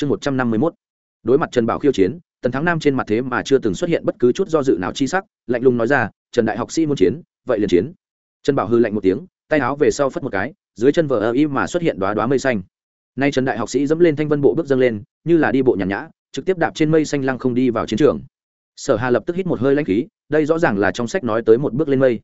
chương một trăm năm mươi mốt. Đối mặt trần bảo khiêu chiến, tần thắng nam trên mặt thế mà chưa từng xuất hiện bất cứ chút do dự nào chi sắc, lạnh lùng nói ra, trần đại học sĩ muốn chiến, vậy liền chiến. Trần bảo hư lạnh một tiếng, tay áo về sau phất một cái, dưới chân vờ ơ y mà xuất hiện đoá đoá mây xanh. Nay trần đại học sĩ dẫm lên thanh vân bộ bước dâng lên, như là đi bộ nhàn nhã, trực tiếp đạp trên mây xanh lăng không đi vào chiến trường. Sở hà lập tức hít một hơi lãnh khí, đây rõ ràng là trong sách nói tới một bước lên mây.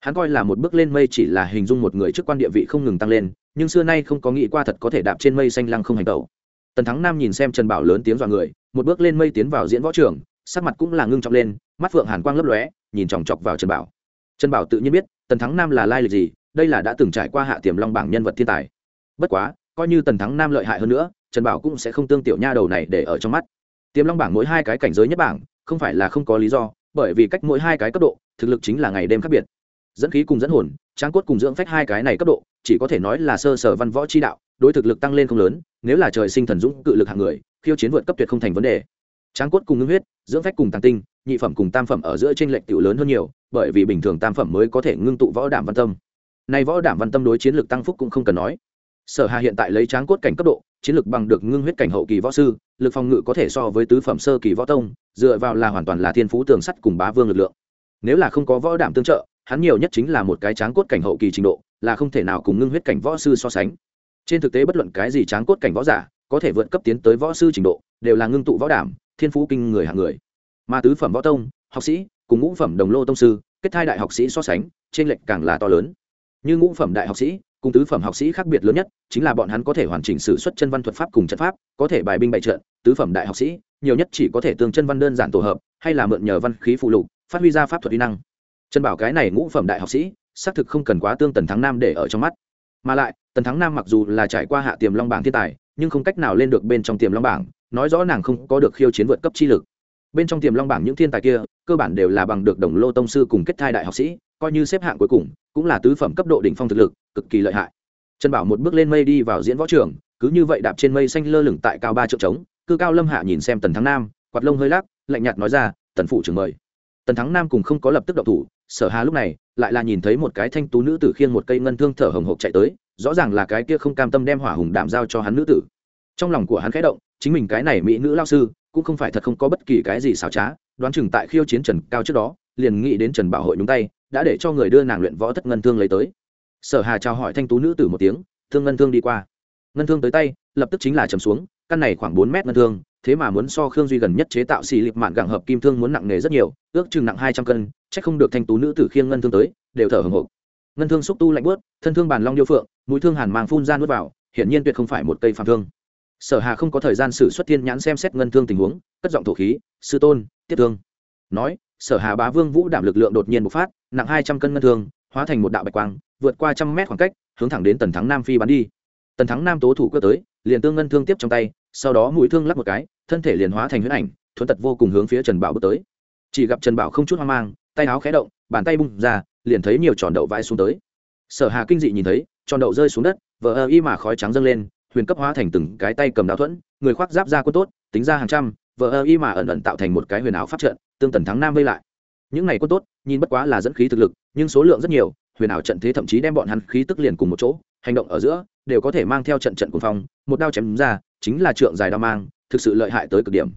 Hắn coi là một bước lên mây chỉ là hình dung một người chức quan địa vị không ngừng tăng lên, nhưng xưa nay không có nghĩ qua thật có thể đạp trên mây xanh lăng không hành tẩu tần thắng nam nhìn xem trần bảo lớn tiếng dọa người, một bước lên mây tiến vào diễn võ trường, sắc mặt cũng là ngưng trọng lên, mắt phượng hàn quang lấp lóe, nhìn chòng chọc vào trần bảo. Trần bảo tự nhiên biết, tần thắng nam là lai lịch gì, đây là đã từng trải qua hạ tiềm long bảng nhân vật thiên tài. Bất quá, coi như tần thắng nam lợi hại hơn nữa, trần bảo cũng sẽ không tương tiểu nha đầu này để ở trong mắt. Tiềm long bảng mỗi hai cái cảnh giới nhất bảng, không phải là không có lý do, bởi vì cách mỗi hai cái cấp độ, thực lực chính là ngày đêm khác biệt. Dẫn khí cùng dẫn hồn, tráng cốt cùng dưỡng phách hai cái này cấp độ, chỉ có thể nói là sơ sở văn võ chi đạo, đối thực lực tăng lên không lớn nếu là trời sinh thần dũng cự lực hạng người, khiêu chiến vượt cấp tuyệt không thành vấn đề. Tráng cốt cùng ngưng huyết, dưỡng phách cùng tăng tinh, nhị phẩm cùng tam phẩm ở giữa tranh lệch tiểu lớn hơn nhiều, bởi vì bình thường tam phẩm mới có thể ngưng tụ võ đảm văn tâm. Nay võ đảm văn tâm đối chiến lược tăng phúc cũng không cần nói. Sở hà hiện tại lấy tráng cốt cảnh cấp độ, chiến lược bằng được ngưng huyết cảnh hậu kỳ võ sư, lực phòng ngự có thể so với tứ phẩm sơ kỳ võ tông, dựa vào là hoàn toàn là thiên phú tường sắt cùng bá vương lực lượng. Nếu là không có võ đảm tương trợ, hắn nhiều nhất chính là một cái tráng cốt cảnh hậu kỳ trình độ, là không thể nào cùng ngưng huyết cảnh võ sư so sánh trên thực tế bất luận cái gì tráng cốt cảnh võ giả có thể vượt cấp tiến tới võ sư trình độ, đều là ngưng tụ võ đảm, thiên phú kinh người hạng người. Mà tứ phẩm võ tông, học sĩ cùng ngũ phẩm đồng lô tông sư, kết thai đại học sĩ so sánh trên lệnh càng là to lớn. Như ngũ phẩm đại học sĩ cùng tứ phẩm học sĩ khác biệt lớn nhất chính là bọn hắn có thể hoàn chỉnh sử xuất chân văn thuật pháp cùng trận pháp, có thể bài binh bại trận, tứ phẩm đại học sĩ nhiều nhất chỉ có thể tương chân văn đơn giản tổ hợp, hay là mượn nhờ văn khí phụ lục, phát huy ra pháp thuật uy năng. Chân bảo cái này ngũ phẩm đại học sĩ, xác thực không cần quá tương tần thắng nam để ở trong mắt mà lại, tần thắng nam mặc dù là trải qua hạ tiềm long bảng thiên tài, nhưng không cách nào lên được bên trong tiềm long bảng, nói rõ nàng không có được khiêu chiến vượt cấp chi lực. Bên trong tiềm long bảng những thiên tài kia, cơ bản đều là bằng được đồng lô tông sư cùng kết thai đại học sĩ, coi như xếp hạng cuối cùng, cũng là tứ phẩm cấp độ đỉnh phong thực lực, cực kỳ lợi hại. Trần bảo một bước lên mây đi vào diễn võ trường, cứ như vậy đạp trên mây xanh lơ lửng tại cao ba triệu trống, cư cao lâm hạ nhìn xem tần thắng nam, quạt lông hơi lắc, lạnh nhạt nói ra, tần phụ trưởng mời. Tần thắng nam cùng không có lập tức động thủ, sở hà lúc này, lại là nhìn thấy một cái thanh tú nữ tử khiêng một cây ngân thương thở hồng hộc chạy tới rõ ràng là cái kia không cam tâm đem hỏa hùng đảm giao cho hắn nữ tử. Trong lòng của hắn khẽ động, chính mình cái này mỹ nữ lao sư, cũng không phải thật không có bất kỳ cái gì xảo trá, đoán chừng tại khiêu chiến trần cao trước đó, liền nghĩ đến trần bảo hội nhúng tay, đã để cho người đưa nàng luyện võ thất ngân thương lấy tới. Sở hà chào hỏi thanh tú nữ tử một tiếng, thương ngân thương đi qua. Ngân thương tới tay, lập tức chính là chầm xuống, căn này khoảng bốn mét ngân thương, thế mà muốn so khương duy gần nhất chế tạo xì lịp mạn gẳng hợp kim thương muốn nặng nề rất nhiều, ước chừng nặng hai trăm cân c h ắ c không được thanh tú nữ tử khiêng ngân thương tới, đều thở hồng hộc ngân thương xúc tu lạnh bớt, thân thương bàn long điêu phượng, mũi thương hàn mang phun ra nuốt vào, hiển nhiên tuyệt không phải một cây phàm thương. Sở hà không có thời gian xử xuất thiên nhãn xem xét ngân thương tình huống, cất giọng thổ khí, sư tôn, tiếp thương. Nói, sở hà bá vương vũ đảm lực lượng đột nhiên bộc phát, nặng hai trăm cân ngân thương, hóa thành một đạo bạch quang, vượt qua trăm mét khoảng cách, hướng thẳng đến tần thắng nam phi bắn đi. Tần thắng nam tố thủ cơ tới, liền tương ngân thương tiếp trong tay, sau đó mũi thương lắp một cái, thân thể liền hóa thành huyết ảnh thuần tật vô cùng hướng phía trần bảo bước tới. Chỉ gặp trần bảo không chút hoang mang, tay áo khé động, bàn tay bung ra liền thấy nhiều tròn đậu vãi xuống tới. Sở hà kinh dị nhìn thấy, tròn đậu rơi xuống đất, vờ ơ y mà khói trắng dâng lên, huyền cấp hóa thành từng cái tay cầm đạo thuẫn, người khoác giáp ra quân tốt, tính ra hàng trăm, vờ ơ y mà ẩn ẩn tạo thành một cái huyền áo pháp trận, tương tần thắng nam vây lại. Những này quân tốt, nhìn bất quá là dẫn khí thực lực, nhưng số lượng rất nhiều, huyền ảo trận thế thậm chí đem bọn hắn khí tức liền cùng một chỗ, hành động ở giữa, đều có thể mang theo trận trận cuồng phong, một đao chém ra, chính là trượng dài đao mang, thực sự lợi hại tới cực điểm.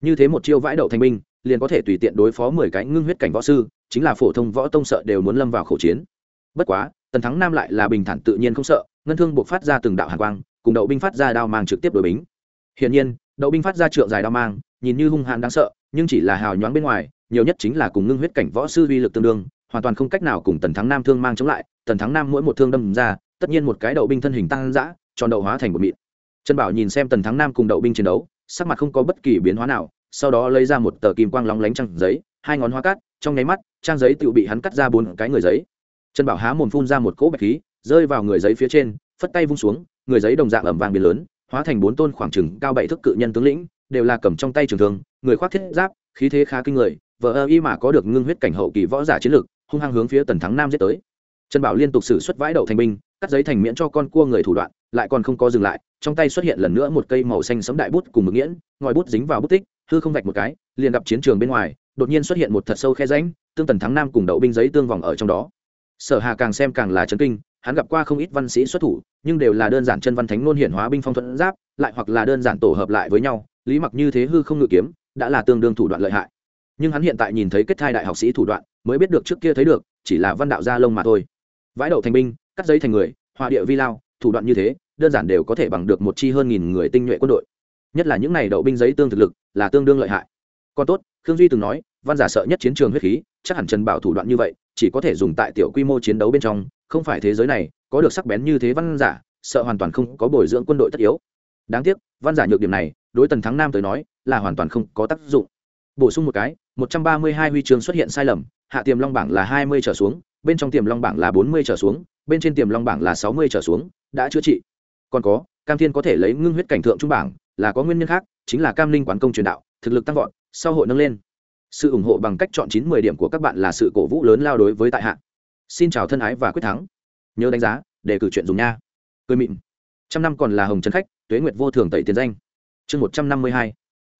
Như thế một chiêu vãi đậu thanh minh liền có thể tùy tiện đối phó mười cái ngưng huyết cảnh võ sư, chính là phổ thông võ tông sợ đều muốn lâm vào khẩu chiến. Bất quá, tần thắng nam lại là bình thản tự nhiên không sợ, ngân thương buộc phát ra từng đạo hàn quang, cùng đậu binh phát ra đao mang trực tiếp đổi bính. Hiển nhiên, đậu binh phát ra trượng dài đao mang, nhìn như hung hãn đáng sợ, nhưng chỉ là hào nhoáng bên ngoài, nhiều nhất chính là cùng ngưng huyết cảnh võ sư uy lực tương đương, hoàn toàn không cách nào cùng tần thắng nam thương mang chống lại, tần thắng nam mỗi một thương đâm ra, tất nhiên một cái đậu binh thân hình tăng dã, tròn đậu hóa thành một mịn. Trần bảo nhìn xem tần thắng nam cùng đậu binh chiến đấu, sắc mặt không có bất kỳ biến hóa nào sau đó lấy ra một tờ kim quang lóng lánh trang giấy, hai ngón hoa cát, trong nháy mắt, trang giấy tự bị hắn cắt ra bốn cái người giấy. Trần bảo há mồm phun ra một cỗ bạch khí, rơi vào người giấy phía trên, phất tay vung xuống, người giấy đồng dạng ẩm vàng biến lớn, hóa thành bốn tôn khoảng chừng cao bảy thước cự nhân tướng lĩnh, đều là cầm trong tay trường thương, người khoác thiết giáp, khí thế khá kinh người vợ ơ y mà có được ngưng huyết cảnh hậu kỳ võ giả chiến lược hung hăng hướng phía tần thắng nam giết tới. Trần bảo liên tục xử xuất vãi đậu thành binh, cắt giấy thành miễn cho con cua người thủ đoạn, lại còn không có dừng lại, trong tay xuất hiện lần nữa một cây màu xanh sấm đại bút cùng mực nghiễn, ngòi bút dính vào bút tích hư không vạch một cái, liền gặp chiến trường bên ngoài, đột nhiên xuất hiện một thật sâu khe ránh tương tần thắng nam cùng đậu binh giấy tương vòng ở trong đó. Sở hà càng xem càng là chấn kinh, hắn gặp qua không ít văn sĩ xuất thủ, nhưng đều là đơn giản chân văn thánh ngôn hiển hóa binh phong thuận giáp, lại hoặc là đơn giản tổ hợp lại với nhau, lý mặc như thế hư không ngự kiếm, đã là tương đương thủ đoạn lợi hại. Nhưng hắn hiện tại nhìn thấy kết thai đại học sĩ thủ đoạn, mới biết được trước kia thấy được, chỉ là văn đạo gia lông mà thôi. Vãi đậu thành binh, cắt giấy thành người hòa địa vi lao, thủ đoạn như thế, đơn giản đều có thể bằng được một chi hơn nghìn người tinh nhuệ quân đội nhất là những này đậu binh giấy tương thực lực, là tương đương lợi hại. Còn tốt, khương duy từng nói, văn giả sợ nhất chiến trường huyết khí, chắc hẳn trần bảo thủ đoạn như vậy, chỉ có thể dùng tại tiểu quy mô chiến đấu bên trong, không phải thế giới này, có được sắc bén như thế văn giả, sợ hoàn toàn không có bồi dưỡng quân đội tất yếu. Đáng tiếc, văn giả nhược điểm này, đối tần thắng nam tới nói, là hoàn toàn không có tác dụng. Bổ sung một cái, một trăm ba mươi hai huy chương xuất hiện sai lầm, hạ tiềm long bảng là hai mươi trở xuống, bên trong tiềm long bảng là bốn mươi trở xuống, bên trên tiềm long bảng là sáu mươi trở xuống, đã chữa trị. Còn có cam thiên có thể lấy ngưng huyết cảnh thượng trung bảng, là có nguyên nhân khác, chính là cam linh quán công truyền đạo, thực lực tăng vọt, sau hội nâng lên. Sự ủng hộ bằng cách chọn chín mười điểm của các bạn là sự cổ vũ lớn lao đối với tại hạ. Xin chào thân ái và quyết thắng. Nhớ đánh giá, để cử chuyện dùng nha. Cười mịn. Trăm năm còn là hồng trấn khách, tuế nguyệt vô thường tẩy tiền danh. Chương một trăm năm mươi hai.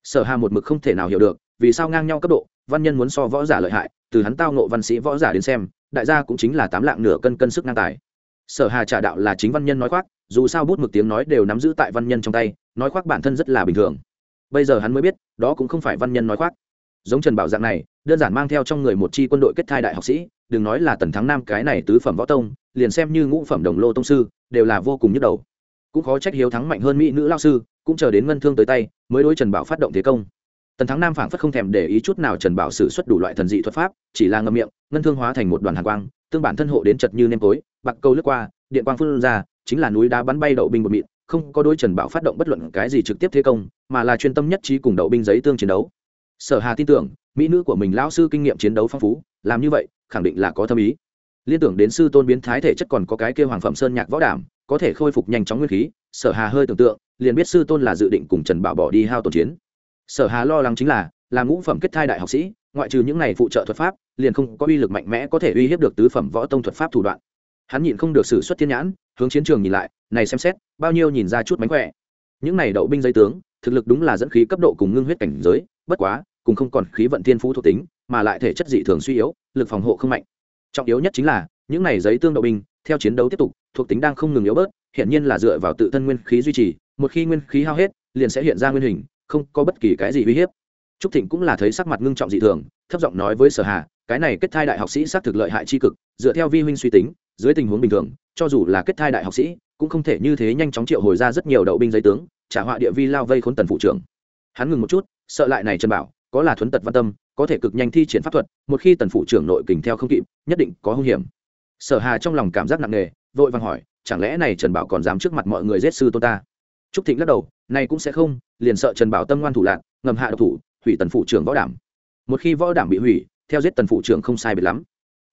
Sở hà một mực không thể nào hiểu được, vì sao ngang nhau cấp độ, văn nhân muốn so võ giả lợi hại, từ hắn tao nộ văn sĩ võ giả đến xem, đại gia cũng chính là tám lạng nửa cân cân sức ngang tài. Sở hà trả đạo là chính văn nhân nói khoác dù sao bút mực tiếng nói đều nắm giữ tại văn nhân trong tay, nói khoác bản thân rất là bình thường. Bây giờ hắn mới biết, đó cũng không phải văn nhân nói khoác. Giống trần bảo dạng này, đơn giản mang theo trong người một chi quân đội kết thai đại học sĩ, đừng nói là tần thắng nam cái này tứ phẩm võ tông, liền xem như ngũ phẩm đồng lô tông sư, đều là vô cùng nhức đầu. Cũng khó trách hiếu thắng mạnh hơn mỹ nữ lao sư, cũng chờ đến ngân thương tới tay, mới đối trần bảo phát động thế công. Tần thắng nam phảng phất không thèm để ý chút nào trần bảo xử xuất đủ loại thần dị thuật pháp, chỉ là ngâm miệng, ngân thương hóa thành một đoàn hàng quang, tương bản thân hộ đến chật như nêm tối, bạc câu lướt qua, điện quang phun ra chính là núi đá bắn bay đậu binh một mịn, không có đôi trần bảo phát động bất luận cái gì trực tiếp thế công, mà là chuyên tâm nhất trí cùng đậu binh giấy tương chiến đấu. Sở hà tin tưởng, mỹ nữ của mình lão sư kinh nghiệm chiến đấu phong phú, làm như vậy, khẳng định là có thâm ý. Liên tưởng đến sư tôn biến thái thể chất còn có cái kêu hoàng phẩm sơn nhạc võ đảm có thể khôi phục nhanh chóng nguyên khí, sở hà hơi tưởng tượng, liền biết sư tôn là dự định cùng trần bảo bỏ đi hao tổn chiến. Sở hà lo lắng chính là là ngũ phẩm kết thai đại học sĩ, ngoại trừ những này phụ trợ thuật pháp, liền không có uy lực mạnh mẽ có thể uy hiếp được tứ phẩm võ tông thuật pháp thủ đoạn. Hắn nhịn không được xử xuất thiên nhãn hướng chiến trường nhìn lại, này xem xét, bao nhiêu nhìn ra chút mánh khỏe. Những này đậu binh dây tướng, thực lực đúng là dẫn khí cấp độ cùng ngưng huyết cảnh giới, bất quá, cùng không còn khí vận thiên phú thuộc tính, mà lại thể chất dị thường suy yếu, lực phòng hộ không mạnh. Trọng yếu nhất chính là, những này giấy tương đậu binh, theo chiến đấu tiếp tục, thuộc tính đang không ngừng yếu bớt hiện nhiên là dựa vào tự thân nguyên khí duy trì, một khi nguyên khí hao hết, liền sẽ hiện ra nguyên hình, không có bất kỳ cái gì uy hiếp. Trúc thịnh cũng là thấy sắc mặt ngưng trọng dị thường, thấp giọng nói với sở hà, cái này kết thai đại học sĩ xác thực lợi hại tri cực, dựa theo vi huynh suy tính, dưới tình huống bình thường cho dù là kết thai đại học sĩ, cũng không thể như thế nhanh chóng triệu hồi ra rất nhiều đậu binh giấy tướng, trả họa địa vi lao vây khốn tần phụ trưởng. Hắn ngừng một chút, sợ lại này trần bảo, có là thuấn tật văn tâm, có thể cực nhanh thi triển pháp thuật, một khi tần phụ trưởng nội kình theo không kịp, nhất định có hung hiểm. Sở hà trong lòng cảm giác nặng nề, vội vàng hỏi, chẳng lẽ này trần bảo còn dám trước mặt mọi người giết sư tôn ta? Trúc thịnh lắc đầu, này cũng sẽ không, liền sợ trần bảo tâm ngoan thủ lạc ngầm hạ độc thủ, hủy tần phụ trưởng võ đảm. Một khi võ đảm bị hủy, theo giết tần phụ trưởng không sai biệt lắm.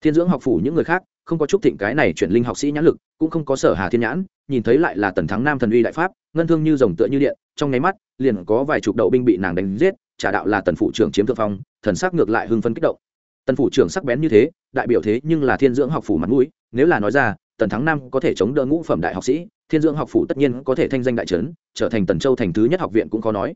Thiên dưỡng học phủ những người khác không có chúc thịnh cái này chuyển linh học sĩ nhãn lực, cũng không có sở hà thiên nhãn, nhìn thấy lại là tần thắng nam thần uy đại pháp, ngân thương như rồng tựa như điện, trong nháy mắt, liền có vài chục đậu binh bị nàng đánh giết, trả đạo là tần phụ trưởng chiếm thượng phong, thần sắc ngược lại hưng phân kích động. Tần phụ trưởng sắc bén như thế, đại biểu thế nhưng là thiên dưỡng học phủ mặt mũi, nếu là nói ra, tần thắng nam có thể chống đỡ ngũ phẩm đại học sĩ, thiên dưỡng học phủ tất nhiên có thể thanh danh đại trấn, trở thành tần châu thành thứ nhất học viện cũng khó nói.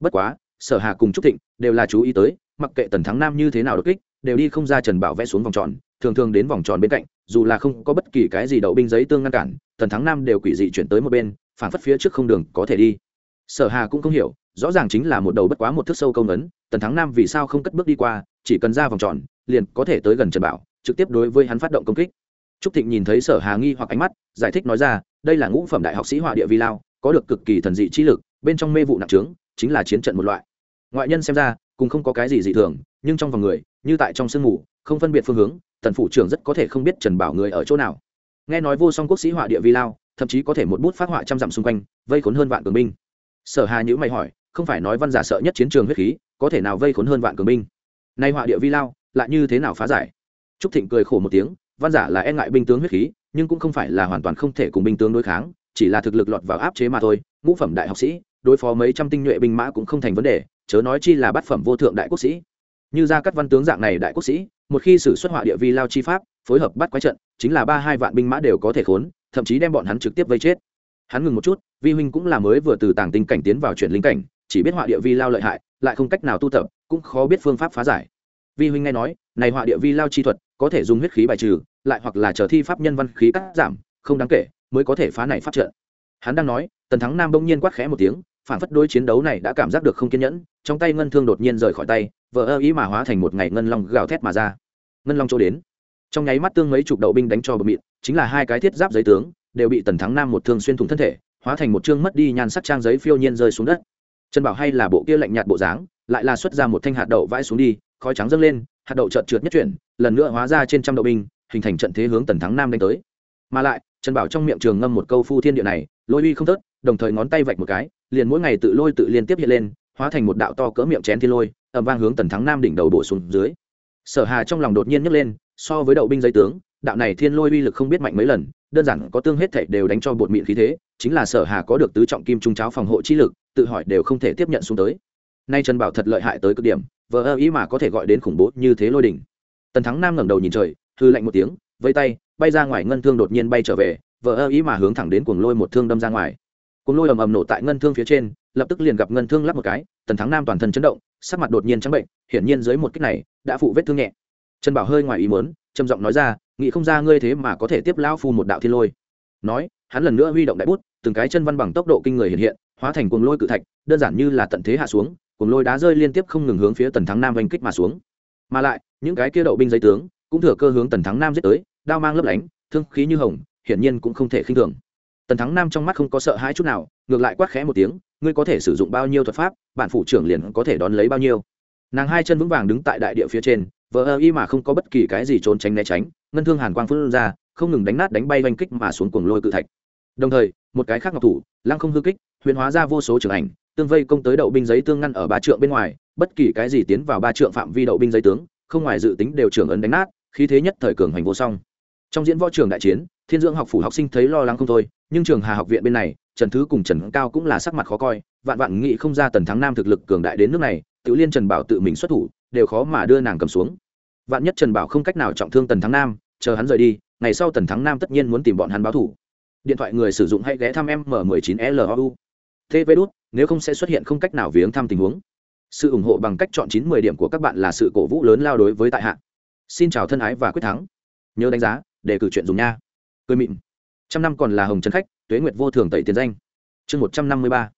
Bất quá, sở hà cùng trúc thịnh đều là chú ý tới, mặc kệ tần thắng nam như thế nào đột kích đều đi không ra trần bảo vẽ xuống vòng tròn, thường thường đến vòng tròn bên cạnh, dù là không có bất kỳ cái gì đậu binh giấy tương ngăn cản tần thắng nam đều quỷ dị chuyển tới một bên, phản phất phía trước không đường có thể đi. Sở hà cũng không hiểu, rõ ràng chính là một đầu bất quá một thước sâu công ấn tần thắng nam vì sao không cất bước đi qua, chỉ cần ra vòng tròn, liền có thể tới gần trần bảo, trực tiếp đối với hắn phát động công kích. Trúc thịnh nhìn thấy sở hà nghi hoặc ánh mắt, giải thích nói ra, đây là ngũ phẩm đại học sĩ họa địa vi lao, có được cực kỳ thần dị trí lực, bên trong mê vụ nặng trướng, chính là chiến trận một loại. Ngoại nhân xem ra cũng không có cái gì dị thường, nhưng trong vòng người, như tại trong sương mù, không phân biệt phương hướng, tần phủ trưởng rất có thể không biết trần bảo người ở chỗ nào. Nghe nói vô song quốc sĩ họa địa vi lao, thậm chí có thể một bút phát họa trăm dặm xung quanh, vây khốn hơn vạn cường binh. Sở hà nhữ mày hỏi, không phải nói văn giả sợ nhất chiến trường huyết khí, có thể nào vây khốn hơn vạn cường binh? Nay họa địa vi lao, lại như thế nào phá giải? Trúc thịnh cười khổ một tiếng, văn giả là e ngại binh tướng huyết khí, nhưng cũng không phải là hoàn toàn không thể cùng binh tướng đối kháng, chỉ là thực lực lọt vào áp chế mà thôi. Ngũ phẩm đại học sĩ, đối phó mấy trăm tinh nhuệ binh mã cũng không thành vấn đề chớ nói chi là bát phẩm vô thượng đại quốc sĩ. Như ra các văn tướng dạng này đại quốc sĩ, một khi sử xuất họa địa vi lao chi pháp, phối hợp bắt quái trận, chính là ba hai vạn binh mã đều có thể khốn, thậm chí đem bọn hắn trực tiếp vây chết. Hắn ngừng một chút, vi huynh cũng là mới vừa từ tàng tinh cảnh tiến vào chuyển linh cảnh, chỉ biết họa địa vi lao lợi hại, lại không cách nào tu tập, cũng khó biết phương pháp phá giải. Vi huynh nghe nói, này họa địa vi lao chi thuật, có thể dùng huyết khí bài trừ, lại hoặc là chờ thi pháp nhân văn khí cắt giảm, không đáng kể, mới có thể phá này phát trận. Hắn đang nói, tần thắng nam bỗng nhiên quát khẽ một tiếng phản phất đối chiến đấu này đã cảm giác được không kiên nhẫn, trong tay ngân thương đột nhiên rời khỏi tay vỡ ơ ý mà hóa thành một ngày ngân long gào thét mà ra. Ngân long chỗ đến. Trong nháy mắt tương mấy chục đậu binh đánh cho bờ mịn chính là hai cái thiết giáp giấy tướng, đều bị tần thắng nam một thương xuyên thủng thân thể, hóa thành một chương mất đi nhan sắc trang giấy phiêu nhiên rơi xuống đất. Trần bảo hay là bộ kia lạnh nhạt bộ dáng, lại là xuất ra một thanh hạt đậu vãi xuống đi, khói trắng dâng lên, hạt đậu trợt trượt nhất chuyển, lần nữa hóa ra trên trăm đậu binh, hình thành trận thế hướng tần thắng nam đánh tới. Mà lại trần bảo trong miệng trường ngâm một câu phu thiên địa này, lôi uy không thớt, đồng thời ngón tay vạch một cái, liền mỗi ngày tự lôi tự liên tiếp hiện lên, hóa thành một đạo to cỡ miệng chén thiên lôi ẩm vang hướng tần thắng nam đỉnh đầu bổ xuống dưới. Sở hà trong lòng đột nhiên nhấc lên, so với đậu binh giấy tướng, đạo này thiên lôi uy lực không biết mạnh mấy lần, đơn giản có tương hết thảy đều đánh cho bột mịn khí thế, chính là sở hà có được tứ trọng kim trung cháo phòng hộ chi lực, tự hỏi đều không thể tiếp nhận xuống tới. Nay trần bảo thật lợi hại tới cực điểm, vờ ơ ý mà có thể gọi đến khủng bố như thế lôi đỉnh. Tần thắng nam ngẩng đầu nhìn trời hư lạnh một tiếng vây tay, bay ra ngoài ngân thương đột nhiên bay trở về, vờ ơ ý mà hướng thẳng đến cuồng lôi một thương đâm ra ngoài. Cuồng lôi ầm ầm nổ tại ngân thương phía trên, lập tức liền gặp ngân thương lắp một cái, tần thắng nam toàn thân chấn động, sắc mặt đột nhiên trắng bệnh, hiển nhiên dưới một kích này đã phụ vết thương nhẹ. Trần bảo hơi ngoài ý muốn, trầm giọng nói ra, nghĩ không ra ngươi thế mà có thể tiếp lão phu một đạo thiên lôi. Nói, hắn lần nữa huy động đại bút, từng cái chân văn bằng tốc độ kinh người hiện hiện, hóa thành cuồng lôi cự thạch, đơn giản như là tận thế hạ xuống, cuồng lôi đá rơi liên tiếp không ngừng hướng phía tần thắng nam oanh kích mà xuống. Mà lại, những cái kia đậu binh giấy tướng cũng thừa cơ hướng tần thắng nam giết tới, đao mang lấp lánh, thương khí như hồng, hiển nhiên cũng không thể khinh thường. Tần thắng nam trong mắt không có sợ hãi chút nào, ngược lại quát khẽ một tiếng, ngươi có thể sử dụng bao nhiêu thuật pháp, bản phụ trưởng liền có thể đón lấy bao nhiêu. Nàng hai chân vững vàng đứng tại đại địa phía trên, vờ ơ y mà không có bất kỳ cái gì trốn tránh né tránh, ngân thương hàn quang phun ra, không ngừng đánh nát đánh bay oanh kích mà xuống cuồng lôi cự thạch. Đồng thời, một cái khác ngọc thủ, lăng không hư kích, huyền hóa ra vô số trường ảnh, tương vây công tới đậu binh giấy tương ngăn ở ba trượng bên ngoài, bất kỳ cái gì tiến vào ba trượng phạm vi đậu binh giấy tướng không ngoài dự tính đều trưởng ấn đánh nát, khí thế nhất thời cường hành vô song. Trong diễn võ trường đại chiến, thiên dưỡng học phủ học sinh thấy lo lắng không thôi, nhưng trường hà học viện bên này, trần thứ cùng trần cao cũng là sắc mặt khó coi, vạn vạn nghị không ra tần thắng nam thực lực cường đại đến nước này tự liên trần bảo tự mình xuất thủ, đều khó mà đưa nàng cầm xuống. Vạn nhất trần bảo không cách nào trọng thương tần thắng nam, chờ hắn rời đi, ngày sau tần thắng nam tất nhiên muốn tìm bọn hắn báo thủ. Điện thoại người sử dụng hãy ghé thăm m 19 lu tv đút, nếu không sẽ xuất hiện không cách nào viếng thăm tình huống sự ủng hộ bằng cách chọn chín mười điểm của các bạn là sự cổ vũ lớn lao đối với tại hạ. Xin chào thân ái và quyết thắng. Nhớ đánh giá, để cử chuyện dùng nha. Cười mịn. Trăm năm còn là hồng trần khách, tuế nguyệt vô thường tẩy tiền danh. Chương một trăm năm mươi ba.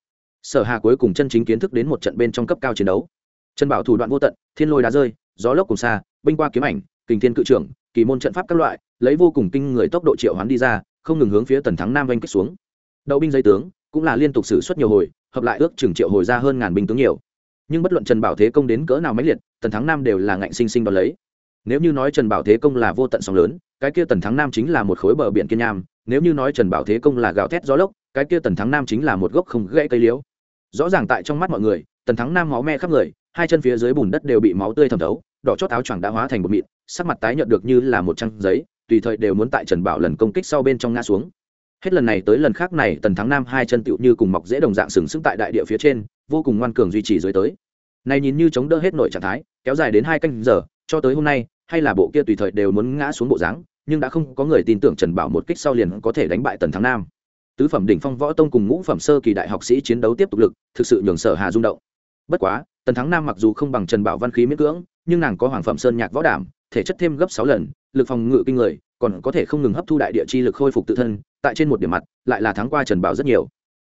Sở hà cuối cùng chân chính kiến thức đến một trận bên trong cấp cao chiến đấu. Chân bảo thủ đoạn vô tận, thiên lôi đá rơi, gió lốc cùng xa, binh qua kiếm ảnh, kình thiên cự trưởng, kỳ môn trận pháp các loại, lấy vô cùng kinh người tốc độ triệu hoán đi ra, không ngừng hướng phía tần thắng nam oanh kích xuống. Đậu binh dây tướng, cũng là liên tục xử suất nhiều hồi, hợp lại ước chừng triệu hồi ra hơn ngàn binh tướng nhiều nhưng bất luận trần bảo thế công đến cỡ nào máy liệt, tần thắng nam đều là ngạnh sinh sinh đón lấy. Nếu như nói trần bảo thế công là vô tận sóng lớn, cái kia tần thắng nam chính là một khối bờ biển kiên nham, nếu như nói trần bảo thế công là gào thét gió lốc, cái kia tần thắng nam chính là một gốc không gãy cây liễu. Rõ ràng tại trong mắt mọi người, tần thắng nam máu me khắp người, hai chân phía dưới bùn đất đều bị máu tươi thẩm thấu, đỏ chót áo choàng đã hóa thành bột mịn, sắc mặt tái nhợt được như là một trang giấy, tùy thời đều muốn tại trần bảo lần công kích sau bên trong ngã xuống. Hết lần này tới lần khác này, tần thắng nam hai chân tựu như cùng mọc dễ đồng dạng sừng sững tại đại địa phía trên vô cùng ngoan cường duy trì dưới tới. Này nhìn như chống đỡ hết nội trạng thái, kéo dài đến hai canh giờ, cho tới hôm nay, hay là bộ kia tùy thời đều muốn ngã xuống bộ dáng, nhưng đã không có người tin tưởng trần bảo một kích sau liền có thể đánh bại tần thắng nam. Tứ phẩm đỉnh phong võ tông cùng ngũ phẩm sơ kỳ đại học sĩ chiến đấu tiếp tục lực, thực sự nhường sở hà rung động. Bất quá, tần thắng nam mặc dù không bằng trần bảo văn khí miễn cưỡng, nhưng nàng có hoàng phẩm sơn nhạc võ đảm, thể chất thêm gấp sáu lần, lực phòng ngự kinh người, còn có thể không ngừng hấp thu đại địa chi lực khôi phục tự thân, tại trên một điểm mặt, lại là thắng qua trần bảo rất nhiều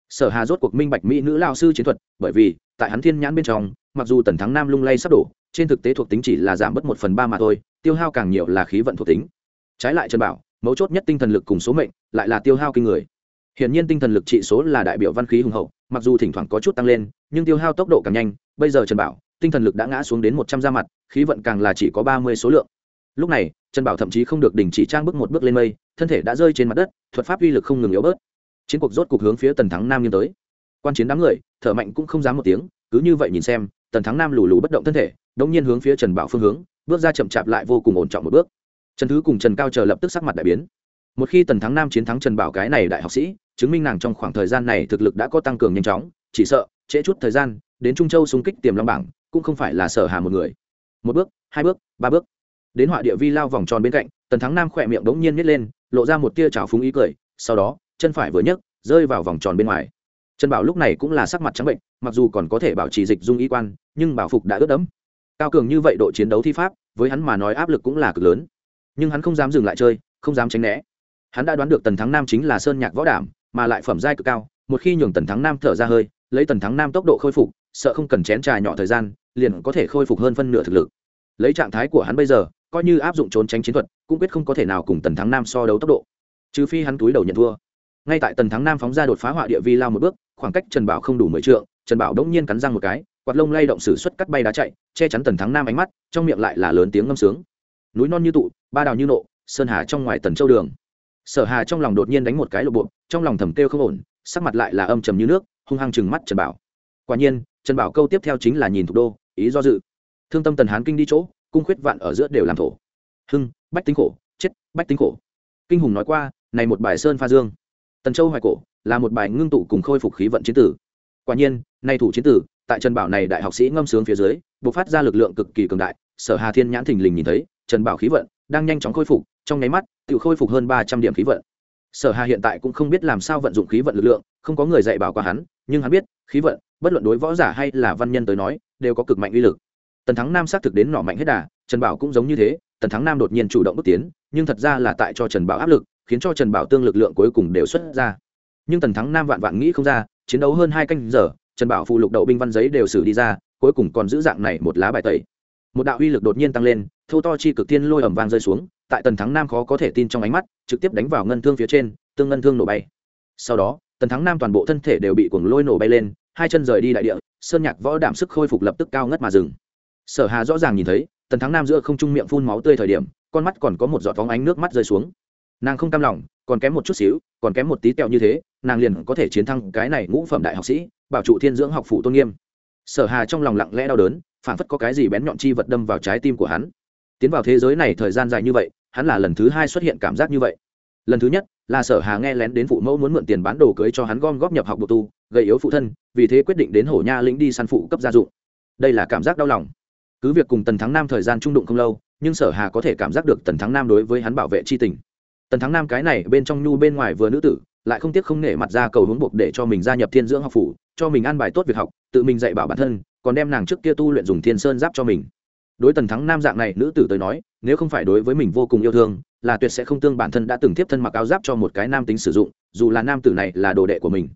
sở hà rốt cuộc minh bạch mỹ nữ lao sư chiến thuật, bởi vì, tại hắn thiên nhãn bên trong, mặc dù tần thắng nam lung lay sắp đổ, trên thực tế thuộc tính chỉ là giảm bớt một phần ba mà thôi, tiêu hao càng nhiều là khí vận thuộc tính. Trái lại trần bảo, mấu chốt nhất tinh thần lực cùng số mệnh, lại là tiêu hao kinh người. Hiển nhiên tinh thần lực trị số là đại biểu văn khí hùng hậu, mặc dù thỉnh thoảng có chút tăng lên, nhưng tiêu hao tốc độ càng nhanh. Bây giờ trần bảo, tinh thần lực đã ngã xuống đến một trăm ra mặt, khí vận càng là chỉ có ba mươi số lượng. Lúc này, trần bảo thậm chí không được đình chỉ trang bước một bước lên mây, thân thể đã rơi trên mặt đất, thuật pháp uy lực không ngừng yếu bớt chiến cuộc rốt cục hướng phía tần thắng nam nghiêng tới. Quan chiến đám người, thở mạnh cũng không dám một tiếng, cứ như vậy nhìn xem, tần thắng nam lù lù bất động thân thể, đống nhiên hướng phía trần bảo phương hướng, bước ra chậm chạp lại vô cùng ổn trọng một bước. Trần thứ cùng trần cao chờ lập tức sắc mặt đại biến. Một khi tần thắng nam chiến thắng trần bảo cái này đại học sĩ, chứng minh nàng trong khoảng thời gian này thực lực đã có tăng cường nhanh chóng, chỉ sợ, trễ chút thời gian, đến trung châu xung kích tiềm long bảng, cũng không phải là sở hà một người. Một bước, hai bước, ba bước. Đến họa địa vi lao vòng tròn bên cạnh, tần thắng nam khỏe miệng đống nhiên nhét lên, lộ ra một tia trào phúng ý cười, sau đó chân phải vừa nhấc, rơi vào vòng tròn bên ngoài. Trần bảo lúc này cũng là sắc mặt trắng bệnh, mặc dù còn có thể bảo trì dịch dung y quan, nhưng bảo phục đã ướt đẫm. Cao cường như vậy độ chiến đấu thi pháp, với hắn mà nói áp lực cũng là cực lớn. Nhưng hắn không dám dừng lại chơi, không dám tránh né. Hắn đã đoán được tần thắng nam chính là sơn nhạc võ đảm, mà lại phẩm giai cực cao, một khi nhường tần thắng nam thở ra hơi, lấy tần thắng nam tốc độ khôi phục, sợ không cần chén trà nhỏ thời gian, liền có thể khôi phục hơn phân nửa thực lực. Lấy trạng thái của hắn bây giờ, coi như áp dụng trốn tránh chiến thuật, cũng quyết không có thể nào cùng tần thắng nam so đấu tốc độ. Trừ phi hắn túi đầu nhận thua ngay tại tần thắng nam phóng ra đột phá họa địa vi lao một bước, khoảng cách trần bảo không đủ mười trượng, trần bảo đống nhiên cắn răng một cái, quạt lông lay động sử xuất cắt bay đá chạy, che chắn tần thắng nam ánh mắt, trong miệng lại là lớn tiếng ngâm sướng. Núi non như tụ, ba đào như nộ, sơn hà trong ngoài tần châu đường. Sở hà trong lòng đột nhiên đánh một cái lộ bộ, trong lòng thầm kêu không ổn, sắc mặt lại là âm trầm như nước, hung hăng chừng mắt trần bảo. Quả nhiên, trần bảo câu tiếp theo chính là nhìn thủ đô, ý do dự. Thương tâm tần hán kinh đi chỗ, cung khuyết vạn ở giữa đều làm thổ. Hưng, bách tính khổ, chết, bách tính khổ. Kinh hùng nói qua, này một bài sơn pha dương tần châu hoài cổ là một bài ngưng tụ cùng khôi phục khí vận chiến tử. Quả nhiên, nay thủ chiến tử, tại trần bảo này đại học sĩ ngâm sướng phía dưới, bộc phát ra lực lượng cực kỳ cường đại, sở hà thiên nhãn thình lình nhìn thấy, trần bảo khí vận đang nhanh chóng khôi phục, trong nháy mắt, tự khôi phục hơn ba trăm điểm khí vận. Sở hà hiện tại cũng không biết làm sao vận dụng khí vận lực lượng, không có người dạy bảo qua hắn, nhưng hắn biết, khí vận, bất luận đối võ giả hay là văn nhân tới nói, đều có cực mạnh uy lực. Tần thắng nam xác thực đến nọ mạnh hết đà, trần bảo cũng giống như thế, tần thắng nam đột nhiên chủ động bước tiến, nhưng thật ra là tại cho trần bảo áp lực khiến cho trần bảo tương lực lượng cuối cùng đều xuất ra. Nhưng tần thắng nam vạn vạn nghĩ không ra, chiến đấu hơn hai canh giờ, trần bảo phụ lục đậu binh văn giấy đều xử đi ra, cuối cùng còn giữ dạng này một lá bài tẩy. Một đạo uy lực đột nhiên tăng lên thâu to chi cực tiên lôi ẩm vang rơi xuống, tại tần thắng nam khó có thể tin trong ánh mắt, trực tiếp đánh vào ngân thương phía trên, tương ngân thương nổ bay. Sau đó, tần thắng nam toàn bộ thân thể đều bị cuồng lôi nổ bay lên, hai chân rời đi đại địa, sơn nhạc võ đảm sức khôi phục lập tức cao ngất mà dừng. Sở hà rõ ràng nhìn thấy, tần thắng nam giữa không trung miệng phun máu tươi thời điểm, con mắt còn có một giọt phóng ánh nước mắt rơi xuống nàng không cam lòng, còn kém một chút xíu, còn kém một tí tẹo như thế, nàng liền có thể chiến thắng cái này ngũ phẩm đại học sĩ, bảo trụ thiên dưỡng học phụ tôn nghiêm. Sở hà trong lòng lặng lẽ đau đớn phản phất có cái gì bén nhọn chi vật đâm vào trái tim của hắn. Tiến vào thế giới này thời gian dài như vậy, hắn là lần thứ hai xuất hiện cảm giác như vậy. Lần thứ nhất, là sở hà nghe lén đến phụ mẫu muốn mượn tiền bán đồ cưới cho hắn gom góp nhập học bộ tu, gây yếu phụ thân, vì thế quyết định đến hổ nha lĩnh đi săn phụ cấp gia dụng. Đây là cảm giác đau lòng. Cứ việc cùng tần thắng nam thời gian trung đụng không lâu, nhưng sở hà có thể cảm giác được tần thắng nam đối với hắn bảo vệ chi tình tần thắng nam cái này bên trong nhu bên ngoài vừa nữ tử, lại không tiếc không nể mặt ra cầu hướng buộc để cho mình gia nhập thiên dưỡng học phủ, cho mình ăn bài tốt việc học, tự mình dạy bảo bản thân, còn đem nàng trước kia tu luyện dùng thiên sơn giáp cho mình. Đối tần thắng nam dạng này, nữ tử tới nói, nếu không phải đối với mình vô cùng yêu thương, là tuyệt sẽ không tương bản thân đã từng tiếp thân mặc áo giáp cho một cái nam tính sử dụng, dù là nam tử này là đồ đệ của mình.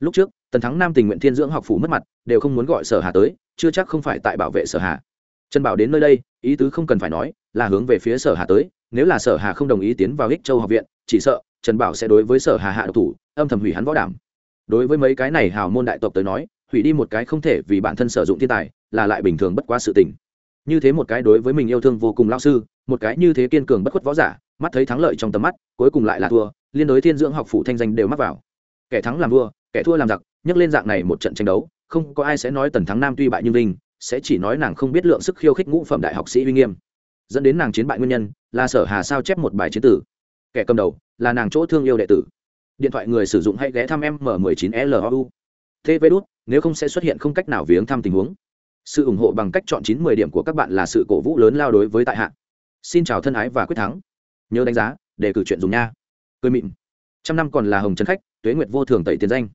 Lúc trước, tần thắng nam tình nguyện thiên dưỡng học phủ mất mặt, đều không muốn gọi sở hà tới, chưa chắc không phải tại bảo vệ sở hà. Trần bảo đến nơi đây, ý tứ không cần phải nói, là hướng về phía sở hà tới nếu là sở hà không đồng ý tiến vào ích châu học viện, chỉ sợ trần bảo sẽ đối với sở hà hạ độc thủ, âm thầm hủy hắn võ đảm đối với mấy cái này hào môn đại tộc tới nói, hủy đi một cái không thể vì bản thân sử dụng thiên tài, là lại bình thường bất quá sự tình. Như thế một cái đối với mình yêu thương vô cùng lao sư, một cái như thế kiên cường bất khuất võ giả, mắt thấy thắng lợi trong tầm mắt, cuối cùng lại là thua, liên đối thiên dưỡng học phủ thanh danh đều mắc vào. Kẻ thắng làm vua, kẻ thua làm giặc nhắc lên dạng này một trận tranh đấu, không có ai sẽ nói tần thắng nam tuy bại nhưng linh sẽ chỉ nói nàng không biết lượng sức khiêu khích ngũ phẩm đại học sĩ uy nghiêm dẫn đến nàng chiến bại nguyên nhân là sở hà sao chép một bài chiến tử. Kẻ cầm đầu là nàng chỗ thương yêu đệ tử. Điện thoại người sử dụng hãy ghé thăm m 19 lu tv đút, nếu không sẽ xuất hiện không cách nào viếng thăm tình huống. Sự ủng hộ bằng cách chọn chín mười điểm của các bạn là sự cổ vũ lớn lao đối với tại hạ. Xin chào thân ái và quyết thắng. Nhớ đánh giá, để cử chuyện dùng nha. Cười mịn. Trăm năm còn là hồng trấn khách, tuế nguyệt vô thường tẩy tiền danh.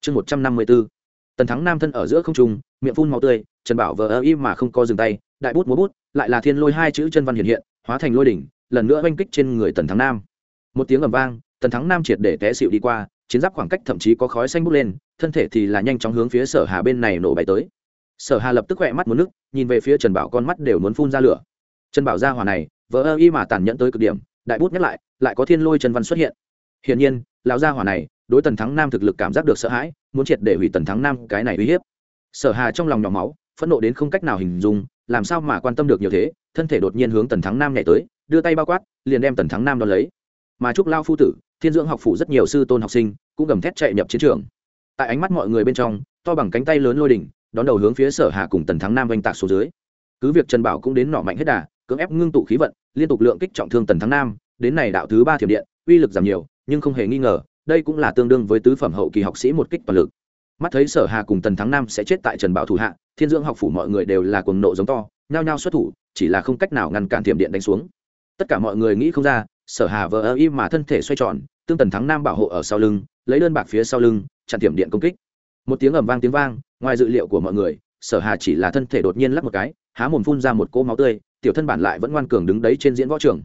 Chương một trăm năm mươi b ố tần thắng nam thân ở giữa không trung, miệng phun máu tươi trần bảo vờ ơ im mà không co dừng tay đại bút múa bút, lại là thiên lôi hai chữ chân văn hiện hiện, hóa thành lôi đỉnh, lần nữa oanh kích trên người tần thắng nam. Một tiếng ầm vang, tần thắng nam triệt để té xịu đi qua, chiến giáp khoảng cách thậm chí có khói xanh bút lên, thân thể thì là nhanh chóng hướng phía sở hà bên này nổ bay tới. Sở hà lập tức khỏe mắt muốn nước, nhìn về phía trần bảo con mắt đều muốn phun ra lửa. Trần bảo ra hòa này, vỡ ơ y mà tàn nhẫn tới cực điểm, đại bút nhắc lại lại có thiên lôi trần văn xuất hiện. Hiển nhiên, lão gia hỏa này, đối tần thắng nam thực lực cảm giác được sợ hãi, muốn triệt để hủy tần thắng nam cái này uy hiếp. Sở hà trong lòng nhỏ máu, phẫn nộ đến không cách nào hình dung làm sao mà quan tâm được nhiều thế? Thân thể đột nhiên hướng tần thắng nam nhảy tới, đưa tay bao quát, liền đem tần thắng nam đón lấy. Mà trúc lao phu tử, thiên dưỡng học phủ rất nhiều sư tôn học sinh, cũng gầm thét chạy nhập chiến trường. Tại ánh mắt mọi người bên trong, to bằng cánh tay lớn lôi đỉnh, đón đầu hướng phía sở hà cùng tần thắng nam oanh tạc xuống dưới. Cứ việc trần bảo cũng đến nọ mạnh hết đà, cưỡng ép ngưng tụ khí vận, liên tục lượng kích trọng thương tần thắng nam, đến này đạo thứ ba thiểm điện, uy lực giảm nhiều, nhưng không hề nghi ngờ, đây cũng là tương đương với tứ phẩm hậu kỳ học sĩ một kích toàn lực mắt thấy sở hà cùng tần thắng nam sẽ chết tại trần bảo thủ hạ, thiên dưỡng học phủ mọi người đều là cuồng nộ giống to, nhao nhao xuất thủ, chỉ là không cách nào ngăn cản thiểm điện đánh xuống. Tất cả mọi người nghĩ không ra, sở hà vờ ơ im mà thân thể xoay tròn, tương tần thắng nam bảo hộ ở sau lưng, lấy đơn bạc phía sau lưng, chặn thiểm điện công kích. Một tiếng ầm vang tiếng vang, ngoài dự liệu của mọi người, sở hà chỉ là thân thể đột nhiên lắc một cái, há mồm phun ra một cỗ máu tươi, tiểu thân bản lại vẫn ngoan cường đứng đấy trên diễn võ trường.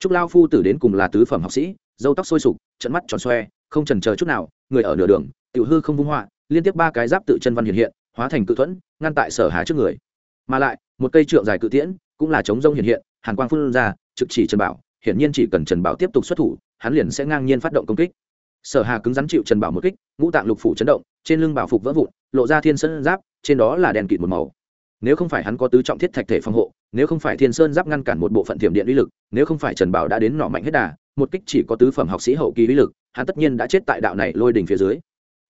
Trúc lao phu tử đến cùng là tứ phẩm học sĩ dâu tóc sôi sục, trận mắt tròn xoe, không trần chờ chút nào, người ở nửa đường, tiểu hư không vung họa liên tiếp ba cái giáp tự chân văn hiện hiện, hóa thành cự thuẫn, ngăn tại sở hà trước người. Mà lại, một cây trượng dài cự tiễn cũng là chống rông hiện hiện, hàn quang phun ra, trực chỉ trần bảo, hiển nhiên chỉ cần trần bảo tiếp tục xuất thủ, hắn liền sẽ ngang nhiên phát động công kích. Sở hà cứng rắn chịu trần bảo một kích, ngũ tạng lục phủ chấn động, trên lưng bảo phục vỡ vụn, lộ ra thiên sơn giáp, trên đó là đèn kịt một màu. Nếu không phải hắn có tứ trọng thiết thạch thể phòng hộ, nếu không phải thiên sơn giáp ngăn cản một bộ phận thiểm điện uy lực, nếu không phải trần bảo đã đến nọ mạnh hết đà, một kích chỉ có tứ phẩm học sĩ hậu kỳ uy lực, hắn tất nhiên đã chết tại đạo này lôi đỉnh phía dưới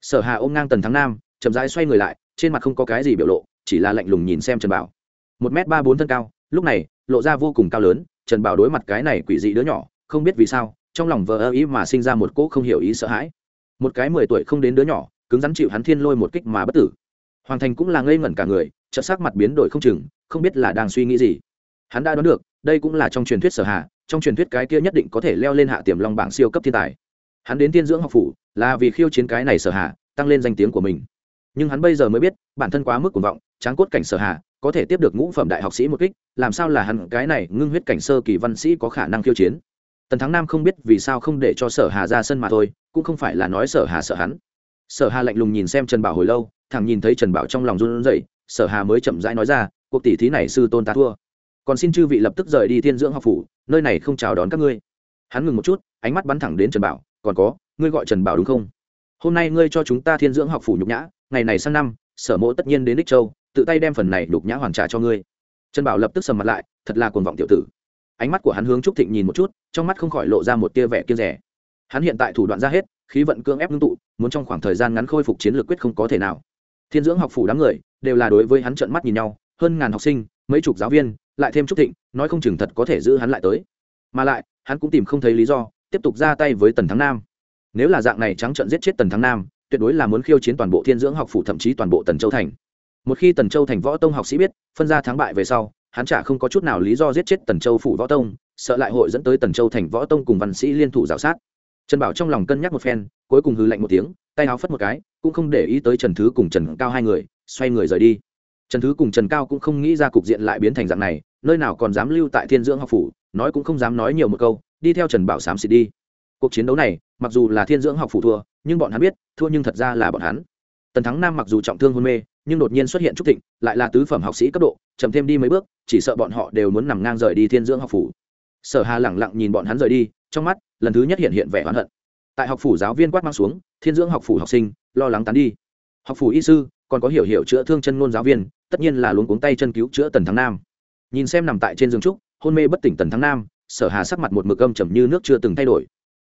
sở hà ôm ngang tần thắng nam, chậm rãi xoay người lại, trên mặt không có cái gì biểu lộ, chỉ là lạnh lùng nhìn xem trần bảo. Một m ba bốn thân cao, lúc này, lộ ra vô cùng cao lớn, trần bảo đối mặt cái này quỷ dị đứa nhỏ, không biết vì sao, trong lòng vờ ơ ý mà sinh ra một cỗ không hiểu ý sợ hãi. Một cái mười tuổi không đến đứa nhỏ, cứng rắn chịu hắn thiên lôi một kích mà bất tử. Hoàng thành cũng là ngây ngẩn cả người, chợt sắc mặt biến đổi không chừng, không biết là đang suy nghĩ gì. Hắn đã đoán được, đây cũng là trong truyền thuyết sở hạ trong truyền thuyết cái kia nhất định có thể leo lên hạ tiềm long bảng siêu cấp thiên tài. Hắn đến tiên dưỡng học phủ là vì khiêu chiến cái này sở hạ, tăng lên danh tiếng của mình. Nhưng hắn bây giờ mới biết, bản thân quá mức cuồng vọng, tráng cốt cảnh sở hạ, có thể tiếp được ngũ phẩm đại học sĩ một kích, làm sao là hắn cái này ngưng huyết cảnh sơ kỳ văn sĩ có khả năng khiêu chiến? Tần thắng nam không biết vì sao không để cho sở hà ra sân mà thôi, cũng không phải là nói sở hà sợ hắn. Sở hà lạnh lùng nhìn xem trần bảo hồi lâu thằng nhìn thấy trần bảo trong lòng run rẩy, sở hà mới chậm rãi nói ra, cuộc tỷ thí này sư tôn ta thua. Còn xin chư vị lập tức rời đi thiên dưỡng học phủ, nơi này không chào đón các ngươi. Hắn ngừng một chút, ánh mắt bắn thẳng đến trần bảo, còn có ngươi gọi trần bảo đúng không? Hôm nay ngươi cho chúng ta thiên dưỡng học phủ nhục nhã, ngày này sang năm, sở mộ tất nhiên đến đích châu, tự tay đem phần này nhục nhã hoàn trả cho ngươi. Trần bảo lập tức sầm mặt lại, thật là cuồng vọng tiểu tử. Ánh mắt của hắn hướng trúc thịnh nhìn một chút, trong mắt không khỏi lộ ra một tia vẻ kiên rẻ hắn hiện tại thủ đoạn ra hết, khí vận cương ép ngưng tụ, muốn trong khoảng thời gian ngắn khôi phục chiến lược quyết không có thể nào. Thiên dưỡng học phủ đám người, đều là đối với hắn trợn mắt nhìn nhau, hơn ngàn học sinh, mấy chục giáo viên, lại thêm trúc thịnh, nói không chừng thật có thể giữ hắn lại tới. Mà lại, hắn cũng tìm không thấy lý do, tiếp tục ra tay với tần thắng nam nếu là dạng này trắng trợn giết chết tần thắng nam, tuyệt đối là muốn khiêu chiến toàn bộ thiên dưỡng học phủ thậm chí toàn bộ tần châu thành. Một khi tần châu thành võ tông học sĩ biết, phân ra thắng bại về sau, hắn chả không có chút nào lý do giết chết tần châu phủ võ tông, sợ lại hội dẫn tới tần châu thành võ tông cùng văn sĩ liên thủ g i o sát. Trần bảo trong lòng cân nhắc một phen, cuối cùng hư lạnh một tiếng, tay áo phất một cái, cũng không để ý tới trần thứ cùng trần cao hai người, xoay người rời đi. Trần thứ cùng trần cao cũng không nghĩ ra cục diện lại biến thành dạng này, nơi nào còn dám lưu tại thiên dưỡng học phủ, nói cũng không dám nói nhiều một câu, đi theo trần bảo xám xịt đi. Cuộc chiến đấu này mặc dù là thiên dưỡng học Phụ thua, nhưng bọn hắn biết, thua nhưng thật ra là bọn hắn. Tần thắng nam mặc dù trọng thương hôn mê, nhưng đột nhiên xuất hiện trúc thịnh, lại là tứ phẩm học sĩ cấp độ, chậm thêm đi mấy bước, chỉ sợ bọn họ đều muốn nằm ngang rời đi thiên dưỡng học phủ. Sở hà lẳng lặng nhìn bọn hắn rời đi, trong mắt, lần thứ nhất hiện hiện vẻ oán hận. Tại học phủ giáo viên quát mang xuống, thiên dưỡng học phủ học sinh, lo lắng tán đi. Học phủ y sư, còn có hiểu hiểu chữa thương chân ngôn giáo viên, tất nhiên là luống cuống tay chân cứu chữa tần thắng nam. Nhìn xem nằm tại trên giường trúc, hôn mê bất tỉnh tần thắng nam, sở hà sắc mặt một mực âm trầm như nước chưa từng thay đổi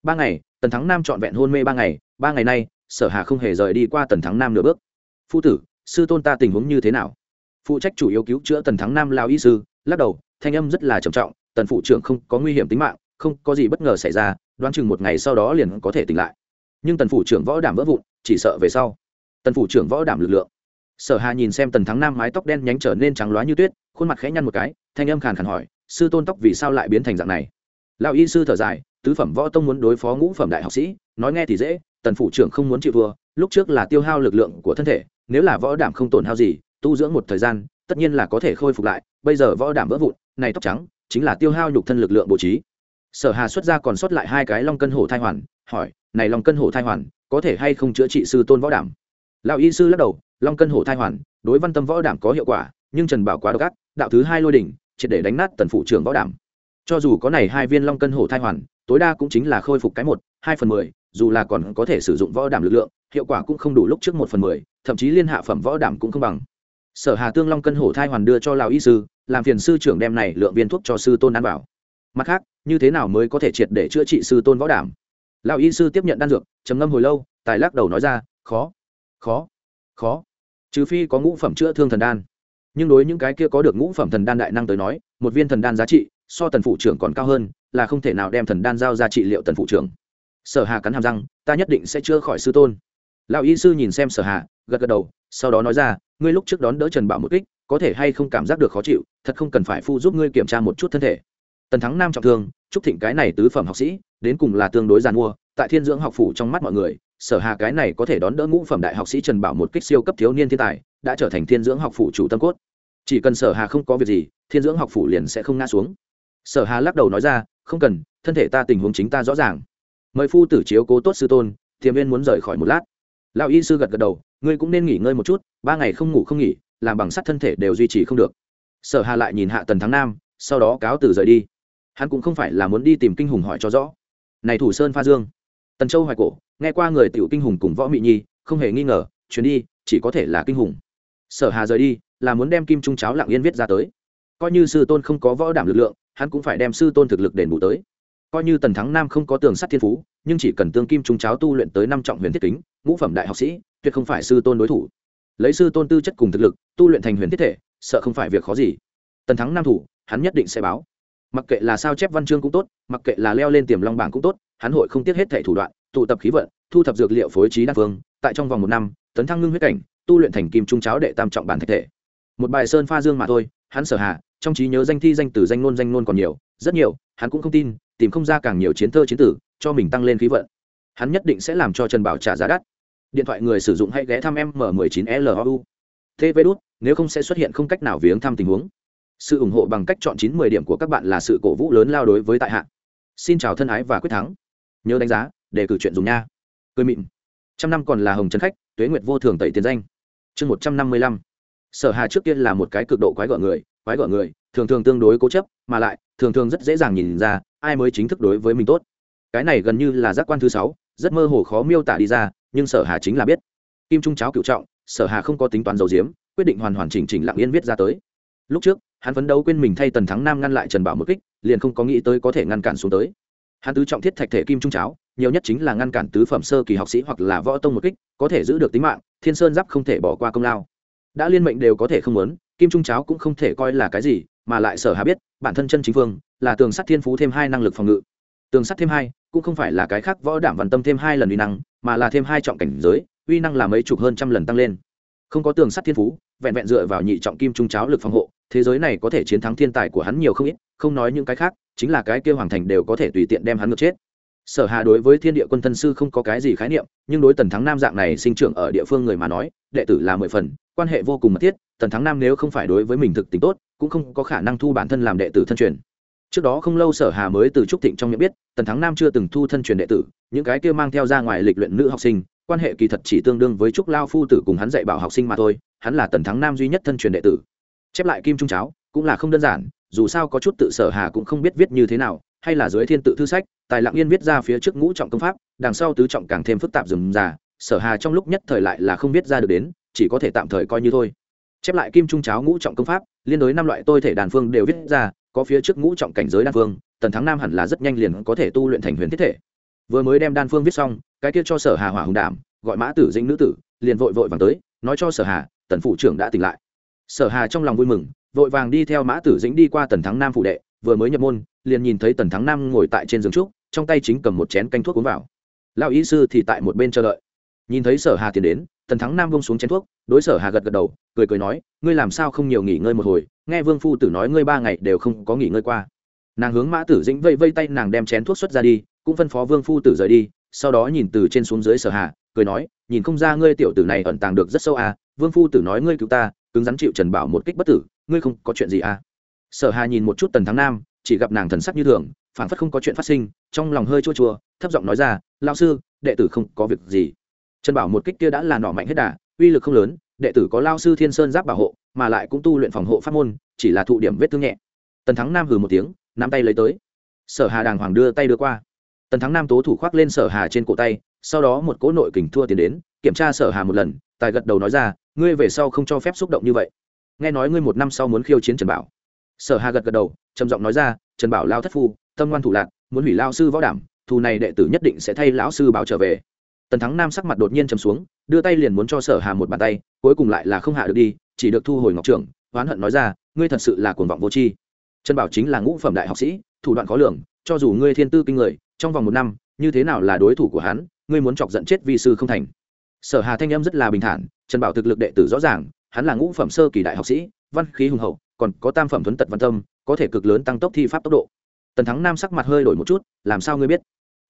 ba ngày, tần thắng nam trọn vẹn hôn mê ba ngày ba ngày nay, sở hà không hề rời đi qua tần thắng nam nửa bước. Phu tử, sư tôn ta tình huống như thế nào? Phụ trách chủ yếu cứu chữa tần thắng nam lao y sư, lắc đầu, thanh âm rất là trầm trọng, tần phụ trưởng không có nguy hiểm tính mạng, không có gì bất ngờ xảy ra, đoán chừng một ngày sau đó liền có thể tỉnh lại. Nhưng tần phủ trưởng võ đảm vỡ vụn, chỉ sợ về sau. Tần phủ trưởng võ đảm lực lượng. Sở hà nhìn xem tần thắng nam mái tóc đen nhánh trở nên trắng loá như tuyết, khuôn mặt khẽ nhăn một cái, thanh âm khàn khàn hỏi, sư tôn tóc vì sao lại biến thành dạng này? Lão y sư thở dài, tứ phẩm võ tông muốn đối phó ngũ phẩm đại học sĩ, nói nghe thì dễ, tần phủ trưởng không muốn chịu thua, lúc trước là tiêu hao lực lượng của thân thể, nếu là võ đảm không tổn hao gì, tu dưỡng một thời gian, tất nhiên là có thể khôi phục lại, bây giờ võ đảm vỡ vụn, này tóc trắng, chính là tiêu hao nhục thân lực lượng bố trí. Sở hà xuất ra còn sót lại hai cái long cân hổ thai hoàn, hỏi, này long cân hổ thai hoàn, có thể hay không chữa trị sư tôn võ đảm? Lão y sư lắc đầu, long cân hổ thai hoàn, đối văn tâm võ đảm có hiệu quả, nhưng trần bảo quá độc ác, đạo thứ hai lôi đỉnh, triệt để đánh nát tần phụ trưởng võ đảm cho dù có này hai viên long cân hổ thai hoàn, tối đa cũng chính là khôi phục cái một, hai phần mười, dù là còn có thể sử dụng võ đảm lực lượng, hiệu quả cũng không đủ lúc trước một phần mười, thậm chí liên hạ phẩm võ đảm cũng không bằng. Sở hà tương long cân hổ thai hoàn đưa cho lão y sư, làm phiền sư trưởng đem này lượng viên thuốc cho sư tôn ăn bảo mặt khác, như thế nào mới có thể triệt để chữa trị sư tôn võ đảm? Lão y sư tiếp nhận đan dược, trầm ngâm hồi lâu, tài lắc đầu nói ra, khó khó khó. Trừ phi có ngũ phẩm chữa thương thần đan. Nhưng đối những cái kia có được ngũ phẩm thần đan đại năng tới nói, một viên thần đan giá trị so tần phụ trưởng còn cao hơn, là không thể nào đem thần đan giao ra trị liệu tần phụ trưởng. Sở hà cắn hàm răng, ta nhất định sẽ chữa khỏi sư tôn. Lão y sư nhìn xem sở hà, gật gật đầu, sau đó nói ra, ngươi lúc trước đón đỡ trần bảo một kích, có thể hay không cảm giác được khó chịu, thật không cần phải phu giúp ngươi kiểm tra một chút thân thể. Tần thắng nam trọng thương trúc thịnh cái này tứ phẩm học sĩ, đến cùng là tương đối giàn mua, tại thiên dưỡng học phủ trong mắt mọi người, sở hà cái này có thể đón đỡ ngũ phẩm đại học sĩ trần bảo một kích siêu cấp thiếu niên thiên tài, đã trở thành thiên dưỡng học phủ chủ tâm cốt. Chỉ cần sở hà không có việc gì, thiên dưỡng học phủ liền sẽ không ngã xuống sở hà lắc đầu nói ra, không cần, thân thể ta tình huống chính ta rõ ràng. Mời phu tử chiếu cố tốt sư tôn thiềm viên muốn rời khỏi một lát. Lão y sư gật gật đầu, ngươi cũng nên nghỉ ngơi một chút, ba ngày không ngủ không nghỉ, làm bằng sắt thân thể đều duy trì không được. Sở hà lại nhìn hạ tần thắng nam, sau đó cáo từ rời đi. Hắn cũng không phải là muốn đi tìm kinh hùng hỏi cho rõ. Này thủ sơn pha dương. Tần châu hoài cổ, nghe qua người tiểu kinh hùng cùng võ mị nhi, không hề nghi ngờ, chuyến đi, chỉ có thể là kinh hùng. Sở hà rời đi, là muốn đem kim trung cháo lặng yên viết ra tới. Coi như sư tôn không có võ đảm lực lượng hắn cũng phải đem sư tôn thực lực đền bù tới. Coi như tần thắng nam không có tường sắt thiên phú, nhưng chỉ cần tương kim trung cháo tu luyện tới năm trọng huyền thiết kính, ngũ phẩm đại học sĩ, tuyệt không phải sư tôn đối thủ. Lấy sư tôn tư chất cùng thực lực, tu luyện thành huyền thiết thể, sợ không phải việc khó gì. Tần thắng nam thủ, hắn nhất định sẽ báo. Mặc kệ là sao chép văn chương cũng tốt, mặc kệ là leo lên tiềm long bảng cũng tốt, hắn hội không tiếc hết thể thủ đoạn, tụ tập khí vận, thu thập dược liệu phối trí đa phương, tại trong vòng một năm, tấn thăng ngưng huyết cảnh, tu luyện thành kim trung cháo đệ tam trọng bản thạch thể. Một bài sơn pha dương mà thôi, hắn sở hạ trong trí nhớ danh thi danh từ danh nôn danh nôn còn nhiều, rất nhiều, hắn cũng không tin, tìm không ra càng nhiều chiến thơ chiến tử, cho mình tăng lên khí vận. Hắn nhất định sẽ làm cho trần bảo trả giá đắt. Điện thoại người sử dụng hãy ghé thăm m 19 lu tv đút, nếu không sẽ xuất hiện không cách nào viếng thăm tình huống. Sự ủng hộ bằng cách chọn chín mười điểm của các bạn là sự cổ vũ lớn lao đối với tại hạ. Xin chào thân ái và quyết thắng. Nhớ đánh giá để cử chuyện dùng nha. Cười mịn. Trăm năm còn là hồng trần khách, tuế nguyệt vô thường tẩy tiền danh. Chương một trăm năm mươi lăm. Sở hà trước tiên là một cái cực độ quái gở người quái gở người, thường thường tương đối cố chấp, mà lại, thường thường rất dễ dàng nhìn ra ai mới chính thức đối với mình tốt. Cái này gần như là giác quan thứ sáu, rất mơ hồ khó miêu tả đi ra, nhưng sở hà chính là biết. Kim trung cháo cựu trọng, sở hà không có tính toán dầu diếm, quyết định hoàn hoàn chỉnh chỉnh lặng yên viết ra tới. Lúc trước, hắn phấn đấu quên mình thay tần thắng nam ngăn lại trần bảo một kích, liền không có nghĩ tới có thể ngăn cản xuống tới. Hắn tứ trọng thiết thạch thể kim trung cháo, nhiều nhất chính là ngăn cản tứ phẩm sơ kỳ học sĩ hoặc là võ tông một kích, có thể giữ được tính mạng, thiên sơn giáp không thể bỏ qua công lao. Đã liên mệnh đều có thể không muốn kim trung cháo cũng không thể coi là cái gì, mà lại sở hà biết, bản thân chân chính phương là tường sắt thiên phú thêm hai năng lực phòng ngự. Tường sắt thêm hai, cũng không phải là cái khác võ đảm văn tâm thêm hai lần uy năng, mà là thêm hai trọng cảnh giới, uy năng là mấy chục hơn trăm lần tăng lên. Không có tường sắt thiên phú, vẹn vẹn dựa vào nhị trọng kim trung cháo lực phòng hộ, thế giới này có thể chiến thắng thiên tài của hắn nhiều không ít, không nói những cái khác, chính là cái kêu hoàng thành đều có thể tùy tiện đem hắn ngược chết. Sở hà đối với thiên địa quân thân sư không có cái gì khái niệm, nhưng đối tần thắng nam dạng này sinh trưởng ở địa phương người mà nói, đệ tử là mười phần, quan hệ vô cùng mật thiết tần thắng nam nếu không phải đối với mình thực tính tốt, cũng không có khả năng thu bản thân làm đệ tử thân truyền. Trước đó không lâu sở hà mới từ trúc thịnh trong miệng biết, tần thắng nam chưa từng thu thân truyền đệ tử, những cái kia mang theo ra ngoài lịch luyện nữ học sinh, quan hệ kỳ thật chỉ tương đương với trúc lao phu tử cùng hắn dạy bảo học sinh mà thôi, hắn là tần thắng nam duy nhất thân truyền đệ tử. Chép lại kim trung cháo, cũng là không đơn giản, dù sao có chút tự sở hà cũng không biết viết như thế nào, hay là dưới thiên tự thư sách, tài lặng yên viết ra phía trước ngũ trọng công pháp, đằng sau tứ trọng càng thêm phức tạp rườm rà, sở hà trong lúc nhất thời lại là không biết ra được đến, chỉ có thể tạm thời coi như thôi chép lại kim trung cháo ngũ trọng công pháp, liên đối năm loại tôi thể đàn phương đều viết ra, có phía trước ngũ trọng cảnh giới đan phương, tần thắng nam hẳn là rất nhanh liền có thể tu luyện thành huyền thiết thể. Vừa mới đem đan phương viết xong, cái kia cho sở hà hỏa hùng đảm, gọi mã tử dĩnh nữ tử, liền vội vội vàng tới, nói cho sở hà, tần phụ trưởng đã tỉnh lại. Sở hà trong lòng vui mừng, vội vàng đi theo mã tử dĩnh đi qua tần thắng nam phụ đệ, vừa mới nhập môn, liền nhìn thấy tần thắng nam ngồi tại trên giường trúc, trong tay chính cầm một chén canh thuốc uống vào. Lao ý sư thì tại một bên chờ đợi. Nhìn thấy sở hà tiến đến tần thắng nam bông xuống chén thuốc, đối sở hà gật gật đầu, cười cười nói, ngươi làm sao không nhiều nghỉ ngơi một hồi? Nghe vương phu tử nói ngươi ba ngày đều không có nghỉ ngơi qua. Nàng hướng mã tử dĩnh vây vây tay, nàng đem chén thuốc xuất ra đi, cũng phân phó vương phu tử rời đi, sau đó nhìn từ trên xuống dưới sở hà, cười nói, nhìn không ra ngươi tiểu tử này ẩn tàng được rất sâu à vương phu tử nói ngươi cứu ta, cứng rắn chịu trần bảo một kích bất tử, ngươi không có chuyện gì à? Sở hà nhìn một chút tần thắng nam, chỉ gặp nàng thần sắc như thường, phảng phất không có chuyện phát sinh, trong lòng hơi chua chua, thấp giọng nói ra lao sư, đệ tử không có việc gì trần bảo một kích kia đã là nỏ mạnh hết đà, uy lực không lớn, đệ tử có lao sư thiên sơn giáp bảo hộ, mà lại cũng tu luyện phòng hộ pháp môn, chỉ là thụ điểm vết thương nhẹ. Tần thắng nam hừ một tiếng, nắm tay lấy tới. Sở hà đàng hoàng đưa tay đưa qua. Tần thắng nam tố thủ khoác lên sở hà trên cổ tay, sau đó một cỗ nội kình thua tiến đến, kiểm tra sở hà một lần, tài gật đầu nói ra, ngươi về sau không cho phép xúc động như vậy. Nghe nói ngươi một năm sau muốn khiêu chiến trần bảo. Sở hà gật gật đầu, trầm giọng nói ra, trần bảo lao thất phu, tâm ngoan thủ lạc, muốn hủy lao sư võ đảm, thù này đệ tử nhất định sẽ thay lão sư báo trở về tần thắng nam sắc mặt đột nhiên trầm xuống, đưa tay liền muốn cho sở hà một bàn tay, cuối cùng lại là không hạ được đi, chỉ được thu hồi ngọc trưởng, oán hận nói ra, ngươi thật sự là cuồng vọng vô tri. Trần bảo chính là ngũ phẩm đại học sĩ, thủ đoạn khó lường, cho dù ngươi thiên tư kinh người, trong vòng một năm, như thế nào là đối thủ của hắn, ngươi muốn chọc giận chết vi sư không thành. Sở hà thanh âm rất là bình thản, trần bảo thực lực đệ tử rõ ràng, hắn là ngũ phẩm sơ kỳ đại học sĩ, văn khí hùng hậu, còn có tam phẩm thuấn tật văn tâm, có thể cực lớn tăng tốc thi pháp tốc độ. Tần thắng nam sắc mặt hơi đổi một chút, làm sao ngươi biết?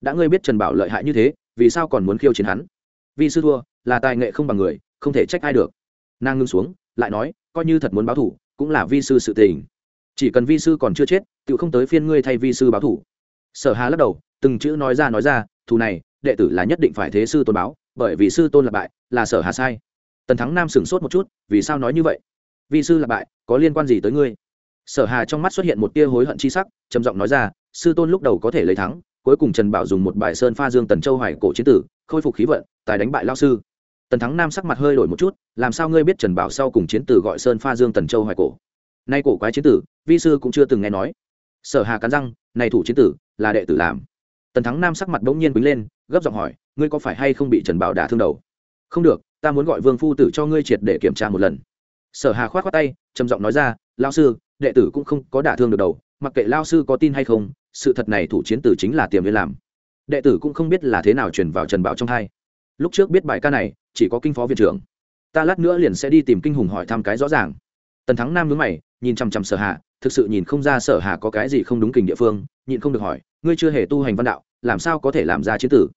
Đã ngươi biết trần bảo lợi hại như thế vì sao còn muốn khiêu chiến hắn? Vì sư thua, là tài nghệ không bằng người, không thể trách ai được. Nàng ngưng xuống, lại nói, coi như thật muốn báo thủ, cũng là vi sư sự tình. Chỉ cần vi sư còn chưa chết tự không tới phiên ngươi thay vi sư báo thủ. Sở hà lắc đầu, từng chữ nói ra nói ra, thù này, đệ tử là nhất định phải thế sư tôn báo, bởi vì sư tôn là bại, là sở hà sai. Tần thắng nam sửng sốt một chút, vì sao nói như vậy? Vi sư là bại, có liên quan gì tới ngươi? Sở hà trong mắt xuất hiện một tia hối hận chi sắc, trầm giọng nói ra, sư tôn lúc đầu có thể lấy thắng cuối cùng trần bảo dùng một bài sơn pha dương tần châu hoài cổ chiến tử, khôi phục khí vận, tài đánh bại lao sư. Tần thắng nam sắc mặt hơi đổi một chút, làm sao ngươi biết trần bảo sau cùng chiến tử gọi sơn pha dương tần châu hoài cổ? Nay cổ quái chiến tử, vi sư cũng chưa từng nghe nói. Sở hà cắn răng, này thủ chiến tử, là đệ tử làm. Tần thắng nam sắc mặt bỗng nhiên bính lên, gấp giọng hỏi, ngươi có phải hay không bị trần bảo đả thương đầu? Không được, ta muốn gọi vương phu tử cho ngươi triệt để kiểm tra một lần. Sở hà khoát khoát tay, trầm giọng nói ra, lao sư, đệ tử cũng không có đả thương được đầu, mặc kệ lao sư có tin hay không sự thật này thủ chiến tử chính là tiềm viên làm. Đệ tử cũng không biết là thế nào truyền vào trần bảo trong hai. Lúc trước biết bài ca này, chỉ có kinh phó viện trưởng. Ta lát nữa liền sẽ đi tìm kinh hùng hỏi thăm cái rõ ràng. Tần thắng nam nhướng mày, nhìn chằm chằm sở hạ thực sự nhìn không ra sở hạ có cái gì không đúng kình địa phương, nhịn không được hỏi, ngươi chưa hề tu hành văn đạo, làm sao có thể làm ra chiến tử?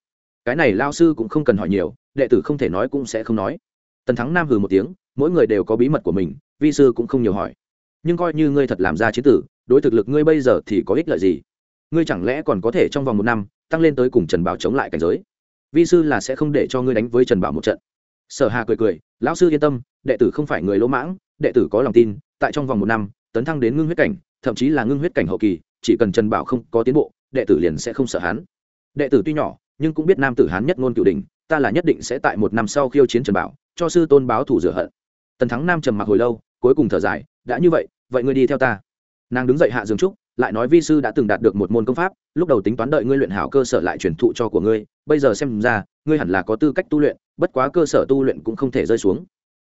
Cái này lao sư cũng không cần hỏi nhiều, đệ tử không thể nói cũng sẽ không nói. Tần thắng nam hừ một tiếng, mỗi người đều có bí mật của mình, vi sư cũng không nhiều hỏi. Nhưng coi như ngươi thật làm ra chiến tử, đối thực lực ngươi bây giờ thì có ích lợi gì? Ngươi chẳng lẽ còn có thể trong vòng một năm tăng lên tới cùng trần bảo chống lại cảnh giới? Vi sư là sẽ không để cho ngươi đánh với trần bảo một trận. Sở hà cười cười, lão sư yên tâm, đệ tử không phải người lỗ mãng, đệ tử có lòng tin, tại trong vòng một năm, tấn thăng đến ngưng huyết cảnh, thậm chí là ngưng huyết cảnh hậu kỳ, chỉ cần trần bảo không có tiến bộ, đệ tử liền sẽ không sợ hắn. Đệ tử tuy nhỏ, nhưng cũng biết nam tử hán nhất ngôn cửu đình ta là nhất định sẽ tại một năm sau khiêu chiến trần bảo, cho sư tôn báo thủ rửa hận. Tần thắng nam trầm mặc hồi lâu, cuối cùng thở dài, đã như vậy vậy ngươi đi theo ta. Nàng đứng dậy hạ dương trúc lại nói vi sư đã từng đạt được một môn công pháp, lúc đầu tính toán đợi ngươi luyện hảo cơ sở lại truyền thụ cho của ngươi, bây giờ xem ra, ngươi hẳn là có tư cách tu luyện, bất quá cơ sở tu luyện cũng không thể rơi xuống.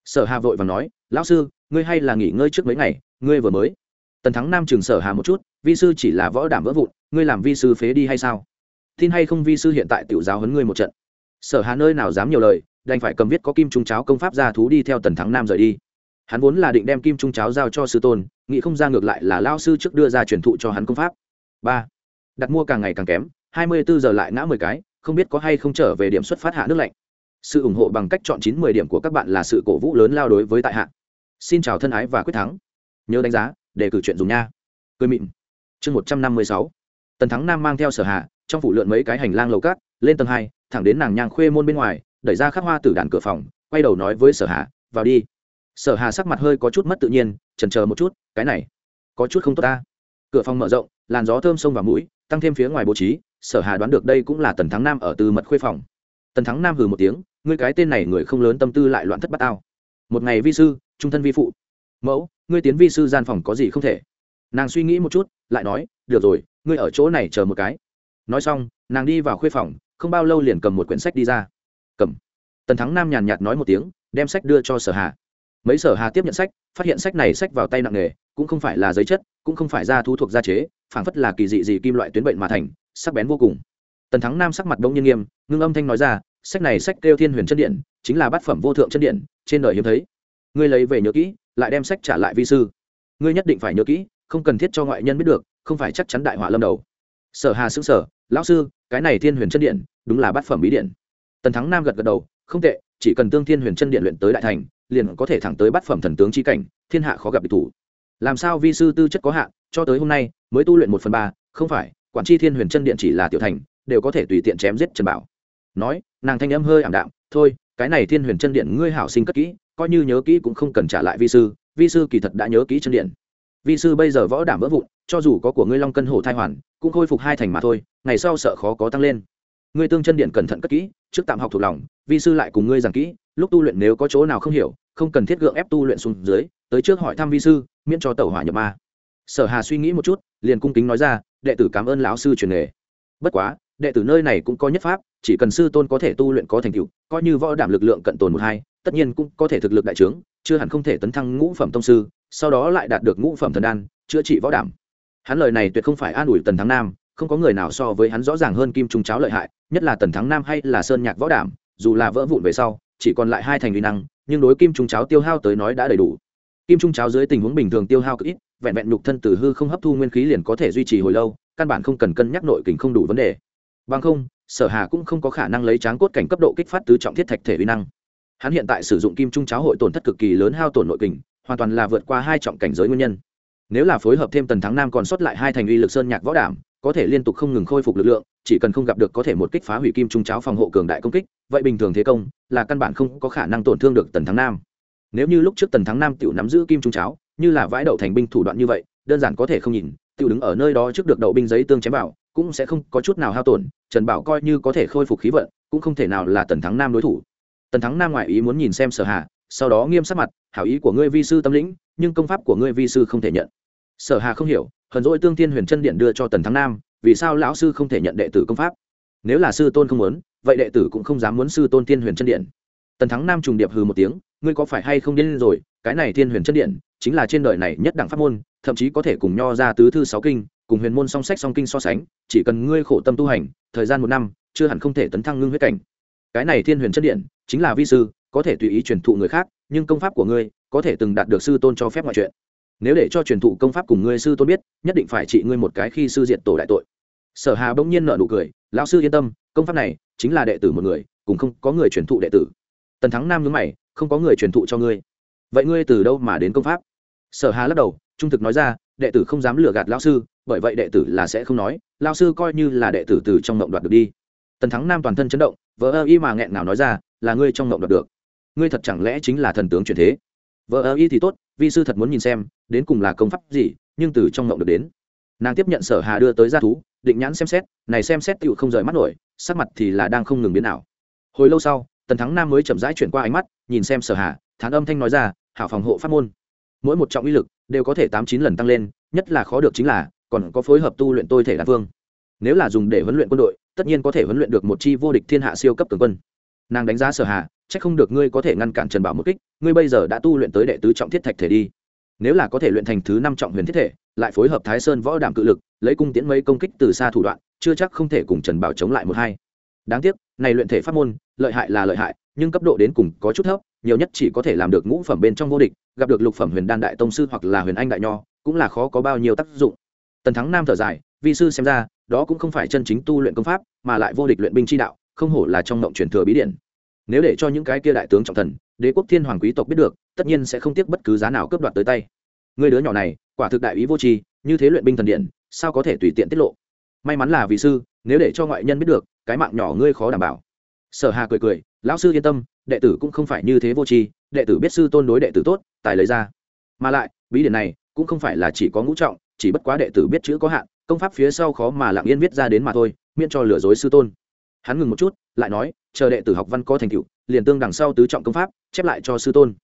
Sở hà vội và nói, lão sư, ngươi hay là nghỉ ngơi trước mấy ngày, ngươi vừa mới. Tần thắng nam trường sở hà một chút, vi sư chỉ là võ đảm vỡ vụn, ngươi làm vi sư phế đi hay sao? Tin hay không vi sư hiện tại tiểu giáo huấn ngươi một trận? Sở hà nơi nào dám nhiều lời, đành phải cầm viết có kim trung cháo công pháp ra thú đi theo tần thắng nam rời đi hắn vốn là định đem kim trung cháo giao cho sư tôn, nghĩ không ra ngược lại là lao sư trước đưa ra truyền thụ cho hắn công pháp. Ba, đặt mua càng ngày càng kém, hai mươi bốn giờ lại ngã mười cái, không biết có hay không trở về điểm xuất phát hạ nước lạnh. Sự ủng hộ bằng cách chọn chín mười điểm của các bạn là sự cổ vũ lớn lao đối với tại hạ. Xin chào thân ái và quyết thắng. Nhớ đánh giá, để cử chuyện dùng nha. Cười mịn. Chương một trăm năm mươi sáu. Tần thắng nam mang theo sở hạ trong phủ lượn mấy cái hành lang lầu cát, lên tầng hai, thẳng đến nàng nhang khuê môn bên ngoài, đẩy ra khắc hoa từ đàn cửa phòng, quay đầu nói với sở hạ vào đi sở hà sắc mặt hơi có chút mất tự nhiên, chần chờ một chút, cái này có chút không tốt ta. Cửa phòng mở rộng, làn gió thơm sông vào mũi, tăng thêm phía ngoài bố trí, sở hà đoán được đây cũng là tần thắng nam ở từ mật khuê phòng. Tần thắng nam hừ một tiếng, ngươi cái tên này người không lớn tâm tư lại loạn thất bát ao một ngày vi sư, trung thân vi phụ. Mẫu, ngươi tiến vi sư gian phòng có gì không thể? Nàng suy nghĩ một chút, lại nói, được rồi, ngươi ở chỗ này chờ một cái. Nói xong, nàng đi vào khuê phòng, không bao lâu liền cầm một quyển sách đi ra. Cầm. Tần thắng nam nhàn nhạt nói một tiếng, đem sách đưa cho sở hà mấy sở hà tiếp nhận sách, phát hiện sách này sách vào tay nặng nghề cũng không phải là giấy chất, cũng không phải da thu thuộc da chế, phảng phất là kỳ dị gì kim loại tuyến bệnh mà thành, sắc bén vô cùng. Tần thắng nam sắc mặt đông nhiên nghiêm, ngưng âm thanh nói ra, sách này sách kêu thiên huyền chân điện, chính là bát phẩm vô thượng chân điện, trên đời hiếm thấy. Ngươi lấy về nhớ kỹ, lại đem sách trả lại vi sư. Ngươi nhất định phải nhớ kỹ, không cần thiết cho ngoại nhân biết được, không phải chắc chắn đại họa lâm đầu. Sở hà xứng sở lão sư, cái này thiên huyền chân điện, đúng là bát phẩm bí điện. Tần thắng nam gật gật đầu, không tệ, chỉ cần tương thiên huyền chân điện luyện tới đại thành liền có thể thẳng tới bát phẩm thần tướng chi cảnh, thiên hạ khó gặp địch thủ. Làm sao vi sư tư chất có hạn, cho tới hôm nay, mới tu luyện một phần ba, không phải, quản chi thiên huyền chân điện chỉ là tiểu thành, đều có thể tùy tiện chém giết trần bảo. Nói, nàng thanh âm hơi ảm đạm, thôi, cái này thiên huyền chân điện ngươi hảo sinh cất kỹ, coi như nhớ kỹ cũng không cần trả lại vi sư vi sư kỳ thật đã nhớ kỹ chân điện. Vi sư bây giờ võ đảm vỡ vụn, cho dù có của ngươi long cân hổ thai hoàn, cũng khôi phục hai thành mà thôi, ngày sau sợ khó có tăng lên. Ngươi tương chân điện cẩn thận cất kỹ, trước tạm học thuộc lòng, vi sư lại cùng ngươi giảng kỹ lúc tu luyện nếu có chỗ nào không hiểu, không cần thiết gượng ép tu luyện xuống dưới, tới trước hỏi thăm vi sư, miễn cho tẩu hỏa nhập ma. Sở hà suy nghĩ một chút, liền cung kính nói ra, đệ tử cảm ơn lão sư truyền nghề. Bất quá, đệ tử nơi này cũng có nhất pháp, chỉ cần sư tôn có thể tu luyện có thành tựu, coi như võ đảm lực lượng cận tồn một hai, tất nhiên cũng có thể thực lực đại trướng, chưa hẳn không thể tấn thăng ngũ phẩm tông sư, sau đó lại đạt được ngũ phẩm thần đan, chữa trị võ đảm. Hắn lời này tuyệt không phải an ủi tần thắng nam, không có người nào so với hắn rõ ràng hơn kim trung cháo lợi hại, nhất là tần thắng nam hay là sơn nhạc võ đảm, dù là vỡ vụn về sau chỉ còn lại hai thành uy năng, nhưng đối kim trung cháo tiêu hao tới nói đã đầy đủ. Kim trung cháo dưới tình huống bình thường tiêu hao cực ít, vẹn vẹn nhục thân từ hư không hấp thu nguyên khí liền có thể duy trì hồi lâu, căn bản không cần cân nhắc nội kình không đủ vấn đề. Bằng không, sở hà cũng không có khả năng lấy tráng cốt cảnh cấp độ kích phát tứ trọng thiết thạch thể uy năng. Hắn hiện tại sử dụng kim trung cháo hội tổn thất cực kỳ lớn hao tổn nội kình, hoàn toàn là vượt qua hai trọng cảnh giới nguyên nhân. Nếu là phối hợp thêm tần thắng nam còn sót lại hai thành uy lực sơn nhạc võ đảm có thể liên tục không ngừng khôi phục lực lượng, chỉ cần không gặp được có thể một kích phá hủy kim trung cháo phòng hộ cường đại công kích, vậy bình thường thế công là căn bản không có khả năng tổn thương được tần thắng nam. Nếu như lúc trước tần thắng nam tự nắm giữ kim trung cháo, như là vãi đậu thành binh thủ đoạn như vậy, đơn giản có thể không nhìn tự đứng ở nơi đó trước được đậu binh giấy tương chém bảo cũng sẽ không có chút nào hao tổn, trần bảo coi như có thể khôi phục khí vận, cũng không thể nào là tần thắng nam đối thủ. Tần thắng nam ngoại ý muốn nhìn xem sở hà, sau đó nghiêm sắc mặt, hảo ý của ngươi vi sư tâm lĩnh, nhưng công pháp của ngươi vi sư không thể nhận. Sở hà không hiểu hờn dỗi tương tiên huyền chân điện đưa cho tần thắng nam, vì sao lão sư không thể nhận đệ tử công pháp? Nếu là sư tôn không muốn, vậy đệ tử cũng không dám muốn sư tôn tiên huyền chân điện. Tần thắng nam trùng điệp hừ một tiếng, ngươi có phải hay không điên rồi? Cái này thiên huyền chân điện, chính là trên đời này nhất đẳng pháp môn, thậm chí có thể cùng nho ra tứ thư sáu kinh, cùng huyền môn song sách song kinh so sánh, chỉ cần ngươi khổ tâm tu hành, thời gian một năm, chưa hẳn không thể tấn thăng ngưng huyết cảnh. Cái này thiên huyền chân điện, chính là vi sư, có thể tùy ý truyền thụ người khác, nhưng công pháp của ngươi, có thể từng đạt được sư tôn cho phép mọi chuyện nếu để cho truyền thụ công pháp cùng ngươi sư tôn biết, nhất định phải trị ngươi một cái khi sư diện tổ đại tội. Sở hà bỗng nhiên nợ nụ cười, lão sư yên tâm, công pháp này chính là đệ tử một người, cùng không có người truyền thụ đệ tử. Tần thắng nam nhớ mày, không có người truyền thụ cho ngươi. Vậy ngươi từ đâu mà đến công pháp? Sở hà lắc đầu, trung thực nói ra, đệ tử không dám lừa gạt lão sư, bởi vậy đệ tử là sẽ không nói, lão sư coi như là đệ tử từ trong ngộng đoạt được đi. Tần thắng nam toàn thân chấn động vợ ơ y mà nghẹn nào nói ra, là ngươi trong ngộng đoạt được. Ngươi thật chẳng lẽ chính là thần tướng truyền thế? Vợ ơ y thì tốt vi sư thật muốn nhìn xem, đến cùng là công pháp gì, nhưng từ trong ngộng được đến. Nàng tiếp nhận sở hà đưa tới ra thú, định nhãn xem xét, này xem xét tựu không rời mắt nổi, sắc mặt thì là đang không ngừng biến ảo. Hồi lâu sau, tần thắng nam mới chậm rãi chuyển qua ánh mắt, nhìn xem sở hà, thán âm thanh nói ra, hảo phòng hộ pháp môn. Mỗi một trọng uy lực đều có thể tám chín lần tăng lên, nhất là khó được chính là, còn có phối hợp tu luyện tôi thể đa phương nếu là dùng để huấn luyện quân đội, tất nhiên có thể huấn luyện được một chi vô địch thiên hạ siêu cấp cường quân. Nàng đánh giá sở hà chắc không được ngươi có thể ngăn cản trần bảo một kích, ngươi bây giờ đã tu luyện tới đệ tứ trọng thiết thạch thể đi. Nếu là có thể luyện thành thứ năm trọng huyền thiết thể, lại phối hợp thái sơn võ đảm cự lực, lấy cung tiễn mấy công kích từ xa thủ đoạn, chưa chắc không thể cùng trần bảo chống lại một hai. Đáng tiếc, này luyện thể pháp môn, lợi hại là lợi hại, nhưng cấp độ đến cùng có chút thấp, nhiều nhất chỉ có thể làm được ngũ phẩm bên trong vô địch, gặp được lục phẩm huyền đan đại tông sư hoặc là huyền anh đại nho, cũng là khó có bao nhiêu tác dụng. Tần thắng nam thở dài, vi sư xem ra, đó cũng không phải chân chính tu luyện công pháp, mà lại vô địch luyện binh chi đạo, không hổ là trong mộng truyền thừa bí điển nếu để cho những cái kia đại tướng trọng thần, đế quốc thiên hoàng quý tộc biết được, tất nhiên sẽ không tiếc bất cứ giá nào cướp đoạt tới tay. Người đứa nhỏ này, quả thực đại ý vô tri, như thế luyện binh thần điện, sao có thể tùy tiện tiết lộ? May mắn là vị sư, nếu để cho ngoại nhân biết được, cái mạng nhỏ ngươi khó đảm bảo. Sở hà cười cười, lão sư yên tâm, đệ tử cũng không phải như thế vô tri, đệ tử biết sư tôn đối đệ tử tốt, tài lấy ra. Mà lại, bí điển này cũng không phải là chỉ có ngũ trọng, chỉ bất quá đệ tử biết chữ có hạn, công pháp phía sau khó mà lặng yên viết ra đến mà thôi, miễn cho lừa dối sư tôn hắn ngừng một chút, lại nói, chờ đệ tử học văn có thành tựu, liền tương đằng sau tứ trọng công pháp, chép lại cho sư tôn.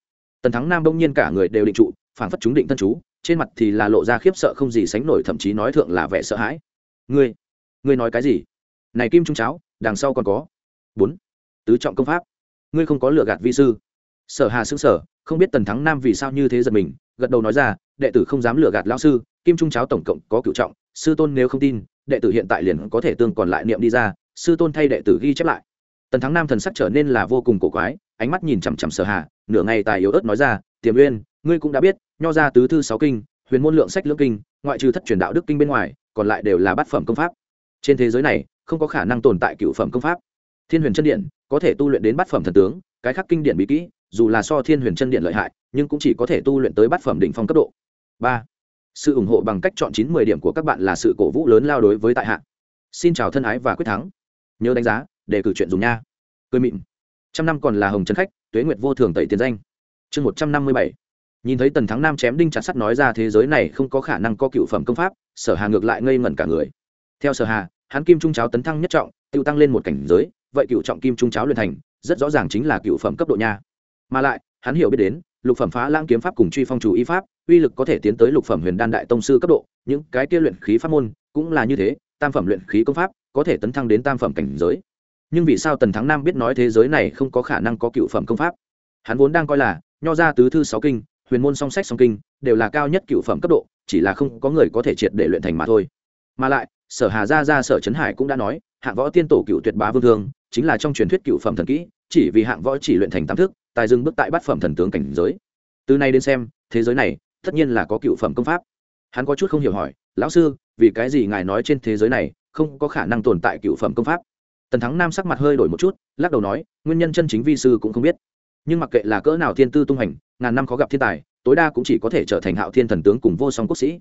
Tần thắng nam đông nhiên cả người đều định trụ phản phất chúng định thân chú, trên mặt thì là lộ ra khiếp sợ không gì sánh nổi, thậm chí nói thượng là vẻ sợ hãi. Ngươi ngươi nói cái gì? Này kim trung cháo, đằng sau còn có. Bốn, tứ trọng công pháp. Ngươi không có lựa gạt vi sư. Sở hà xứng sở không biết tần thắng nam vì sao như thế giật mình, gật đầu nói ra, đệ tử không dám lựa gạt lão sư, kim trung cháo tổng cộng có cựu trọng, sư tôn nếu không tin, đệ tử hiện tại liền có thể tương còn lại niệm đi ra sư tôn thay đệ tử ghi chép lại. Tần thắng nam thần sắc trở nên là vô cùng cổ quái, ánh mắt nhìn chằm chằm sở hà, nửa ngày tài yếu ớt nói ra, tiềm uyên, ngươi cũng đã biết, nho ra tứ thư sáu kinh, huyền môn lượng sách lưỡng kinh, ngoại trừ thất truyền đạo đức kinh bên ngoài, còn lại đều là bát phẩm công pháp. Trên thế giới này, không có khả năng tồn tại cựu phẩm công pháp. Thiên huyền chân điện, có thể tu luyện đến bát phẩm thần tướng, cái khác kinh điển bí kỹ, dù là so thiên huyền chân điện lợi hại, nhưng cũng chỉ có thể tu luyện tới bát phẩm đỉnh phong cấp độ. Ba. Sự ủng hộ bằng cách chọn chín mười điểm của các bạn là sự cổ vũ lớn lao đối với tại hạ. Xin chào thân ái và quyết thắng nhớ đánh giá để cử chuyện dùng nha. Cười mịn. Trăm năm còn là hồng trấn khách, tuế nguyệt vô thường tẩy tiền danh. Chương một trăm năm mươi bảy. Nhìn thấy tần thắng nam chém đinh chặt sắt nói ra thế giới này không có khả năng có cựu phẩm công pháp, sở hà ngược lại ngây ngẩn cả người. Theo sở hà, hắn kim trung cháo tấn thăng nhất trọng tự tăng lên một cảnh giới, vậy cựu trọng kim trung cháo luyện thành, rất rõ ràng chính là cựu phẩm cấp độ nha. Mà lại, hắn hiểu biết đến, lục phẩm phá lãng kiếm pháp cùng truy phong chủ y pháp, uy lực có thể tiến tới lục phẩm huyền đan đại tông sư cấp độ, những cái kia luyện khí pháp môn, cũng là như thế, tam phẩm luyện khí công pháp có thể tấn thăng đến tam phẩm cảnh giới. Nhưng vì sao tần thắng nam biết nói thế giới này không có khả năng có cựu phẩm công pháp? Hắn vốn đang coi là nho ra tứ thư sáu kinh, huyền môn song sách song kinh đều là cao nhất cựu phẩm cấp độ, chỉ là không có người có thể triệt để luyện thành mà thôi. Mà lại, sở hà gia gia sở trấn hải cũng đã nói hạng võ tiên tổ cựu tuyệt bá vương thương chính là trong truyền thuyết cựu phẩm thần kỹ, chỉ vì hạng võ chỉ luyện thành tam thức, tài dừng bước tại bát phẩm thần tướng cảnh giới. Từ nay đến xem, thế giới này tất nhiên là có cựu phẩm công pháp. Hắn có chút không hiểu hỏi, lão sư, vì cái gì ngài nói trên thế giới này không có khả năng tồn tại cựu phẩm công pháp. Tần thắng nam sắc mặt hơi đổi một chút, lắc đầu nói, nguyên nhân chân chính vi sư cũng không biết. Nhưng mặc kệ là cỡ nào thiên tư tung hành, ngàn năm khó gặp thiên tài, tối đa cũng chỉ có thể trở thành hạo thiên thần tướng cùng vô song quốc sĩ.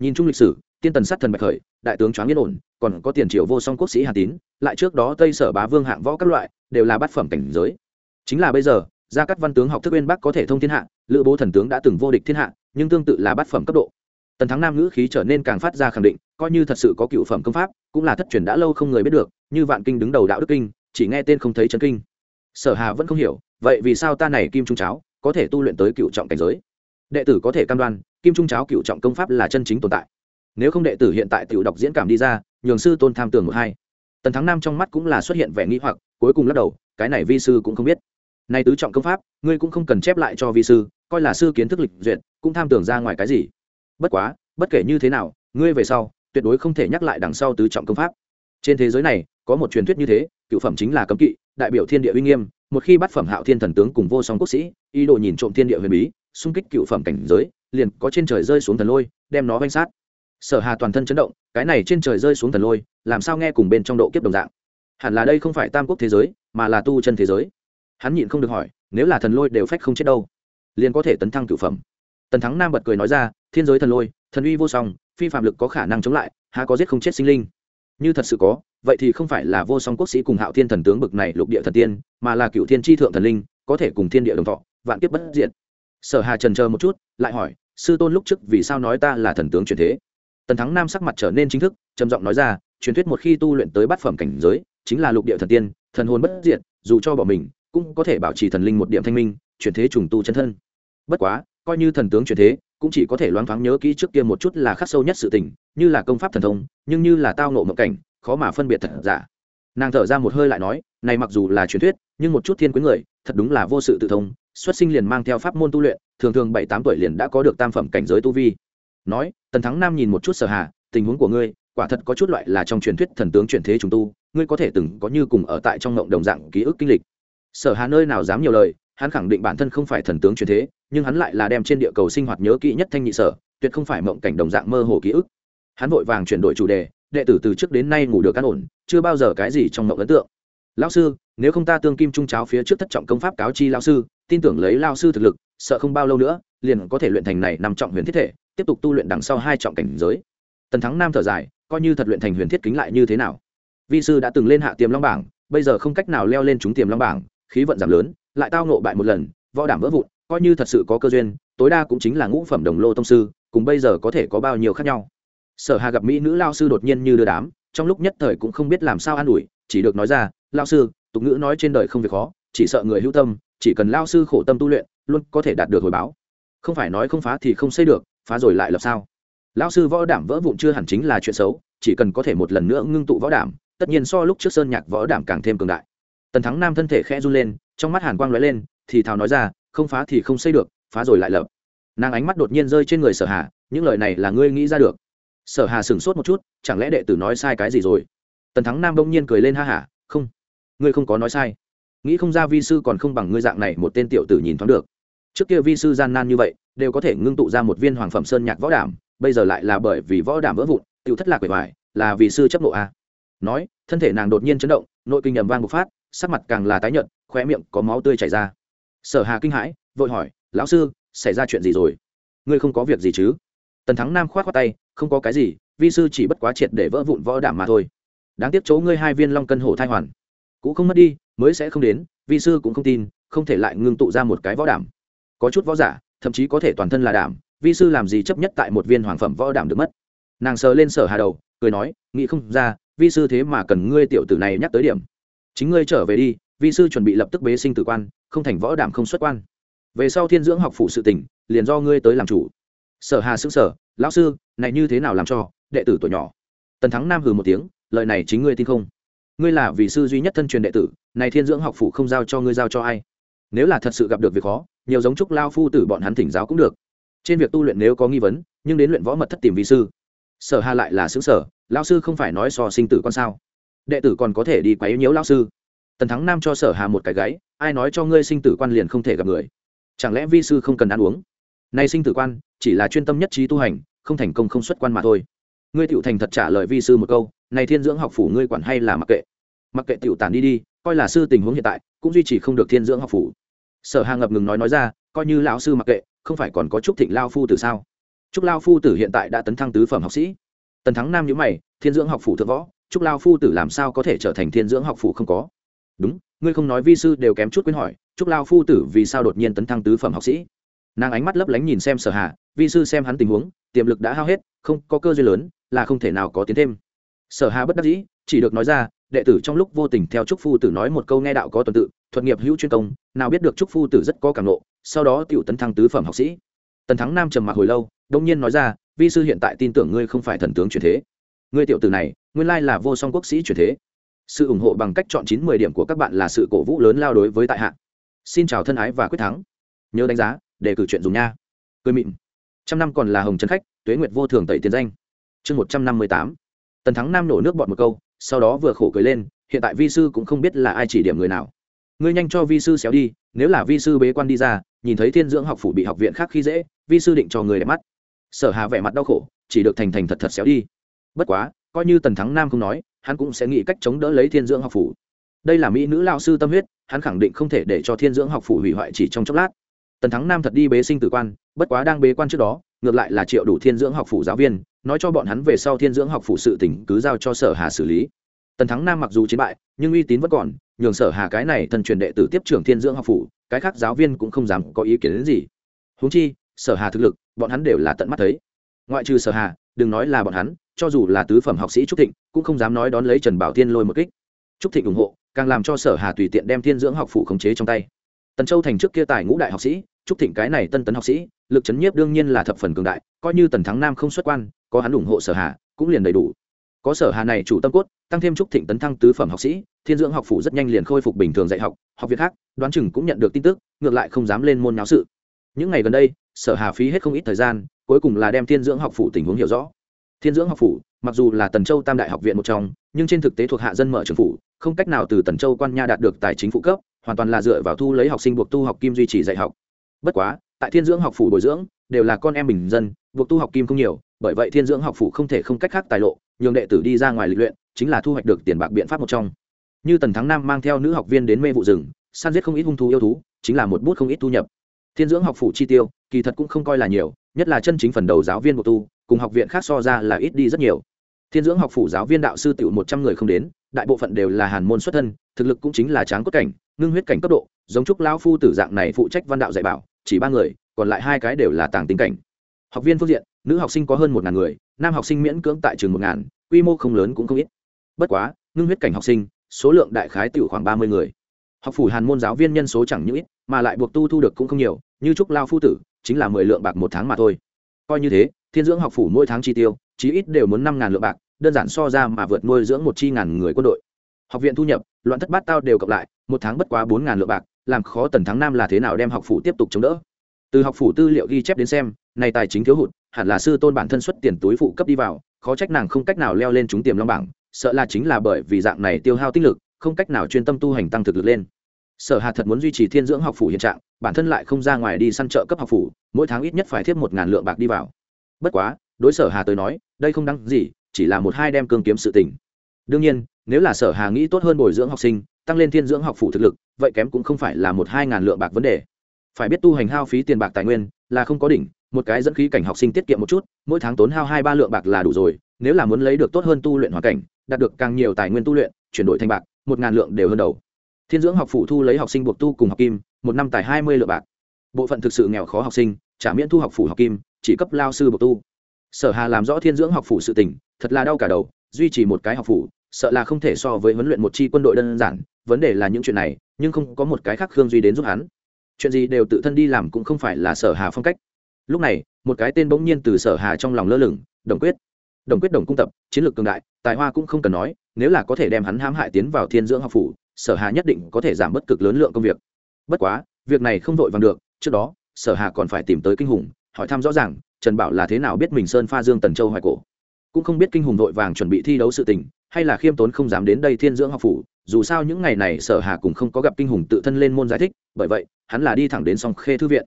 Nhìn chung lịch sử, tiên tần sát thần bạch khởi, đại tướng choáng yên ổn, còn có tiền triều vô song quốc sĩ hà tín, lại trước đó tây sở bá vương hạng võ các loại, đều là bát phẩm cảnh giới. Chính là bây giờ, gia cát văn tướng học thức bên bắc có thể thông thiên hạ, lữ bố thần tướng đã từng vô địch thiên hạ, nhưng tương tự là bát phẩm cấp độ tần thắng nam ngữ khí trở nên càng phát ra khẳng định, coi như thật sự có cựu phẩm công pháp, cũng là thất truyền đã lâu không người biết được, như vạn kinh đứng đầu đạo đức kinh, chỉ nghe tên không thấy chân kinh. Sở hà vẫn không hiểu, vậy vì sao ta này kim trung cháo, có thể tu luyện tới cựu trọng cảnh giới? Đệ tử có thể cam đoan, kim trung cháo cựu trọng công pháp là chân chính tồn tại. Nếu không đệ tử hiện tại tự đọc diễn cảm đi ra, nhường sư tôn tham tưởng một hai. Tần thắng nam trong mắt cũng là xuất hiện vẻ nghĩ hoặc, cuối cùng lắc đầu, cái này vi sư cũng không biết. Nay tứ trọng công pháp, ngươi cũng không cần chép lại cho vi sư, coi là sư kiến thức lịch duyệt, cũng tham tưởng ra ngoài cái gì? Bất quá, bất kể như thế nào, ngươi về sau, tuyệt đối không thể nhắc lại đằng sau tứ trọng công pháp. Trên thế giới này, có một truyền thuyết như thế, cựu phẩm chính là cấm kỵ, đại biểu thiên địa uy nghiêm, một khi bắt phẩm hạo thiên thần tướng cùng vô song quốc sĩ, ý đồ nhìn trộm thiên địa huyền bí, xung kích cựu phẩm cảnh giới, liền có trên trời rơi xuống thần lôi, đem nó vanh sát. Sở hà toàn thân chấn động, cái này trên trời rơi xuống thần lôi, làm sao nghe cùng bên trong độ kiếp đồng dạng? Hẳn là đây không phải tam quốc thế giới, mà là tu chân thế giới. Hắn nhịn không được hỏi, nếu là thần lôi đều phách không chết đâu, liền có thể tấn thăng cựu phẩm tần thắng nam bật cười nói ra, thiên giới thần lôi, thần uy vô song, phi phạm lực có khả năng chống lại, há có giết không chết sinh linh? Như thật sự có, vậy thì không phải là vô song quốc sĩ cùng hạo thiên thần tướng bực này lục địa thần tiên, mà là cựu thiên tri thượng thần linh, có thể cùng thiên địa đồng thọ, vạn kiếp bất diện sở hà trần chờ một chút, lại hỏi, sư tôn lúc trước vì sao nói ta là thần tướng truyền thế? Tần thắng nam sắc mặt trở nên chính thức, trầm giọng nói ra, truyền thuyết một khi tu luyện tới bát phẩm cảnh giới, chính là lục địa thần tiên, thần hồn bất diệt, dù cho bỏ mình, cũng có thể bảo trì thần linh một điểm thanh minh, chuyển thế trùng tu chân thân. Bất quá coi như thần tướng chuyển thế, cũng chỉ có thể loáng thoáng nhớ kỹ trước kia một chút là khắc sâu nhất sự tình, như là công pháp thần thông, nhưng như là tao nộ mộng cảnh, khó mà phân biệt thật giả. Nàng thở ra một hơi lại nói, này mặc dù là truyền thuyết, nhưng một chút thiên quyến người, thật đúng là vô sự tự thông, xuất sinh liền mang theo pháp môn tu luyện, thường thường bảy tám tuổi liền đã có được tam phẩm cảnh giới tu vi. Nói, tần thắng nam nhìn một chút sở hà, tình huống của ngươi, quả thật có chút loại là trong truyền thuyết thần tướng chuyển thế chúng tu, ngươi có thể từng có như cùng ở tại trong ngộng đồng dạng ký ức kinh lịch. Sở hà nơi nào dám nhiều lời hắn khẳng định bản thân không phải thần tướng truyền thế, nhưng hắn lại là đem trên địa cầu sinh hoạt nhớ kỹ nhất thanh nhị sở, tuyệt không phải mộng cảnh đồng dạng mơ hồ ký ức. Hắn vội vàng chuyển đổi chủ đề, đệ tử từ trước đến nay ngủ được an ổn, chưa bao giờ cái gì trong mộng ấn tượng. Lão sư, nếu không ta tương kim trung cháo phía trước thất trọng công pháp cáo chi lão sư, tin tưởng lấy lao sư thực lực, sợ không bao lâu nữa, liền có thể luyện thành này nằm trọng huyền thiết thể, tiếp tục tu luyện đằng sau hai trọng cảnh giới. Tần thắng nam thở dài, coi như thật luyện thành huyền thiết kính lại như thế nào? Vi sư đã từng lên hạ tiềm long bảng, bây giờ không cách nào leo lên chúng tiềm long bảng, khí vận giảm lớn lại tao nộ bại một lần, võ đảm vỡ vụn, coi như thật sự có cơ duyên, tối đa cũng chính là ngũ phẩm đồng lô tông sư, cùng bây giờ có thể có bao nhiêu khác nhau. Sở hà gặp mỹ nữ lao sư đột nhiên như đưa đám, trong lúc nhất thời cũng không biết làm sao an ủi, chỉ được nói ra lao sư, tục ngữ nói trên đời không việc khó, chỉ sợ người hữu tâm, chỉ cần lao sư khổ tâm tu luyện, luôn có thể đạt được hồi báo. Không phải nói không phá thì không xây được, phá rồi lại lập sao? Lao sư võ đảm vỡ vụn chưa hẳn chính là chuyện xấu, chỉ cần có thể một lần nữa ngưng tụ võ đảm, tất nhiên so lúc trước sơn nhạc võ đảm càng thêm cường đại. Tần thắng nam thân thể khẽ run lên trong mắt hàn quang lóe lên, thì thào nói ra, không phá thì không xây được, phá rồi lại lập. Nàng ánh mắt đột nhiên rơi trên người sở hà, những lời này là ngươi nghĩ ra được? Sở hà sửng sốt một chút, chẳng lẽ đệ tử nói sai cái gì rồi? Tần thắng nam Đông nhiên cười lên ha hả, không, ngươi không có nói sai. Nghĩ không ra vi sư còn không bằng ngươi dạng này một tên tiểu tử nhìn thoáng được. Trước kia vi sư gian nan như vậy, đều có thể ngưng tụ ra một viên hoàng phẩm sơn nhạc võ đảm bây giờ lại là bởi vì võ đảm vỡ vụn, tiểu thất lạc bề ngoài là vì sư chấp nộ a. Nói, thân thể nàng đột nhiên chấn động, nội kinh nhầm vang bộc phát, sắc mặt càng là tái nhợt khóe miệng có máu tươi chảy ra. Sở hà kinh hãi, vội hỏi, lão sư, xảy ra chuyện gì rồi? Ngươi không có việc gì chứ? Tần thắng nam khoát khoát tay, không có cái gì, vi sư chỉ bất quá triệt để vỡ vụn võ đảm mà thôi. Đáng tiếc chỗ ngươi hai viên long cân hổ thai hoàn cũng không mất đi, mới sẽ không đến, vi sư cũng không tin, không thể lại ngưng tụ ra một cái võ đảm. Có chút võ giả, thậm chí có thể toàn thân là đảm, vi sư làm gì chấp nhất tại một viên hoàng phẩm võ đảm được mất? Nàng sờ lên sở hà đầu, cười nói, nghĩ không ra, vi sư thế mà cần ngươi tiểu tử này nhắc tới điểm. Chính ngươi trở về đi vi sư chuẩn bị lập tức bế sinh tử quan, không thành võ đảm không xuất quan. Về sau thiên dưỡng học phụ sự tỉnh liền do ngươi tới làm chủ. Sở hà xứng sở lão sư, này như thế nào làm cho, đệ tử tuổi nhỏ? Tần thắng nam hừ một tiếng, lời này chính ngươi tin không? Ngươi là vị sư duy nhất thân truyền đệ tử, này thiên dưỡng học phụ không giao cho ngươi giao cho ai? Nếu là thật sự gặp được việc khó, nhiều giống trúc lao phu tử bọn hắn thỉnh giáo cũng được. Trên việc tu luyện nếu có nghi vấn, nhưng đến luyện võ mật thất tìm vị sư. Sở hà lại là xứ sở lao sư không phải nói so sinh tử con sao? Đệ tử còn có thể đi quấy nhiễu lao sư tần thắng nam cho sở hà một cái gáy, ai nói cho ngươi sinh tử quan liền không thể gặp người? Chẳng lẽ vi sư không cần ăn uống? Nay sinh tử quan, chỉ là chuyên tâm nhất trí tu hành, không thành công không xuất quan mà thôi. Ngươi tiểu thành thật trả lời vi sư một câu, này thiên dưỡng học phủ ngươi quản hay là mặc kệ. Mặc kệ tiểu tản đi đi, coi là sư tình huống hiện tại, cũng duy trì không được thiên dưỡng học phủ. Sở hà ngập ngừng nói nói ra, coi như lão sư mặc kệ, không phải còn có Chúc thịnh lao phu Tử sao? Trúc lao phu tử hiện tại đã tấn thăng tứ phẩm học sĩ. Tần thắng nam nhữ mày, thiên dưỡng học phủ thượng võ, trúc lao phu tử làm sao có thể trở thành thiên dưỡng học phủ không có? Đúng, ngươi không nói vi sư đều kém chút quên hỏi, trúc lao phu tử vì sao đột nhiên tấn thăng tứ phẩm học sĩ? Nàng ánh mắt lấp lánh nhìn xem sở hà, vi sư xem hắn tình huống, tiềm lực đã hao hết, không, có cơ duyên lớn, là không thể nào có tiến thêm. Sở hà bất đắc dĩ, chỉ được nói ra, đệ tử trong lúc vô tình theo trúc phu tử nói một câu nghe đạo có tuần tự, thuật nghiệp hữu chuyên công, nào biết được trúc phu tử rất có cảm lộ sau đó tiểu tấn thăng tứ phẩm học sĩ. Tần thắng nam trầm mặc hồi lâu, đông nhiên nói ra, vi sư hiện tại tin tưởng ngươi không phải thần tướng truyền thế. Ngươi tiểu tử này, nguyên lai là vô song quốc sĩ truyền thế sự ủng hộ bằng cách chọn chín mười điểm của các bạn là sự cổ vũ lớn lao đối với tại hạ. Xin chào thân ái và quyết thắng. Nhớ đánh giá, để cử chuyện dùng nha. Cười mịn. Trăm năm còn là hồng trấn khách, tuế nguyệt vô thường tẩy tiền danh. Chương một trăm năm mươi tám. Tần thắng nam nổ nước bọt một câu, sau đó vừa khổ cười lên, hiện tại vi sư cũng không biết là ai chỉ điểm người nào. Ngươi nhanh cho vi sư xéo đi, nếu là vi sư bế quan đi ra, nhìn thấy thiên dưỡng học phủ bị học viện khác khi dễ, vi sư định cho người đẹp mắt. Sở hà vẻ mặt đau khổ, chỉ được thành thành thật thật xéo đi. Bất quá, coi như tần thắng nam không nói hắn cũng sẽ nghĩ cách chống đỡ lấy thiên dưỡng học phủ. Đây là mỹ nữ lao sư tâm huyết, hắn khẳng định không thể để cho thiên dưỡng học phủ hủy hoại chỉ trong chốc lát. Tần thắng nam thật đi bế sinh tử quan, bất quá đang bế quan trước đó, ngược lại là triệu đủ thiên dưỡng học phủ giáo viên, nói cho bọn hắn về sau thiên dưỡng học phủ sự tỉnh cứ giao cho sở hà xử lý. Tần thắng nam mặc dù chiến bại, nhưng uy tín vẫn còn, nhường sở hà cái này thần truyền đệ tử tiếp trưởng thiên dưỡng học phủ, cái khác giáo viên cũng không dám có ý kiến đến gì. Huống chi, sở hà thực lực, bọn hắn đều là tận mắt thấy. Ngoại trừ sở hà đừng nói là bọn hắn, cho dù là tứ phẩm học sĩ trúc thịnh, cũng không dám nói đón lấy trần bảo thiên lôi một kích. Trúc thịnh ủng hộ, càng làm cho sở hà tùy tiện đem thiên dưỡng học phủ khống chế trong tay. Tần châu thành trước kia tài ngũ đại học sĩ, trúc thịnh cái này tân tấn học sĩ, lực chấn nhiếp đương nhiên là thập phần cường đại, coi như tần thắng nam không xuất quan, có hắn ủng hộ sở hà, cũng liền đầy đủ. Có sở hà này chủ tâm cốt, tăng thêm trúc thịnh tấn thăng tứ phẩm học sĩ, thiên dưỡng học phủ rất nhanh liền khôi phục bình thường dạy học học viện khác, đoán chừng cũng nhận được tin tức, ngược lại không dám lên môn náo sự. Những ngày gần đây sở hà phí hết không ít thời gian, cuối cùng là đem thiên dưỡng học phủ tình huống hiểu rõ. Thiên dưỡng học phủ, mặc dù là tần châu tam đại học viện một trong, nhưng trên thực tế thuộc hạ dân mở trường phủ, không cách nào từ tần châu quan nha đạt được tài chính phụ cấp, hoàn toàn là dựa vào thu lấy học sinh buộc tu học kim duy trì dạy học. Bất quá, tại thiên dưỡng học phủ bồi dưỡng, đều là con em bình dân, buộc tu học kim không nhiều, bởi vậy thiên dưỡng học phủ không thể không cách khác tài lộ, nhường đệ tử đi ra ngoài lịch luyện, chính là thu hoạch được tiền bạc biện pháp một trong. Như tần thắng nam mang theo nữ học viên đến mê vụ rừng, săn giết không ít hung thú yêu thú, chính là một bút không ít thu nhập. Thiên dưỡng học phủ chi tiêu kỳ thật cũng không coi là nhiều, nhất là chân chính phần đầu giáo viên của tu, cùng học viện khác so ra là ít đi rất nhiều. Thiên dưỡng học phủ giáo viên đạo sư tiểu một trăm người không đến, đại bộ phận đều là hàn môn xuất thân, thực lực cũng chính là tráng cốt cảnh, ngưng huyết cảnh cấp độ, giống trúc lão phu tử dạng này phụ trách văn đạo dạy bảo, chỉ ba người, còn lại hai cái đều là tàng tính cảnh. Học viên phương diện, nữ học sinh có hơn một ngàn người, nam học sinh miễn cưỡng tại trường một ngàn, quy mô không lớn cũng không ít. Bất quá, ngưng huyết cảnh học sinh, số lượng đại khái tiểu khoảng ba mươi người. Học phủ hàn môn giáo viên nhân số chẳng những ít, mà lại buộc tu thu được cũng không nhiều, như trúc lao phu tử chính là mười lượng bạc một tháng mà thôi. Coi như thế, thiên dưỡng học phủ mỗi tháng chi tiêu, chí ít đều muốn năm ngàn lượng bạc, đơn giản so ra mà vượt nuôi dưỡng một chi ngàn người quân đội. Học viện thu nhập, loạn thất bát tao đều cộng lại, một tháng bất quá bốn ngàn lượng bạc, làm khó tần thắng nam là thế nào đem học phủ tiếp tục chống đỡ? Từ học phủ tư liệu ghi chép đến xem, này tài chính thiếu hụt, hẳn là sư tôn bản thân xuất tiền túi phụ cấp đi vào, khó trách nàng không cách nào leo lên chúng tiềm long bảng, sợ là chính là bởi vì dạng này tiêu hao tinh lực, không cách nào chuyên tâm tu hành tăng thực lực lên. Sở hà thật muốn duy trì thiên dưỡng học phủ hiện trạng bản thân lại không ra ngoài đi săn trợ cấp học phủ, mỗi tháng ít nhất phải tiếp một ngàn lượng bạc đi vào. Bất quá, đối sở hà tới nói, đây không đáng gì, chỉ là một hai đem cương kiếm sự tình. Đương nhiên, nếu là sở hà nghĩ tốt hơn bồi dưỡng học sinh, tăng lên thiên dưỡng học phủ thực lực, vậy kém cũng không phải là một hai ngàn lượng bạc vấn đề. Phải biết tu hành hao phí tiền bạc tài nguyên là không có đỉnh, một cái dẫn khí cảnh học sinh tiết kiệm một chút, mỗi tháng tốn hao hai ba lượng bạc là đủ rồi, nếu là muốn lấy được tốt hơn tu luyện hoàn cảnh, đạt được càng nhiều tài nguyên tu luyện, chuyển đổi thành bạc, một ngàn lượng đều hơn đầu. Thiên dưỡng học phủ thu lấy học sinh buộc tu cùng học kim một năm tài hai mươi lượng bạc. Bộ phận thực sự nghèo khó học sinh, trả miễn thu học phủ học kim, chỉ cấp lao sư bổ tu. Sở hà làm rõ thiên dưỡng học phủ sự tình, thật là đau cả đầu, duy trì một cái học phủ, sợ là không thể so với huấn luyện một chi quân đội đơn giản, vấn đề là những chuyện này, nhưng không có một cái khác khương duy đến giúp hắn. Chuyện gì đều tự thân đi làm cũng không phải là sở hà phong cách. Lúc này, một cái tên bỗng nhiên từ sở hà trong lòng lơ lửng, đồng quyết. Đồng quyết đồng cung tập, chiến lược cường đại, tài hoa cũng không cần nói, nếu là có thể đem hắn hãm hại tiến vào thiên dưỡng học phủ, sở hà nhất định có thể giảm bất cực lớn lượng công việc bất quá, việc này không vội vàng được, trước đó, sở hà còn phải tìm tới kinh hùng, hỏi thăm rõ ràng, trần bảo là thế nào biết mình sơn pha dương tần châu hoài cổ. Cũng không biết kinh hùng vội vàng chuẩn bị thi đấu sự tình, hay là khiêm tốn không dám đến đây thiên dưỡng học phủ, dù sao những ngày này sở hà cũng không có gặp kinh hùng tự thân lên môn giải thích, bởi vậy, hắn là đi thẳng đến song khê thư viện.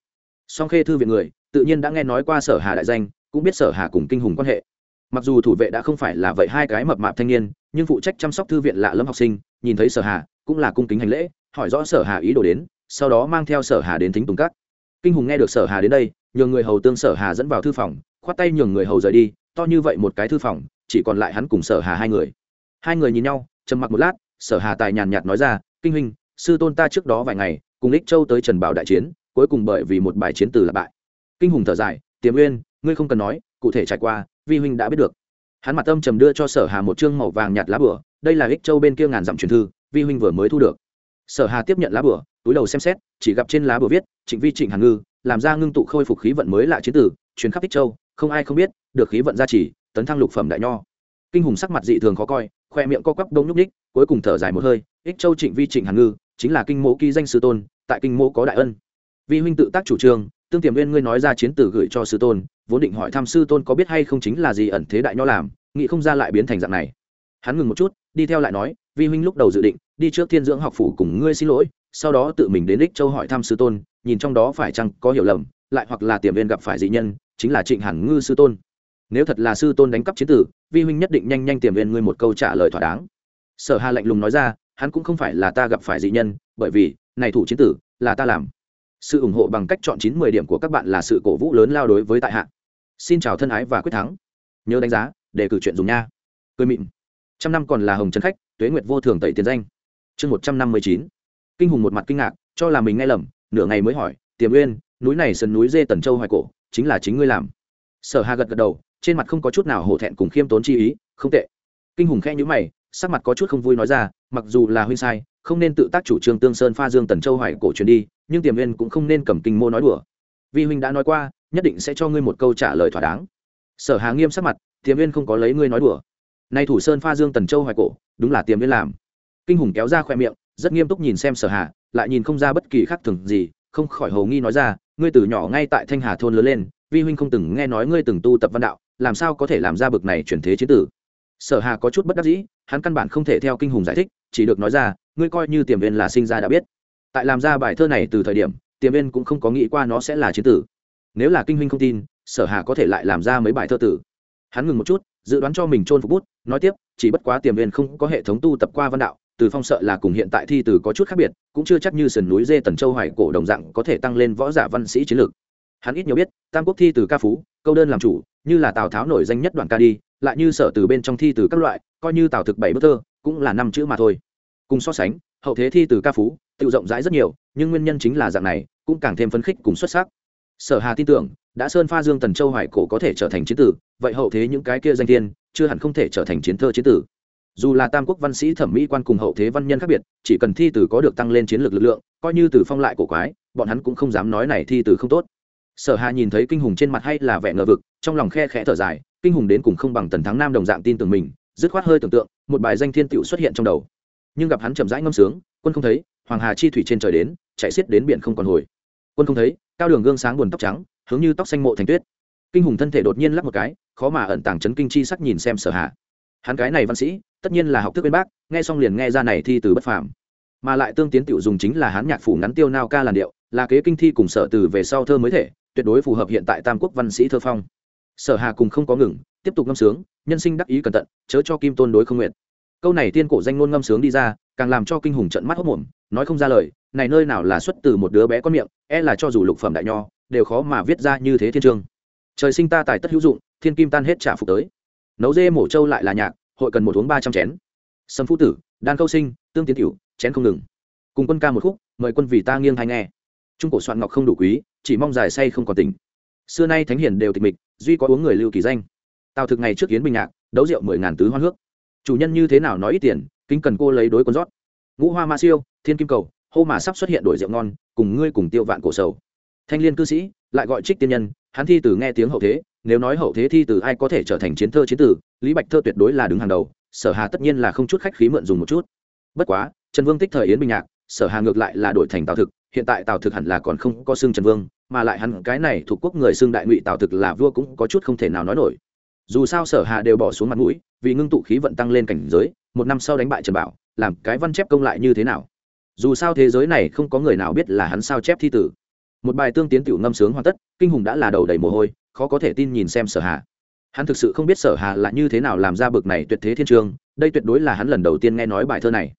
Song khê thư viện người, tự nhiên đã nghe nói qua sở hà đại danh, cũng biết sở hà cùng kinh hùng quan hệ. Mặc dù thủ vệ đã không phải là vậy hai cái mập mạp thanh niên, nhưng phụ trách chăm sóc thư viện lạ lâm học sinh, nhìn thấy sở hà, cũng là cung kính hành lễ, hỏi rõ sở hà ý đồ đến sau đó mang theo sở hà đến thính tùng cắt. kinh hùng nghe được sở hà đến đây, nhường người hầu tương sở hà dẫn vào thư phòng, khoát tay nhường người hầu rời đi, to như vậy một cái thư phòng, chỉ còn lại hắn cùng sở hà hai người. Hai người nhìn nhau, trầm mặc một lát, sở hà tài nhàn nhạt nói ra, kinh huynh, sư tôn ta trước đó vài ngày, cùng lích châu tới trần bảo đại chiến, cuối cùng bởi vì một bài chiến từ là bại. Kinh hùng thở dài, tiềm nguyên ngươi không cần nói, cụ thể trải qua, vi huynh đã biết được. Hắn mặt âm trầm đưa cho sở hà một chương màu vàng nhạt lá bửa đây là ích châu bên kia ngàn dặm truyền thư, vi huynh vừa mới thu được sở hà tiếp nhận lá bửa túi đầu xem xét, chỉ gặp trên lá bửa viết, trịnh vi trịnh hàn ngư, làm ra ngưng tụ khôi phục khí vận mới lạ chiến tử chuyến khắp ích châu, không ai không biết, được khí vận gia trì, tấn thăng lục phẩm đại nho. Kinh hùng sắc mặt dị thường khó coi, khoe miệng co quắp đông nhúc ních cuối cùng thở dài một hơi, ích châu trịnh vi trịnh hàn ngư, chính là kinh mộ ký danh sư tôn, tại kinh mộ có đại ân. Vi huynh tự tác chủ trương, tương tiềm viên ngươi nói ra chiến tử gửi cho sư tôn, vốn định hỏi thăm sư tôn có biết hay không chính là gì ẩn thế đại nho làm, nghĩ không ra lại biến thành dạng này. Hắn ngừng một chút, đi theo lại nói, vi huynh lúc đầu dự định đi trước thiên dưỡng học phủ cùng ngươi xin lỗi, sau đó tự mình đến đích châu hỏi thăm sư tôn, nhìn trong đó phải chăng có hiểu lầm, lại hoặc là tiềm viên gặp phải dị nhân, chính là trịnh hàn ngư sư tôn. Nếu thật là sư tôn đánh cắp chiến tử, vi huynh nhất định nhanh nhanh tiềm viên ngươi một câu trả lời thỏa đáng. Sở hà lạnh lùng nói ra, hắn cũng không phải là ta gặp phải dị nhân, bởi vì, này thủ chiến tử, là ta làm. Sự ủng hộ bằng cách chọn chín mười điểm của các bạn là sự cổ vũ lớn lao đối với tại hạ. Xin chào thân ái và quyết thắng. Nhớ đánh giá, để cử chuyện dùng nha. Cười mịn. Trăm năm còn là hồng trần khách, tuế nguyệt vô thường tẩy tiền danh chương một trăm năm mươi chín. Kinh hùng một mặt kinh ngạc, cho là mình nghe lầm, nửa ngày mới hỏi, tiềm uyên, núi này sân núi dê tần châu hoài cổ, chính là chính ngươi làm? Sở hà gật gật đầu, trên mặt không có chút nào hổ thẹn cùng khiêm tốn chi ý, không tệ. Kinh hùng khẽ nhữ mày, sắc mặt có chút không vui nói ra, mặc dù là huynh sai, không nên tự tác chủ trương tương sơn pha dương tần châu hoài cổ truyền đi, nhưng tiềm uyên cũng không nên cầm kinh mô nói đùa. Vi huynh đã nói qua, nhất định sẽ cho ngươi một câu trả lời thỏa đáng. Sở hà nghiêm sắc mặt, tiềm uyên không có lấy ngươi nói đùa. Nay thủ sơn pha dương tần châu hoài cổ, đúng là tiềm uyên làm kinh hùng kéo ra khoe miệng, rất nghiêm túc nhìn xem sở hà, lại nhìn không ra bất kỳ khác thường gì, không khỏi hầu nghi nói ra, ngươi từ nhỏ ngay tại thanh hà thôn lớn lên, vi huynh không từng nghe nói ngươi từng tu tập văn đạo, làm sao có thể làm ra bực này chuyển thế chế tử? Sở hà có chút bất đắc dĩ, hắn căn bản không thể theo kinh hùng giải thích, chỉ được nói ra, ngươi coi như tiềm viên là sinh ra đã biết. Tại làm ra bài thơ này từ thời điểm, tiềm viên cũng không có nghĩ qua nó sẽ là chiến tử. Nếu là kinh huynh không tin, sở hà có thể lại làm ra mấy bài thơ tử. Hắn ngừng một chút, dự đoán cho mình trôn phục bút, nói tiếp, chỉ bất quá tiềm viên không có hệ thống tu tập qua văn đạo từ phong sợ là cùng hiện tại thi từ có chút khác biệt, cũng chưa chắc như sườn núi dê tần châu hoài cổ đồng dạng có thể tăng lên võ giả văn sĩ chiến lược. Hắn ít nhiều biết, tam quốc thi từ ca phú, câu đơn làm chủ, như là tào tháo nổi danh nhất đoạn ca đi, lại như sở từ bên trong thi từ các loại, coi như tào thực bảy bức thơ, cũng là năm chữ mà thôi. Cùng so sánh, hậu thế thi từ ca phú, tự rộng rãi rất nhiều, nhưng nguyên nhân chính là dạng này, cũng càng thêm phấn khích cùng xuất sắc. Sở hà tin tưởng, đã sơn pha dương tần châu hoài cổ có thể trở thành chiến tử, vậy hậu thế những cái kia danh tiên chưa hẳn không thể trở thành chiến thơ chiến tử dù là tam quốc văn sĩ thẩm mỹ quan cùng hậu thế văn nhân khác biệt, chỉ cần thi từ có được tăng lên chiến lược lực lượng, coi như từ phong lại cổ quái, bọn hắn cũng không dám nói này thi từ không tốt. Sở hà nhìn thấy kinh hùng trên mặt hay là vẻ ngờ vực, trong lòng khe khẽ thở dài, kinh hùng đến cùng không bằng tần thắng nam đồng dạng tin tưởng mình, dứt khoát hơi tưởng tượng, một bài danh thiên tựu xuất hiện trong đầu. Nhưng gặp hắn chậm rãi ngâm sướng, quân không thấy, hoàng hà chi thủy trên trời đến, chạy xiết đến biển không còn hồi. Quân không thấy, cao đường gương sáng buồn tóc trắng, hướng như tóc xanh mộ thành tuyết. Kinh hùng thân thể đột nhiên lắc một cái, khó mà ẩn tàng chấn kinh chi sắc nhìn xem sở hạ hắn cái này văn sĩ, tất nhiên là học thức bên bác, nghe xong liền nghe ra này thi từ bất phàm. Mà lại tương tiến tiểu dùng chính là hắn nhạc phủ ngắn tiêu nao ca làn điệu, là kế kinh thi cùng sở từ về sau thơ mới thể, tuyệt đối phù hợp hiện tại tam quốc văn sĩ thơ phong. Sở hà cùng không có ngừng, tiếp tục ngâm sướng, nhân sinh đắc ý cẩn thận, chớ cho kim tôn đối không nguyện. Câu này tiên cổ danh ngôn ngâm sướng đi ra, càng làm cho kinh hùng trận mắt hốc mồm, nói không ra lời, này nơi nào là xuất từ một đứa bé con miệng e là cho dù lục phẩm đại nho, đều khó mà viết ra như thế thiên trương trời sinh ta tài tất hữu dụng, thiên kim tan hết trả phục tới nấu dê mổ trâu lại là nhạc, hội cần một uống ba trăm chén. Sâm phú tử, đan câu sinh, tương tiến tiểu chén không ngừng. Cùng quân ca một khúc, mời quân vì ta nghiêng hay nghe. Trung cổ soạn ngọc không đủ quý, chỉ mong dài say không còn tình xưa nay thánh hiền đều tịch mịch, duy có uống người lưu kỳ danh. Tào thực ngày trước kiến bình nhạc, đấu rượu mười ngàn tứ hoa nước chủ nhân như thế nào nói ít tiền, kính cần cô lấy đối quân rót. Ngũ hoa ma siêu, thiên kim cầu, hô mà sắp xuất hiện đổi rượu ngon, cùng ngươi cùng tiêu vạn cổ sầu. Thanh liên cư sĩ, lại gọi trích tiên nhân, hắn thi từ nghe tiếng hậu thế nếu nói hậu thế thi từ ai có thể trở thành chiến thơ chiến tử, lý bạch thơ tuyệt đối là đứng hàng đầu, sở hà tất nhiên là không chút khách khí mượn dùng một chút. Bất quá, trần vương tích thời yến bình nhạc, sở hà ngược lại là đổi thành tào thực, hiện tại tào thực hẳn là còn không có xương trần vương, mà lại hắn cái này thuộc quốc người xương đại ngụy tào thực là vua cũng có chút không thể nào nói nổi. Dù sao sở hà đều bỏ xuống mặt mũi, vì ngưng tụ khí vận tăng lên cảnh giới, một năm sau đánh bại trần bảo, làm cái văn chép công lại như thế nào? Dù sao thế giới này không có người nào biết là hắn sao chép thi tử. Một bài tương tiến tiểu ngâm sướng hoàn tất, kinh hùng đã là đầu đầy mồ hôi khó có thể tin nhìn xem sở hà. Hắn thực sự không biết sở hà là như thế nào làm ra bực này tuyệt thế thiên trường, đây tuyệt đối là hắn lần đầu tiên nghe nói bài thơ này.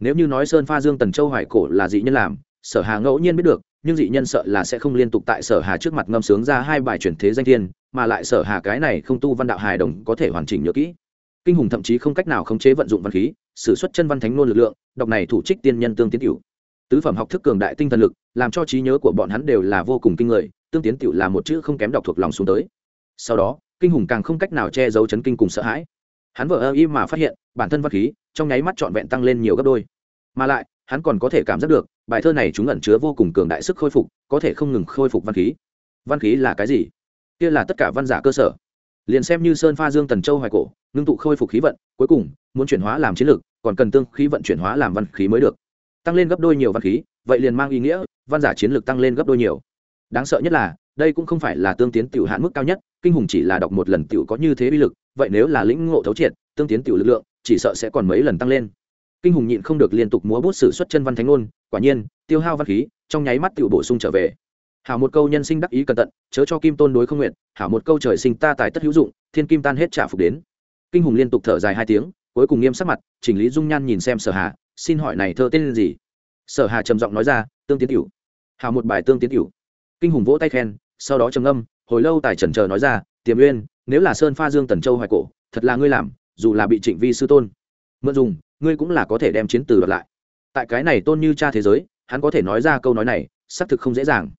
Nếu như nói sơn pha dương tần châu hoài cổ là dị nhân làm, sở hà ngẫu nhiên biết được, nhưng dị nhân sợ là sẽ không liên tục tại sở hà trước mặt ngâm sướng ra hai bài chuyển thế danh thiên, mà lại sở hà cái này không tu văn đạo hài đồng có thể hoàn chỉnh nhớ kỹ. Kinh hùng thậm chí không cách nào khống chế vận dụng văn khí, sử xuất chân văn thánh nôn lực lượng, đọc này thủ trích tiên nhân tương tiến cửu. Tứ phẩm học thức cường đại tinh thần lực, làm cho trí nhớ của bọn hắn đều là vô cùng kinh người tương tiến tiểu là một chữ không kém đọc thuộc lòng xuống tới. Sau đó, kinh hùng càng không cách nào che giấu chấn kinh cùng sợ hãi. Hắn vợ ơ y mà phát hiện, bản thân văn khí, trong nháy mắt trọn vẹn tăng lên nhiều gấp đôi. Mà lại, hắn còn có thể cảm giác được, bài thơ này chúng ẩn chứa vô cùng cường đại sức khôi phục, có thể không ngừng khôi phục văn khí. Văn khí là cái gì? Kia là tất cả văn giả cơ sở. Liền xem như sơn pha dương tần châu hoài cổ, ngưng tụ khôi phục khí vận, cuối cùng, muốn chuyển hóa làm chiến lược, còn cần tương khí vận chuyển hóa làm văn khí mới được. Tăng lên gấp đôi nhiều văn khí, vậy liền mang ý nghĩa, văn giả chiến lược tăng lên gấp đôi nhiều đáng sợ nhất là, đây cũng không phải là tương tiến tiểu hạn mức cao nhất, kinh hùng chỉ là đọc một lần tiểu có như thế uy lực, vậy nếu là lĩnh ngộ thấu triệt, tương tiến tiểu lực lượng, chỉ sợ sẽ còn mấy lần tăng lên. Kinh hùng nhịn không được liên tục múa bút sử xuất chân văn thánh ngôn, quả nhiên, tiêu hao văn khí, trong nháy mắt tiểu bổ sung trở về. Hảo một câu nhân sinh đắc ý cẩn tận chớ cho kim tôn đối không nguyện, hảo một câu trời sinh ta tài tất hữu dụng, thiên kim tan hết trả phục đến. Kinh hùng liên tục thở dài hai tiếng, cuối cùng nghiêm sắc mặt, chỉnh lý dung nhan nhìn xem sở hà, xin hỏi này thơ tên gì? Sở hà trầm giọng nói ra, tương tiến tiểu. Hảo một bài tương tiến tiểu kinh hùng vỗ tay khen, sau đó trầm âm hồi lâu tài trần chờ nói ra, tiềm uyên, nếu là sơn pha dương tần châu hoài cổ, thật là ngươi làm, dù là bị trịnh vi sư tôn mượn dùng, ngươi cũng là có thể đem chiến từ đoạt lại. Tại cái này tôn như cha thế giới, hắn có thể nói ra câu nói này, xác thực không dễ dàng.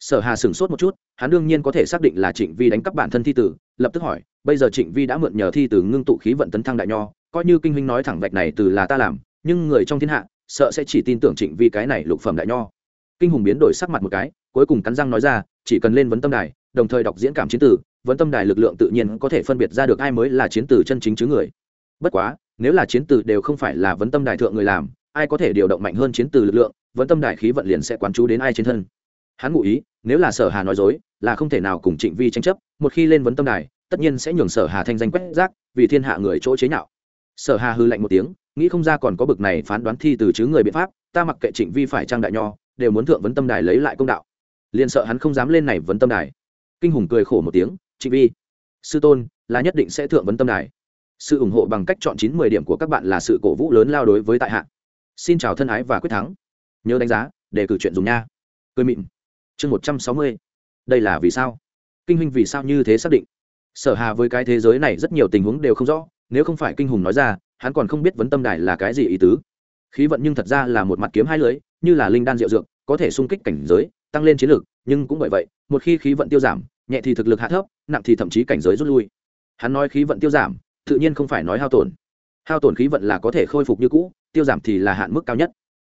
Sở hà sửng sốt một chút, hắn đương nhiên có thể xác định là trịnh vi đánh cắp bản thân thi tử, lập tức hỏi, bây giờ trịnh vi đã mượn nhờ thi tử ngưng tụ khí vận tấn thăng đại nho, coi như kinh huynh nói thẳng vạch này từ là ta làm, nhưng người trong thiên hạ, sợ sẽ chỉ tin tưởng trịnh vi cái này lục phẩm đại nho. Kinh hùng biến đổi sắc mặt một cái cuối cùng cắn răng nói ra, chỉ cần lên vấn tâm đài, đồng thời đọc diễn cảm chiến tử, vấn tâm đài lực lượng tự nhiên có thể phân biệt ra được ai mới là chiến tử chân chính chứ người. Bất quá, nếu là chiến tử đều không phải là vấn tâm đài thượng người làm, ai có thể điều động mạnh hơn chiến tử lực lượng, vấn tâm đài khí vận liền sẽ quán chú đến ai trên thân. Hắn ngụ ý, nếu là sở hà nói dối, là không thể nào cùng trịnh vi tranh chấp, một khi lên vấn tâm đài, tất nhiên sẽ nhường sở hà thanh danh quét rác, vì thiên hạ người chỗ chế nhạo. Sở hà hư lạnh một tiếng, nghĩ không ra còn có bực này phán đoán thi từ chứ người biện pháp, ta mặc kệ trịnh vi phải trang đại nho, đều muốn thượng vấn tâm đài lấy lại công đạo liền sợ hắn không dám lên này vấn tâm đài. Kinh hùng cười khổ một tiếng, chị vi, sư tôn, là nhất định sẽ thượng vấn tâm đài. Sự ủng hộ bằng cách chọn chín mười điểm của các bạn là sự cổ vũ lớn lao đối với tại hạ. Xin chào thân ái và quyết thắng. Nhớ đánh giá, để cử chuyện dùng nha. Cười mịn. Chương một trăm sáu mươi. Đây là vì sao? Kinh huynh vì sao như thế xác định? Sở hà với cái thế giới này rất nhiều tình huống đều không rõ, nếu không phải kinh hùng nói ra, hắn còn không biết vấn tâm đài là cái gì ý tứ. Khí vận nhưng thật ra là một mặt kiếm hai lưới, như là linh đan diệu dược, có thể sung kích cảnh giới tăng lên chiến lược nhưng cũng bởi vậy, một khi khí vận tiêu giảm, nhẹ thì thực lực hạ thấp, nặng thì thậm chí cảnh giới rút lui. Hắn nói khí vận tiêu giảm, tự nhiên không phải nói hao tổn. Hao tổn khí vận là có thể khôi phục như cũ, tiêu giảm thì là hạn mức cao nhất.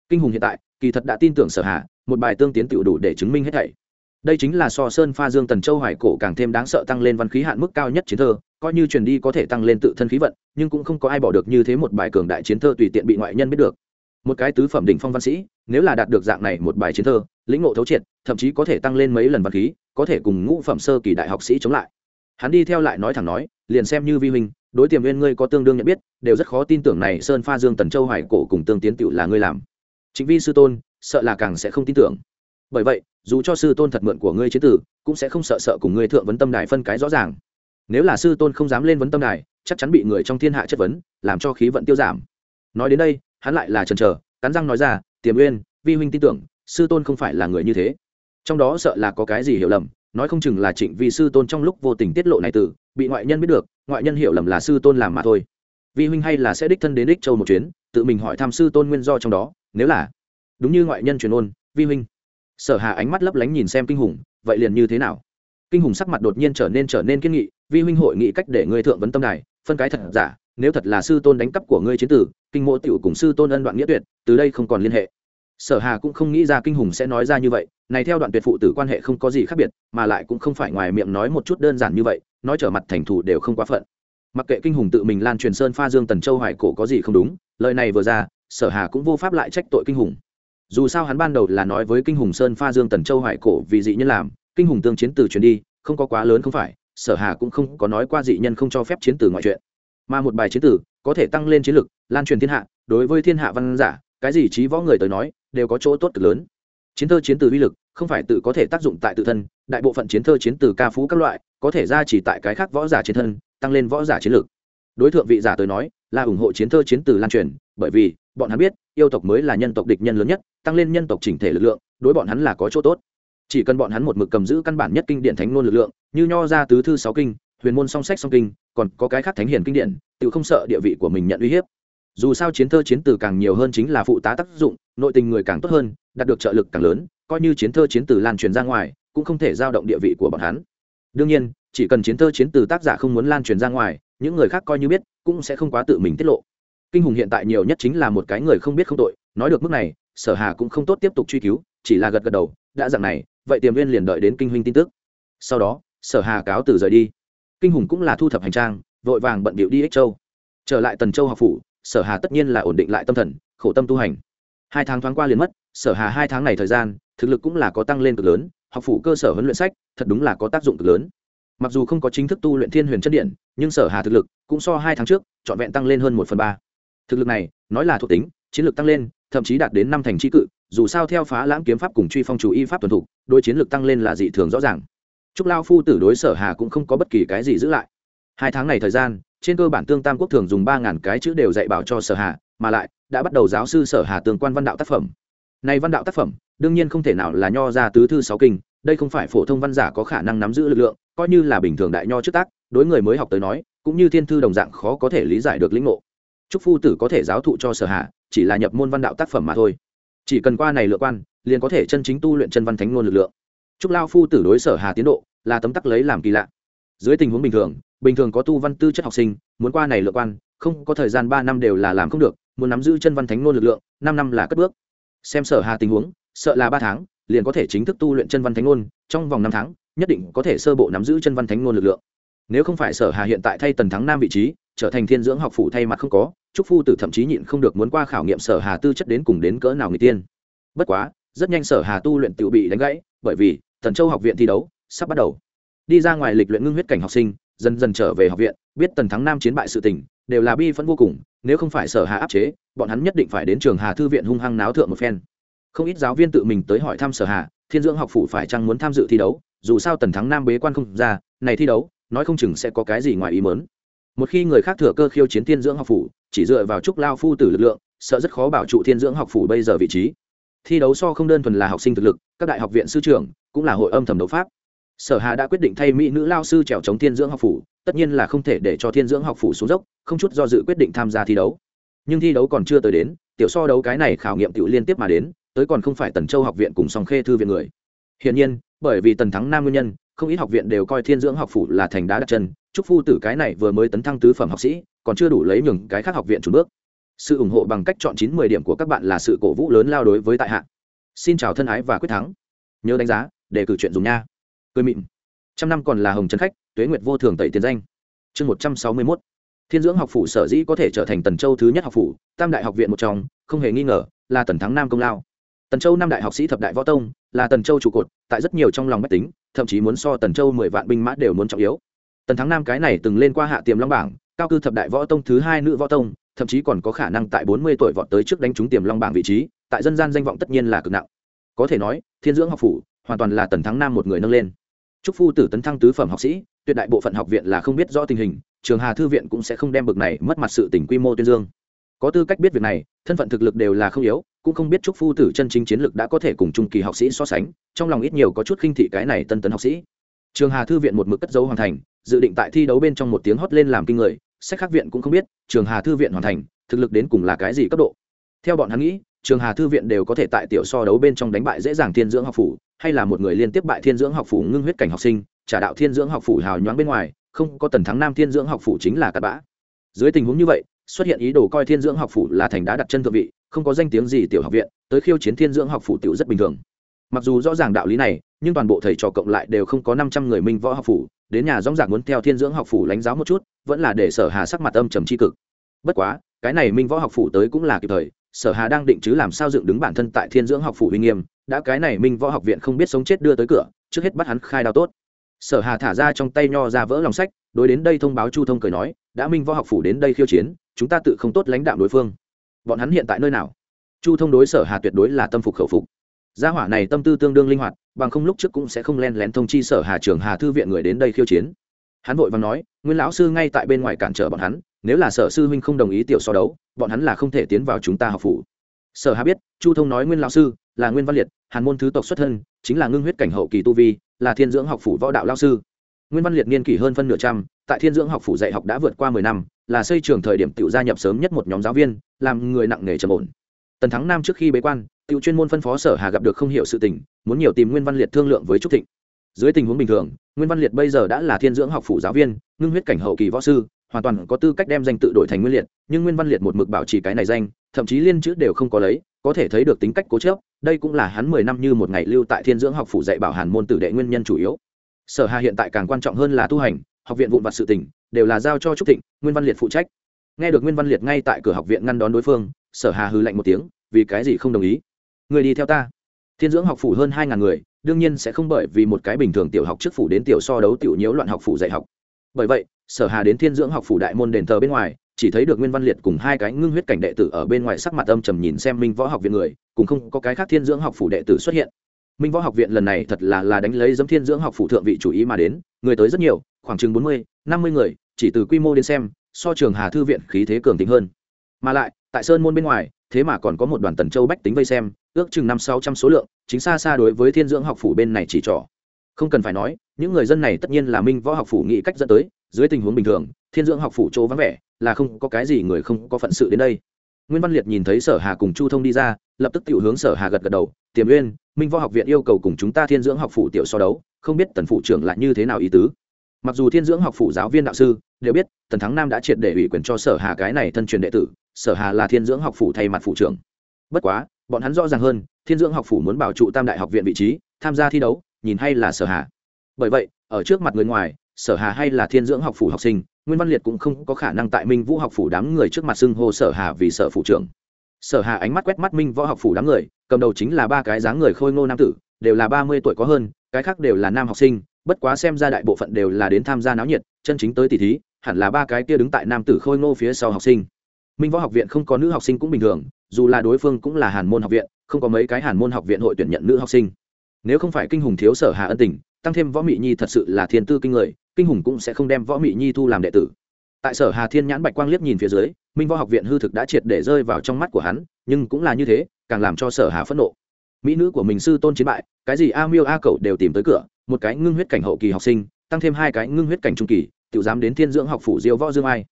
Kinh hùng hiện tại, kỳ thật đã tin tưởng sở hạ một bài tương tiến tựu đủ để chứng minh hết thảy. Đây chính là so sơn pha dương tần châu hoài cổ càng thêm đáng sợ tăng lên văn khí hạn mức cao nhất chiến thơ, coi như truyền đi có thể tăng lên tự thân khí vận, nhưng cũng không có ai bỏ được như thế một bài cường đại chiến thơ tùy tiện bị ngoại nhân biết được một cái tứ phẩm đỉnh phong văn sĩ, nếu là đạt được dạng này một bài chiến thơ, lĩnh ngộ thấu triệt, thậm chí có thể tăng lên mấy lần văn khí, có thể cùng ngũ phẩm sơ kỳ đại học sĩ chống lại. Hắn đi theo lại nói thẳng nói, liền xem như vi huynh, đối tiềm viên ngươi có tương đương nhận biết, đều rất khó tin tưởng này sơn pha dương tần châu hoài cổ cùng tương tiến tựu là ngươi làm. Chính vi sư tôn, sợ là càng sẽ không tin tưởng. Bởi vậy, dù cho sư tôn thật mượn của ngươi chế tử, cũng sẽ không sợ sợ cùng ngươi thượng vấn tâm đài phân cái rõ ràng. Nếu là sư tôn không dám lên vấn tâm đài, chắc chắn bị người trong thiên hạ chất vấn, làm cho khí vận tiêu giảm. Nói đến đây hắn lại là chần chờ, cắn răng nói ra, tiềm uyên, vi huynh tin tưởng, sư tôn không phải là người như thế. Trong đó sợ là có cái gì hiểu lầm, nói không chừng là trịnh vi sư tôn trong lúc vô tình tiết lộ này từ, bị ngoại nhân biết được, ngoại nhân hiểu lầm là sư tôn làm mà thôi. Vi huynh hay là sẽ đích thân đến đích châu một chuyến, tự mình hỏi thăm sư tôn nguyên do trong đó, nếu là đúng như ngoại nhân truyền ôn, vi huynh. Sở hà ánh mắt lấp lánh nhìn xem kinh hùng, vậy liền như thế nào? Kinh hùng sắc mặt đột nhiên trở nên trở nên kiên nghị, vi huynh hội nghị cách để ngươi thượng vấn tâm đài, phân cái thật giả, nếu thật là sư tôn đánh cắp của ngươi chiến tử kinh mộ tiểu cùng sư tôn ân đoạn nghĩa tuyệt, từ đây không còn liên hệ. Sở hà cũng không nghĩ ra kinh hùng sẽ nói ra như vậy, này theo đoạn tuyệt phụ tử quan hệ không có gì khác biệt, mà lại cũng không phải ngoài miệng nói một chút đơn giản như vậy, nói trở mặt thành thủ đều không quá phận. Mặc kệ kinh hùng tự mình lan truyền sơn pha dương tần châu hoài cổ có gì không đúng, lời này vừa ra, sở hà cũng vô pháp lại trách tội kinh hùng. Dù sao hắn ban đầu là nói với kinh hùng sơn pha dương tần châu hoài cổ vì dị nhân làm, kinh hùng tương chiến từ truyền đi, không có quá lớn không phải, sở hà cũng không có nói qua dị nhân không cho phép chiến tử ngoại chuyện. Mà một bài chiến tử có thể tăng lên chiến lực, lan truyền thiên hạ, đối với thiên hạ văn giả, cái gì trí võ người tới nói, đều có chỗ tốt cực lớn. Chiến thơ chiến từ uy lực, không phải tự có thể tác dụng tại tự thân, đại bộ phận chiến thơ chiến từ ca phú các loại, có thể ra chỉ tại cái khác võ giả chiến thân, tăng lên võ giả chiến lực. Đối tượng vị giả tới nói, là ủng hộ chiến thơ chiến từ lan truyền, bởi vì, bọn hắn biết, yêu tộc mới là nhân tộc địch nhân lớn nhất, tăng lên nhân tộc chỉnh thể lực lượng, đối bọn hắn là có chỗ tốt. Chỉ cần bọn hắn một mực cầm giữ căn bản nhất kinh điển thánh ngôn lực lượng, như nho ra tứ thư sáu kinh huyền môn song sách song kinh, còn có cái khác thánh hiền kinh điển, tự không sợ địa vị của mình nhận uy hiếp. Dù sao chiến thơ chiến từ càng nhiều hơn chính là phụ tá tác dụng, nội tình người càng tốt hơn, đạt được trợ lực càng lớn, coi như chiến thơ chiến từ lan truyền ra ngoài, cũng không thể giao động địa vị của bọn hắn. Đương nhiên, chỉ cần chiến thơ chiến từ tác giả không muốn lan truyền ra ngoài, những người khác coi như biết, cũng sẽ không quá tự mình tiết lộ. Kinh hùng hiện tại nhiều nhất chính là một cái người không biết không tội, nói được mức này, sở hà cũng không tốt tiếp tục truy cứu, chỉ là gật gật đầu, đã dạng này, vậy tiềm viên liền đợi đến kinh huynh tin tức. Sau đó, sở hà cáo từ rời đi kinh hùng cũng là thu thập hành trang, vội vàng bận bịu đi ích châu. Trở lại tần châu học phủ, sở hà tất nhiên là ổn định lại tâm thần, khổ tâm tu hành. Hai tháng thoáng qua liền mất, sở hà hai tháng này thời gian, thực lực cũng là có tăng lên cực lớn, học phủ cơ sở huấn luyện sách, thật đúng là có tác dụng cực lớn. Mặc dù không có chính thức tu luyện thiên huyền chân điện, nhưng sở hà thực lực cũng so hai tháng trước, trọn vẹn tăng lên hơn một phần ba. Thực lực này, nói là thuộc tính, chiến lược tăng lên, thậm chí đạt đến năm thành trí cự, dù sao theo phá lãng kiếm pháp cùng truy phong chủ y pháp tuần thủ đôi chiến lược tăng lên là dị thường rõ ràng trúc lao phu tử đối sở hà cũng không có bất kỳ cái gì giữ lại. Hai tháng này thời gian, trên cơ bản tương tam quốc thường dùng ba ngàn cái chữ đều dạy bảo cho sở hà, mà lại, đã bắt đầu giáo sư sở hà tương quan văn đạo tác phẩm. Này văn đạo tác phẩm, đương nhiên không thể nào là nho ra tứ thư sáu kinh, đây không phải phổ thông văn giả có khả năng nắm giữ lực lượng, coi như là bình thường đại nho trước tác, đối người mới học tới nói, cũng như thiên thư đồng dạng khó có thể lý giải được lĩnh ngộ. Chúc phu tử có thể giáo thụ cho sở hạ chỉ là nhập môn văn đạo tác phẩm mà thôi. Chỉ cần qua này lựa quan, liền có thể chân chính tu luyện chân văn thánh ngôn lực lượng. Chúc lao phu tử đối sở hà tiến độ là tấm tắc lấy làm kỳ lạ. Dưới tình huống bình thường bình thường có tu văn tư chất học sinh, muốn qua này lựa quan, không có thời gian ba năm đều là làm không được, muốn nắm giữ chân văn thánh ngôn lực lượng, năm năm là cất bước. Xem sở hà tình huống, sợ là ba tháng, liền có thể chính thức tu luyện chân văn thánh ngôn, trong vòng năm tháng, nhất định có thể sơ bộ nắm giữ chân văn thánh ngôn lực lượng. Nếu không phải sở hà hiện tại thay tần thắng nam vị trí, trở thành thiên dưỡng học phủ thay mặt không có, trúc phu tử thậm chí nhịn không được muốn qua khảo nghiệm sở hà tư chất đến cùng đến cỡ nào người tiên. Bất quá, rất nhanh sở hà tu luyện tự bị đánh gãy, bởi vì, tần châu học viện thi đấu sắp bắt đầu. Đi ra ngoài lịch luyện ngưng huyết cảnh học sinh, dần dần trở về học viện, biết tần thắng nam chiến bại sự tình, đều là bi phẫn vô cùng, nếu không phải sở hà áp chế, bọn hắn nhất định phải đến trường hà thư viện hung hăng náo thượng một phen. Không ít giáo viên tự mình tới hỏi thăm sở hà thiên dưỡng học phủ phải chăng muốn tham dự thi đấu, dù sao tần thắng nam bế quan không ra, này thi đấu, nói không chừng sẽ có cái gì ngoài ý mớn một khi người khác thừa cơ khiêu chiến thiên dưỡng học phủ, chỉ dựa vào trúc lao phu tử lực lượng, sợ rất khó bảo trụ thiên dưỡng học phủ bây giờ vị trí. Thi đấu so không đơn thuần là học sinh thực lực, các đại học viện sư trưởng, cũng là hội âm thầm đấu pháp sở hà đã quyết định thay mỹ nữ lao sư trèo chống thiên dưỡng học phủ, tất nhiên là không thể để cho thiên dưỡng học phủ xuống dốc, không chút do dự quyết định tham gia thi đấu. Nhưng thi đấu còn chưa tới đến, tiểu so đấu cái này khảo nghiệm tiểu liên tiếp mà đến, tới còn không phải tần châu học viện cùng song khê thư viện người. Hiển nhiên, bởi vì tần thắng nam nguyên nhân, không ít học viện đều coi thiên dưỡng học phủ là thành đá đặt chân chúc phu tử cái này vừa mới tấn thăng tứ phẩm học sĩ, còn chưa đủ lấy nhường cái khác học viện chủ bước. Sự ủng hộ bằng cách chọn chín mười điểm của các bạn là sự cổ vũ lớn lao đối với tại hạ. Xin chào thân ái và quyết thắng. Nhớ đánh giá để cử chuyện dùng nha cười mịn. Trăm năm còn là hồng trấn khách, tuế nguyệt vô thường tẩy tiền danh. Chương một trăm sáu mươi mốt. Thiên dưỡng học phủ sở dĩ có thể trở thành tần châu thứ nhất học phủ, tam đại học viện một trong, không hề nghi ngờ, là tần thắng nam công lao. Tần châu năm đại học sĩ thập đại võ tông, là tần châu trụ cột, tại rất nhiều trong lòng mách tính, thậm chí muốn so tần châu mười vạn binh mã đều muốn trọng yếu. Tần thắng nam cái này từng lên qua hạ tiềm long bảng, cao cư thập đại võ tông thứ hai nữ võ tông, thậm chí còn có khả năng tại bốn mươi tuổi vọt tới trước đánh trúng tiềm long bảng vị trí, tại dân gian danh vọng tất nhiên là cực nặng. Có thể nói, thiên dưỡng học phủ, hoàn toàn là tần thắng nam một người nâng lên chúc phu tử tấn thăng tứ phẩm học sĩ, tuyệt đại bộ phận học viện là không biết rõ tình hình, trường hà thư viện cũng sẽ không đem bực này mất mặt sự tỉnh quy mô tuyên dương. Có tư cách biết việc này, thân phận thực lực đều là không yếu, cũng không biết chúc phu tử chân chính chiến lực đã có thể cùng trung kỳ học sĩ so sánh, trong lòng ít nhiều có chút khinh thị cái này tân tấn học sĩ. Trường hà thư viện một mực cất dấu hoàn thành, dự định tại thi đấu bên trong một tiếng hót lên làm kinh người, sách khác viện cũng không biết, trường hà thư viện hoàn thành, thực lực đến cùng là cái gì cấp độ. Theo bọn hắn nghĩ, trường hà thư viện đều có thể tại tiểu so đấu bên trong đánh bại dễ dàng thiên dưỡng học phủ hay là một người liên tiếp bại thiên dưỡng học phủ ngưng huyết cảnh học sinh, trả đạo thiên dưỡng học phủ hào nhoáng bên ngoài, không có tần thắng nam thiên dưỡng học phủ chính là cặp bã. Dưới tình huống như vậy, xuất hiện ý đồ coi thiên dưỡng học phủ là thành đá đặt chân thượng vị, không có danh tiếng gì tiểu học viện, tới khiêu chiến thiên dưỡng học phủ tiểu rất bình thường. Mặc dù rõ ràng đạo lý này, nhưng toàn bộ thầy trò cộng lại đều không có năm trăm người minh võ học phủ, đến nhà dõng dạc muốn theo thiên dưỡng học phủ lãnh giáo một chút, vẫn là để sở hà sắc mặt âm trầm c cực. Bất quá, cái này minh võ học phủ tới cũng là kịp thời, sở hà đang định chứ làm sao dựng đứng bản thân tại thiên dưỡng học phủ uy nghiêm đã cái này minh võ học viện không biết sống chết đưa tới cửa, trước hết bắt hắn khai đao tốt. Sở hà thả ra trong tay nho ra vỡ lòng sách, đối đến đây thông báo chu thông cười nói, đã minh võ học phủ đến đây khiêu chiến, chúng ta tự không tốt lãnh đạo đối phương. Bọn hắn hiện tại nơi nào? Chu thông đối sở hà tuyệt đối là tâm phục khẩu phục. Gia hỏa này tâm tư tương đương linh hoạt, bằng không lúc trước cũng sẽ không len lén thông chi sở hà trường hà thư viện người đến đây khiêu chiến. Hắn vội vàng nói, nguyên lão sư ngay tại bên ngoài cản trở bọn hắn, nếu là sở sư huynh không đồng ý tiểu so đấu, bọn hắn là không thể tiến vào chúng ta học phủ sở hà biết, chu thông nói nguyên lão sư là nguyên văn liệt, hàn môn thứ tộc xuất thân, chính là ngưng huyết cảnh hậu kỳ tu vi, là thiên dưỡng học phủ võ đạo lao sư. Nguyên văn liệt niên kỷ hơn phân nửa trăm, tại thiên dưỡng học phủ dạy học đã vượt qua mười năm, là xây trường thời điểm tự gia nhập sớm nhất một nhóm giáo viên, làm người nặng nghề trầm ổn. Tần thắng nam trước khi bế quan tự chuyên môn phân phó sở hà gặp được không hiểu sự tình, muốn nhiều tìm nguyên văn liệt thương lượng với trúc thịnh. Dưới tình huống bình thường, nguyên văn liệt bây giờ đã là thiên dưỡng học phủ giáo viên, ngưng huyết cảnh hậu kỳ võ sư, hoàn toàn có tư cách đem danh tự đổi thành nguyên liệt, nhưng nguyên văn liệt một mực bảo trì cái này danh thậm chí liên chữ đều không có lấy, có thể thấy được tính cách cố chấp, đây cũng là hắn mười năm như một ngày lưu tại thiên dưỡng học phủ dạy bảo hàn môn tử đệ nguyên nhân chủ yếu. Sở hà hiện tại càng quan trọng hơn là tu hành, học viện vụn vặt sự tỉnh đều là giao cho trúc thịnh, nguyên văn liệt phụ trách. Nghe được nguyên văn liệt ngay tại cửa học viện ngăn đón đối phương, sở hà hư lạnh một tiếng, vì cái gì không đồng ý? Người đi theo ta. Thiên dưỡng học phủ hơn hai ngàn người, đương nhiên sẽ không bởi vì một cái bình thường tiểu học trước phủ đến tiểu so đấu tiểu nhiễu loạn học phủ dạy học. Bởi vậy, sở hà đến thiên dưỡng học phủ đại môn đền thờ bên ngoài chỉ thấy được nguyên văn liệt cùng hai cái ngưng huyết cảnh đệ tử ở bên ngoài sắc mặt âm trầm nhìn xem minh võ học viện người, cùng không có cái khác thiên dưỡng học phủ đệ tử xuất hiện. Minh võ học viện lần này thật là là đánh lấy dấm thiên dưỡng học phủ thượng vị chủ ý mà đến, người tới rất nhiều, khoảng chừng bốn mươi, năm mươi người, chỉ từ quy mô đến xem, so trường hà thư viện khí thế cường tính hơn. Mà lại, tại sơn môn bên ngoài, thế mà còn có một đoàn tần châu bách tính vây xem, ước chừng năm sáu trăm số lượng, chính xa xa đối với thiên dưỡng học phủ bên này chỉ trỏ. Không cần phải nói, những người dân này tất nhiên là minh võ học phủ nghĩ cách dẫn tới dưới tình huống bình thường, thiên dưỡng học phủ chỗ vắng vẻ, là không có cái gì người không có phận sự đến đây. Nguyên văn liệt nhìn thấy sở hà cùng chu thông đi ra, lập tức tự hướng sở hà gật gật đầu, tiềm uyên, minh võ học viện yêu cầu cùng chúng ta thiên dưỡng học phủ tiểu so đấu, không biết tần phụ trưởng lại như thế nào ý tứ. Mặc dù thiên dưỡng học phủ giáo viên đạo sư, đều biết tần thắng nam đã triệt để ủy quyền cho sở hà cái này thân truyền đệ tử, sở hà là thiên dưỡng học phủ thay mặt phụ trưởng. Bất quá, bọn hắn rõ ràng hơn, thiên dưỡng học phủ muốn bảo trụ tam đại học viện vị trí, tham gia thi đấu, nhìn hay là sở hà. Bởi vậy, ở trước mặt người ngoài sở hà hay là thiên dưỡng học phủ học sinh, nguyên văn liệt cũng không có khả năng tại minh vũ học phủ đám người trước mặt xưng hô sở hà vì sở phủ trưởng. Sở hà ánh mắt quét mắt minh võ học phủ đám người, cầm đầu chính là ba cái dáng người khôi ngô nam tử, đều là ba mươi tuổi có hơn, cái khác đều là nam học sinh, bất quá xem ra đại bộ phận đều là đến tham gia náo nhiệt, chân chính tới tỷ thí, hẳn là ba cái kia đứng tại nam tử khôi ngô phía sau học sinh. Minh võ học viện không có nữ học sinh cũng bình thường, dù là đối phương cũng là hàn môn học viện, không có mấy cái hàn môn học viện hội tuyển nhận nữ học sinh. Nếu không phải kinh hùng thiếu sở hà ân tình, tăng thêm võ mị nhi thật sự là thiên tư kinh người kinh hùng cũng sẽ không đem võ mị nhi thu làm đệ tử. Tại sở hà thiên nhãn bạch quang liếc nhìn phía dưới, minh võ học viện hư thực đã triệt để rơi vào trong mắt của hắn, nhưng cũng là như thế, càng làm cho sở hà phẫn nộ. Mỹ nữ của mình sư tôn chiến bại, cái gì a miêu a cậu đều tìm tới cửa, một cái ngưng huyết cảnh hậu kỳ học sinh, tăng thêm hai cái ngưng huyết cảnh trung kỳ tự dám đến thiên dưỡng học phủ diêu võ dương ai.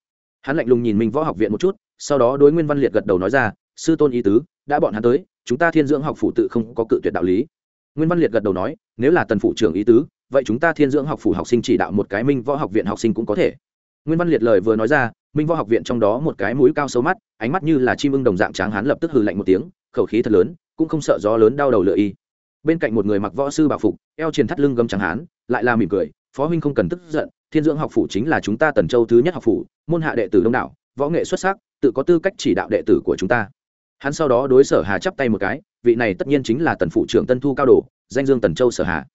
Hắn lạnh lùng nhìn minh võ học viện một chút, sau đó đối nguyên văn liệt gật đầu nói ra, sư tôn ý tứ, đã bọn hắn tới, chúng ta thiên dưỡng học phủ tự không có cự tuyệt đạo lý. Nguyên văn liệt gật đầu nói, nếu là tần phủ trưởng ý tứ vậy chúng ta thiên dưỡng học phủ học sinh chỉ đạo một cái minh võ học viện học sinh cũng có thể. Nguyên văn liệt lời vừa nói ra, minh võ học viện trong đó một cái mũi cao sâu mắt, ánh mắt như là chim ưng đồng dạng tráng hán lập tức hừ lạnh một tiếng, khẩu khí thật lớn, cũng không sợ gió lớn đau đầu lựa y. Bên cạnh một người mặc võ sư bảo phục, eo truyền thắt lưng gấm tráng hán, lại là mỉm cười, phó huynh không cần tức giận, thiên dưỡng học phủ chính là chúng ta tần châu thứ nhất học phủ, môn hạ đệ tử đông đảo, võ nghệ xuất sắc, tự có tư cách chỉ đạo đệ tử của chúng ta. Hắn sau đó đối sở hà chắp tay một cái, vị này tất nhiên chính là tần phụ trưởng tân thu cao đồ, danh dương tần châu sở hà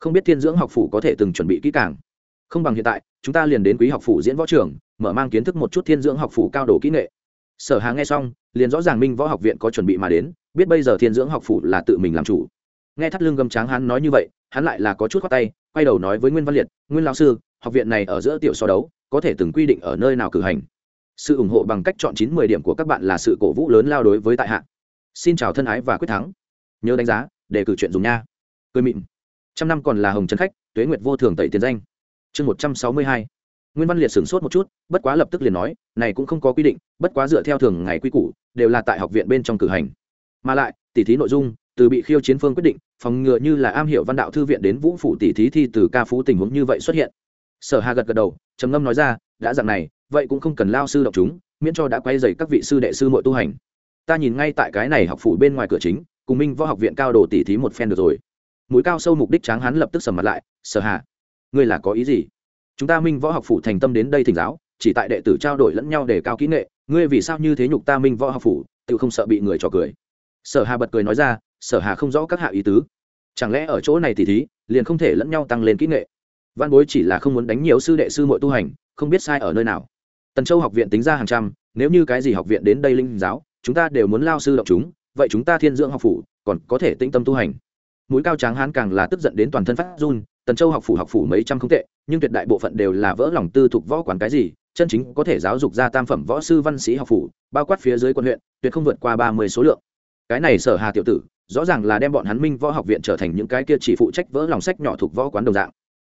không biết thiên dưỡng học phủ có thể từng chuẩn bị kỹ càng. Không bằng hiện tại, chúng ta liền đến quý học phủ diễn võ trường, mở mang kiến thức một chút thiên dưỡng học phủ cao đồ kỹ nghệ. Sở hà nghe xong, liền rõ ràng minh võ học viện có chuẩn bị mà đến, biết bây giờ thiên dưỡng học phủ là tự mình làm chủ. Nghe thắt lưng gầm tráng hắn nói như vậy, hắn lại là có chút khoát tay, quay đầu nói với nguyên văn liệt, nguyên lão sư, học viện này ở giữa tiểu so đấu, có thể từng quy định ở nơi nào cử hành? Sự ủng hộ bằng cách chọn chín mười điểm của các bạn là sự cổ vũ lớn lao đối với tại hạ. Xin chào thân ái và quyết thắng. Nhớ đánh giá, để cử chuyện dùng nha. Cười mịn trăm năm còn là hồng trần khách, tuế nguyệt vô thường tẩy tiền danh. Chương một trăm sáu mươi hai. Nguyên văn liệt sửng sốt một chút, bất quá lập tức liền nói, này cũng không có quy định, bất quá dựa theo thường ngày quy củ, đều là tại học viện bên trong cử hành. Mà lại, tỉ thí nội dung, từ bị khiêu chiến phương quyết định, phòng ngừa như là am hiểu văn đạo thư viện đến vũ phủ tỉ thí thi từ ca phú tình huống như vậy xuất hiện. Sở hà gật gật đầu, trầm ngâm nói ra, đã dạng này, vậy cũng không cần lao sư đọc chúng, miễn cho đã quay dày các vị sư đệ sư mọi tu hành. Ta nhìn ngay tại cái này học phủ bên ngoài cửa chính, cùng minh võ học viện cao đồ tỉ thí một phen được rồi mũi cao sâu mục đích tráng hắn lập tức sầm mặt lại, sở hạ ngươi là có ý gì? Chúng ta minh võ học phủ thành tâm đến đây thỉnh giáo, chỉ tại đệ tử trao đổi lẫn nhau để cao kỹ nghệ, ngươi vì sao như thế nhục ta minh võ học phủ, tự không sợ bị người trò cười? Sở hà bật cười nói ra, sở hà không rõ các hạ ý tứ. Chẳng lẽ ở chỗ này thì thí, liền không thể lẫn nhau tăng lên kỹ nghệ? Văn bối chỉ là không muốn đánh nhiều sư đệ sư mọi tu hành, không biết sai ở nơi nào. Tần châu học viện tính ra hàng trăm, nếu như cái gì học viện đến đây linh giáo, chúng ta đều muốn lao sư động chúng, vậy chúng ta thiên dưỡng học phủ còn có thể tĩnh tâm tu hành mũi cao tráng hán càng là tức giận đến toàn thân phát run, tần châu học phủ học phủ mấy trăm không tệ, nhưng tuyệt đại bộ phận đều là vỡ lòng tư thục võ quản cái gì, chân chính có thể giáo dục ra tam phẩm võ sư văn sĩ học phủ, bao quát phía dưới quận huyện, tuyệt không vượt qua ba mươi số lượng. Cái này sở hà tiểu tử, rõ ràng là đem bọn hắn minh võ học viện trở thành những cái kia chỉ phụ trách vỡ lòng sách nhỏ thuộc võ quán đồng dạng.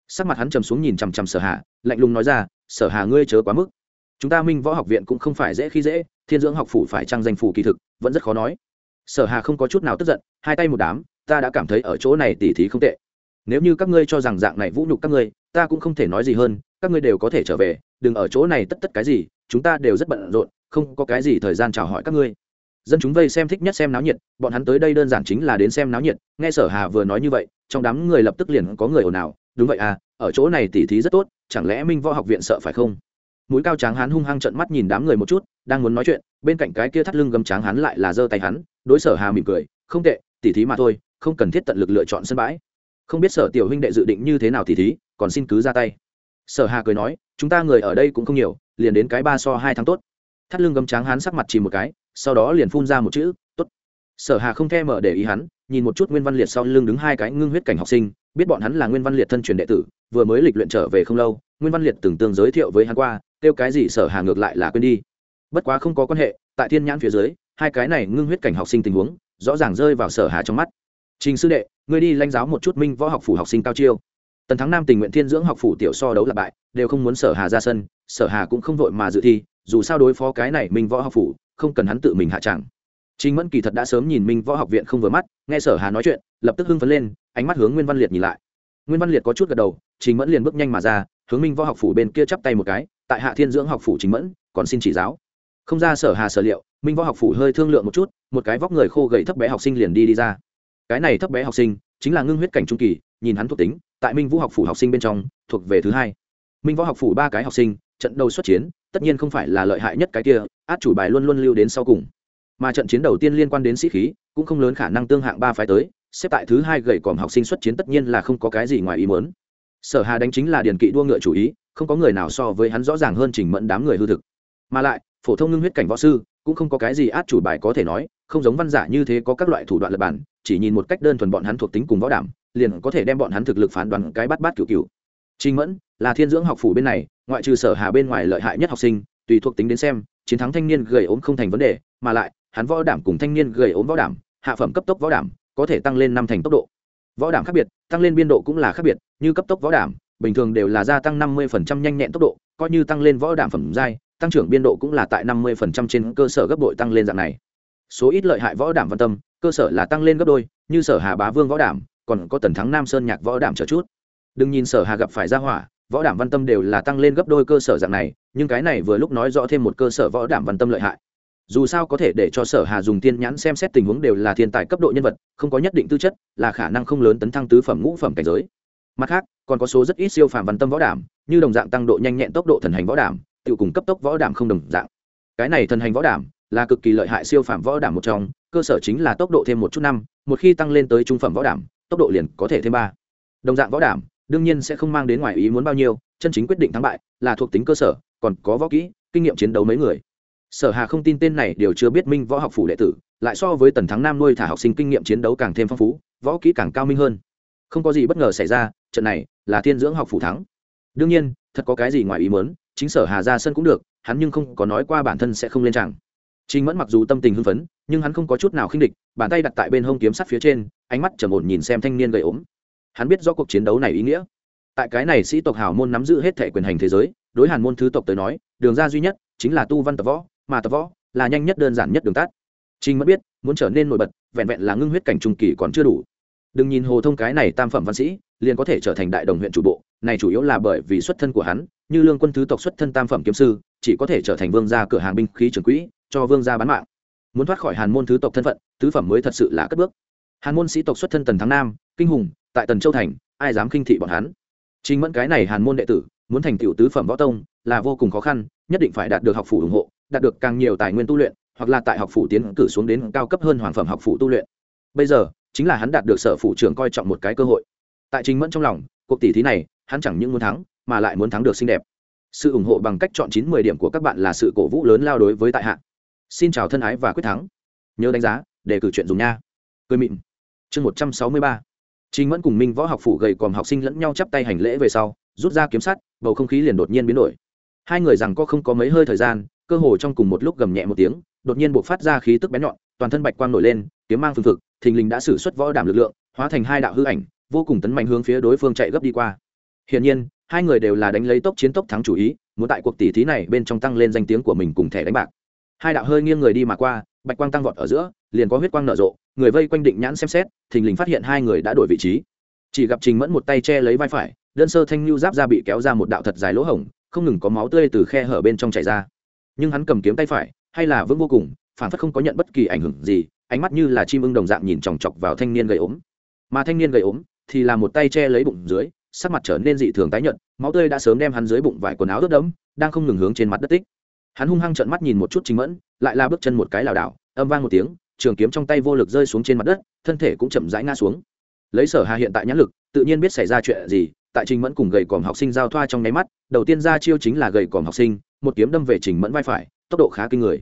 Sắc mặt hắn trầm xuống nhìn chằm chằm sở hà, lạnh lùng nói ra, sở hà ngươi chớ quá mức. Chúng ta minh võ học viện cũng không phải dễ khi dễ, thiên dưỡng học phủ phải trang danh phủ kỳ thực, vẫn rất khó nói. Sở hà không có chút nào tức giận, hai tay một đám ta đã cảm thấy ở chỗ này tỉ thí không tệ. Nếu như các ngươi cho rằng dạng này vũ nhục các ngươi, ta cũng không thể nói gì hơn, các ngươi đều có thể trở về, đừng ở chỗ này tất tất cái gì, chúng ta đều rất bận rộn, không có cái gì thời gian chào hỏi các ngươi. Dân chúng vây xem thích nhất xem náo nhiệt, bọn hắn tới đây đơn giản chính là đến xem náo nhiệt, nghe sở hà vừa nói như vậy, trong đám người lập tức liền có người ồn ào, đúng vậy à ở chỗ này tỉ thí rất tốt, chẳng lẽ minh võ học viện sợ phải không? Mũi cao tráng hắn hung hăng trận mắt nhìn đám người một chút, đang muốn nói chuyện, bên cạnh cái kia thắt lưng gầm tráng hắn lại là giơ tay hắn, đối sở hà mỉm cười, không tệ, tỉ thí mà thôi không cần thiết tận lực lựa chọn sân bãi. Không biết sở tiểu huynh đệ dự định như thế nào thì thí, còn xin cứ ra tay. Sở hà cười nói, chúng ta người ở đây cũng không nhiều, liền đến cái ba so hai tháng tốt. Thắt lưng gầm tráng hắn sắc mặt chìm một cái, sau đó liền phun ra một chữ, tốt. Sở hà không thèm mở để ý hắn, nhìn một chút nguyên văn liệt sau lưng đứng hai cái ngưng huyết cảnh học sinh, biết bọn hắn là nguyên văn liệt thân truyền đệ tử, vừa mới lịch luyện trở về không lâu, nguyên văn liệt từng tương giới thiệu với hắn qua, kêu cái gì sở hà ngược lại là quên đi. Bất quá không có quan hệ, tại thiên nhãn phía dưới, hai cái này ngưng huyết cảnh học sinh tình huống, rõ ràng rơi vào sở hà trong mắt trình sư đệ ngươi đi lãnh giáo một chút minh võ học phủ học sinh cao chiêu tần thắng nam tình nguyện thiên dưỡng học phủ tiểu so đấu là bại đều không muốn sở hà ra sân sở hà cũng không vội mà dự thi dù sao đối phó cái này minh võ học phủ không cần hắn tự mình hạ tràng Trình Mẫn kỳ thật đã sớm nhìn Minh Võ Học viện không vừa mắt, nghe Sở Hà nói chuyện, lập tức hưng phấn lên, ánh mắt hướng Nguyên Văn Liệt nhìn lại. Nguyên Văn Liệt có chút gật đầu, Trình Mẫn liền bước nhanh mà ra, hướng Minh Võ Học phủ bên kia chắp tay một cái, tại Hạ Thiên Dưỡng Học phủ Trình Mẫn, còn xin chỉ giáo. Không ra Sở Hà sở liệu, Minh Võ Học phủ hơi thương lượng một chút, một cái vóc người khô gầy thấp bé học sinh liền đi đi ra. Cái này thấp bé học sinh, chính là ngưng huyết cảnh trung kỳ, nhìn hắn thuộc tính, tại Minh Vũ Học phủ học sinh bên trong, thuộc về thứ hai. Minh Võ Học phủ ba cái học sinh, trận đầu xuất chiến, tất nhiên không phải là lợi hại nhất cái kia, át chủ bài luôn luôn lưu đến sau cùng. Mà trận chiến đầu tiên liên quan đến sĩ khí cũng không lớn khả năng tương hạng ba phái tới xếp tại thứ hai gầy còm học sinh xuất chiến tất nhiên là không có cái gì ngoài ý muốn. Sở hà đánh chính là điền kỵ đua ngựa chủ ý không có người nào so với hắn rõ ràng hơn trình mẫn đám người hư thực. Mà lại phổ thông ngưng huyết cảnh võ sư cũng không có cái gì át chủ bài có thể nói không giống văn giả như thế có các loại thủ đoạn lập bản, chỉ nhìn một cách đơn thuần bọn hắn thuộc tính cùng võ đảm, liền có thể đem bọn hắn thực lực phán đoán cái bắt bát cửu cửu trình mẫn, là thiên dưỡng học phủ bên này, ngoại trừ sở hà bên ngoài lợi hại nhất học sinh, tùy thuộc tính đến xem, chiến thắng thanh niên gầy ốm không thành vấn đề, mà lại, hắn võ đảm cùng thanh niên gầy ốm võ đảm, hạ phẩm cấp tốc võ đảm, có thể tăng lên năm thành tốc độ. Võ đảm khác biệt, tăng lên biên độ cũng là khác biệt, như cấp tốc võ đảm, bình thường đều là gia tăng năm mươi nhanh nhẹn tốc độ, coi như tăng lên võ đảm phẩm giai, tăng trưởng biên độ cũng là tại năm mươi trên cơ sở gấp đội tăng lên dạng này số ít lợi hại võ đảm văn tâm, cơ sở là tăng lên gấp đôi, như sở hà bá vương võ đảm, còn có tần thắng nam sơn nhạc võ đảm trở chút. Đừng nhìn sở hà gặp phải ra hỏa, võ đảm văn tâm đều là tăng lên gấp đôi cơ sở dạng này, nhưng cái này vừa lúc nói rõ thêm một cơ sở võ đảm văn tâm lợi hại. Dù sao có thể để cho sở hà dùng tiên nhãn xem xét tình huống đều là thiên tài cấp độ nhân vật, không có nhất định tư chất, là khả năng không lớn tấn thăng tứ phẩm ngũ phẩm cảnh giới. Mặt khác, còn có số rất ít siêu phàm văn tâm võ đảm, như đồng dạng tăng độ nhanh nhẹn tốc độ thần hành võ đảm, tự cùng cấp tốc võ đảm không đồng dạng. Cái này thần hành võ đảm là cực kỳ lợi hại siêu phàm võ đảm một trong, cơ sở chính là tốc độ thêm một chút năm, một khi tăng lên tới trung phẩm võ đảm, tốc độ liền có thể thêm ba. Đồng dạng võ đảm, đương nhiên sẽ không mang đến ngoài ý muốn bao nhiêu, chân chính quyết định thắng bại là thuộc tính cơ sở, còn có võ kỹ, kinh nghiệm chiến đấu mấy người. Sở hà không tin tên này đều chưa biết minh võ học phủ đệ tử, lại so với tần thắng nam nuôi thả học sinh kinh nghiệm chiến đấu càng thêm phong phú, võ kỹ càng cao minh hơn. Không có gì bất ngờ xảy ra, trận này là thiên dưỡng học phủ thắng. Đương nhiên, thật có cái gì ngoài ý muốn, chính sở hà ra sân cũng được, hắn nhưng không có nói qua bản thân sẽ không lên tràng. Trình Mẫn mặc dù tâm tình hưng phấn, nhưng hắn không có chút nào khinh địch, bàn tay đặt tại bên hông kiếm sắt phía trên, ánh mắt trầm ổn nhìn xem thanh niên gầy ốm. Hắn biết rõ cuộc chiến đấu này ý nghĩa. Tại cái này sĩ tộc hào môn nắm giữ hết thể quyền hành thế giới, đối Hàn môn thứ tộc tới nói, đường ra duy nhất chính là tu văn tập võ, mà tập võ là nhanh nhất đơn giản nhất đường tắt trình Mẫn biết muốn trở nên nổi bật vẹn vẹn là ngưng huyết cảnh trung kỳ còn chưa đủ đừng nhìn hồ thông cái này tam phẩm văn sĩ liền có thể trở thành đại đồng huyện chủ bộ này chủ yếu là bởi vì xuất thân của hắn như lương quân thứ tộc xuất thân tam phẩm kiếm sư chỉ có thể trở thành vương gia cửa hàng binh khí trường quỹ cho vương gia bán mạng. Muốn thoát khỏi hàn môn thứ tộc thân phận, tứ phẩm mới thật sự là cất bước. Hàn môn sĩ tộc xuất thân tần thắng nam, kinh hùng, tại tần châu thành, ai dám khinh thị bọn hắn? Trình mẫn cái này hàn môn đệ tử, muốn thành tựu tứ phẩm võ tông, là vô cùng khó khăn, nhất định phải đạt được học phủ ủng hộ, đạt được càng nhiều tài nguyên tu luyện, hoặc là tại học phủ tiến cử xuống đến cao cấp hơn hoàng phẩm học phủ tu luyện. Bây giờ, chính là hắn đạt được sở phủ trưởng coi trọng một cái cơ hội. Tại trình mẫn trong lòng, cuộc tỷ thí này, hắn chẳng những muốn thắng, mà lại muốn thắng được xinh đẹp. Sự ủng hộ bằng cách chọn chín mười điểm của các bạn là sự cổ vũ lớn lao đối với tại hạ xin chào thân ái và quyết thắng. Nhớ đánh giá để cử chuyện dùng nha. Cười mịn. Chương một trăm sáu mươi ba. Chính mẫn cùng minh võ học phủ gầy còm học sinh lẫn nhau chắp tay hành lễ về sau, rút ra kiếm sắt, bầu không khí liền đột nhiên biến đổi. Hai người rằng có không có mấy hơi thời gian, cơ hồ trong cùng một lúc gầm nhẹ một tiếng, đột nhiên buộc phát ra khí tức bén nhọn, toàn thân bạch quang nổi lên, kiếm mang phương thực thình lình đã xử suất võ đảm lực lượng, hóa thành hai đạo hư ảnh, vô cùng tấn mạnh hướng phía đối phương chạy gấp đi qua. Hiển nhiên, hai người đều là đánh lấy tốc chiến tốc thắng chủ ý, muốn tại cuộc tỷ thí này bên trong tăng lên danh tiếng của mình cùng thẻ đánh bạc hai đạo hơi nghiêng người đi mà qua, bạch quang tăng vọt ở giữa, liền có huyết quang nở rộ, người vây quanh định nhãn xem xét, thình lình phát hiện hai người đã đổi vị trí. Chỉ gặp trình mẫn một tay che lấy vai phải, đơn sơ thanh lưu giáp ra bị kéo ra một đạo thật dài lỗ hổng, không ngừng có máu tươi từ khe hở bên trong chảy ra. Nhưng hắn cầm kiếm tay phải, hay là vững vô cùng, phản phất không có nhận bất kỳ ảnh hưởng gì, ánh mắt như là chim ưng đồng dạng nhìn chòng chọc vào thanh niên gầy ốm. Mà thanh niên gầy ốm thì là một tay che lấy bụng dưới, sắc mặt trở nên dị thường tái nhợt, máu tươi đã sớm đem hắn dưới bụng vải quần áo ướt đẫm, đang không ngừng hướng trên mặt đất tích hắn hung hăng trợn mắt nhìn một chút chính mẫn, lại la bước chân một cái lảo đảo, âm vang một tiếng, trường kiếm trong tay vô lực rơi xuống trên mặt đất, thân thể cũng chậm rãi ngã xuống. Lấy sở hà hiện tại nhãn lực, tự nhiên biết xảy ra chuyện gì, tại trình mẫn cùng gầy còm học sinh giao thoa trong nháy mắt, đầu tiên ra chiêu chính là gầy còm học sinh, một kiếm đâm về trình mẫn vai phải, tốc độ khá kinh người.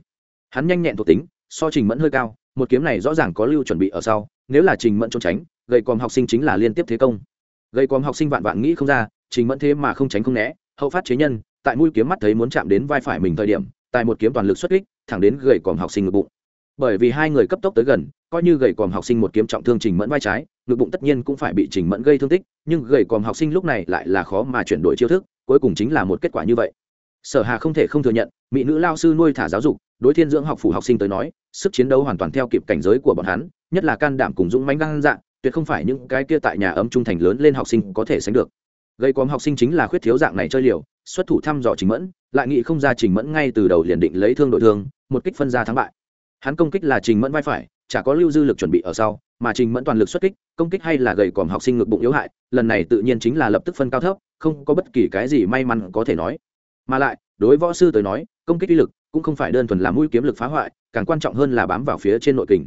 Hắn nhanh nhẹn thuộc tính, so trình mẫn hơi cao, một kiếm này rõ ràng có lưu chuẩn bị ở sau, nếu là trình mẫn trốn tránh, gầy còm học sinh chính là liên tiếp thế công. Gầy còm học sinh vạn vạn nghĩ không ra, trình mẫn thế mà không tránh không né, hậu phát chế nhân tại mũi kiếm mắt thấy muốn chạm đến vai phải mình thời điểm, tại một kiếm toàn lực xuất kích, thẳng đến gầy còm học sinh ngực bụng. Bởi vì hai người cấp tốc tới gần, coi như gầy còm học sinh một kiếm trọng thương trình mẫn vai trái, ngực bụng tất nhiên cũng phải bị trình mẫn gây thương tích, nhưng gầy còm học sinh lúc này lại là khó mà chuyển đổi chiêu thức, cuối cùng chính là một kết quả như vậy. Sở hà không thể không thừa nhận, mỹ nữ lao sư nuôi thả giáo dục, đối thiên dưỡng học phủ học sinh tới nói, sức chiến đấu hoàn toàn theo kịp cảnh giới của bọn hắn, nhất là can đảm cùng dũng mãnh gan dạng, tuyệt không phải những cái kia tại nhà ấm trung thành lớn lên học sinh có thể sánh được gây cóm học sinh chính là khuyết thiếu dạng này chơi liều, xuất thủ thăm dò trình mẫn, lại nghĩ không ra trình mẫn ngay từ đầu liền định lấy thương đội thương, một kích phân ra thắng bại. Hắn công kích là trình mẫn vai phải, chả có lưu dư lực chuẩn bị ở sau, mà trình mẫn toàn lực xuất kích, công kích hay là gầy còm học sinh ngực bụng yếu hại, lần này tự nhiên chính là lập tức phân cao thấp, không có bất kỳ cái gì may mắn có thể nói. Mà lại, đối võ sư tới nói, công kích uy lực cũng không phải đơn thuần là mũi kiếm lực phá hoại, càng quan trọng hơn là bám vào phía trên nội kình.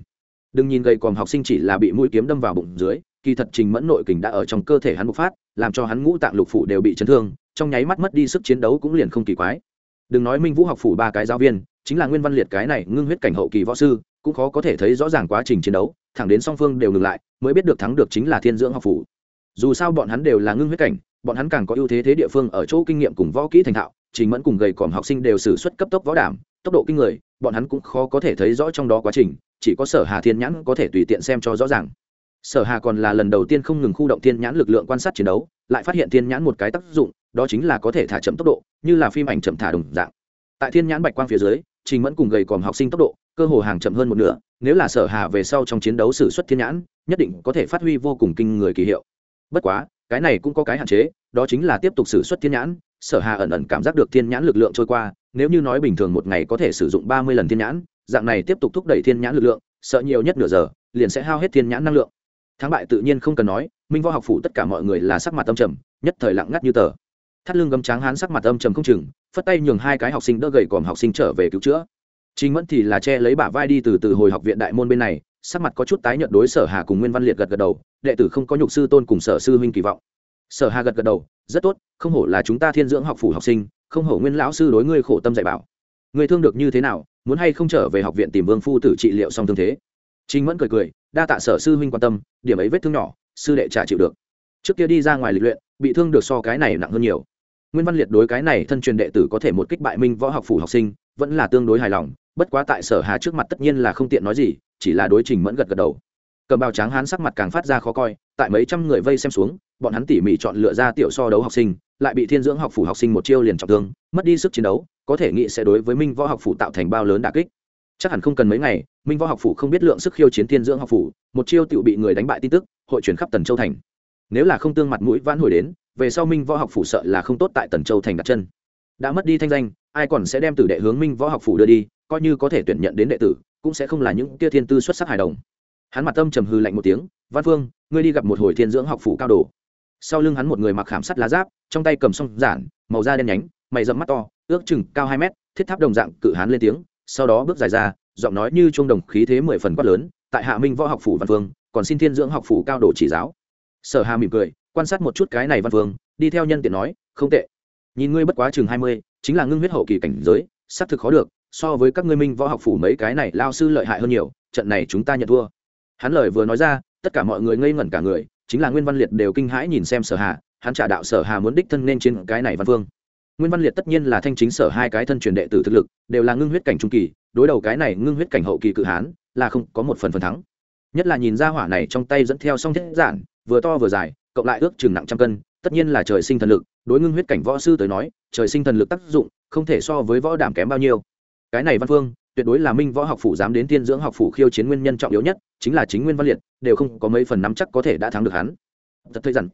Đừng nhìn gầy còm học sinh chỉ là bị mũi kiếm đâm vào bụng dưới kỳ thật trình mẫn nội kình đã ở trong cơ thể hắn bộc phát, làm cho hắn ngũ tạng lục phủ đều bị chấn thương, trong nháy mắt mất đi sức chiến đấu cũng liền không kỳ quái. Đừng nói minh vũ học phủ ba cái giáo viên, chính là nguyên văn liệt cái này ngưng huyết cảnh hậu kỳ võ sư, cũng khó có thể thấy rõ ràng quá trình chiến đấu, thẳng đến song phương đều ngừng lại, mới biết được thắng được chính là thiên dưỡng học phủ. Dù sao bọn hắn đều là ngưng huyết cảnh, bọn hắn càng có ưu thế thế địa phương ở chỗ kinh nghiệm cùng võ kỹ thành thạo, trình mẫn cùng gầy còm học sinh đều xử suất cấp tốc võ đảm, tốc độ kinh người, bọn hắn cũng khó có thể thấy rõ trong đó quá trình, chỉ có sở hà thiên nhãn có thể tùy tiện xem cho rõ ràng sở hà còn là lần đầu tiên không ngừng khu động thiên nhãn lực lượng quan sát chiến đấu, lại phát hiện thiên nhãn một cái tác dụng, đó chính là có thể thả chậm tốc độ, như là phim ảnh chậm thả đồng dạng. Tại thiên nhãn bạch quang phía dưới, trình mẫn cùng gầy còm học sinh tốc độ, cơ hồ hàng chậm hơn một nửa, nếu là sở hà về sau trong chiến đấu xử suất thiên nhãn, nhất định có thể phát huy vô cùng kinh người kỳ hiệu. Bất quá, cái này cũng có cái hạn chế, đó chính là tiếp tục xử suất thiên nhãn, sở hà ẩn ẩn cảm giác được thiên nhãn lực lượng trôi qua, nếu như nói bình thường một ngày có thể sử dụng ba mươi lần thiên nhãn, dạng này tiếp tục thúc đẩy thiên nhãn lực lượng, sợ nhiều nhất nửa giờ, liền sẽ hao hết thiên nhãn năng lượng thắng bại tự nhiên không cần nói minh võ học phủ tất cả mọi người là sắc mặt âm trầm nhất thời lặng ngắt như tờ thắt lưng gấm tráng hán sắc mặt âm trầm không chừng phất tay nhường hai cái học sinh đỡ gầy còm học sinh trở về cứu chữa Trình Mẫn thì là che lấy bả vai đi từ từ hồi học viện đại môn bên này, sắc mặt có chút tái nhợt đối Sở Hà cùng Nguyên Văn Liệt gật gật đầu, đệ tử không có nhục sư tôn cùng Sở sư huynh kỳ vọng. Sở Hà gật gật đầu, rất tốt, không hổ là chúng ta Thiên Dưỡng học phủ học sinh, không hổ Nguyên lão sư đối ngươi khổ tâm dạy bảo. Ngươi thương được như thế nào, muốn hay không trở về học viện tìm Vương phu tử trị liệu xong thương thế. Trình Mẫn cười cười, đa tạ Sở sư huynh quan tâm, điểm ấy vết thương nhỏ, sư đệ trả chịu được. Trước kia đi ra ngoài lịch luyện, bị thương được so cái này nặng hơn nhiều. Nguyên Văn Liệt đối cái này thân truyền đệ tử có thể một kích bại Minh võ học phủ học sinh, vẫn là tương đối hài lòng, bất quá tại sở hà trước mặt tất nhiên là không tiện nói gì chỉ là đối trình mẫn gật gật đầu cầm bào trắng hán sắc mặt càng phát ra khó coi tại mấy trăm người vây xem xuống bọn hắn tỉ mỉ chọn lựa ra tiểu so đấu học sinh lại bị thiên dưỡng học phủ học sinh một chiêu liền trọng thương mất đi sức chiến đấu có thể nghĩ sẽ đối với minh võ học phủ tạo thành bao lớn đả kích chắc hẳn không cần mấy ngày, minh võ học phủ không biết lượng sức khiêu chiến thiên dưỡng học phủ, một chiêu tự bị người đánh bại tin tức, hội chuyển khắp tần châu thành. Nếu là không tương mặt mũi vãn hồi đến, về sau minh võ học phủ sợ là không tốt tại tần châu thành đặt chân. Đã mất đi thanh danh, ai còn sẽ đem tử đệ hướng minh võ học phủ đưa đi, coi như có thể tuyển nhận đến đệ tử, cũng sẽ không là những tia thiên tư xuất sắc hài đồng. Hắn mặt tâm trầm hư lạnh một tiếng, văn phương ngươi đi gặp một hồi thiên dưỡng học phủ cao đồ. Sau lưng hắn một người mặc khảm sắt lá giáp, trong tay cầm song giản, màu da đen nhánh, mày dẫm mắt to, ước chừng cao hai mét, thiết tháp đồng dạng cự hán lên tiếng sau đó bước dài ra, giọng nói như trung đồng khí thế mười phần quát lớn, tại hạ minh võ học phủ văn phương còn xin thiên dưỡng học phủ cao đồ chỉ giáo. Sở hà mỉm cười, quan sát một chút cái này văn phương đi theo nhân tiện nói, không tệ. Nhìn ngươi bất quá chừng hai mươi, chính là ngưng huyết hậu kỳ cảnh giới, xác thực khó được, so với các ngươi minh võ học phủ mấy cái này lao sư lợi hại hơn nhiều, trận này chúng ta nhận thua. Hắn lời vừa nói ra, tất cả mọi người ngây ngẩn cả người, chính là nguyên văn liệt đều kinh hãi nhìn xem sở hà, hắn trả đạo sở hà muốn đích thân nên trên cái này văn phương nguyên văn liệt tất nhiên là thanh chính sở hai cái thân truyền đệ tử thực lực, đều là ngưng huyết cảnh trung kỳ, đối đầu cái này ngưng huyết cảnh hậu kỳ cự hán, là không có một phần phần thắng. Nhất là nhìn ra hỏa này trong tay dẫn theo song thiết giản, vừa to vừa dài, cộng lại ước chừng nặng trăm cân, tất nhiên là trời sinh thần lực, đối ngưng huyết cảnh võ sư tới nói, trời sinh thần lực tác dụng, không thể so với võ đảm kém bao nhiêu. Cái này văn phương, tuyệt đối là minh võ học phủ dám đến tiên dưỡng học phủ khiêu chiến nguyên nhân trọng yếu nhất, chính là chính nguyên văn liệt, đều không có mấy phần nắm chắc có thể đã thắng được hắn. Thật thời rằng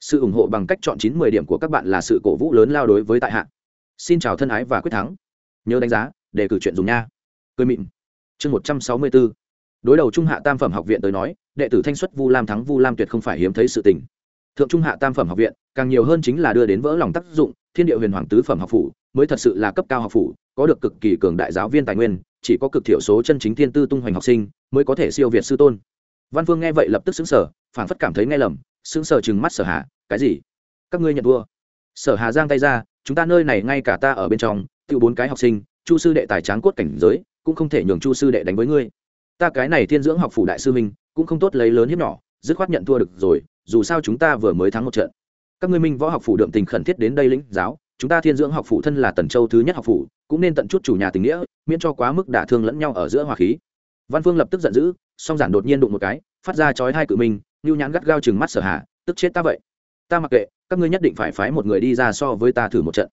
sự ủng hộ bằng cách chọn chín mười điểm của các bạn là sự cổ vũ lớn lao đối với tại hạ. Xin chào thân ái và quyết thắng. Nhớ đánh giá, để cử chuyện dùng nha. Cười mịn. Chương một trăm sáu mươi bốn đối đầu trung hạ tam phẩm học viện tới nói, đệ tử thanh xuất vu lam thắng vu lam tuyệt không phải hiếm thấy sự tình. Thượng trung hạ tam phẩm học viện, càng nhiều hơn chính là đưa đến vỡ lòng tác dụng, thiên địa huyền hoàng tứ phẩm học phủ mới thật sự là cấp cao học phủ, có được cực kỳ cường đại giáo viên tài nguyên, chỉ có cực thiểu số chân chính thiên tư tung hoành học sinh mới có thể siêu việt sư tôn. Văn phương nghe vậy lập tức xứng sở phản phất cảm thấy nghe lầm sững sở chừng mắt sở hà, cái gì? Các ngươi nhận vua sở hà giang tay ra, chúng ta nơi này ngay cả ta ở bên trong tự bốn cái học sinh, chu sư đệ tài tráng cốt cảnh giới, cũng không thể nhường chu sư đệ đánh với ngươi. Ta cái này thiên dưỡng học phủ đại sư minh cũng không tốt lấy lớn hiếp nhỏ, dứt khoát nhận thua được rồi, dù sao chúng ta vừa mới thắng một trận. Các ngươi minh võ học phủ đượm tình khẩn thiết đến đây lĩnh giáo, chúng ta thiên dưỡng học phủ thân là tần châu thứ nhất học phủ, cũng nên tận chút chủ nhà tình nghĩa, miễn cho quá mức đả thương lẫn nhau ở giữa hòa khí. Văn phương lập tức giận dữ, song giản đột nhiên đụng một cái, phát ra chói hai cự minh Nưu nhãn gắt gao chừng mắt sở hà, tức chết ta vậy. Ta mặc kệ, các ngươi nhất định phải phái một người đi ra so với ta thử một trận.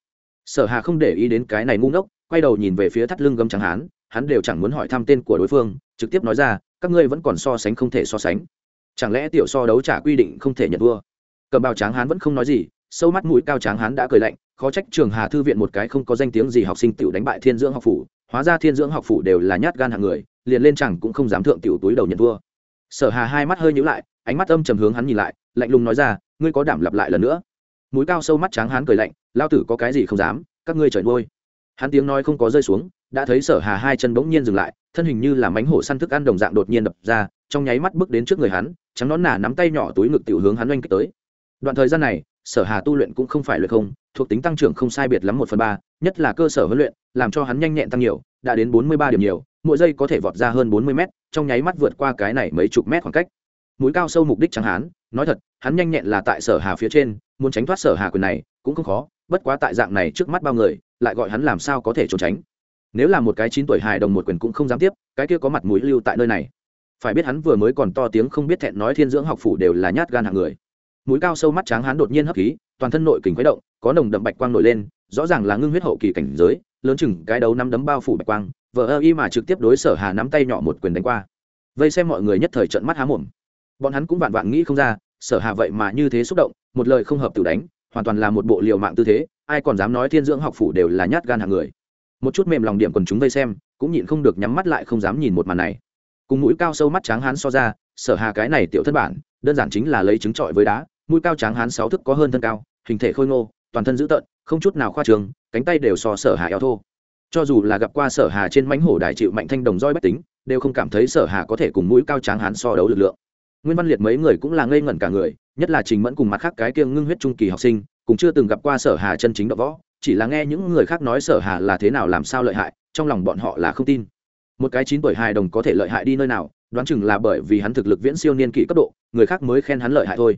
Sở hà không để ý đến cái này ngu ngốc, quay đầu nhìn về phía thắt lưng gấm trắng hán, hắn đều chẳng muốn hỏi thăm tên của đối phương, trực tiếp nói ra, các ngươi vẫn còn so sánh không thể so sánh. Chẳng lẽ tiểu so đấu trả quy định không thể nhận vua? Cầm bào tráng hán vẫn không nói gì, sâu mắt mũi cao tráng hán đã cười lạnh, khó trách trường hà thư viện một cái không có danh tiếng gì học sinh tiểu đánh bại thiên dưỡng học phủ, hóa ra thiên dưỡng học phủ đều là nhát gan hạng người, liền lên chẳng cũng không dám thượng tiểu túi đầu nhận vua. Sở hà hai mắt hơi nhíu lại ánh mắt âm trầm hướng hắn nhìn lại, lạnh lùng nói ra, ngươi có đảm lặp lại lần nữa? Mũi cao sâu mắt tráng hắn cười lạnh, lao tử có cái gì không dám, các ngươi trời ngôi hắn tiếng nói không có rơi xuống, đã thấy sở hà hai chân bỗng nhiên dừng lại, thân hình như là mánh hổ săn thức ăn đồng dạng đột nhiên đập ra, trong nháy mắt bước đến trước người hắn, trắng nón nà nắm tay nhỏ túi ngực tiểu hướng hắn oanh kích tới. Đoạn thời gian này, sở hà tu luyện cũng không phải luyện không, thuộc tính tăng trưởng không sai biệt lắm một phần ba, nhất là cơ sở huấn luyện, làm cho hắn nhanh nhẹn tăng nhiều, đã đến bốn mươi ba điểm nhiều, mỗi giây có thể vọt ra hơn bốn mươi mét, trong nháy mắt vượt qua cái này mấy chục mét khoảng cách mũi cao sâu mục đích chẳng hán nói thật, hắn nhanh nhẹn là tại sở hà phía trên, muốn tránh thoát sở hà quyền này cũng không khó, bất quá tại dạng này trước mắt bao người, lại gọi hắn làm sao có thể trốn tránh. Nếu là một cái chín tuổi hài đồng một quyền cũng không dám tiếp, cái kia có mặt mũi lưu tại nơi này. Phải biết hắn vừa mới còn to tiếng không biết thẹn nói thiên dưỡng học phủ đều là nhát gan hạng người. Mũi cao sâu mắt tráng hắn đột nhiên hấp khí, toàn thân nội kình khuấy động, có nồng đậm bạch quang nổi lên, rõ ràng là ngưng huyết hậu kỳ cảnh giới, lớn chừng cái đấu năm đấm bao phủ bạch quang vợ ơ y mà trực tiếp đối sở hà nắm tay nhỏ một quyền đánh qua. Vây xem mọi người nhất thời trận mắt há mồm bọn hắn cũng vạn vạn nghĩ không ra, sở hà vậy mà như thế xúc động, một lời không hợp tự đánh, hoàn toàn là một bộ liều mạng tư thế, ai còn dám nói thiên dưỡng học phủ đều là nhát gan hạng người. Một chút mềm lòng điểm quần chúng vây xem, cũng nhịn không được nhắm mắt lại không dám nhìn một màn này. Cùng mũi cao sâu mắt tráng hán so ra, sở hà cái này tiểu thân bản, đơn giản chính là lấy trứng trọi với đá, mũi cao tráng hán sáu thức có hơn thân cao, hình thể khôi ngô, toàn thân dữ tợn, không chút nào khoa trường, cánh tay đều so sở hà eo thô. Cho dù là gặp qua sở hà trên mánh hổ đại chịu mạnh thanh đồng roi bách tính, đều không cảm thấy sở hà có thể cùng mũi cao tráng hán so đấu lực lượng nguyên văn liệt mấy người cũng là ngây ngẩn cả người, nhất là trình mẫn cùng mặt khác cái kiêng ngưng huyết trung kỳ học sinh, cũng chưa từng gặp qua sở hà chân chính đ võ, chỉ là nghe những người khác nói sở hà là thế nào làm sao lợi hại, trong lòng bọn họ là không tin. Một cái chín tuổi hài đồng có thể lợi hại đi nơi nào, đoán chừng là bởi vì hắn thực lực viễn siêu niên kỵ cấp độ, người khác mới khen hắn lợi hại thôi.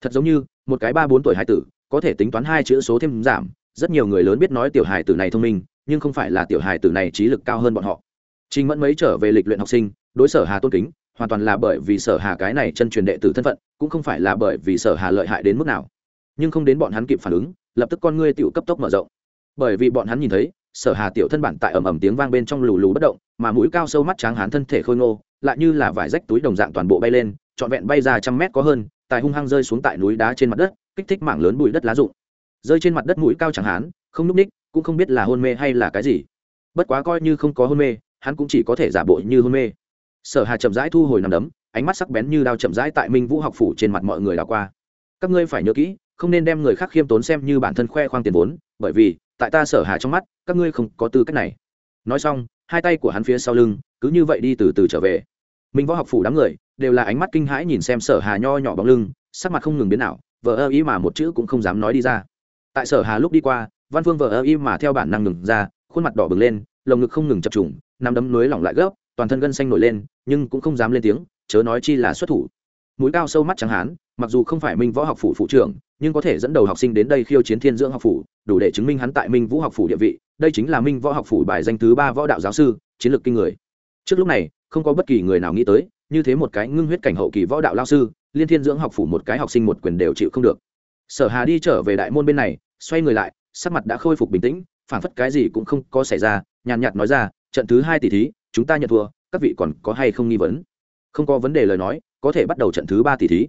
Thật giống như, một cái ba bốn tuổi hài tử, có thể tính toán hai chữ số thêm giảm, rất nhiều người lớn biết nói tiểu hài tử này thông minh, nhưng không phải là tiểu hài tử này trí lực cao hơn bọn họ. Trình mẫn mấy trở về lịch luyện học sinh, đối sở hà tôn kính hoàn toàn là bởi vì sở hà cái này chân truyền đệ tử thân phận, cũng không phải là bởi vì sở hà lợi hại đến mức nào. Nhưng không đến bọn hắn kịp phản ứng, lập tức con ngươi tiểu cấp tốc mở rộng. Bởi vì bọn hắn nhìn thấy, sở hà tiểu thân bản tại ầm ầm tiếng vang bên trong lù lù bất động, mà mũi cao sâu mắt tráng hán thân thể khôi ngô, lại như là vải rách túi đồng dạng toàn bộ bay lên, trọn vẹn bay ra trăm mét có hơn, tài hung hăng rơi xuống tại núi đá trên mặt đất, kích thích mảng lớn bụi đất lá rụng. Rơi trên mặt đất mũi cao chẳng hán, không núp ních, cũng không biết là hôn mê hay là cái gì. Bất quá coi như không có hôn mê, hắn cũng chỉ có thể giả bộ như hôn mê sở hà chậm rãi thu hồi nằm đấm, ánh mắt sắc bén như đao chậm rãi tại minh vũ học phủ trên mặt mọi người đảo qua. Các ngươi phải nhớ kỹ, không nên đem người khác khiêm tốn xem như bản thân khoe khoang tiền vốn, bởi vì, tại ta sở hà trong mắt, các ngươi không có tư cách này. Nói xong, hai tay của hắn phía sau lưng, cứ như vậy đi từ từ trở về. Minh võ học phủ đám người, đều là ánh mắt kinh hãi nhìn xem sở hà nho nhỏ bóng lưng, sắc mặt không ngừng biến nào vợ ơ ý mà một chữ cũng không dám nói đi ra. Tại sở hà lúc đi qua, văn phương vợ ơ ý mà theo bản năng ngừng ra, khuôn mặt đỏ bừng lên, lồng ngực không ngừng chập trùng nằm đấm núi lỏng lại gấp toàn thân gân xanh nổi lên, nhưng cũng không dám lên tiếng, chớ nói chi là xuất thủ. Mũi cao sâu mắt trắng hán, mặc dù không phải minh võ học phủ phụ trưởng, nhưng có thể dẫn đầu học sinh đến đây khiêu chiến thiên dưỡng học phủ, đủ để chứng minh hắn tại minh vũ học phủ địa vị. Đây chính là minh võ học phủ bài danh thứ ba võ đạo giáo sư, chiến lược kinh người. Trước lúc này, không có bất kỳ người nào nghĩ tới, như thế một cái ngưng huyết cảnh hậu kỳ võ đạo lao sư, liên thiên dưỡng học phủ một cái học sinh một quyền đều chịu không được. Sở hà đi trở về đại môn bên này, xoay người lại, sắc mặt đã khôi phục bình tĩnh, phảng phất cái gì cũng không có xảy ra, nhàn nhạt nói ra, trận thứ hai tỷ thí chúng ta nhận thua, các vị còn có hay không nghi vấn? Không có vấn đề lời nói, có thể bắt đầu trận thứ ba tỷ thí.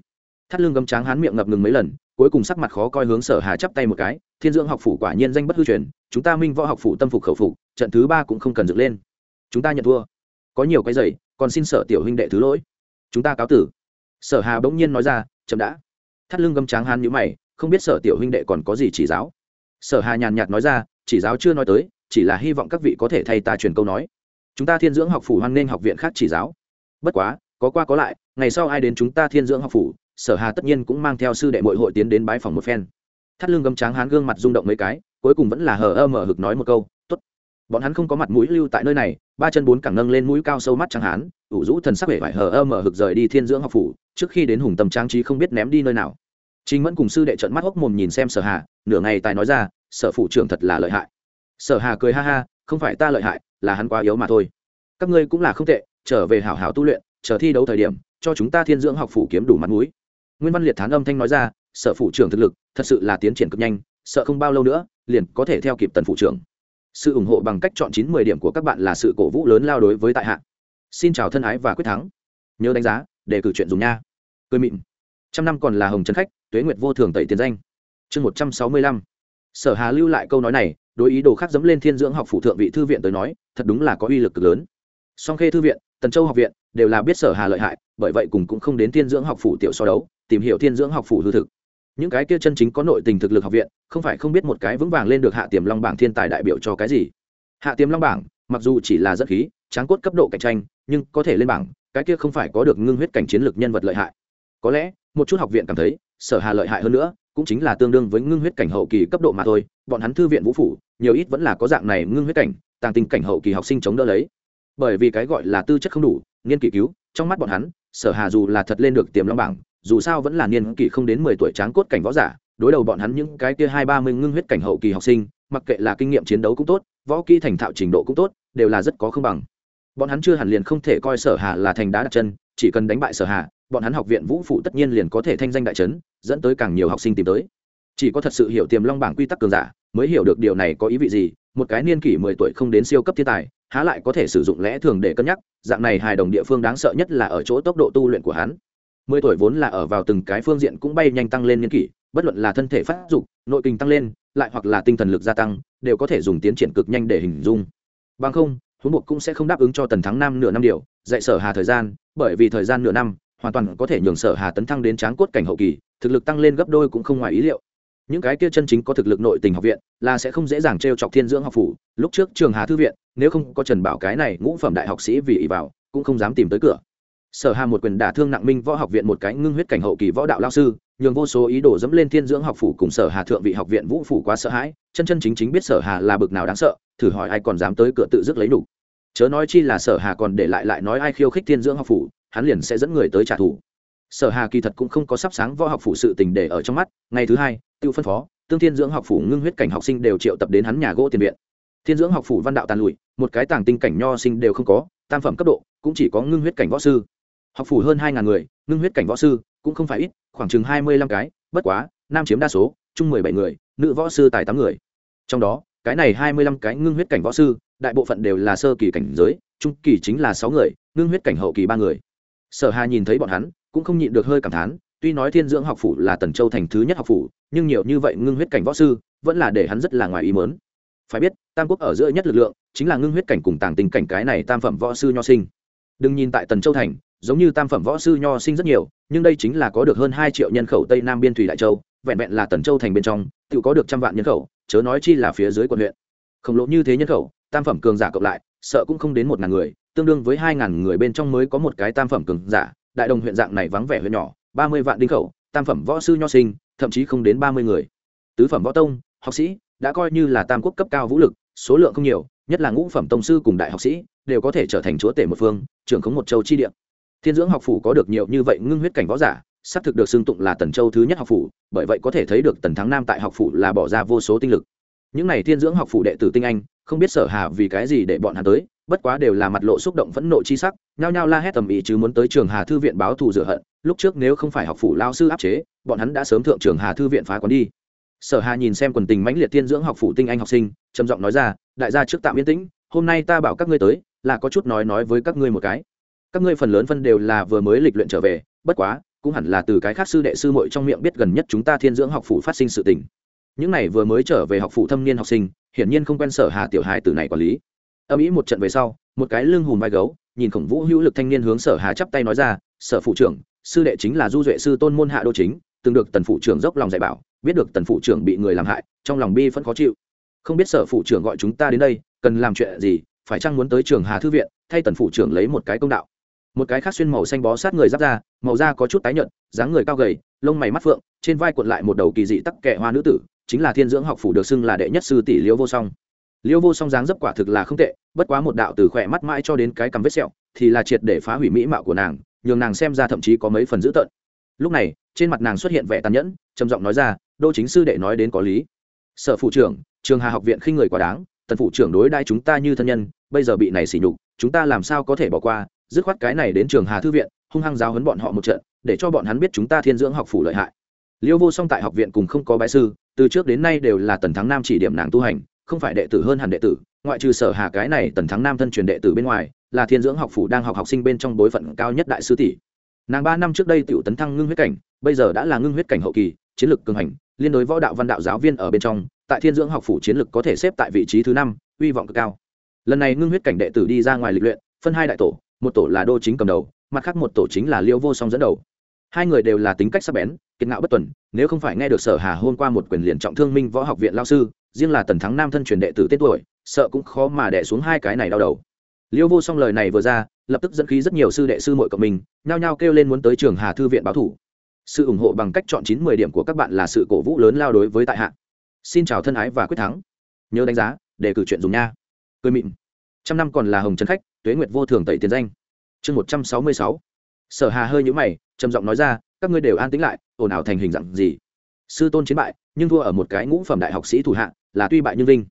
Thắt lưng gấm tráng hán miệng ngập ngừng mấy lần, cuối cùng sắc mặt khó coi hướng sở hà chắp tay một cái, thiên dưỡng học phủ quả nhiên danh bất hư truyền, chúng ta minh võ học phủ tâm phục khẩu phục, trận thứ ba cũng không cần dựng lên. Chúng ta nhận thua. Có nhiều cái giày còn xin sở tiểu huynh đệ thứ lỗi. Chúng ta cáo tử. Sở hà bỗng nhiên nói ra, chậm đã. Thắt lưng gấm tráng hán nhíu mày, không biết sở tiểu huynh đệ còn có gì chỉ giáo. Sở hà nhàn nhạt nói ra, chỉ giáo chưa nói tới, chỉ là hy vọng các vị có thể thay ta truyền câu nói chúng ta thiên dưỡng học phủ hoan nên học viện khác chỉ giáo. Bất quá có qua có lại ngày sau ai đến chúng ta thiên dưỡng học phủ sở hà tất nhiên cũng mang theo sư đệ mội hội tiến đến bái phòng một phen. Thắt lưng gấm tráng hán gương mặt rung động mấy cái cuối cùng vẫn là hờ ơ mở hực nói một câu tốt. Bọn hắn không có mặt mũi lưu tại nơi này. Ba chân bốn cẳng nâng lên mũi cao sâu mắt trắng hán ủ rũ thần sắc vẻ vải hờ ơ mở hực rời đi thiên dưỡng học phủ trước khi đến hùng tầm trang trí không biết ném đi nơi nào. Chính Mẫn cùng sư đệ trợn mắt hốc mồm nhìn xem Sở Hà, nửa ngày tài nói ra, Sở phụ trưởng thật là lợi hại. Sở Hà cười ha ha, không phải ta lợi hại, là hắn quá yếu mà thôi. Các ngươi cũng là không tệ, trở về hảo hảo tu luyện, chờ thi đấu thời điểm, cho chúng ta Thiên Dưỡng học phủ kiếm đủ mặt mũi. Nguyên Văn Liệt thán âm thanh nói ra, Sở phụ trưởng thực lực, thật sự là tiến triển cực nhanh, sợ không bao lâu nữa, liền có thể theo kịp Tần phụ trưởng. Sự ủng hộ bằng cách chọn chín mười điểm của các bạn là sự cổ vũ lớn lao đối với tại hạ. Xin chào thân ái và quyết thắng. Nhớ đánh giá, để cử chuyện dùng nha. Cười mịn. Trăm năm còn là hồng trần khách, tuế nguyệt vô thường tẩy tiền danh chương một trăm sáu mươi lăm sở hà lưu lại câu nói này, đối ý đồ khác dẫm lên thiên dưỡng học phủ thượng vị thư viện tới nói, thật đúng là có uy lực cực lớn. Song khê thư viện, tần châu học viện, đều là biết sở hà lợi hại, bởi vậy cùng cũng không đến thiên dưỡng học phủ tiểu so đấu, tìm hiểu thiên dưỡng học phủ hư thực. Những cái kia chân chính có nội tình thực lực học viện, không phải không biết một cái vững vàng lên được hạ tiềm long bảng thiên tài đại biểu cho cái gì. Hạ tiềm long bảng, mặc dù chỉ là rất khí, tráng cốt cấp độ cạnh tranh, nhưng có thể lên bảng, cái kia không phải có được ngưng huyết cảnh chiến lược nhân vật lợi hại. Có lẽ, một chút học viện cảm thấy, sở hà lợi hại hơn nữa cũng chính là tương đương với ngưng huyết cảnh hậu kỳ cấp độ mà thôi, bọn hắn thư viện vũ phủ, nhiều ít vẫn là có dạng này ngưng huyết cảnh, tàng tình cảnh hậu kỳ học sinh chống đỡ lấy. Bởi vì cái gọi là tư chất không đủ niên kỷ cứu, trong mắt bọn hắn, sở hà dù là thật lên được tiềm long bảng, dù sao vẫn là niên kỷ không đến mười tuổi tráng cốt cảnh võ giả, đối đầu bọn hắn những cái kia hai ba mươi ngưng huyết cảnh hậu kỳ học sinh, mặc kệ là kinh nghiệm chiến đấu cũng tốt, võ kỹ thành thạo trình độ cũng tốt, đều là rất có không bằng. Bọn hắn chưa hẳn liền không thể coi sở hà là thành đá đặt chân chỉ cần đánh bại sở hà, bọn hắn học viện vũ phụ tất nhiên liền có thể thanh danh đại trấn, dẫn tới càng nhiều học sinh tìm tới. Chỉ có thật sự hiểu tiềm long bảng quy tắc cường giả, mới hiểu được điều này có ý vị gì, một cái niên kỷ mười tuổi không đến siêu cấp thiên tài, há lại có thể sử dụng lẽ thường để cân nhắc, dạng này hài đồng địa phương đáng sợ nhất là ở chỗ tốc độ tu luyện của hắn. Mười tuổi vốn là ở vào từng cái phương diện cũng bay nhanh tăng lên niên kỷ, bất luận là thân thể phát dục, nội kinh tăng lên, lại hoặc là tinh thần lực gia tăng, đều có thể dùng tiến triển cực nhanh để hình dung. Bằng không, huống buộc cũng sẽ không đáp ứng cho tần thắng nam nửa năm điều, dạy sở hà thời gian bởi vì thời gian nửa năm, hoàn toàn có thể nhường sở hà tấn thăng đến tráng cốt cảnh hậu kỳ, thực lực tăng lên gấp đôi cũng không ngoài ý liệu. Những cái kia chân chính có thực lực nội tình học viện, là sẽ không dễ dàng t chọc thiên dưỡng học phủ. Lúc trước trường hà thư viện, nếu không có trần bảo cái này ngũ phẩm đại học sĩ vì ỷ vào, cũng không dám tìm tới cửa. Sở hà một quyền đả thương nặng minh võ học viện một cái ngưng huyết cảnh hậu kỳ võ đạo lao sư, nhường vô số ý đồ dẫm lên thiên dưỡng học phủ cùng sở hà thượng vị học viện vũ phủ quá sợ hãi, chân chân chính chính biết sở hà là bực nào đáng sợ, thử hỏi ai còn dám tới cửa tự dứt lấy đủ chớ nói chi là sở hà còn để lại lại nói ai khiêu khích thiên dưỡng học phủ, hắn liền sẽ dẫn người tới trả thù. Sở hà kỳ thật cũng không có sắp sáng võ học phủ sự tình để ở trong mắt, ngày thứ hai tiêu phân phó, tương thiên dưỡng học phủ ngưng huyết cảnh học sinh đều triệu tập đến hắn nhà gỗ tiền viện. Thiên dưỡng học phủ văn đạo tàn lụi, một cái tàng tinh cảnh nho sinh đều không có, tam phẩm cấp độ, cũng chỉ có ngưng huyết cảnh võ sư. Học phủ hơn hai ngàn người, ngưng huyết cảnh võ sư cũng không phải ít, khoảng chừng hai mươi lăm cái, bất quá, nam chiếm đa số, chung mười bảy người, nữ võ sư tài tám người. Trong đó cái này hai mươi lăm cái ngưng huyết cảnh võ sư, đại bộ phận đều là sơ kỳ cảnh giới, trung kỳ chính là sáu người, ngưng huyết cảnh hậu kỳ ba người. Sở hà nhìn thấy bọn hắn, cũng không nhịn được hơi cảm thán, tuy nói thiên dưỡng học phủ là tần châu thành thứ nhất học phủ, nhưng nhiều như vậy ngưng huyết cảnh võ sư, vẫn là để hắn rất là ngoài ý mớn phải biết, tam quốc ở giữa nhất lực lượng, chính là ngưng huyết cảnh cùng tàng tình cảnh cái này tam phẩm võ sư nho sinh. Đừng nhìn tại tần châu thành, giống như tam phẩm võ sư nho sinh rất nhiều, nhưng đây chính là có được hơn hai triệu nhân khẩu tây nam biên thủy đại châu, vẹn vẹn là tần châu thành bên trong, tự có được trăm vạn nhân khẩu chớ nói chi là phía dưới quận huyện. Khổng lồ như thế nhân khẩu, tam phẩm cường giả cộng lại, sợ cũng không đến một ngàn người, tương đương với hai ngàn người bên trong mới có một cái tam phẩm cường giả. Đại đồng huyện dạng này vắng vẻ huyện nhỏ, ba mươi vạn đinh khẩu, tam phẩm võ sư nho sinh, thậm chí không đến ba mươi người. Tứ phẩm võ tông, học sĩ, đã coi như là tam quốc cấp cao vũ lực, số lượng không nhiều, nhất là ngũ phẩm tông sư cùng đại học sĩ, đều có thể trở thành chúa tể một phương, trưởng khống một châu chi địa. Thiên dưỡng học phủ có được nhiều như vậy ngưng huyết cảnh võ giả xác thực được xưng tụng là tần châu thứ nhất học phủ, bởi vậy có thể thấy được tần thắng nam tại học phủ là bỏ ra vô số tinh lực. Những này thiên dưỡng học phủ đệ tử tinh anh, không biết sở hà vì cái gì để bọn hắn tới, bất quá đều là mặt lộ xúc động phẫn nộ chi sắc, nhao nhao la hét tầm ý chứ muốn tới trường hà thư viện báo thù rửa hận, lúc trước nếu không phải học phủ lao sư áp chế, bọn hắn đã sớm thượng trường hà thư viện phá quán đi. Sở hà nhìn xem quần tình mãnh liệt thiên dưỡng học phủ tinh anh học sinh, trầm giọng nói ra, đại gia trước tạm yên tĩnh, hôm nay ta bảo các ngươi tới, là có chút nói nói với các ngươi một cái. Các ngươi phần lớn phân đều là vừa mới lịch luyện trở về, bất quá cũng hẳn là từ cái khác sư đệ sư muội trong miệng biết gần nhất chúng ta thiên dưỡng học phủ phát sinh sự tình. Những này vừa mới trở về học phủ thâm niên học sinh, hiển nhiên không quen sở hà tiểu hài từ này quản lý. Âm ý một trận về sau, một cái lưng hùm vai gấu, nhìn khổng vũ hữu lực thanh niên hướng sở hà chắp tay nói ra, sở phụ trưởng, sư đệ chính là du duệ sư tôn môn hạ đô chính, từng được tần phụ trưởng dốc lòng dạy bảo, biết được tần phụ trưởng bị người làm hại, trong lòng bi vẫn khó chịu. Không biết sở phụ trưởng gọi chúng ta đến đây, cần làm chuyện gì, phải chăng muốn tới trường hà thư viện, thay tần phụ trưởng lấy một cái công đạo? Một cái khác xuyên màu xanh bó sát người giáp da, màu da có chút tái nhợt dáng người cao gầy lông mày mắt phượng trên vai cuộn lại một đầu kỳ dị tắc kẹ hoa nữ tử chính là thiên dưỡng học phủ được xưng là đệ nhất sư tỷ liễu vô song. Liễu vô song dáng dấp quả thực là không tệ bất quá một đạo từ khỏe mắt mãi cho đến cái cằm vết sẹo thì là triệt để phá hủy mỹ mạo của nàng nhường nàng xem ra thậm chí có mấy phần dữ tợn. Lúc này trên mặt nàng xuất hiện vẻ tàn nhẫn trầm giọng nói ra đô chính sư đệ nói đến có lý. Sở phụ trưởng trường hà học viện khinh người quá đáng tần phụ trưởng đối đãi chúng ta như thân nhân bây giờ bị này sỉ nhục chúng ta làm sao có thể bỏ qua dứt khoát cái này đến trường hà thư viện, hung hăng giáo huấn bọn họ một trận, để cho bọn hắn biết chúng ta thiên dưỡng học phủ lợi hại. Liêu vô song tại học viện cùng không có bái sư, từ trước đến nay đều là tần thắng nam chỉ điểm nàng tu hành, không phải đệ tử hơn hẳn đệ tử, ngoại trừ sở hà cái này tần thắng nam thân truyền đệ tử bên ngoài, là thiên dưỡng học phủ đang học học sinh bên trong bối phận cao nhất đại sư tỷ. Nàng ba năm trước đây tiểu tấn thăng ngưng huyết cảnh, bây giờ đã là ngưng huyết cảnh hậu kỳ, chiến lược cường hành, liên đối võ đạo văn đạo giáo viên ở bên trong, tại thiên dưỡng học phủ chiến lược có thể xếp tại vị trí thứ năm uy vọng cực cao. Lần này ngưng huyết cảnh đệ tử đi ra ngoài lịch luyện, phân hai đại tổ một tổ là đô chính cầm đầu, mặt khác một tổ chính là liêu vô song dẫn đầu. Hai người đều là tính cách sắc bén, kiệt ngạo bất tuần, nếu không phải nghe được sở hà hôm qua một quyền liền trọng thương minh võ học viện lao sư, riêng là tần thắng nam thân truyền đệ tử tết tuổi, sợ cũng khó mà đẻ xuống hai cái này đau đầu. Liêu vô song lời này vừa ra, lập tức dẫn khí rất nhiều sư đệ sư muội của mình, nhao nhao kêu lên muốn tới trường hà thư viện báo thủ. Sự ủng hộ bằng cách chọn chín mười điểm của các bạn là sự cổ vũ lớn lao đối với tại hạ. Xin chào thân ái và quyết thắng. Nhớ đánh giá để cử chuyện dùng nha. Cười mịn. Trăm năm còn là hồng trấn khách tuế nguyệt vô thường tẩy tiền danh. Chương một trăm sáu mươi sáu. Sở hà hơi nhũ mày, trầm giọng nói ra, các ngươi đều an tĩnh lại, ồn ào thành hình dạng gì? Sư tôn chiến bại, nhưng thua ở một cái ngũ phẩm đại học sĩ thủ hạ, là tuy bại nhưng vinh.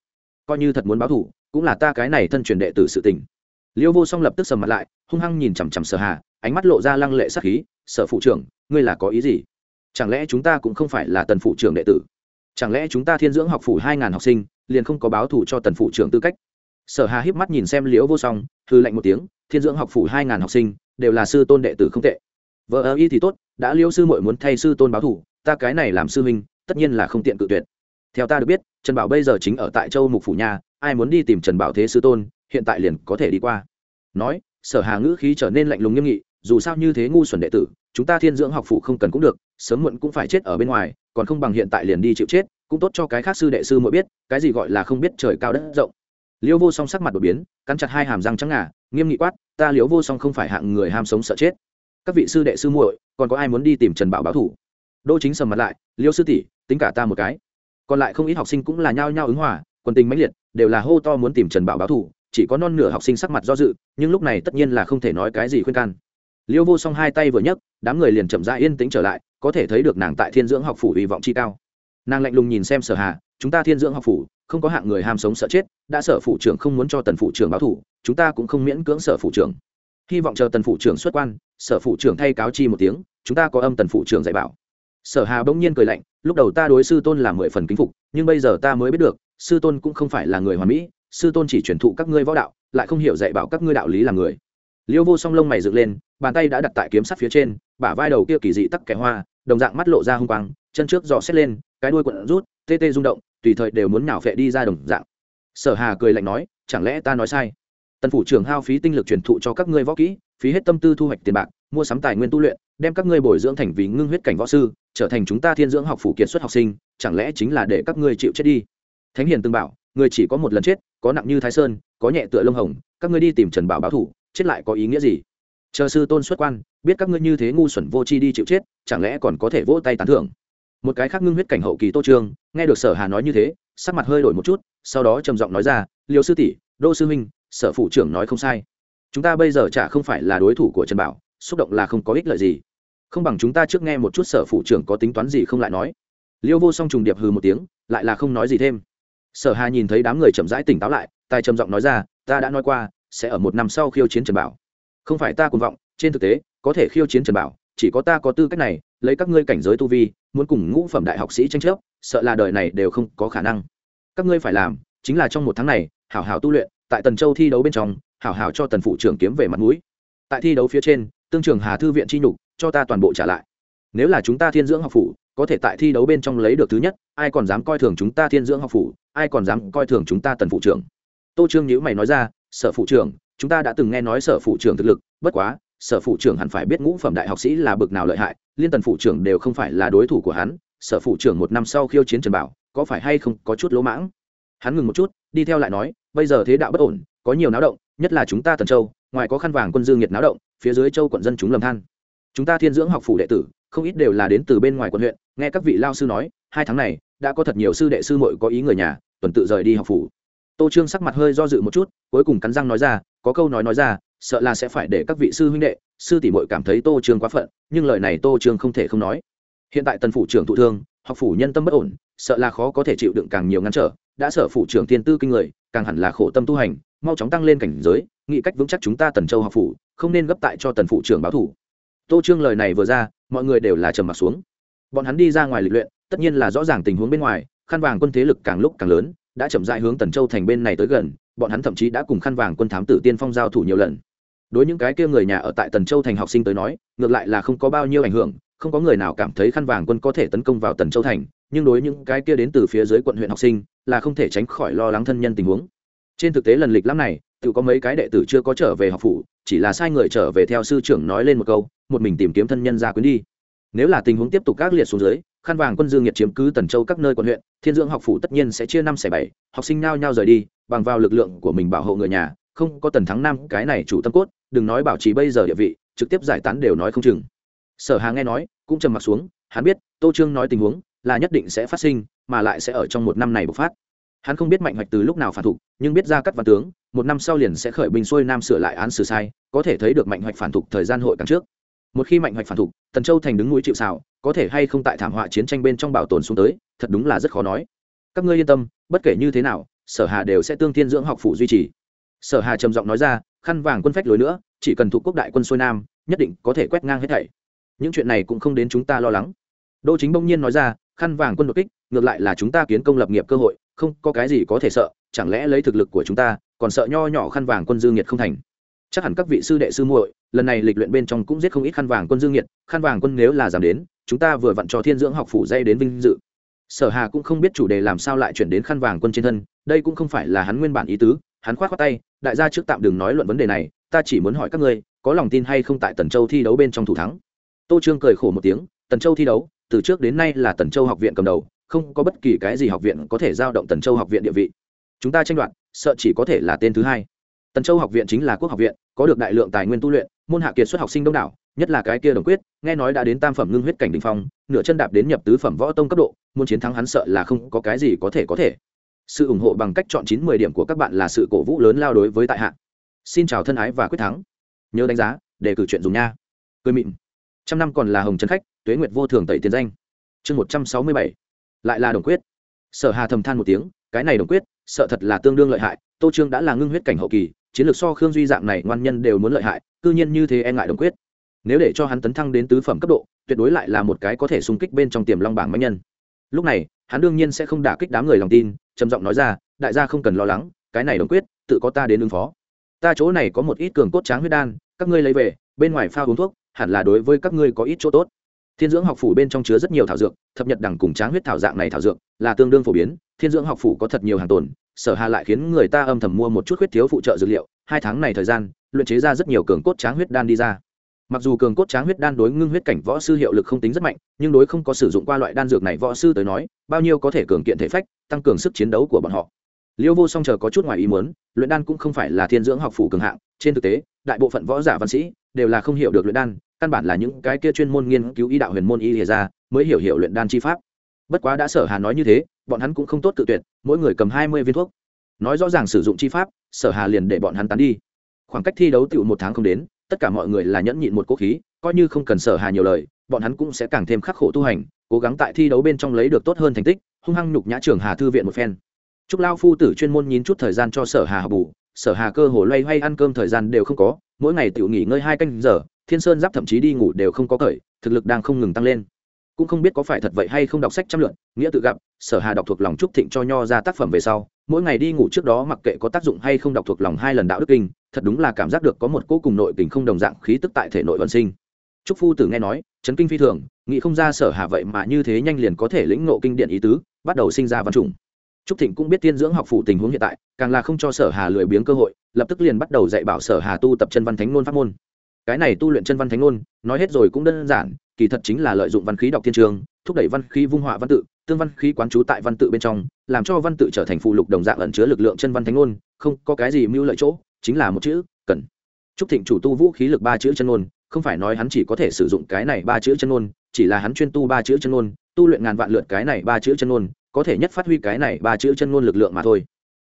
Coi như thật muốn báo thủ, cũng là ta cái này thân truyền đệ tử sự tình. Liêu vô song lập tức sầm mặt lại, hung hăng nhìn chằm chằm sở hà, ánh mắt lộ ra lăng lệ sắc khí, sở phụ trưởng, ngươi là có ý gì? Chẳng lẽ chúng ta cũng không phải là tần phụ trưởng đệ tử? Chẳng lẽ chúng ta thiên dưỡng học phủ hai ngàn học sinh, liền không có báo thủ cho tần phụ trưởng tư cách? Sở hà híp mắt nhìn xem liễu vô song thư lạnh một tiếng, thiên dưỡng học phủ hai ngàn học sinh, đều là sư tôn đệ tử không tệ. Vợ ơ y thì tốt, đã liễu sư muội muốn thay sư tôn báo thủ, ta cái này làm sư huynh, tất nhiên là không tiện cự tuyệt. Theo ta được biết, trần bảo bây giờ chính ở tại châu mục phủ nhà, ai muốn đi tìm trần bảo thế sư tôn, hiện tại liền có thể đi qua. Nói, sở hà ngữ khí trở nên lạnh lùng nghiêm nghị, dù sao như thế ngu xuẩn đệ tử, chúng ta thiên dưỡng học phụ không cần cũng được, sớm muộn cũng phải chết ở bên ngoài, còn không bằng hiện tại liền đi chịu chết, cũng tốt cho cái khác sư đệ sư mỗi biết, cái gì gọi là không biết trời cao đất rộng liêu vô song sắc mặt đột biến, cắn chặt hai hàm răng trắng ngà, nghiêm nghị quát, ta liêu vô song không phải hạng người ham sống sợ chết. Các vị sư đệ sư muội, còn có ai muốn đi tìm trần bảo báo thủ? Đô chính sầm mặt lại, liêu sư tỷ, tính cả ta một cái. Còn lại không ít học sinh cũng là nhao nhao ứng hòa quân tình mãnh liệt, đều là hô to muốn tìm trần bảo báo thủ, chỉ có non nửa học sinh sắc mặt do dự, nhưng lúc này tất nhiên là không thể nói cái gì khuyên can. Liêu vô song hai tay vừa nhấc, đám người liền chậm rãi yên tĩnh trở lại, có thể thấy được nàng tại thiên dưỡng học phủ hy vọng chi cao. Nàng lạnh lùng nhìn xem sở hà, chúng ta thiên dưỡng học phủ không có hạng người ham sống sợ chết, đã sở phụ trưởng không muốn cho tần phụ trưởng báo thủ, chúng ta cũng không miễn cưỡng sở phụ trưởng. Hy vọng chờ tần phụ trưởng xuất quan, sở phụ trưởng thay cáo chi một tiếng, chúng ta có âm tần phụ trưởng dạy bảo. Sở hà bỗng nhiên cười lạnh, lúc đầu ta đối sư tôn là mười phần kính phục, nhưng bây giờ ta mới biết được, sư tôn cũng không phải là người hoàn mỹ, sư tôn chỉ truyền thụ các ngươi võ đạo, lại không hiểu dạy bảo các ngươi đạo lý là người. Liêu vô song lông mày dựng lên, bàn tay đã đặt tại kiếm sắt phía trên, bả vai đầu kia kỳ dị tắc kẻ hoa, đồng dạng mắt lộ ra hung quang, chân trước dò xét lên, cái đuôi quận rút, tê tê rung động tùy thời đều muốn nhào phệ đi ra đồng dạng. Sở hà cười lạnh nói, chẳng lẽ ta nói sai? Tần phủ trưởng hao phí tinh lực truyền thụ cho các ngươi võ kỹ, phí hết tâm tư thu hoạch tiền bạc, mua sắm tài nguyên tu luyện, đem các ngươi bồi dưỡng thành vì ngưng huyết cảnh võ sư, trở thành chúng ta thiên dưỡng học phủ kiệt xuất học sinh, chẳng lẽ chính là để các ngươi chịu chết đi? Thánh hiền từng bảo, người chỉ có một lần chết, có nặng như thái sơn, có nhẹ tựa lông hồng, các ngươi đi tìm trần bảo báo thủ, chết lại có ý nghĩa gì? Chờ sư tôn xuất quan, biết các ngươi như thế ngu xuẩn vô tri đi chịu chết, chẳng lẽ còn có thể vỗ tay tán thưởng? Một cái khác ngưng huyết cảnh hậu kỳ tô trương, nghe được sở hà nói như thế, sắc mặt hơi đổi một chút, sau đó trầm giọng nói ra, liêu sư tỷ, đô sư minh sở phụ trưởng nói không sai. Chúng ta bây giờ chả không phải là đối thủ của trần bảo, xúc động là không có ích lợi gì. Không bằng chúng ta trước nghe một chút sở phụ trưởng có tính toán gì không lại nói. Liêu vô song trùng điệp hừ một tiếng, lại là không nói gì thêm. Sở hà nhìn thấy đám người chậm rãi tỉnh táo lại, tài trầm giọng nói ra, ta đã nói qua, sẽ ở một năm sau khiêu chiến trần bảo. Không phải ta cuồng vọng, trên thực tế, có thể khiêu chiến trần bảo, chỉ có ta có tư cách này, lấy các ngươi cảnh giới tu vi muốn cùng ngũ phẩm đại học sĩ tranh chấp, sợ là đời này đều không có khả năng. Các ngươi phải làm, chính là trong một tháng này, hảo hảo tu luyện, tại tần châu thi đấu bên trong, hảo hảo cho tần phụ trưởng kiếm về mặt mũi. Tại thi đấu phía trên, tương trường hà thư viện chi nhục, cho ta toàn bộ trả lại. Nếu là chúng ta thiên dưỡng học phủ, có thể tại thi đấu bên trong lấy được thứ nhất, ai còn dám coi thường chúng ta thiên dưỡng học phủ, ai còn dám coi thường chúng ta tần phụ trưởng? Tô trương nhữ mày nói ra, sở phụ trưởng, chúng ta đã từng nghe nói sở phụ trưởng thực lực, bất quá sở phụ trưởng hẳn phải biết ngũ phẩm đại học sĩ là bực nào lợi hại, liên tần phụ trưởng đều không phải là đối thủ của hắn, sở phụ trưởng một năm sau khiêu chiến trần bảo, có phải hay không có chút lỗ mãng? Hắn ngừng một chút, đi theo lại nói, bây giờ thế đạo bất ổn, có nhiều náo động, nhất là chúng ta tần châu, ngoài có khăn vàng quân dương nhiệt náo động, phía dưới châu quận dân chúng lầm than. Chúng ta thiên dưỡng học phủ đệ tử, không ít đều là đến từ bên ngoài quận huyện, nghe các vị lao sư nói, hai tháng này, đã có thật nhiều sư đệ sư muội có ý người nhà, tuần tự rời đi học phủ. Tô trương sắc mặt hơi do dự một chút, cuối cùng cắn răng nói ra, có câu nói nói ra sợ là sẽ phải để các vị sư huynh đệ, sư tỷ muội cảm thấy tô trường quá phận, nhưng lời này tô trường không thể không nói. Hiện tại tần phủ trưởng thụ thương, học phủ nhân tâm bất ổn, sợ là khó có thể chịu đựng càng nhiều ngăn trở, đã sở phủ trưởng tiên tư kinh người, càng hẳn là khổ tâm tu hành, mau chóng tăng lên cảnh giới nghị cách vững chắc chúng ta tần châu học phủ, không nên gấp tại cho tần phụ trưởng báo thủ. Tô trương lời này vừa ra, mọi người đều là trầm mặt xuống. Bọn hắn đi ra ngoài lịch luyện, tất nhiên là rõ ràng tình huống bên ngoài, khăn vàng quân thế lực càng lúc càng lớn, đã chậm dại hướng tần châu thành bên này tới gần bọn hắn thậm chí đã cùng khăn vàng quân thám tử tiên phong giao thủ nhiều lần. Đối những cái kia người nhà ở tại tần châu thành học sinh tới nói ngược lại là không có bao nhiêu ảnh hưởng không có người nào cảm thấy khăn vàng quân có thể tấn công vào tần châu thành nhưng đối những cái kia đến từ phía dưới quận huyện học sinh là không thể tránh khỏi lo lắng thân nhân tình huống. Trên thực tế lần lịch lắm này tự có mấy cái đệ tử chưa có trở về học phụ, chỉ là sai người trở về theo sư trưởng nói lên một câu một mình tìm kiếm thân nhân ra quyến đi. Nếu là tình huống tiếp tục các liệt xuống dưới khăn vàng quân dương nhiệt chiếm cứ tần châu các nơi quận huyện, thiên dưỡng học phủ tất nhiên sẽ chia năm xẻ bảy, học sinh nao nhau rời đi, bằng vào lực lượng của mình bảo hộ người nhà, không có tần thắng nam, cái này chủ tâm cốt, đừng nói bảo trì bây giờ địa vị, trực tiếp giải tán đều nói không chừng. Sở hà nghe nói, cũng trầm mặt xuống, hắn biết, tô trương nói tình huống, là nhất định sẽ phát sinh, mà lại sẽ ở trong một năm này bộc phát. Hắn không biết mạnh hoạch từ lúc nào phản thục nhưng biết ra cắt văn tướng, một năm sau liền sẽ khởi binh xuôi nam sửa lại án xử sai, có thể thấy được mạnh hoạch phản thục thời gian hội càng trước một khi mạnh hoạch phản thục, tần châu thành đứng núi chịu xào có thể hay không tại thảm họa chiến tranh bên trong bảo tồn xuống tới, thật đúng là rất khó nói. Các ngươi yên tâm, bất kể như thế nào, sở hà đều sẽ tương thiên dưỡng học phủ duy trì. Sở hà trầm giọng nói ra, khăn vàng quân phách lối nữa, chỉ cần thuộc quốc đại quân xuôi nam, nhất định có thể quét ngang hết thảy. Những chuyện này cũng không đến chúng ta lo lắng. Đô chính bỗng nhiên nói ra, khăn vàng quân đột kích, ngược lại là chúng ta kiến công lập nghiệp cơ hội, không có cái gì có thể sợ, chẳng lẽ lấy thực lực của chúng ta, còn sợ nho nhỏ khăn vàng quân dư nhiệt không thành chắc hẳn các vị sư đệ sư muội, lần này lịch luyện bên trong cũng giết không ít khăn vàng quân dương nhiệt, khăn vàng quân nếu là giảm đến, chúng ta vừa vặn cho thiên dưỡng học phủ dây đến vinh dự. Sở hà cũng không biết chủ đề làm sao lại chuyển đến khăn vàng quân trên thân, đây cũng không phải là hắn nguyên bản ý tứ, hắn khoát khoát tay, đại gia trước tạm đừng nói luận vấn đề này, ta chỉ muốn hỏi các ngươi, có lòng tin hay không tại tần châu thi đấu bên trong thủ thắng? Tô trương cười khổ một tiếng, tần châu thi đấu, từ trước đến nay là tần châu học viện cầm đầu, không có bất kỳ cái gì học viện có thể giao động tần châu học viện địa vị. Chúng ta tranh đoạt, sợ chỉ có thể là tên thứ hai. Tần châu học viện chính là quốc học viện có được đại lượng tài nguyên tu luyện, môn hạ kiệt xuất học sinh đông đảo, nhất là cái kia đồng quyết, nghe nói đã đến tam phẩm ngưng huyết cảnh đình phong, nửa chân đạp đến nhập tứ phẩm võ tông cấp độ, muốn chiến thắng hắn sợ là không có cái gì có thể có thể. Sự ủng hộ bằng cách chọn chín mười điểm của các bạn là sự cổ vũ lớn lao đối với tại hạ. Xin chào thân ái và quyết thắng. Nhớ đánh giá để cử chuyện dùng nha. Cười mịn. Trăm năm còn là hồng trấn khách, tuế nguyệt vô thường tẩy tiền danh. Chương một trăm sáu mươi bảy. Lại là đồng quyết. Sở hà thầm than một tiếng, cái này đồng quyết, sợ thật là tương đương lợi hại, tô trương đã là ngưng huyết cảnh hậu kỳ chiến lược so khương duy dạng này ngoan nhân đều muốn lợi hại, cư nhiên như thế e ngại đồng quyết. Nếu để cho hắn tấn thăng đến tứ phẩm cấp độ, tuyệt đối lại là một cái có thể xung kích bên trong tiềm long bảng mạnh nhân. Lúc này, hắn đương nhiên sẽ không đả kích đám người lòng tin, trầm giọng nói ra, đại gia không cần lo lắng, cái này đồng quyết, tự có ta đến ứng phó. Ta chỗ này có một ít cường cốt tráng huyết đan, các ngươi lấy về, bên ngoài pha uống thuốc, hẳn là đối với các ngươi có ít chỗ tốt thiên dưỡng học phủ bên trong chứa rất nhiều thảo dược, thập nhật đẳng cùng tráng huyết thảo dạng này thảo dược là tương đương phổ biến. Thiên dưỡng học phủ có thật nhiều hàng tồn, sở hà lại khiến người ta âm thầm mua một chút huyết thiếu phụ trợ dược liệu. Hai tháng này thời gian, luyện chế ra rất nhiều cường cốt tráng huyết đan đi ra. Mặc dù cường cốt tráng huyết đan đối ngưng huyết cảnh võ sư hiệu lực không tính rất mạnh, nhưng đối không có sử dụng qua loại đan dược này võ sư tới nói, bao nhiêu có thể cường kiện thể phách, tăng cường sức chiến đấu của bọn họ. Liêu vô song chờ có chút ngoài ý muốn, luyện đan cũng không phải là thiên dưỡng học phủ cường hạng. Trên thực tế, đại bộ phận võ giả văn sĩ đều là không hiểu được luyện đan căn bản là những cái kia chuyên môn nghiên cứu y đạo huyền môn y lìa ra mới hiểu hiểu luyện đan chi pháp. Bất quá đã sở hà nói như thế bọn hắn cũng không tốt tự tuyệt mỗi người cầm hai mươi viên thuốc. Nói rõ ràng sử dụng chi pháp sở hà liền để bọn hắn tán đi. Khoảng cách thi đấu tựu một tháng không đến tất cả mọi người là nhẫn nhịn một cố khí coi như không cần sở hà nhiều lời bọn hắn cũng sẽ càng thêm khắc khổ tu hành cố gắng tại thi đấu bên trong lấy được tốt hơn thành tích hung hăng nhục nhã trường hà thư viện một phen. Trúc Lao phu tử chuyên môn nhín chút thời gian cho Sở Hà học bù, Sở Hà cơ hồ loay hoay ăn cơm thời gian đều không có, mỗi ngày tự nghỉ ngơi hai canh giờ, Thiên Sơn Giáp thậm chí đi ngủ đều không có cởi, thực lực đang không ngừng tăng lên. Cũng không biết có phải thật vậy hay không đọc sách trăm lượn nghĩa tự gặp, Sở Hà đọc thuộc lòng Trúc Thịnh cho nho ra tác phẩm về sau, mỗi ngày đi ngủ trước đó mặc kệ có tác dụng hay không đọc thuộc lòng hai lần đạo đức kinh, thật đúng là cảm giác được có một cô cùng nội tình không đồng dạng khí tức tại thể nội vận sinh. Trúc phu tử nghe nói, chấn kinh phi thường, nghĩ không ra Sở Hà vậy mà như thế nhanh liền có thể lĩnh ngộ kinh điển ý tứ, bắt đầu sinh ra văn chủng Trúc Thịnh cũng biết tiên dưỡng học phụ tình huống hiện tại, càng là không cho Sở Hà lười biếng cơ hội, lập tức liền bắt đầu dạy bảo Sở Hà tu tập chân văn thánh ngôn pháp môn. Cái này tu luyện chân văn thánh ngôn, nói hết rồi cũng đơn giản, kỳ thật chính là lợi dụng văn khí đọc thiên trường, thúc đẩy văn khí vung họa văn tự, tương văn khí quán trú tại văn tự bên trong, làm cho văn tự trở thành phụ lục đồng dạng ẩn chứa lực lượng chân văn thánh ngôn, không có cái gì mưu lợi chỗ, chính là một chữ, cần. Trúc Thịnh chủ tu vũ khí lực ba chữ chân ngôn, không phải nói hắn chỉ có thể sử dụng cái này ba chữ chân ngôn, chỉ là hắn chuyên tu ba chữ chân ngôn, tu luyện ngàn vạn lượt cái này ba chữ chân ngôn, có thể nhất phát huy cái này ba chữ chân ngôn lực lượng mà thôi.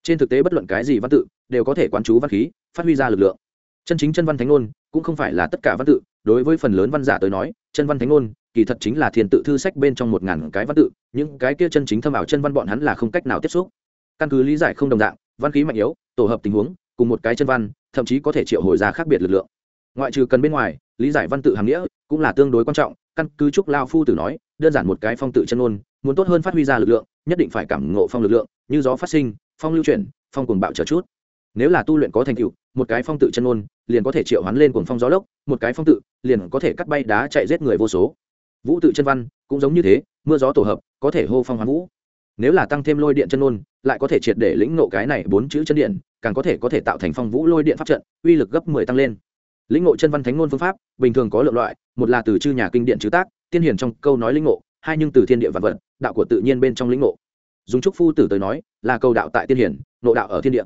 Trên thực tế bất luận cái gì văn tự, đều có thể quán chú văn khí, phát huy ra lực lượng. Chân chính chân văn thánh ngôn, cũng không phải là tất cả văn tự. Đối với phần lớn văn giả tới nói, chân văn thánh ngôn, kỳ thật chính là thiền tự thư sách bên trong một ngàn cái văn tự. Những cái kia chân chính thâm ảo chân văn bọn hắn là không cách nào tiếp xúc. Căn cứ lý giải không đồng dạng, văn khí mạnh yếu, tổ hợp tình huống, cùng một cái chân văn, thậm chí có thể triệu hồi ra khác biệt lực lượng. Ngoại trừ cần bên ngoài, lý giải văn tự hàm nghĩa cũng là tương đối quan trọng. Căn cứ trúc lao phu tử nói đơn giản một cái phong tự chân ôn muốn tốt hơn phát huy ra lực lượng, nhất định phải cảm ngộ phong lực lượng, như gió phát sinh, phong lưu chuyển, phong cuồng bạo trở chút. Nếu là tu luyện có thành tựu, một cái phong tự chân ôn liền có thể triệu hoán lên cuồng phong gió lốc, một cái phong tự liền có thể cắt bay đá chạy giết người vô số. Vũ tự chân văn cũng giống như thế, mưa gió tổ hợp, có thể hô phong hoán vũ. Nếu là tăng thêm lôi điện chân ôn lại có thể triệt để lĩnh ngộ cái này bốn chữ chân điện, càng có thể có thể tạo thành phong vũ lôi điện pháp trận, uy lực gấp mười tăng lên. Lĩnh ngộ chân văn thánh ngôn phương pháp, bình thường có lượng loại, một là từ chư nhà kinh điện chữ tác tiên hiển trong câu nói lĩnh ngộ, hai nhưng từ thiên địa vạn vật, đạo của tự nhiên bên trong lĩnh ngộ. Dùng trúc phu tử tới nói, là câu đạo tại tiên hiển nộ đạo ở thiên địa.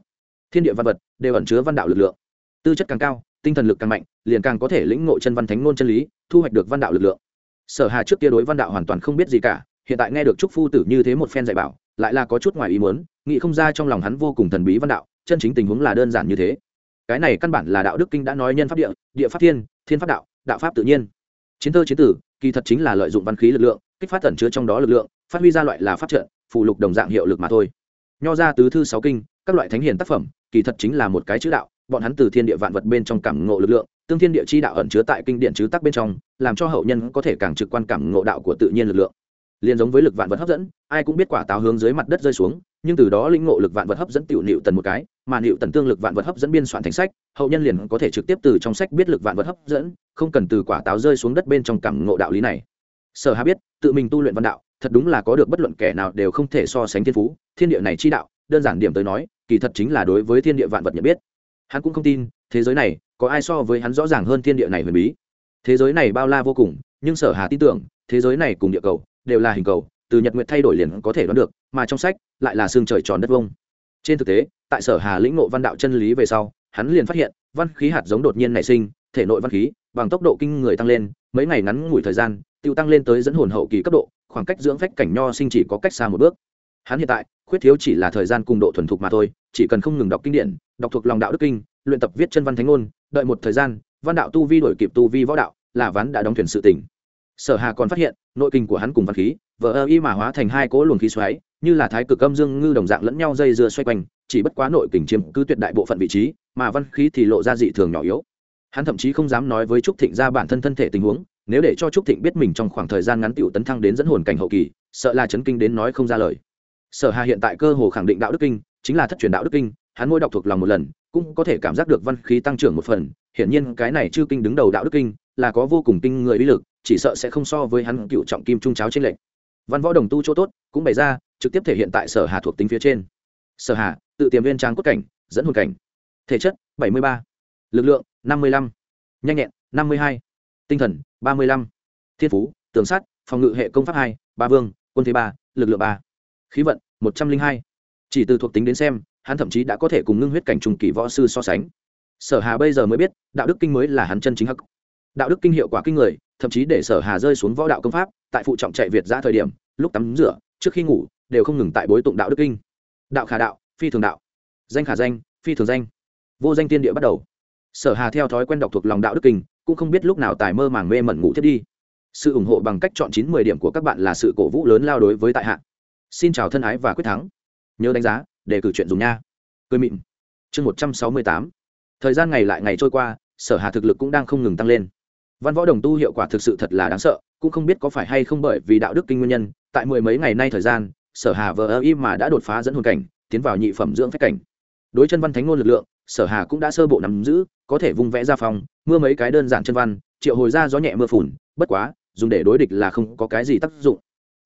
Thiên địa văn vật đều ẩn chứa văn đạo lực lượng. Tư chất càng cao, tinh thần lực càng mạnh, liền càng có thể lĩnh ngộ chân văn thánh ngôn chân lý, thu hoạch được văn đạo lực lượng. Sở hà trước kia đối văn đạo hoàn toàn không biết gì cả, hiện tại nghe được trúc phu tử như thế một phen dạy bảo, lại là có chút ngoài ý muốn, nghĩ không ra trong lòng hắn vô cùng thần bí văn đạo, chân chính tình huống là đơn giản như thế. Cái này căn bản là đạo đức kinh đã nói nhân pháp địa địa pháp thiên thiên pháp đạo đạo pháp tự nhiên. Chiến thơ chiến tử kỳ thật chính là lợi dụng văn khí lực lượng, kích phát tẩn chứa trong đó lực lượng, phát huy ra loại là pháp trận phụ lục đồng dạng hiệu lực mà thôi. Nho ra tứ thư sáu kinh, các loại thánh hiền tác phẩm, kỳ thật chính là một cái chữ đạo, bọn hắn từ thiên địa vạn vật bên trong cảm ngộ lực lượng, tương thiên địa chi đạo ẩn chứa tại kinh điển chữ tắc bên trong, làm cho hậu nhân có thể càng trực quan cảm ngộ đạo của tự nhiên lực lượng. Liền giống với lực vạn vật hấp dẫn, ai cũng biết quả táo hướng dưới mặt đất rơi xuống nhưng từ đó lĩnh ngộ lực vạn vật hấp dẫn tiểu nịu tần một cái, mà nịu tần tương lực vạn vật hấp dẫn biên soạn thành sách, hậu nhân liền có thể trực tiếp từ trong sách biết lực vạn vật hấp dẫn, không cần từ quả táo rơi xuống đất bên trong cảm ngộ đạo lý này. Sở hà biết, tự mình tu luyện văn đạo, thật đúng là có được bất luận kẻ nào đều không thể so sánh thiên phú, thiên địa này chi đạo, đơn giản điểm tới nói, kỳ thật chính là đối với thiên địa vạn vật nhận biết. Hắn cũng không tin, thế giới này, có ai so với hắn rõ ràng hơn thiên địa này huyền bí. Thế giới này bao la vô cùng, nhưng sở hà tin tưởng, thế giới này cùng địa cầu, đều là hình cầu từ nhật nguyện thay đổi liền có thể đoán được, mà trong sách lại là xương trời tròn đất vông. Trên thực tế, tại sở hà lĩnh ngộ văn đạo chân lý về sau, hắn liền phát hiện, văn khí hạt giống đột nhiên nảy sinh, thể nội văn khí, bằng tốc độ kinh người tăng lên, mấy ngày ngắn ngủi thời gian, tiêu tăng lên tới dẫn hồn hậu kỳ cấp độ, khoảng cách dưỡng phách cảnh nho sinh chỉ có cách xa một bước. Hắn hiện tại, khuyết thiếu chỉ là thời gian cùng độ thuần thục mà thôi, chỉ cần không ngừng đọc kinh điển, đọc thuộc lòng đạo đức kinh, luyện tập viết chân văn thánh ngôn, đợi một thời gian, văn đạo tu vi đổi kịp tu vi võ đạo là ván đã đóng thuyền sự tỉnh sở hà còn phát hiện, nội kinh của hắn cùng văn khí vợ ơ y mà hóa thành hai cỗ luồng khí xoáy, như là thái cực âm dương ngư đồng dạng lẫn nhau dây dưa xoay quanh, chỉ bất quá nội kình chiếm cứ tuyệt đại bộ phận vị trí, mà văn khí thì lộ ra dị thường nhỏ yếu. Hắn thậm chí không dám nói với trúc thịnh ra bản thân thân thể tình huống, nếu để cho trúc thịnh biết mình trong khoảng thời gian ngắn tiểu tấn thăng đến dẫn hồn cảnh hậu kỳ, sợ là chấn kinh đến nói không ra lời. Sở hà hiện tại cơ hồ khẳng định đạo đức kinh, chính là thất truyền đạo đức kinh, hắn mỗi đọc thuộc lòng một lần, cũng có thể cảm giác được văn khí tăng trưởng một phần, hiển nhiên cái này chư kinh đứng đầu đạo đức kinh, là có vô cùng kinh người uy lực chỉ sợ sẽ không so với hắn cựu trọng kim trung cháo trên lệnh văn võ đồng tu chỗ tốt, cũng bày ra, trực tiếp thể hiện tại sở hà thuộc tính phía trên sở hà, tự tiềm viên trang cốt cảnh, dẫn hồn cảnh thể chất 73. lực lượng 55. nhanh nhẹn 52. tinh thần 35. thiên phú, tường sát phòng ngự hệ công pháp hai, ba vương, quân thế ba, lực lượng ba khí vận 102. chỉ từ thuộc tính đến xem, hắn thậm chí đã có thể cùng ngưng huyết cảnh trùng kỳ võ sư so sánh sở hà bây giờ mới biết, đạo đức kinh mới là hắn chân chính hắc đạo đức kinh hiệu quả kinh người thậm chí để sở hà rơi xuống võ đạo công pháp, tại phụ trọng chạy việt ra thời điểm, lúc tắm rửa, trước khi ngủ, đều không ngừng tại bối tụng đạo đức kinh. Đạo khả đạo, phi thường đạo. Danh khả danh, phi thường danh. Vô danh tiên địa bắt đầu. Sở hà theo thói quen đọc thuộc lòng đạo đức kinh, cũng không biết lúc nào tài mơ màng mê mẩn ngủ thiết đi. Sự ủng hộ bằng cách chọn chín mười điểm của các bạn là sự cổ vũ lớn lao đối với tại hạ. Xin chào thân ái và quyết thắng. Nhớ đánh giá, để cử chuyện dùng nha. Cười mịn. Chương một trăm sáu mươi tám. Thời gian ngày lại ngày trôi qua, sở hà thực lực cũng đang không ngừng tăng lên văn võ đồng tu hiệu quả thực sự thật là đáng sợ, cũng không biết có phải hay không bởi vì đạo đức kinh nguyên nhân, tại mười mấy ngày nay thời gian, sở hà vờ ơ im mà đã đột phá dẫn hồn cảnh, tiến vào nhị phẩm dưỡng phép cảnh. Đối chân văn thánh ngôn lực lượng, sở hà cũng đã sơ bộ nắm giữ, có thể vung vẽ ra phòng mưa mấy cái đơn giản chân văn, triệu hồi ra gió nhẹ mưa phùn, bất quá, dùng để đối địch là không có cái gì tác dụng.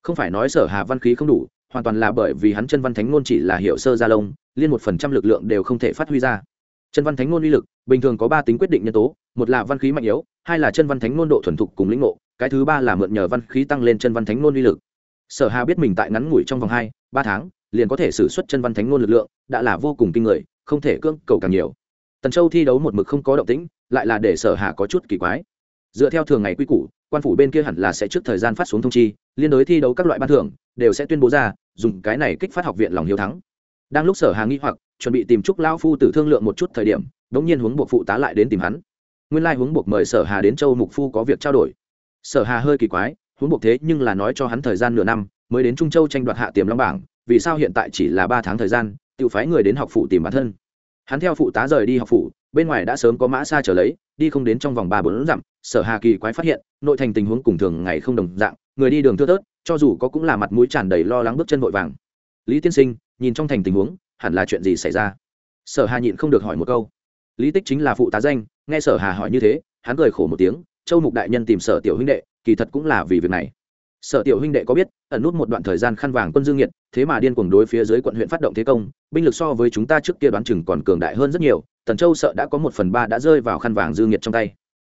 Không phải nói sở hà văn khí không đủ, hoàn toàn là bởi vì hắn chân văn thánh ngôn chỉ là hiệu sơ gia lông, liên một phần trăm lực lượng đều không thể phát huy ra. Chân văn thánh ngôn uy lực, bình thường có ba tính quyết định nhân tố, một là văn khí mạnh yếu hai là chân văn thánh ngôn độ thuần thục cùng lĩnh ngộ, cái thứ ba là mượn nhờ văn khí tăng lên chân văn thánh ngôn uy lực. Sở hà biết mình tại ngắn ngủi trong vòng hai, ba tháng, liền có thể xử suất chân văn thánh ngôn lực lượng, đã là vô cùng kinh người, không thể cưỡng cầu càng nhiều. Tần châu thi đấu một mực không có động tĩnh, lại là để sở hà có chút kỳ quái. Dựa theo thường ngày quy củ, quan phủ bên kia hẳn là sẽ trước thời gian phát xuống thông chi, liên đối thi đấu các loại ban thưởng, đều sẽ tuyên bố ra, dùng cái này kích phát học viện lòng hiếu thắng. Đang lúc sở hà nghi hoặc, chuẩn bị tìm trúc lão phu tử thương lượng một chút thời điểm đống nhiên hướng buộc phụ tá lại đến tìm hắn nguyên lai hướng buộc mời sở hà đến châu mục phu có việc trao đổi. Sở hà hơi kỳ quái hướng buộc thế nhưng là nói cho hắn thời gian nửa năm, mới đến trung châu tranh đoạt hạ tiềm long bảng, vì sao hiện tại chỉ là ba tháng thời gian, tự phái người đến học phủ tìm bản thân. Hắn theo phụ tá rời đi học phủ, bên ngoài đã sớm có mã xa trở lấy, đi không đến trong vòng ba bốn dặm, sở hà kỳ quái phát hiện, nội thành tình huống cùng thường ngày không đồng dạng, người đi đường thưa thớt, cho dù có cũng là mặt mũi tràn đầy lo lắng bước chân vội vàng. Lý tiên sinh, nhìn trong thành tình huống, hẳn là chuyện gì xảy ra? Sở hà nhịn không được hỏi một câu. Lý tích chính là phụ tá danh nghe sở hà hỏi như thế, hắn cười khổ một tiếng, châu mục đại nhân tìm sở tiểu huynh đệ, kỳ thật cũng là vì việc này. Sở tiểu huynh đệ có biết, ẩn nút một đoạn thời gian khăn vàng quân dương nhiệt thế mà điên cuồng đối phía dưới quận huyện phát động thế công, binh lực so với chúng ta trước kia đoán chừng còn cường đại hơn rất nhiều, tần châu sợ đã có một phần ba đã rơi vào khăn vàng dương nhiệt trong tay.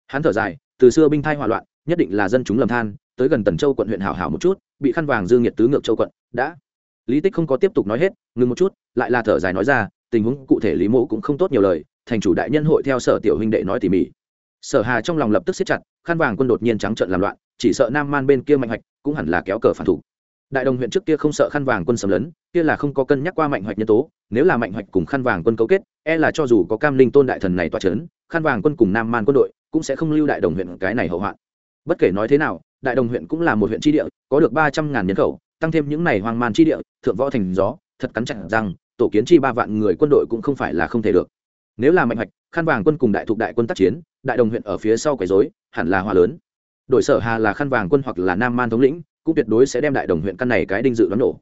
Hắn thở dài, từ xưa binh thai hỏa loạn, nhất định là dân chúng lầm than, tới gần tần châu quận huyện hảo hảo một chút, bị khăn vàng dương nhiệt tứ ngược châu quận, đã. Lý tích không có tiếp tục nói hết, ngừng một chút, lại là thở dài nói ra, tình huống cụ thể lý mộ cũng không tốt nhiều lời thành chủ đại nhân hội theo sở tiểu huynh đệ nói tỉ mỉ. Sở hà trong lòng lập tức siết chặt khăn vàng quân đột nhiên trắng trợn làm loạn, chỉ sợ nam man bên kia mạnh hoạch cũng hẳn là kéo cờ phản thủ. Đại đồng huyện trước kia không sợ khăn vàng quân xâm lấn, kia là không có cân nhắc qua mạnh hoạch nhân tố, nếu là mạnh hoạch cùng khăn vàng quân cấu kết e là cho dù có cam linh tôn đại thần này toa trấn khăn vàng quân cùng nam man quân đội cũng sẽ không lưu đại đồng huyện cái này hậu hoạn. Bất kể nói thế nào, đại đồng huyện cũng là một huyện tri địa, có được ba trăm ngàn nhân khẩu, tăng thêm những này hoang man tri địa, thượng võ thành gió, thật cắn chặt rằng, tổ kiến chi ba vạn người quân đội cũng không phải là không thể được nếu là mạnh hoạch khăn vàng quân cùng đại thục đại quân tác chiến, đại đồng huyện ở phía sau quấy dối hẳn là hoa lớn. Đội sở hà là khăn vàng quân hoặc là nam man thống lĩnh, cũng tuyệt đối sẽ đem đại đồng huyện căn này cái đinh dự đón nổ.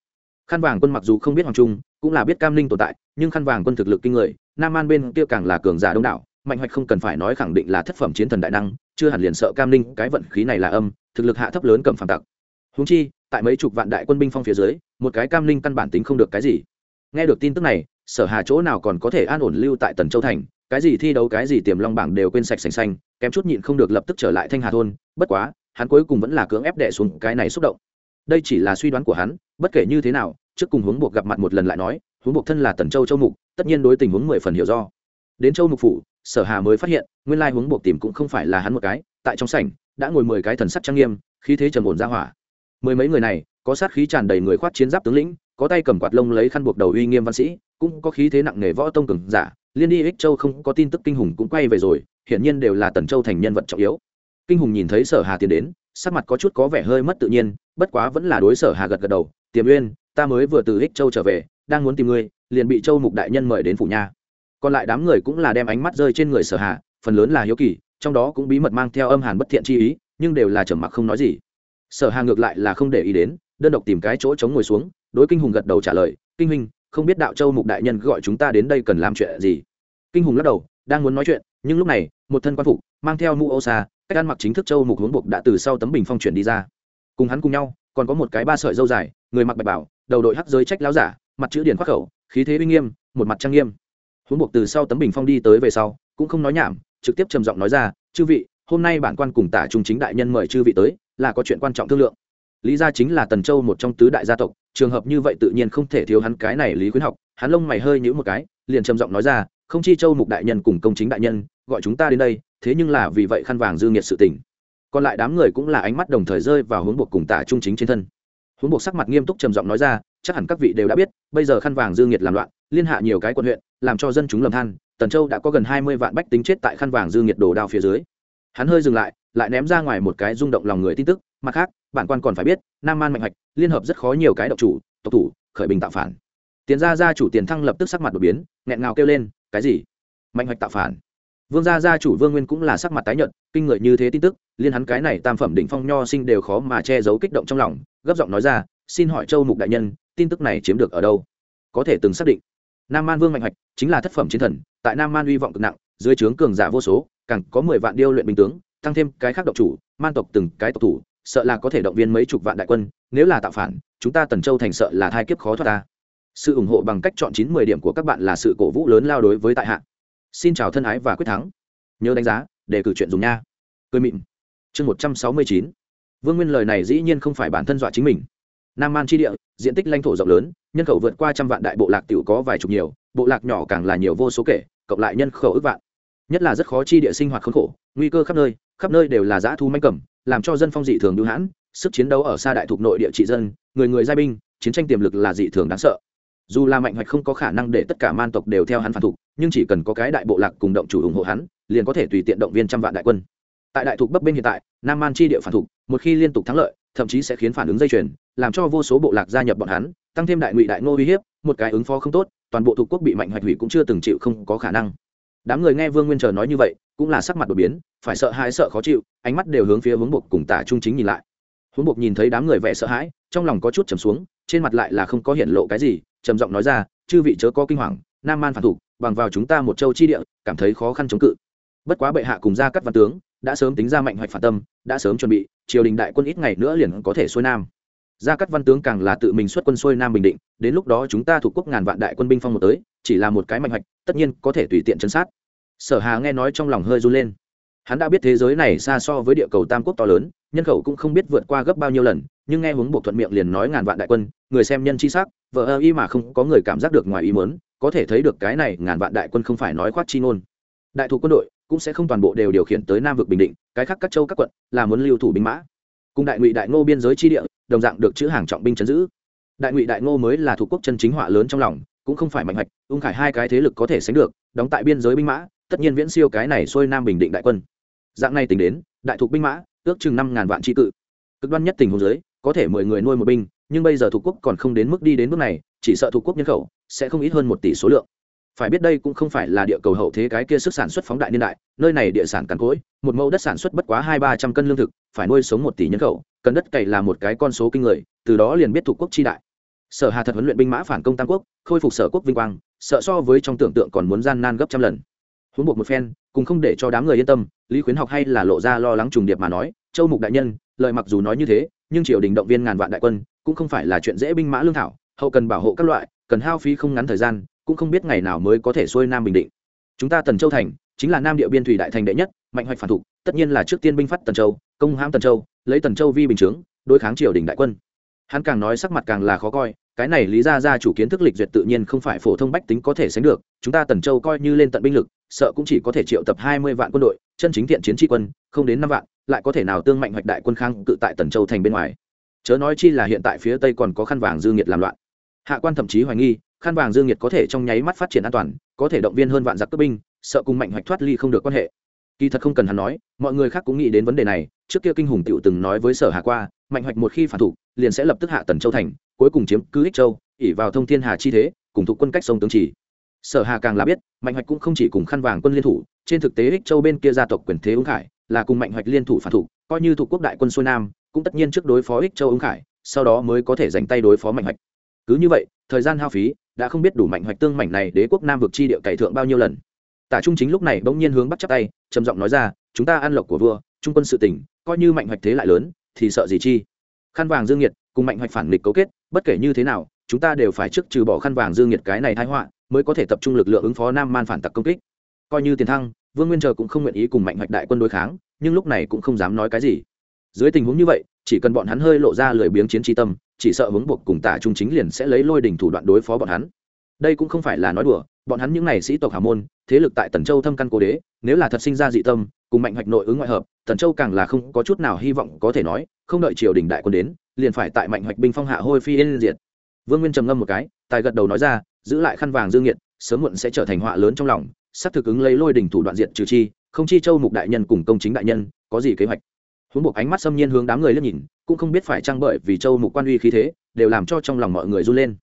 Khăn vàng quân mặc dù không biết hoàng trung, cũng là biết cam linh tồn tại, nhưng khăn vàng quân thực lực kinh người, nam man bên kia càng là cường giả đông đảo, mạnh hoạch không cần phải nói khẳng định là thất phẩm chiến thần đại năng, chưa hẳn liền sợ cam linh cái vận khí này là âm, thực lực hạ thấp lớn cầm phản tặc. Húng chi, tại mấy chục vạn đại quân binh phong phía dưới, một cái cam linh căn bản tính không được cái gì. Nghe được tin tức này sở hà chỗ nào còn có thể an ổn lưu tại tần châu thành, cái gì thi đấu, cái gì tiềm long bảng đều quên sạch sành xanh, kém chút nhịn không được lập tức trở lại thanh hà thôn, bất quá, hắn cuối cùng vẫn là cưỡng ép đẻ xuống cái này xúc động. Đây chỉ là suy đoán của hắn, bất kể như thế nào, trước cùng huống buộc gặp mặt một lần lại nói huống buộc thân là tần châu châu mục, tất nhiên đối tình huống mười phần hiểu do. Đến châu mục phủ, sở hà mới phát hiện, nguyên lai huống buộc tìm cũng không phải là hắn một cái, tại trong sảnh, đã ngồi mười cái thần sắc trang nghiêm, khí thế trầm ổn ra hỏa. Mười mấy người này, có sát khí tràn đầy người khoát chiến giáp tướng lĩnh, có tay cầm quạt lông lấy khăn buộc đầu uy nghiêm văn sĩ cũng có khí thế nặng nề võ tông cường giả, liên đi ích châu không có tin tức kinh hùng cũng quay về rồi, hiển nhiên đều là tần châu thành nhân vật trọng yếu. Kinh hùng nhìn thấy sở hà tiến đến, sắc mặt có chút có vẻ hơi mất tự nhiên, bất quá vẫn là đối sở hà gật gật đầu, tiềm uyên, ta mới vừa từ ích châu trở về, đang muốn tìm ngươi, liền bị châu mục đại nhân mời đến phủ nha. Còn lại đám người cũng là đem ánh mắt rơi trên người sở hà, phần lớn là hiếu kỳ, trong đó cũng bí mật mang theo âm hàn bất thiện chi ý, nhưng đều là trầm mặc không nói gì. Sở hà ngược lại là không để ý đến, đơn độc tìm cái chỗ chống ngồi xuống, đối kinh hùng gật đầu trả lời, kinh huynh không biết đạo châu mục đại nhân gọi chúng ta đến đây cần làm chuyện gì. Kinh hùng lắc đầu, đang muốn nói chuyện, nhưng lúc này, một thân quan phục, mang theo mũ ô xa, cách ăn mặc chính thức châu mục hướng buộc đã từ sau tấm bình phong chuyển đi ra. Cùng hắn cùng nhau, còn có một cái ba sợi dâu dài, người mặc bạch bảo, đầu đội hắc giới trách láo giả, mặt chữ điển khoác khẩu, khí thế uy nghiêm, một mặt trang nghiêm. Hướng buộc từ sau tấm bình phong đi tới về sau, cũng không nói nhảm, trực tiếp trầm giọng nói ra, chư vị, hôm nay bản quan cùng tả trung chính đại nhân mời chư vị tới, là có chuyện quan trọng thương lượng lý gia chính là tần châu một trong tứ đại gia tộc, trường hợp như vậy tự nhiên không thể thiếu hắn cái này lý khuyến học, hắn lông mày hơi nhíu một cái, liền trầm giọng nói ra, không chi châu mục đại nhân cùng công chính đại nhân, gọi chúng ta đến đây, thế nhưng là vì vậy khăn vàng dư nghiệt sự tình. Còn lại đám người cũng là ánh mắt đồng thời rơi vào hướng buộc cùng tả trung chính trên thân. Hướng buộc sắc mặt nghiêm túc trầm giọng nói ra, chắc hẳn các vị đều đã biết, bây giờ khăn vàng dư nghiệt làm loạn, liên hạ nhiều cái quận huyện, làm cho dân chúng lầm than, tần châu đã có gần hai mươi vạn bách tính chết tại khăn vàng dư nhiệt đồ đao phía dưới. Hắn hơi dừng lại lại ném ra ngoài một cái rung động lòng người tin tức. Mặt khác, bản quan còn phải biết, nam man mạnh hoạch liên hợp rất khó nhiều cái độc chủ, tộc thủ, khởi bình tạo phản. Tiền gia gia chủ tiền thăng lập tức sắc mặt đột biến, nghẹn ngào kêu lên, cái gì? Mạnh hoạch tạo phản? Vương gia gia chủ vương nguyên cũng là sắc mặt tái nhợt, kinh người như thế tin tức, liên hắn cái này tam phẩm đỉnh phong nho sinh đều khó mà che giấu kích động trong lòng, gấp giọng nói ra, xin hỏi châu mục đại nhân, tin tức này chiếm được ở đâu? Có thể từng xác định, nam man vương mạnh hoạch chính là thất phẩm chiến thần, tại nam man uy vọng cực nặng, dưới trướng cường giả vô số, càng có mười vạn điêu luyện binh tướng tăng thêm cái khác độc chủ, man tộc từng cái tộc thủ, sợ là có thể động viên mấy chục vạn đại quân, nếu là tạo phản, chúng ta tần châu thành sợ là thai kiếp khó thoát ta. Sự ủng hộ bằng cách chọn chín mười điểm của các bạn là sự cổ vũ lớn lao đối với tại hạ. Xin chào thân ái và quyết thắng. Nhớ đánh giá, để cử chuyện dùng nha. Cười mịn. Chương một trăm sáu mươi chín. Vương nguyên lời này dĩ nhiên không phải bản thân dọa chính mình. Nam man tri địa, diện tích lãnh thổ rộng lớn, nhân khẩu vượt qua trăm vạn đại bộ lạc t i ể u có vài chục nhiều, bộ lạc nhỏ càng là nhiều vô số kể, cộng lại nhân khẩu ước vạn nhất là rất khó chi địa sinh hoạt khốn khổ, nguy cơ khắp nơi khắp nơi đều là giã thu manh cầm, làm cho dân phong dị thường hữu hãn, sức chiến đấu ở xa đại thuộc nội địa trị dân, người người giai binh, chiến tranh tiềm lực là dị thường đáng sợ. Dù là mạnh hoạch không có khả năng để tất cả man tộc đều theo hắn phản thục nhưng chỉ cần có cái đại bộ lạc cùng động chủ ủng hộ hắn, liền có thể tùy tiện động viên trăm vạn đại quân. Tại đại thục bắc bên hiện tại, nam man chi địa phản thục một khi liên tục thắng lợi, thậm chí sẽ khiến phản ứng dây chuyền, làm cho vô số bộ lạc gia nhập bọn hắn, tăng thêm đại ngụy đại ngô uy hiếp, một cái ứng phó không tốt, toàn bộ thuộc quốc bị mạnh hoạch hủy cũng chưa từng chịu không có khả năng đám người nghe vương nguyên chờ nói như vậy, cũng là sắc mặt đột biến, phải sợ hãi sợ khó chịu, ánh mắt đều hướng phía hướng buộc cùng tả trung chính nhìn lại. Hướng buộc nhìn thấy đám người vẻ sợ hãi, trong lòng có chút trầm xuống, trên mặt lại là không có hiện lộ cái gì, trầm giọng nói ra, chư vị chớ có kinh hoàng, nam man phản thủ, bằng vào chúng ta một châu chi địa, cảm thấy khó khăn chống cự. Bất quá bệ hạ cùng ra các văn tướng, đã sớm tính ra mạnh hoạch phản tâm, đã sớm chuẩn bị, triều đình đại quân ít ngày nữa liền có thể xuôi nam gia cắt văn tướng càng là tự mình xuất quân xuôi nam bình định, đến lúc đó chúng ta thuộc quốc ngàn vạn đại quân binh phong một tới, chỉ là một cái mạnh hoạch, tất nhiên có thể tùy tiện chấn sát. Sở hà nghe nói trong lòng hơi run lên. Hắn đã biết thế giới này xa so với địa cầu tam quốc to lớn, nhân khẩu cũng không biết vượt qua gấp bao nhiêu lần, nhưng nghe huống buộc thuận miệng liền nói ngàn vạn đại quân, người xem nhân chi sắc vợ ơ y mà không có người cảm giác được ngoài ý muốn, có thể thấy được cái này ngàn vạn đại quân không phải nói khoát chi ngôn. Đại thủ quân đội cũng sẽ không toàn bộ đều điều khiển tới nam vực bình định, cái khác các châu các quận là muốn lưu thủ binh mã cùng đại ngụy đại ngô biên giới chi địa, đồng dạng được chữ hàng trọng binh chấn giữ. Đại ngụy đại ngô mới là thủ quốc chân chính họa lớn trong lòng, cũng không phải mạnh hoạch ung khải hai cái thế lực có thể sánh được, đóng tại biên giới binh mã, tất nhiên viễn siêu cái này xuôi nam bình định đại quân. Dạng này tính đến, đại thuộc binh mã, ước chừng năm ngàn vạn tri cự. Cực đoan nhất tình hồ giới có thể mười người nuôi một binh, nhưng bây giờ thuộc quốc còn không đến mức đi đến mức này, chỉ sợ thuộc quốc nhân khẩu sẽ không ít hơn một tỷ số lượng phải biết đây cũng không phải là địa cầu hậu thế cái kia sức sản xuất phóng đại niên đại, nơi này địa sản cằn cỗi, một mẫu đất sản xuất bất quá hai ba trăm cân lương thực, phải nuôi sống một tỷ nhân khẩu, cần đất cày là một cái con số kinh người, từ đó liền biết thuộc quốc chi đại. Sở hà thật huấn luyện binh mã phản công tam quốc, khôi phục sở quốc vinh quang, sợ so với trong tưởng tượng còn muốn gian nan gấp trăm lần. Huống buộc một phen cùng không để cho đám người yên tâm, lý khuyến học hay là lộ ra lo lắng trùng điệp mà nói, châu mục đại nhân, lợi mặc dù nói như thế, nhưng triều đình động viên ngàn vạn đại quân, cũng không phải là chuyện dễ binh mã lương thảo, hậu cần bảo hộ các loại, cần hao phí không ngắn thời gian cũng không biết ngày nào mới có thể xuôi nam bình định. Chúng ta tần châu thành, chính là nam địa biên thủy đại thành đệ nhất, mạnh hoạch phản thục, tất nhiên là trước tiên binh phát tần châu, công hãm tần châu, lấy tần châu vi bình chướng, đối kháng triều đình đại quân. Hắn càng nói sắc mặt càng là khó coi, cái này lý ra ra chủ kiến thức lịch duyệt tự nhiên không phải phổ thông bách tính có thể sánh được, chúng ta tần châu coi như lên tận binh lực, sợ cũng chỉ có thể triệu tập hai mươi vạn quân đội, chân chính thiện chiến tri quân, không đến năm vạn, lại có thể nào tương mạnh hoạch đại quân khang cự tại tần châu thành bên ngoài. Chớ nói chi là hiện tại phía tây còn có khăn vàng dương nghiệt làm loạn. Hạ quan thậm chí hoài nghi khăn vàng dương nhiệt có thể trong nháy mắt phát triển an toàn, có thể động viên hơn vạn giặc cướp binh, sợ cùng mạnh hoạch thoát ly không được quan hệ. Kỳ thật không cần hắn nói, mọi người khác cũng nghĩ đến vấn đề này, trước kia kinh hùng tựu từng nói với sở hà qua, mạnh hoạch một khi phản thủ, liền sẽ lập tức hạ tần châu thành, cuối cùng chiếm cứ ích châu ỉ vào thông thiên hà chi thế, cùng thuộc quân cách sông tướng chỉ. Sở hà càng là biết, mạnh hoạch cũng không chỉ cùng khăn vàng quân liên thủ, trên thực tế ích châu bên kia gia tộc quyền thế ứng khải, là cùng mạnh hoạch liên thủ phản thủ, coi như thuộc quốc đại quân xuôi nam, cũng tất nhiên trước đối phó ích châu ứng khải, sau đó mới có thể dành tay đối phó mạnh hoạch. Cứ như vậy, thời gian hao phí đã không biết đủ mạnh hoạch tương mảnh này đế quốc nam vực chi địa cải thượng bao nhiêu lần. Tả trung chính lúc này bỗng nhiên hướng bắt chắp tay, trầm giọng nói ra, chúng ta ăn lộc của vua, trung quân sự tỉnh, coi như mạnh hoạch thế lại lớn, thì sợ gì chi? Khăn vàng dương nhiệt cùng mạnh hoạch phản nghịch cấu kết, bất kể như thế nào, chúng ta đều phải trước trừ bỏ khăn vàng dương nhiệt cái này thái họa, mới có thể tập trung lực lượng ứng phó nam man phản tặc công kích. Coi như tiền thăng, vương nguyên chờ cũng không nguyện ý cùng mạnh hoạch đại quân đối kháng, nhưng lúc này cũng không dám nói cái gì. Dưới tình huống như vậy, chỉ cần bọn hắn hơi lộ ra lười biếng chiến tri tâm chỉ sợ hướng buộc cùng tả trung chính liền sẽ lấy lôi đình thủ đoạn đối phó bọn hắn. Đây cũng không phải là nói đùa, bọn hắn những n à y sĩ tộc hà môn, thế lực tại tần châu thâm căn cố đế, nếu là thật sinh ra dị tâm, cùng mạnh hoạch nội ứng ngoại hợp, tần châu càng là không có chút nào hy vọng có thể nói, không đợi triều đình đại quân đến, liền phải tại mạnh hoạch binh phong hạ hôi phi yên diệt. Vương nguyên trầm ngâm một cái, tài gật đầu nói ra, giữ lại khăn vàng dương nghiệt sớm muộn sẽ trở thành họa lớn trong lòng, sắp thực ứng lấy lôi đỉnh thủ đoạn diện trừ chi, không chi châu mục đại nhân cùng công chính đại nhân, có gì kế hoạch? Huống buộc ánh mắt xâm nhiên hướng đám người liếc nhìn, cũng không biết phải trang bởi vì châu mục quan uy khí thế, đều làm cho trong lòng mọi người run lên.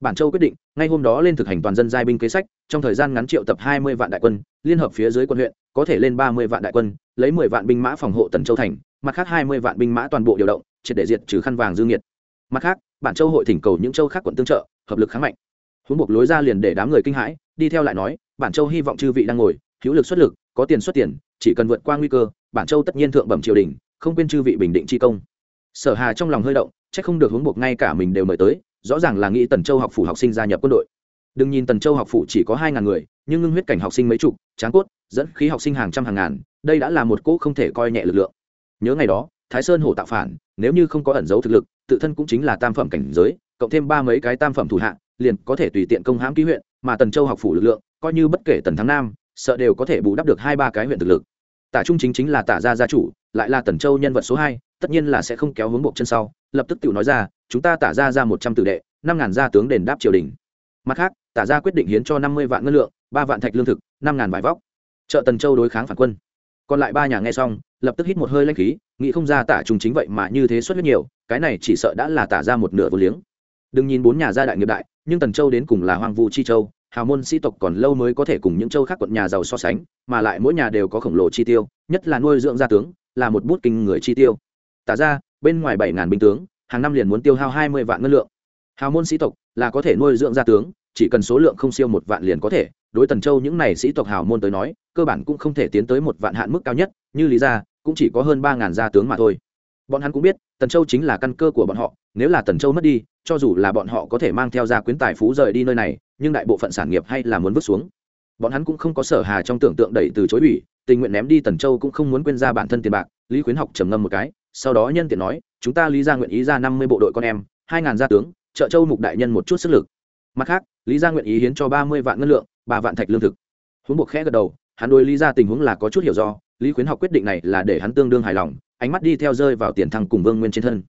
Bản châu quyết định, ngay hôm đó lên thực hành toàn dân giai binh kế sách, trong thời gian ngắn triệu tập hai mươi vạn đại quân, liên hợp phía dưới quân huyện, có thể lên ba mươi vạn đại quân, lấy mười vạn binh mã phòng hộ tần châu thành, mặt khác hai mươi vạn binh mã toàn bộ điều động, triệt để diệt trừ khăn vàng dương nhiệt mặt khác, bản châu hội thỉnh cầu những châu khác quận tương trợ, hợp lực kháng mạnh. Huống buộc lối ra liền để đám người kinh hãi, đi theo lại nói, bản châu hy vọng chư vị đang ngồi, hữu lực xuất lực, có tiền xuất tiền, chỉ cần vượt qua nguy cơ, bản châu tất nhiên thượng bẩm triều đình không quên chư vị bình định chi công. Sở hà trong lòng hơi động, chắc không được hướng buộc ngay cả mình đều mời tới, rõ ràng là nghĩ tần châu học phủ học sinh gia nhập quân đội. Đừng nhìn tần châu học phủ chỉ có hai ngàn người, nhưng ngưng huyết cảnh học sinh mấy chục, tráng cốt, dẫn khí học sinh hàng trăm hàng ngàn, đây đã là một cỗ không thể coi nhẹ lực lượng. Nhớ ngày đó, thái sơn hổ tạo phản, nếu như không có ẩn dấu thực lực, tự thân cũng chính là tam phẩm cảnh giới, cộng thêm ba mấy cái tam phẩm thủ hạ, liền có thể tùy tiện công hãm ký huyện, mà tần châu học phủ lực lượng, coi như bất kể tần thắng nam, sợ đều có thể bù đắp được hai ba cái huyện thực lực tả trung chính chính là tả gia gia chủ, lại là tần châu nhân vật số hai, tất nhiên là sẽ không kéo hướng bộ chân sau, lập tức tự nói ra, chúng ta tả ra ra một trăm tử đệ, năm ngàn gia tướng đền đáp triều đình. Mặt khác, tả ra quyết định hiến cho năm mươi vạn ngân lượng, ba vạn thạch lương thực, năm ngàn vải vóc. Trợ tần châu đối kháng phản quân. Còn lại ba nhà nghe xong, lập tức hít một hơi lanh khí, nghĩ không ra tả trung chính vậy mà như thế xuất huyết nhiều, cái này chỉ sợ đã là tả ra một nửa vô liếng. Đừng nhìn bốn nhà gia đại nghiệp đại, nhưng tần châu đến cùng là hoàng vu chi châu hào môn sĩ tộc còn lâu mới có thể cùng những châu khác quận nhà giàu so sánh, mà lại mỗi nhà đều có khổng lồ chi tiêu, nhất là nuôi dưỡng gia tướng, là một bút kinh người chi tiêu. Tả ra, bên ngoài bảy ngàn binh tướng, hàng năm liền muốn tiêu hao hai mươi vạn ngân lượng. Hào môn sĩ tộc là có thể nuôi dưỡng gia tướng, chỉ cần số lượng không siêu một vạn liền có thể. Đối tần châu những này sĩ tộc hào môn tới nói, cơ bản cũng không thể tiến tới một vạn hạn mức cao nhất, như lý gia cũng chỉ có hơn ba ngàn gia tướng mà thôi. Bọn hắn cũng biết, tần châu chính là căn cơ của bọn họ nếu là tần châu mất đi, cho dù là bọn họ có thể mang theo gia quyến tài phú rời đi nơi này, nhưng đại bộ phận sản nghiệp hay là muốn vứt xuống. Bọn hắn cũng không có sở hà trong tưởng tượng đẩy từ chối ủy, tình nguyện ném đi tần châu cũng không muốn quên ra bản thân tiền bạc, lý khuyến học trầm ngâm một cái, sau đó nhân tiện nói, chúng ta lý gia nguyện ý ra năm mươi bộ đội con em, hai ngàn gia tướng, trợ châu mục đại nhân một chút sức lực. Mặt khác, lý gia nguyện ý hiến cho ba mươi vạn ngân lượng, ba vạn thạch lương thực. Huống buộc khẽ gật đầu, hắn đối lý gia tình huống là có chút hiểu do, lý khuyến học quyết định này là để hắn tương đương hài lòng, ánh mắt đi theo rơi vào tiền thăng cùng vương nguyên trên thân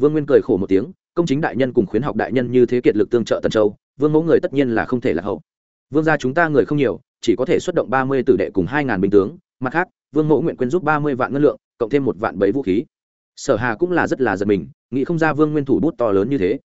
vương nguyên cười khổ một tiếng, công chính đại nhân cùng khuyến học đại nhân như thế kiệt lực tương trợ tần châu, vương mẫu người tất nhiên là không thể là hậu. Vương gia chúng ta người không nhiều, chỉ có thể xuất động ba mươi tử đệ cùng hai ngàn binh tướng, mặt khác, vương mẫu nguyện quyên giúp ba mươi vạn ngân lượng, cộng thêm một vạn bấy vũ khí. Sở hà cũng là rất là giật mình, nghĩ không ra vương nguyên thủ bút to lớn như thế.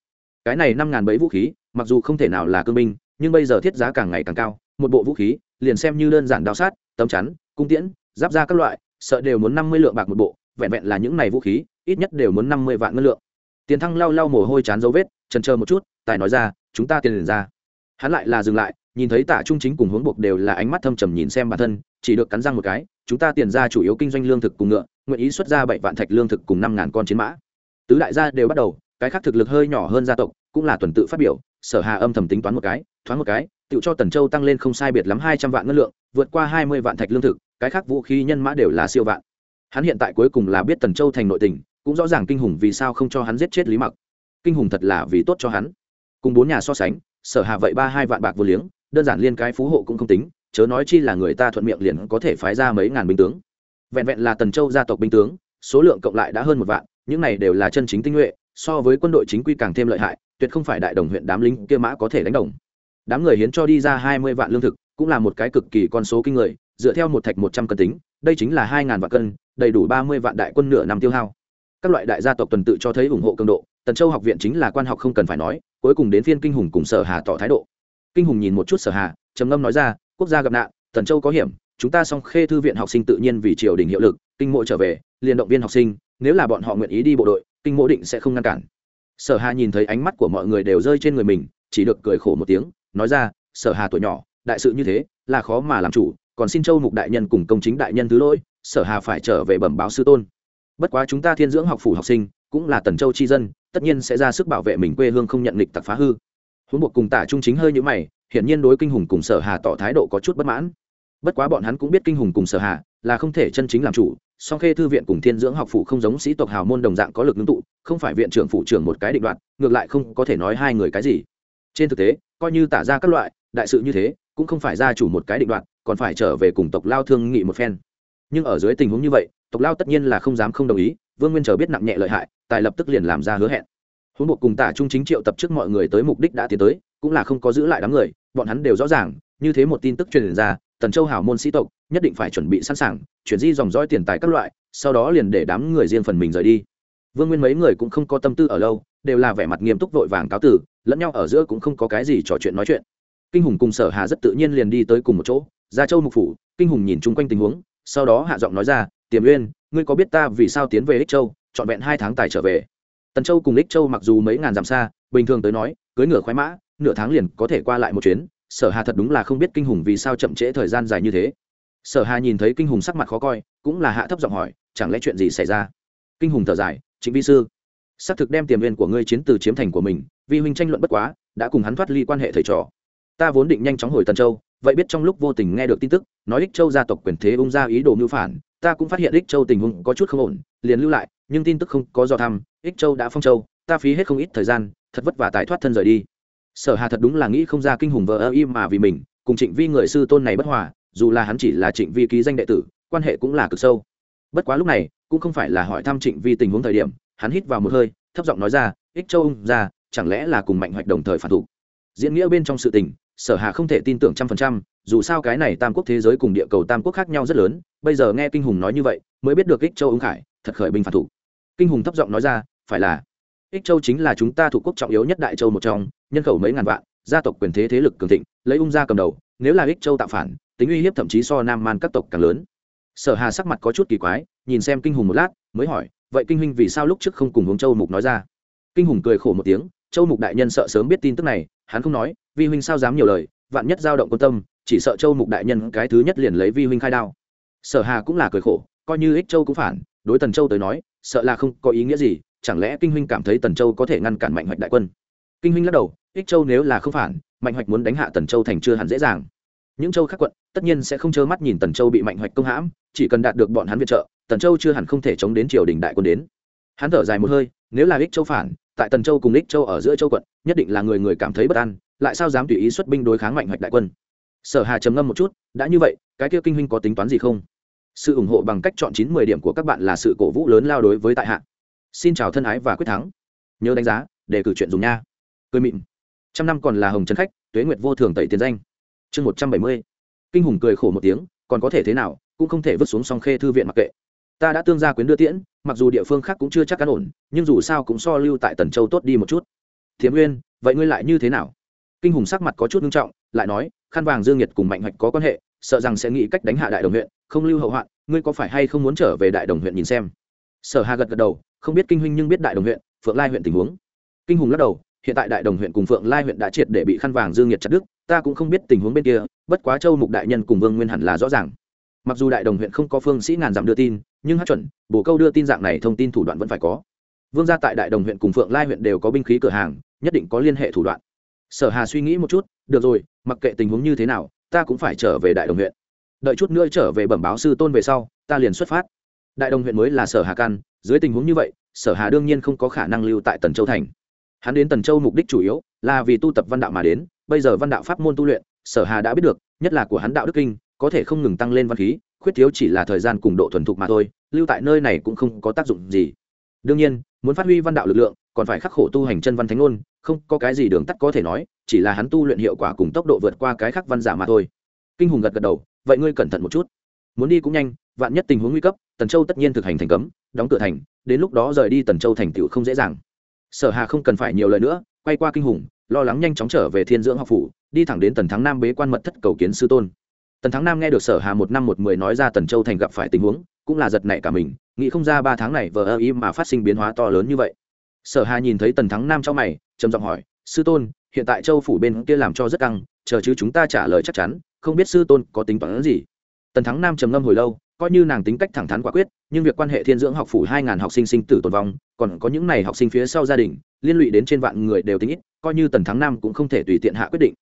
Cái này năm ngàn bấy vũ khí, mặc dù không thể nào là cương binh, nhưng bây giờ thiết giá càng ngày càng cao, một bộ vũ khí, liền xem như đơn giản đao sát, tấm chắn, cung tiễn, giáp ra các loại, sợ đều muốn năm mươi lượng bạc một bộ, vẹn vẹn là những này vũ khí, ít nhất đều muốn năm mươi vạn ngân lượng tiền thăng lau lau mồ hôi chán dấu vết trần chờ một chút, tài nói ra, chúng ta tiền liền ra. Hắn lại là dừng lại, nhìn thấy tả trung chính cùng hướng buộc đều là ánh mắt thâm trầm nhìn xem bản thân, chỉ được cắn răng một cái, chúng ta tiền ra chủ yếu kinh doanh lương thực cùng ngựa, nguyện ý xuất ra bảy vạn thạch lương thực cùng năm ngàn con chiến mã. Tứ đại gia đều bắt đầu, cái khác thực lực hơi nhỏ hơn gia tộc, cũng là tuần tự phát biểu, sở hà âm thầm tính toán một cái, thoáng một cái tự cho tần châu tăng lên không sai biệt lắm hai trăm vạn ngân lượng, vượt qua hai mươi vạn thạch lương thực, cái khác vũ khí nhân mã đều là siêu vạn. Hắn hiện tại cuối cùng là biết tần châu thành nội tình cũng rõ ràng kinh hùng vì sao không cho hắn giết chết lý mặc. Kinh hùng thật là vì tốt cho hắn. Cùng bốn nhà so sánh, sở hà vậy ba hai vạn bạc vô liếng, đơn giản liên cái phú hộ cũng không tính, chớ nói chi là người ta thuận miệng liền có thể phái ra mấy ngàn binh tướng. Vẹn vẹn là tần châu gia tộc binh tướng, số lượng cộng lại đã hơn một vạn, những này đều là chân chính tinh nhuệ, so với quân đội chính quy càng thêm lợi hại, tuyệt không phải đại đồng huyện đám lính kia mã có thể đánh đồng. Đám người hiến cho đi ra hai mươi vạn lương thực, cũng là một cái cực kỳ con số kinh người, dựa theo một thạch một trăm cân tính, đây chính là hai ngàn vạn cân, đầy đủ ba mươi vạn đại quân nửa năm tiêu hao các loại đại gia tộc tuần tự cho thấy ủng hộ cường độ, tần châu học viện chính là quan học không cần phải nói, cuối cùng đến phiên kinh hùng cùng sở hà tỏ thái độ. Kinh hùng nhìn một chút sở hà, trầm ngâm nói ra, quốc gia gặp nạn, tần châu có hiểm, chúng ta song khê thư viện học sinh tự nhiên vì triều đình hiệu lực, kinh mộ trở về, liền động viên học sinh, nếu là bọn họ nguyện ý đi bộ đội, kinh mộ định sẽ không ngăn cản. Sở hà nhìn thấy ánh mắt của mọi người đều rơi trên người mình, chỉ được cười khổ một tiếng, nói ra, sở hà tuổi nhỏ, đại sự như thế, là khó mà làm chủ, còn xin châu mục đại nhân cùng công chính đại nhân thứ lỗi, sở hà phải trở về bẩm báo sư tôn bất quá chúng ta thiên dưỡng học phủ học sinh, cũng là tần châu chi dân, tất nhiên sẽ ra sức bảo vệ mình quê hương không nhận lịch tặc phá hư. Huống buộc cùng tả trung chính hơi nhữ mày, hiển nhiên đối kinh hùng cùng sở hà tỏ thái độ có chút bất mãn. Bất quá bọn hắn cũng biết kinh hùng cùng sở hà là không thể chân chính làm chủ, song khê thư viện cùng thiên dưỡng học phủ không giống sĩ tộc hào môn đồng dạng có lực ngưng tụ, không phải viện trưởng phụ trưởng một cái định đoạt, ngược lại không có thể nói hai người cái gì. Trên thực tế, coi như tả ra các loại, đại sự như thế, cũng không phải gia chủ một cái định đoạt, còn phải trở về cùng tộc lao thương nghị một phen. Nhưng ở dưới tình huống như vậy tộc lao tất nhiên là không dám không đồng ý, vương nguyên chờ biết nặng nhẹ lợi hại, tài lập tức liền làm ra hứa hẹn. Huống buộc cùng tả trung chính triệu tập trước mọi người tới mục đích đã tiến tới, cũng là không có giữ lại đám người, bọn hắn đều rõ ràng, như thế một tin tức truyền ra, tần châu hảo môn sĩ tộc, nhất định phải chuẩn bị sẵn sàng, chuyển di dòng dõi tiền tài các loại, sau đó liền để đám người riêng phần mình rời đi. Vương nguyên mấy người cũng không có tâm tư ở lâu, đều là vẻ mặt nghiêm túc vội vàng cáo tử lẫn nhau ở giữa cũng không có cái gì trò chuyện nói chuyện. Kinh hùng cùng sở hà rất tự nhiên liền đi tới cùng một chỗ ra châu mục phủ, kinh hùng nhìn chung quanh tình huống, sau đó hạ giọng nói ra tiềm uyên, ngươi có biết ta vì sao tiến về ích châu, trọn vẹn hai tháng tài trở về? Tần châu cùng ích châu mặc dù mấy ngàn dặm xa, bình thường tới nói, cưới ngựa khoái mã, nửa tháng liền có thể qua lại một chuyến. Sở hà thật đúng là không biết kinh hùng vì sao chậm trễ thời gian dài như thế. Sở hà nhìn thấy kinh hùng sắc mặt khó coi, cũng là hạ thấp giọng hỏi, chẳng lẽ chuyện gì xảy ra? Kinh hùng thở dài chính vi sư, xác thực đem tiềm viên của ngươi chiến từ chiếm thành của mình vi huynh tranh luận bất quá, đã cùng hắn thoát ly quan hệ thầy trò. Ta vốn định nhanh chóng hồi tần châu, vậy biết trong lúc vô tình nghe được tin tức, nói ích châu gia tộc quyền thế ung ra ý đồ mưu phản ta cũng phát hiện ích châu tình huống có chút không ổn, liền lưu lại, nhưng tin tức không có do thăm, ích châu đã phong châu, ta phí hết không ít thời gian, thật vất vả tài thoát thân rời đi. Sở hà thật đúng là nghĩ không ra kinh hùng vợ ơ im mà vì mình, cùng trịnh vi người sư tôn này bất hòa, dù là hắn chỉ là trịnh vi ký danh đệ tử, quan hệ cũng là cực sâu. Bất quá lúc này, cũng không phải là hỏi thăm trịnh vi tình huống thời điểm, hắn hít vào một hơi, thấp giọng nói ra, ích châu ung ra chẳng lẽ là cùng mạnh hoạch đồng thời phản thủ? Diễn nghĩa bên trong sự tình, sở hà không thể tin tưởng trăm phần trăm dù sao cái này tam quốc thế giới cùng địa cầu tam quốc khác nhau rất lớn, bây giờ nghe kinh hùng nói như vậy, mới biết được ích châu ung khải, thật khởi binh phản thủ. Kinh hùng thấp giọng nói ra, phải là, ích châu chính là chúng ta thủ quốc trọng yếu nhất đại châu một trong, nhân khẩu mấy ngàn vạn, gia tộc quyền thế thế lực cường thịnh, lấy ung gia cầm đầu, nếu là ích châu tạo phản, tính uy hiếp thậm chí so nam man các tộc càng lớn. Sở hà sắc mặt có chút kỳ quái, nhìn xem kinh hùng một lát, mới hỏi, vậy kinh huynh vì sao lúc trước không cùng hướng châu mục nói ra? Kinh hùng cười khổ một tiếng, châu mục đại nhân sợ sớm biết tin tức này, hắn không nói, vi huynh sao dám nhiều lời vạn nhất dao động quân tâm, chỉ sợ châu mục đại nhân cái thứ nhất liền lấy vi huynh khai đao. Sở hà cũng là cười khổ, coi như ích châu cũng phản, đối tần châu tới nói, sợ là không có ý nghĩa gì, chẳng lẽ kinh huynh cảm thấy tần châu có thể ngăn cản mạnh hoạch đại quân? Kinh huynh lắc đầu, ích châu nếu là không phản, mạnh hoạch muốn đánh hạ tần châu thành chưa hẳn dễ dàng. Những châu khác quận, tất nhiên sẽ không trơ mắt nhìn tần châu bị mạnh hoạch công hãm, chỉ cần đạt được bọn hắn viện trợ, tần châu chưa hẳn không thể chống đến triều đình đại quân đến. Hắn thở dài một hơi, nếu là ích châu phản tại tần châu cùng ích châu ở giữa châu quận, nhất định là người người cảm thấy bất an, lại sao dám tùy ý xuất binh đối kháng mạnh hoạch đại quân? Sở hà trầm ngâm một chút, đã như vậy, cái kia kinh huynh có tính toán gì không? Sự ủng hộ bằng cách chọn chín mười điểm của các bạn là sự cổ vũ lớn lao đối với tại hạ. Xin chào thân ái và quyết thắng. Nhớ đánh giá, để cử chuyện dùng nha. Cười mịn. Trăm năm còn là hồng trấn khách, tuế nguyệt vô thường tẩy tiền danh. Chương một trăm bảy mươi. Kinh hùng cười khổ một tiếng, còn có thể thế nào, cũng không thể vứt xuống song khê thư viện mặc kệ ta đã tương gia quyến đưa tiễn, mặc dù địa phương khác cũng chưa chắc cán ổn, nhưng dù sao cũng so lưu tại tần châu tốt đi một chút. Thiếm nguyên, vậy ngươi lại như thế nào? Kinh hùng sắc mặt có chút nghiêm trọng, lại nói, khăn vàng dương nhiệt cùng mạnh hoạch có quan hệ, sợ rằng sẽ nghĩ cách đánh hạ đại đồng huyện, không lưu hậu hoạn, ngươi có phải hay không muốn trở về đại đồng huyện nhìn xem? Sở hà gật gật đầu, không biết kinh huynh nhưng biết đại đồng huyện, phượng lai huyện tình huống. Kinh hùng lắc đầu, hiện tại đại đồng huyện cùng phượng lai huyện đã triệt để bị khăn vàng dương nhiệt chặt đứt, ta cũng không biết tình huống bên kia, bất quá châu mục đại nhân cùng vương nguyên hẳn là rõ ràng. Mặc dù đại đồng huyện không có phương sĩ ngàn dặm đưa tin nhưng hát chuẩn, bổ câu đưa tin dạng này thông tin thủ đoạn vẫn phải có. Vương gia tại đại đồng huyện cùng phượng lai huyện đều có binh khí cửa hàng, nhất định có liên hệ thủ đoạn. Sở hà suy nghĩ một chút, được rồi, mặc kệ tình huống như thế nào, ta cũng phải trở về đại đồng huyện. Đợi chút nữa trở về bẩm báo sư tôn về sau, ta liền xuất phát. Đại đồng huyện mới là sở hà căn dưới tình huống như vậy, sở hà đương nhiên không có khả năng lưu tại tần châu thành. Hắn đến tần châu mục đích chủ yếu là vì tu tập văn đạo mà đến, bây giờ văn đạo pháp môn tu luyện, sở hà đã biết được, nhất là của hắn đạo đức kinh, có thể không ngừng tăng lên văn khí khuyết thiếu chỉ là thời gian cùng độ thuần thục mà thôi, lưu tại nơi này cũng không có tác dụng gì. Đương nhiên, muốn phát huy văn đạo lực lượng, còn phải khắc khổ tu hành chân văn thánh ngôn, không có cái gì đường tắt có thể nói, chỉ là hắn tu luyện hiệu quả cùng tốc độ vượt qua cái khắc văn giả mà thôi. Kinh hùng gật gật đầu, vậy ngươi cẩn thận một chút. Muốn đi cũng nhanh, vạn nhất tình huống nguy cấp, tần châu tất nhiên thực hành thành cấm, đóng cửa thành, đến lúc đó rời đi tần châu thành tựu không dễ dàng. Sở hà không cần phải nhiều lời nữa, quay qua kinh hùng, lo lắng nhanh chóng trở về thiên dưỡng học phủ, đi thẳng đến tần thắng nam bế quan mật thất cầu kiến sư tôn tần thắng nam nghe được sở hà một năm một mười nói ra tần châu thành gặp phải tình huống, cũng là giật nảy cả mình, nghĩ không ra ba tháng này vờ ơ ý mà phát sinh biến hóa to lớn như vậy. Sở hà nhìn thấy tần thắng nam trong mày, trầm giọng hỏi, sư tôn, hiện tại châu phủ bên kia làm cho rất căng, chờ chứ chúng ta trả lời chắc chắn, không biết sư tôn có tính toán gì? Tần thắng nam trầm ngâm hồi lâu, coi như nàng tính cách thẳng thắn quả quyết, nhưng việc quan hệ thiên dưỡng học phủ hai ngàn học sinh sinh tử tồn vong, còn có những này học sinh phía sau gia đình, liên lụy đến trên vạn người đều tính ít, coi như tần thắng nam cũng không thể tùy tiện hạ quyết định.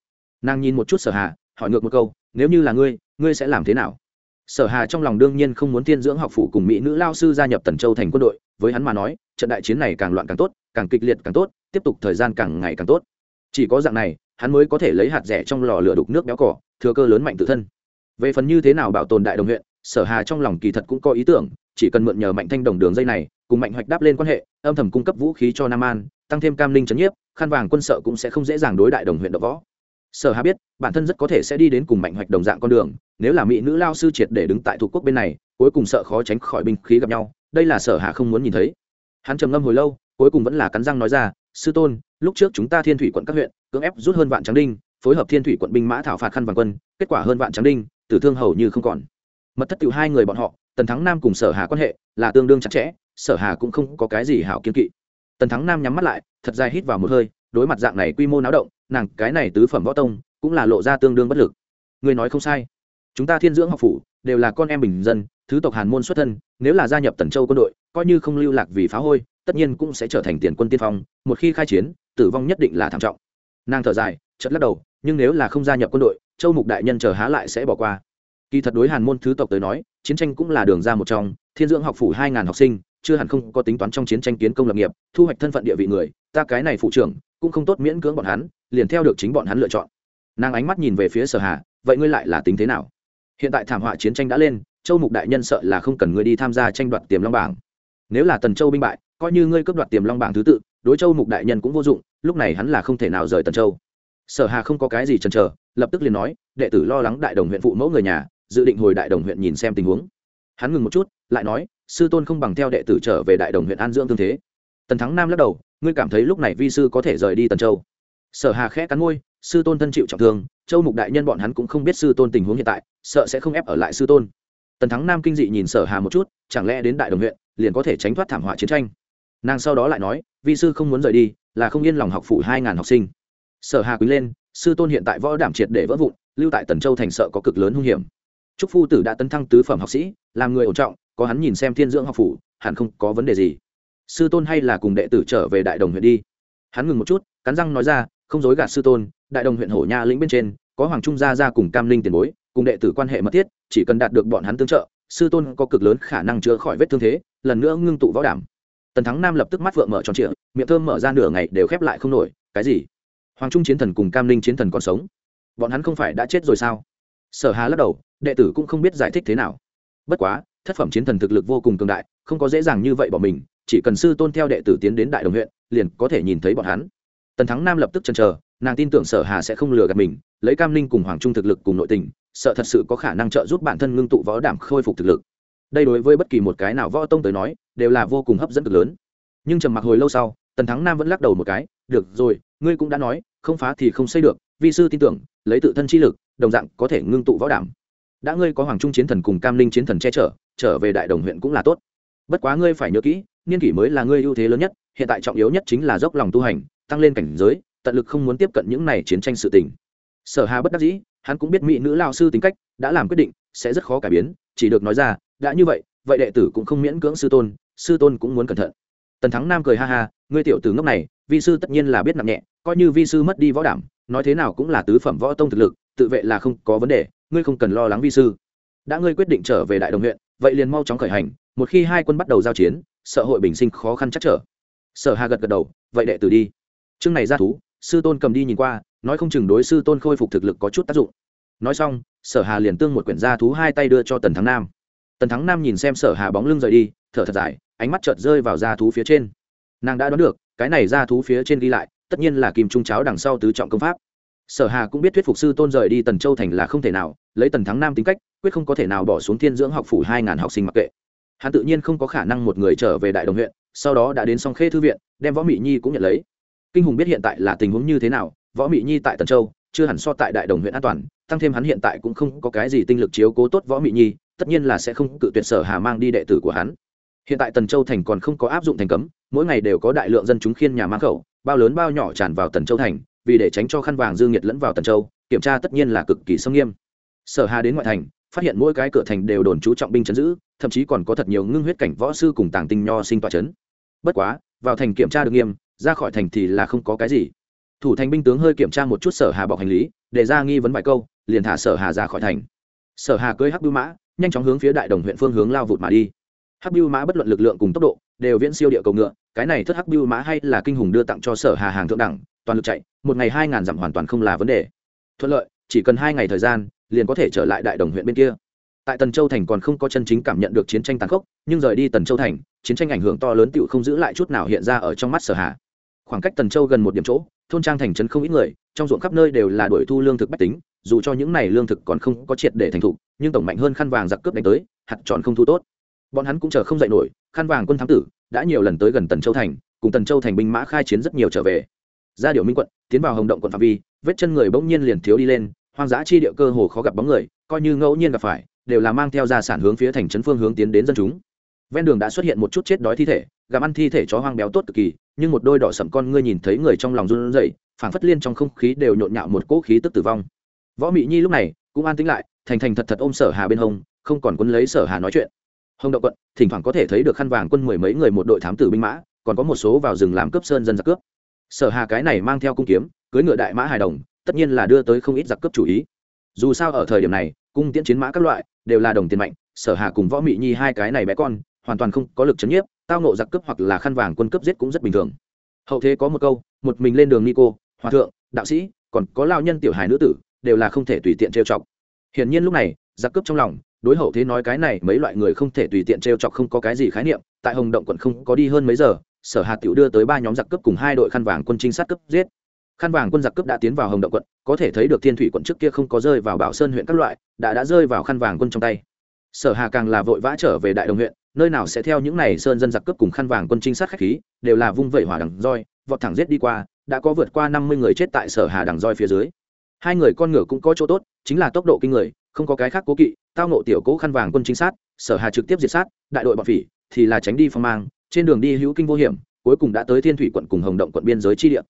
Nàng nhìn một chút sở hà hỏi ngược một câu, nếu như là ngươi ngươi sẽ làm thế nào? Sở hà trong lòng đương nhiên không muốn thiên dưỡng học phủ cùng mỹ nữ lao sư gia nhập tần châu thành quân đội, với hắn mà nói, trận đại chiến này càng loạn càng tốt, càng kịch liệt càng tốt, tiếp tục thời gian càng ngày càng tốt. Chỉ có dạng này, hắn mới có thể lấy hạt rẻ trong lò lửa đục nước béo cỏ, thừa cơ lớn mạnh tự thân. Về phần như thế nào bảo tồn đại đồng huyện, sở hà trong lòng kỳ thật cũng có ý tưởng, chỉ cần mượn nhờ mạnh thanh đồng đường dây này, cùng mạnh hoạch đáp lên quan hệ, âm thầm cung cấp vũ khí cho nam an, tăng thêm cam linh trấn nhiếp khăn vàng quân sợ cũng sẽ không dễ dàng đối đại đồng huyện đ võ sở hà biết, bản thân rất có thể sẽ đi đến cùng mạnh hoạch đồng dạng con đường, nếu là mỹ nữ lao sư triệt để đứng tại thuộc quốc bên này, cuối cùng sợ khó tránh khỏi binh khí gặp nhau, đây là sở hà không muốn nhìn thấy. Hắn trầm ngâm hồi lâu, cuối cùng vẫn là cắn răng nói ra, sư tôn, lúc trước chúng ta thiên thủy quận các huyện, cưỡng ép rút hơn vạn tráng đinh, phối hợp thiên thủy quận binh mã thảo phạt khăn vàng quân, kết quả hơn vạn tráng đinh, tử thương hầu như không còn. Mật thất tiểu hai người bọn họ, tần thắng nam cùng sở hà quan hệ là tương đương chặt chẽ, sở hà cũng không có cái gì hảo kiên kỵ. Tần thắng nam nhắm mắt lại, thật dài hít vào một hơi, đối mặt dạng này quy mô náo động nàng cái này tứ phẩm võ tông cũng là lộ ra tương đương bất lực. Người nói không sai. Chúng ta thiên dưỡng học phủ đều là con em bình dân, thứ tộc hàn môn xuất thân, nếu là gia nhập tần châu quân đội, coi như không lưu lạc vì phá hôi, tất nhiên cũng sẽ trở thành tiền quân tiên phong, một khi khai chiến, tử vong nhất định là thảm trọng. Nàng thở dài chật lắc đầu, nhưng nếu là không gia nhập quân đội, châu mục đại nhân chờ há lại sẽ bỏ qua. Kỳ thật đối hàn môn thứ tộc tới nói, chiến tranh cũng là đường ra một trong, thiên dưỡng học phủ hai ngàn học sinh chưa hẳn không có tính toán trong chiến tranh kiến công lập nghiệp, thu hoạch thân phận địa vị người, ta cái này phụ trưởng, cũng không tốt miễn cưỡng bọn hắn, liền theo được chính bọn hắn lựa chọn. Nàng ánh mắt nhìn về phía sở hà, vậy ngươi lại là tính thế nào? Hiện tại thảm họa chiến tranh đã lên, châu mục đại nhân sợ là không cần ngươi đi tham gia tranh đoạt tiềm long bảng. Nếu là tần châu binh bại, coi như ngươi cướp đoạt tiềm long bảng thứ tự, đối châu mục đại nhân cũng vô dụng, lúc này hắn là không thể nào rời tần châu. Sở hà không có cái gì chần chờ, lập tức liền nói, đệ tử lo lắng đại đồng huyện phụ mẫu người nhà, dự định hồi đại đồng huyện nhìn xem tình huống. Hắn ngừng một chút, lại nói sư tôn không bằng theo đệ tử trở về đại đồng huyện an dưỡng tương thế. Tần thắng nam lắc đầu, ngươi cảm thấy lúc này vi sư có thể rời đi tần châu? Sở hà khẽ cắn môi, sư tôn thân chịu trọng thương, châu mục đại nhân bọn hắn cũng không biết sư tôn tình huống hiện tại, sợ sẽ không ép ở lại sư tôn. Tần thắng nam kinh dị nhìn sở hà một chút, chẳng lẽ đến đại đồng huyện, liền có thể tránh thoát thảm họa chiến tranh? Nàng sau đó lại nói, vi sư không muốn rời đi, là không yên lòng học phụ hai ngàn học sinh. Sở hà quý lên, sư tôn hiện tại võ đảm triệt để vỡ vụn, lưu tại tần châu thành sợ có cực lớn hung hiểm. Trúc phu tử đã tấn thăng tứ phẩm học sĩ, làm người ổn trọng có hắn nhìn xem thiên dưỡng học phủ, hẳn không có vấn đề gì. Sư tôn hay là cùng đệ tử trở về đại đồng huyện đi. Hắn ngừng một chút, cắn răng nói ra, không dối gạt sư tôn, đại đồng huyện hổ nha lĩnh bên trên, có hoàng trung gia ra cùng cam linh tiền bối, cùng đệ tử quan hệ mật thiết, chỉ cần đạt được bọn hắn tương trợ, sư tôn có cực lớn khả năng chữa khỏi vết thương thế, lần nữa ngưng tụ võ đảm. Tần thắng nam lập tức mắt vợ mở tròn trịa, miệng thơm mở ra nửa ngày đều khép lại không nổi, cái gì? Hoàng trung chiến thần cùng cam linh chiến thần còn sống? Bọn hắn không phải đã chết rồi sao? Sở hà lắc đầu, đệ tử cũng không biết giải thích thế nào. Bất quá thất phẩm chiến thần thực lực vô cùng cường đại, không có dễ dàng như vậy bỏ mình, chỉ cần sư tôn theo đệ tử tiến đến đại đồng huyện, liền có thể nhìn thấy bọn hắn. Tần thắng nam lập tức chần chờ, nàng tin tưởng sở hà sẽ không lừa gạt mình, lấy cam linh cùng hoàng trung thực lực cùng nội tình, sợ thật sự có khả năng trợ giúp bản thân ngưng tụ võ đảm khôi phục thực lực. Đây đối với bất kỳ một cái nào võ tông tới nói, đều là vô cùng hấp dẫn cực lớn. Nhưng trầm mặc hồi lâu sau, tần thắng nam vẫn lắc đầu một cái, được rồi, ngươi cũng đã nói, không phá thì không xây được, vi sư tin tưởng, lấy tự thân chi lực, đồng dạng có thể ngưng tụ võ đảm đã ngươi có hoàng trung chiến thần cùng cam linh chiến thần che chở, trở về đại đồng huyện cũng là tốt. Bất quá ngươi phải nhớ kỹ, niên kỷ mới là ngươi ưu thế lớn nhất, hiện tại trọng yếu nhất chính là dốc lòng tu hành, tăng lên cảnh giới, tận lực không muốn tiếp cận những này chiến tranh sự tình. Sở hà bất đắc dĩ, hắn cũng biết mỹ nữ lao sư tính cách, đã làm quyết định, sẽ rất khó cải biến, chỉ được nói ra, đã như vậy vậy đệ tử cũng không miễn cưỡng sư tôn sư tôn cũng muốn cẩn thận. Tần thắng nam cười ha ha, ngươi tiểu tử ngốc này, vi sư tất nhiên là biết nặng nhẹ, coi như vi sư mất đi võ đảm, nói thế nào cũng là tứ phẩm võ tông thực lực, tự vệ là không có vấn đề ngươi không cần lo lắng vi sư. Đã ngươi quyết định trở về đại đồng huyện, vậy liền mau chóng khởi hành, một khi hai quân bắt đầu giao chiến, sợ hội bình sinh khó khăn chắc trở. Sở hà gật gật đầu, vậy đệ tử đi. Chương này ra thú, sư tôn cầm đi nhìn qua, nói không chừng đối sư tôn khôi phục thực lực có chút tác dụng. Nói xong, sở hà liền tương một quyển gia thú hai tay đưa cho tần thắng nam. Tần thắng nam nhìn xem sở hà bóng lưng rời đi, thở thật dài, ánh mắt chợt rơi vào gia thú phía trên. Nàng đã đoán được, cái này gia thú phía trên ghi lại, tất nhiên là kim trung cháo đằng sau tứ trọng công pháp. Sở hà cũng biết thuyết phục sư tôn rời đi tần châu thành là không thể nào lấy tần thắng nam tính cách, quyết không có thể nào bỏ xuống thiên dưỡng học phủ hai ngàn học sinh mặc kệ. Hắn tự nhiên không có khả năng một người trở về đại đồng huyện, sau đó đã đến song khê thư viện, đem võ mỹ nhi cũng nhận lấy. Kinh hùng biết hiện tại là tình huống như thế nào, võ mỹ nhi tại tần châu, chưa hẳn so tại đại đồng huyện an toàn, tăng thêm hắn hiện tại cũng không có cái gì tinh lực chiếu cố tốt võ mỹ nhi, tất nhiên là sẽ không cự tuyệt sở hà mang đi đệ tử của hắn. Hiện tại tần châu thành còn không có áp dụng thành cấm, mỗi ngày đều có đại lượng dân chúng khiên nhà mang khẩu, bao lớn bao nhỏ tràn vào tần châu thành, vì để tránh cho khăn vàng dương nhiệt lẫn vào tần châu, kiểm tra tất nhiên là cực kỳ sông nghiêm sở hà đến ngoại thành, phát hiện mỗi cái cửa thành đều đồn chú trọng binh chấn giữ, thậm chí còn có thật nhiều ngưng huyết cảnh võ sư cùng tàng tinh nho sinh tòa chấn. Bất quá, vào thành kiểm tra được nghiêm, ra khỏi thành thì là không có cái gì. Thủ thành binh tướng hơi kiểm tra một chút sở hà bọc hành lý, để ra nghi vấn vài câu, liền thả sở hà ra khỏi thành. Sở hà cưới hắc bưu mã, nhanh chóng hướng phía đại đồng huyện phương hướng lao vụt mà đi. Hắc bưu mã bất luận lực lượng cùng tốc độ, đều viễn siêu địa cầu ngựa, cái này thất hắc bưu mã hay là kinh hùng đưa tặng cho sở hà hàng thượng đẳng, toàn lực chạy, một ngày hai ngàn dặm hoàn toàn không là vấn đề. Thuận lợi, chỉ cần hai ngày thời gian liền có thể trở lại đại đồng huyện bên kia. Tại tần châu thành còn không có chân chính cảm nhận được chiến tranh tàn khốc, nhưng rời đi tần châu thành, chiến tranh ảnh hưởng to lớn tựu không giữ lại chút nào hiện ra ở trong mắt sở hà. Khoảng cách tần châu gần một điểm chỗ, thôn trang thành trấn không ít người, trong ruộng khắp nơi đều là đổi thu lương thực bách tính, dù cho những này lương thực còn không có triệt để thành thục, nhưng tổng mạnh hơn khăn vàng giặc cướp đánh tới, hạt tròn không thu tốt. Bọn hắn cũng chờ không dậy nổi, khăn vàng quân thám tử đã nhiều lần tới gần tần châu thành, cùng tần châu thành binh mã khai chiến rất nhiều trở về. Ra điều minh quận, tiến vào hồng động quận phạm vi, vết chân người bỗng nhiên liền thiếu đi lên hoang dã chi địa cơ hồ khó gặp bóng người, coi như ngẫu nhiên gặp phải, đều là mang theo gia sản hướng phía thành trấn phương hướng tiến đến dân chúng. Ven đường đã xuất hiện một chút chết đói thi thể gặm ăn thi thể chó hoang béo tốt cực kỳ, nhưng một đôi đỏ sậm con ngươi nhìn thấy người trong lòng run rẩy, phảng phất liên trong không khí đều nhộn nhạo một cỗ khí tức tử vong. Võ mị nhi lúc này cũng an tính lại, thành thành thật thật ôm sở hà bên hông, không còn quân lấy sở hà nói chuyện. Hồng động quận, thỉnh thoảng có thể thấy được khăn vàng quân mười mấy người một đội thám tử binh mã, còn có một số vào rừng làm cướp sơn dân giặc cướp. Sở hà cái này mang theo cung kiếm cưới ngựa đại mã hài đồng tất nhiên là đưa tới không ít giặc cướp chủ ý. Dù sao ở thời điểm này, cung tiễn chiến mã các loại đều là đồng tiền mạnh, sở hà cùng võ mị nhi hai cái này bé con, hoàn toàn không có lực chấn nhiếp, tao nộ giặc cướp hoặc là khăn vàng quân cướp giết cũng rất bình thường. Hậu thế có một câu, một mình lên đường nico, hòa thượng, đạo sĩ, còn có lao nhân tiểu hài nữ tử, đều là không thể tùy tiện trêu chọc. Hiển nhiên lúc này, giặc cướp trong lòng, đối hậu thế nói cái này mấy loại người không thể tùy tiện trêu chọc không có cái gì khái niệm, tại hồng động quận không có đi hơn mấy giờ, sở hà tiểu đưa tới ba nhóm giặc cướp cùng hai đội khăn vàng quân trinh sát cướp giết khăn vàng quân giặc cướp đã tiến vào hồng động quận, có thể thấy được thiên thủy quận trước kia không có rơi vào bảo sơn huyện các loại, đã đã rơi vào khăn vàng quân trong tay. Sở hà càng là vội vã trở về đại đồng huyện, nơi nào sẽ theo những này sơn dân giặc cướp cùng khăn vàng quân trinh sát khách khí, đều là vung vẩy hỏa đằng roi, vọt thẳng giết đi qua, đã có vượt qua năm mươi người chết tại sở hà đằng roi phía dưới. Hai người con ngựa cũng có chỗ tốt, chính là tốc độ kinh người, không có cái khác cố kỵ, tao nộ tiểu cố khăn vàng quân trinh sát, sở hà trực tiếp diệt sát, đại đội bọn phỉ thì là tránh đi phong mang, trên đường đi hữu kinh vô hiểm, cuối cùng đã tới thiên thủy quận cùng hồng động quận biên giới chi địa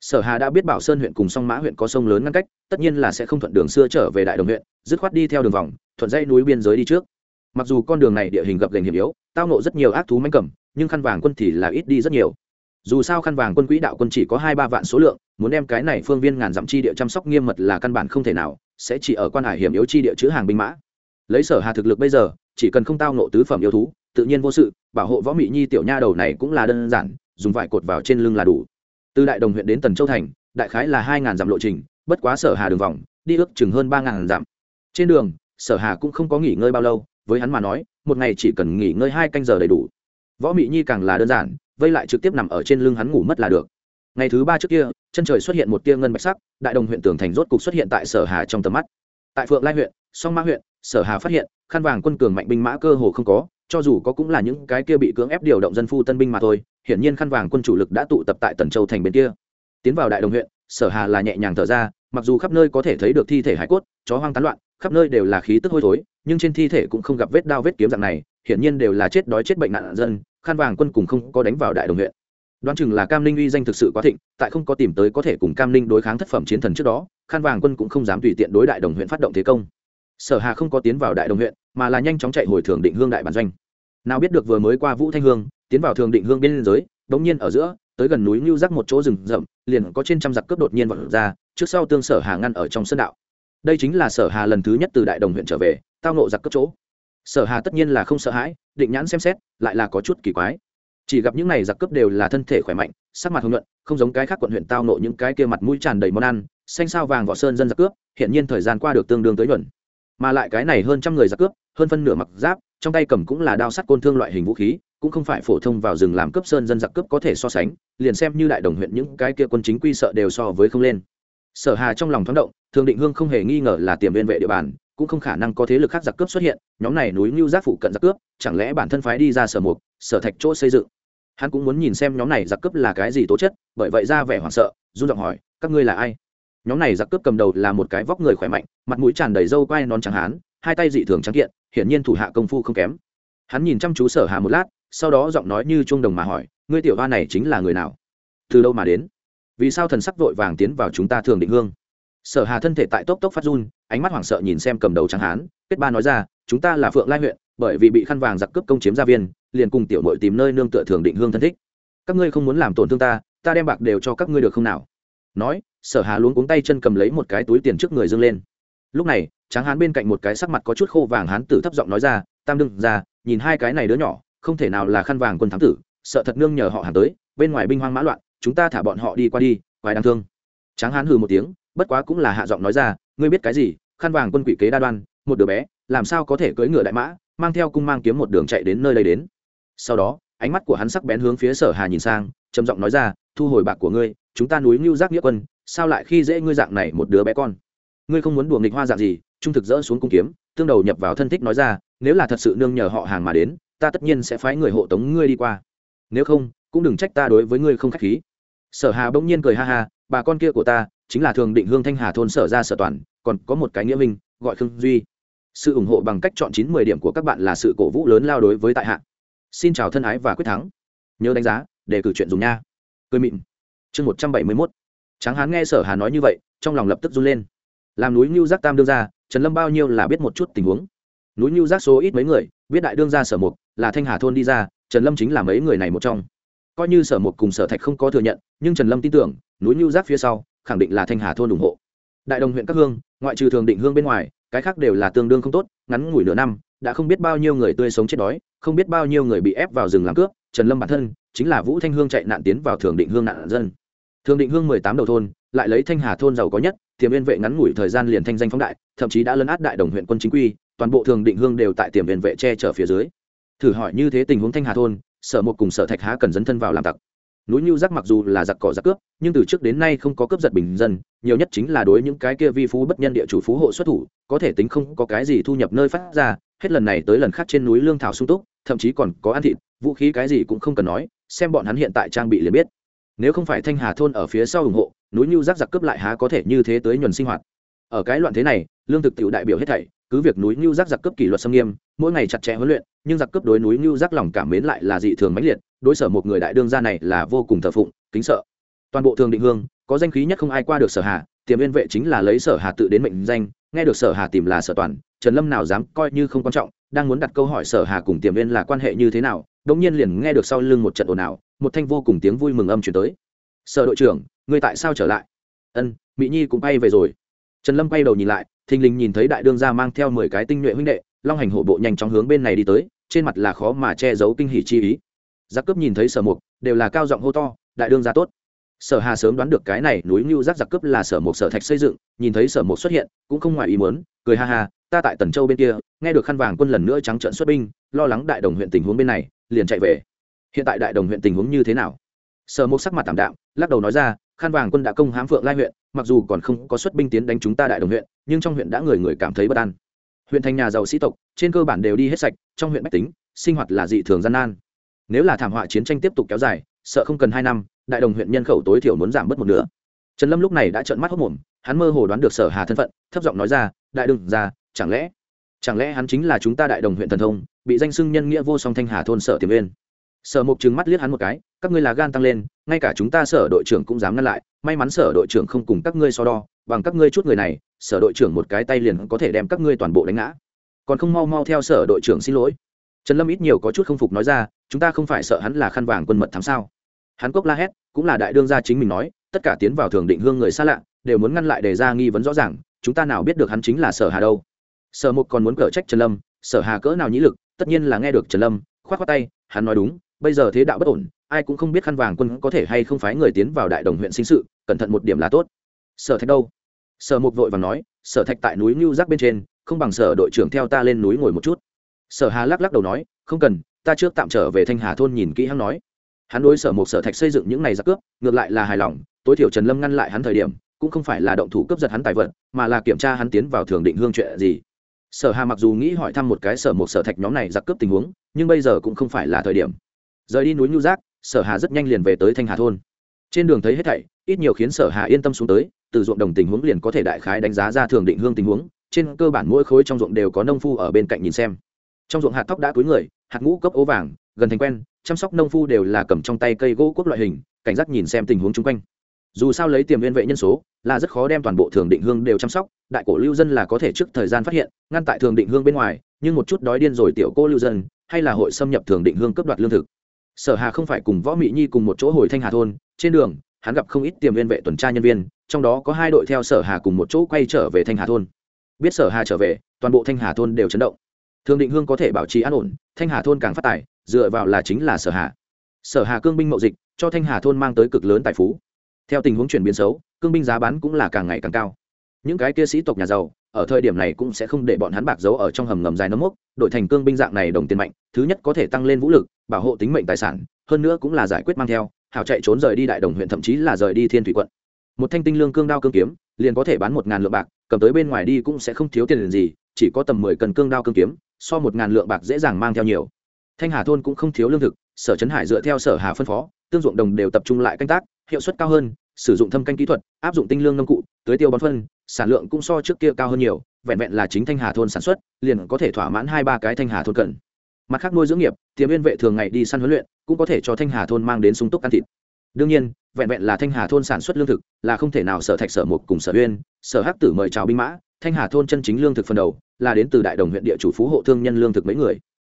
sở hà đã biết bảo sơn huyện cùng song mã huyện có sông lớn ngăn cách, tất nhiên là sẽ không thuận đường xưa trở về đại đồng huyện, dứt khoát đi theo đường vòng, thuận dãy núi biên giới đi trước. Mặc dù con đường này địa hình gập ghềnh hiểm yếu, tao nộ rất nhiều ác thú manh cầm, nhưng khăn vàng quân thì là ít đi rất nhiều. Dù sao khăn vàng quân quỹ đạo quân chỉ có hai ba vạn số lượng, muốn đem cái này phương viên ngàn dặm chi địa chăm sóc nghiêm mật là căn bản không thể nào, sẽ chỉ ở quan hải hiểm yếu chi địa chữ hàng binh mã. Lấy sở hà thực lực bây giờ, chỉ cần không tao nộ tứ phẩm yêu thú, tự nhiên vô sự, bảo hộ võ mị nhi tiểu nha đầu này cũng là đơn giản, dùng vải cột vào trên lưng là đủ từ đại đồng huyện đến tần châu thành, đại khái là hai ngàn dặm lộ trình, bất quá sở hà đường vòng, đi ước chừng hơn ba ngàn dặm. Trên đường, sở hà cũng không có nghỉ ngơi bao lâu, với hắn mà nói, một ngày chỉ cần nghỉ ngơi hai canh giờ đầy đủ. Võ mị nhi càng là đơn giản, vây lại trực tiếp nằm ở trên lưng hắn ngủ mất là được. Ngày thứ ba trước kia, chân trời xuất hiện một tia ngân bạch sắc, đại đồng huyện tường thành rốt cục xuất hiện tại sở hà trong tầm mắt. Tại phượng lai huyện, song Ma huyện, sở hà phát hiện, khăn vàng quân cường mạnh binh mã cơ hồ không có cho dù có cũng là những cái kia bị cưỡng ép điều động dân phu tân binh mà thôi, hiển nhiên khăn vàng quân chủ lực đã tụ tập tại tần châu thành bên kia. Tiến vào đại đồng huyện, sở hà là nhẹ nhàng thở ra, mặc dù khắp nơi có thể thấy được thi thể hải cốt, chó hoang tán loạn, khắp nơi đều là khí tức hôi thối, nhưng trên thi thể cũng không gặp vết đao vết kiếm dạng này, hiển nhiên đều là chết đói chết bệnh nạn dân, khăn vàng quân cùng không có đánh vào đại đồng huyện. Đoán chừng là cam ninh uy danh thực sự quá thịnh, tại không có tìm tới có thể cùng cam ninh đối kháng thất phẩm chiến thần trước đó, khăn vàng quân cũng không dám tùy tiện đối đại đồng huyện phát động thế công. Sở hà không có tiến vào đại đồng huyện mà là nhanh chóng chạy hồi thường định hương đại bản doanh. Nào biết được vừa mới qua vũ thanh hương, tiến vào thường định hương biên giới bỗng nhiên ở giữa, tới gần núi ngưu rắc một chỗ rừng rậm, liền có trên trăm giặc cướp đột nhiên vọt ra, trước sau tương sở hà ngăn ở trong sân đạo. Đây chính là sở hà lần thứ nhất từ đại đồng huyện trở về, tao nộ giặc cướp chỗ. Sở hà tất nhiên là không sợ hãi, định nhãn xem xét, lại là có chút kỳ quái. Chỉ gặp những này giặc cướp đều là thân thể khỏe mạnh, sắc mặt hồng nhuận, không giống cái khác quận huyện tao nộ những cái kia mặt mũi tràn đầy món ăn, xanh sao vàng vỏ sơn dân giặc cướp, hiện nhiên thời gian qua được tương đương tới nhuận. Mà lại cái này hơn trăm người giặc cướp hơn phân nửa mặc giáp, trong tay cầm cũng là đao sắt côn thương loại hình vũ khí, cũng không phải phổ thông vào rừng làm cướp sơn dân giặc cướp có thể so sánh, liền xem như đại đồng huyện những cái kia quân chính quy sợ đều so với không lên. Sở hà trong lòng thoáng động, thường định hương không hề nghi ngờ là tiềm viên vệ địa bàn, cũng không khả năng có thế lực khác giặc cướp xuất hiện, nhóm này núi ngưu giác phụ cận giặc cướp, chẳng lẽ bản thân phái đi ra sở mục, sở thạch chỗ xây dựng? Hắn cũng muốn nhìn xem nhóm này giặc cướp là cái gì tố chất, bởi vậy ra vẻ hoảng sợ, run giọng hỏi, các ngươi là ai? Nhóm này giặc cướp cầm đầu là một cái vóc người khỏe mạnh, mặt mũi tràn đầy râu quai non trắng hán hai tay dị thường trắng kiện, hiển nhiên thủ hạ công phu không kém. Hắn nhìn chăm chú sở hà một lát, sau đó giọng nói như chuông đồng mà hỏi, ngươi tiểu hoa này chính là người nào? Từ đâu mà đến? Vì sao thần sắc vội vàng tiến vào chúng ta thường định hương? Sở hà thân thể tại tốc tốc phát run, ánh mắt hoảng sợ nhìn xem cầm đầu trắng hán, kết ba nói ra, chúng ta là phượng lai huyện, bởi vì bị khăn vàng giặc cướp công chiếm gia viên, liền cùng tiểu mội tìm nơi nương tựa thường định hương thân thích. Các ngươi không muốn làm tổn thương ta ta đem bạc đều cho các ngươi được không nào? Nói, sở hà luống cuống tay chân cầm lấy một cái túi tiền trước người dâng lên. Lúc này tráng hán bên cạnh một cái sắc mặt có chút khô vàng hán tử thấp giọng nói ra, tam đương ra nhìn hai cái này đứa nhỏ, không thể nào là khăn vàng quân thám tử, sợ thật nương nhờ họ hàng tới, bên ngoài binh hoang mã loạn, chúng ta thả bọn họ đi qua đi, quái đáng thương. Tráng hán hừ một tiếng, bất quá cũng là hạ giọng nói ra, ngươi biết cái gì, khăn vàng quân quỷ kế đa đoan, một đứa bé, làm sao có thể cưỡi ngựa đại mã, mang theo cung mang kiếm một đường chạy đến nơi đây đến? Sau đó, ánh mắt của hắn sắc bén hướng phía sở hà nhìn sang, trầm giọng nói ra, thu hồi bạc của ngươi, chúng ta núi ngưu giác nghĩa quân, sao lại khi dễ ngươi dạng này một đứa bé con? Ngươi không muốn đùa nghịch hoa dạng gì trung thực dỡ xuống cung kiếm, tương đầu nhập vào thân thích nói ra, nếu là thật sự nương nhờ họ hàng mà đến, ta tất nhiên sẽ phái người hộ tống ngươi đi qua. Nếu không, cũng đừng trách ta đối với ngươi không k h á c h khí. Sở hà bỗng nhiên cười ha ha, bà con kia của ta, chính là thường định hương thanh hà thôn sở ra sở toàn, còn có một cái nghĩa minh, gọi khương duy. Sự ủng hộ bằng cách chọn chín mười điểm của các bạn là sự cổ vũ lớn lao đối với tại hạ. Xin chào thân ái và quyết thắng. Nhớ đánh giá, để cử chuyện dùng nha. Cười mịn. Chương một trăm bảy mươi mốt. Tráng hán nghe sở hà nói như vậy, trong lòng lập tức run lên. Làm núi ngưu giác tam đưa ra trần lâm bao nhiêu là biết một chút tình huống. Núi Như giác số ít mấy người, biết đại đương ra sở mục, là thanh hà thôn đi ra, trần lâm chính là mấy người này một trong. Coi như sở mục cùng sở thạch không có thừa nhận, nhưng trần lâm tin tưởng, núi Như giác phía sau, khẳng định là thanh hà thôn ủng hộ. Đại đồng huyện các hương, ngoại trừ thường định hương bên ngoài, cái khác đều là tương đương không tốt, ngắn ngủi nửa năm, đã không biết bao nhiêu người tươi sống chết đói, không biết bao nhiêu người bị ép vào rừng làm cướp, trần lâm bản thân chính là vũ thanh hương chạy nạn tiến vào thường định hương nạn dân. Thường định hương mười tám đầu thôn, lại lấy thanh hà thôn giàu có nhất tiềm viên vệ ngắn ngủi thời gian liền thanh danh phóng đại, thậm chí đã lấn át đại đồng huyện quân chính quy, toàn bộ thường định hương đều tại tiềm viên vệ che chở phía dưới. Thử hỏi như thế tình huống thanh hà thôn, sở một cùng sở thạch há cần dấn thân vào làm tặc. Núi như Giác mặc dù là giặc cỏ giặc cướp, nhưng từ trước đến nay không có cướp giật bình dân, nhiều nhất chính là đối những cái kia vi phú bất nhân địa chủ phú hộ xuất thủ, có thể tính không có cái gì thu nhập nơi phát ra, hết lần này tới lần khác trên núi lương thảo sung túc, thậm chí còn có ăn thịt, vũ khí cái gì cũng không cần nói, xem bọn hắn hiện tại trang bị liền biết. Nếu không phải thanh hà thôn ở phía sau ủng hộ núi như rác giặc cướp lại há có thể như thế tới nhuần sinh hoạt. Ở cái loạn thế này, lương thực tiểu đại biểu hết thảy, cứ việc núi như rác giặc cướp kỷ luật xâm nghiêm, mỗi ngày chặt chẽ huấn luyện, nhưng giặc cướp đối núi như rác lòng cảm mến lại là dị thường mãnh liệt, đối sở một người đại đương gia này là vô cùng thờ phụng, kính sợ. Toàn bộ thường định hương, có danh khí nhất không ai qua được sở hà tiềm viên vệ chính là lấy sở hà tự đến mệnh danh, nghe được sở hà tìm là sở toàn, trần lâm nào dám coi như không quan trọng, đang muốn đặt câu hỏi sở hà cùng tiềm viên là quan hệ như thế nào đống nhiên liền nghe được sau lưng một trận ồn ào, một thanh vô cùng tiếng vui mừng âm chuyển tới sở đội trưởng người tại sao trở lại? Ân, mỹ nhi cũng bay về rồi. Trần lâm bay đầu nhìn lại, thình lình nhìn thấy đại đương gia mang theo mười cái tinh nhuệ huynh đệ, long hành hổ bộ nhanh chóng hướng bên này đi tới, trên mặt là khó mà che giấu kinh hỉ chi ý. Giặc cướp nhìn thấy sở mục, đều là cao giọng hô to, đại đương gia tốt. Sở hà sớm đoán được cái này núi ngưu giác giặc cướp là sở mục sở thạch xây dựng, nhìn thấy sở mục xuất hiện, cũng không ngoài ý muốn, cười ha ha, ta tại tần châu bên kia, nghe được khăn vàng quân lần nữa trắng trợn xuất binh, lo lắng đại đồng huyện tình huống bên này, liền chạy về. Hiện tại đại đồng huyện tình huống như thế nào? Sở mục sắc mặt tạm đạm, lắc đầu nói ra khăn vàng quân đã công hãm phượng lai huyện, mặc dù còn không có xuất binh tiến đánh chúng ta đại đồng huyện, nhưng trong huyện đã người người cảm thấy bất an. Huyện thành nhà giàu sĩ tộc, trên cơ bản đều đi hết sạch, trong huyện bách tính, sinh hoạt là dị thường gian nan. Nếu là thảm họa chiến tranh tiếp tục kéo dài, sợ không cần hai năm, đại đồng huyện nhân khẩu tối thiểu muốn giảm bớt một nửa. Trần lâm lúc này đã trợn mắt hốc mồm, hắn mơ hồ đoán được sở hà thân phận, thấp giọng nói ra, đại đừng ra chẳng lẽ chẳng lẽ hắn chính là chúng ta đại đồng huyện thần thông, bị danh xưng nhân nghĩa vô song thanh hà thôn sở tiềm uyên sở mục trừng mắt liếc hắn một cái, các ngươi là gan tăng lên, ngay cả chúng ta sở đội trưởng cũng dám ngăn lại, may mắn sở đội trưởng không cùng các ngươi so đo, bằng các ngươi chút người này, sở đội trưởng một cái tay liền có thể đem các ngươi toàn bộ đánh ngã. Còn không mau mau theo sở đội trưởng xin lỗi. Trần lâm ít nhiều có chút không phục nói ra, chúng ta không phải sợ hắn là khăn vàng quân mật thám sao? Hắn cốc la hét, cũng là đại đương gia chính mình nói, tất cả tiến vào thường định hương người xa lạ, đều muốn ngăn lại đề ra nghi vấn rõ ràng, chúng ta nào biết được hắn chính là sở hà đâu. Sở mục còn muốn cở trách trần lâm, sở hà cỡ nào nhĩ lực, tất nhiên là nghe được trần lâm, khoát khoát tay, hắn nói đúng bây giờ thế đạo bất ổn, ai cũng không biết khăn vàng quân có thể hay không phái người tiến vào đại đồng huyện sinh sự, cẩn thận một điểm là tốt. Sở thạch đâu? Sở mục vội và nói, sở thạch tại núi ngưu giác bên trên, không bằng sở đội trưởng theo ta lên núi ngồi một chút. Sở hà lắc lắc đầu nói, không cần, ta trước tạm trở về thanh hà thôn nhìn kỹ hắn nói. Hắn đối sở Mục sở thạch xây dựng những này giặc cướp, ngược lại là hài lòng, tối thiểu trần lâm ngăn lại hắn thời điểm, cũng không phải là động thủ cướp giật hắn tài vật, mà là kiểm tra hắn tiến vào thường định hương chuyện gì. Sở hà mặc dù nghĩ hỏi thăm một cái sở Mục sở thạch nhóm này giặc cướp tình huống, nhưng bây giờ cũng không phải là thời điểm rời đi núi nhu giác, sở hà rất nhanh liền về tới thanh hà thôn. Trên đường thấy hết thảy, ít nhiều khiến sở hà yên tâm xuống tới, từ ruộng đồng tình huống liền có thể đại khái đánh giá ra thường định hương tình huống, trên cơ bản mỗi khối trong ruộng đều có nông phu ở bên cạnh nhìn xem. Trong ruộng hạt tóc đã cúi người, hạt ngũ cấp ố vàng, gần thành quen, chăm sóc nông phu đều là cầm trong tay cây gỗ quốc loại hình, cảnh giác nhìn xem tình huống chung quanh. Dù sao lấy tiềm liên vệ nhân số, là rất khó đem toàn bộ thường định hương đều chăm sóc, đại cổ lưu dân là có thể trước thời gian phát hiện, ngăn tại thường định hương bên ngoài, nhưng một chút đói điên rồi tiểu cô lưu dân, hay là hội xâm nhập thường định hương cấp đoạt lương thực sở hà không phải cùng võ mỹ nhi cùng một chỗ hồi thanh hà thôn, trên đường, hắn gặp không ít tiềm viên vệ tuần tra nhân viên, trong đó có hai đội theo sở hà cùng một chỗ quay trở về thanh hà thôn. Biết sở hà trở về, toàn bộ thanh hà thôn đều chấn động. Thường định hương có thể bảo trì an ổn, thanh hà thôn càng phát tài, dựa vào là chính là sở hà. Sở hà cương binh mậu dịch, cho thanh hà thôn mang tới cực lớn tài phú. Theo tình huống chuyển biến xấu, cương binh giá bán cũng là càng ngày càng cao. Những cái kia sĩ tộc nhà giàu ở thời điểm này cũng sẽ không để bọn hắn bạc giấu ở trong hầm ngầm dài nấm mốc, đổi thành cương binh dạng này đồng tiền mạnh, thứ nhất có thể tăng lên vũ lực, bảo hộ tính mệnh tài sản, hơn nữa cũng là giải quyết mang theo, hảo chạy trốn rời đi đại đồng huyện thậm chí là rời đi thiên thủy quận. Một thanh tinh lương cương đao cương kiếm, liền có thể bán một ngàn lượng bạc, cầm tới bên ngoài đi cũng sẽ không thiếu tiền gì, chỉ có tầm mười cần cương đao cương kiếm, so một ngàn lượng bạc dễ dàng mang theo nhiều. Thanh hà thôn cũng không thiếu lương thực, sở trấn hải dựa theo sở hà phân phó, tương dụng đồng đều tập trung lại canh tác, hiệu suất cao hơn, sử dụng thâm canh kỹ thuật, áp dụng tinh lương nông cụ, tưới tiêu bón phân sản lượng cũng so trước kia cao hơn nhiều, vẹn vẹn là chính thanh hà thôn sản xuất, liền có thể thỏa mãn hai ba cái thanh hà thôn cần. Mặt khác nuôi dưỡng nghiệp tiềm viên vệ thường ngày đi săn huấn luyện, cũng có thể cho thanh hà thôn mang đến sung túc ăn thịt. Đương nhiên, vẹn vẹn là thanh hà thôn sản xuất lương thực, là không thể nào sở thạch, sở mục cùng sở uyên, sở hắc tử mời chào binh mã, thanh hà thôn chân chính lương thực phần đầu, là đến từ đại đồng huyện địa chủ phú hộ thương nhân lương thực mấy người.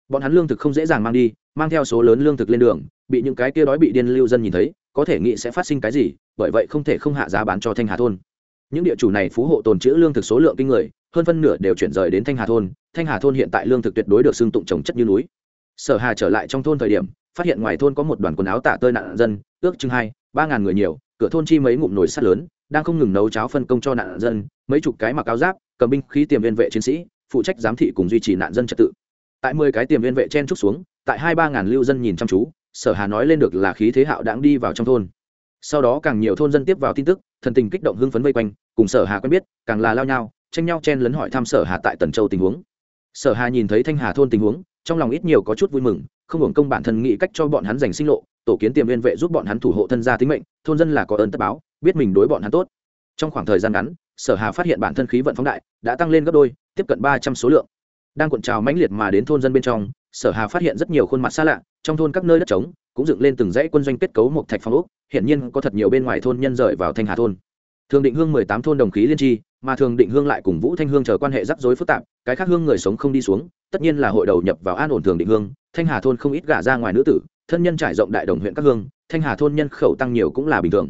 Bọn hắn lương thực không dễ dàng mang đi, mang theo số lớn lương thực lên đường, bị những cái kia đói bị điên lưu dân nhìn thấy, có thể nghĩ sẽ phát sinh cái gì, bởi vậy không thể không hạ giá bán cho thanh hà thôn những địa chủ này phú hộ tồn trữ lương thực số lượng kinh người, hơn phân nửa đều chuyển rời đến thanh hà thôn. Thanh hà thôn hiện tại lương thực tuyệt đối được xưng tụng trồng chất như núi. Sở hà trở lại trong thôn thời điểm, phát hiện ngoài thôn có một đoàn quần áo tả tơi nạn dân, ước chừng hai, ba ngàn người nhiều, cửa thôn chi mấy ngụm nồi sắt lớn, đang không ngừng nấu cháo phân công cho nạn dân, mấy chục cái mặc áo giáp, cầm binh khí tiềm viên vệ chiến sĩ, phụ trách giám thị cùng duy trì nạn dân trật tự. Tại mười cái tiềm viên vệ chen trúc xuống, tại hai ba ngàn lưu dân nhìn chăm chú, sở hà nói lên được là khí thế hạo đáng đi vào trong thôn. Sau đó càng nhiều thôn dân tiếp vào tin tức thần tình kích động hưng phấn vây quanh, cùng sở hà quen biết, càng là lao nhau, tranh nhau chen lấn hỏi thăm sở hà tại tần châu tình huống. Sở hà nhìn thấy thanh hà thôn tình huống, trong lòng ít nhiều có chút vui mừng, không hưởng công bản thân nghĩ cách cho bọn hắn giành sinh lộ, tổ kiến tiềm liên vệ giúp bọn hắn thủ hộ thân gia tính mệnh, thôn dân là có ơn tất báo, biết mình đối bọn hắn tốt. Trong khoảng thời gian ngắn, sở hà phát hiện bản thân khí vận phóng đại, đã tăng lên gấp đôi, tiếp cận ba trăm số lượng. Đang cuộn trào mãnh liệt mà đến thôn dân bên trong, sở hà phát hiện rất nhiều khuôn mặt xa lạ trong thôn các nơi đất trống, cũng dựng lên từng dãy quân doanh kết cấu một thạch phong ốc hiện nhiên có thật nhiều bên ngoài thôn nhân rời vào thanh hà thôn. Thường định hương mười tám thôn đồng khí liên tri, mà thường định hương lại cùng vũ thanh hương chờ quan hệ rắc rối phức tạp, cái khác hương người sống không đi xuống, tất nhiên là hội đầu nhập vào an ổn thường định hương, thanh hà thôn không ít gả ra ngoài nữ tử, thân nhân trải rộng đại đồng huyện các hương, thanh hà thôn nhân khẩu tăng nhiều cũng là bình thường.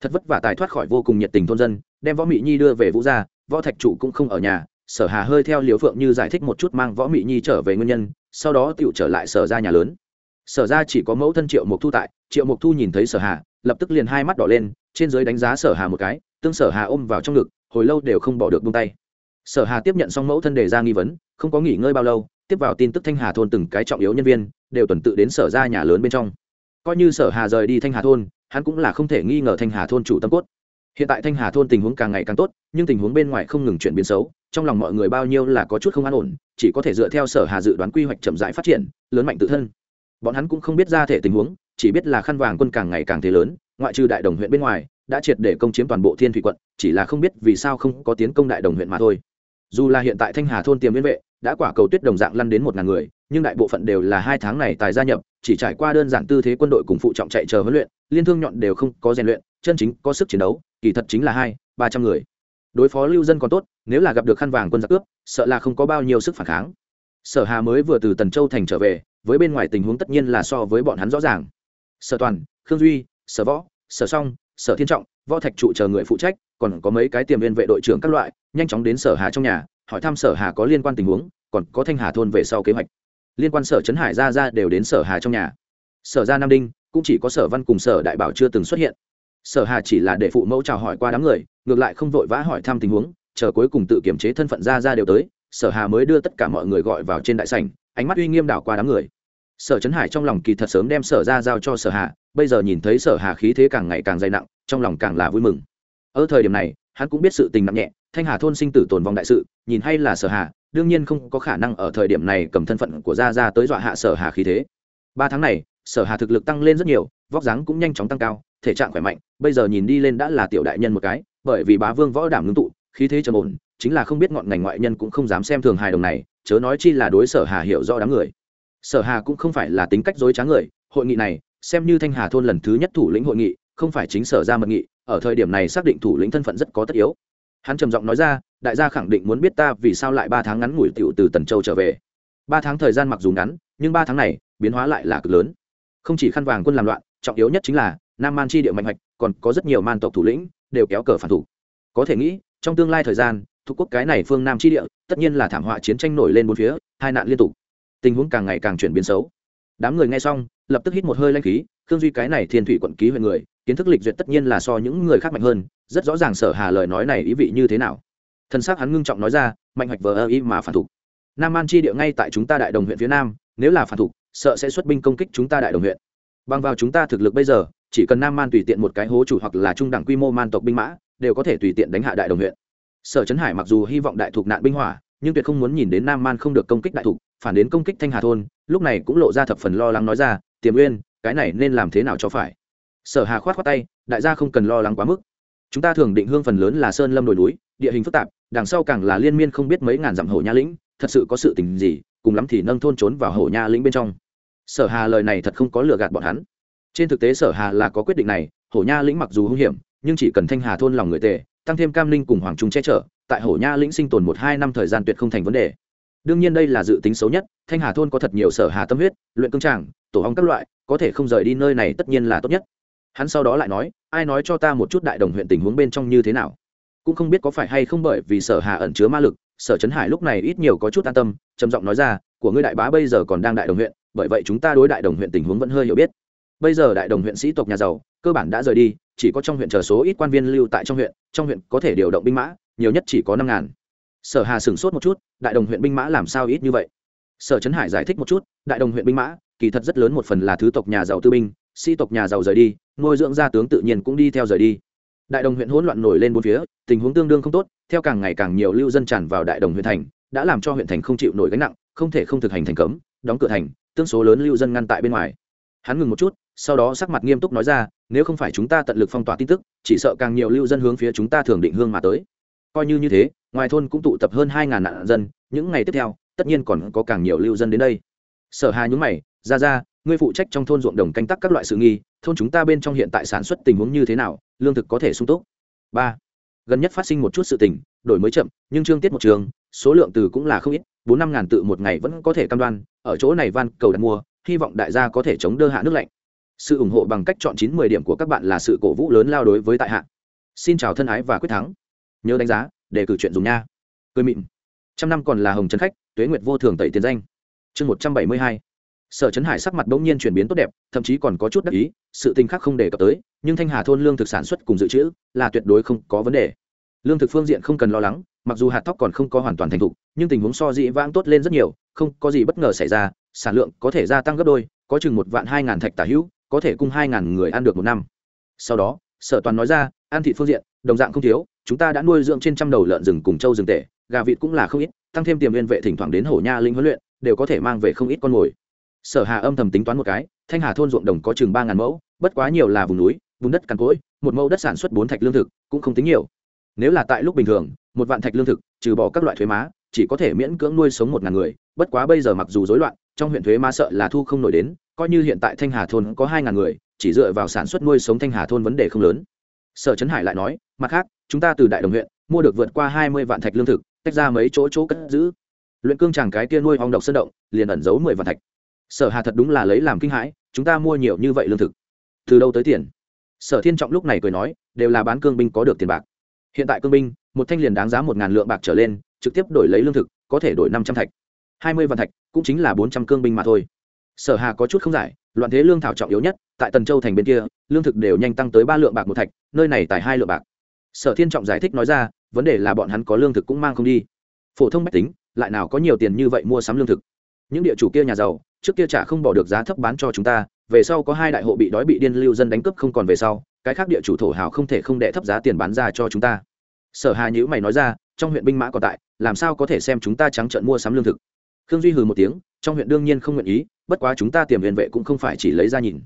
Thật vất vả tài thoát khỏi vô cùng nhiệt tình thôn dân, đem võ mỹ nhi đưa về vũ gia, võ thạch trụ cũng không ở nhà, sở hà hơi theo liều phượng như giải thích một chút mang võ mỹ nhi trở về nguyên nhân, sau đó tựu trở lại sở ra nhà lớn sở ra chỉ có mẫu thân triệu mục thu tại, triệu mục thu nhìn thấy sở hà, lập tức liền hai mắt đỏ lên, trên dưới đánh giá sở hà một cái, tương sở hà ôm vào trong ngực, hồi lâu đều không bỏ được buông tay. Sở hà tiếp nhận xong mẫu thân đề ra nghi vấn, không có nghỉ ngơi bao lâu, tiếp vào tin tức thanh hà thôn từng cái trọng yếu nhân viên, đều tuần tự đến sở ra nhà lớn bên trong. Coi như sở hà rời đi thanh hà thôn, hắn cũng là không thể nghi ngờ thanh hà thôn chủ tâm cốt. Hiện tại thanh hà thôn tình huống càng ngày càng tốt, nhưng tình huống bên ngoài không ngừng chuyển biến xấu, trong lòng mọi người bao nhiêu là có chút không an ổn, chỉ có thể dựa theo sở hà dự đoán quy hoạch chậm rãi phát triển, lớn mạnh tự thân bọn hắn cũng không biết ra thể tình huống, chỉ biết là khăn vàng quân càng ngày càng thế lớn, ngoại trừ đại đồng huyện bên ngoài, đã triệt để công chiếm toàn bộ thiên thủy quận, chỉ là không biết vì sao không có tiến công đại đồng huyện mà thôi. Dù là hiện tại thanh hà thôn tiềm liên vệ, đã quả cầu tuyết đồng dạng lăn đến một ngàn người, nhưng đại bộ phận đều là hai tháng này tài gia nhập, chỉ trải qua đơn giản tư thế quân đội cùng phụ trọng chạy chờ huấn luyện, liên thương nhọn đều không có rèn luyện, chân chính có sức chiến đấu, kỳ thật chính là hai, ba trăm người. Đối phó lưu dân còn tốt, nếu là gặp được khăn vàng quân giặc cướp, sợ là không có bao nhiêu sức phản kháng. Sở hà mới vừa từ tần châu thành trở về với bên ngoài tình huống tất nhiên là so với bọn hắn rõ ràng. Sở toàn, khương duy, sở võ, sở song, sở thiên trọng, võ thạch trụ chờ người phụ trách, còn có mấy cái tiềm viên vệ đội trưởng các loại, nhanh chóng đến sở hà trong nhà, hỏi thăm sở hà có liên quan tình huống, còn có thanh hà thôn về sau kế hoạch. Liên quan sở trấn hải ra ra đều đến sở hà trong nhà. Sở ra nam đinh, cũng chỉ có sở văn cùng sở đại bảo chưa từng xuất hiện. Sở hà chỉ là để phụ mẫu chào hỏi qua đám người, ngược lại không vội vã hỏi thăm tình huống, chờ cuối cùng tự kiểm chế thân phận ra ra đều tới, sở hà mới đưa tất cả mọi người gọi vào trên đại sảnh, ánh mắt uy nghiêm đảo qua đám người sở trấn hải trong lòng kỳ thật sớm đem sở ra giao cho sở hà, bây giờ nhìn thấy sở hà khí thế càng ngày càng dày nặng, trong lòng càng là vui mừng. Ở thời điểm này, hắn cũng biết sự tình nặng nhẹ, thanh hà thôn sinh tử tồn vong đại sự, nhìn hay là sở hà, đương nhiên không có khả năng ở thời điểm này cầm thân phận của gia ra tới dọa hạ sở hà khí thế. Ba tháng này, sở hà thực lực tăng lên rất nhiều, vóc dáng cũng nhanh chóng tăng cao, thể trạng khỏe mạnh, bây giờ nhìn đi lên đã là tiểu đại nhân một cái, bởi vì bá vương võ đảm ngưng tụ, khí thế trầm ổn, chính là không biết ngọn ngành ngoại nhân cũng không dám xem thường hài đồng này, chớ nói chi là đối sở hà hiểu rõ đám người sở hà cũng không phải là tính cách dối trá người, hội nghị này, xem như thanh hà thôn lần thứ nhất thủ lĩnh hội nghị, không phải chính sở ra mật nghị, ở thời điểm này xác định thủ lĩnh thân phận rất có tất yếu. Hắn trầm giọng nói ra, đại gia khẳng định muốn biết ta vì sao lại ba tháng ngắn ngủi tiểu từ tần châu trở về. Ba tháng thời gian mặc dù ngắn, nhưng ba tháng này, biến hóa lại là cực lớn. Không chỉ khăn vàng quân làm loạn, trọng yếu nhất chính là, nam man chi địa mạnh hoạch, còn có rất nhiều man tộc thủ lĩnh, đều kéo cờ phản thủ. Có thể nghĩ, trong tương lai thời gian, thuộc quốc cái này phương nam chi địa, tất nhiên là thảm họa chiến tranh nổi lên bốn phía, hai nạn liên tục tình huống càng ngày càng chuyển biến xấu. Đám người nghe xong, lập tức hít một hơi lanh khí, khương duy cái này thiên thủy quận ký huyện người, kiến thức lịch duyệt tất nhiên là so những người khác mạnh hơn, rất rõ ràng sở hà lời nói này ý vị như thế nào. Thân xác hắn ngưng trọng nói ra, mạnh hoạch vờ ơ ý mà phản thục nam an chi địa ngay tại chúng ta đại đồng huyện phía nam, nếu là phản thục sợ sẽ xuất binh công kích chúng ta đại đồng huyện. Bằng vào chúng ta thực lực bây giờ, chỉ cần nam man tùy tiện một cái hố chủ hoặc là trung đẳng quy mô man tộc binh mã, đều có thể tùy tiện đánh hạ đại đồng huyện. Sở trấn hải mặc dù hy vọng đại thục nạn binh hỏa nhưng tuyệt không muốn nhìn đến nam man không được công kích đại thục, phản đến công kích thanh hà thôn, lúc này cũng lộ ra thập phần lo lắng nói ra, tiềm uyên, cái này nên làm thế nào cho phải? Sở hà khoát khoát tay, đại gia không cần lo lắng quá mức. Chúng ta thường định hương phần lớn là sơn lâm đồi núi, địa hình phức tạp, đằng sau càng là liên miên không biết mấy ngàn dặm hổ nha lĩnh, thật sự có sự tình gì, cùng lắm thì nâng thôn trốn vào hổ nha lĩnh bên trong. Sở hà lời này thật không có lừa gạt bọn hắn. Trên thực tế sở hà là có quyết định này hổ nha lĩnh mặc dù hung hiểm, nhưng chỉ cần thanh hà thôn lòng người tề tăng thêm cam linh cùng hoàng trung che chở tại hổ nha lĩnh sinh tồn một hai năm thời gian tuyệt không thành vấn đề. Đương nhiên đây là dự tính xấu nhất, thanh hà thôn có thật nhiều sở hà tâm huyết, luyện cương tràng, tổ hong các loại, có thể không rời đi nơi này tất nhiên là tốt nhất. Hắn sau đó lại nói, ai nói cho ta một chút đại đồng huyện tình huống bên trong như thế nào? Cũng không biết có phải hay không bởi vì sở hà ẩn chứa ma lực, sở trấn hải lúc này ít nhiều có chút an tâm, trầm giọng nói ra, của ngươi đại bá bây giờ còn đang đại đồng huyện, bởi vậy chúng ta đối đại đồng huyện tình huống vẫn hơi hiểu biết. Bây giờ đại đồng huyện sĩ tộc nhà giàu, cơ bản đã rời đi, chỉ có trong huyện chờ số ít quan viên lưu tại trong huyện trong huyện có thể điều động binh mã nhiều nhất chỉ có năm ngàn. Sở hà sửng sốt một chút, đại đồng huyện binh mã làm sao ít như vậy? Sở trấn hải giải thích một chút, đại đồng huyện binh mã, kỳ thật rất lớn một phần là thứ tộc nhà giàu tư binh, sĩ tộc nhà giàu rời đi, nuôi dưỡng gia tướng tự nhiên cũng đi theo rời đi. Đại đồng huyện hỗn loạn nổi lên bốn phía, tình huống tương đương không tốt, theo càng ngày càng nhiều lưu dân tràn vào đại đồng huyện thành, đã làm cho huyện thành không chịu nổi gánh nặng, không thể không thực hành thành cấm, đóng cửa thành, tương số lớn lưu dân ngăn tại bên ngoài. Hắn ngừng một chút, sau đó sắc mặt nghiêm túc nói ra, nếu không phải chúng ta tận lực phong tỏa tin tức, chỉ sợ càng nhiều lưu dân hướng phía chúng ta thường định hương mà tới coi như như thế, ngoài thôn cũng tụ tập hơn hai ngàn nạn dân, những ngày tiếp theo, tất nhiên còn có càng nhiều lưu dân đến đây. Sở hà nhúng mày, ra ra, ngươi phụ trách trong thôn ruộng đồng canh tác các loại sự nghi, thôn chúng ta bên trong hiện tại sản xuất tình huống như thế nào, lương thực có thể sung túc? Ba, gần nhất phát sinh một chút sự tình, đổi mới chậm, nhưng chương tiết một trường, số lượng từ cũng là không ít, bốn năm ngàn tự một ngày vẫn có thể cam đoan, ở chỗ này van cầu đặt mua, hy vọng đại gia có thể chống đỡ hạ nước lạnh. Sự ủng hộ bằng cách chọn chín mười điểm của các bạn là sự cổ vũ lớn lao đối với tại hạ. Xin chào thân ái và quyết thắng nhớ đánh giá để cử chuyện dùng nha. Cười mịn. Trăm năm còn là hồng trấn khách, tuế nguyệt vô thường tẩy tiền danh. Chương một trăm bảy mươi hai. Sở trấn hải sắc mặt bỗng nhiên chuyển biến tốt đẹp, thậm chí còn có chút đắc ý, sự tình khác không đề cập tới, nhưng thanh hà thôn lương thực sản xuất cùng dự trữ là tuyệt đối không có vấn đề. Lương thực phương diện không cần lo lắng, mặc dù hạt thóc còn không có hoàn toàn thành thục, nhưng tình huống so dĩ vãng tốt lên rất nhiều, không có gì bất ngờ xảy ra, sản lượng có thể gia tăng gấp đôi, có chừng một vạn hai ngàn thạch tả hữu, có thể cung hai ngàn người ăn được một năm. Sau đó, sở toàn nói ra ăn thịt phương diện, đồng dạng không thiếu, chúng ta đã nuôi dưỡng trên trăm đầu lợn rừng cùng trâu rừng tể, gà vịt cũng là không ít, tăng thêm tiềm viên vệ thỉnh thoảng đến hổ nha linh huấn luyện, đều có thể mang về không ít con mồi. Sở hà âm thầm tính toán một cái, thanh hà thôn ruộng đồng có chừng ba ngàn mẫu, bất quá nhiều là vùng núi vùng đất cằn cỗi, một mẫu đất sản xuất bốn thạch lương thực, cũng không tính nhiều. Nếu là tại lúc bình thường, một vạn thạch lương thực, trừ bỏ các loại thuế má, chỉ có thể miễn cưỡng nuôi sống một ngàn người, bất quá bây giờ mặc dù rối loạn, trong huyện thuế má sợ là thu không nổi đến, coi như hiện tại thanh hà thôn có hai ngàn người, chỉ dựa vào sản xuất nuôi sống thanh hà thôn vấn đề không lớn sở trấn hải lại nói, mặt khác, chúng ta từ đại đồng huyện mua được vượt qua hai mươi vạn thạch lương thực, tách ra mấy chỗ chỗ cất giữ. Luyện cương chàng cái kia nuôi ong độc sơn động, liền ẩn giấu mười vạn thạch. Sở hà thật đúng là lấy làm kinh hãi, chúng ta mua nhiều như vậy lương thực, từ đâu tới tiền? Sở thiên trọng lúc này cười nói, đều là bán cương binh có được tiền bạc. Hiện tại cương binh, một thanh liền đáng giá một ngàn lượng bạc trở lên, trực tiếp đổi lấy lương thực, có thể đổi năm trăm thạch. Hai mươi vạn thạch cũng chính là bốn trăm cương binh mà thôi. Sở hà có chút không giải loạn thế lương thảo trọng yếu nhất, tại tần châu thành bên kia, lương thực đều nhanh tăng tới ba lượng bạc một thạch, nơi này tài hai lượng bạc. Sở thiên trọng giải thích nói ra, vấn đề là bọn hắn có lương thực cũng mang không đi. Phổ thông mách tính, lại nào có nhiều tiền như vậy mua sắm lương thực? Những địa chủ kia nhà giàu, trước kia trả không bỏ được giá thấp bán cho chúng ta, về sau có hai đại hộ bị đói bị điên lưu dân đánh cướp không còn về sau, cái khác địa chủ thổ hào không thể không đệ thấp giá tiền bán ra cho chúng ta. Sở hà nhữ mày nói ra, trong huyện binh mã còn tại, làm sao có thể xem chúng ta trắng trợn mua sắm lương thực? Khương duy hừ một tiếng, trong huyện đương nhiên không nguyện ý, bất quá chúng ta tiềm huyền vệ cũng không phải chỉ lấy ra nhìn.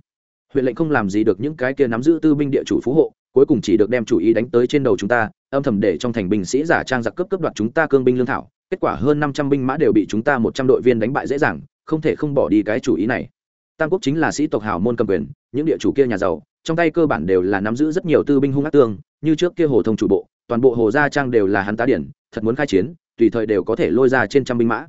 Huyện lệnh không làm gì được những cái kia nắm giữ tư binh địa chủ phú hộ, cuối cùng chỉ được đem chủ ý đánh tới trên đầu chúng ta, âm thầm để trong thành binh sĩ giả trang giặc cướp cướp đoạt chúng ta cương binh lương thảo, kết quả hơn năm trăm binh mã đều bị chúng ta một trăm đội viên đánh bại dễ dàng, không thể không bỏ đi cái chủ ý này. Tam quốc chính là sĩ tộc hào môn cầm quyền, những địa chủ kia nhà giàu, trong tay cơ bản đều là nắm giữ rất nhiều tư binh hung ác tương, như trước kia hồ thông chủ bộ, toàn bộ hồ gia trang đều là hắn tá điển, thật muốn khai chiến, tùy thời đều có thể lôi ra trên trăm binh mã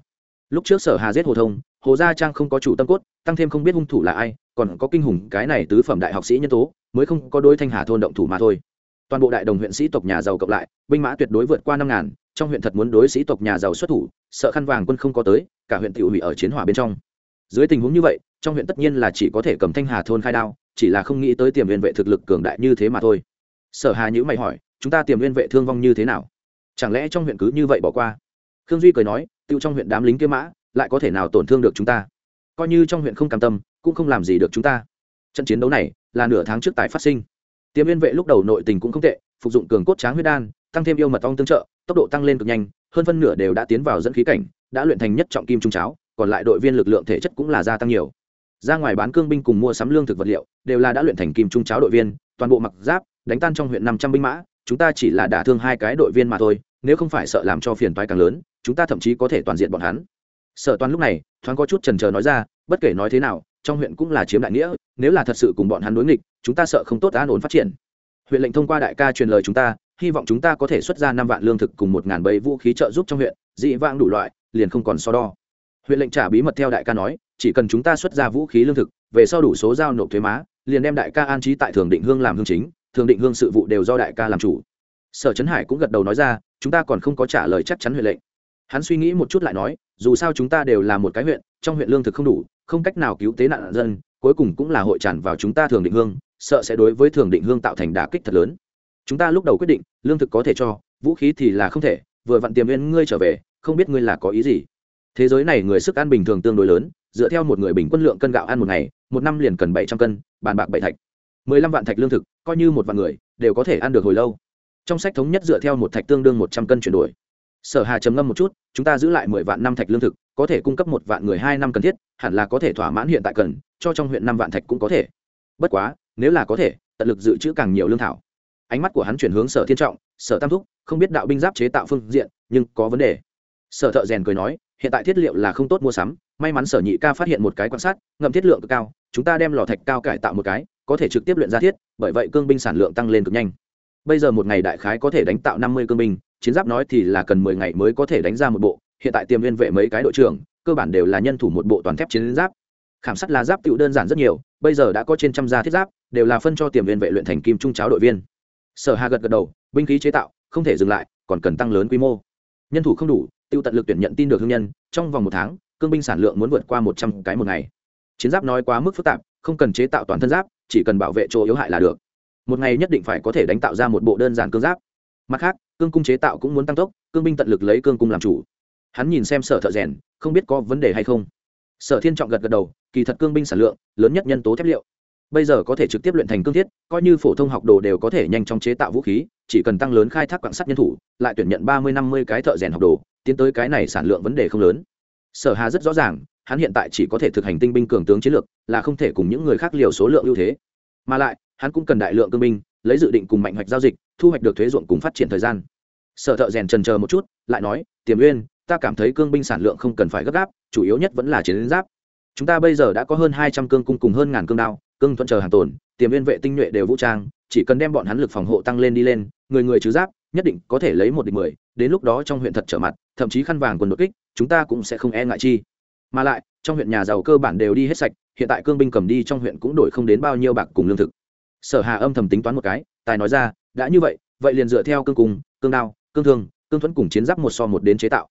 lúc trước sở hà giết hồ thông, hồ gia trang không có chủ tâm cốt, tăng thêm không biết hung thủ là ai, còn có kinh hùng cái này tứ phẩm đại học sĩ nhân tố, mới không có đôi thanh hà thôn động thủ mà thôi. Toàn bộ đại đồng huyện sĩ tộc nhà giàu cộng lại, binh mã tuyệt đối vượt qua năm ngàn, trong huyện thật muốn đối sĩ tộc nhà giàu xuất thủ, sợ khăn vàng quân không có tới, cả huyện tiểu hủy ở chiến hỏa bên trong. Dưới tình huống như vậy, trong huyện tất nhiên là chỉ có thể cầm thanh hà thôn khai đao, chỉ là không nghĩ tới tiềm liên vệ thực lực cường đại như thế mà thôi. Sở hà nhữ mày hỏi, chúng ta tiềm liên vệ thương vong như thế nào? Chẳng lẽ trong huyện cứ như vậy bỏ qua? Khương duy cười nói tiêu trong huyện đám lính kia mã, lại có thể nào tổn thương được chúng ta? Coi như trong huyện không cam tâm, cũng không làm gì được chúng ta. Trận chiến đấu này là nửa tháng trước tái phát sinh. Tiêm viên vệ lúc đầu nội tình cũng không tệ, phục dụng cường cốt tráng huyết đan, tăng thêm yêu mật ong tương trợ, tốc độ tăng lên cực nhanh, hơn phân nửa đều đã tiến vào dẫn khí cảnh, đã luyện thành nhất trọng kim trung cháo, còn lại đội viên lực lượng thể chất cũng là gia tăng nhiều. Ra ngoài bán cương binh cùng mua sắm lương thực vật liệu, đều là đã luyện thành kim trung cháo đội viên, toàn bộ mặc giáp, đánh tan trong huyện năm trăm binh mã, chúng ta chỉ là đả thương hai cái đội viên mà thôi, nếu không phải sợ làm cho phiền toái càng lớn chúng ta thậm chí có thể toàn diện bọn hắn. Sở toàn lúc này, thoáng có chút trần trờ nói ra, bất kể nói thế nào, trong huyện cũng là chiếm đại nghĩa, nếu là thật sự cùng bọn hắn đối nghịch, chúng ta sợ không tốt an ổn phát triển. Huyện lệnh thông qua đại ca truyền lời chúng ta, hy vọng chúng ta có thể xuất ra năm vạn lương thực cùng một ngàn bầy vũ khí trợ giúp trong huyện, dị vãng đủ loại, liền không còn so đo. Huyện lệnh trả bí mật theo đại ca nói, chỉ cần chúng ta xuất ra vũ khí lương thực, về sau đủ số giao nộp thuế má, liền đem đại ca an trí tại thường định hương làm hương chính, thường định hương sự vụ đều do đại ca làm chủ. Sở trấn hải cũng gật đầu nói ra, chúng ta còn không có trả lời chắc chắn huyện lệnh hắn suy nghĩ một chút lại nói, dù sao chúng ta đều là một cái huyện, trong huyện lương thực không đủ, không cách nào cứu tế nạn dân, cuối cùng cũng là hội tràn vào chúng ta thường định hương, sợ sẽ đối với thường định hương tạo thành đả kích thật lớn. Chúng ta lúc đầu quyết định, lương thực có thể cho, vũ khí thì là không thể, vừa vặn tiềm viên ngươi trở về, không biết ngươi là có ý gì. Thế giới này người sức ăn bình thường tương đối lớn, dựa theo một người bình quân lượng cân gạo ăn một ngày, một năm liền cần bảy trăm cân, bàn bạc bảy thạch. mười lăm vạn thạch lương thực, coi như một vạn người, đều có thể ăn được hồi lâu. Trong sách thống nhất dựa theo một thạch tương đương một trăm cân chuyển đổi sở hà trầm ngâm một chút, chúng ta giữ lại mười vạn năm thạch lương thực, có thể cung cấp một vạn người hai năm cần thiết, hẳn là có thể thỏa mãn hiện tại cần, cho trong huyện năm vạn thạch cũng có thể. Bất quá, nếu là có thể, tận lực dự trữ càng nhiều lương thảo. Ánh mắt của hắn chuyển hướng sở thiên trọng, sở tam thúc, không biết đạo binh giáp chế tạo phương diện, nhưng có vấn đề. Sở thợ rèn cười nói, hiện tại thiết liệu là không tốt mua sắm, may mắn sở nhị ca phát hiện một cái quan sát ngậm thiết lượng cực cao, chúng ta đem lò thạch cao cải tạo một cái, có thể trực tiếp luyện ra thiết, bởi vậy cương binh sản lượng tăng lên cực nhanh. Bây giờ một ngày đại khái có thể đánh tạo năm mươi cương binh chiến giáp nói thì là cần mười ngày mới có thể đánh ra một bộ, hiện tại tiềm viên vệ mấy cái đội trưởng, cơ bản đều là nhân thủ một bộ toàn thép chiến giáp. Khảm sắt là giáp tựu đơn giản rất nhiều, bây giờ đã có trên trăm gia thiết giáp, đều là phân cho tiềm viên vệ luyện thành kim trung cháo đội viên. Sở hà gật gật đầu, binh khí chế tạo, không thể dừng lại, còn cần tăng lớn quy mô. Nhân thủ không đủ tiêu tận lực tuyển nhận tin được hương nhân, trong vòng một tháng, cương binh sản lượng muốn vượt qua một trăm cái một ngày. Chiến giáp nói quá mức phức tạp, không cần chế tạo toàn thân giáp, chỉ cần bảo vệ chỗ yếu hại là được. Một ngày nhất định phải có thể đánh tạo ra một bộ đơn giản cương giáp mặt khác, cương cung chế tạo cũng muốn tăng tốc, cương binh tận lực lấy cương cung làm chủ. Hắn nhìn xem sở thợ rèn, không biết có vấn đề hay không. Sở thiên trọng gật gật đầu, kỳ thật cương binh sản lượng, lớn nhất nhân tố thép liệu. Bây giờ có thể trực tiếp luyện thành cương thiết, coi như phổ thông học đồ đều có thể nhanh chóng chế tạo vũ khí, chỉ cần tăng lớn khai thác quạng sắt nhân thủ, lại tuyển nhận ba mươi năm mươi cái thợ rèn học đồ, tiến tới cái này sản lượng vấn đề không lớn. Sở hà rất rõ ràng, hắn hiện tại chỉ có thể thực hành tinh binh cường tướng chiến lược, là không thể cùng những người khác liều số lượng ưu thế. Mà lại, hắn cũng cần đại lượng cương binh lấy dự định cùng mạnh hoạch giao dịch, thu hoạch được thuế ruộng cùng phát triển thời gian. Sở thợ rèn trần chờ một chút, lại nói, tiềm uyên, ta cảm thấy cương binh sản lượng không cần phải gấp gáp, chủ yếu nhất vẫn là chiến giáp. Chúng ta bây giờ đã có hơn hai trăm cương cung cùng hơn ngàn cương đao, cương thuận chờ hàng tồn, tiềm uyên vệ tinh nhuệ đều vũ trang, chỉ cần đem bọn hắn lực phòng hộ tăng lên đi lên, người người chứ giáp, nhất định có thể lấy một địch mười, đến lúc đó trong huyện thật trở mặt, thậm chí khăn vàng quần đột kích, chúng ta cũng sẽ không e ngại chi. Mà lại, trong huyện nhà giàu cơ bản đều đi hết sạch, hiện tại cương binh cầm đi trong huyện cũng đổi không đến bao nhiêu bạc cùng lương thực sở hà âm thầm tính toán một cái, tài nói ra, đã như vậy vậy liền dựa theo cương cung, cương đao, cương thương, cương thuẫn cùng chiến giáp một so một đến chế tạo.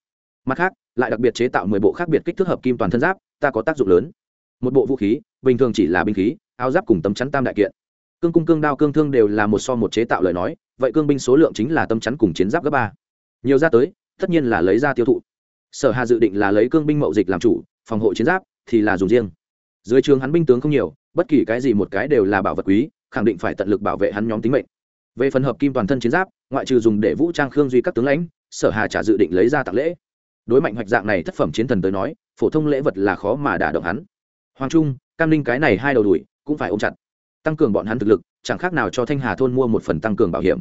Mặt khác, lại đặc biệt chế tạo mười bộ khác biệt kích thước hợp kim toàn thân giáp, ta có tác dụng lớn. Một bộ vũ khí, bình thường chỉ là binh khí, áo giáp cùng tấm chắn tam đại kiện. Cương cung, cương đao, cương thương đều là một so một chế tạo lời nói, vậy cương binh số lượng chính là tấm chắn cùng chiến giáp gấp ba. Nhiều ra tới, tất nhiên là lấy ra tiêu thụ. Sở hà dự định là lấy cương binh mậu dịch làm chủ, phòng hộ chiến giáp thì là dùng riêng. Dưới trường hắn binh tướng không nhiều, bất kỳ cái gì một cái đều là bảo vật quý khẳng định phải tận lực bảo vệ hắn nhóm tính mệnh. Về phần hợp kim toàn thân chiến giáp, ngoại trừ dùng để vũ trang khương duy các tướng lãnh, sở hà trả dự định lấy ra tặng lễ. Đối mạnh hoạch dạng này thất phẩm chiến thần tới nói, phổ thông lễ vật là khó mà đả động hắn. Hoàng trung, cam linh cái này hai đầu đuổi, cũng phải ôm chặt. Tăng cường bọn hắn thực lực, chẳng khác nào cho thanh hà thôn mua một phần tăng cường bảo hiểm.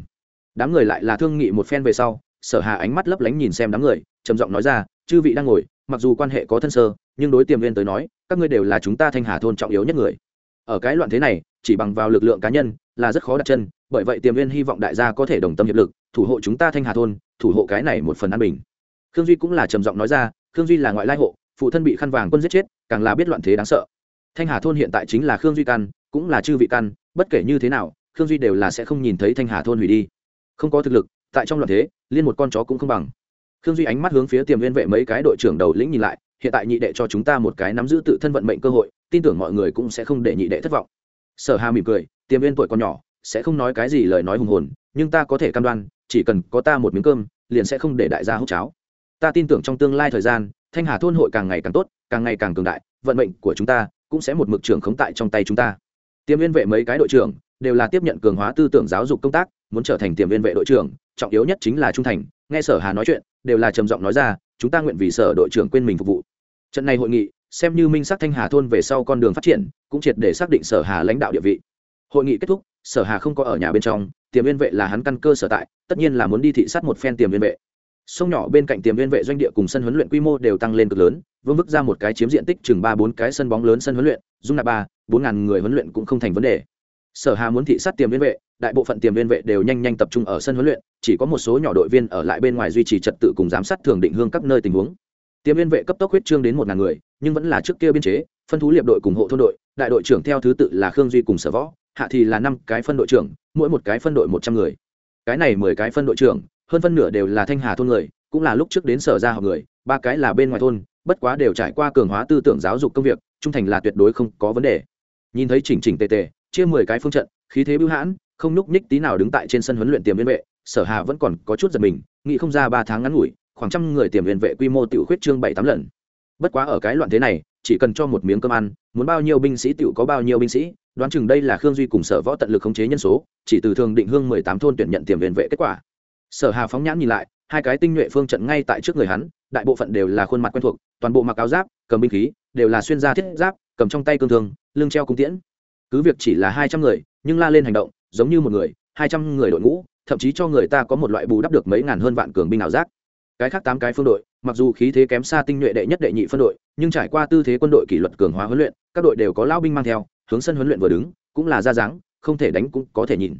Đám người lại là thương nghị một phen về sau, sở hà ánh mắt lấp lánh nhìn xem đám người, trầm giọng nói ra, chư vị đang ngồi, mặc dù quan hệ có thân sơ, nhưng đối tiềm viên tới nói, các ngươi đều là chúng ta thanh hà thôn trọng yếu nhất người ở cái loạn thế này, chỉ bằng vào lực lượng cá nhân là rất khó đặt chân, bởi vậy tiềm viên hy vọng đại gia có thể đồng tâm hiệp lực, thủ hộ chúng ta thanh hà thôn, thủ hộ cái này một phần an bình. Khương duy cũng là trầm giọng nói ra, khương duy là ngoại lai hộ, phụ thân bị khăn vàng quân giết chết, càng là biết loạn thế đáng sợ. Thanh hà thôn hiện tại chính là khương duy căn, cũng là chư vị căn, bất kể như thế nào, khương duy đều là sẽ không nhìn thấy thanh hà thôn hủy đi. Không có thực lực, tại trong loạn thế, liên một con chó cũng không bằng. Khương duy ánh mắt hướng phía tiềm viên vệ mấy cái đội trưởng đầu lĩnh nhìn lại hiện tại nhị đệ cho chúng ta một cái nắm giữ tự thân vận mệnh cơ hội, tin tưởng mọi người cũng sẽ không để nhị đệ thất vọng. Sở hà mỉm cười tiềm viên tuổi còn nhỏ, sẽ không nói cái gì lời nói hùng hồn, nhưng ta có thể cam đoan, chỉ cần có ta một miếng cơm, liền sẽ không để đại gia hút cháo. Ta tin tưởng trong tương lai thời gian, thanh hà thôn hội càng ngày càng tốt, càng ngày càng cường đại, vận mệnh của chúng ta cũng sẽ một mực trưởng khống tại trong tay chúng ta. Tiềm viên vệ mấy cái đội trưởng đều là tiếp nhận cường hóa tư tưởng giáo dục công tác, muốn trở thành tiềm viên vệ đội trưởng, trọng yếu nhất chính là trung thành. Nghe sở hà nói chuyện, đều là trầm giọng nói ra, chúng ta nguyện vì sở đội trưởng quên mình phục vụ trận này hội nghị, xem như minh sắc thanh hà thôn về sau con đường phát triển, cũng triệt để xác định sở hà lãnh đạo địa vị. Hội nghị kết thúc, sở hà không có ở nhà bên trong, tiềm viên vệ là hắn căn cơ sở tại, tất nhiên là muốn đi thị sát một phen tiềm viên vệ. Sông nhỏ bên cạnh tiềm viên vệ doanh địa cùng sân huấn luyện quy mô đều tăng lên cực lớn, vương vức ra một cái chiếm diện tích chừng ba bốn cái sân bóng lớn sân huấn luyện, dung nạp ba, bốn ngàn người huấn luyện cũng không thành vấn đề. Sở hà muốn thị sát tiềm viên vệ, đại bộ phận tiềm viên vệ đều nhanh nhanh tập trung ở sân huấn luyện, chỉ có một số nhỏ đội viên ở lại bên ngoài duy trì trật tự cùng giám sát thường định hương các nơi tình huống tiềm viên vệ cấp tốc huyết trương đến một ngàn người, nhưng vẫn là trước kia biên chế, phân thú liệp đội cùng hộ thôn đội, đại đội trưởng theo thứ tự là khương duy cùng sở võ, hạ thì là năm cái phân đội trưởng, mỗi một cái phân đội một trăm người. Cái này mười cái phân đội trưởng, hơn phân nửa đều là thanh hà thôn người, cũng là lúc trước đến sở ra học người, ba cái là bên ngoài thôn, bất quá đều trải qua cường hóa tư tưởng giáo dục công việc, trung thành là tuyệt đối không có vấn đề. Nhìn thấy chỉnh chỉnh tề tề, chia mười cái phương trận, khí thế bưu hãn, không nhúc nhích tí nào đứng tại trên sân huấn luyện tiềm biên vệ, sở hà vẫn còn có chút giật mình, nghĩ không ra ba tháng ngắn ngủi khoảng trăm người tiềm viện vệ quy mô tiểu khuyết trương bảy tám lần. Bất quá ở cái loạn thế này, chỉ cần cho một miếng cơm ăn, muốn bao nhiêu binh sĩ tiểu có bao nhiêu binh sĩ, đoán chừng đây là khương duy cùng sở võ tận lực khống chế nhân số, chỉ từ thường định hương mười tám thôn tuyển nhận tiềm viện vệ kết quả. Sở hà phóng nhãn nhìn lại, hai cái tinh nhuệ phương trận ngay tại trước người hắn, đại bộ phận đều là khuôn mặt quen thuộc, toàn bộ mặc áo giáp, cầm binh khí, đều là xuyên gia thiết giáp, cầm trong tay cương thường lưng treo cung tiễn. Cứ việc chỉ là hai trăm người, nhưng la lên hành động, giống như một người, hai trăm người đội ngũ, thậm chí cho người ta có một loại bù đắp được mấy ngàn hơn vạn cường binh ảo giác cái khác tám cái phương đội, mặc dù khí thế kém xa tinh nhuệ đệ nhất đệ nhị phân đội, nhưng trải qua tư thế quân đội kỷ luật cường hóa huấn luyện, các đội đều có lao binh mang theo, hướng sân huấn luyện vừa đứng, cũng là ra dáng, không thể đánh cũng có thể nhìn.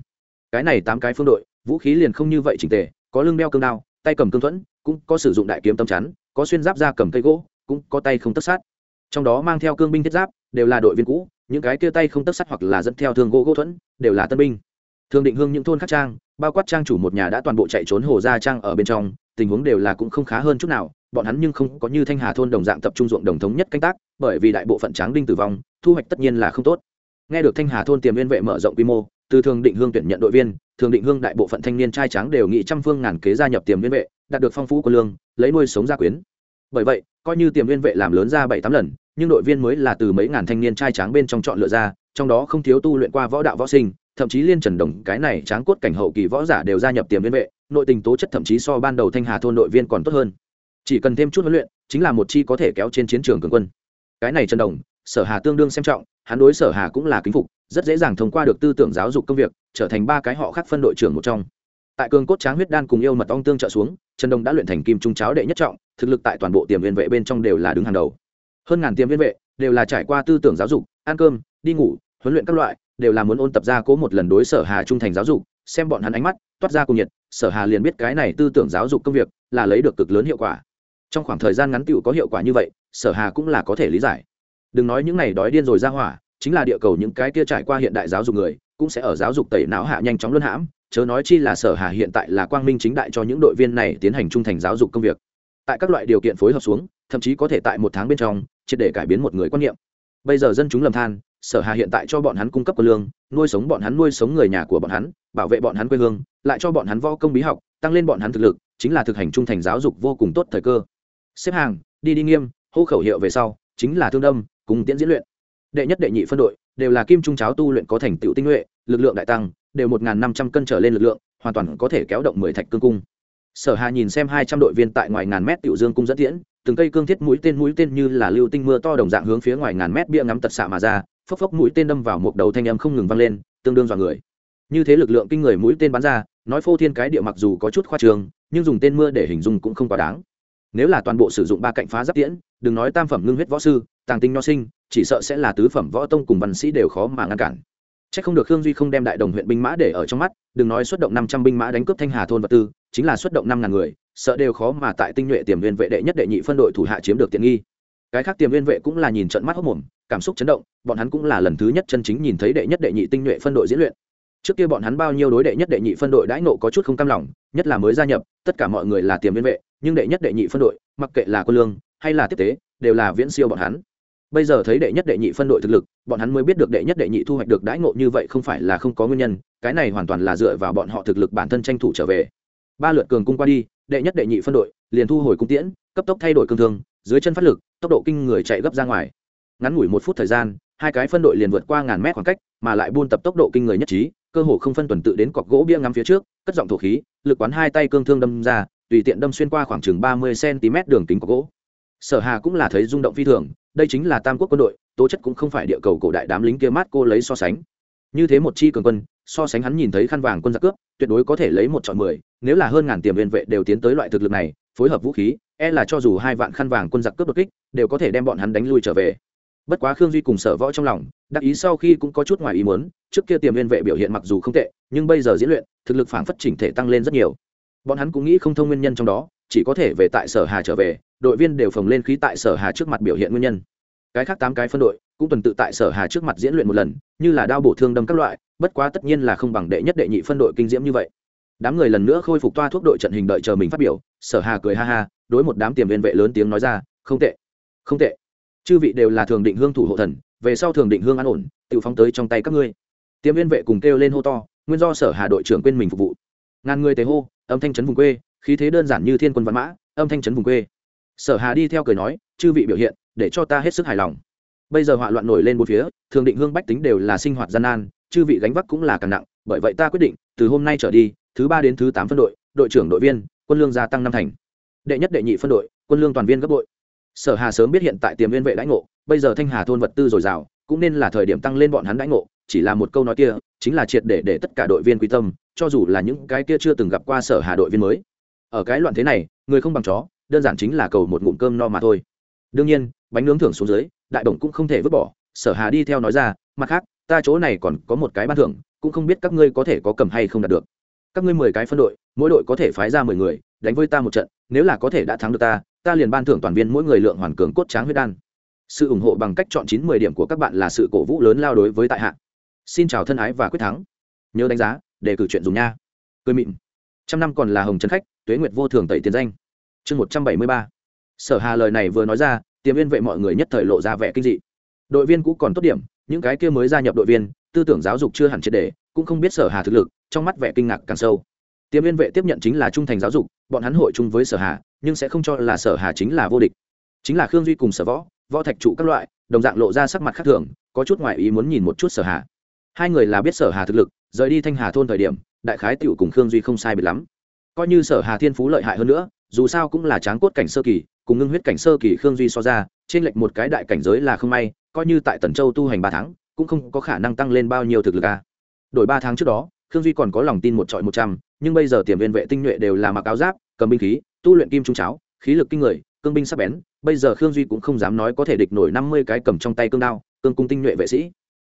Cái này tám cái phương đội, vũ khí liền không như vậy chỉnh tề, có lưng đeo cương đao, tay cầm cương thuẫn, cũng có sử dụng đại kiếm tâm chắn, có xuyên giáp ra cầm cây gỗ, cũng có tay không tất sát. Trong đó mang theo cương binh thiết giáp, đều là đội viên cũ, những cái kia tay không tất sát hoặc là dẫn theo thương gỗ gỗ thuẫn, đều là tân binh thường định hương những thôn khắc trang, bao quát trang chủ một nhà đã toàn bộ chạy trốn hồ gia trang ở bên trong, tình huống đều là cũng không khá hơn chút nào, bọn hắn nhưng không có như thanh hà thôn đồng dạng tập trung ruộng đồng thống nhất canh tác, bởi vì đại bộ phận tráng đinh tử vong, thu hoạch tất nhiên là không tốt. Nghe được thanh hà thôn tiềm viên vệ mở rộng quy mô, từ thường định hương tuyển nhận đội viên, thường định hương đại bộ phận thanh niên trai tráng đều nghị trăm phương ngàn kế gia nhập tiềm viên vệ, đạt được phong phú của lương, lấy nuôi sống gia quyến. Bởi vậy, coi như tiềm viên vệ làm lớn ra bảy tám lần, nhưng đội viên mới là từ mấy ngàn thanh niên trai tráng bên trong chọn lựa ra, trong đó không thiếu tu luyện qua võ đạo võ sinh thậm chí liên trần đồng cái này tráng cốt cảnh hậu kỳ võ giả đều gia nhập tiềm liên vệ, nội tình tố chất thậm chí so ban đầu thanh hà thôn đội viên còn tốt hơn. Chỉ cần thêm chút huấn luyện, chính là một chi có thể kéo trên chiến trường cường quân. Cái này trần đồng, sở hà tương đương xem trọng, hắn đối sở hà cũng là kính phục, rất dễ dàng thông qua được tư tưởng giáo dục công việc, trở thành ba cái họ khác phân đội trưởng một trong. Tại cường cốt tráng huyết đan cùng yêu mật ong tương trợ xuống, trần đồng đã luyện thành kim trung cháo đệ nhất trọng, thực lực tại toàn bộ tiềm viên vệ bên trong đều là đứng hàng đầu. Hơn ngàn tiềm viên vệ đều là trải qua tư tưởng giáo dục, ăn cơm, đi ngủ, huấn luyện các loại đều là muốn ôn tập ra cố một lần đối sở hà trung thành giáo dục, xem bọn hắn ánh mắt, toát ra cùng nhiệt, sở hà liền biết cái này tư tưởng giáo dục công việc là lấy được cực lớn hiệu quả. Trong khoảng thời gian ngắn tựu có hiệu quả như vậy, sở hà cũng là có thể lý giải. Đừng nói những này đói điên rồi ra hỏa, chính là địa cầu những cái kia trải qua hiện đại giáo dục người, cũng sẽ ở giáo dục tẩy não hạ nhanh chóng luân hãm, chớ nói chi là sở hà hiện tại là quang minh chính đại cho những đội viên này tiến hành trung thành giáo dục công việc. Tại các loại điều kiện phối hợp xuống, thậm chí có thể tại một tháng bên trong, triệt để cải biến một người quan niệm. Bây giờ dân chúng lầm than sở hà hiện tại cho bọn hắn cung cấp quân lương, nuôi sống bọn hắn nuôi sống người nhà của bọn hắn, bảo vệ bọn hắn quê hương, lại cho bọn hắn võ công bí học, tăng lên bọn hắn thực lực, chính là thực hành trung thành giáo dục vô cùng tốt thời cơ. Xếp hàng, đi đi nghiêm, hô khẩu hiệu về sau, chính là thương đâm, cùng tiễn diễn luyện. Đệ nhất đệ nhị phân đội, đều là kim trung cháo tu luyện có thành tựu tinh nhuệ, lực lượng đại tăng, đều một năm trăm cân trở lên lực lượng, hoàn toàn có thể kéo động mười thạch cương cung. Sở hà nhìn xem hai trăm đội viên tại ngoài ngàn mét tiểu dương cung dẫn tiễn, từng cây cương thiết mũi tên mũi tên như là lưu tinh mưa to đồng dạng hướng phía ngoài ngàn mét bia ngắm tật xạ mà ra phốc phốc mũi tên đâm vào một đầu thanh âm không ngừng vang lên tương đương dọa người. Như thế lực lượng kinh người mũi tên bắn ra nói phô thiên cái địa mặc dù có chút khoa trường nhưng dùng tên mưa để hình dung cũng không quá đáng. Nếu là toàn bộ sử dụng ba cạnh phá giáp tiễn đừng nói tam phẩm ngưng huyết võ sư tàng tinh nho sinh chỉ sợ sẽ là tứ phẩm võ tông cùng văn sĩ đều khó mà ngăn cản. Chắc không được Khương Duy không đem đại đồng huyện binh mã để ở trong mắt, đừng nói xuất động năm trăm binh mã đánh cướp Thanh Hà thôn vật tư, chính là xuất động năm ngàn người, sợ đều khó mà tại tinh nhuệ tiềm viên vệ đệ nhất đệ nhị phân đội thủ hạ chiếm được tiện nghi. Cái khác tiềm viên vệ cũng là nhìn trận mắt hốt mồm, cảm xúc chấn động, bọn hắn cũng là lần thứ nhất chân chính nhìn thấy đệ nhất đệ nhị tinh nhuệ phân đội diễn luyện. Trước kia bọn hắn bao nhiêu đối đệ nhất đệ nhị phân đội đãi nộ có chút không cam lòng, nhất là mới gia nhập, tất cả mọi người là tiềm viên vệ, nhưng đệ nhất đệ nhị phân đội, mặc kệ là quân lương hay là tiếp tế, đều là viễn siêu bọn hắn. Bây giờ thấy đệ nhất đệ nhị phân đội thực lực bọn hắn mới biết được đệ nhất đệ nhị thu hoạch được đãi ngộ như vậy không phải là không có nguyên nhân cái này hoàn toàn là dựa vào bọn họ thực lực bản thân tranh thủ trở về. Ba lượt cường cung qua đi đệ nhất đệ nhị phân đội liền thu hồi cung tiễn cấp tốc thay đổi cương thương dưới chân phát lực tốc độ kinh người chạy gấp ra ngoài ngắn ngủi một phút thời gian, hai cái phân đội liền vượt qua ngàn mét khoảng cách, mà lại buôn tập tốc độ kinh người nhất trí, cơ hồ không phân tuần tự đến cọc gỗ bia ngắm phía trước, cất giọng thổ khí, lực quán hai tay cương thương đâm ra, tùy tiện đâm xuyên qua khoảng chừng ba mươi cm đường kính cọc gỗ. Sở hà cũng là thấy rung động phi thường, đây chính là tam quốc quân đội, tố chất cũng không phải địa cầu cổ đại đám lính kia mát cô lấy so sánh. Như thế một chi cường quân, so sánh hắn nhìn thấy khăn vàng quân giặc cướp, tuyệt đối có thể lấy một chọn mười, nếu là hơn ngàn tiềm liên vệ đều tiến tới loại thực lực này, phối hợp vũ khí e là cho dù hai vạn khăn vàng quân giặc cướp đột kích, đều có thể đem bọn hắn đánh lui trở về bất quá khương duy cùng sở võ trong lòng, đắc ý sau khi cũng có chút ngoài ý muốn, trước kia tiềm viên vệ biểu hiện mặc dù không tệ, nhưng bây giờ diễn luyện, thực lực phản phất chỉnh thể tăng lên rất nhiều. Bọn hắn cũng nghĩ không thông nguyên nhân trong đó, chỉ có thể về tại sở hà trở về, đội viên đều phồng lên khí tại sở hà trước mặt biểu hiện nguyên nhân. Cái khác tám cái phân đội cũng tuần tự tại sở hà trước mặt diễn luyện một lần, như là đao bổ thương đâm các loại, bất quá tất nhiên là không bằng đệ nhất đệ nhị phân đội kinh diễm như vậy. Đám người lần nữa khôi phục toa thuốc đội trận hình đợi chờ mình phát biểu, sở hà cười ha ha, đối một đám tiềm viên vệ lớn tiếng nói ra, không tệ không tệ chư vị đều là thường định hương thủ hộ thần, về sau thường định hương an ổn, tự phóng tới trong tay các ngươi. Tiêm viên vệ cùng kêu lên hô to, nguyên do sở hà đội trưởng quên mình phục vụ. Ngàn người tế hô, âm thanh trấn vùng quê, khí thế đơn giản như thiên quân văn mã, âm thanh trấn vùng quê. Sở hà đi theo cười nói, chư vị biểu hiện, để cho ta hết sức hài lòng. Bây giờ họa loạn nổi lên bốn phía, thường định hương bách tính đều là sinh hoạt gian nan, chư vị gánh vác cũng là càng nặng, bởi vậy ta quyết định, từ hôm nay trở đi, thứ ba đến thứ tám phân đội đội trưởng đội viên, quân lương gia tăng năm thành. Đệ nhất đệ nhị phân đội, quân lương toàn viên gấp đội sở hà sớm biết hiện tại tiềm viên vệ đãi ngộ, bây giờ thanh hà thôn vật tư dồi dào, cũng nên là thời điểm tăng lên bọn hắn đãi ngộ, chỉ là một câu nói kia, chính là triệt để để tất cả đội viên quy tâm, cho dù là những cái kia chưa từng gặp qua sở hà đội viên mới. Ở cái loạn thế này, người không bằng chó, đơn giản chính là cầu một ngụm cơm no mà thôi. Đương nhiên, bánh nướng thưởng xuống dưới, đại đồng cũng không thể vứt bỏ, sở hà đi theo nói ra, mặt khác, ta chỗ này còn có một cái ban thưởng, cũng không biết các ngươi có thể có cầm hay không đạt được. Các ngươi mười cái phân đội, mỗi đội có thể phái ra mười người, đánh với ta một trận, nếu là có thể đã thắng được ta ta liền ban thưởng toàn viên mỗi người lượng hoàn cường cốt tráng huyết đan. Sự ủng hộ bằng cách chọn chín mười điểm của các bạn là sự cổ vũ lớn lao đối với tại hạ. Xin chào thân ái và quyết thắng. Nhớ đánh giá để cử chuyện dùng nha. Cười mịn. Trăm năm còn là hồng trấn khách, tuế nguyệt vô thường tẩy tiền danh. Chương một trăm bảy mươi ba. Sở hà lời này vừa nói ra, tiềm viên vệ mọi người nhất thời lộ ra vẻ kinh dị. Đội viên cũ còn tốt điểm, những cái kia mới gia nhập đội viên, tư tưởng giáo dục chưa hẳn triệt đề cũng không biết sở hà thực lực, trong mắt vẻ kinh ngạc càng sâu tiêm viên vệ tiếp nhận chính là trung thành giáo dục, bọn hắn hội chung với sở hà, nhưng sẽ không cho là sở hà chính là vô địch. Chính là khương duy cùng sở võ võ thạch trụ các loại, đồng dạng lộ ra sắc mặt khác thường, có chút ngoại ý muốn nhìn một chút sở hà. Hai người là biết sở hà thực lực, rời đi thanh hà thôn thời điểm, đại khái tiểu cùng khương duy không sai biệt lắm. Coi như sở hà thiên phú lợi hại hơn nữa, dù sao cũng là tráng cốt cảnh sơ kỳ, cùng ngưng huyết cảnh sơ kỳ khương duy so ra, trên lệch một cái đại cảnh giới là không may, coi như tại tần châu tu hành ba tháng, cũng không có khả năng tăng lên bao nhiêu thực lực a đổi ba tháng trước đó, khương duy còn có lòng tin một trọi một trăm nhưng bây giờ tiềm viên vệ tinh nhuệ đều là mặc áo giáp, cầm binh khí, tu luyện kim trung cháo, khí lực kinh người, cương binh sắc bén, bây giờ khương duy cũng không dám nói có thể địch nổi năm mươi cái cầm trong tay cương đao, cương cung tinh nhuệ vệ sĩ.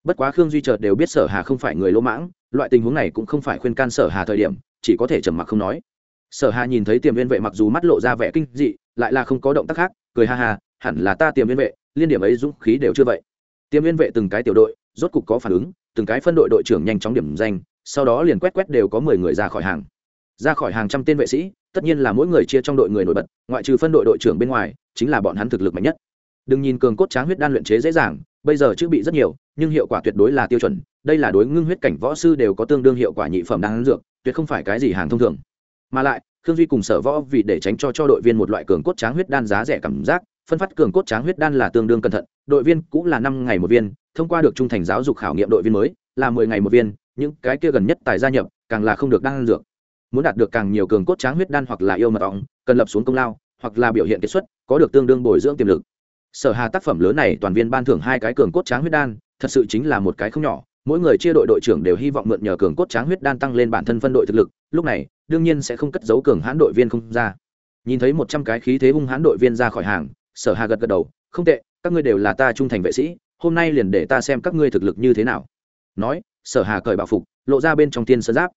Bất quá khương duy chợt đều biết sở hà không phải người lỗ mãng, loại tình huống này cũng không phải khuyên can sở hà thời điểm, chỉ có thể trầm mặc không nói. Sở hà nhìn thấy tiềm viên vệ mặc dù mắt lộ ra vẻ kinh dị, lại là không có động tác khác, cười ha ha, hẳn là ta tiềm viên vệ, liên điểm ấy dũng khí đều chưa vậy. Tiềm viên vệ từng cái tiểu đội, rốt cục có phản ứng, từng cái phân đội đội trưởng nhanh chóng điểm danh sau đó liền quét quét đều có mười người ra khỏi hàng. Ra khỏi hàng trăm tên vệ sĩ, tất nhiên là mỗi người chia trong đội người nổi bật, ngoại trừ phân đội đội trưởng bên ngoài, chính là bọn hắn thực lực mạnh nhất. Đừng nhìn cường cốt tráng huyết đan luyện chế dễ dàng, bây giờ chữ bị rất nhiều, nhưng hiệu quả tuyệt đối là tiêu chuẩn, đây là đối ngưng huyết cảnh võ sư đều có tương đương hiệu quả nhị phẩm đan dược, tuyệt không phải cái gì hàng thông thường. Mà lại, khương duy cùng sở võ vì để tránh cho cho đội viên một loại cường cốt tráng huyết đan giá rẻ cảm giác, phân phát cường cốt tráng huyết đan là tương đương cẩn thận, đội viên cũng là năm ngày một viên, thông qua được trung thành giáo dục khảo nghiệm đội viên mới, là mười ngày một viên những cái kia gần nhất tài gia nhập, càng là không được đan dược. Muốn đạt được càng nhiều cường cốt tráng huyết đan hoặc là yêu mật ong, cần lập xuống công lao, hoặc là biểu hiện kết xuất, có được tương đương bồi dưỡng tiềm lực. Sở hà tác phẩm lớn này toàn viên ban thưởng hai cái cường cốt tráng huyết đan, thật sự chính là một cái không nhỏ, mỗi người chia đội đội trưởng đều hy vọng mượn nhờ cường cốt tráng huyết đan tăng lên bản thân phân đội thực lực, lúc này, đương nhiên sẽ không cất giấu cường hãn đội viên không ra. Nhìn thấy một trăm cái khí thế hung hãn đội viên ra khỏi hàng, sở hà gật gật đầu, không tệ, các ngươi đều là ta trung thành vệ sĩ, hôm nay liền để ta xem các ngươi thực lực như thế nào. Nói sở hà cởi bảo phục, lộ ra bên trong thiên sơn giáp.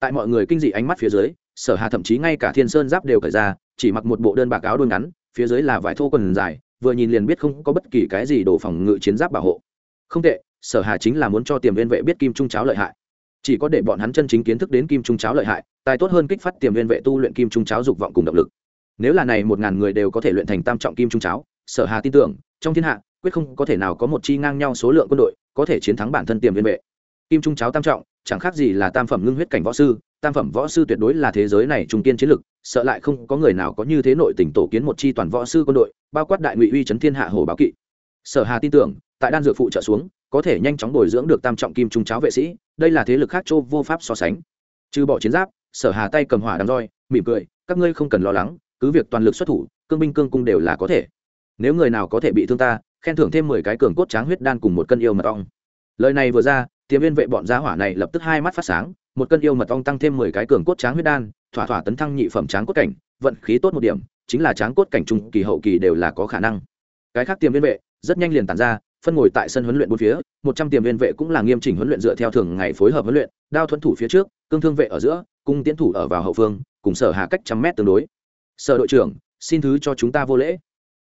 Tại mọi người kinh dị ánh mắt phía dưới, sở hà thậm chí ngay cả thiên sơn giáp đều cởi ra, chỉ mặc một bộ đơn bạc áo đôi ngắn, phía dưới là vải thô quần dài, vừa nhìn liền biết không có bất kỳ cái gì đồ phòng ngự chiến giáp bảo hộ. Không tệ, sở hà chính là muốn cho tiềm viên vệ biết kim trung cháo lợi hại. Chỉ có để bọn hắn chân chính kiến thức đến kim trung cháo lợi hại, tài tốt hơn kích phát tiềm viên vệ tu luyện kim trung cháo dục vọng cùng động lực. Nếu là này một ngàn người đều có thể luyện thành tam trọng kim trung cháo, sở hà tin tưởng, trong thiên hạ, quyết không có thể nào có một chi ngang nhau số lượng quân đội có thể chiến thắng bản thân tiềm viên vệ kim trung cháo tam trọng, chẳng khác gì là tam phẩm ngưng huyết cảnh võ sư, tam phẩm võ sư tuyệt đối là thế giới này trung kiên chiến lực, sợ lại không có người nào có như thế nội tỉnh tổ kiến một chi toàn võ sư quân đội, bao quát đại ngụy uy chấn thiên hạ hồ báo kỵ. Sở hà tin tưởng, tại đan dược phụ trợ xuống, có thể nhanh chóng bồi dưỡng được tam trọng kim trung cháo vệ sĩ, đây là thế lực khác châu vô pháp so sánh. Trừ bỏ chiến giáp, sở hà tay cầm hỏa đằng roi, mỉm cười, các ngươi không cần lo lắng, cứ việc toàn lực xuất thủ, cương binh cương cung đều là có thể. Nếu người nào có thể bị thương ta, khen thưởng thêm mười cái cường cốt tráng huyết đan cùng một cân yêu mật ong. Lời này vừa ra tiềm viên vệ bọn giá hỏa này lập tức hai mắt phát sáng, một cân yêu mật ong tăng thêm mười cái cường cốt tráng huyết đan, thỏa thỏa tấn thăng nhị phẩm tráng cốt cảnh, vận khí tốt một điểm, chính là tráng cốt cảnh trung kỳ hậu kỳ đều là có khả năng. Cái khác tiềm viên vệ, rất nhanh liền tàn ra, phân ngồi tại sân huấn luyện bốn phía, một trăm tiềm viên vệ cũng là nghiêm chỉnh huấn luyện dựa theo thường ngày phối hợp huấn luyện, đao thuẫn thủ phía trước, cương thương vệ ở giữa, cung tiến thủ ở vào hậu phương, cùng sở hạ cách trăm mét tương đối. Sở đội trưởng, xin thứ cho chúng ta vô lễ.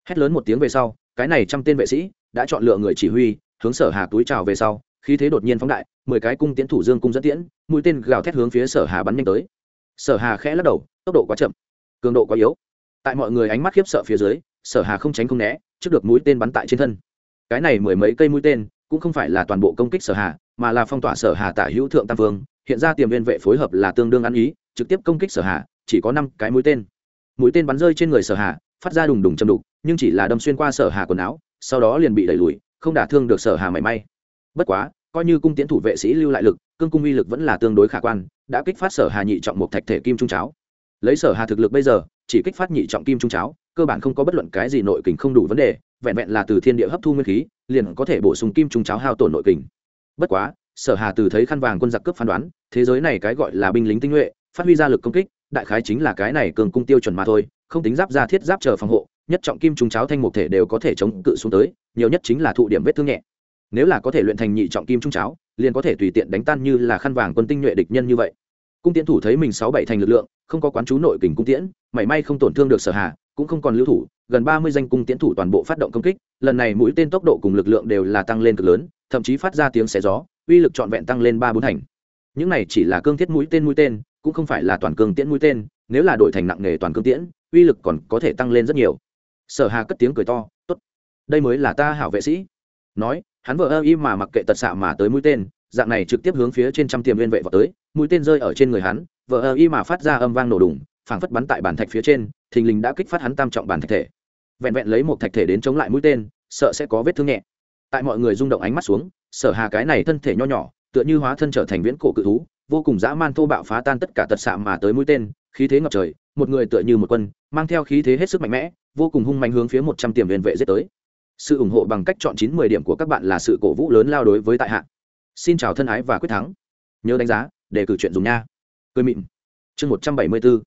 Hét lớn một tiếng về sau, cái này trăm tên vệ sĩ đã chọn lựa người chỉ huy, hướng sở hà túi trào về sau khí thế đột nhiên phóng đại, mười cái cung tiến thủ dương cung dẫn tiễn, mũi tên gào thét hướng phía sở hà bắn nhanh tới. Sở hà khẽ lắc đầu, tốc độ quá chậm, cường độ quá yếu. Tại mọi người ánh mắt khiếp sợ phía dưới, sở hà không tránh không né, trước được mũi tên bắn tại trên thân. Cái này mười mấy cây mũi tên, cũng không phải là toàn bộ công kích sở hà, mà là phong tỏa sở hà tả hữu thượng tam vương, hiện ra tiềm viên vệ phối hợp là tương đương ăn ý, trực tiếp công kích sở hà, chỉ có năm cái mũi tên. Mũi tên bắn rơi trên người sở hà, phát ra đùng đùng châm đục, nhưng chỉ là đâm xuyên qua sở hà quần áo, sau đó liền bị đẩy lùi, không đả thương được sở hà mảy may. Bất quá coi như cung tiến thủ vệ sĩ lưu lại lực, cương cung uy lực vẫn là tương đối khả quan, đã kích phát sở hà nhị trọng một thạch thể kim trung cháo. Lấy sở hà thực lực bây giờ, chỉ kích phát nhị trọng kim trung cháo, cơ bản không có bất luận cái gì nội kình không đủ vấn đề, vẹn vẹn là từ thiên địa hấp thu nguyên khí, liền có thể bổ sung kim trung cháo hao tổn nội kình. Bất quá, sở hà từ thấy khăn vàng quân giặc cướp phán đoán, thế giới này cái gọi là binh lính tinh nhuệ, phát huy ra lực công kích, đại khái chính là cái này cường cung tiêu chuẩn mà thôi, không tính giáp ra thiết giáp chờ phòng hộ, nhất trọng kim trung cháo thanh mục thể đều có thể chống cự xuống tới, nhiều nhất chính là thụ điểm vết thương nhẹ nếu là có thể luyện thành nhị trọng kim trung cháo, liền có thể tùy tiện đánh tan như là khăn vàng quân tinh nhuệ địch nhân như vậy. Cung tiễn thủ thấy mình sáu bảy thành lực lượng, không có quán chú nội kình cung tiễn, mảy may không tổn thương được sở hà cũng không còn lưu thủ, gần ba mươi danh cung tiễn thủ toàn bộ phát động công kích, lần này mũi tên tốc độ cùng lực lượng đều là tăng lên cực lớn, thậm chí phát ra tiếng xé gió, uy lực trọn vẹn tăng lên ba bốn thành. Những này chỉ là cương thiết mũi tên mũi tên, cũng không phải là toàn cương tiễn mũi tên, nếu là đổi thành nặng nghề toàn cương tiễn, uy lực còn có thể tăng lên rất nhiều. Sở hà cất tiếng cười to, tốt, đây mới là ta hảo vệ sĩ. Nói hắn vợ ơ y mà mặc kệ tật xạ mà tới mũi tên, dạng này trực tiếp hướng phía trên trăm tiềm liên vệ vào tới, mũi tên rơi ở trên người hắn vợ ơ y mà phát ra âm vang nổ đùng, phảng phất bắn tại bàn thạch phía trên, thình lình đã kích phát hắn tam trọng bàn thạch thể. Vẹn vẹn lấy một thạch thể đến chống lại mũi tên, sợ sẽ có vết thương nhẹ. Tại mọi người rung động ánh mắt xuống, sở hà cái này thân thể nho nhỏ, tựa như hóa thân trở thành viễn cổ cự thú, vô cùng dã man thô bạo phá tan tất cả tật xạ mà tới mũi tên, khí thế ngập trời, một người tựa như một quân, mang theo khí thế hết sức mạnh mẽ, vô cùng hung mạnh hướng phía một trăm tiềm liên vệ giết tới sự ủng hộ bằng cách chọn chín mười điểm của các bạn là sự cổ vũ lớn lao đối với tại hạ. Xin chào thân ái và quyết thắng. Nhớ đánh giá để cử chuyện dùng nha. Cười mịn. Chương một trăm bảy mươi bốn.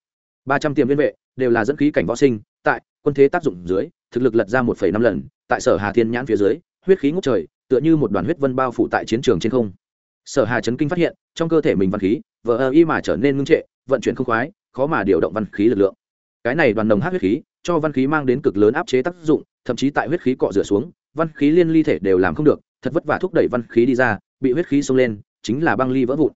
Ba trăm tiềm liên vệ, đều là dẫn khí cảnh võ sinh, tại quân thế tác dụng dưới, thực lực lật ra một phẩy năm lần, tại sở hà thiên nhãn phía dưới, huyết khí ngốc trời, tựa như một đoàn huyết vân bao phủ tại chiến trường trên không. Sở hà chấn kinh phát hiện, trong cơ thể mình văn khí, vờ ơ y mà trở nên ngưng trệ, vận chuyển không khoái, khó mà điều động văn khí lực lượng. Cái này đoàn đồng hát huyết khí cho văn khí mang đến cực lớn áp chế tác dụng, thậm chí tại huyết khí cọ rửa xuống, văn khí liên ly thể đều làm không được, thật vất vả thúc đẩy văn khí đi ra, bị huyết khí xông lên, chính là băng ly vỡ vụn.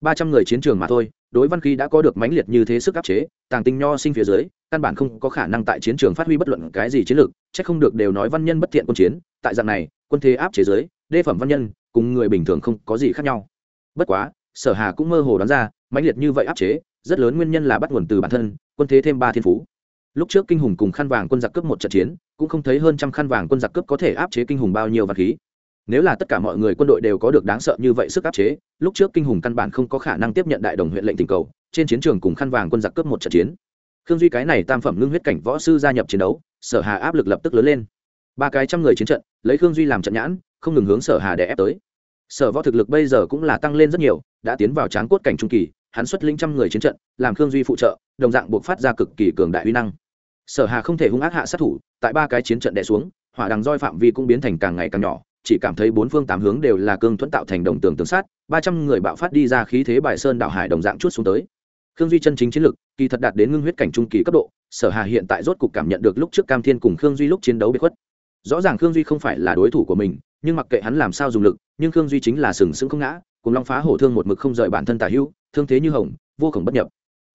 Ba trăm người chiến trường mà thôi, đối văn khí đã có được mãnh liệt như thế sức áp chế, tàng tinh nho sinh phía dưới, căn bản không có khả năng tại chiến trường phát huy bất luận cái gì chiến lược c h ắ c không được đều nói văn nhân bất thiện quân chiến, tại dạng này, quân thế áp chế giới đê phẩm văn nhân cùng người bình thường không có gì khác nhau. Bất quá, sở hà cũng mơ hồ đoán ra, mãnh liệt như vậy áp chế, rất lớn nguyên nhân là bắt nguồn từ bản thân, quân thế thêm ba thiên phú lúc trước kinh hùng cùng khăn vàng quân giặc cướp một trận chiến, cũng không thấy hơn trăm khăn vàng quân giặc cướp có thể áp chế kinh hùng bao nhiêu vật khí. Nếu là tất cả mọi người quân đội đều có được đáng sợ như vậy sức áp chế, lúc trước kinh hùng căn bản không có khả năng tiếp nhận đại đồng huyện lệnh tình cầu, trên chiến trường cùng khăn vàng quân giặc cướp một trận chiến. Khương duy cái này tam phẩm ngưng huyết cảnh võ sư gia nhập chiến đấu, sở hà áp lực lập tức lớn lên. Ba cái trăm người chiến trận, lấy khương duy làm trận nhãn, không ngừng hướng sở hà để ép tới. Sở võ thực lực bây giờ cũng là tăng lên rất nhiều, đã tiến vào tráng cốt cảnh trung kỳ, hắn xuất linh trăm người chiến trận, làm khương duy phụ trợ, đồng dạng buộc phát ra cực kỳ cường đại uy năng sở hà không thể hung ác hạ sát thủ, tại ba cái chiến trận đè xuống, hỏa đằng roi phạm vi cũng biến thành càng ngày càng nhỏ, chỉ cảm thấy bốn phương tám hướng đều là cương thuẫn tạo thành đồng tường tường sát, ba trăm người bạo phát đi ra khí thế bài sơn đạo hải đồng dạng chút xuống tới. Khương duy chân chính chiến lực, kỳ thật đạt đến ngưng huyết cảnh trung kỳ cấp độ, sở hà hiện tại rốt cục cảm nhận được lúc trước cam thiên cùng khương duy lúc chiến đấu bị khuất. Rõ ràng khương duy không phải là đối thủ của mình, nhưng mặc kệ hắn làm sao dùng lực, nhưng khương duy chính là sừng sững không ngã, cùng long phá hổ thương một mực không rời bản thân tả hữu, thương thế như hồng, vô khổng bất nhập.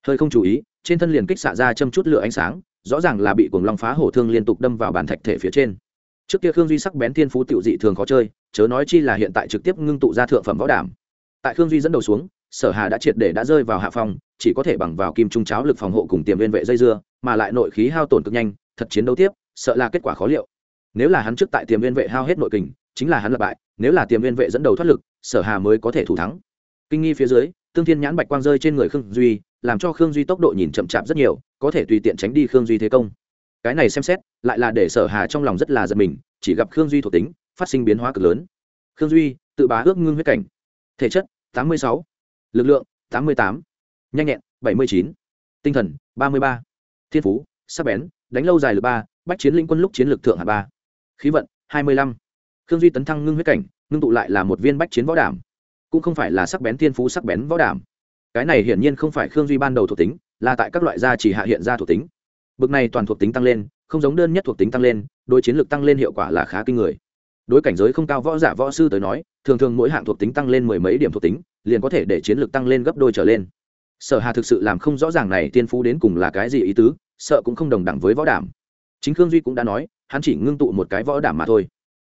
Hơi không chú ý, trên thân liền kích xạ ra châm chút lửa ánh sáng rõ ràng là bị cuồng long phá hổ thương liên tục đâm vào bản thạch thể phía trên. Trước kia khương duy sắc bén thiên phú tiểu dị thường khó chơi, chớ nói chi là hiện tại trực tiếp ngưng tụ ra thượng phẩm võ đảm tại khương duy dẫn đầu xuống, sở hà đã triệt để đã rơi vào hạ phòng chỉ có thể bằng vào kim trung cháo lực phòng hộ cùng tiềm nguyên vệ dây dưa, mà lại nội khí hao tổn cực nhanh, thật chiến đấu tiếp, sợ là kết quả khó liệu. Nếu là hắn trước tại tiềm nguyên vệ hao hết nội kình, chính là hắn lập bại, nếu là tiềm nguyên vệ dẫn đầu thoát lực, sở hà mới có thể thủ thắng. Kinh nghi phía dưới, tương thiên nhãn bạch quang rơi trên người khương duy làm cho khương duy tốc độ nhìn chậm chạp rất nhiều có thể tùy tiện tránh đi khương duy thế công. Cái này xem xét lại là để sở hà trong lòng rất là giật mình chỉ gặp khương duy thuộc tính phát sinh biến hóa cực lớn. Khương duy tự bá ước ngưng huyết cảnh. Thể chất 86, lực lượng 88, nhanh nhẹn 79, tinh thần 33, thiên phú sắc bén đánh lâu dài lực ba bách chiến linh quân lúc chiến lược thượng hạ ba. Khí vận 25. khương duy tấn thăng ngưng huyết cảnh ngưng tụ lại là một viên bách chiến võ đảm. Cũng không phải là sắc bén thiên phú sắc bén võ đảm cái này hiển nhiên không phải khương duy ban đầu thuộc tính, là tại các loại gia chỉ hạ hiện ra thuộc tính. Bực này toàn thuộc tính tăng lên, không giống đơn nhất thuộc tính tăng lên đôi chiến lược tăng lên hiệu quả là khá kinh người. Đối cảnh giới không cao võ giả võ sư tới nói, thường thường mỗi hạng thuộc tính tăng lên mười mấy điểm thuộc tính, liền có thể để chiến lược tăng lên gấp đôi trở lên. Sở hà thực sự làm không rõ ràng này tiên phú đến cùng là cái gì ý tứ, sợ cũng không đồng đẳng với võ đảm. Chính khương duy cũng đã nói, hắn chỉ ngưng tụ một cái võ đảm mà thôi.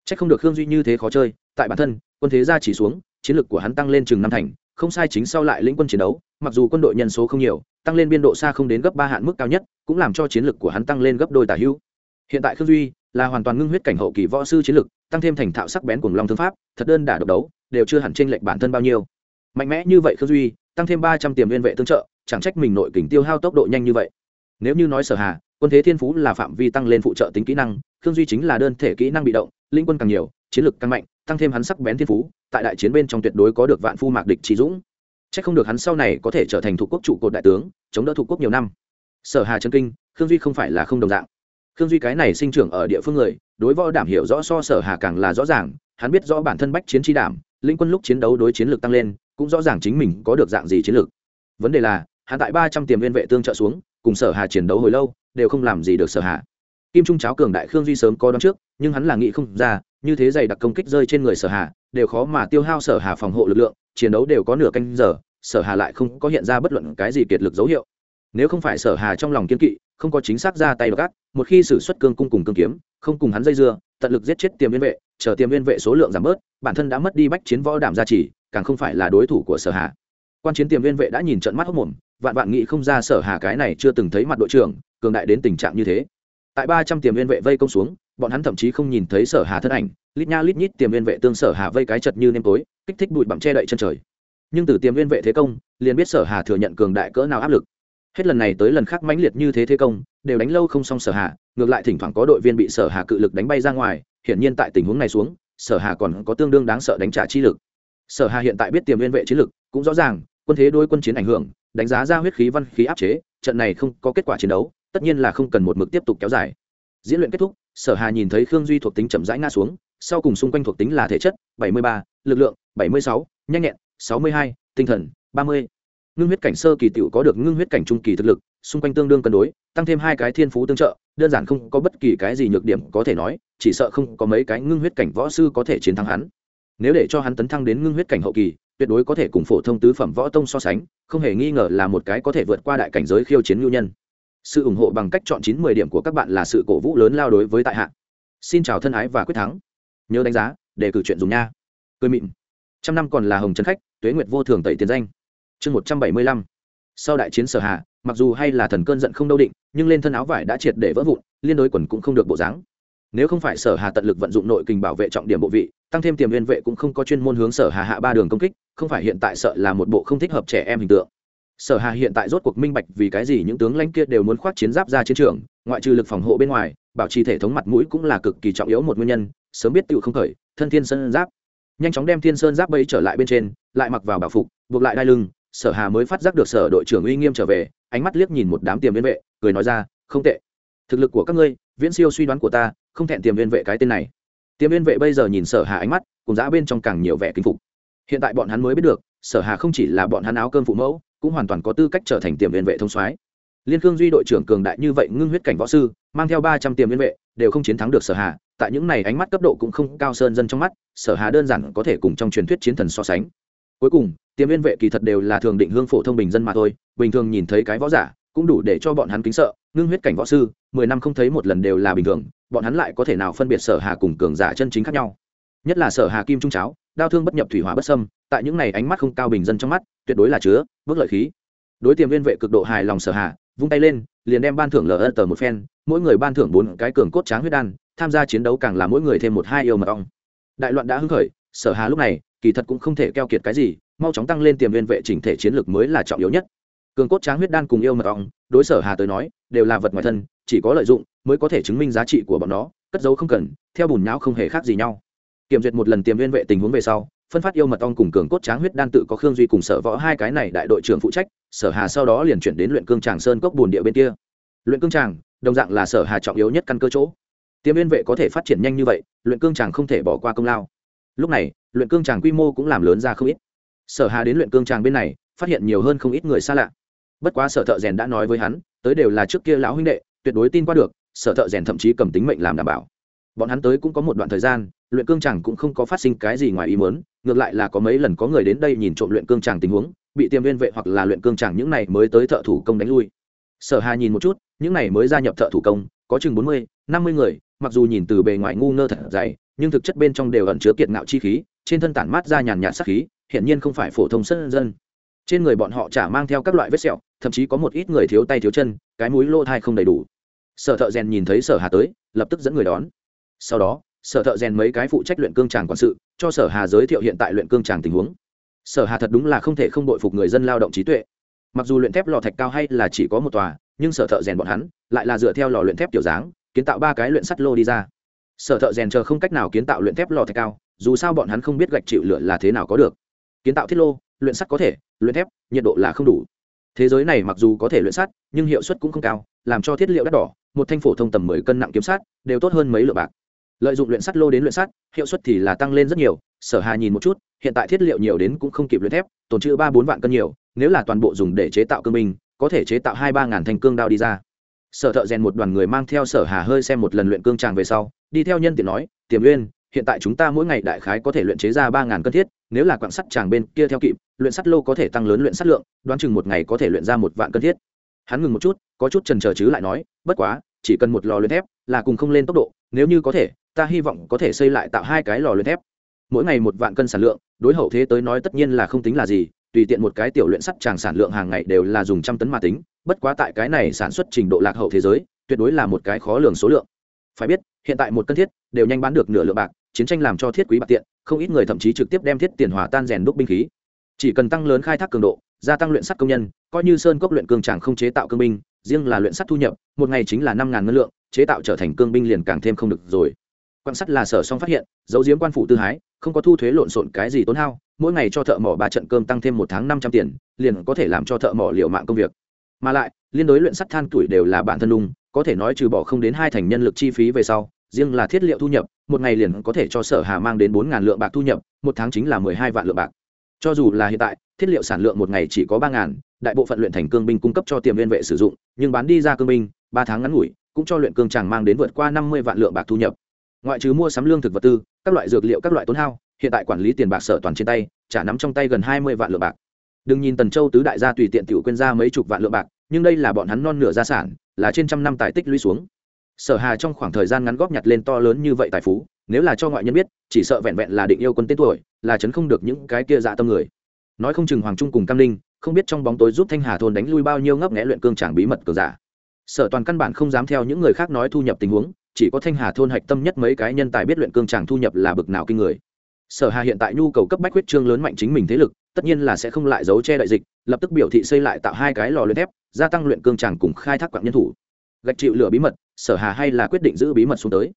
C h ắ c không được khương duy như thế khó chơi, tại bản thân, quân thế gia chỉ xuống, chiến lược của hắn tăng lên chừng năm thành không sai chính sau lại lĩnh quân chiến đấu mặc dù quân đội nhân số không nhiều tăng lên biên độ xa không đến gấp ba hạn mức cao nhất cũng làm cho chiến lực của hắn tăng lên gấp đôi tả hữu hiện tại khương duy là hoàn toàn ngưng huyết cảnh hậu kỳ võ sư chiến lực, tăng thêm thành thạo sắc bén cùng long thương pháp thật đơn đả độc đấu đều chưa hẳn t r ê n lệch bản thân bao nhiêu. Mạnh mẽ như vậy khương duy tăng thêm ba trăm tiềm liên vệ tương trợ chẳng trách mình nội kình tiêu hao tốc độ nhanh như vậy. Nếu như nói sở hà quân thế thiên phú là phạm vi tăng lên phụ trợ tính kỹ năng khương duy chính là đơn thể kỹ năng bị động linh quân càng nhiều chiến lực càng mạnh tăng thêm hắn sắc bén thiên phú, tại đại chiến bên trong tuyệt đối có được vạn phu mạc địch trí dũng. C h ắ c không được hắn sau này có thể trở thành thủ quốc trụ cột đại tướng, chống đỡ thủ quốc nhiều năm. Sở hà trấn kinh, khương duy không phải là không đồng dạng. Khương duy cái này sinh trưởng ở địa phương người, đối võ đảm hiểu rõ so sở hà càng là rõ ràng, hắn biết rõ bản thân bách chiến tri đảm, linh quân lúc chiến đấu đối chiến lược tăng lên, cũng rõ ràng chính mình có được dạng gì chiến lược vấn đề là, hắn tại ba trăm tiềm viên vệ tương trợ xuống, cùng sở hà chiến đấu hồi lâu, đều không làm gì được sở hà. Kim trung cháo cường đại khương duy sớm có đón trước nhưng hắn là nghĩ không ra, như thế dày đặc công kích rơi trên người sở hà, đều khó mà tiêu hao sở hà phòng hộ lực lượng, chiến đấu đều có nửa canh giờ, sở hà lại không có hiện ra bất luận cái gì kiệt lực dấu hiệu. Nếu không phải sở hà trong lòng kiên kỵ, không có chính xác ra tay gác một khi xử xuất cương cung cùng cương kiếm, không cùng hắn dây dưa, tận lực giết chết tiềm viên vệ, chờ tiềm viên vệ số lượng giảm bớt, bản thân đã mất đi bách chiến võ đảm gia trì, càng không phải là đối thủ của sở hà. Quan chiến tiềm viên vệ đã nhìn trận mắt hốc mồm, vạn vạn nghĩ không ra sở hà cái này chưa từng thấy mặt đội trưởng, cường đại đến tình trạng như thế. Tại ba trăm tiềm viên vệ vây công xuống bọn hắn thậm chí không nhìn thấy sở hà thân ảnh, lít nha lít nhít tiềm viên vệ tương sở hà vây cái chật như nêm tối, kích thích bụi bặm che đậy chân trời. Nhưng từ tiềm viên vệ thế công, liền biết sở hà thừa nhận cường đại cỡ nào áp lực. Hết lần này tới lần khác mãnh liệt như thế thế công, đều đánh lâu không xong sở hà, ngược lại thỉnh thoảng có đội viên bị sở hà cự lực đánh bay ra ngoài, hiển nhiên tại tình huống này xuống, sở hà còn có tương đương đáng sợ đánh trả chi lực. Sở hà hiện tại biết tiềm viên vệ chiến lực, cũng rõ ràng, quân thế đôi quân chiến ảnh hưởng, đánh giá ra huyết khí văn khí áp chế, trận này không có kết quả chiến đấu, tất nhiên là không cần một mực tiếp tục kéo dài. Diễn luyện kết thúc sở hà nhìn thấy khương duy thuộc tính chậm rãi ngã xuống sau cùng xung quanh thuộc tính là thể chất 73, lực lượng 76, nhanh nhẹn 62, tinh thần 30 ngưng huyết cảnh sơ kỳ tiểu có được ngưng huyết cảnh trung kỳ thực lực xung quanh tương đương cân đối tăng thêm hai cái thiên phú tương trợ đơn giản không có bất kỳ cái gì nhược điểm có thể nói chỉ sợ không có mấy cái ngưng huyết cảnh võ sư có thể chiến thắng hắn. Nếu để cho hắn tấn thăng đến ngưng huyết cảnh hậu kỳ tuyệt đối có thể cùng phổ thông tứ phẩm võ tông so sánh không hề nghi ngờ là một cái có thể vượt qua đại cảnh giới khiêu chiến ngưu nhân sự ủng hộ bằng cách chọn chín mười điểm của các bạn là sự cổ vũ lớn lao đối với tại hạ. Xin chào thân ái và quyết thắng. Nhớ đánh giá để cử chuyện dùng nha. Cười mịn. Trăm năm còn là hồng trần khách, tuế nguyệt vô thường tẩy tiền danh. Chương một trăm bảy mươi lăm. Sau đại chiến sở hạ mặc dù hay là thần cơn giận không đâu định, nhưng lên thân áo vải đã triệt để vỡ vụn, liên đối quần cũng không được bộ dáng. Nếu không phải sở hà tận lực vận dụng nội kình bảo vệ trọng điểm bộ vị, tăng thêm tiềm liên vệ cũng không có chuyên môn hướng sở hà hạ ba đường công kích, không phải hiện tại sợ là một bộ không thích hợp trẻ em hình tượng sở hà hiện tại rốt cuộc minh bạch vì cái gì những tướng lãnh kia đều muốn khoác chiến giáp ra chiến trường, ngoại trừ lực phòng hộ bên ngoài, bảo trì thể thống mặt mũi cũng là cực kỳ trọng yếu một nguyên nhân, sớm biết tự không khởi, thân thiên sơn giáp. Nhanh chóng đem thiên sơn giáp bấy trở lại bên trên, lại mặc vào bảo phục, buộc lại đai lưng, sở hà mới phát giác được sở đội trưởng uy nghiêm trở về, ánh mắt liếc nhìn một đám tiềm viên vệ, cười nói ra, không tệ. Thực lực của các ngươi, viễn siêu suy đoán của ta, không thẹn tiềm viên vệ cái tên này. Tiềm viên vệ bây giờ nhìn sở hà ánh mắt, cùng giã bên trong càng nhiều vẻ kinh phục. Hiện tại bọn hắn mới biết được, sở hà không chỉ là bọn hắn áo cơm phụ mẫu cũng hoàn toàn có tư cách trở thành tiềm viên vệ thông soái. Liên cương duy đội trưởng cường đại như vậy, ngưng huyết cảnh võ sư, mang theo ba trăm tiềm viên vệ, đều không chiến thắng được sở hà, tại những này ánh mắt cấp độ cũng không cao sơn dân trong mắt, sở hà đơn giản có thể cùng trong truyền thuyết chiến thần so sánh. Cuối cùng, tiềm viên vệ kỳ thật đều là thường định hương phổ thông bình dân mà thôi, bình thường nhìn thấy cái võ giả, cũng đủ để cho bọn hắn kính sợ, ngưng huyết cảnh võ sư, mười năm không thấy một lần đều là bình thường, bọn hắn lại có thể nào phân biệt sở hà cùng cường giả chân chính khác nhau? Nhất là sở hà kim trung cháo đao thương bất nhập thủy hỏa bất sâm tại những này ánh mắt không cao bình dân trong mắt, tuyệt đối là chứa, bước lợi khí. Đối tiềm viên vệ cực độ hài lòng sở hà vung tay lên, liền đem ban thưởng lờ tờ một phen, mỗi người ban thưởng bốn cái cường cốt tráng huyết đan, tham gia chiến đấu càng là mỗi người thêm một hai yêu mật ong. Đại loạn đã hưng khởi, sở hà lúc này, kỳ thật cũng không thể keo kiệt cái gì, mau chóng tăng lên tiềm viên vệ chỉnh thể chiến lược mới là trọng yếu nhất. Cường cốt tráng huyết đan cùng yêu mật ong, đối sở hà tới nói, đều là vật ngoài thân, chỉ có lợi dụng, mới có thể chứng minh giá trị của bọn nó, cất dấu không cần, theo bùn nhão không hề khác gì nhau kiểm duyệt một lần tiềm viên vệ tình huống về sau, phân phát yêu mật ong cùng cường cốt tráng huyết đan tự có khương duy cùng sở võ hai cái này đại đội trưởng phụ trách, sở hà sau đó liền chuyển đến luyện cương tràng sơn cốc bùn địa bên kia. Luyện cương tràng, đồng dạng là sở hà trọng yếu nhất căn cơ chỗ. Tiêm viên vệ có thể phát triển nhanh như vậy, luyện cương tràng không thể bỏ qua công lao. Lúc này, luyện cương tràng quy mô cũng làm lớn ra không ít. Sở hà đến luyện cương tràng bên này, phát hiện nhiều hơn không ít người xa lạ. Bất quá sở thợ rèn đã nói với hắn, tới đều là trước kia lão huynh đệ, tuyệt đối tin qua được, sở thợ rèn thậm chí cầm tính mệnh làm đảm bảo bọn hắn tới cũng có một đoạn thời gian, luyện cương chẳng cũng không có phát sinh cái gì ngoài ý muốn, ngược lại là có mấy lần có người đến đây nhìn trộm luyện cương chẳng tình huống, bị tiêm viên vệ hoặc là luyện cương chẳng những này mới tới thợ thủ công đánh lui. Sở hà nhìn một chút, những này mới gia nhập thợ thủ công, có chừng bốn mươi, năm mươi người, mặc dù nhìn từ bề ngoài ngu ngơ thật dày, nhưng thực chất bên trong đều ẩn chứa kiệt ngạo chi khí, trên thân tản mát ra nhàn nhạt sắc khí hiện nhiên không phải phổ thông sân dân. Trên người bọn họ chả mang theo các loại vết sẹo, thậm chí có một ít người thiếu tay thiếu chân, cái mũi lô thai không đầy đủ. Sở thợ rèn nhìn thấy sở hà tới, lập tức dẫn người đón sau đó, sở thợ rèn mấy cái phụ trách luyện cương tràng quản sự, cho sở hà giới thiệu hiện tại luyện cương tràng tình huống. Sở hà thật đúng là không thể không đội phục người dân lao động trí tuệ. Mặc dù luyện thép lò thạch cao hay là chỉ có một tòa, nhưng sở thợ rèn bọn hắn lại là dựa theo lò luyện thép kiểu dáng, kiến tạo ba cái luyện sắt lô đi ra. Sở thợ rèn chờ không cách nào kiến tạo luyện thép lò thạch cao, dù sao bọn hắn không biết gạch chịu lửa là thế nào có được. Kiến tạo thiết lô, luyện sắt có thể, luyện thép, nhiệt độ là không đủ. Thế giới này mặc dù có thể luyện sắt, nhưng hiệu suất cũng không cao, làm cho thiết liệu đắt đỏ, một thanh phổ thông tầm mười cân nặng kiếm sắt, đều tốt hơn mấy lượng bạc lợi dụng luyện sắt lô đến luyện sắt, hiệu suất thì là tăng lên rất nhiều, sở hà nhìn một chút, hiện tại thiết liệu nhiều đến cũng không kịp luyện thép, tồn trữ ba bốn vạn cân nhiều, nếu là toàn bộ dùng để chế tạo cương binh có thể chế tạo hai ba ngàn thanh cương đao đi ra. Sở thợ rèn một đoàn người mang theo sở hà hơi xem một lần luyện cương tràng về sau, đi theo nhân tiện nói, tiềm uyên, hiện tại chúng ta mỗi ngày đại khái có thể luyện chế ra ba ngàn cân thiết, nếu là quặng sắt tràng bên kia theo kịp, luyện sắt lô có thể tăng lớn luyện sắt lượng, đoán chừng một ngày có thể luyện ra một vạn cân thiết. Hắn ngừng một chút, có chút trần chờ chứ lại nói, bất quá, chỉ cần một lò luyện thép là cùng không lên tốc độ, nếu như có thể ta hy vọng có thể xây lại tạo hai cái lò luyện thép. Mỗi ngày một vạn cân sản lượng, đối hậu thế tới nói tất nhiên là không tính là gì, tùy tiện một cái tiểu luyện sắt tràng sản lượng hàng ngày đều là dùng trăm tấn mà tính, bất quá tại cái này sản xuất trình độ lạc hậu thế giới, tuyệt đối là một cái khó lường số lượng. Phải biết, hiện tại một cân thiết đều nhanh bán được nửa lượng bạc, chiến tranh làm cho thiết quý bạc tiện, không ít người thậm chí trực tiếp đem thiết tiền hòa tan rèn đúc binh khí. Chỉ cần tăng lớn khai thác cường độ, gia tăng luyện sắt công nhân, coi như sơn cốc luyện cường tràng không chế tạo cương binh, riêng là luyện sắt thu nhập, một ngày chính là năm ngàn ngân lượng, chế tạo trở thành cương binh liền càng thêm không được rồi quan sát là sở song phát hiện, dấu diếm quan phủ tư hái, không có thu thuế lộn xộn cái gì tốn hao, mỗi ngày cho thợ mỏ ba trận cơm tăng thêm một tháng năm trăm tiền, liền có thể làm cho thợ mỏ liệu mạng công việc. Mà lại, liên đối luyện sắt than tuổi đều là bản thân đung có thể nói trừ bỏ không đến hai thành nhân lực chi phí về sau, riêng là thiết liệu thu nhập, một ngày liền có thể cho sở hà mang đến bốn ngàn lượng bạc thu nhập, một tháng chính là mười hai vạn lượng bạc. Cho dù là hiện tại, thiết liệu sản lượng một ngày chỉ có ba ngàn, đại bộ phận luyện thành cương binh cung cấp cho tiềm viên vệ sử dụng, nhưng bán đi ra cương binh, ba tháng ngắn ngủi, cũng cho luyện cương chàng mang đến vượt qua năm mươi vạn lượng bạc thu nhập ngoại trừ mua sắm lương thực vật tư, các loại dược liệu, các loại tốn hao, hiện tại quản lý tiền bạc sở toàn trên tay, trả nắm trong tay gần hai mươi vạn lượng bạc. Đừng nhìn tần châu tứ đại gia tùy tiện tiểu quên ra mấy chục vạn lượng bạc, nhưng đây là bọn hắn non nửa gia sản, là trên trăm năm tài tích lũy xuống. Sở hà trong khoảng thời gian ngắn góp nhặt lên to lớn như vậy tài phú, nếu là cho ngoại nhân biết, chỉ sợ vẹn vẹn là định yêu quân tên tuổi, là chấn không được những cái kia dạ tâm người. Nói không chừng hoàng trung cùng cam linh, không biết trong bóng tối giúp thanh hà thôn đánh lui bao nhiêu ngấp nghẽ luyện cương tràng bí mật cờ giả sở toàn căn bản không dám theo những người khác nói thu nhập tình huống, chỉ có thanh hà thôn hạch tâm nhất mấy cái nhân tài biết luyện cương tràng thu nhập là bực nào kinh người. Sở hà hiện tại nhu cầu cấp bách huyết trương lớn mạnh chính mình thế lực, tất nhiên là sẽ không lại giấu che đại dịch, lập tức biểu thị xây lại tạo hai cái lò luyện thép, gia tăng luyện cương tràng cùng khai thác quặng nhân thủ. Gạch chịu lửa bí mật, sở hà hay là quyết định giữ bí mật xuống tới.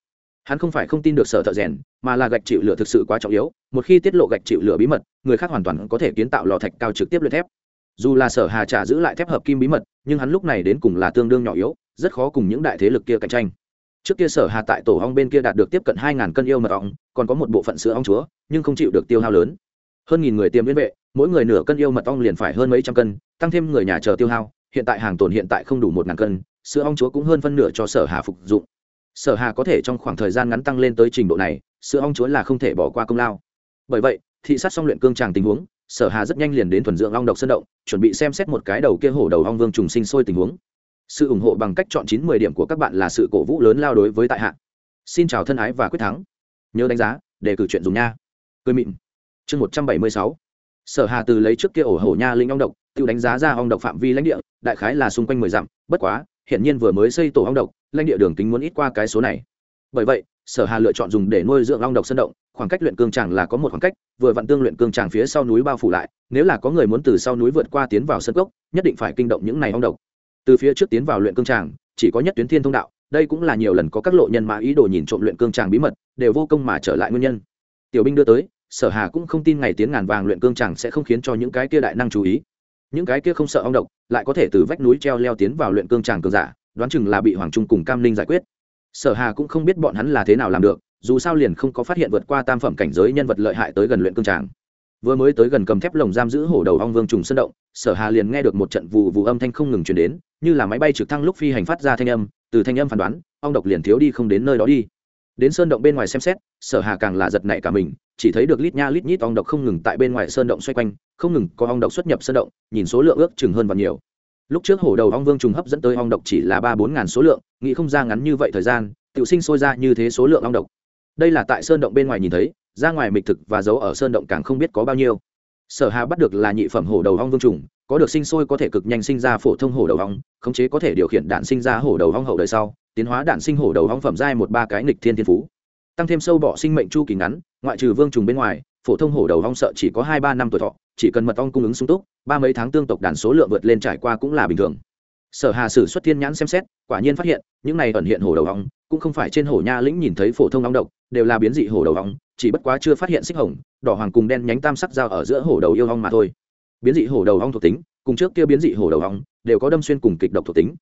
Hắn không phải không tin được sở thợ rèn, mà là gạch chịu lửa thực sự quá trọng yếu, một khi tiết lộ gạch chịu lửa bí mật, người khác hoàn toàn có thể kiến tạo lò thạch cao trực tiếp luyện thép dù là sở hà trả giữ lại thép hợp kim bí mật, nhưng hắn lúc này đến cùng là tương đương nhỏ yếu, rất khó cùng những đại thế lực kia cạnh tranh. Trước kia sở hà tại tổ ong bên kia đạt được tiếp cận hai ngàn cân yêu mật ong, còn có một bộ phận sữa ong chúa, nhưng không chịu được tiêu hao lớn. Hơn nghìn người tiêm liên vệ, mỗi người nửa cân yêu mật ong liền phải hơn mấy trăm cân, tăng thêm người nhà chờ tiêu hao, hiện tại hàng tồn hiện tại không đủ một ngàn cân, sữa ong chúa cũng hơn phân nửa cho sở hà phục dụng. Sở hà có thể trong khoảng thời gian ngắn tăng lên tới trình độ này, sữa ong chúa là không thể bỏ qua công lao. Bởi vậy, thị sát xong luyện cương tràng tình huống sở hà rất nhanh liền đến thuần dưỡng long độc sơn động, chuẩn bị xem xét một cái đầu kia hổ đầu ong vương trùng sinh sôi tình huống. Sự ủng hộ bằng cách chọn chín mười điểm của các bạn là sự cổ vũ lớn lao đối với tại hạ. Xin chào thân ái và quyết thắng. Nhớ đánh giá, để cử chuyện dùng nha. Cười mịn. Chương một trăm bảy mươi sáu. Sở hà từ lấy trước kia ổ hổ nha linh ong độc tự đánh giá ra ong độc phạm vi lãnh địa, đại khái là xung quanh mười dặm, bất quá hiện nhiên vừa mới xây tổ ong độc, lãnh địa đường kính muốn ít qua cái số này. Bởi vậy sở hà lựa chọn dùng để nuôi dưỡng long độc sơn động, khoảng cách luyện cương tràng là có một khoảng cách, vừa vặn tương luyện cương tràng phía sau núi bao phủ lại, nếu là có người muốn từ sau núi vượt qua tiến vào sân gốc nhất định phải kinh động những này long độc. Từ phía trước tiến vào luyện cương tràng, chỉ có nhất tuyến thiên thông đạo, đây cũng là nhiều lần có các lộ nhân mà ý đồ nhìn trộm luyện cương tràng bí mật, đều vô công mà trở lại nguyên nhân. Tiểu binh đưa tới, sở hà cũng không tin ngày tiến ngàn vàng luyện cương tràng sẽ không khiến cho những cái kia đại năng chú ý. Những cái kia không sợ ong độc, lại có thể từ vách núi treo leo tiến vào luyện cương tràng cường giả, đoán chừng là bị hoàng trung cùng cam linh giải quyết sở hà cũng không biết bọn hắn là thế nào làm được, dù sao liền không có phát hiện vượt qua tam phẩm cảnh giới nhân vật lợi hại tới gần luyện cương tràng. Vừa mới tới gần cầm thép lồng giam giữ hổ đầu ong vương trùng sân động, sở hà liền nghe được một trận vụ vụ âm thanh không ngừng chuyển đến, như là máy bay trực thăng lúc phi hành phát ra thanh âm, từ thanh âm phán đoán, ong độc liền thiếu đi không đến nơi đó đi. Đến sơn động bên ngoài xem xét, sở hà càng là giật nảy cả mình, chỉ thấy được lít nha lít nhít ong độc không ngừng tại bên ngoài sơn động xoay quanh, không ngừng có ong độc xuất nhập sơn động, nhìn số lượng ước chừng hơn và nhiều lúc trước hổ đầu ong vương trùng hấp dẫn tới ong độc chỉ là ba bốn ngàn số lượng, nghĩ không ra ngắn như vậy thời gian tự sinh sôi ra như thế số lượng ong độc. Đây là tại sơn động bên ngoài nhìn thấy, ra ngoài mịch thực và giấu ở sơn động càng không biết có bao nhiêu. Sở hà bắt được là nhị phẩm hổ đầu ong vương trùng, có được sinh sôi có thể cực nhanh sinh ra phổ thông hổ đầu ong, khống chế có thể điều khiển đạn sinh ra hổ đầu ong hậu đời sau, tiến hóa đạn sinh hổ đầu ong phẩm giai một ba cái nghịch thiên thiên phú. Tăng thêm sâu bỏ sinh mệnh chu kỳ ngắn, ngoại trừ vương trùng bên ngoài phổ thông hổ đầu ong sợ chỉ có hai ba năm tuổi thọ, chỉ cần mật ong cung ứng sung túc, ba mấy tháng tương tộc đàn số lượng vượt lên trải qua cũng là bình thường. Sở hà sử xuất thiên nhãn xem xét, quả nhiên phát hiện, những này ẩn hiện hổ đầu ong, cũng không phải trên hổ nha lĩnh nhìn thấy phổ thông ong độc, đều là biến dị hổ đầu ong, chỉ bất quá chưa phát hiện xích hồng, đỏ hoàng cùng đen nhánh tam sắc dao ở giữa hổ đầu yêu ong mà thôi. Biến dị hổ đầu ong thuộc tính, cùng trước kia biến dị hổ đầu ong, đều có đâm xuyên cùng kịch độc thuộc tính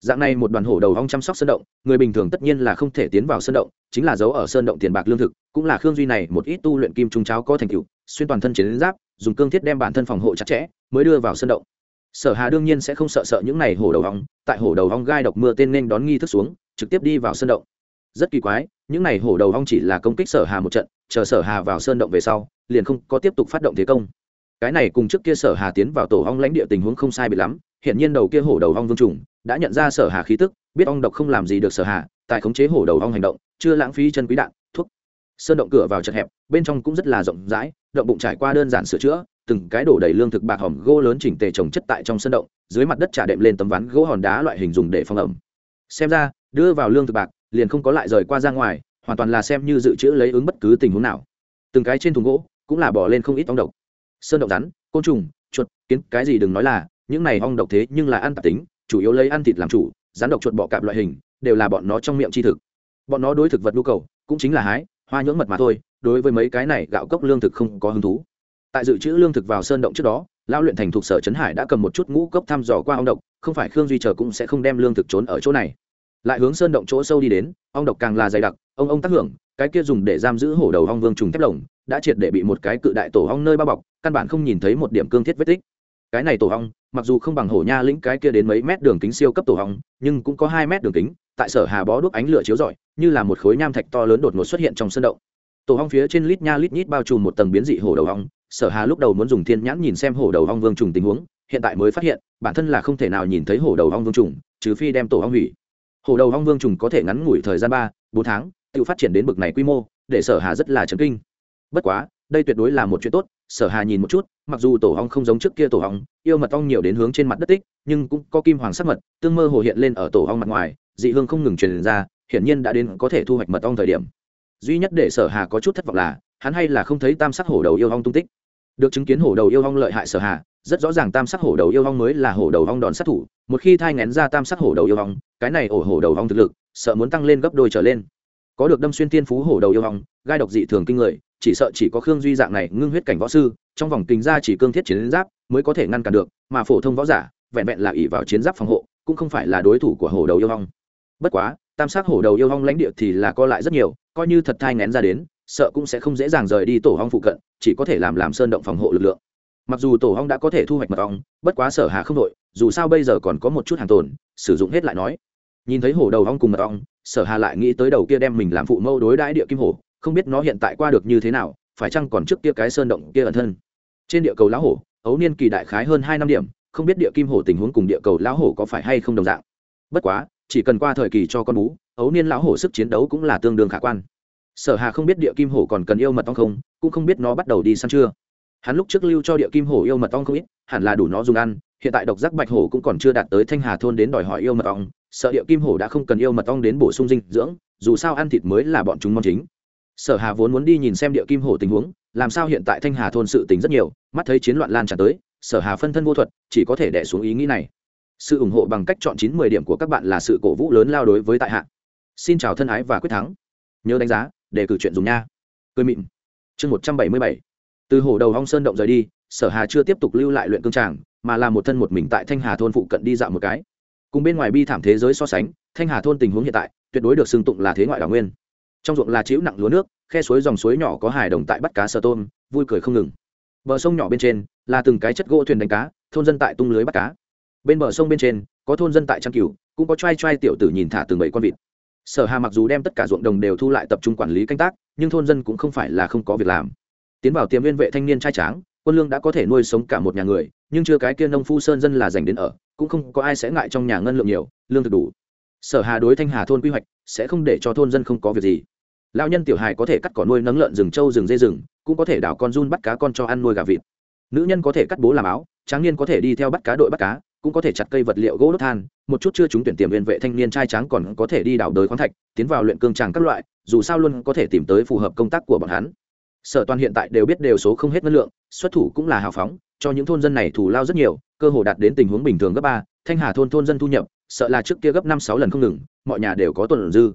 dạng này một đoàn hổ đầu ong chăm sóc sơn động, người bình thường tất nhiên là không thể tiến vào sơn động, chính là giấu ở sơn động tiền bạc lương thực, cũng là khương duy này một ít tu luyện kim trung cháo có thành tựu, xuyên toàn thân chiến giáp, dùng cương thiết đem bản thân phòng hộ chặt chẽ, mới đưa vào sơn động. Sở hà đương nhiên sẽ không sợ sợ những này hổ đầu ong, tại hổ đầu ong gai độc mưa tên nên đón nghi thức xuống, trực tiếp đi vào sơn động. Rất kỳ quái, những này hổ đầu ong chỉ là công kích sở hà một trận, chờ sở hà vào sơn động về sau, liền không có tiếp tục phát động thế công. Cái này cùng trước kia sở hà tiến vào tổ ong lãnh địa tình huống không sai bị lắm hiện nhiên đầu kia hổ đầu ong vương trùng đã nhận ra sở hà khí tức, biết ong độc không làm gì được sở hà tại khống chế hổ đầu ong hành động, chưa lãng phí chân quý đạn, thuốc. Sơn động cửa vào chật hẹp, bên trong cũng rất là rộng rãi, động bụng trải qua đơn giản sửa chữa, từng cái đổ đầy lương thực bạc hòm gỗ lớn chỉnh tề trồng chất tại trong sân động, dưới mặt đất trả đệm lên tấm ván gỗ hòn đá loại hình dùng để phong ẩm. Xem ra, đưa vào lương thực bạc, liền không có lại rời qua ra ngoài, hoàn toàn là xem như dự trữ lấy ứng bất cứ tình huống nào. Từng cái trên thùng gỗ cũng là bỏ lên không ít ong độc. Sơn động rắn, côn trùng, chuột, kiến, cái gì đừng nói là, những này ong độc thế nhưng là ăn tạp tính chủ yếu lấy ăn thịt làm chủ rắn độc chuột bọ cạp loại hình, đều là bọn nó trong miệng chi thực. Bọn nó đối thực vật nhu cầu, cũng chính là hái, hoa nhưỡng mật mà thôi, đối với mấy cái này, gạo cốc lương thực không có hứng thú. Tại dự trữ lương thực vào sơn động trước đó, lão luyện thành thuộc sở trấn hải đã cầm một chút ngũ cốc thăm dò qua ong độc, không phải khương duy chờ cũng sẽ không đem lương thực trốn ở chỗ này. Lại hướng sơn động chỗ sâu đi đến, ong độc càng là dày đặc, ông ông tác hưởng, cái kia dùng để giam giữ hổ đầu ong vương trùng thép lồng, đã triệt để bị một cái cự đại tổ ong nơi bao bọc, căn bản không nhìn thấy một điểm cương thiết vết tích cái này tổ hong, mặc dù không bằng hổ nha lĩnh cái kia đến mấy mét đường kính siêu cấp tổ hong, nhưng cũng có hai mét đường kính tại sở hà bó đuốc ánh lửa chiếu rọi như là một khối nham thạch to lớn đột ngột xuất hiện trong sân động tổ hong phía trên lít nha lít nhít bao trùm một tầng biến dị hổ đầu hong. sở hà lúc đầu muốn dùng thiên nhãn nhìn xem hổ đầu hong vương trùng tình huống hiện tại mới phát hiện bản thân là không thể nào nhìn thấy hổ đầu hong vương trùng trừ phi đem tổ hong hủy hổ đầu hong vương trùng có thể ngắn ngủi thời gian ba bốn tháng tự phát triển đến bực này quy mô để sở hà rất là chấn kinh bất quá đây tuyệt đối là một chuyện tốt sở hà nhìn một chút, mặc dù tổ ong không giống trước kia tổ ong, yêu mật ong nhiều đến hướng trên mặt đất tích, nhưng cũng có kim hoàng sắc mật, tương mơ hồ hiện lên ở tổ ong mặt ngoài, dị hương không ngừng truyền ra, hiển nhiên đã đến có thể thu hoạch mật ong thời điểm. Duy nhất để sở hà có chút thất vọng là, hắn hay là không thấy tam sắc hổ đầu yêu ong tung tích. Được chứng kiến hổ đầu yêu ong lợi hại sở hà, rất rõ ràng tam sắc hổ đầu yêu ong mới là hổ đầu ong đòn sát thủ, một khi thai ngén ra tam sắc hổ đầu yêu ong, cái này ổ hổ đầu ong thực lực, sợ muốn tăng lên gấp đôi trở lên. Có được đâm xuyên tiên phú hổ đầu yêu ong, gai độc dị thường kinh người chỉ sợ chỉ có khương duy dạng này ngưng huyết cảnh võ sư, trong vòng kính ra chỉ cương thiết chiến giáp mới có thể ngăn cản được, mà phổ thông võ giả vẹn vẹn là ỷ vào chiến giáp phòng hộ, cũng không phải là đối thủ của hổ đầu yêu hong. Bất quá, tam sắc hổ đầu yêu hong lãnh địa thì là co lại rất nhiều, coi như thật thai ngén ra đến, sợ cũng sẽ không dễ dàng rời đi tổ hong phụ cận, chỉ có thể làm làm sơn động phòng hộ lực lượng. Mặc dù tổ hong đã có thể thu hoạch mật ong, bất quá sở hà không đội, dù sao bây giờ còn có một chút hàng tồn, sử dụng hết lại nói. Nhìn thấy hổ đầu hong cùng mật ong, sở hà lại nghĩ tới đầu kia đem mình làm phụ mâu đối đãi địa kim hổ không biết nó hiện tại qua được như thế nào, phải chăng còn trước kia cái sơn động kia ẩn thân. Trên địa cầu lão hổ, ấu niên kỳ đại khái hơn hai năm điểm, không biết địa kim hổ tình huống cùng địa cầu lão hổ có phải hay không đồng dạng. Bất quá, chỉ cần qua thời kỳ cho con bú, ấu niên lão hổ sức chiến đấu cũng là tương đương khả quan. Sở hà không biết địa kim hổ còn cần yêu mật ong không, cũng không biết nó bắt đầu đi săn chưa. Hắn lúc trước lưu cho địa kim hổ yêu mật ong không ít, hẳn là đủ nó dùng ăn, hiện tại độc giác bạch hổ cũng còn chưa đạt tới thanh hà thôn đến đòi hỏi yêu mật ong, sợ địa kim hổ đã không cần yêu mật ong đến bổ sung dinh dưỡng, dù sao ăn thịt mới là bọn chúng mong chính sở hà vốn muốn đi nhìn xem địa kim hổ tình huống, làm sao hiện tại thanh hà thôn sự tình rất nhiều, mắt thấy chiến loạn lan tràn tới, sở hà phân thân vô thuật, chỉ có thể đẻ xuống ý nghĩ này. Sự ủng hộ bằng cách chọn chín mười điểm của các bạn là sự cổ vũ lớn lao đối với tại hạ. Xin chào thân ái và quyết thắng. Nhớ đánh giá để cử chuyện dùng nha. Cười mịn. Chương một trăm bảy mươi bảy. Từ hồ đầu hong sơn động rời đi, sở hà chưa tiếp tục lưu lại luyện cương tràng, mà là một thân một mình tại thanh hà thôn phụ cận đi dạo một cái. Cùng bên ngoài bi thảm thế giới so sánh, thanh hà thôn tình huống hiện tại, tuyệt đối được xưng tụng là thế ngoại đảo nguyên trong ruộng là chiếu nặng lúa nước, khe suối dòng suối nhỏ có hải đồng tại bắt cá sơ tôm, vui cười không ngừng. Bờ sông nhỏ bên trên là từng cái chất gỗ thuyền đánh cá, thôn dân tại tung lưới bắt cá. Bên bờ sông bên trên có thôn dân tại trang cửu cũng có trai trai tiểu tử nhìn thả từng bảy con vịt. Sở hà mặc dù đem tất cả ruộng đồng đều thu lại tập trung quản lý canh tác, nhưng thôn dân cũng không phải là không có việc làm. Tiến vào tiềm viên vệ thanh niên trai tráng, quân lương đã có thể nuôi sống cả một nhà người, nhưng chưa cái kia nông phu sơn dân là dành đến ở, cũng không có ai sẽ ngại trong nhà ngân lượng nhiều, lương thực đủ sở hà đối thanh hà thôn quy hoạch sẽ không để cho thôn dân không có việc gì. Lao nhân tiểu hài có thể cắt cỏ nuôi nấng lợn rừng trâu rừng dê rừng, cũng có thể đảo con run bắt cá con cho ăn nuôi gà vịt. Nữ nhân có thể cắt bố làm áo, tráng niên có thể đi theo bắt cá đội bắt cá, cũng có thể chặt cây vật liệu gỗ đốt than. Một chút chưa trúng tuyển tiềm viên vệ thanh niên trai tráng còn có thể đi đào đới khoáng thạch, tiến vào luyện cương tràng các loại, dù sao luôn có thể tìm tới phù hợp công tác của bọn hắn. Sở toàn hiện tại đều biết đều số không hết năng lượng, xuất thủ cũng là hào phóng, cho những thôn dân này thủ lao rất nhiều cơ hồ đạt đến tình huống bình thường gấp ba, thanh hà thôn thôn dân thu nhập, sợ là trước kia gấp năm sáu lần không ngừng, mọi nhà đều có tuần dư.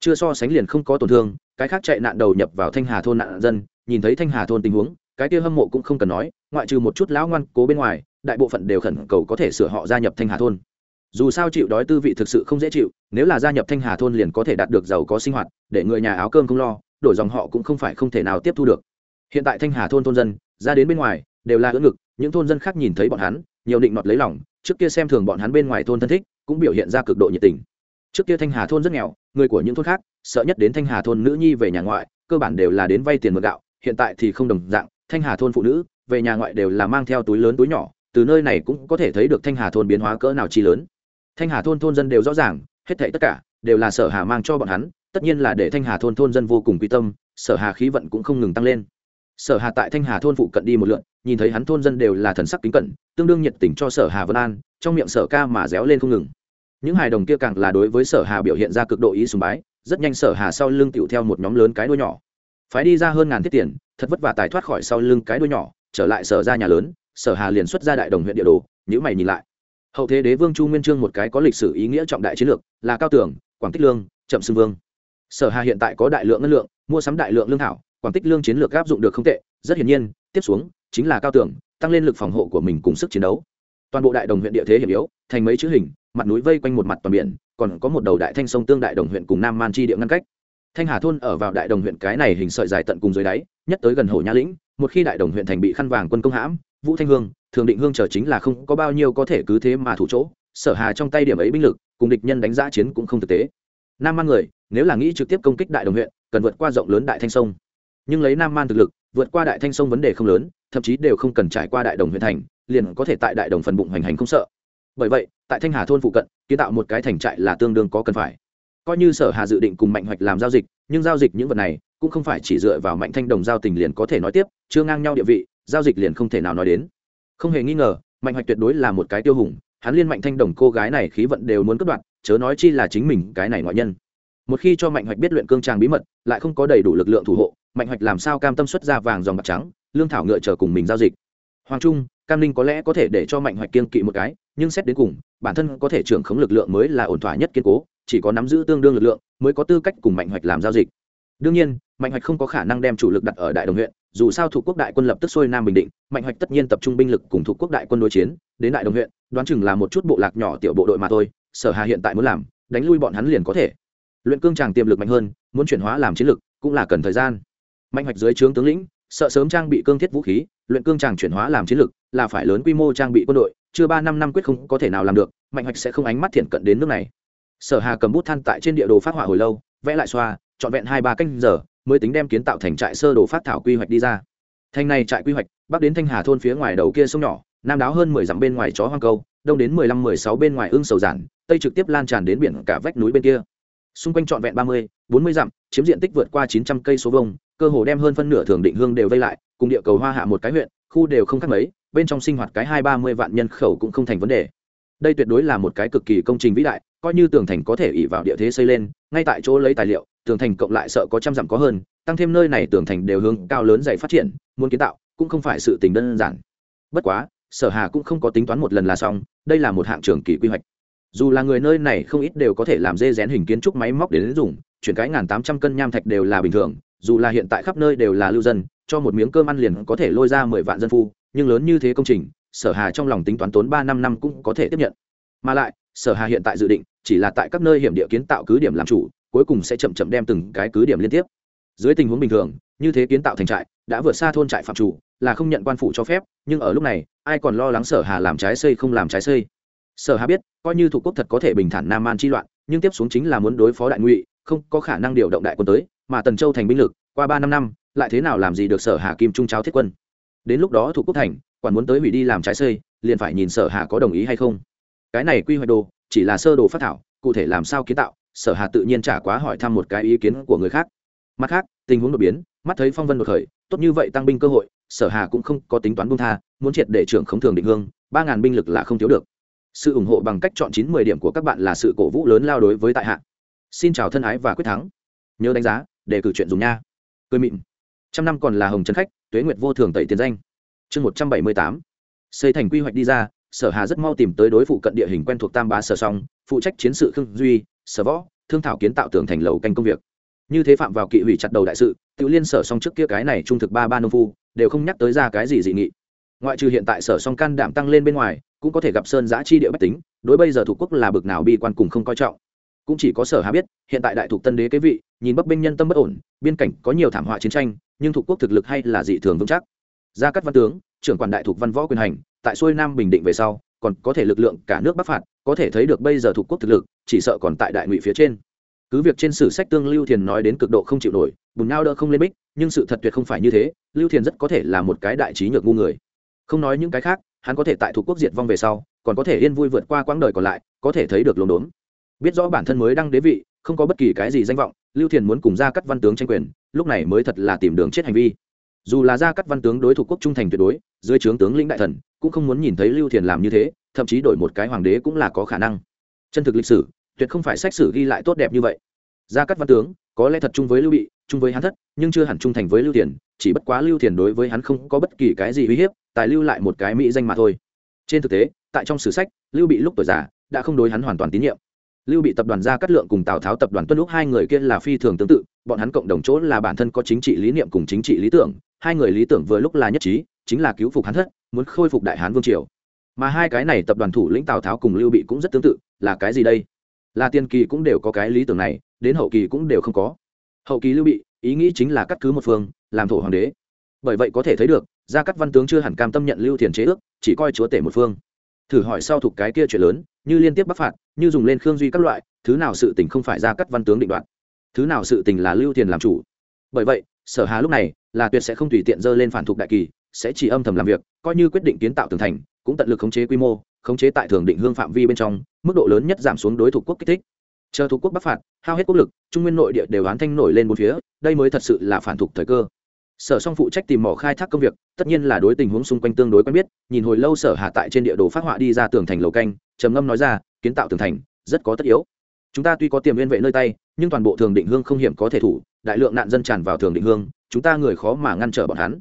Chưa so sánh liền không có tổn thương, cái khác chạy nạn đầu nhập vào thanh hà thôn nạn dân, nhìn thấy thanh hà thôn tình huống, cái kia hâm mộ cũng không cần nói, ngoại trừ một chút lão ngoan cố bên ngoài, đại bộ phận đều khẩn cầu có thể sửa họ gia nhập thanh hà thôn. Dù sao chịu đói tư vị thực sự không dễ chịu, nếu là gia nhập thanh hà thôn liền có thể đạt được giàu có sinh hoạt, để người nhà áo cơm không lo, đổi dòng họ cũng không phải không thể nào tiếp thu được. Hiện tại thanh hà thôn thôn dân, ra đến bên ngoài, đều là ưỡn ngực, những thôn dân khác nhìn thấy bọn hắn nhiều định nọt lấy lòng, trước kia xem thường bọn hắn bên ngoài thôn thân thích, cũng biểu hiện ra cực độ nhiệt tình. Trước kia thanh hà thôn rất nghèo, người của những thôn khác, sợ nhất đến thanh hà thôn nữ nhi về nhà ngoại, cơ bản đều là đến vay tiền mượn gạo, hiện tại thì không đồng dạng, thanh hà thôn phụ nữ, về nhà ngoại đều là mang theo túi lớn túi nhỏ, từ nơi này cũng có thể thấy được thanh hà thôn biến hóa cỡ nào chi lớn. Thanh hà thôn thôn dân đều rõ ràng, hết thảy tất cả, đều là sở hà mang cho bọn hắn, tất nhiên là để thanh hà thôn thôn dân vô cùng quy tâm, sở hà khí vận cũng không ngừng tăng lên sở hà tại thanh hà thôn phụ cận đi một lượn nhìn thấy hắn thôn dân đều là thần sắc kính cẩn tương đương nhiệt tình cho sở hà vân an trong miệng sở ca mà réo lên không ngừng. Những hài đồng kia càng là đối với sở hà biểu hiện ra cực độ ý sùng bái rất nhanh sở hà sau lưng tựu theo một nhóm lớn cái đuôi nhỏ. Phái đi ra hơn ngàn thiết tiền thật vất vả tài thoát khỏi sau lưng cái đuôi nhỏ trở lại sở ra nhà lớn sở hà liền xuất ra đại đồng huyện địa đồ nhữ mày nhìn lại. Hậu thế đế vương chu nguyên trương một cái có lịch sử ý nghĩa trọng đại chiến lược là cao tường, quảng tích lương chậm xưng vương. Sở hà hiện tại có đại lượng ngân lượng mua sắm đại lượng lương thảo quảng tích lương chiến lược áp dụng được không tệ, rất hiển nhiên, tiếp xuống, chính là cao tưởng tăng lên lực phòng hộ của mình cùng sức chiến đấu. Toàn bộ đại đồng huyện địa thế hiểm yếu, thành mấy chữ hình, mặt núi vây quanh một mặt toàn biển, còn có một đầu đại thanh sông tương đại đồng huyện cùng nam man chi địa ngăn cách. Thanh hà thôn ở vào đại đồng huyện cái này hình sợi dài tận cùng dưới đáy, nhất tới gần hồ nha lĩnh, một khi đại đồng huyện thành bị khăn vàng quân công hãm, vũ thanh hương, thường định hương chờ chính là không có bao nhiêu có thể cứ thế mà thủ chỗ, sở hà trong tay điểm ấy binh lực, cùng địch nhân đánh giá chiến cũng không thực tế. Nam man người, nếu là nghĩ trực tiếp công kích đại đồng huyện, cần vượt qua rộng lớn đại thanh sông nhưng lấy nam man thực lực, vượt qua đại thanh sông vấn đề không lớn, thậm chí đều không cần trải qua đại đồng huyện thành, liền có thể tại đại đồng phần bụng hành hành không sợ. Bởi vậy, tại thanh hà thôn phụ cận, kiến tạo một cái thành trại là tương đương có cần phải. Coi như sở hà dự định cùng mạnh hoạch làm giao dịch, nhưng giao dịch những vật này cũng không phải chỉ dựa vào mạnh thanh đồng giao tình liền có thể nói tiếp, chưa ngang nhau địa vị, giao dịch liền không thể nào nói đến. Không hề nghi ngờ, mạnh hoạch tuyệt đối là một cái tiêu hùng, hắn liên mạnh thanh đồng cô gái này khí vận đều muốn cất đoạn, chớ nói chi là chính mình cái này ngoại nhân. Một khi cho mạnh hoạch biết luyện cương tràng bí mật, lại không có đầy đủ lực lượng thủ hộ mạnh hoạch làm sao cam tâm xuất ra vàng dòng bạc trắng, lương thảo ngựa chờ cùng mình giao dịch. Hoàng trung, cam ninh có lẽ có thể để cho mạnh hoạch kiên kỵ một cái, nhưng xét đến cùng, bản thân có thể trưởng khống lực lượng mới là ổn thỏa nhất kiên cố, chỉ có nắm giữ tương đương lực lượng mới có tư cách cùng mạnh hoạch làm giao dịch. Đương nhiên, mạnh hoạch không có khả năng đem chủ lực đặt ở đại đồng huyện, dù sao thuộc quốc đại quân lập tức xuôi nam bình định, mạnh hoạch tất nhiên tập trung binh lực cùng thuộc quốc đại quân đối chiến, đến đại đồng huyện, đoán chừng là một chút bộ lạc nhỏ tiểu bộ đội mà thôi, sở hà hiện tại muốn làm, đánh lui bọn hắn liền có thể. Luyện cương tràng tiềm lực mạnh hơn, muốn chuyển hóa làm chiến lực cũng là cần thời gian mạnh hoạch dưới trướng tướng lĩnh sợ sớm trang bị cương thiết vũ khí luyện cương tràng chuyển hóa làm chiến lược, là phải lớn quy mô trang bị quân đội chưa ba năm năm quyết không có thể nào làm được mạnh hoạch sẽ không ánh mắt thiện cận đến nước này. Sở hà cầm bút than tại trên địa đồ phát hỏa hồi lâu vẽ lại xoa trọn vẹn hai ba canh giờ mới tính đem kiến tạo thành trại sơ đồ phát thảo quy hoạch đi ra. Thành này trại quy hoạch bắc đến thanh hà thôn phía ngoài đầu kia sông nhỏ nam đáo hơn mười dặm bên ngoài chó hoang câu đông đến mười lăm mười sáu bên ngoài ương sầu giản tây trực tiếp lan tràn đến biển cả vách núi bên kia. Xung quanh trọn vẹn ba mươi bốn mươi dặm chiếm diện tích vượt qua chín trăm cây số vông cơ hồ đem hơn phân nửa thường định hương đều vây lại, cùng địa cầu hoa hạ một cái huyện, khu đều không khác mấy, bên trong sinh hoạt cái hai ba mươi vạn nhân khẩu cũng không thành vấn đề. Đây tuyệt đối là một cái cực kỳ công trình vĩ đại, coi như tường thành có thể ỉ vào địa thế xây lên, ngay tại chỗ lấy tài liệu, tường thành cộng lại sợ có trăm dặm có hơn, tăng thêm nơi này tường thành đều hướng cao lớn dày phát triển, muốn kiến tạo, cũng không phải sự tình đơn giản. Bất quá, sở hà cũng không có tính toán một lần là xong, đây là một hạng trường kỳ quy hoạch. Dù là người nơi này không ít đều có thể làm dê rén hình kiến trúc máy móc để đến dùng, chuyển cái ngàn tám trăm cân nham thạch đều là bình thường dù là hiện tại khắp nơi đều là lưu dân, cho một miếng cơm ăn liền có thể lôi ra mười vạn dân phu, nhưng lớn như thế công trình, sở hà trong lòng tính toán tốn ba năm năm cũng có thể tiếp nhận. Mà lại, sở hà hiện tại dự định, chỉ là tại các nơi hiểm địa kiến tạo cứ điểm làm chủ, cuối cùng sẽ chậm chậm đem từng cái cứ điểm liên tiếp. Dưới tình huống bình thường, như thế kiến tạo thành trại, đã vượt xa thôn trại phạm chủ, là không nhận quan phủ cho phép, nhưng ở lúc này, ai còn lo lắng sở hà làm trái xây không làm trái xây? Sở hà biết, coi như thủ quốc thật có thể bình thản nam man chi loạn, nhưng tiếp xuống chính là muốn đối phó đại ngụy, không có khả năng điều động đại quân tới mà tần châu thành binh lực, qua ba năm năm, lại thế nào làm gì được sở hà kim trung cháo thiết quân? Đến lúc đó thủ quốc thành, quản muốn tới hủy đi làm trái xây, liền phải nhìn sở hà có đồng ý hay không. Cái này quy hoạch đồ, chỉ là sơ đồ phát thảo, cụ thể làm sao kiến tạo, sở hà tự nhiên trả quá hỏi thăm một cái ý kiến của người khác. Mặt khác, tình huống đột biến, mắt thấy phong vân đột khởi, tốt như vậy tăng binh cơ hội, sở hà cũng không có tính toán buông tha, muốn triệt để trưởng khống thường định hương, ba ngàn binh lực là không thiếu được. Sự ủng hộ bằng cách chọn chín mười điểm của các bạn là sự cổ vũ lớn lao đối với tại hạ. Xin chào thân ái và quyết thắng. Nhớ đánh giá để cử chuyện dùng nha. Cười mịn. Trăm năm còn là hồng trấn khách, tuế nguyệt vô thường tẩy tiền danh. Chương một trăm bảy mươi tám. Xây thành quy hoạch đi ra, sở hà rất mau tìm tới đối phụ cận địa hình quen thuộc tam bá sở song, phụ trách chiến sự khương duy, sở võ, thương thảo kiến tạo tường thành lầu canh công việc. Như thế phạm vào kỵ hủy chặt đầu đại sự tự liên sở song trước kia cái này trung thực ba ba nông phu, đều không nhắc tới ra cái gì dị nghị. Ngoại trừ hiện tại sở song can đảm tăng lên bên ngoài, cũng có thể gặp sơn giã chi địa bách tính, đối bây giờ thủ quốc là bực nào bi quan cùng không coi trọng cũng chỉ có sở hà biết, hiện tại đại thục tân đế kế vị, nhìn bấp binh nhân tâm bất ổn, biên cảnh có nhiều thảm họa chiến tranh, nhưng thuộc quốc thực lực hay là dị thường vững chắc. Gia cát văn tướng, trưởng quản đại thục văn võ quyền hành, tại xuôi nam bình định về sau, còn có thể lực lượng cả nước bắc phạt, có thể thấy được bây giờ thuộc quốc thực lực, chỉ sợ còn tại đại ngụy phía trên. Cứ việc trên sử sách tương lưu thiền nói đến cực độ không chịu nổi, bùn nao đỡ không lên bích, nhưng sự thật tuyệt không phải như thế, lưu thiền rất có thể là một cái đại trí nhược ngu người. Không nói những cái khác, hắn có thể tại thuộc quốc diệt vong về sau, còn có thể yên vui vượt qua quãng đời còn lại, có thể thấy được lồn đốn biết rõ bản thân mới đăng đế vị, không có bất kỳ cái gì danh vọng, lưu thiền muốn cùng ra cắt văn tướng tranh quyền, lúc này mới thật là tìm đường chết hành vi. Dù là ra cắt văn tướng đối thủ quốc trung thành tuyệt đối, dưới trướng tướng lĩnh đại thần, cũng không muốn nhìn thấy lưu thiền làm như thế, thậm chí đổi một cái hoàng đế cũng là có khả năng. Chân thực lịch sử, tuyệt không phải sách sử ghi lại tốt đẹp như vậy. Gia cắt văn tướng, có lẽ thật chung với lưu bị, chung với hắn thất, nhưng chưa hẳn trung thành với lưu thiền, chỉ bất quá lưu thiền đối với hắn không có bất kỳ cái gì uy hiếp, tài lưu lại một cái mỹ danh mà thôi. Trên thực tế, tại trong sử sách, lưu bị lúc tuổi già, đã không đối hắn hoàn toàn tín nhiệm lưu bị tập đoàn gia cát lượng cùng tào tháo tập đoàn tuân lúc hai người kia là phi thường tương tự, bọn hắn cộng đồng chỗ là bản thân có chính trị lý niệm cùng chính trị lý tưởng, hai người lý tưởng vừa lúc là nhất trí, chính là cứu phục hắn thất, muốn khôi phục đại hán vương triều. Mà hai cái này tập đoàn thủ lĩnh tào tháo cùng lưu bị cũng rất tương tự, là cái gì đây? Là tiên kỳ cũng đều có cái lý tưởng này, đến hậu kỳ cũng đều không có. Hậu kỳ lưu bị, ý nghĩ chính là cắt cứ một phương, làm thổ hoàng đế. Bởi vậy có thể thấy được, gia cắt văn tướng chưa hẳn cam tâm nhận lưu thiền chế ước, chỉ coi chúa tể một phương. Thử hỏi sau thuộc cái kia chuyện lớn như liên tiếp bắc phạt, như dùng lên khương duy các loại, thứ nào sự tình không phải ra cắt văn tướng định đoạt, thứ nào sự tình là lưu thiền làm chủ. Bởi vậy, sở hà lúc này là tuyệt sẽ không tùy tiện dơ lên phản thuộc đại kỳ, sẽ chỉ âm thầm làm việc, coi như quyết định kiến tạo tường thành, cũng tận lực khống chế quy mô, khống chế tại thường định hương phạm vi bên trong, mức độ lớn nhất giảm xuống đối thủ quốc kích thích. Chờ thủ quốc bắc phạt, hao hết quốc lực, trung nguyên nội địa đều án thanh nổi lên bốn phía, đây mới thật sự là phản thục thời cơ sở song phụ trách tìm mỏ khai thác công việc, tất nhiên là đối tình huống xung quanh tương đối quen biết, nhìn hồi lâu sở hạ tại trên địa đồ phát họa đi ra tường thành lầu canh, trầm ngâm nói ra, kiến tạo tường thành, rất có tất yếu. Chúng ta tuy có tiềm liên vệ nơi tay, nhưng toàn bộ thường định hương không hiểm có thể thủ, đại lượng nạn dân tràn vào thường định hương, chúng ta người khó mà ngăn trở bọn hắn.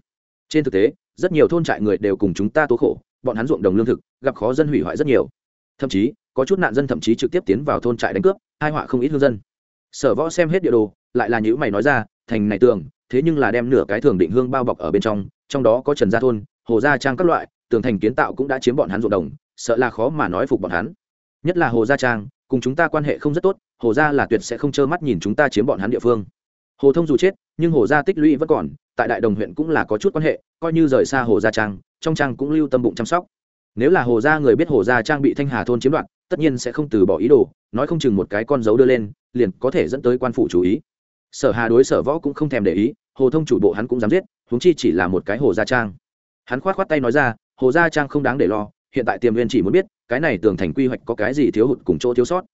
Trên thực tế, rất nhiều thôn trại người đều cùng chúng ta tố khổ, bọn hắn ruộng đồng lương thực, gặp khó dân hủy hoại rất nhiều. Thậm chí, có chút nạn dân thậm chí trực tiếp tiến vào thôn trại đánh cướp hai họa không ít hương dân. Sở võ xem hết địa đồ, lại là những mày nói ra, thành này tường thế nhưng là đem nửa cái thường định hương bao bọc ở bên trong trong đó có trần gia thôn, hồ gia trang các loại, tường thành kiến tạo cũng đã chiếm bọn hắn ruộng đồng, sợ là khó mà nói phục bọn hắn. Nhất là hồ gia trang, cùng chúng ta quan hệ không rất tốt, hồ gia là tuyệt sẽ không trơ mắt nhìn chúng ta chiếm bọn hắn địa phương. Hồ thông dù chết, nhưng hồ gia tích lũy vẫn còn, tại đại đồng huyện cũng là có chút quan hệ, coi như rời xa hồ gia trang, trong trang cũng lưu tâm bụng chăm sóc. Nếu là hồ gia người biết hồ gia trang bị thanh hà thôn chiếm đoạt, tất nhiên sẽ không từ bỏ ý đồ, nói không chừng một cái con dấu đưa lên, liền có thể dẫn tới quan phủ chú ý sở hà đối sở võ cũng không thèm để ý, hồ thông chủ bộ hắn cũng dám giết, huống chi chỉ là một cái hồ gia trang. Hắn khoát khoát tay nói ra, hồ gia trang không đáng để lo, hiện tại tiềm viên chỉ muốn biết, cái này tường thành quy hoạch có cái gì thiếu hụt cùng chỗ thiếu sót.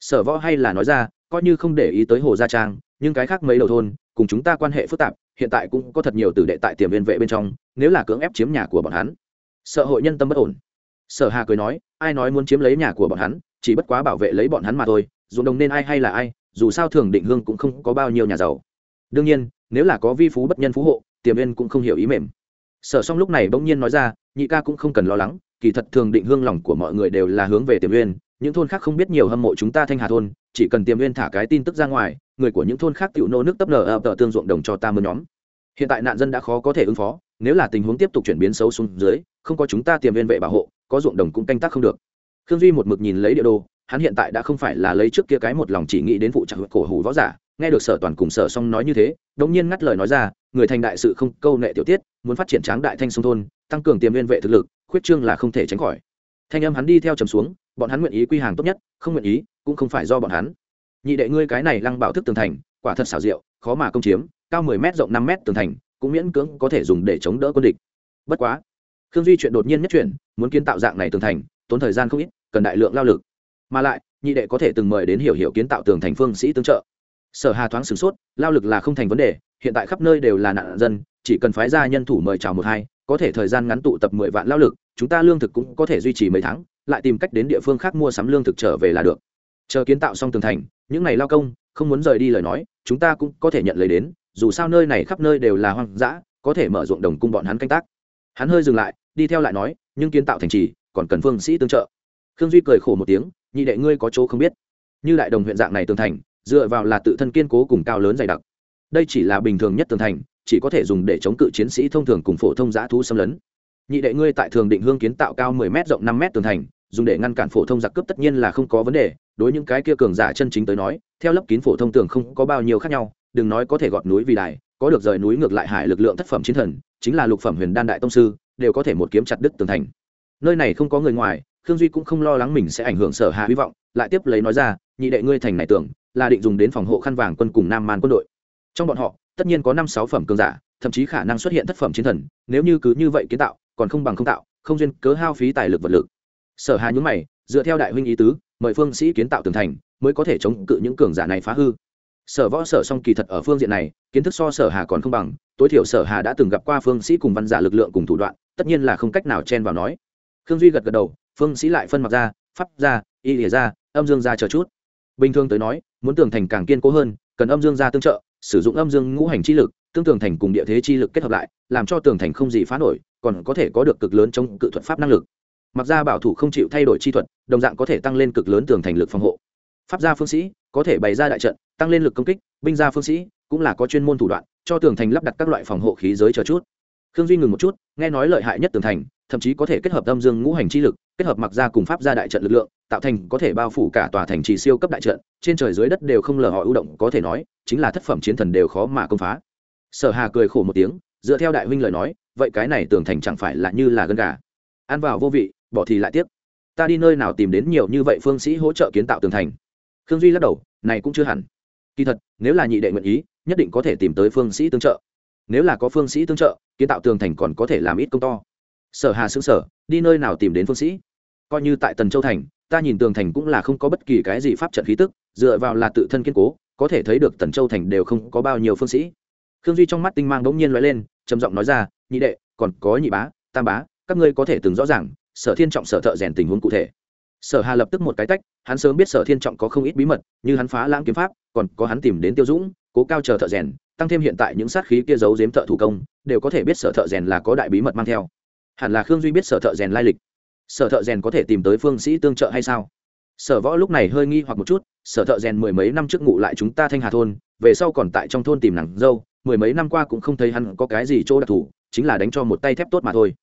Sở võ hay là nói ra, coi như không để ý tới hồ gia trang, nhưng cái khác mấy đầu thôn, cùng chúng ta quan hệ phức tạp, hiện tại cũng có thật nhiều tử đệ tại tiềm viên vệ bên trong, nếu là cưỡng ép chiếm nhà của bọn hắn, sợ hội nhân tâm bất ổn. Sở hà cười nói, ai nói muốn chiếm lấy nhà của bọn hắn, chỉ bất quá bảo vệ lấy bọn hắn mà thôi dù đồng nên ai hay là ai dù sao thường định hương cũng không có bao nhiêu nhà giàu. Đương nhiên, nếu là có vi phú bất nhân phú hộ, tiềm viên cũng không hiểu ý mềm. Sở xong lúc này bỗng nhiên nói ra, nhị ca cũng không cần lo lắng, kỳ thật thường định hương lòng của mọi người đều là hướng về tiềm viên những thôn khác không biết nhiều hâm mộ chúng ta thanh hà thôn, chỉ cần tiềm viên thả cái tin tức ra ngoài, người của những thôn khác tự nô nước tấp nở ập tờ tương ruộng đồng cho ta mưa nhóm. Hiện tại nạn dân đã khó có thể ứng phó, nếu là tình huống tiếp tục chuyển biến xấu xuống dưới, không có chúng ta tiềm viên vệ bảo hộ, có ruộng đồng cũng canh tác không được. Khương duy một mực nhìn lấy địa đồ hắn hiện tại đã không phải là lấy trước kia cái một lòng chỉ nghĩ đến vụ trạng cổ hủ võ giả, nghe được sở toàn cùng sở song nói như thế, đống nhiên ngắt lời nói ra, người thành đại sự không câu nệ tiểu tiết, muốn phát triển tráng đại thanh sông thôn, tăng cường tiềm liên vệ thực lực, khuyết trương là không thể tránh khỏi. Thanh âm hắn đi theo trầm xuống, bọn hắn nguyện ý quy hàng tốt nhất, không nguyện ý, cũng không phải do bọn hắn. Nhị đệ ngươi cái này lăng bảo thức tường thành, quả thật xảo diệu, khó mà công chiếm, cao mười m rộng năm m tường thành, cũng miễn cưỡng có thể dùng để chống đỡ quân địch. Bất quá, khương duy chuyện đột nhiên nhất chuyển, muốn kiến tạo dạng này tường thành, tốn thời gian không ít, cần đại lượng lao lực mà lại, nhị đệ có thể từng mời đến hiểu hiểu kiến tạo tường thành phương sĩ tương trợ. Sở hà thoáng sửng sốt, lao lực là không thành vấn đề, hiện tại khắp nơi đều là nạn dân, chỉ cần phái ra nhân thủ mời chào một hai, có thể thời gian ngắn tụ tập mười vạn lao lực, chúng ta lương thực cũng có thể duy trì mấy tháng, lại tìm cách đến địa phương khác mua sắm lương thực trở về là được. Chờ kiến tạo xong tường thành, những ngày lao công, không muốn rời đi lời nói, chúng ta cũng có thể nhận lấy đến, dù sao nơi này khắp nơi đều là hoang dã, có thể mở ruộng đồng cung bọn hắn canh tác. Hắn hơi dừng lại, đi theo lại nói, nhưng kiến tạo thành trì, còn cần phương sĩ tương trợ. Khương duy cười khổ một tiếng nhị đệ ngươi có chỗ không biết. Như đại đồng huyện dạng này tường thành, dựa vào là tự thân kiên cố cùng cao lớn dày đặc. Đây chỉ là bình thường nhất tường thành, chỉ có thể dùng để chống cự chiến sĩ thông thường cùng phổ thông giã thú xâm lấn. Nhị đệ ngươi tại thường định hương kiến tạo cao mười m rộng năm m tường thành, dùng để ngăn cản phổ thông giặc cướp tất nhiên là không có vấn đề, đối những cái kia cường giả chân chính tới nói, theo lớp kín phổ thông tường không có bao nhiêu khác nhau, đừng nói có thể gọt núi vì đài, có được rời núi ngược lại hải lực lượng thất phẩm chiến thần, chính là lục phẩm huyền đan đại tông sư, đều có thể một kiếm chặt đứt tường thành. Nơi này không có người ngoài khương duy cũng không lo lắng mình sẽ ảnh hưởng sở hạ hy vọng, lại tiếp lấy nói ra, nhị đệ ngươi thành này tưởng, là định dùng đến phòng hộ khăn vàng quân cùng nam man quân đội. Trong bọn họ, tất nhiên có năm sáu phẩm cường giả, thậm chí khả năng xuất hiện thất phẩm chiến thần, nếu như cứ như vậy kiến tạo, còn không bằng không tạo, không duyên cớ hao phí tài lực vật lực. Sở hà nhún mày, dựa theo đại huynh ý tứ, mời phương sĩ kiến tạo tường thành, mới có thể chống cự những cường giả này phá hư. Sở võ sở song kỳ thật ở phương diện này, kiến thức so sở hà còn không bằng, tối thiểu sở hà đã từng gặp qua phương sĩ cùng văn giả lực lượng cùng thủ đoạn, tất nhiên là không cách nào chen vào nói. Khương duy gật gật đầu phương sĩ lại phân mặc ra, pháp ra, y lìa ra, âm dương ra chờ chút. Bình thường tới nói, muốn tường thành càng kiên cố hơn, cần âm dương ra tương trợ, sử dụng âm dương ngũ hành chi lực, tương tường thành cùng địa thế chi lực kết hợp lại, làm cho tường thành không gì phá nổi, còn có thể có được cực lớn trong cự thuật pháp năng lực. Mặc ra bảo thủ không chịu thay đổi chi thuật, đồng dạng có thể tăng lên cực lớn tường thành lực phòng hộ. Pháp gia phương sĩ, có thể bày ra đại trận, tăng lên lực công kích, binh gia phương sĩ, cũng là có chuyên môn thủ đoạn, cho tường thành lắp đặt các loại phòng hộ khí giới chờ chút. Khương duy ngừng một chút, nghe nói lợi hại nhất tường thành, thậm chí có thể kết hợp âm dương ngũ hành chi lực kết hợp mặc ra cùng pháp gia đại trận lực lượng, tạo thành có thể bao phủ cả tòa thành trì siêu cấp đại trận, trên trời dưới đất đều không lờ họ ưu động, có thể nói, chính là thất phẩm chiến thần đều khó mà công phá. Sở hà cười khổ một tiếng, dựa theo đại huynh lời nói, vậy cái này tường thành chẳng phải là như là gân gà. Ăn vào vô vị, bỏ thì lại tiếc. Ta đi nơi nào tìm đến nhiều như vậy phương sĩ hỗ trợ kiến tạo tường thành? Khương duy lắc đầu, này cũng chưa hẳn. Kỳ thật, nếu là nhị đệ nguyện ý, nhất định có thể tìm tới phương sĩ tương trợ. Nếu là có phương sĩ tương trợ, kiến tạo tường thành còn có thể làm ít công to. Sở hà xứng sở đi nơi nào tìm đến phương sĩ? Coi như tại tần châu thành, ta nhìn tường thành cũng là không có bất kỳ cái gì pháp trận khí tức, dựa vào là tự thân kiên cố, có thể thấy được tần châu thành đều không có bao nhiêu phương sĩ. Khương duy trong mắt tinh mang đ n g nhiên nói lên, trầm giọng nói ra, nhị đệ, còn có nhị bá, tam bá, các ngươi có thể từng rõ ràng, sở thiên trọng, sở thợ rèn tình huống cụ thể. Sở hà lập tức một cái tách, hắn sớm biết sở thiên trọng có không ít bí mật, như hắn phá lãng kiếm pháp, còn có hắn tìm đến tiêu dũng, cố cao chờ thợ rèn, tăng thêm hiện tại những sát khí kia giấu giếm thợ thủ công, đều có thể biết sở thợ rèn là có đại bí mật mang theo. Hẳn là khương duy biết sở thợ rèn lai lịch sở thợ rèn có thể tìm tới phương sĩ tương trợ hay sao? Sở võ lúc này hơi nghi hoặc một chút, sở thợ rèn mười mấy năm trước ngụ lại chúng ta thanh hà thôn, về sau còn tại trong thôn tìm nàng dâu, mười mấy năm qua cũng không thấy hắn có cái gì chỗ đặc thù, chính là đánh cho một tay thép tốt mà thôi.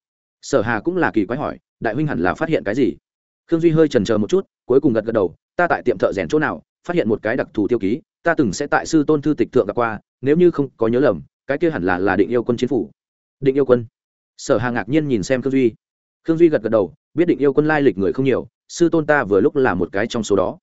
Sở hà cũng là kỳ quái hỏi, đại huynh hẳn là phát hiện cái gì? Khương duy hơi trần chờ một chút, cuối cùng gật gật đầu, ta tại tiệm thợ rèn chỗ nào, phát hiện một cái đặc thù tiêu ký, ta từng sẽ tại sư tôn thư tịch thượng gặp qua, nếu như không có nhớ lầm, cái kia hẳn là là định yêu quân chiến phủ. Định yêu quân? Sở hà ngạc nhiên nhìn xem khương duy khương duy gật gật đầu, biết định yêu quân lai lịch người không nhiều, sư tôn ta vừa lúc là một cái trong số đó.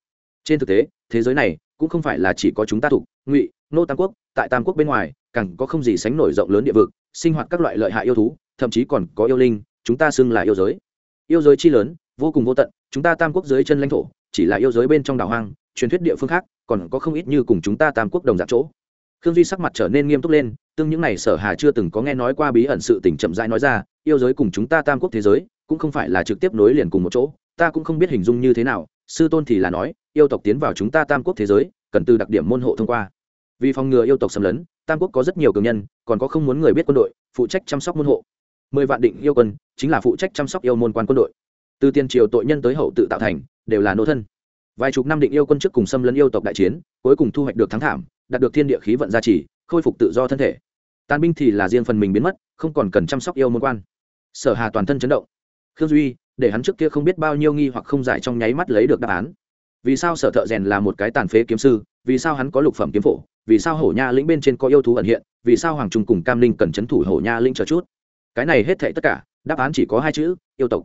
Trên thực tế, thế giới này cũng không phải là chỉ có chúng ta thục ngụy, nô tam quốc, tại tam quốc bên ngoài, càng có không gì sánh nổi rộng lớn địa vực, sinh hoạt các loại lợi hại yêu thú, thậm chí còn có yêu linh, chúng ta xưng là yêu giới. Yêu giới chi lớn, vô cùng vô tận, chúng ta tam quốc dưới chân lãnh thổ, chỉ là yêu giới bên trong đảo hoang, truyền thuyết địa phương khác, còn có không ít như cùng chúng ta tam quốc đồng dạng chỗ. Khương duy sắc mặt trở nên nghiêm túc lên, tương những này sở hà chưa từng có nghe nói qua bí ẩn sự tình chậm rãi nói ra, yêu giới cùng chúng ta tam quốc thế giới cũng không phải là trực tiếp nối liền cùng một chỗ, ta cũng không biết hình dung như thế nào, sư tôn thì là nói, yêu tộc tiến vào chúng ta tam quốc thế giới, cần từ đặc điểm môn hộ thông qua. Vì phòng ngừa yêu tộc xâm lấn, tam quốc có rất nhiều cường nhân, còn có không muốn người biết quân đội, phụ trách chăm sóc môn hộ. Mười vạn định yêu quân, chính là phụ trách chăm sóc yêu môn quan quân đội. Từ tiền triều tội nhân tới hậu tự tạo thành, đều là nô thân. Vài chục năm định yêu quân trước cùng xâm lấn yêu tộc đại chiến, cuối cùng thu hoạch được thắng thảm, đạt được thiên địa khí vận gia trì, khôi phục tự do thân thể. Tàn binh thì là riêng phần mình biến mất, không còn cần chăm sóc yêu môn quan. Sở hà toàn thân chấn động khương duy, để hắn trước kia không biết bao nhiêu nghi hoặc không giải trong nháy mắt lấy được đáp án. Vì sao sở thợ rèn là một cái tàn phế kiếm sư? Vì sao hắn có lục phẩm kiếm phổ? Vì sao hổ nha lĩnh bên trên có yêu thú ẩn hiện? Vì sao hoàng trung cùng cam linh cần c h ấ n thủ hổ nha lĩnh chờ chút? Cái này hết thệ tất cả, đáp án chỉ có hai chữ, yêu tộc.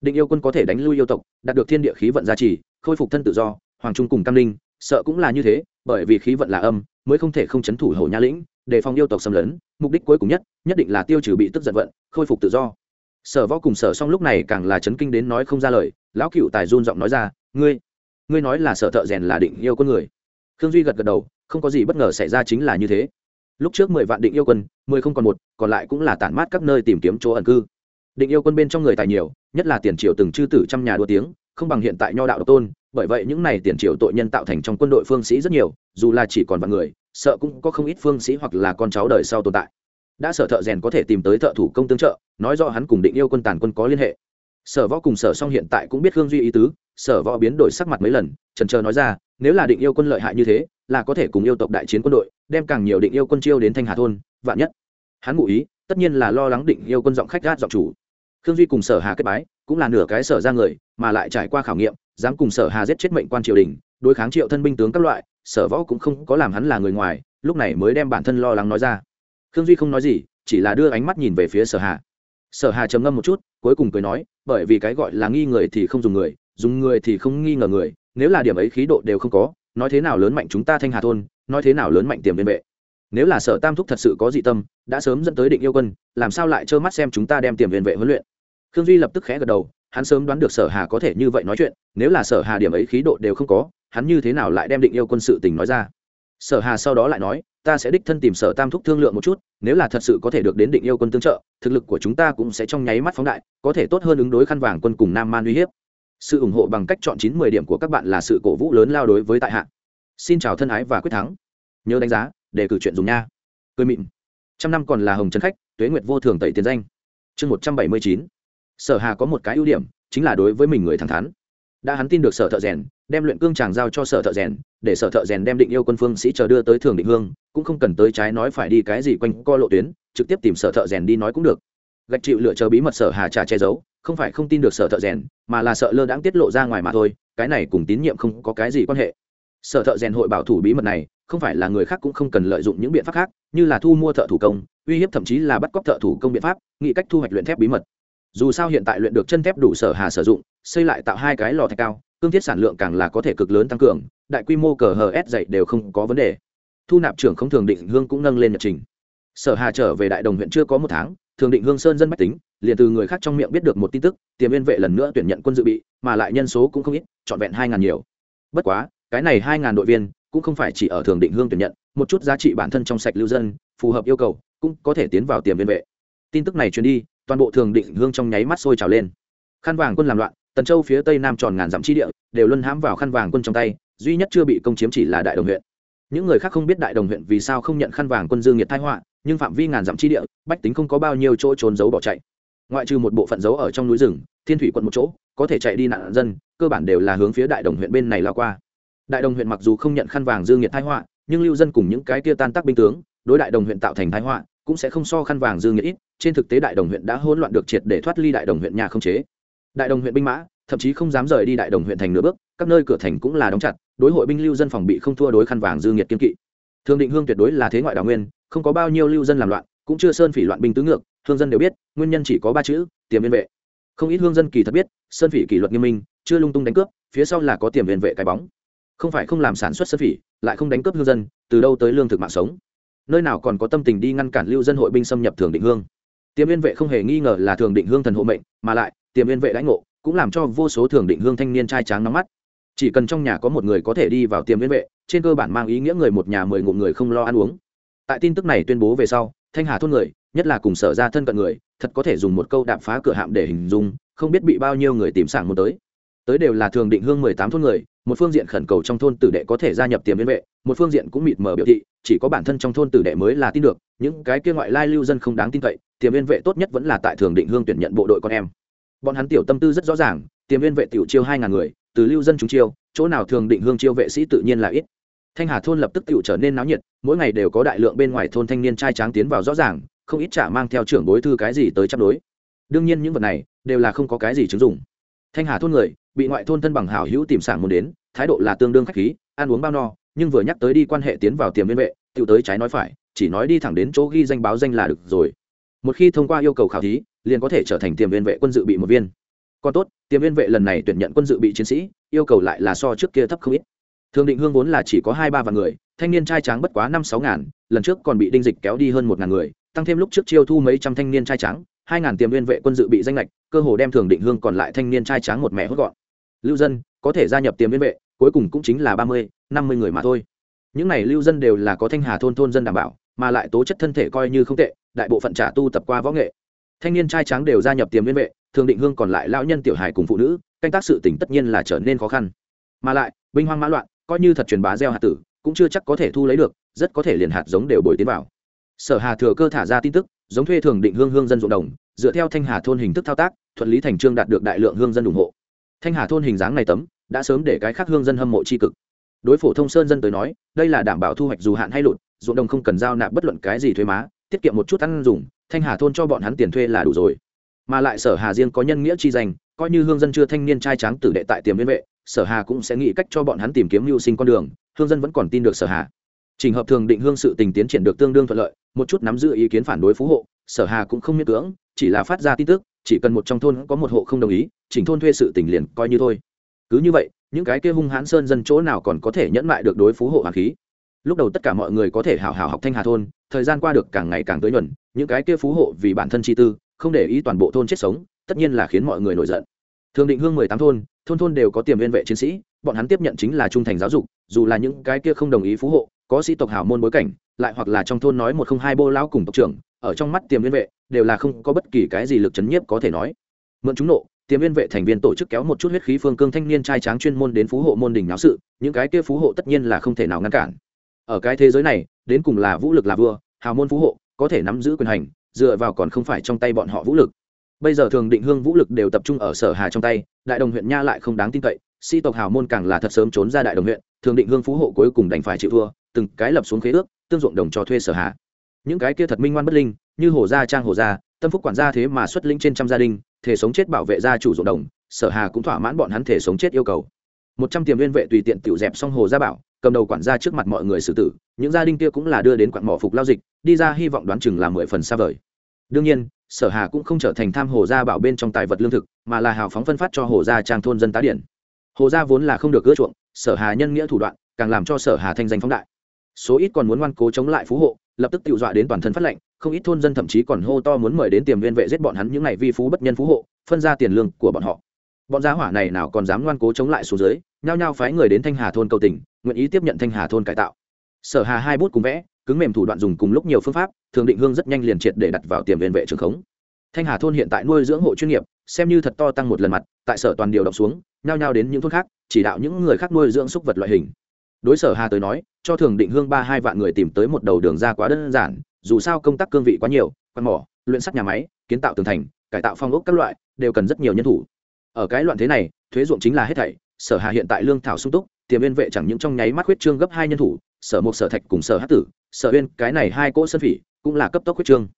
Định yêu quân có thể đánh lui yêu tộc, đạt được thiên địa khí vận gia trì, khôi phục thân tự do, hoàng trung cùng cam linh sợ cũng là như thế, bởi vì khí vận là âm, mới không thể không c h ấ n thủ hổ nha lĩnh để phòng yêu tộc xâm lấn, mục đích cuối cùng nhất nhất định là tiêu trừ bị tức giận vận, khôi phục tự do sở võ cùng sở xong lúc này càng là chấn kinh đến nói không ra lời, lão cựu tài run giọng nói ra, ngươi ngươi nói là sở thợ rèn là định yêu con người. Khương duy gật gật đầu, không có gì bất ngờ xảy ra chính là như thế. Lúc trước mười vạn định yêu quân, mười không còn một, còn lại cũng là tản mát các nơi tìm kiếm chỗ ẩn cư. Định yêu quân bên trong người tài nhiều, nhất là tiền triều từng chư tử trăm nhà đua tiếng, không bằng hiện tại nho đạo độc tôn, bởi vậy những này tiền triều tội nhân tạo thành trong quân đội phương sĩ rất nhiều, dù là chỉ còn vạn người, sợ cũng có không ít phương sĩ hoặc là con cháu đời sau tồn tại đã sở thợ rèn có thể tìm tới thợ thủ công tương trợ, nói do hắn cùng định yêu quân tàn quân có liên hệ. Sở võ cùng sở song hiện tại cũng biết Hương duy ý tứ, sở võ biến đổi sắc mặt mấy lần, trần trờ nói ra, nếu là định yêu quân lợi hại như thế, là có thể cùng yêu tộc đại chiến quân đội, đem càng nhiều định yêu quân chiêu đến thanh hà thôn, vạn nhất. Hắn ngụ ý, tất nhiên là lo lắng định yêu quân giọng khách gát giọng chủ. Khương duy cùng sở hà kết bái, cũng là nửa cái sở ra người, mà lại trải qua khảo nghiệm, dám cùng sở hà giết chết mệnh quan triều đình, đối kháng triệu thân binh tướng các loại, sở võ cũng không có làm hắn là người ngoài, lúc này mới đem bản thân lo lắng nói ra khương duy không nói gì, chỉ là đưa ánh mắt nhìn về phía sở hà. Sở hà trầm ngâm một chút, cuối cùng cười nói, bởi vì cái gọi là nghi người thì không dùng người dùng người thì không nghi ngờ người, nếu là điểm ấy khí độ đều không có, nói thế nào lớn mạnh chúng ta thanh hà thôn, nói thế nào lớn mạnh tiềm viên vệ. Nếu là sở tam thúc thật sự có dị tâm, đã sớm dẫn tới định yêu quân, làm sao lại trơ mắt xem chúng ta đem tiềm viên vệ huấn luyện? Khương duy lập tức khẽ gật đầu, hắn sớm đoán được sở hà có thể như vậy nói chuyện, nếu là sở hà điểm ấy khí độ đều không có, hắn như thế nào lại đem định yêu quân sự tình nói ra? Sở hà sau đó lại nói ta sẽ đích thân tìm sở tam thúc thương lượng một chút, nếu là thật sự có thể được đến định yêu quân tương trợ, thực lực của chúng ta cũng sẽ trong nháy mắt phóng đại, có thể tốt hơn ứng đối khăn vàng quân cùng nam man uy hiếp. Sự ủng hộ bằng cách chọn chín mười điểm của các bạn là sự cổ vũ lớn lao đối với tại hạ. Xin chào thân ái và quyết thắng. Nhớ đánh giá, để cử chuyện dùng nha. Cười mịn. Trăm năm còn là hồng trấn khách, tuế nguyệt vô thường tẩy tiền danh. Chương một trăm bảy mươi chín. Sở hà có một cái ưu điểm, chính là đối với mình người thẳng thắn. Đã hắn tin được sở thợ rèn đem luyện cương tràng giao cho sở thợ rèn, để sở thợ rèn đem định yêu quân phương sĩ chờ đưa tới thường định hương, cũng không cần tới trái nói phải đi cái gì quanh co lộ tuyến, trực tiếp tìm sở thợ rèn đi nói cũng được. Gạch chịu lựa chờ bí mật sở hà trà che giấu, không phải không tin được sở thợ rèn, mà là sợ lơ đãng tiết lộ ra ngoài mà thôi, cái này cùng tín nhiệm không có cái gì quan hệ. Sở thợ rèn hội bảo thủ bí mật này, không phải là người khác cũng không cần lợi dụng những biện pháp khác, như là thu mua thợ thủ công, uy hiếp thậm chí là bắt cóc thợ thủ công biện pháp, nghĩ cách thu hoạch luyện thép bí mật. Dù sao hiện tại luyện được chân thép đủ sở hà sử dụng, xây lại tạo hai cái lò thạch cao cương thiết sản lượng càng là có thể cực lớn tăng cường, đại quy mô cờ hờ s dạy đều không có vấn đề. Thu nạp trưởng không thường định hương cũng nâng lên nhật trình. Sở hà trở về đại đồng huyện chưa có một tháng, thường định hương sơn dân bách tính, liền từ người khác trong miệng biết được một tin tức, tiềm viên vệ lần nữa tuyển nhận quân dự bị, mà lại nhân số cũng không ít, trọn vẹn hai ngàn nhiều. Bất quá, cái này hai ngàn đội viên cũng không phải chỉ ở thường định hương tuyển nhận, một chút giá trị bản thân trong sạch lưu dân, phù hợp yêu cầu, cũng có thể tiến vào tiềm viên vệ. Tin tức này truyền đi, toàn bộ thường định hương trong nháy mắt sôi trào lên. Khăn vàng quân làm loạn tần châu phía tây nam tròn ngàn dặm chi địa, đều luân hãm vào khăn vàng quân trong tay, duy nhất chưa bị công chiếm chỉ là đại đồng huyện. Những người khác không biết đại đồng huyện vì sao không nhận khăn vàng quân dương nhiệt thái họa, nhưng phạm vi ngàn dặm chi địa, bách tính không có bao nhiêu chỗ trốn giấu bỏ chạy. Ngoại trừ một bộ phận giấu ở trong núi rừng, thiên thủy quận một chỗ, có thể chạy đi nạn dân, cơ bản đều là hướng phía đại đồng huyện bên này lao qua. Đại đồng huyện mặc dù không nhận khăn vàng dương nhiệt thái họa, nhưng lưu dân cùng những cái kia tan tác binh tướng, đối đại đồng huyện tạo thành thái họa, cũng sẽ không so khăn vàng dương nhiệt ít, trên thực tế đại đồng huyện đã hỗn loạn được triệt để thoát ly đại đồng huyện nhà không chế đại đồng huyện binh mã, thậm chí không dám rời đi đại đồng huyện thành nửa bước, các nơi cửa thành cũng là đóng chặt, đối hội binh lưu dân phòng bị không thua đối khăn vàng dương nghiệt kiên kỵ. Thường định hương tuyệt đối là thế ngoại đào nguyên, không có bao nhiêu lưu dân làm loạn, cũng chưa sơn phỉ loạn binh tứ ngược Thương dân đều biết, nguyên nhân chỉ có ba chữ, tiềm viên vệ. Không ít hương dân kỳ thật biết, sơn phỉ kỷ luật nghiêm minh, chưa lung tung đánh cướp, phía sau là có tiềm viên vệ cái bóng. Không phải không làm sản xuất sơn phỉ, lại không đánh cướp hương dân, từ đâu tới lương thực mạng sống. Nơi nào còn có tâm tình đi ngăn cản lưu dân hội binh xâm nhập thường định hương. Tiềm viên vệ không hề nghi ngờ là thường định hương thần hộ mệnh, mà lại tiềm viên vệ lãnh ngộ, cũng làm cho vô số thường định hương thanh niên trai tráng nắm mắt. Chỉ cần trong nhà có một người có thể đi vào tiềm viên vệ, trên cơ bản mang ý nghĩa người một nhà mười ngụ người không lo ăn uống. Tại tin tức này tuyên bố về sau, thanh hà thôn người, nhất là cùng sở ra thân cận người, thật có thể dùng một câu đạp phá cửa hạm để hình dung, không biết bị bao nhiêu người tìm sảng muốn tới. Tới đều là thường định hương mười tám thôn người, một phương diện khẩn cầu trong thôn tử đệ có thể gia nhập tiềm viên vệ, một phương diện cũng mịt mờ biểu thị, chỉ có bản thân trong thôn tử đệ mới là tin được, những cái kia ngoại lai lưu dân không đáng tin cậy, tiềm viên vệ tốt nhất vẫn là tại thường định hương tuyển nhận bộ đội con em bọn hắn tiểu tâm tư rất rõ ràng, tiềm viên vệ tiểu chiêu hai ngàn người, từ lưu dân chúng chiêu, chỗ nào thường định hương chiêu vệ sĩ tự nhiên là ít. Thanh hà thôn lập tức tiểu trở nên náo nhiệt, mỗi ngày đều có đại lượng bên ngoài thôn thanh niên trai tráng tiến vào rõ ràng, không ít trả mang theo trưởng bối thư cái gì tới chấp đối. Đương nhiên những vật này, đều là không có cái gì chứng dụng. Thanh hà thôn người, bị ngoại thôn thân bằng hảo hữu tìm sảng muốn đến, thái độ là tương đương khách khí, ăn uống bao no, nhưng vừa nhắc tới đi quan hệ tiến vào tiềm viên vệ, tiểu tới trái nói phải, chỉ nói đi thẳng đến chỗ ghi danh báo danh là được rồi. Một khi thông qua yêu cầu khảo thí liền có thể trở thành tiềm viên vệ quân dự bị một viên. Còn tốt, tiềm viên vệ lần này tuyển nhận quân dự bị chiến sĩ, yêu cầu lại là so trước kia thấp không ít. Thường định hương vốn là chỉ có hai ba vạn người, thanh niên trai tráng bất quá năm sáu ngàn, lần trước còn bị đinh dịch kéo đi hơn một ngàn người, tăng thêm lúc trước chiêu thu mấy trăm thanh niên trai tráng, hai ngàn tiềm viên vệ quân dự bị danh lệch, cơ hồ đem thường định hương còn lại thanh niên trai tráng một mẹ hốt gọn. Lưu dân, có thể gia nhập tiềm viên vệ, cuối cùng cũng chính là ba mươi, năm mươi người mà thôi. Những này lưu dân đều là có thanh hà thôn thôn dân đảm bảo, mà lại tố chất thân thể coi như không tệ, đại bộ phận trả tu tập qua võ nghệ thanh niên trai tráng đều gia nhập tiềm liên vệ, thường định hương còn lại lão nhân tiểu hài cùng phụ nữ, canh tác sự tỉnh tất nhiên là trở nên khó khăn. Mà lại, binh hoang mã loạn, coi như thật truyền bá gieo hạt tử, cũng chưa chắc có thể thu lấy được, rất có thể liền hạt giống đều bồi tiến vào. Sở hà thừa cơ thả ra tin tức, giống thuê thường định hương hương dân ruộng đồng, dựa theo thanh hà thôn hình thức thao tác, thuận lý thành trương đạt được đại lượng hương dân ủng hộ. Thanh hà thôn hình dáng này tấm, đã sớm để cái khác hương dân hâm mộ tri cực. Đối phổ thông sơn dân tới nói, đây là đảm bảo thu hoạch dù hạn hay lụt, ruộng đồng không cần giao nạp bất luận cái gì thuế má tiết kiệm một chút ăn dùng, thanh hà thôn cho bọn hắn tiền thuê là đủ rồi. Mà lại sở hà riêng có nhân nghĩa chi danh, coi như hương dân chưa thanh niên trai tráng tử đệ tại tiềm liên vệ, sở hà cũng sẽ nghĩ cách cho bọn hắn tìm kiếm mưu sinh con đường, hương dân vẫn còn tin được sở hà. Trình hợp thường định hương sự tình tiến triển được tương đương thuận lợi, một chút nắm giữ ý kiến phản đối phú hộ, sở hà cũng không miễn cưỡng, chỉ là phát ra tin tức, chỉ cần một trong thôn có một hộ không đồng ý chỉnh thôn thuê sự tình liền coi như thôi. Cứ như vậy, những cái kia hung hãn sơn dân chỗ nào còn có thể nhẫn mại được đối phú hộ hà khí? Lúc đầu tất cả mọi người có thể hảo hảo học thanh hà thôn, thời gian qua được càng ngày càng tới nhuần, những cái kia phú hộ vì bản thân chi tư, không để ý toàn bộ thôn chết sống, tất nhiên là khiến mọi người nổi giận. Thường định hương mười tám thôn thôn thôn đều có tiềm viên vệ chiến sĩ, bọn hắn tiếp nhận chính là trung thành giáo dục, dù là những cái kia không đồng ý phú hộ, có sĩ tộc hào môn bối cảnh, lại hoặc là trong thôn nói một không hai bô lão cùng tộc trưởng, ở trong mắt tiềm viên vệ, đều là không có bất kỳ cái gì lực chấn nhiếp có thể nói. Mượn chúng nộ, tiềm viên vệ thành viên tổ chức kéo một chút huyết khí phương cương thanh niên trai tráng chuyên môn đến phú hộ môn đình náo sự, những cái kia phú hộ tất nhiên là không thể nào ngăn cản ở cái thế giới này, đến cùng là vũ lực là vua, hào môn phú hộ, có thể nắm giữ quyền hành, dựa vào còn không phải trong tay bọn họ vũ lực. Bây giờ thường định hương vũ lực đều tập trung ở sở hà trong tay, đại đồng huyện nha lại không đáng tin cậy sĩ tộc hào môn càng là thật sớm trốn ra đại đồng huyện, thường định hương phú hộ cuối cùng đành phải chịu thua, từng cái lập xuống khế ước, tương dụng đồng cho thuê sở hà. Những cái kia thật minh ngoan bất linh, như hồ gia trang hồ gia, tâm phúc quản gia thế mà xuất linh trên trăm gia đình, thể sống chết bảo vệ gia chủ ruộng đồng, sở hà cũng thỏa mãn bọn hắn thể sống chết yêu cầu. Một trăm tiềm viên vệ tùy tiện tiểu dẹp xong hồ gia bảo cầm đầu quản gia trước mặt mọi người xử tử, những gia đình kia cũng là đưa đến quặng mỏ phục lao dịch, đi ra hy vọng đoán chừng là mười phần xa vời. Đương nhiên, sở hà cũng không trở thành tham hồ gia bảo bên trong tài vật lương thực, mà là hào phóng phân phát cho hồ gia trang thôn dân tá điển. Hồ gia vốn là không được ưa chuộng, sở hà nhân nghĩa thủ đoạn, càng làm cho sở hà thanh danh phóng đại. Số ít còn muốn ngoan cố chống lại phú hộ, lập tức tự dọa đến toàn thân phát lệnh không ít thôn dân thậm chí còn hô to muốn mời đến tiềm viên vệ giết bọn hắn những ngày vi phú bất nhân phú hộ, phân ra tiền lương của bọn họ. Bọn gia hỏa này nào còn dám ngoan cố chống lại số dưới, nhao nhao phái người đến thanh hà thôn cầu tình nguyện ý tiếp nhận thanh hà thôn cải tạo sở hà hai bút cùng vẽ cứng mềm thủ đoạn dùng cùng lúc nhiều phương pháp thường định hương rất nhanh liền triệt để đặt vào tiềm liên vệ trường khống thanh hà thôn hiện tại nuôi dưỡng hộ chuyên nghiệp xem như thật to tăng một lần mặt tại sở toàn điều động xuống nhao nhao đến những thôn khác chỉ đạo những người khác nuôi dưỡng súc vật loại hình đối sở hà tới nói cho thường định hương ba hai vạn người tìm tới một đầu đường ra quá đơn giản dù sao công tác cương vị quá nhiều quan mỏ luyện sắt nhà máy kiến tạo tường thành cải tạo phong ốc các loại đều cần rất nhiều nhân thủ ở cái loạn thế này thuế ruộng chính là hết thảy sở hà hiện tại lương thảo sung túc tiềm viên vệ chẳng những trong nháy mắt huyết trương gấp hai nhân thủ, sở một sở thạch cùng sở hát tử, sở uyên, cái này hai cỗ sơn phỉ cũng là cấp tốc huyết trương.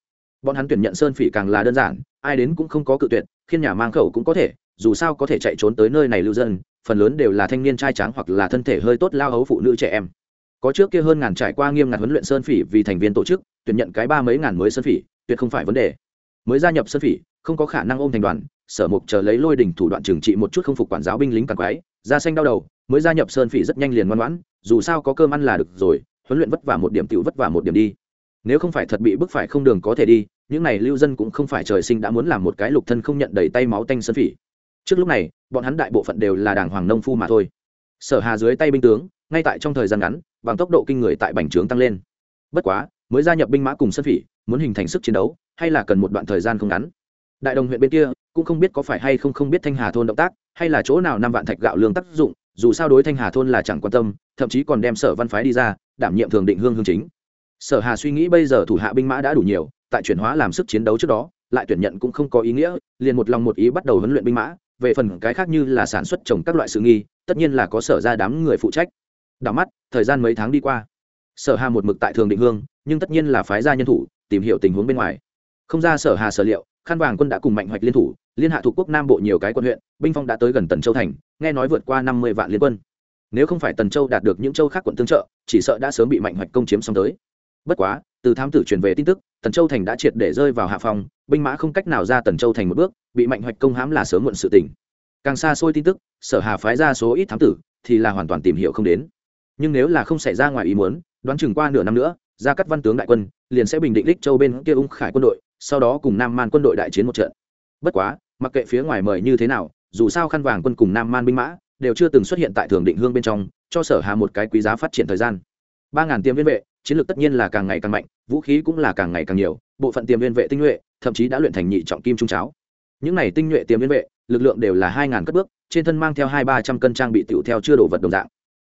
Bọn hắn tuyển nhận sơn phỉ càng là đơn giản, ai đến cũng không có cự tuyệt, khiên nhà mang khẩu cũng có thể, dù sao có thể chạy trốn tới nơi này lưu dân, phần lớn đều là thanh niên trai tráng hoặc là thân thể hơi tốt lao hấu phụ nữ trẻ em. Có trước kia hơn ngàn trải qua nghiêm ngặt huấn luyện sơn phỉ vì thành viên tổ chức, tuyển nhận cái ba mấy ngàn mới sơn phỉ, tuyệt không phải vấn đề. Mới gia nhập sơn phỉ, không có khả năng ôm thành đoàn, sở mục chờ lấy lôi đỉnh thủ đoạn trừng trị một chút không phục quản giáo binh lính càng quái, da xanh đau đầu mới gia nhập sơn phỉ rất nhanh liền ngoan ngoãn, dù sao có cơm ăn là được rồi, huấn luyện vất vả một điểm tiểu vất vả một điểm đi. Nếu không phải thật bị bức phải không đường có thể đi, những này lưu dân cũng không phải trời sinh đã muốn làm một cái lục thân không nhận đầy tay máu tanh sơn phỉ. Trước lúc này, bọn hắn đại bộ phận đều là đảng hoàng nông phu mà thôi. Sở hà dưới tay binh tướng, ngay tại trong thời gian ngắn, bằng tốc độ kinh người tại bành trướng tăng lên. Bất quá, mới gia nhập binh mã cùng sơn phỉ, muốn hình thành sức chiến đấu, hay là cần một đoạn thời gian không ngắn? Đại đồng huyện bên kia, cũng không biết có phải hay không không biết thanh hà thôn động tác, hay là chỗ nào năm vạn thạch gạo lương tác dụng dù sao đối thanh hà thôn là chẳng quan tâm, thậm chí còn đem sở văn phái đi ra, đảm nhiệm thường định hương hương chính. Sở hà suy nghĩ bây giờ thủ hạ binh mã đã đủ nhiều, tại chuyển hóa làm sức chiến đấu trước đó, lại tuyển nhận cũng không có ý nghĩa, liền một lòng một ý bắt đầu huấn luyện binh mã, về phần cái khác như là sản xuất trồng các loại sự nghi, tất nhiên là có sở ra đám người phụ trách. Đảo mắt, thời gian mấy tháng đi qua. Sở hà một mực tại thường định hương, nhưng tất nhiên là phái gia nhân thủ, tìm hiểu tình huống bên ngoài. Không ra sở hà sở liệu khăn vàng quân đã cùng mạnh hoạch liên thủ, liên hạ thuộc quốc nam bộ nhiều cái quân huyện, binh phong đã tới gần tần châu thành, nghe nói vượt qua năm mươi vạn liên quân. Nếu không phải tần châu đạt được những châu khác quận tương trợ, chỉ sợ đã sớm bị mạnh hoạch công chiếm xong tới. Bất quá, từ thám tử truyền về tin tức, tần châu thành đã triệt để rơi vào hạ phòng binh mã không cách nào ra tần châu thành một bước, bị mạnh hoạch công hãm là sớm muộn sự tình. Càng xa xôi tin tức, sở hà phái ra số ít thám tử, thì là hoàn toàn tìm hiểu không đến. Nhưng nếu là không xảy ra ngoài ý muốn, đoán chừng qua nửa năm nữa ra cắt văn tướng đại quân, liền sẽ bình định lích châu bên kia ung khải quân đội sau đó cùng nam man quân đội đại chiến một trận. Bất quá, mặc kệ phía ngoài mời như thế nào, dù sao khăn vàng quân cùng nam man binh mã đều chưa từng xuất hiện tại thường định hương bên trong, cho sở hà một cái quý giá phát triển thời gian. Ba ngàn tiêm viên vệ, chiến lược tất nhiên là càng ngày càng mạnh, vũ khí cũng là càng ngày càng nhiều, bộ phận tiêm viên vệ tinh nhuệ, thậm chí đã luyện thành nhị trọng kim trung cháo. Những này tinh nhuệ tiêm viên vệ, lực lượng đều là hai ngàn cất bước, trên thân mang theo hai ba trăm cân trang bị tiểu theo chưa đổ vật đồng dạng.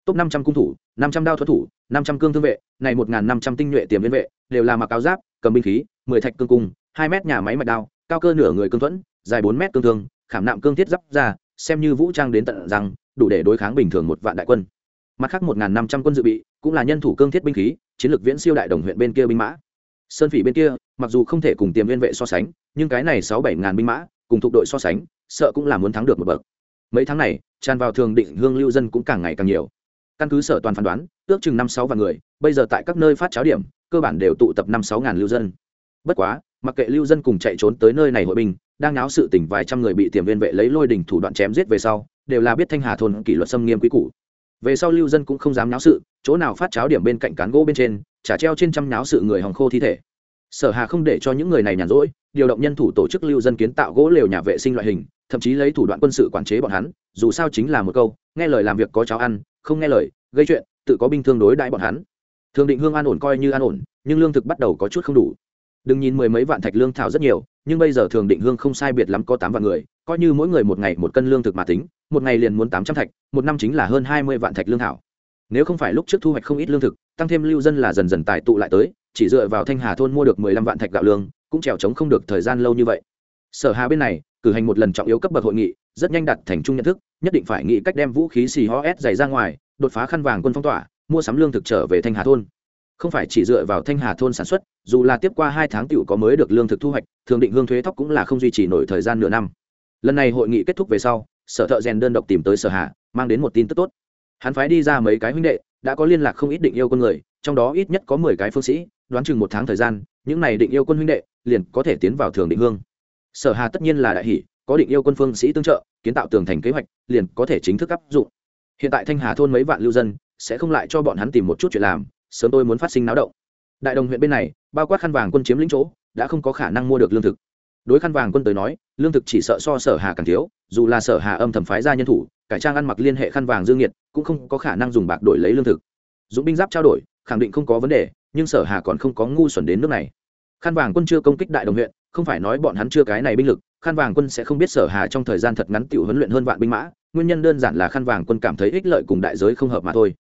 Top năm trăm cung thủ, năm trăm đao thuật thủ, năm trăm cương thương vệ, này một ngàn năm trăm tinh nhuệ tiềm viên vệ, đều là mặc áo giáp, cầm binh khí, mười thạch cương cung hai mét nhà máy mạch đao, cao cơ nửa người cương thuẫn, dài bốn mét cương thương, khảm nạm cương thiết giáp ra, xem như vũ trang đến tận rằng đủ để đối kháng bình thường một vạn đại quân. Mặt khác một năm trăm quân dự bị, cũng là nhân thủ cương thiết binh khí, chiến lược viễn siêu đại đồng huyện bên kia binh mã. Sơn phỉ bên kia, mặc dù không thể cùng tiềm liên vệ so sánh, nhưng cái này sáu bảy ngàn binh mã, cùng thuộc đội so sánh, sợ cũng là muốn thắng được một bậc. Mấy tháng này, tràn vào thường định hương lưu dân cũng càng ngày càng nhiều. Căn cứ sở toàn phán đoán, ước chừng năm sáu vạn người, bây giờ tại các nơi phát cháo điểm, cơ bản đều tụ tập năm sáu ngàn lưu dân. Bất quá mặc kệ lưu dân cùng chạy trốn tới nơi này hội binh, đang náo sự tỉnh vài trăm người bị tiềm viên vệ lấy lôi đỉnh thủ đoạn chém giết về sau, đều là biết thanh hà thôn kỷ luật xâm nghiêm quý cũ về sau lưu dân cũng không dám náo sự, chỗ nào phát cháo điểm bên cạnh cán gỗ bên trên trả treo trên trăm náo sự người hòng khô thi thể. Sở hà không để cho những người này nhàn rỗi, điều động nhân thủ tổ chức lưu dân kiến tạo gỗ lều nhà vệ sinh loại hình, thậm chí lấy thủ đoạn quân sự quản chế bọn hắn, dù sao chính là một câu, nghe lời làm việc có cháo ăn, không nghe lời, gây chuyện, tự có binh thương đối đãi bọn hắn. Thường định hương an ổn coi như an ổn, nhưng lương thực bắt đầu có chút không đủ đừng nhìn mười mấy vạn thạch lương thảo rất nhiều, nhưng bây giờ thường định hương không sai biệt lắm có tám vạn người, coi như mỗi người một ngày một cân lương thực mà tính, một ngày liền muốn tám trăm thạch, một năm chính là hơn hai mươi vạn thạch lương thảo. Nếu không phải lúc trước thu hoạch không ít lương thực, tăng thêm lưu dân là dần dần tài tụ lại tới, chỉ dựa vào thanh hà thôn mua được mười lăm vạn thạch gạo lương, cũng trèo trống không được thời gian lâu như vậy. Sở hà bên này, cử hành một lần trọng yếu cấp bậc hội nghị, rất nhanh đặt thành chung nhận thức, nhất định phải nghĩ cách đem vũ khí xì ho s dày ra ngoài, đột phá khăn vàng quân phong tỏa, mua sắm lương thực trở về thanh hà thôn không phải chỉ dựa vào thanh hà thôn sản xuất, dù là tiếp qua hai tháng t có mới được lương thực thu hoạch, thường định hương thuế thóc cũng là không duy trì nổi thời gian nửa năm. Lần này hội nghị kết thúc về sau, sở thợ rèn đơn độc tìm tới sở hạ mang đến một tin tức tốt. Hắn phái đi ra mấy cái huynh đệ, đã có liên lạc không ít định yêu con người, trong đó ít nhất có mười cái phương sĩ, đoán chừng một tháng thời gian, những này định yêu quân huynh đệ liền có thể tiến vào thường định hương. Sở hà tất nhiên là đại hỷ, có định yêu quân phương sĩ tương trợ, kiến tạo tường thành kế hoạch, liền có thể chính thức áp dụng. Hiện tại thanh hà thôn mấy vạn lưu dân, sẽ không lại cho bọn hắn tìm một chút chuyện làm sớm tôi muốn phát sinh náo động. Đại đồng huyện bên này, bao quát khăn vàng quân chiếm lĩnh chỗ, đã không có khả năng mua được lương thực. Đối khăn vàng quân tới nói, lương thực chỉ sợ so sở hà càng thiếu, dù là sở hà âm thầm phái ra nhân thủ, cải trang ăn mặc liên hệ khăn vàng dương nhiệt cũng không có khả năng dùng bạc đổi lấy lương thực. Dũng binh giáp trao đổi, khẳng định không có vấn đề, nhưng sở hà còn không có ngu xuẩn đến nước này. Khăn vàng quân chưa công kích đại đồng huyện, không phải nói bọn hắn chưa cái này binh lực, khăn vàng quân sẽ không biết sở hà trong thời gian thật ngắn tiểu huấn luyện hơn vạn binh mã, nguyên nhân đơn giản là khăn vàng quân cảm thấy ích lợi cùng đại giới không hợp mà thôi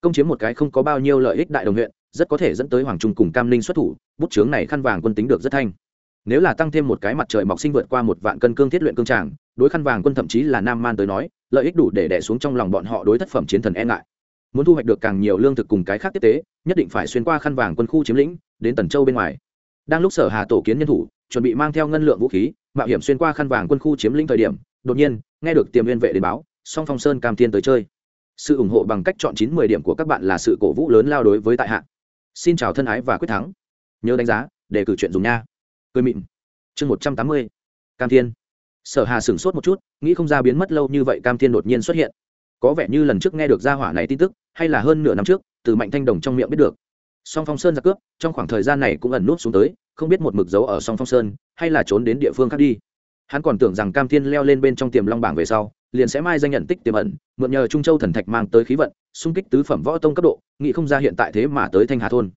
công chiếm một cái không có bao nhiêu lợi ích đại đồng huyện, rất có thể dẫn tới hoàng trung cùng cam ninh xuất thủ, bút chướng này khăn vàng quân tính được rất thanh. Nếu là tăng thêm một cái mặt trời mọc sinh vượt qua một vạn cân cương thiết luyện cương tràng, đối khăn vàng quân thậm chí là nam man tới nói, lợi ích đủ để đẻ xuống trong lòng bọn họ đối thất phẩm chiến thần e ngại. Muốn thu hoạch được càng nhiều lương thực cùng cái khác tiếp tế, nhất định phải xuyên qua khăn vàng quân khu chiếm lĩnh, đến tần châu bên ngoài. Đang lúc sở hà tổ kiến nhân thủ, chuẩn bị mang theo ngân lượng vũ khí, mạo hiểm xuyên qua khăn vàng quân khu chiếm lĩnh thời điểm, đột nhiên, nghe được tiềm liên vệ đến báo, song phong sơn cam thiên tới chơi sự ủng hộ bằng cách chọn chín mười điểm của các bạn là sự cổ vũ lớn lao đối với tại hạ. Xin chào thân ái và quyết thắng. Nhớ đánh giá, để cử chuyện dùng nha. Cười mịn. Chương một trăm tám mươi. Cam thiên. Sở hà sửng sốt một chút, nghĩ không ra biến mất lâu như vậy cam thiên đột nhiên xuất hiện. Có vẻ như lần trước nghe được gia hỏa này tin tức, hay là hơn nửa năm trước, từ mạnh thanh đồng trong miệng biết được. Song phong sơn ra cướp, trong khoảng thời gian này cũng ẩn nút xuống tới, không biết một mực dấu ở song phong sơn, hay là trốn đến địa phương khác đi hắn còn tưởng rằng cam thiên leo lên bên trong tiềm long bảng về sau, liền sẽ mai danh nhận tích tiềm ẩn, mượn nhờ trung châu thần thạch mang tới khí vận, xung kích tứ phẩm võ tông cấp độ nghị không ra hiện tại thế mà tới thanh hà thôn.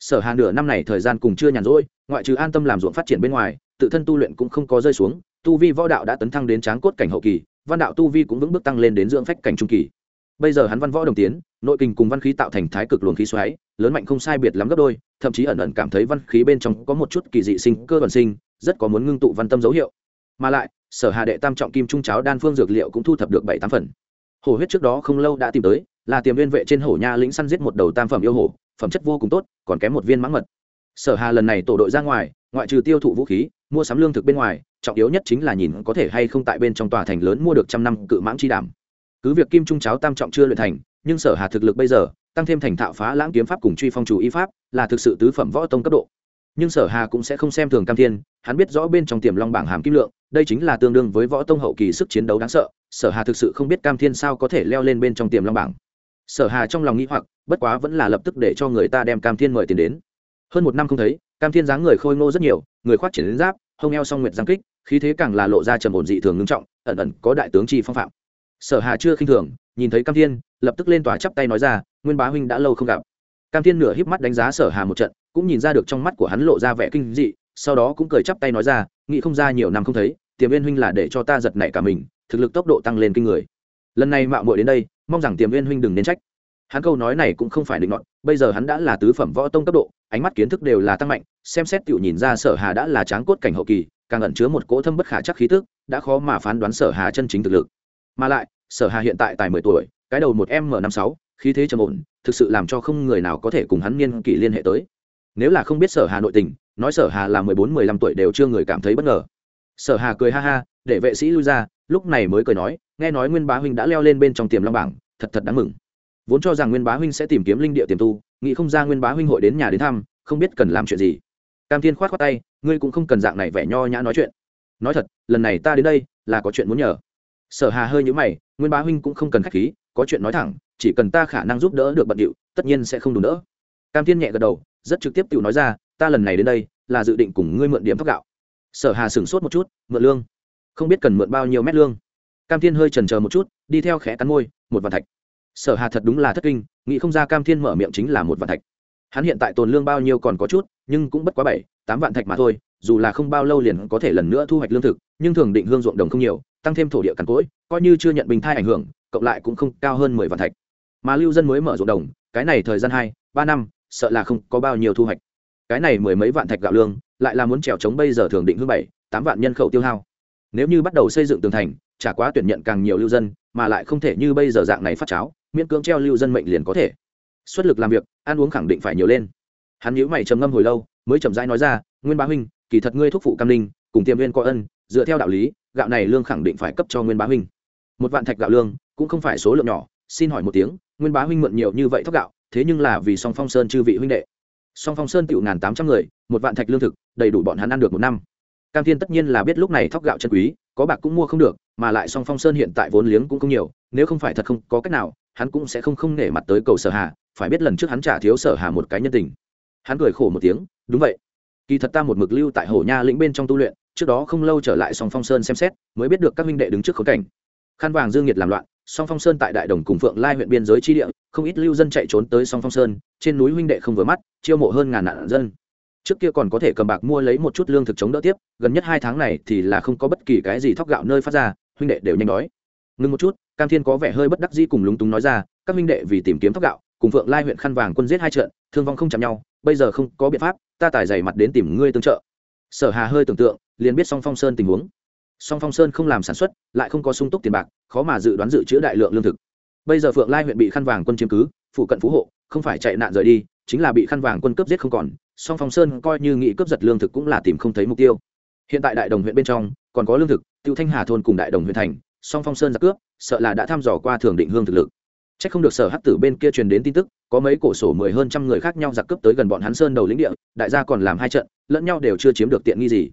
Sở hà nửa năm này thời gian cùng chưa nhàn rỗi, ngoại trừ an tâm làm ruộng phát triển bên ngoài, tự thân tu luyện cũng không có rơi xuống, tu vi võ đạo đã tấn thăng đến tráng cốt cảnh hậu kỳ, văn đạo tu vi cũng vững bước tăng lên đến dưỡng phách cảnh trung kỳ. Bây giờ hắn văn võ đồng tiến, nội kình cùng văn khí tạo thành thái cực luồng khí xoáy, lớn mạnh không sai biệt lắm gấp đôi, thậm chí ẩn ẩn cảm thấy văn khí bên trong có một chút kỳ dị sinh, cơ bản sinh, rất có muốn ngưng tụ văn tâm dấu hiệu mà lại, sở hà đệ tam trọng kim trung cháo đan phương dược liệu cũng thu thập được bảy tám phần. Hổ huyết trước đó không lâu đã tìm tới, là tiềm viên vệ trên hổ nha lĩnh săn giết một đầu tam phẩm yêu hổ, phẩm chất vô cùng tốt, còn kém một viên mãng mật. Sở hà lần này tổ đội ra ngoài, ngoại trừ tiêu thụ vũ khí, mua sắm lương thực bên ngoài, trọng yếu nhất chính là nhìn có thể hay không tại bên trong tòa thành lớn mua được trăm năm cự mãng chi đảm. Cứ việc kim trung cháo tam trọng chưa luyện thành, nhưng sở hà thực lực bây giờ, tăng thêm thành thạo phá lãng kiếm pháp cùng truy phong chủ y pháp, là thực sự tứ phẩm võ tông cấp độ nhưng sở hà cũng sẽ không xem thường cam thiên, hắn biết rõ bên trong tiềm long bảng hàm kim lượng, đây chính là tương đương với võ tông hậu kỳ sức chiến đấu đáng sợ, sở hà thực sự không biết cam thiên sao có thể leo lên bên trong tiềm long bảng. sở hà trong lòng nghĩ hoặc, bất quá vẫn là lập tức để cho người ta đem cam thiên mời tiền đến. hơn một năm không thấy, cam thiên dáng người khôi ngô rất nhiều, người khoác triển đến giáp, hông eo song nguyệt giang kích, khí thế càng là lộ ra trầm ổn dị thường ngưng trọng, ẩn ẩn có đại tướng chi phong phạm. sở hà chưa khinh thường, nhìn thấy cam thiên, lập tức lên tòa chắp tay nói ra, nguyên bá huynh đã lâu không gặp. cam thiên nửa híp mắt đánh giá sở hà một trận cũng nhìn ra được trong mắt của hắn lộ ra vẻ kinh dị, sau đó cũng cười chắp tay nói ra, nghĩ không ra nhiều năm không thấy, tiềm viên huynh là để cho ta giật nảy cả mình, thực lực tốc độ tăng lên kinh người. Lần này mạo muội đến đây, mong rằng tiềm viên huynh đừng nên trách. Hắn câu nói này cũng không phải định luận bây giờ hắn đã là tứ phẩm võ tông cấp độ, ánh mắt kiến thức đều là tăng mạnh, xem xét tiểu nhìn ra sở hà đã là tráng cốt cảnh hậu kỳ, càng ẩn chứa một cỗ thâm bất khả chắc khí tức, đã khó mà phán đoán sở hà chân chính thực lực. Mà lại, sở hà hiện tại tài mười tuổi, cái đầu một m năm sáu, khí thế trầm ổn, thực sự làm cho không người nào có thể cùng hắn niên kỷ liên hệ tới nếu là không biết sở hà nội tình, nói sở hà là mười bốn, mười lăm tuổi đều chưa người cảm thấy bất ngờ. Sở hà cười ha ha, để vệ sĩ lui ra, lúc này mới cười nói, nghe nói nguyên bá huynh đã leo lên bên trong tiềm long bảng, thật thật đáng mừng. Vốn cho rằng nguyên bá huynh sẽ tìm kiếm linh địa tiềm tu, nghĩ không ra nguyên bá huynh hội đến nhà đến thăm, không biết cần làm chuyện gì. Cam thiên khoát khoát tay, ngươi cũng không cần dạng này vẻ nho nhã nói chuyện. Nói thật, lần này ta đến đây, là có chuyện muốn nhờ. Sở hà hơi nhữ mày, nguyên bá huynh cũng không cần khách khí, có chuyện nói thẳng, chỉ cần ta khả năng giúp đỡ được bận điệu, tất nhiên sẽ không đủ đỡ. Cam thiên nhẹ gật đầu rất trực tiếp tự nói ra, ta lần này đến đây là dự định cùng ngươi mượn điểm thóc gạo. Sở hà sửng sốt một chút, mượn lương? Không biết cần mượn bao nhiêu mét lương? Cam thiên hơi trần chờ một chút, đi theo khẽ cắn môi, một vạn thạch. Sở hà thật đúng là thất kinh, nghĩ không ra cam thiên mở miệng chính là một vạn thạch. Hắn hiện tại tồn lương bao nhiêu còn có chút, nhưng cũng bất quá bảy, tám vạn thạch mà thôi, dù là không bao lâu liền có thể lần nữa thu hoạch lương thực, nhưng thường định hương ruộng đồng không nhiều, tăng thêm thổ địa cằn cỗi, coi như chưa nhận bình thai ảnh hưởng, cộng lại cũng không cao hơn mười vạn thạch. Mà lưu dân mới mở ruộng đồng, cái này thời gian hai, ba năm sợ là không có bao nhiêu thu hoạch. Cái này mười mấy vạn thạch gạo lương, lại là muốn trèo chống bây giờ thường định hư bảy, tám vạn nhân khẩu tiêu hao. Nếu như bắt đầu xây dựng tường thành, chả quá tuyển nhận càng nhiều lưu dân, mà lại không thể như bây giờ dạng này phát cháo, miễn cưỡng treo lưu dân mệnh liền có thể. Xuất lực làm việc, ăn uống khẳng định phải nhiều lên. Hắn nhíu mày trầm ngâm hồi lâu, mới chậm rãi nói ra, nguyên bá huynh, kỳ thật ngươi thúc phụ cam linh cùng tiêm viên có ân, dựa theo đạo lý, gạo này lương khẳng định phải cấp cho nguyên bá huynh. Một vạn thạch gạo lương, cũng không phải số lượng nhỏ, xin hỏi một tiếng, nguyên bá huynh mượn nhiều như vậy thóc gạo thế nhưng là vì song phong sơn chư vị huynh đệ. Song phong sơn tựu ngàn tám trăm người, một vạn thạch lương thực, đầy đủ bọn hắn ăn được một năm. Cam thiên tất nhiên là biết lúc này thóc gạo chân quý, có bạc cũng mua không được, mà lại song phong sơn hiện tại vốn liếng cũng không nhiều, nếu không phải thật không có cách nào, hắn cũng sẽ không không nể mặt tới cầu sở hà, phải biết lần trước hắn trả thiếu sở hà một cái nhân tình. Hắn cười khổ một tiếng, đúng vậy. Kỳ thật ta một mực lưu tại hồ nha lĩnh bên trong tu luyện, trước đó không lâu trở lại song phong sơn xem xét, mới biết được các huynh đệ đứng trước khốn cảnh. Khăn vàng dương nhiệt làm loạn song phong sơn tại đại đồng cùng phượng lai huyện biên giới chi địa, không ít lưu dân chạy trốn tới song phong sơn, trên núi huynh đệ không vừa mắt, chiêu mộ hơn ngàn nạn dân. Trước kia còn có thể cầm bạc mua lấy một chút lương thực chống đỡ tiếp, gần nhất hai tháng này thì là không có bất kỳ cái gì thóc gạo nơi phát ra, huynh đệ đều nhanh đói. Ngừng một chút, cam thiên có vẻ hơi bất đắc dĩ cùng lúng túng nói ra, các huynh đệ vì tìm kiếm thóc gạo, cùng phượng lai huyện khăn vàng quân giết hai trận, thương vong không chạm nhau, bây giờ không có biện pháp, ta tải dày mặt đến tìm ngươi tương trợ. Sở hà hơi tưởng tượng, liền biết song phong sơn tình huống song phong sơn không làm sản xuất lại không có sung túc tiền bạc khó mà dự đoán dự trữ đại lượng lương thực. Bây giờ phượng lai huyện bị khăn vàng quân chiếm cứ phụ cận phú hộ không phải chạy nạn rời đi chính là bị khăn vàng quân cướp giết không còn. Song phong sơn coi như nghị cướp giật lương thực cũng là tìm không thấy mục tiêu. Hiện tại đại đồng huyện bên trong còn có lương thực tiêu thanh hà thôn cùng đại đồng huyện thành song phong sơn giặc cướp sợ là đã thăm dò qua thường định hương thực lực. Chắc không được sở hắc tử bên kia truyền đến tin tức, có mấy cổ sổ mười hơn trăm người khác nhau giặc cướp tới gần bọn hắn sơn đầu lĩnh địa, đại gia còn làm hai trận, lẫn nhau đều chưa chiếm được tiện nghi gì.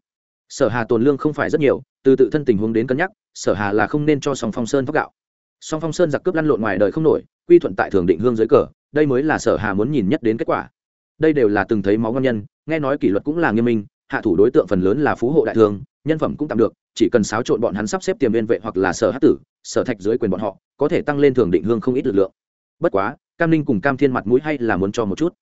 Sở Hà tồn lương không phải rất nhiều, từ tự thân tình huống đến cân nhắc, Sở Hà là không nên cho Song Phong Sơn thóc gạo. Song Phong Sơn giặc cướp lăn lộn ngoài đời không nổi, quy thuận tại thường định hương dưới cờ, đây mới là Sở Hà muốn nhìn nhất đến kết quả. Đây đều là từng thấy máu ngon nhân, nghe nói kỷ luật cũng là nghiêm minh, hạ thủ đối tượng phần lớn là phú hộ đại thương, nhân phẩm cũng tạm được, chỉ cần xáo trộn bọn hắn sắp xếp tiềm viên vệ hoặc là sở hắc tử, sở thạch dưới quyền bọn họ, có thể tăng lên thường định hương không ít lực lượng bất quá cam ninh cùng cam thiên mặt mũi hay là muốn cho một chút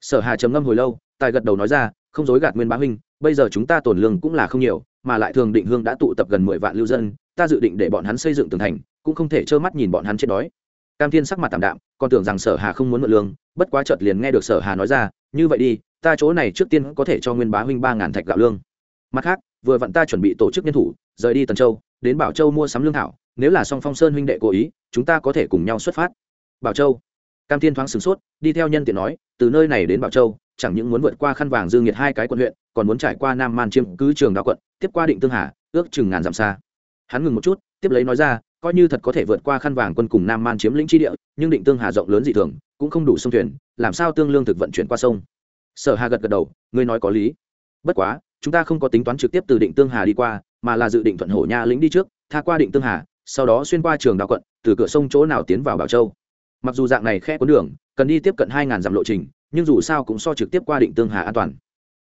sở hà trầm ngâm hồi lâu tài gật đầu nói ra không dối gạt nguyên bá huynh bây giờ chúng ta tổn lương cũng là không nhiều mà lại thường định hương đã tụ tập gần mười vạn lưu dân, ta dự định để bọn hắn xây dựng tường thành, cũng không thể trơ mắt nhìn bọn hắn chết đói. Cam thiên sắc mặt tạm đạm, còn tưởng rằng sở hà không muốn mượn lương, bất quá chợt liền nghe được sở hà nói ra, như vậy đi, ta chỗ này trước tiên có thể cho nguyên bá huynh ba ngàn thạch gạo lương. Mặt khác, vừa vặn ta chuẩn bị tổ chức nhân thủ, rời đi tần châu, đến bảo châu mua sắm lương thảo, nếu là song phong sơn huynh đệ cố ý, chúng ta có thể cùng nhau xuất phát. Bảo châu? Cam thiên thoáng sửng sốt, đi theo nhân tiện nói, từ nơi này đến bảo châu, chẳng những muốn vượt qua khăn vàng dương nhiệt hai cái quận huyện, còn muốn trải qua nam man chiêm cứ trường đạo quận tiếp qua định tương hà, ước chừng ngàn dặm xa. Hắn ngừng một chút, tiếp lấy nói ra, coi như thật có thể vượt qua khăn vàng quân cùng nam man chiếm lĩnh chi địa, nhưng định tương hà rộng lớn dị thường, cũng không đủ sông thuyền, làm sao tương lương thực vận chuyển qua sông? Sở hà gật gật đầu, ngươi nói có lý. Bất quá, chúng ta không có tính toán trực tiếp từ định tương hà đi qua, mà là dự định thuận hổ nha lĩnh đi trước, tha qua định tương hà, sau đó xuyên qua trường đạo quận, từ cửa sông chỗ nào tiến vào bảo châu. Mặc dù dạng này khe cuốn đường, cần đi tiếp cận hai ngàn dặm lộ trình, nhưng dù sao cũng so trực tiếp qua định tương hà an toàn.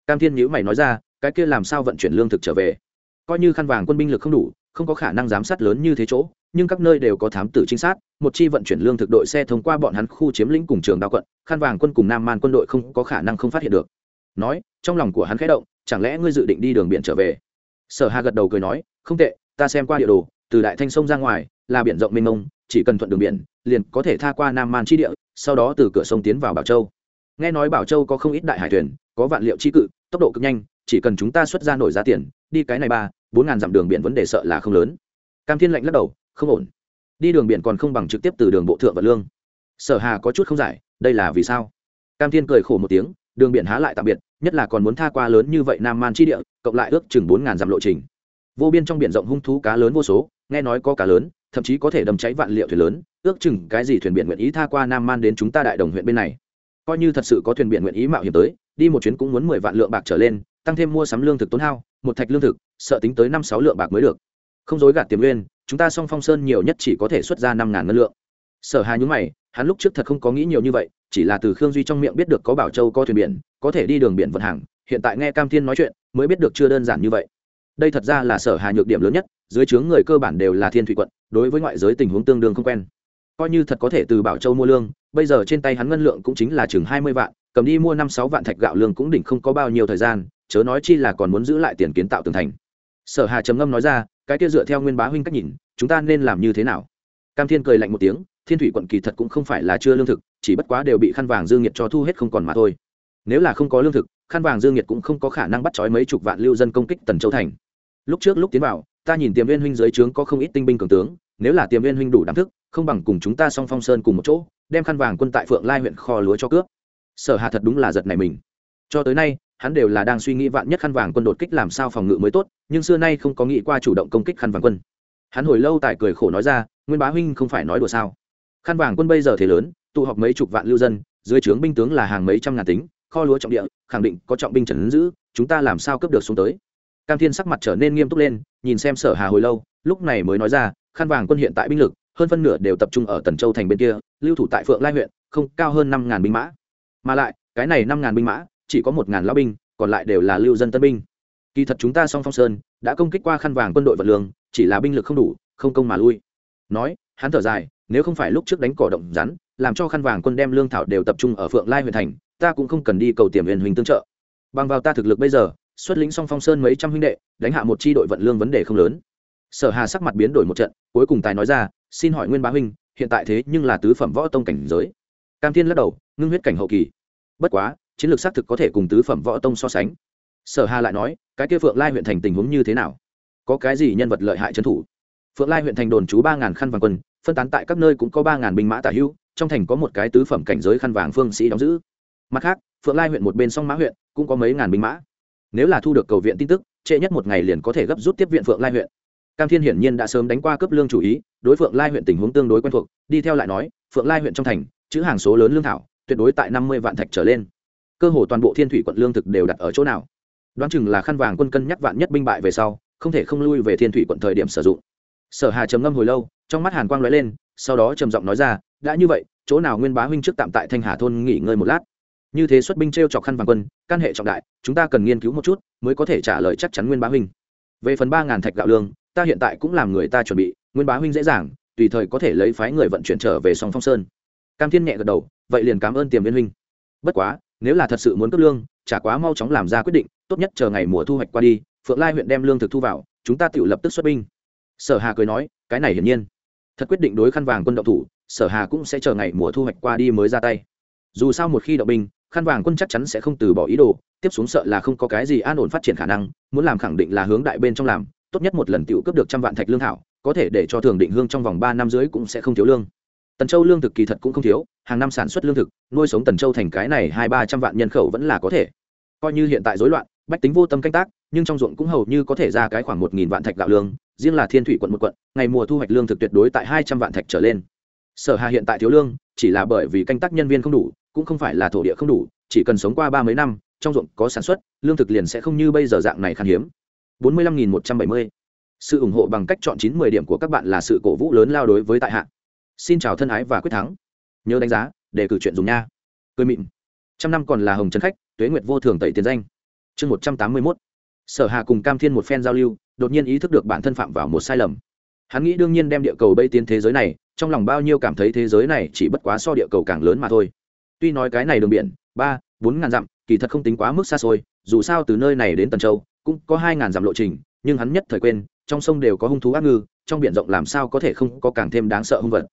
Cam thiên nhữ mày nói ra cái kia làm sao vận chuyển lương thực trở về? Coi như khăn vàng quân binh lực không đủ, không có khả năng giám sát lớn như thế chỗ, nhưng các nơi đều có thám tử trinh sát, một chi vận chuyển lương thực đội xe thông qua bọn hắn khu chiếm lĩnh cùng trường đao quận, khăn vàng quân cùng nam man quân đội không có khả năng không phát hiện được. Nói, trong lòng của hắn khẽ động, chẳng lẽ ngươi dự định đi đường biển trở về? Sở hà gật đầu cười nói, không tệ, ta xem qua địa đồ, từ đại thanh sông ra ngoài, là biển rộng mênh mông, chỉ cần thuận đường biển, liền có thể tha qua nam man chi địa, sau đó từ cửa sông tiến vào bảo châu. Nghe nói bảo châu có không ít đại hải thuyền, có vạn liệu chi cự, tốc độ cực nhanh chỉ cần chúng ta xuất ra nổi giá tiền, đi cái này ba, bốn ngàn dặm đường biển vấn đề sợ là không lớn. Cam thiên lạnh lắc đầu, không ổn. Đi đường biển còn không bằng trực tiếp từ đường bộ thượng vật lương. Sở hà có chút không giải, đây là vì sao? Cam thiên cười khổ một tiếng, đường biển há lại tạm biệt, nhất là còn muốn tha qua lớn như vậy nam man chi địa, cộng lại ước chừng bốn ngàn dặm lộ trình. Vô biên trong biển rộng hung thú cá lớn vô số, nghe nói có cá lớn, thậm chí có thể đâm cháy vạn liệu thuyền lớn, ước chừng cái gì thuyền biển nguyện ý tha qua nam man đến chúng ta đại đồng huyện bên này. Coi như thật sự có thuyền biển nguyện ý mạo hiểm tới, đi một chuyến cũng muốn mười vạn lượng bạc trở lên tăng thêm mua sắm lương thực tốn hao, một thạch lương thực, sợ tính tới năm sáu lượng bạc mới được. Không dối gạt tiềm nguyên, chúng ta song phong sơn nhiều nhất chỉ có thể xuất ra năm ngàn ngân lượng. Sở hà nhúng mày, hắn lúc trước thật không có nghĩ nhiều như vậy, chỉ là từ khương duy trong miệng biết được có bảo châu, có thuyền biển, có thể đi đường biển vận hàng, hiện tại nghe cam thiên nói chuyện, mới biết được chưa đơn giản như vậy. Đây thật ra là sở hà nhược điểm lớn nhất, dưới trướng người cơ bản đều là thiên thủy quận, đối với ngoại giới tình huống tương đương không quen. Coi như thật có thể từ bảo châu mua lương, bây giờ trên tay hắn ngân lượng cũng chính là chừng hai mươi vạn, cầm đi mua năm sáu vạn thạch gạo lương cũng đỉnh không có bao nhiêu thời gian chớ nói chi là còn muốn giữ lại tiền kiến tạo tường thành. Sở hà trầm ngâm nói ra, cái kia dựa theo nguyên bá huynh cách nhìn, chúng ta nên làm như thế nào? Cam thiên cười lạnh một tiếng, thiên thủy quận kỳ thật cũng không phải là chưa lương thực, chỉ bất quá đều bị khăn vàng dương nhiệt cho thu hết không còn mà thôi. Nếu là không có lương thực, khăn vàng dương nhiệt cũng không có khả năng bắt trói mấy chục vạn lưu dân công kích tần châu thành. Lúc trước lúc tiến vào, ta nhìn tiềm viên huynh dưới trướng có không ít tinh binh cường tướng, nếu là tiềm viên huynh đủ đám thức, không bằng cùng chúng ta song phong sơn cùng một chỗ, đem khăn vàng quân tại phượng lai huyện kho lúa cho cướp. Sở hà thật đúng là giật này mình. Cho tới nay hắn đều là đang suy nghĩ vạn nhất khăn vàng quân đột kích làm sao phòng ngự mới tốt, nhưng xưa nay không có nghĩ qua chủ động công kích khăn vàng quân. Hắn hồi lâu tại cười khổ nói ra, nguyên bá huynh không phải nói đùa sao? Khăn vàng quân bây giờ thế lớn, tụ họp mấy chục vạn lưu dân, dưới trướng binh tướng là hàng mấy trăm ngàn tính, kho lúa trọng địa, khẳng định có trọng binh trần giữ, chúng ta làm sao cướp được xuống tới? Cam thiên sắc mặt trở nên nghiêm túc lên, nhìn xem sở hà hồi lâu, lúc này mới nói ra, khăn vàng quân hiện tại binh lực, hơn phân nửa đều tập trung ở tần châu thành bên kia, lưu thủ tại phượng lai huyện, không cao hơn năm ngàn binh mã. Mà lại, cái này năm ngàn binh mã chỉ có một ngàn lão binh, còn lại đều là lưu dân tân binh. Kỳ thật chúng ta song phong sơn đã công kích qua khăn vàng quân đội vật lương, chỉ là binh lực không đủ, không công mà lui. Nói, hắn thở dài, nếu không phải lúc trước đánh cỏ động rắn, làm cho khăn vàng quân đem lương thảo đều tập trung ở phượng lai huyện thành, ta cũng không cần đi cầu tiềm huyền huỳnh tương trợ. Bằng vào ta thực lực bây giờ, xuất lĩnh song phong sơn mấy trăm huynh đệ, đánh hạ một chi đội vận lương vấn đề không lớn. Sở hà sắc mặt biến đổi một trận, cuối cùng tài nói ra, xin hỏi nguyên bá huynh, hiện tại thế nhưng là tứ phẩm võ tông cảnh giới. Cam thiên lắc đầu, ngưng huyết cảnh hậu kỳ. Bất quá chiến lược xác thực có thể cùng tứ phẩm võ tông so sánh. Sở hà lại nói, cái kia phượng lai huyện thành tình huống như thế nào? Có cái gì nhân vật lợi hại trấn thủ? Phượng lai huyện thành đồn trú ba ngàn khăn vàng quân, phân tán tại các nơi cũng có ba ngàn binh mã tả hưu trong thành có một cái tứ phẩm cảnh giới khăn vàng phương sĩ đóng giữ. Mặt khác, phượng lai huyện một bên song mã huyện, cũng có mấy ngàn binh mã. Nếu là thu được cầu viện tin tức, trễ nhất một ngày liền có thể gấp rút tiếp viện phượng lai huyện. Cam thiên hiển nhiên đã sớm đánh qua cấp lương chủ ý, đối phượng lai huyện tình huống tương đối quen thuộc, đi theo lại nói, phượng lai huyện trong thành, chữ hàng số lớn lương thảo, tuyệt đối tại năm mươi vạn thạch trở lên cơ hồ toàn bộ thiên thủy quận lương thực đều đặt ở chỗ nào. Đoán chừng là khăn vàng quân cân nhắc vạn nhất binh bại về sau, không thể không lui về thiên thủy quận thời điểm sử dụng. Sở hà trầm ngâm hồi lâu, trong mắt hàn quang lóe lên, sau đó trầm giọng nói ra, đã như vậy, chỗ nào nguyên bá huynh trước tạm tại thanh hà thôn nghỉ ngơi một lát. Như thế xuất binh trêu chọc khăn vàng quân căn hệ trọng đại, chúng ta cần nghiên cứu một chút, mới có thể trả lời chắc chắn nguyên bá huynh. Về phần ba ngàn thạch gạo lương, ta hiện tại cũng làm người ta chuẩn bị, nguyên bá huynh dễ dàng, tùy thời có thể lấy phái người vận chuyển trở về song phong sơn. Cam thiên nhẹ gật đầu, vậy liền cảm ơn tiềm viên huynh. Bất quá nếu là thật sự muốn cấp lương, chả quá mau chóng làm ra quyết định, tốt nhất chờ ngày mùa thu hoạch qua đi, phượng lai huyện đem lương thực thu vào, chúng ta tự lập tức xuất binh. Sở hà cười nói, cái này hiển nhiên. Thật quyết định đối khăn vàng quân động thủ, sở hà cũng sẽ chờ ngày mùa thu hoạch qua đi mới ra tay. Dù sao một khi động binh, khăn vàng quân chắc chắn sẽ không từ bỏ ý đồ, tiếp xuống sợ là không có cái gì an ổn phát triển khả năng, muốn làm khẳng định là hướng đại bên trong làm, tốt nhất một lần tiểu cướp được trăm vạn thạch lương thảo, có thể để cho thường định hương trong vòng ba năm dưới cũng sẽ không thiếu lương tần châu lương thực kỳ thật cũng không thiếu, hàng năm sản xuất lương thực, nuôi sống tần châu thành cái này hai ba trăm vạn nhân khẩu vẫn là có thể. Coi như hiện tại rối loạn, bách tính vô tâm canh tác, nhưng trong ruộng cũng hầu như có thể ra cái khoảng một nghìn vạn thạch gạo lương, riêng là thiên thủy quận một quận, ngày mùa thu hoạch lương thực tuyệt đối tại hai trăm vạn thạch trở lên. Sở hà hiện tại thiếu lương, chỉ là bởi vì canh tác nhân viên không đủ, cũng không phải là thổ địa không đủ, chỉ cần sống qua ba mấy năm, trong ruộng có sản xuất, lương thực liền sẽ không như bây giờ dạng này khan hiếm. Bốn mươi lăm nghìn một trăm bảy mươi. Sự ủng hộ bằng cách chọn chín mười điểm của các bạn là sự cổ vũ lớn lao đối với tại hạ xin chào thân ái và quyết thắng. Nhớ đánh giá để cử chuyện dùng nha. Cười mịn. Trăm năm còn là hồng trần khách, tuế nguyệt vô thường tẩy tiền danh. Chương một trăm tám mươi mốt. Sở hà cùng cam thiên một phen giao lưu, đột nhiên ý thức được bản thân phạm vào một sai lầm. Hắn nghĩ đương nhiên đem địa cầu bay tiến thế giới này, trong lòng bao nhiêu cảm thấy thế giới này chỉ bất quá so địa cầu càng lớn mà thôi. Tuy nói cái này đường biển, ba, bốn ngàn dặm, kỳ thật không tính quá mức xa xôi, dù sao từ nơi này đến tần châu, cũng có hai ngàn dặm lộ trình, nhưng hắn nhất thời quên, trong sông đều có hung thú ác ngư, trong biển rộng làm sao có thể không có càng thêm đáng sợ hung vật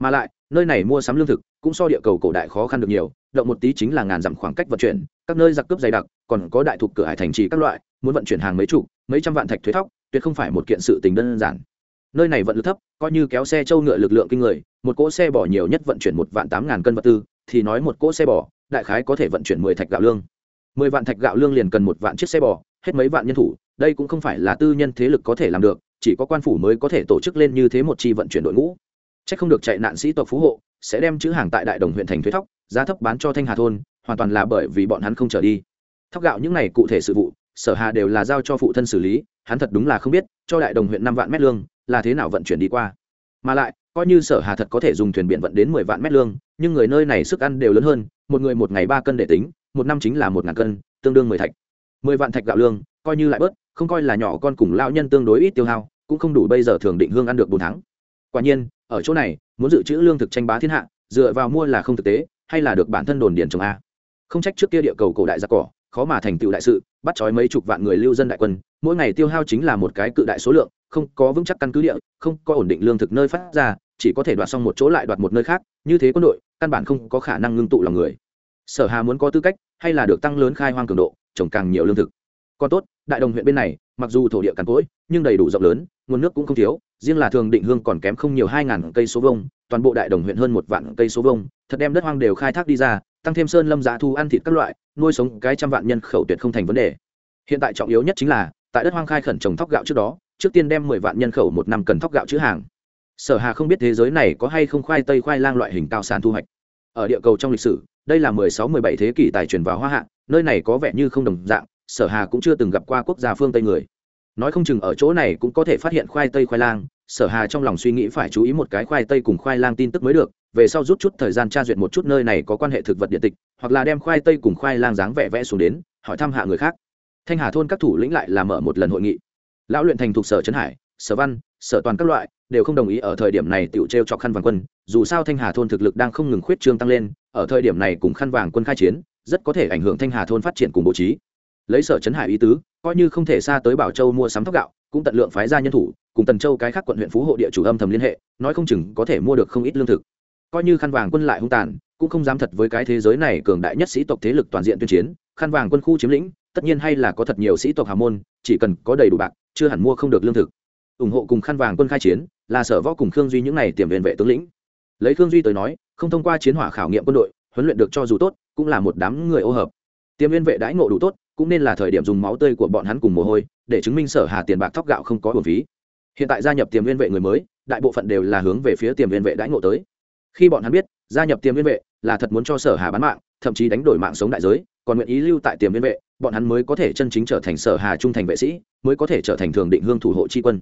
mà lại, nơi này mua sắm lương thực cũng so địa cầu cổ đại khó khăn được nhiều, động một tí chính là ngàn dặm khoảng cách vận chuyển, các nơi giặc cướp dày đặc, còn có đại thuộc cửa hải thành trì các loại, muốn vận chuyển hàng mấy chục, mấy trăm vạn thạch thuế thóc, tuyệt không phải một kiện sự tình đơn giản. Nơi này vận lực thấp, coi như kéo xe trâu ngựa lực lượng kinh người, một cỗ xe bỏ nhiều nhất vận chuyển một vạn tám ngàn cân vật tư, thì nói một cỗ xe bỏ đại khái có thể vận chuyển mười thạch gạo lương. Mười vạn thạch gạo lương liền cần một vạn chiếc xe bò, hết mấy vạn nhân thủ, đây cũng không phải là tư nhân thế lực có thể làm được, chỉ có quan phủ mới có thể tổ chức lên như thế một chi vận chuyển đội ngũ c h ắ c không được chạy nạn sĩ tộc phú hộ, sẽ đem chữ hàng tại đại đồng huyện thành thuế thóc, giá thấp bán cho thanh hà thôn, hoàn toàn là bởi vì bọn hắn không trở đi. Thóc gạo những này cụ thể sự vụ, sở hà đều là giao cho phụ thân xử lý, hắn thật đúng là không biết, cho đại đồng huyện năm vạn mét lương, là thế nào vận chuyển đi qua. Mà lại, coi như sở hà thật có thể dùng thuyền biển vận đến mười vạn mét lương, nhưng người nơi này sức ăn đều lớn hơn, một người một ngày ba cân để tính, một năm chính là một ngàn cân, tương đương mười thạch. Mười vạn thạch gạo lương, coi như lại bớt, không coi là nhỏ con cùng lao nhân tương đối ít tiêu hao, cũng không đủ bây giờ thường định hương ăn được bốn tháng quả nhiên, ở chỗ này, muốn dự trữ lương thực tranh bá thiên hạ, dựa vào mua là không thực tế, hay là được bản thân đồn điền trồng a. Không trách trước kia địa cầu cổ đại giặc cỏ, khó mà thành tựu đại sự, bắt trói mấy chục vạn người lưu dân đại quân, mỗi ngày tiêu hao chính là một cái cự đại số lượng, không có vững chắc căn cứ địa, không có ổn định lương thực nơi phát ra, chỉ có thể đoạt xong một chỗ lại đoạt một nơi khác, như thế quân đội, căn bản không có khả năng ngưng tụ lòng người. Sở hà muốn có tư cách, hay là được tăng lớn khai hoang cường độ, trồng càng nhiều lương thực. Còn tốt, đại đồng huyện bên này, mặc dù thổ địa cằn cỗi, nhưng đầy đủ rộng lớn nguồn nước cũng không thiếu, riêng là thường định hương còn kém không nhiều hai ngàn cây số vông toàn bộ đại đồng huyện hơn một vạn cây số vông thật đem đất hoang đều khai thác đi ra, tăng thêm sơn lâm giá thu ăn thịt các loại, nuôi sống cái trăm vạn nhân khẩu tuyệt không thành vấn đề. Hiện tại trọng yếu nhất chính là, tại đất hoang khai khẩn trồng thóc gạo trước đó, trước tiên đem mười vạn nhân khẩu một năm cần thóc gạo chữ hàng. Sở hà không biết thế giới này có hay không khoai tây khoai lang loại hình cao sản thu hoạch. Ở địa cầu trong lịch sử, đây là mười sáu, mười bảy thế kỷ tài truyền vào hoa hạ, nơi này có vẻ như không đồng dạng, sở hà cũng chưa từng gặp qua quốc gia phương tây người nói không chừng ở chỗ này cũng có thể phát hiện khoai tây khoai lang, sở hà trong lòng suy nghĩ phải chú ý một cái khoai tây cùng khoai lang tin tức mới được, về sau rút chút thời gian tra duyệt một chút nơi này có quan hệ thực vật điện tịch, hoặc là đem khoai tây cùng khoai lang dáng vẻ vẽ xuống đến, hỏi thăm hạ người khác. Thanh hà thôn các thủ lĩnh lại làm mở một lần hội nghị. Lão luyện thành thuộc sở trấn hải, sở văn, sở toàn các loại đều không đồng ý ở thời điểm này tiểu trêu cho khăn vàng quân, dù sao thanh hà thôn thực lực đang không ngừng khuyết trương tăng lên, ở thời điểm này cùng khăn vàng quân khai chiến, rất có thể ảnh hưởng thanh hà thôn phát triển cùng bố trí lấy sở Trấn hải ý tứ, coi như không thể xa tới bảo châu mua sắm thóc gạo, cũng tận lượng phái ra nhân thủ, cùng tần châu cái khác quận huyện phú hộ địa chủ âm thầm liên hệ, nói không chừng có thể mua được không ít lương thực. Coi như khăn vàng quân lại hung tàn, cũng không dám thật với cái thế giới này cường đại nhất sĩ tộc thế lực toàn diện tuyên chiến, khăn vàng quân khu chiếm lĩnh, tất nhiên hay là có thật nhiều sĩ tộc hào môn, chỉ cần có đầy đủ bạc, chưa hẳn mua không được lương thực. Ủng hộ cùng khăn vàng quân khai chiến, là sở võ cùng khương duy những n à y tiềm viện vệ tướng lĩnh. Lấy khương duy tới nói, không thông qua chiến hỏa khảo nghiệm quân đội, huấn luyện được cho dù tốt, cũng là một đám người ô hợp. Tiềm viên vệ đãi ngộ đủ tốt cũng nên là thời điểm dùng máu tươi của bọn hắn cùng mồ hôi, để chứng minh sở hà tiền bạc thóc gạo không có bổn phí. Hiện tại gia nhập tiềm liên vệ người mới, đại bộ phận đều là hướng về phía tiềm liên vệ đãi ngộ tới. Khi bọn hắn biết, gia nhập tiềm liên vệ là thật muốn cho sở hà bán mạng, thậm chí đánh đổi mạng sống đại giới, còn nguyện ý lưu tại tiềm liên vệ, bọn hắn mới có thể chân chính trở thành sở hà trung thành vệ sĩ, mới có thể trở thành thường định hương thủ hộ tri quân.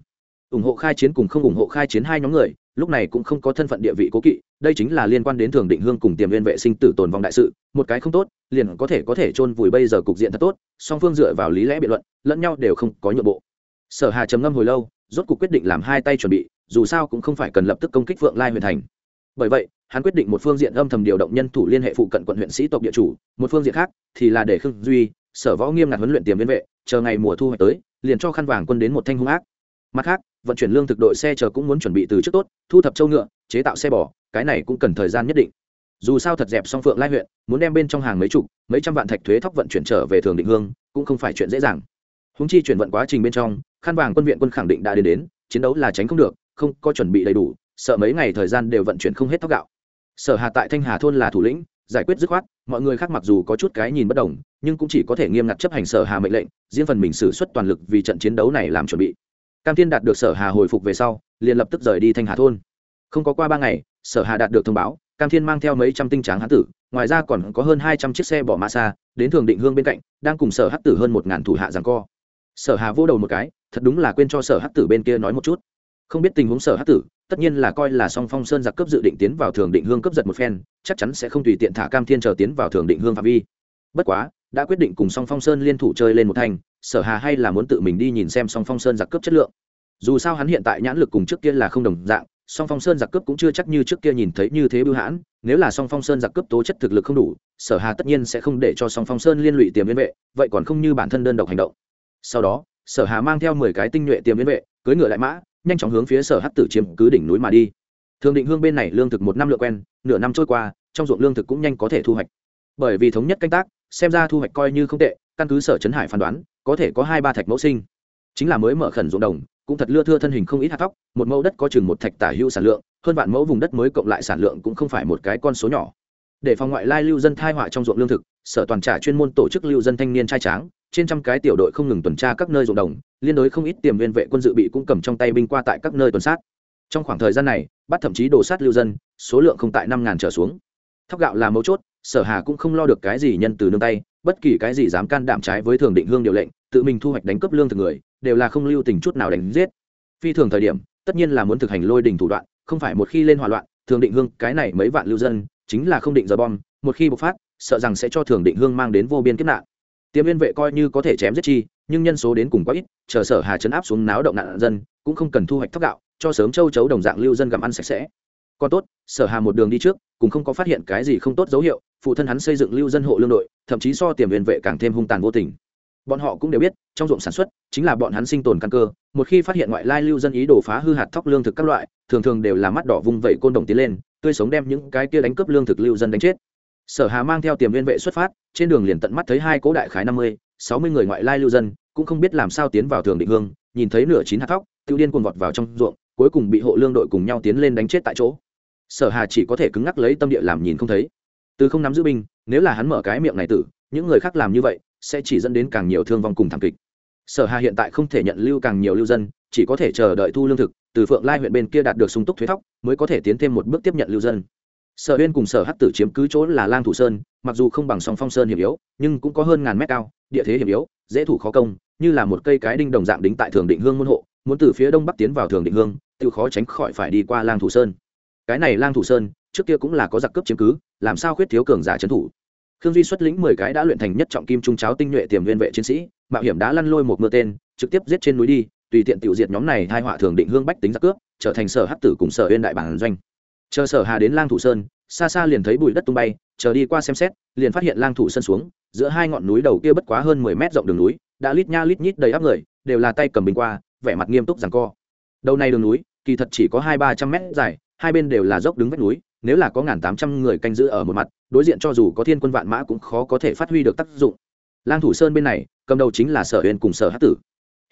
Ủng hộ khai chiến cùng không ủng hộ khai chiến hai nhóm người lúc này cũng không có thân phận địa vị cố kỵ, đây chính là liên quan đến thường định hương cùng tiềm viên vệ sinh tử tồn vong đại sự, một cái không tốt, liền có thể có thể chôn vùi bây giờ cục diện thật tốt, song phương dựa vào lý lẽ biện luận, lẫn nhau đều không có nhượng bộ. Sở hà trầm ngâm hồi lâu, rốt cuộc quyết định làm hai tay chuẩn bị, dù sao cũng không phải cần lập tức công kích vượng lai huyện thành. Bởi vậy, hắn quyết định một phương diện âm thầm điều động nhân thủ liên hệ phụ cận quận huyện sĩ tộc địa chủ, một phương diện khác thì là để khương duy, sở võ nghiêm ngặt huấn luyện tiềm viên vệ, chờ ngày mùa thu hoạch tới, liền cho khăn vàng quân đến một thanh hung ác mặt khác, vận chuyển lương thực đội xe chờ cũng muốn chuẩn bị từ trước tốt, thu thập châu ngựa, chế tạo xe bò, cái này cũng cần thời gian nhất định. Dù sao thật dẹp song phượng lai huyện, muốn đem bên trong hàng mấy chục, mấy trăm vạn thạch thuế thóc vận chuyển trở về thường định hương, cũng không phải chuyện dễ dàng. Húng chi chuyển vận quá trình bên trong khăn vàng quân viện quân khẳng định đã đến đến, chiến đấu là tránh không được, không có chuẩn bị đầy đủ, sợ mấy ngày thời gian đều vận chuyển không hết thóc gạo. Sở hà tại thanh hà thôn là thủ lĩnh, giải quyết dứt khoát, mọi người khác mặc dù có chút cái nhìn bất đồng, nhưng cũng chỉ có thể nghiêm ngặt chấp hành sở hà mệnh lệnh, riêng phần mình xử suất toàn lực vì trận chiến đấu này làm chuẩn bị cam thiên đạt được sở hà hồi phục về sau, liền lập tức rời đi thanh hà thôn. Không có qua ba ngày, sở hà đạt được thông báo, cam thiên mang theo mấy trăm tinh tráng hán tử, ngoài ra còn có hơn hai trăm chiếc xe bỏ ma xa, đến thường định hương bên cạnh, đang cùng sở hắc tử hơn một ngàn thủ hạ giằng co. Sở hà vô đầu một cái, thật đúng là quên cho sở hắc tử bên kia nói một chút. Không biết tình huống sở hắc tử, tất nhiên là coi là song phong sơn giặc cấp dự định tiến vào thường định hương cấp giật một phen, chắc chắn sẽ không tùy tiện thả cam thiên chờ tiến vào thường định hương phạm vi. Bất quá, đã quyết định cùng song phong sơn liên thủ chơi lên một thành sở hà hay là muốn tự mình đi nhìn xem song phong sơn giặc cướp chất lượng. Dù sao hắn hiện tại nhãn lực cùng trước kia là không đồng dạng, song phong sơn giặc cướp cũng chưa chắc như trước kia nhìn thấy như thế bưu hãn, nếu là song phong sơn giặc cướp tố chất thực lực không đủ, sở hà tất nhiên sẽ không để cho song phong sơn liên lụy tiềm liên vệ, vậy còn không như bản thân đơn độc hành động. Sau đó, sở hà mang theo mười cái tinh nhuệ tiềm liên vệ cưới ngựa lại mã, nhanh chóng hướng phía sở hắc tử chiếm cứ đỉnh núi mà đi. Thường định hương bên này lương thực một năm lượng quen, nửa năm trôi qua, trong ruộng lương thực cũng nhanh có thể thu hoạch. Bởi vì thống nhất canh tác, xem ra thu hoạch coi như không tệ, căn cứ sở trấn hải phán đoán có thể có hai ba thạch mẫu sinh. Chính là mới mở khẩn ruộng đồng, cũng thật lưa thưa thân hình không ít hạt tóc một mẫu đất có chừng một thạch tả hữu sản lượng, hơn vạn mẫu vùng đất mới cộng lại sản lượng cũng không phải một cái con số nhỏ. Để phòng ngoại lai lưu dân thai họa trong ruộng lương thực, sở toàn trả chuyên môn tổ chức lưu dân thanh niên trai tráng, trên trăm cái tiểu đội không ngừng tuần tra các nơi ruộng đồng, liên đối không ít tiềm viên vệ quân dự bị cũng cầm trong tay binh qua tại các nơi tuần sát. Trong khoảng thời gian này, bắt thậm chí đổ sát lưu dân, số lượng không tại năm ngàn trở xuống. Thóc gạo là mấu chốt, sở hà cũng không lo được cái gì nhân từ nương tay, bất kỳ cái gì dám can đảm trái với thường định hương điều lệnh tự mình thu hoạch đánh cướp lương thực người, đều là không lưu tình chút nào đánh giết. Phi thường thời điểm, tất nhiên là muốn thực hành lôi đình thủ đoạn, không phải một khi lên hỏa loạn, thường định hương, cái này mấy vạn lưu dân, chính là không định giờ bom, một khi bộc phát, sợ rằng sẽ cho thường định hương mang đến vô biên kiếp nạn. Tiêm viên vệ coi như có thể chém giết chi, nhưng nhân số đến cùng quá ít, chờ sở hà chấn áp xuống náo động nạn dân, cũng không cần thu hoạch thóc gạo, cho sớm châu chấu đồng dạng lưu dân gặm ăn sạch sẽ. Còn tốt, sở hà một đường đi trước, cũng không có phát hiện cái gì không tốt dấu hiệu, phụ thân hắn xây dựng lưu dân hộ lương đội, thậm chí so tiềm viên vệ càng thêm hung tàn vô tình bọn họ cũng đều biết, trong ruộng sản xuất chính là bọn hắn sinh tồn căn cơ, một khi phát hiện ngoại lai lưu dân ý đồ phá hư hạt thóc lương thực các loại, thường thường đều là mắt đỏ vung vẩy côn đồng tiến lên, tươi sống đem những cái kia đánh cướp lương thực lưu dân đánh chết. Sở hà mang theo tiềm liên vệ xuất phát, trên đường liền tận mắt thấy hai cố đại khái năm mươi, sáu mươi người ngoại lai lưu dân, cũng không biết làm sao tiến vào thường định hương, nhìn thấy nửa chín hạt thóc, tiêu điên cuồng vọt vào trong ruộng, cuối cùng bị hộ lương đội cùng nhau tiến lên đánh chết tại chỗ. Sở hà chỉ có thể cứng ngắc lấy tâm địa làm nhìn không thấy. Từ không nắm giữ binh, nếu là hắn mở cái miệng này tử, những người khác làm như vậy sẽ chỉ dẫn đến càng nhiều thương vong cùng thảm kịch. Sở hà hiện tại không thể nhận lưu càng nhiều lưu dân, chỉ có thể chờ đợi thu lương thực, từ phượng lai huyện bên kia đạt được sung túc thuế thóc, mới có thể tiến thêm một bước tiếp nhận lưu dân. Sở huyên cùng sở hắc tử chiếm cứ chỗ là lang thủ sơn, mặc dù không bằng song phong sơn hiểm yếu, nhưng cũng có hơn ngàn mét cao, địa thế hiểm yếu, dễ thủ khó công, như là một cây cái đinh đồng dạng đính tại thường định hương môn hộ, muốn từ phía đông bắc tiến vào thường định hương tự khó tránh khỏi phải đi qua lang thủ sơn. Cái này lang thủ sơn, trước kia cũng là có giặc cướp chiếm cứ, làm sao khuyết thiếu cường giả trấn thủ? Khương duy xuất lĩnh mười cái đã luyện thành nhất trọng kim trung cháo tinh nhuệ tiềm viên vệ chiến sĩ, mạo hiểm đã lăn lôi một mưa tên, trực tiếp giết trên núi đi, tùy tiện tiểu diệt nhóm này hai họa thường định hương bách tính giặc cướp, trở thành sở hắc tử cùng sở huyên đại bản doanh. Chờ sở hà đến lang thủ sơn, xa xa liền thấy bụi đất tung bay, chờ đi qua xem xét, liền phát hiện lang thủ sơn xuống, giữa hai ngọn núi đầu kia bất quá hơn mười mét rộng đường núi, đã lít nha lít nhít đầy áp người, đều là tay cầm bình qua, vẻ mặt nghiêm túc rằng co. Đầu này đường núi, kỳ thật chỉ có hai ba trăm mét dài, hai bên đều là dốc đứng vách núi nếu là có ngàn tám trăm người canh giữ ở một mặt, đối diện cho dù có thiên quân vạn mã cũng khó có thể phát huy được tác dụng. Lang thủ sơn bên này, cầm đầu chính là sở huyền cùng sở hát tử.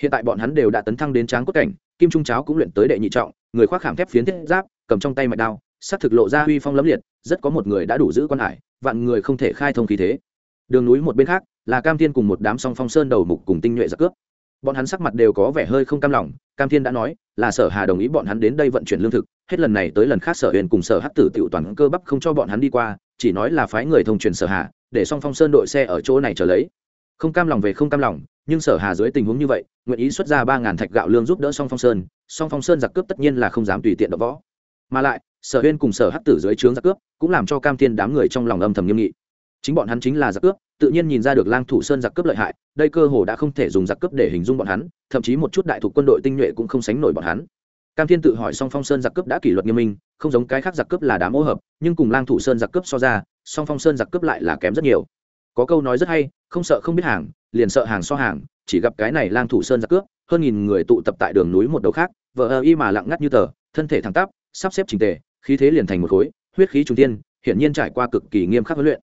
Hiện tại bọn hắn đều đã tấn thăng đến tráng cốt cảnh, kim trung cháo cũng luyện tới đệ nhị trọng, người khoác khảm thép phiến thiết giáp, cầm trong tay mạch đao, sắc thực lộ ra huy phong lấm liệt, rất có một người đã đủ giữ quan hải, vạn người không thể khai thông khí thế. Đường núi một bên khác, là cam thiên cùng một đám song phong sơn đầu mục cùng tinh nhuệ giặc cướp. Bọn hắn sắc mặt đều có vẻ hơi không cam lòng, cam thiên đã nói là sở hà đồng ý bọn hắn đến đây vận chuyển lương thực, hết lần này tới lần khác sở huyền cùng sở hắc tử tiểu toàn cơ bắp không cho bọn hắn đi qua, chỉ nói là phái người thông truyền sở hà, để song phong sơn đội xe ở chỗ này chờ lấy. Không cam lòng về không cam lòng, nhưng sở hà dưới tình huống như vậy, nguyện ý xuất ra ba ngàn thạch gạo lương giúp đỡ song phong sơn, song phong sơn giặc cướp tất nhiên là không dám tùy tiện đập võ. Mà lại, sở huyên cùng sở hắc tử dưới trướng giặc cướp, cũng làm cho cam thiên đám người trong lòng âm thầm nghiêm nghị. Chính bọn hắn chính là giặc cướp tự nhiên nhìn ra được lang thủ sơn giặc cướp lợi hại, đây cơ hồ đã không thể dùng giặc cướp để hình dung bọn hắn, thậm chí một chút đại thuộc quân đội tinh nhuệ cũng không sánh nổi bọn hắn. Cam thiên tự hỏi song phong sơn giặc cướp đã kỷ luật nghiêm minh, không giống cái khác giặc cướp là đám ô hợp, nhưng cùng lang thủ sơn giặc cướp so ra, song phong sơn giặc cướp lại là kém rất nhiều. Có câu nói rất hay, không sợ không biết hàng, liền sợ hàng so hàng, chỉ gặp cái này lang thủ sơn giặc cướp, hơn nghìn người tụ tập tại đường núi một đầu khác vợ ơ y mà lặng ngắt như tờ, thân thể thẳng tắp, sắp xếp trình tề, khí thế liền thành một khối, huyết khí trung tiên hiển nhiên trải qua cực kỳ nghiêm khắc huấn luyện.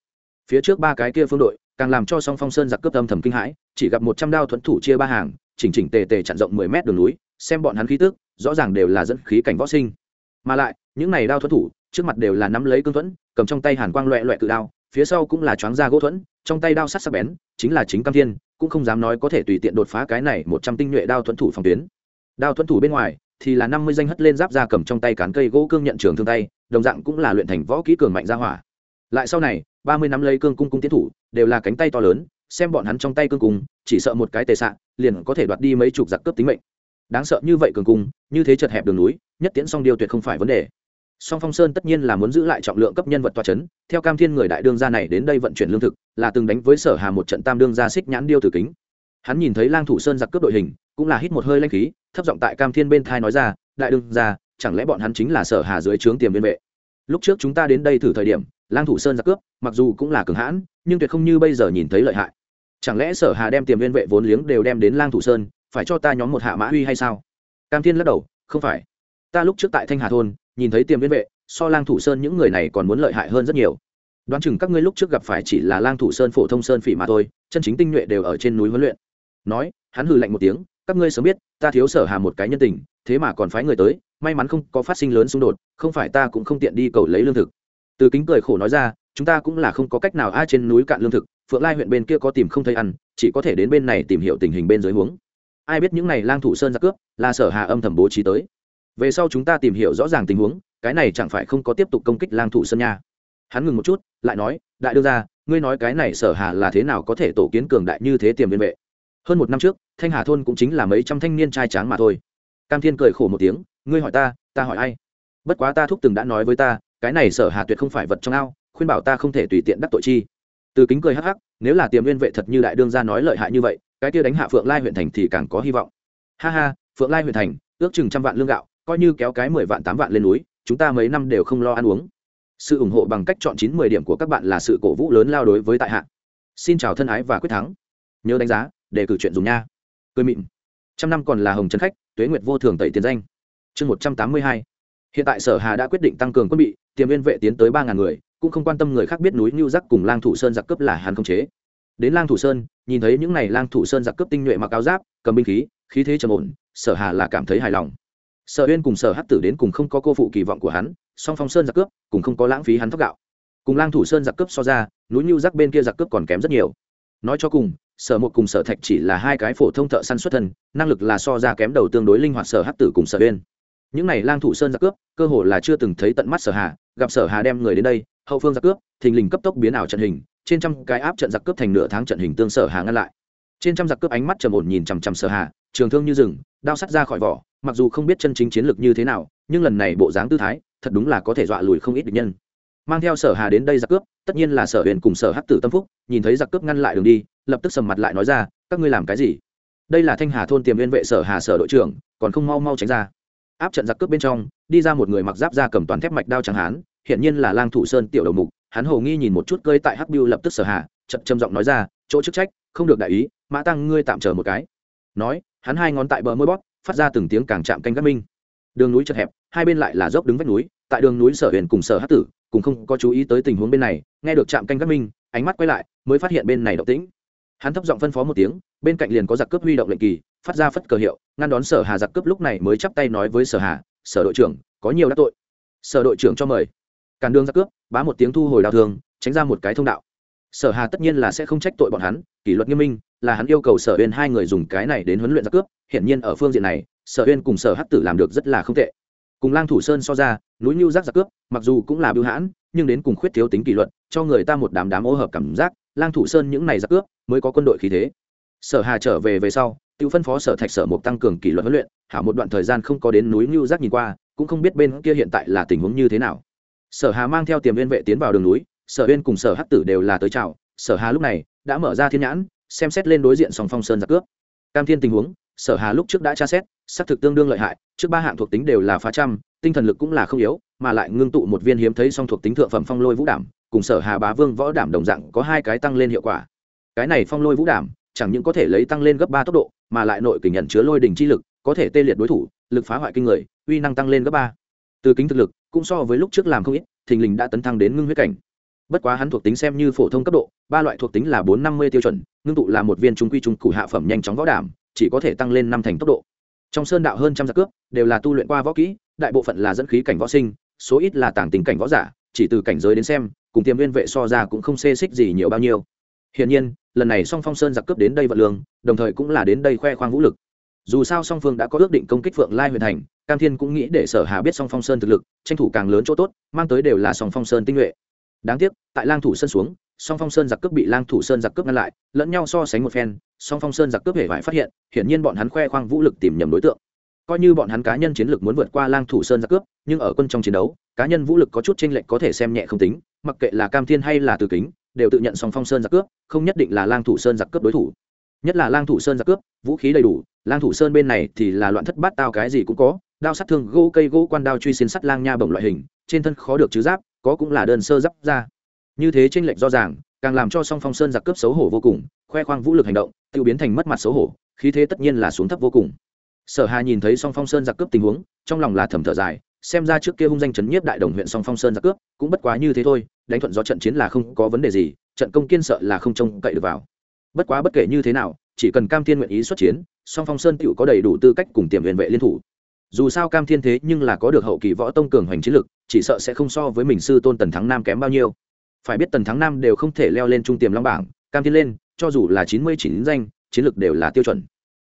Phía trước ba cái kia phương đội càng làm cho song phong sơn giặc cướp âm thầm kinh hãi, chỉ gặp một trăm đao thuẫn thủ chia ba hàng, chỉnh chỉnh tề tề chặn rộng mười mét đường núi, xem bọn hắn khí tức, rõ ràng đều là dẫn khí cảnh võ sinh. Mà lại, những này đao thuẫn thủ, trước mặt đều là nắm lấy cương thuẫn, cầm trong tay hàn quang loẹ loẹ cự đao, phía sau cũng là choáng da gỗ thuẫn, trong tay đao sắt sắc bén, chính là chính cam thiên, cũng không dám nói có thể tùy tiện đột phá cái này một trăm tinh nhuệ đao thuẫn thủ phòng tuyến. Đao thuẫn thủ bên ngoài, thì là năm mươi danh hất lên giáp ra cầm trong tay cán cây gỗ cương nhận trường thương tay, đồng dạng cũng là luyện thành võ kỹ cường mạnh ra hỏa. Lại sau này ba mươi năm lấy cương cung cung tiến thủ, đều là cánh tay to lớn, xem bọn hắn trong tay cương cung, chỉ sợ một cái tệ xạ liền có thể đoạt đi mấy chục giặc cướp tính mệnh. Đáng sợ như vậy cường cung, như thế chật hẹp đường núi, nhất tiễn song điều tuyệt không phải vấn đề. Song phong sơn tất nhiên là muốn giữ lại trọng lượng cấp nhân vật toa c h ấ n theo cam thiên người đại đương gia này đến đây vận chuyển lương thực, là từng đánh với sở hà một trận tam đương gia xích nhãn điêu tử kính. Hắn nhìn thấy lang thủ sơn giặc cướp đội hình, cũng là hít một hơi lanh khí, thấp giọng tại cam thiên bên thai nói ra, đại đương gia, chẳng lẽ bọn hắn chính là sở hà dưới trướng tiềm liên vệ? Lúc trước chúng ta đến đây thử thời điểm lang thủ sơn giặc cướp, mặc dù cũng là cường hãn, nhưng tuyệt không như bây giờ nhìn thấy lợi hại. Chẳng lẽ sở hà đem tiềm viên vệ vốn liếng đều đem đến lang thủ sơn, phải cho ta nhóm một hạ mã uy hay sao? Cam thiên lắc đầu, không phải. Ta lúc trước tại thanh hà thôn, nhìn thấy tiềm viên vệ, so lang thủ sơn những người này còn muốn lợi hại hơn rất nhiều. Đoán chừng các ngươi lúc trước gặp phải chỉ là lang thủ sơn phổ thông sơn phỉ mà thôi, chân chính tinh nhuệ đều ở trên núi huấn luyện. Nói, hắn hừ lạnh một tiếng, các ngươi sớm biết, ta thiếu sở hà một cái nhân tình, thế mà còn phái người tới, may mắn không có phát sinh lớn xung đột, không phải ta cũng không tiện đi cầu lấy lương thực từ kính cười khổ nói ra, chúng ta cũng là không có cách nào ai trên núi cạn lương thực, phượng lai huyện bên kia có tìm không thấy ăn, chỉ có thể đến bên này tìm hiểu tình hình bên dưới huống. Ai biết những này lang thủ sơn ra cướp, là sở hà âm thầm bố trí tới. Về sau chúng ta tìm hiểu rõ ràng tình huống, cái này chẳng phải không có tiếp tục công kích lang thủ sơn nha. Hắn ngừng một chút, lại nói, đại đương ra ngươi nói cái này sở hà là thế nào có thể tổ kiến cường đại như thế tiềm liên vệ? Hơn một năm trước, thanh hà thôn cũng chính là mấy trăm thanh niên trai tráng mà thôi. Cam thiên cười khổ một tiếng, ngươi hỏi ta ta hỏi ai? Bất quá ta thúc từng đã nói với ta cái này sở hà tuyệt không phải vật trong ao, khuyên bảo ta không thể tùy tiện đắc tội chi. Từ kính cười hắc hắc, nếu là tiềm viên vệ thật như đại đương gia nói lợi hại như vậy, cái kia đánh hạ phượng lai huyện thành thì càng có hy vọng. Ha ha, phượng lai huyện thành, ước chừng trăm vạn lương gạo, coi như kéo cái mười vạn tám vạn lên núi, chúng ta mấy năm đều không lo ăn uống. Sự ủng hộ bằng cách chọn chín mười điểm của các bạn là sự cổ vũ lớn lao đối với tại hạ. Xin chào thân ái và quyết thắng. Nhớ đánh giá, để cử chuyện dùng nha. Cười mịn. Trăm năm còn là hồng trấn khách, tuế nguyệt vô thường tẩy tiền danh. Chương một trăm tám mươi hai. Hiện tại sở hà đã quyết định tăng cường quân bị tiềm viên vệ tiến tới ba ngàn người cũng không quan tâm người khác biết núi Nưu Giác cùng Lang Thủ Sơn giặc cướp là hắn không chế. Đến Lang Thủ Sơn, nhìn thấy những này Lang Thủ Sơn giặc cướp tinh nhuệ mặc áo giáp, cầm binh khí, khí thế trầm ổn, Sở Hà là cảm thấy hài lòng. Sở Uyên cùng Sở Hắc Tử đến cùng không có cô phụ kỳ vọng của hắn, song Phong Sơn giặc cướp, cùng không có lãng phí hắn thóc gạo. Cùng Lang Thủ Sơn giặc cướp so ra, núi Nưu Giác bên kia giặc cướp còn kém rất nhiều. Nói cho cùng, Sở Một cùng Sở Thạch chỉ là hai cái phổ thông thợ săn xuất thân, năng lực là so ra kém đầu tương đối linh hoạt Sở Hắc Tử cùng Sở Uyên. Những này Lang Thủ Sơn giặc cướp, cơ hồ là chưa từng thấy tận mắt Sở Hà, gặp Sở Hà đem người đến đây, hậu phương giặc cướp thình lình cấp tốc biến ảo trận hình trên trăm cái áp trận giặc cướp thành nửa tháng trận hình tương sở hà ngăn lại. Trên trăm giặc cướp ánh mắt trầm ổn nhìn chằm chằm sở hà trường thương như rừng đao sắt ra khỏi vỏ mặc dù không biết chân chính chiến lược như thế nào nhưng lần này bộ dáng tư thái thật đúng là có thể dọa lùi không ít địch nhân. Mang theo sở hà đến đây giặc cướp tất nhiên là sở huyền cùng sở hắc tử tâm phúc nhìn thấy giặc cướp ngăn lại đường đi lập tức sầm mặt lại nói ra các ngươi làm cái gì? Đây là thanh hà thôn tiềm liên vệ sở hà sở đội trưởng còn không mau mau tránh ra áp trận giặc cướp bên trong, đi ra một người mặc giáp da cầm toàn thép mạch đao trắng hán hiện nhiên là lang thủ sơn tiểu đầu mục, hắn hồ nghi nhìn một chút cơi tại hắc biêu lập tức sở hạ chật châm giọng nói ra, chỗ chức trách, không được đại ý, mã tăng ngươi tạm chờ một cái. Nói, hắn hai ngón tại bờ môi bóp, phát ra từng tiếng càng chạm canh gác minh. Đường núi chật hẹp, hai bên lại là dốc đứng vách núi, tại đường núi sở huyền cùng sở hát tử, cùng không có chú ý tới tình huống bên này, nghe được chạm canh gác minh, ánh mắt quay lại, mới phát hiện bên này động tĩnh hắn thấp giọng phân phó một tiếng, bên cạnh liền có giặc cướp huy động lệnh kỳ, phát ra phất cờ hiệu, ngăn đón sở hà giặc cướp lúc này mới chắp tay nói với sở hà, sở đội trưởng, có nhiều đắc tội. Sở đội trưởng cho mời. Cản đường giặc cướp, bá một tiếng thu hồi đào thường tránh ra một cái thông đạo. Sở hà tất nhiên là sẽ không trách tội bọn hắn, kỷ luật nghiêm minh, là hắn yêu cầu sở uyên hai người dùng cái này đến huấn luyện giặc cướp, hiển nhiên ở phương diện này, sở uyên cùng sở hắc tử làm được rất là không tệ. Cùng lang thủ sơn so ra, núi nhu giác giặc cướp, mặc dù cũng là bưu hãn, nhưng đến cùng khuyết thiếu tính kỷ luật, cho người ta một đám đám ô hợp cảm giác lang thủ sơn những này giặc cướp mới có quân đội khí thế. Sở hà trở về về sau, tự phân phó sở thạch sở Mục tăng cường kỷ luật huấn luyện, hảo một đoạn thời gian không có đến núi ngưu giác nhìn qua, cũng không biết bên kia hiện tại là tình huống như thế nào. Sở hà mang theo tiềm viên vệ tiến vào đường núi, sở viên cùng sở hắc tử đều là tới chào. Sở hà lúc này đã mở ra thiên nhãn, xem xét lên đối diện Sòng phong sơn giặc cướp. Cam thiên tình huống sở hà lúc trước đã tra xét, xác thực tương đương lợi hại, trước ba hạng thuộc tính đều là phá trăm, tinh thần lực cũng là không yếu, mà lại ngưng tụ một viên hiếm thấy song thuộc tính thượng phẩm phong lôi vũ đảm, cùng sở hà bá vương võ đảm đồng dạng có hai cái tăng lên hiệu quả. Cái này phong lôi vũ đảm, chẳng những có thể lấy tăng lên gấp ba tốc độ, mà lại nội kình nhận chứa lôi đỉnh chi lực, có thể tê liệt đối thủ, lực phá hoại kinh người, uy năng tăng lên gấp ba. Từ kính thực lực, cũng so với lúc trước làm không ít, thình lình đã tấn thăng đến ngưng huyết cảnh. Bất quá hắn thuộc tính xem như phổ thông cấp độ, ba loại thuộc tính là bốn năm mươi tiêu chuẩn, ngưng tụ là một viên trung quy trung cụ hạ phẩm nhanh chóng võ đảm chỉ có thể tăng lên năm thành tốc độ. Trong sơn đạo hơn trăm giặc cướp đều là tu luyện qua võ kỹ, đại bộ phận là dẫn khí cảnh võ sinh, số ít là tàng tình cảnh võ giả, chỉ từ cảnh giới đến xem, cùng tiềm viên vệ so ra cũng không xê xích gì nhiều bao nhiêu. Hiển nhiên, lần này song phong sơn giặc cướp đến đây vận lương, đồng thời cũng là đến đây khoe khoang vũ lực. Dù sao song phương đã có ước định công kích phượng lai huyền thành, cam thiên cũng nghĩ để sở hà biết song phong sơn thực lực, tranh thủ càng lớn chỗ tốt, mang tới đều là song phong sơn tinh nhuệ. Đáng tiếc, tại lang thủ sơn xuống song phong sơn giặc cướp bị lang thủ sơn giặc cướp ngăn lại, lẫn nhau so sánh một phen, song phong sơn giặc cướp hề vải phát hiện, hiển nhiên bọn hắn khoe khoang vũ lực tìm nhầm đối tượng. Coi như bọn hắn cá nhân chiến lược muốn vượt qua lang thủ sơn giặc cướp, nhưng ở quân trong chiến đấu, cá nhân vũ lực có chút tranh lệch có thể xem nhẹ không tính, mặc kệ là cam thiên hay là từ kính, đều tự nhận song phong sơn giặc cướp, không nhất định là lang thủ sơn giặc cướp đối thủ. Nhất là lang thủ sơn giặc cướp, vũ khí đầy đủ, lang thủ sơn bên này thì là loạn thất bát tao cái gì cũng có, đao sắt thương, gỗ cây, gỗ quan đao truy xin sắt lang nha bổng loại hình, trên thân khó được chứ giáp, có cũng là đơn sơ giáp ra như thế tranh lệch rõ ràng, càng làm cho song phong sơn giặc cướp xấu hổ vô cùng, khoe khoang vũ lực hành động tự biến thành mất mặt xấu hổ, khí thế tất nhiên là xuống thấp vô cùng. Sở hà nhìn thấy song phong sơn giặc cướp tình huống, trong lòng là thầm thở dài, xem ra trước kia hung danh chấn nhiếp đại đồng huyện song phong sơn giặc cướp, cũng bất quá như thế thôi, đánh thuận do trận chiến là không có vấn đề gì, trận công kiên sợ là không trông cậy được vào. Bất quá bất kể như thế nào, chỉ cần cam thiên nguyện ý xuất chiến, song phong sơn tựu có đầy đủ tư cách cùng tiềm viện vệ liên thủ. Dù sao cam thiên thế nhưng là có được hậu kỳ võ tông cường hoành chiến lực, chỉ sợ sẽ không so với mình sư tôn tần thắng nam kém bao nhiêu phải biết tần thắng nam đều không thể leo lên trung tiềm long bảng, cam thiên lên, cho dù là chín mươi chín danh, chiến lược đều là tiêu chuẩn.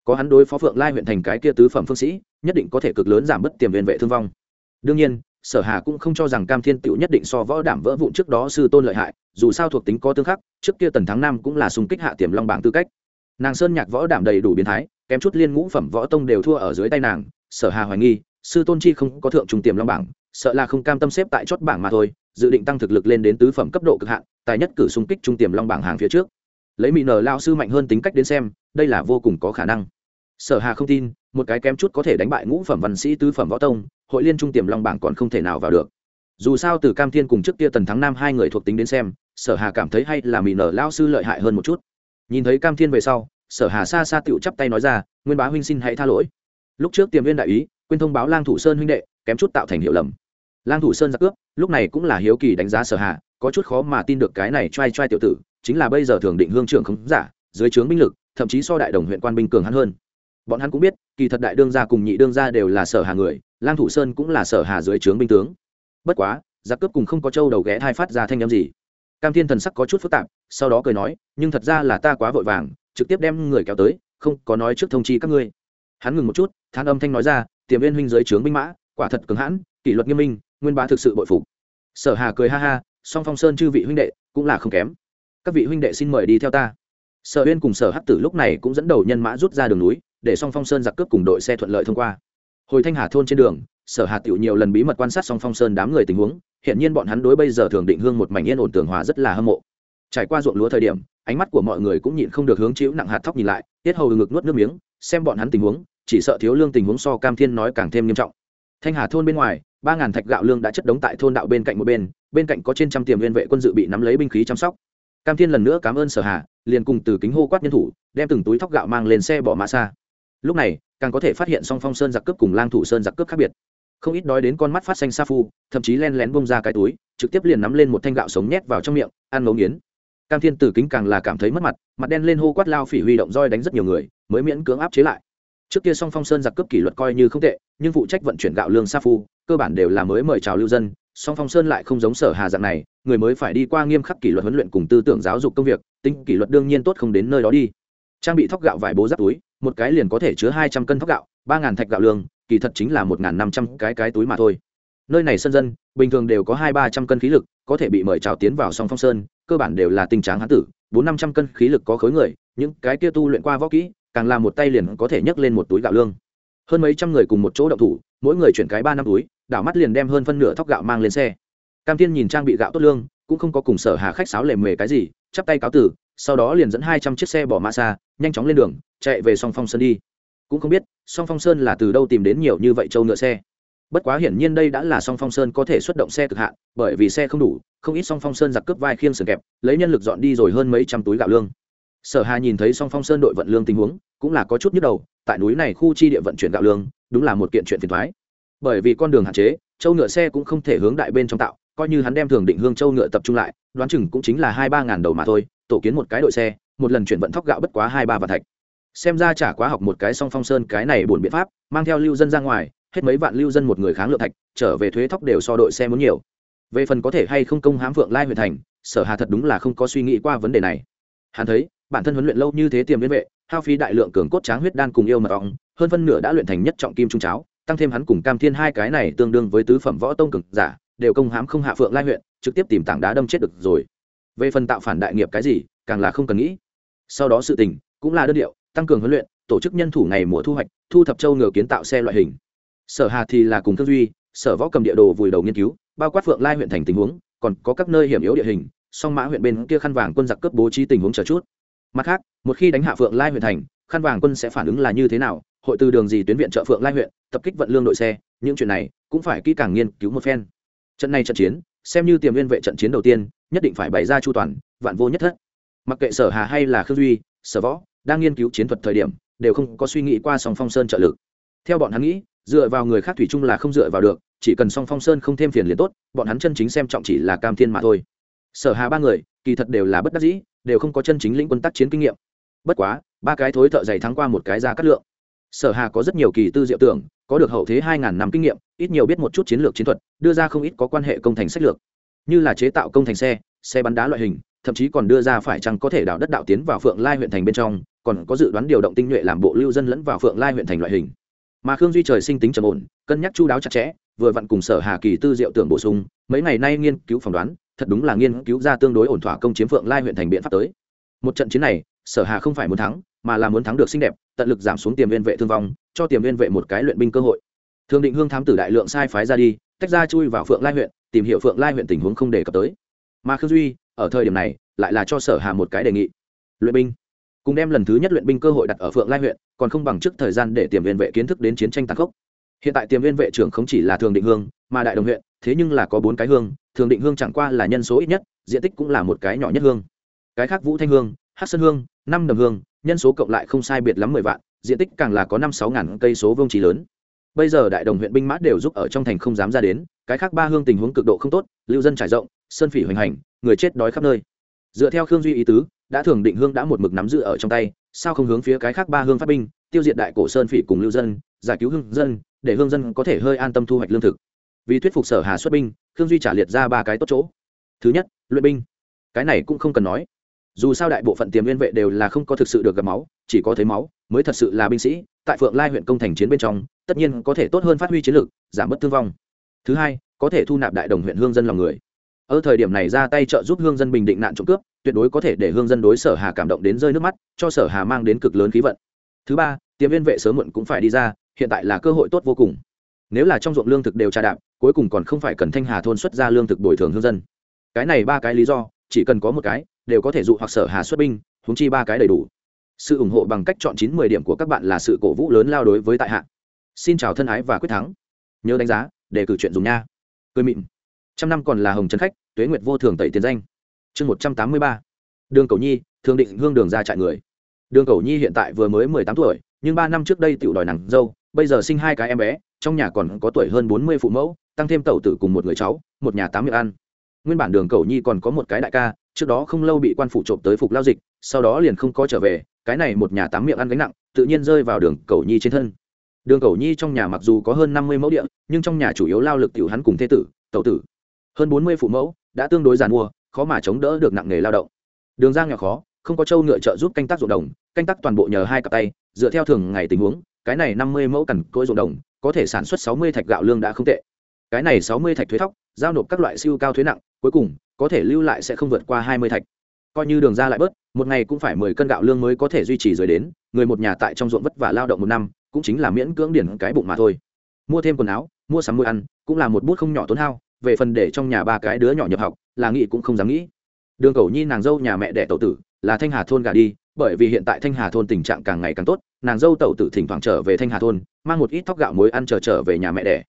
Có hắn đối phó phượng lai huyện thành cái kia tứ phẩm phương sĩ, nhất định có thể cực lớn giảm bớt tiềm viên vệ thương vong. Đương nhiên, sở hà cũng không cho rằng cam thiên tựu nhất định so võ đảm vỡ vụn trước đó sư tôn lợi hại, dù sao thuộc tính có tương khắc, trước kia tần thắng nam cũng là xung kích hạ tiềm long bảng tư cách. Nàng sơn nhạc võ đảm đầy đủ biến thái, kém chút liên ngũ phẩm võ tông đều thua ở dưới tay nàng. Sở hà hoài nghi, sư tôn chi không có thượng trung tiềm long bảng, sợ là không cam tâm xếp tại chót bảng mà thôi dự định tăng thực lực lên đến tứ phẩm cấp độ cực hạn, tài nhất cử xung kích trung tiềm long bảng hàng phía trước. Lấy mỹ nở lao sư mạnh hơn tính cách đến xem, đây là vô cùng có khả năng. Sở hà không tin, một cái kém chút có thể đánh bại ngũ phẩm văn sĩ tứ phẩm võ tông, hội liên trung tiềm long bảng còn không thể nào vào được. Dù sao từ cam thiên cùng trước kia tần thắng nam hai người thuộc tính đến xem, sở hà cảm thấy hay là mỹ nở lao sư lợi hại hơn một chút. Nhìn thấy cam thiên về sau, sở hà xa xa tựu chắp tay nói ra, nguyên bá huynh xin hãy tha lỗi. Lúc trước tiềm viên đại ý, quên thông báo lang thủ sơn huynh đệ, kém chút tạo thành hiệu lầm lang thủ sơn giặc cướp lúc này cũng là hiếu kỳ đánh giá sở hạ, có chút khó mà tin được cái này trai trai tiểu tử chính là bây giờ thường định hương trưởng không giả dưới trướng binh lực thậm chí so đại đồng huyện quan binh cường hắn hơn. Bọn hắn cũng biết kỳ thật đại đương gia cùng nhị đương gia đều là sở hà người lang thủ sơn cũng là sở hà dưới trướng binh tướng. Bất quá giặc cướp cùng không có châu đầu ghé hai phát ra thanh â m gì. Cam thiên thần sắc có chút phức tạp sau đó cười nói nhưng thật ra là ta quá vội vàng trực tiếp đem người kéo tới không có nói trước thông chi các ngươi. Hắn ngừng một chút than âm thanh nói ra tiềm viên huynh dưới trướng binh mã quả thật cứng hãn kỷ luật nghiêm minh nguyên bá thực sự bội phục. Sở hà cười ha ha, song phong sơn chư vị huynh đệ, cũng là không kém. Các vị huynh đệ xin mời đi theo ta. Sở uyên cùng sở hắc tử lúc này cũng dẫn đầu nhân mã rút ra đường núi, để song phong sơn giặc cướp cùng đội xe thuận lợi thông qua. Hồi thanh hà thôn trên đường, sở hà tiểu nhiều lần bí mật quan sát song phong sơn đám người tình huống hiện nhiên bọn hắn đối bây giờ thường định hương một mảnh yên ổn tường hòa rất là hâm mộ. Trải qua ruộng lúa thời điểm, ánh mắt của mọi người cũng nhịn không được hướng chịu nặng hạt thóc nhìn lại, tiết hầu ngực nuốt nước miếng, xem bọn hắn tình huống, chỉ sợ thiếu lương tình huống so cam thiên nói càng thêm nghiêm trọng thanh hà thôn bên ngoài, ba ngàn thạch gạo lương đã chất đống tại thôn đạo bên cạnh một bên bên cạnh có trên trăm tiềm viên vệ quân dự bị nắm lấy binh khí chăm sóc. Cam thiên lần nữa cảm ơn sở hà, liền cùng từ kính hô quát nhân thủ, đem từng túi thóc gạo mang lên xe bỏ mã xa. Lúc này, càng có thể phát hiện song phong sơn giặc cướp cùng lang thủ sơn giặc cướp khác biệt. Không ít đói đến con mắt phát xanh sa phu, thậm chí len lén bông ra cái túi, trực tiếp liền nắm lên một thanh gạo sống nhét vào trong miệng, ăn ngấu nghiến. Cam thiên tử kính càng là cảm thấy mất mặt mặt đen lên hô quát lao phỉ huy động roi đánh rất nhiều người, mới miễn cưỡng áp chế lại trước kia song phong sơn giặc cướp kỷ luật coi như không tệ, nhưng phụ trách vận chuyển gạo lương sa phu, cơ bản đều là mới mời chào lưu dân. Song phong sơn lại không giống sở hà dạng này, người mới phải đi qua nghiêm khắc kỷ luật huấn luyện cùng tư tưởng giáo dục công việc, tính kỷ luật đương nhiên tốt không đến nơi đó đi. Trang bị thóc gạo vải bố giáp túi, một cái liền có thể chứa hai trăm cân thóc gạo, ba ngàn thạch gạo lương, kỳ thật chính là một ngàn năm trăm cái cái túi mà thôi. Nơi này sân dân, bình thường đều có hai ba trăm cân khí lực, có thể bị mời chào tiến vào song phong sơn, cơ bản đều là tình trạng hán tử, bốn năm trăm cân khí lực có khối người, những cái kia tu luyện qua võ kỹ càng làm một tay liền có thể nhấc lên một túi gạo lương. Hơn mấy trăm người cùng một chỗ động thủ, mỗi người chuyển cái ba năm túi, đảo mắt liền đem hơn phân nửa thóc gạo mang lên xe. Cam tiên nhìn trang bị gạo tốt lương, cũng không có cùng sở hà khách sáo lề mề cái gì, chắp tay cáo tử, sau đó liền dẫn hai trăm chiếc xe bỏ mã xa, nhanh chóng lên đường, chạy về song phong sơn đi. Cũng không biết, song phong sơn là từ đâu tìm đến nhiều như vậy châu ngựa xe. Bất quá hiển nhiên đây đã là song phong sơn có thể xuất động xe cực hạn, bởi vì xe không đủ, không ít song phong sơn giặc cướp vai khiêng sườn kẹp, lấy nhân lực dọn đi rồi hơn mấy trăm túi gạo lương sở hà nhìn thấy song phong sơn đội vận lương tình huống, cũng là có chút nhức đầu, tại núi này khu chi địa vận chuyển gạo lương, đúng là một kiện chuyện phiền thoái bởi vì con đường hạn chế, châu ngựa xe cũng không thể hướng đại bên trong tạo, coi như hắn đem thường định hương châu ngựa tập trung lại, đoán chừng cũng chính là hai ba ngàn đầu mà thôi, tổ kiến một cái đội xe, một lần chuyển vận thóc gạo bất quá hai ba vạn thạch. Xem ra chả quá học một cái song phong sơn cái này buồn biện pháp, mang theo lưu dân ra ngoài, hết mấy vạn lưu dân một người kháng lượng thạch, trở về thuế thóc đều so đội xe muốn nhiều. Về phần có thể hay không công hám phượng lai huyện thành, sở hà thật đúng là không có suy nghĩ qua vấn đề này. Hắn thấy bản thân huấn luyện lâu như thế tiềm liên vệ, hao phí đại lượng cường cốt tráng huyết đan cùng yêu mật ong, hơn phân nửa đã luyện thành nhất trọng kim trung cháo, tăng thêm hắn cùng cam thiên hai cái này tương đương với tứ phẩm võ tông cực giả, đều công hám không hạ phượng lai huyện, trực tiếp tìm tảng đá đâm chết được rồi. Về phần tạo phản đại nghiệp cái gì, càng là không cần nghĩ. Sau đó sự tình cũng là đơn điệu, tăng cường huấn luyện, tổ chức nhân thủ ngày mùa thu hoạch, thu thập châu ngựa kiến tạo xe loại hình. Sở hà thì là cùng thương duy, sở võ cầm địa đồ vùi đầu nghiên cứu, bao quát phượng lai huyện thành tình huống, còn có các nơi hiểm yếu địa hình, song mã huyện bên kia khăn vàng quân giặc cướp bố trí tình huống chờ chút mặt khác, một khi đánh hạ phượng lai huyện thành, khăn vàng quân sẽ phản ứng là như thế nào? Hội từ đường gì tuyến viện trợ phượng lai huyện, tập kích vận lương đội xe, những chuyện này cũng phải kỹ càng nghiên cứu một phen. Trận này trận chiến, xem như tiềm viên vệ trận chiến đầu tiên, nhất định phải bày ra chu toàn, vạn vô nhất thất. Mặc kệ sở hà hay là khương duy, sở võ, đang nghiên cứu chiến thuật thời điểm, đều không có suy nghĩ qua song phong sơn trợ lực. Theo bọn hắn nghĩ, dựa vào người khác thủy chung là không dựa vào được, chỉ cần song phong sơn không thêm phiền liền tốt, bọn hắn chân chính xem trọng chỉ là cam thiên mà thôi. Sở hà ba người kỳ thật đều là bất đắc dĩ, đều không có chân chính lĩnh quân tác chiến kinh nghiệm. Bất quá, ba cái thối thợ dày thắng qua một cái ra cắt lượng. Sở hà có rất nhiều kỳ tư diệu tưởng, có được hậu thế hai ngàn năm kinh nghiệm, ít nhiều biết một chút chiến lược chiến thuật, đưa ra không ít có quan hệ công thành sách lược. Như là chế tạo công thành xe xe bắn đá loại hình, thậm chí còn đưa ra phải chăng có thể đào đất đạo tiến vào phượng lai huyện thành bên trong, còn có dự đoán điều động tinh nhuệ làm bộ lưu dân lẫn vào phượng lai huyện thành loại hình. Mà khương duy trời sinh tính trầm ổn, cân nhắc chu đáo chặt chẽ, vừa vặn cùng sở hà kỳ tư diệu tưởng bổ sung mấy ngày nay nghiên cứu phỏng đoán, thật đúng là nghiên cứu ra tương đối ổn thỏa công chiếm phượng lai huyện thành biện pháp tới. Một trận chiến này, sở hà không phải muốn thắng, mà là muốn thắng được xinh đẹp, tận lực giảm xuống tiềm viên vệ thương vong, cho tiềm viên vệ một cái luyện binh cơ hội. Thường định hương thám tử đại lượng sai phái ra đi, tách ra chui vào phượng lai huyện, tìm hiểu phượng lai huyện tình huống không đề cập tới. Mà khương duy, ở thời điểm này, lại là cho sở hà một cái đề nghị. Luyện binh. Cùng đem lần thứ nhất luyện binh cơ hội đặt ở phượng lai huyện, còn không bằng trước thời gian để tiềm viên vệ kiến thức đến chiến tranh tàn khốc hiện tại tiềm viên vệ trưởng không chỉ là thường định hương, mà đại đồng huyện, thế nhưng là có bốn cái hương, thường định hương chẳng qua là nhân số ít nhất, diện tích cũng là một cái nhỏ nhất hương. Cái khác vũ thanh hương hát sơn hương năm đầm hương, nhân số cộng lại không sai biệt lắm mười vạn, diện tích càng là có năm sáu ngàn cây số vương trí lớn. Bây giờ đại đồng huyện binh mã đều giúp ở trong thành không dám ra đến, cái khác ba hương tình huống cực độ không tốt, lưu dân trải rộng, sơn phỉ hoành hành, người chết đói khắp nơi. Dựa theo khương duy ý tứ, đã thường định hương đã một mực nắm giữ ở trong tay, sao không hướng phía cái khác ba hương phát binh, tiêu diệt đại cổ sơn phỉ cùng lưu dân, giải cứu hương dân để hương dân có thể hơi an tâm thu hoạch lương thực. Vì thuyết phục sở hà xuất binh, khương duy trả liệt ra ba cái tốt chỗ. Thứ nhất, luyện binh. Cái này cũng không cần nói. Dù sao đại bộ phận tiềm viên vệ đều là không có thực sự được gặp máu, chỉ có thấy máu, mới thật sự là binh sĩ. Tại phượng lai huyện công thành chiến bên trong, tất nhiên có thể tốt hơn phát huy chiến lược, giảm bớt thương vong. Thứ hai, có thể thu nạp đại đồng huyện hương dân lòng người. Ở thời điểm này ra tay trợ giúp hương dân bình định nạn trộm cướp, tuyệt đối có thể để hương dân đối sở hà cảm động đến rơi nước mắt, cho sở hà mang đến cực lớn khí vận. Thứ ba, tiềm viên vệ sớm muộn cũng phải đi ra hiện tại là cơ hội tốt vô cùng. Nếu là trong ruộng lương thực đều trà đạp, cuối cùng còn không phải cần thanh hà thôn xuất ra lương thực bồi thường hương dân. Cái này ba cái lý do, chỉ cần có một cái, đều có thể dụ hoặc sở hà xuất binh húng chi ba cái đầy đủ. Sự ủng hộ bằng cách chọn chín mười điểm của các bạn là sự cổ vũ lớn lao đối với tại hạ. Xin chào thân ái và quyết thắng. Nhớ đánh giá, để cử chuyện dùng nha. Cười mịn. Trăm năm còn là hồng trấn khách, tuế nguyệt vô thường tẩy tiền danh. Chương một trăm tám mươi ba. Đường cầu nhi thường định hương đường ra trại người. Đường cầu nhi hiện tại vừa mới mười tám tuổi, nhưng ba năm trước đây tiểu đòi nàng dâu bây giờ sinh hai cái em bé, trong nhà còn có tuổi hơn bốn mươi phụ mẫu, tăng thêm tẩu tử cùng một người cháu, một nhà tám miệng ăn. Nguyên bản đường cầu nhi còn có một cái đại ca, trước đó không lâu bị quan phủ trộm tới phục lao dịch, sau đó liền không có trở về, cái này một nhà tám miệng ăn gánh nặng, tự nhiên rơi vào đường cầu nhi trên thân. Đường cầu nhi trong nhà mặc dù có hơn năm mươi mẫu địa, nhưng trong nhà chủ yếu lao lực tiểu hắn cùng thế tử, tẩu tử. Hơn bốn mươi phụ mẫu, đã tương đối giàn mua khó mà chống đỡ được nặng nghề lao động. Đường ra nhỏ khó, không có trâu ngựa trợ giúp canh tác ruộng đồng, canh tác toàn bộ nhờ hai cặp tay, dựa theo thường ngày tình huống cái này năm mươi mẫu cằn cỗi ruộng đồng, có thể sản xuất sáu mươi thạch gạo lương đã không tệ. Cái này sáu mươi thạch thuế thóc, giao nộp các loại siêu cao thuế nặng, cuối cùng, có thể lưu lại sẽ không vượt qua hai mươi thạch. Coi như đường ra lại bớt, một ngày cũng phải mười cân gạo lương mới có thể duy trì rồi đến, người một nhà tại trong ruộng vất vả lao động một năm, cũng chính là miễn cưỡng điển cái bụng mà thôi. Mua thêm quần áo, mua sắm mua ăn, cũng là một bút không nhỏ tốn hao, về phần để trong nhà ba cái đứa nhỏ nhập học, là nghĩ cũng không dám nghĩ. Đường cầu nhi nàng dâu nhà mẹ đẻ tẩu tử, là thanh hà thôn gà đi bởi vì hiện tại thanh hà thôn tình trạng càng ngày càng tốt nàng dâu tẩu tử thỉnh thoảng trở về thanh hà thôn mang một ít thóc gạo muối ăn chờ trở, trở về nhà mẹ đẻ.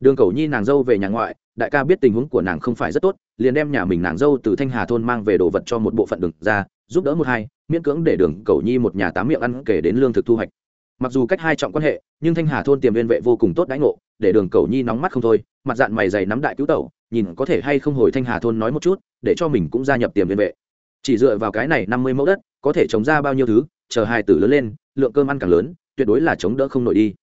Đường cầu nhi nàng dâu về nhà ngoại đại ca biết tình huống của nàng không phải rất tốt liền đem nhà mình nàng dâu từ thanh hà thôn mang về đồ vật cho một bộ phận đường ra giúp đỡ một hai miễn cưỡng để đường cầu nhi một nhà tám miệng ăn kể đến lương thực thu hoạch. Mặc dù cách hai trọng quan hệ nhưng thanh hà thôn tiềm liên vệ vô cùng tốt đãi ngộ để đường cầu nhi nóng mắt không thôi mặt dạng mày dày nắm đại cứu tẩu nhìn có thể hay không hồi thanh hà thôn nói một chút để cho mình cũng gia nhập tiềm liên vệ chỉ dựa vào cái này năm mươi mẫu đất, có thể chống ra bao nhiêu thứ, chờ hai tử lớn lên, lượng cơm ăn càng lớn, tuyệt đối là chống đỡ không nổi đi.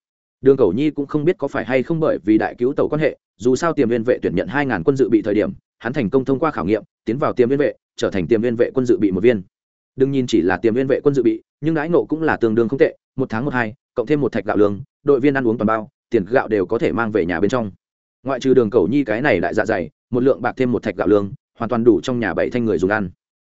Đường cầu nhi cũng không biết có phải hay không bởi vì đại cứu tàu quan hệ, dù sao tiềm viên vệ tuyển nhận hai ngàn quân dự bị thời điểm, hắn thành công thông qua khảo nghiệm, tiến vào tiềm viên vệ, trở thành tiềm viên vệ quân dự bị một viên. Đừng nhìn chỉ là tiềm viên vệ quân dự bị, nhưng đãi nộ cũng là tương đương không tệ, một tháng một hai, cộng thêm một thạch gạo lương, đội viên ăn uống toàn bao, tiền gạo đều có thể mang về nhà bên trong. Ngoại trừ đường cầu nhi cái này đại dạ dày, một lượng bạc thêm một thạch gạo lương, hoàn toàn đủ trong nhà bảy thanh người dùng ăn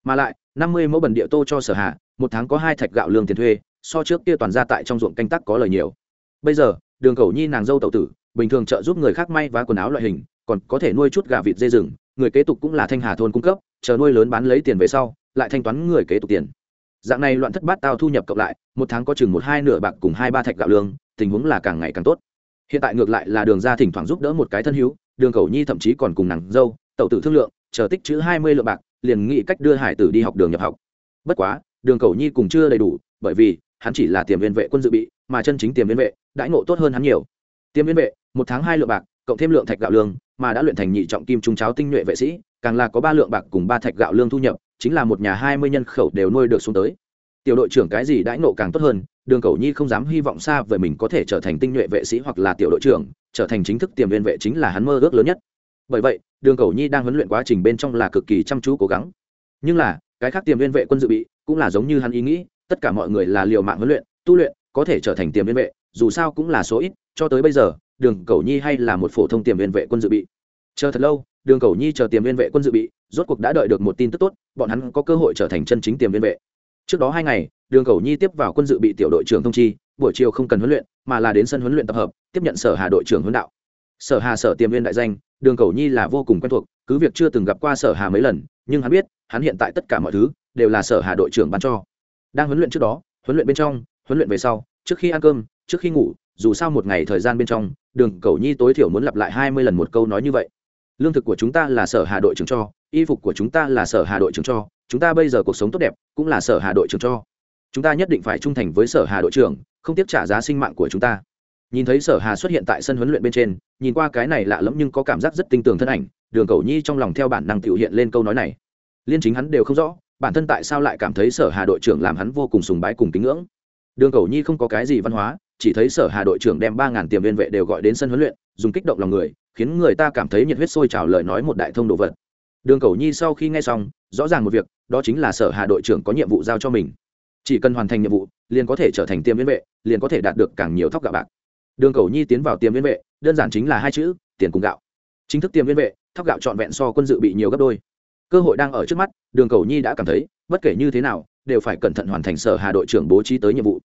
mà lại, năm mươi mẫu bẩn địa tô cho sở hạ, một tháng có hai thạch gạo lương tiền thuê, so trước kia toàn ra tại trong ruộng canh tác có lời nhiều. Bây giờ, đường cầu nhi nàng dâu tậu tử, bình thường trợ giúp người khác may vá quần áo loại hình, còn có thể nuôi chút gà vịt dê rừng, người kế tục cũng là thanh hà thôn cung cấp, chờ nuôi lớn bán lấy tiền về sau, lại thanh toán người kế tục tiền. Dạng này loạn thất bát tao thu nhập cộng lại, một tháng có chừng một hai nửa bạc cùng hai ba thạch gạo lương, tình huống là càng ngày càng tốt. Hiện tại ngược lại là đường ra thỉnh thoảng giúp đỡ một cái thân hữu, đường cầu nhi thậm chí còn cùng nàng dâu tậu tử thương lượng, chờ tích chữ hai mươi lượng bạc liền nghĩ cách đưa hải tử đi học đường nhập học. Bất quá, đường cầu nhi cùng chưa đầy đủ, bởi vì, hắn chỉ là tiềm viên vệ quân dự bị, mà chân chính tiềm viên vệ, đãi ngộ tốt hơn hắn nhiều. Tiềm viên vệ, một tháng hai lượng bạc, cộng thêm lượng thạch gạo lương, mà đã luyện thành nhị trọng kim trung cháo tinh nhuệ vệ sĩ, càng là có ba lượng bạc cùng ba thạch gạo lương thu nhập, chính là một nhà hai mươi nhân khẩu đều nuôi được xuống tới. Tiểu đội trưởng cái gì đãi ngộ càng tốt hơn, đường cầu nhi không dám hy vọng xa về mình có thể trở thành tinh nhuệ vệ sĩ hoặc là tiểu đội trưởng, trở thành chính thức tiềm viên vệ chính là hắn mơ ước lớn nhất bởi vậy, đường cầu nhi đang huấn luyện quá trình bên trong là cực kỳ chăm chú cố gắng. Nhưng là, cái khác tiềm viên vệ quân dự bị cũng là giống như hắn ý nghĩ, tất cả mọi người là liều mạng huấn luyện, tu luyện, có thể trở thành tiềm viên vệ, dù sao cũng là số ít, cho tới bây giờ, đường cầu nhi hay là một phổ thông tiềm viên vệ quân dự bị. Chờ thật lâu, đường cầu nhi chờ tiềm viên vệ quân dự bị, rốt cuộc đã đợi được một tin tức tốt, bọn hắn có cơ hội trở thành chân chính tiềm viên vệ. Trước đó hai ngày, đường cầu nhi tiếp vào quân dự bị tiểu đội trưởng thông chi, buổi chiều không cần huấn luyện, mà là đến sân huấn luyện tập hợp, tiếp nhận sở hà đội trưởng huấn đạo. Sở hà sở tiềm viên đại danh đường cầu nhi là vô cùng quen thuộc, cứ việc chưa từng gặp qua sở hà mấy lần, nhưng hắn biết, hắn hiện tại tất cả mọi thứ đều là sở hà đội trưởng bán cho. Đang huấn luyện trước đó, huấn luyện bên trong, huấn luyện về sau, trước khi ăn cơm, trước khi ngủ, dù sao một ngày thời gian bên trong, đường cầu nhi tối thiểu muốn lặp lại hai mươi lần một câu nói như vậy. Lương thực của chúng ta là sở hà đội trưởng cho, y phục của chúng ta là sở hà đội trưởng cho, chúng ta bây giờ cuộc sống tốt đẹp cũng là sở hà đội trưởng cho. Chúng ta nhất định phải trung thành với sở hà đội trưởng, không tiếp trả giá sinh mạng của chúng ta nhìn thấy sở hà xuất hiện tại sân huấn luyện bên trên, nhìn qua cái này lạ lẫm nhưng có cảm giác rất tinh tường thân ảnh, đường cầu nhi trong lòng theo bản năng tự hiện lên câu nói này. Liên chính hắn đều không rõ, bản thân tại sao lại cảm thấy sở hà đội trưởng làm hắn vô cùng sùng bái cùng kính ngưỡng. Đường cầu nhi không có cái gì văn hóa, chỉ thấy sở hà đội trưởng đem ba ngàn tiềm viên vệ đều gọi đến sân huấn luyện, dùng kích động lòng người, khiến người ta cảm thấy nhiệt huyết sôi trào lời nói một đại thông đồ vật. Đường cầu nhi sau khi nghe xong, rõ ràng một việc, đó chính là sở hà đội trưởng có nhiệm vụ giao cho mình. Chỉ cần hoàn thành nhiệm vụ, liền có thể trở thành tiêm viên vệ, liền có thể đạt được càng nhiều thóc gạo bạc đường cầu nhi tiến vào Tiềm viên vệ, đơn giản chính là hai chữ, tiền cùng gạo. Chính thức Tiềm viên vệ, thóc gạo trọn vẹn so quân dự bị nhiều gấp đôi. Cơ hội đang ở trước mắt, đường cầu nhi đã cảm thấy, bất kể như thế nào, đều phải cẩn thận hoàn thành sở hà đội trưởng bố trí tới nhiệm vụ.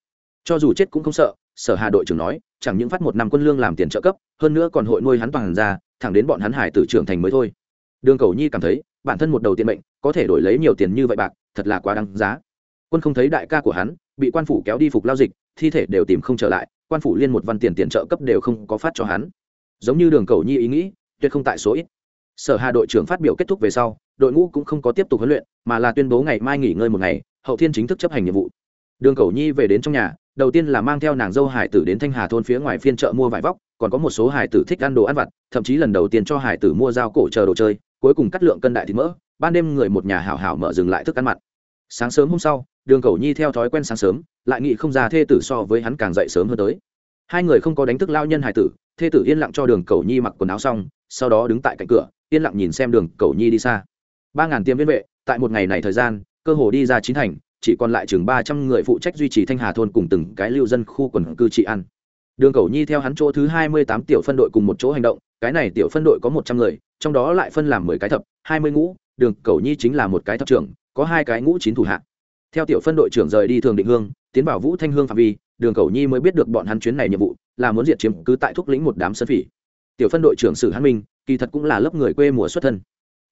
Cho dù chết cũng không sợ, sở hà đội trưởng nói, chẳng những phát một năm quân lương làm tiền trợ cấp, hơn nữa còn hội nuôi hắn toàn ra, thẳng đến bọn hắn hải tử trưởng thành mới thôi. Đường cầu nhi cảm thấy, bản thân một đầu tiền mệnh, có thể đổi lấy nhiều tiền như vậy bạc, thật là quá đáng giá. Quân không thấy đại ca của hắn, bị quan phủ kéo đi phục lao dịch, thi thể đều tìm không trở lại quan phủ liên một văn tiền tiền trợ cấp đều không có phát cho hắn. Giống như đường cầu nhi ý nghĩ, tuyệt không tại số ít. Sở hà đội trưởng phát biểu kết thúc về sau, đội ngũ cũng không có tiếp tục huấn luyện, mà là tuyên bố ngày mai nghỉ ngơi một ngày, hậu thiên chính thức chấp hành nhiệm vụ. Đường cầu nhi về đến trong nhà, đầu tiên là mang theo nàng dâu hải tử đến thanh hà thôn phía ngoài phiên chợ mua vải vóc, còn có một số hải tử thích ăn đồ ăn vặt, thậm chí lần đầu tiên cho hải tử mua dao cổ chờ đồ chơi, cuối cùng cắt lượng cân đại thịt mỡ, ban đêm người một nhà hảo hảo mở dừng lại thức ăn mặn. Sáng sớm hôm sau đường cầu nhi theo thói quen sáng sớm, lại nghĩ không ra thê tử so với hắn càng dậy sớm hơn tới. Hai người không có đánh thức lao nhân hải tử, thê tử yên lặng cho đường cầu nhi mặc quần áo xong, sau đó đứng tại cạnh cửa, yên lặng nhìn xem đường cầu nhi đi xa. Ba ngàn tiêm viên vệ, tại một ngày này thời gian, cơ hồ đi ra chín thành, chỉ còn lại chừng ba trăm người phụ trách duy trì thanh hà thôn cùng từng cái lưu dân khu quần cư trị ăn đường cầu nhi theo hắn chỗ thứ hai mươi tám tiểu phân đội cùng một chỗ hành động, cái này tiểu phân đội có một trăm người, trong đó lại phân làm mười cái thập, hai mươi ngũ, đường cầu nhi chính là một cái thập trưởng, có hai cái ngũ chín thủ hạ theo tiểu phân đội trưởng rời đi thường định hương, tiến vào vũ thanh hương phạm vi, đường cầu nhi mới biết được bọn hắn chuyến này nhiệm vụ, là muốn diệt chiếm cứ tại thúc lĩnh một đám sơn phỉ. Tiểu phân đội trưởng sử hắn minh, kỳ thật cũng là lớp người quê mùa xuất thân.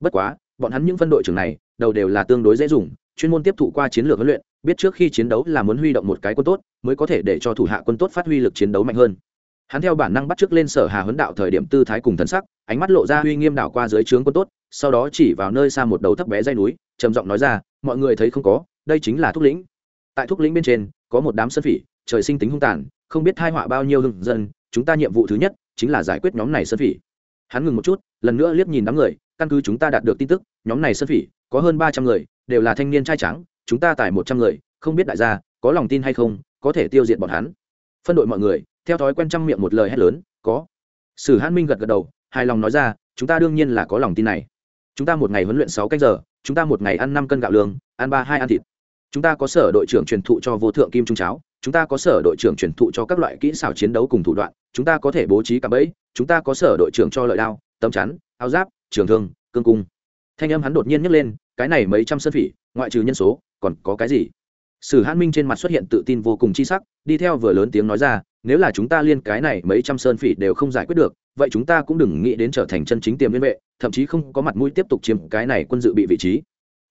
Bất quá, bọn hắn những phân đội trưởng này, đầu đều là tương đối dễ dùng, chuyên môn tiếp thụ qua chiến lược huấn luyện, biết trước khi chiến đấu là muốn huy động một cái quân tốt, mới có thể để cho thủ hạ quân tốt phát huy lực chiến đấu mạnh hơn. Hắn theo bản năng bắt trước lên sở hà huấn đạo thời điểm tư thái cùng thần sắc, ánh mắt lộ ra uy nghiêm đảo qua dưới trướng quân tốt, sau đó chỉ vào nơi xa một đầu thấp bé dây núi, trầm giọng nói ra, mọi người thấy không có đây chính là thúc lĩnh. Tại thúc lĩnh bên trên, có một đám sơn phỉ, trời sinh tính hung tàn, không biết thai họa bao nhiêu hưng dân, chúng ta nhiệm vụ thứ nhất chính là giải quyết nhóm này sơn phỉ. Hắn ngừng một chút, lần nữa liếc nhìn đám người, căn cứ chúng ta đạt được tin tức, nhóm này sơn phỉ, có hơn ba trăm người, đều là thanh niên trai trắng, chúng ta tải một trăm người, không biết đại gia có lòng tin hay không, có thể tiêu diệt bọn hắn. Phân đội mọi người, theo thói quen trăm miệng một lời hét lớn, có. Sử hãn minh gật gật đầu, hài lòng nói ra, chúng ta đương nhiên là có lòng tin này. Chúng ta một ngày huấn luyện sáu canh giờ, chúng ta một ngày ăn năm cân gạo lương, ăn ba hai ăn thịt chúng ta có sở đội trưởng truyền thụ cho vô thượng kim trung cháo, chúng ta có sở đội trưởng truyền thụ cho các loại kỹ xảo chiến đấu cùng thủ đoạn, chúng ta có thể bố trí cả bẫy, chúng ta có sở đội trưởng cho lợi đao, tấm chắn, áo giáp, trường thương, cương cung. Thanh âm hắn đột nhiên nhấc lên, cái này mấy trăm sân phỉ, ngoại trừ nhân số, còn có cái gì? Sử hãn minh trên mặt xuất hiện tự tin vô cùng chi sắc, đi theo vừa lớn tiếng nói ra, nếu là chúng ta liên cái này mấy trăm sơn phỉ đều không giải quyết được, vậy chúng ta cũng đừng nghĩ đến trở thành chân chính tiềm liên vệ, thậm chí không có mặt mũi tiếp tục chiếm cái này quân dự bị vị trí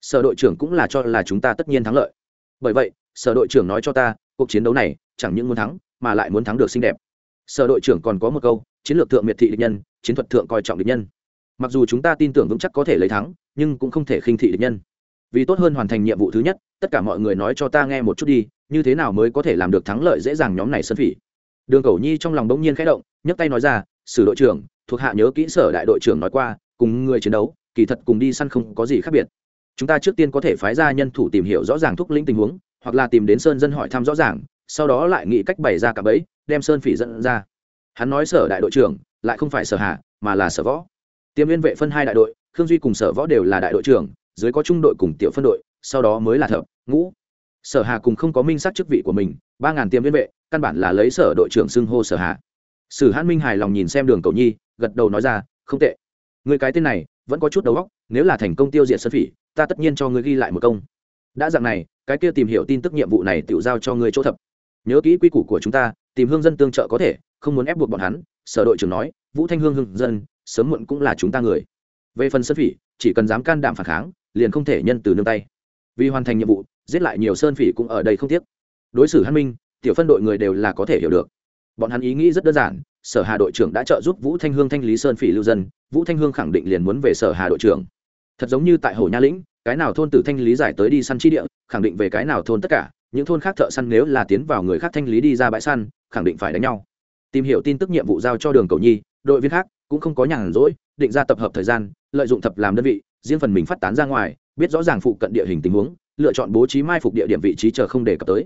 sở đội trưởng cũng là cho là chúng ta tất nhiên thắng lợi. Bởi vậy, sở đội trưởng nói cho ta, cuộc chiến đấu này chẳng những muốn thắng, mà lại muốn thắng được xinh đẹp. Sở đội trưởng còn có một câu, chiến lược thượng miệt thị địch nhân, chiến thuật thượng coi trọng địch nhân. Mặc dù chúng ta tin tưởng vững chắc có thể lấy thắng, nhưng cũng không thể khinh thị địch nhân. Vì tốt hơn hoàn thành nhiệm vụ thứ nhất, tất cả mọi người nói cho ta nghe một chút đi, như thế nào mới có thể làm được thắng lợi dễ dàng nhóm này sân phỉ. Đường cầu nhi trong lòng bỗng nhiên khẽ động, nhấc tay nói ra, sử đội trưởng, thuộc hạ nhớ kỹ sở đại đội trưởng nói qua, cùng người chiến đấu, kỳ thật cùng đi săn không có gì khác biệt chúng ta trước tiên có thể phái ra nhân thủ tìm hiểu rõ ràng thúc lĩnh tình huống, hoặc là tìm đến sơn dân hỏi thăm rõ ràng, sau đó lại nghĩ cách bày ra cả bẫy, đem sơn phỉ dẫn ra. Hắn nói sở đại đội trưởng, lại không phải sở hạ, mà là sở võ. Tiêm liên vệ phân hai đại đội, khương duy cùng sở võ đều là đại đội trưởng, dưới có trung đội cùng tiểu phân đội, sau đó mới là thợ, ngũ. Sở hà cùng không có minh sát chức vị của mình, ba ngàn tiêm liên vệ, căn bản là lấy sở đội trưởng xưng hô sở hà sử hãn minh hài lòng nhìn xem đường cầu nhi, gật đầu nói ra, không tệ. Người cái tên này, vẫn có chút đầu óc, nếu là thành công tiêu diệt sơn phỉ ta tất nhiên cho ngươi ghi lại một công. Đã dạng này, cái kia tìm hiểu tin tức nhiệm vụ này tự giao cho ngươi chỗ thập nhớ kỹ quy củ của chúng ta, tìm hương dân tương trợ có thể, không muốn ép buộc bọn hắn, sở đội trưởng nói, vũ thanh hương hương dân, sớm muộn cũng là chúng ta người. Về phần sơn phỉ, chỉ cần dám can đảm phản kháng, liền không thể nhân từ nương tay. Vì hoàn thành nhiệm vụ, giết lại nhiều sơn phỉ cũng ở đây không tiếc. Đối xử hân minh, tiểu phân đội người đều là có thể hiểu được. Bọn hắn ý nghĩ rất đơn giản, sở hà đội trưởng đã trợ giúp vũ thanh hương thanh lý sơn phỉ lưu dân, vũ thanh hương khẳng định liền muốn về sở hà đội trưởng thật giống như tại hồ nha lĩnh, cái nào thôn tử thanh lý giải tới đi săn chi địa, khẳng định về cái nào thôn tất cả, những thôn khác thợ săn nếu là tiến vào người khác thanh lý đi ra bãi săn, khẳng định phải đánh nhau. Tìm hiểu tin tức nhiệm vụ giao cho đường cầu nhi, đội viên khác cũng không có nhàn rỗi, định ra tập hợp thời gian, lợi dụng thập làm đơn vị, riêng phần mình phát tán ra ngoài, biết rõ ràng phụ cận địa hình tình huống, lựa chọn bố trí mai phục địa điểm vị trí chờ không đề cập tới.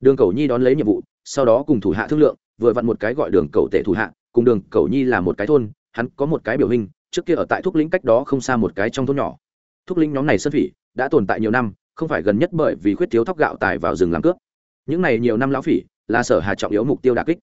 Đường cầu nhi đón lấy nhiệm vụ, sau đó cùng thủ hạ thương lượng, vừa vặn một cái gọi đường cầu tể thủ hạ, cùng đường cầu nhi là một cái thôn, hắn có một cái biểu hình trước kia ở tại thúc lĩnh cách đó không xa một cái trong thôn nhỏ. Thúc lĩnh nhóm này sơn phỉ đã tồn tại nhiều năm, không phải gần nhất bởi vì khuyết thiếu thóc gạo tài vào rừng làm cướp. Những này nhiều năm lão phỉ là sở hà trọng yếu mục tiêu đà kích.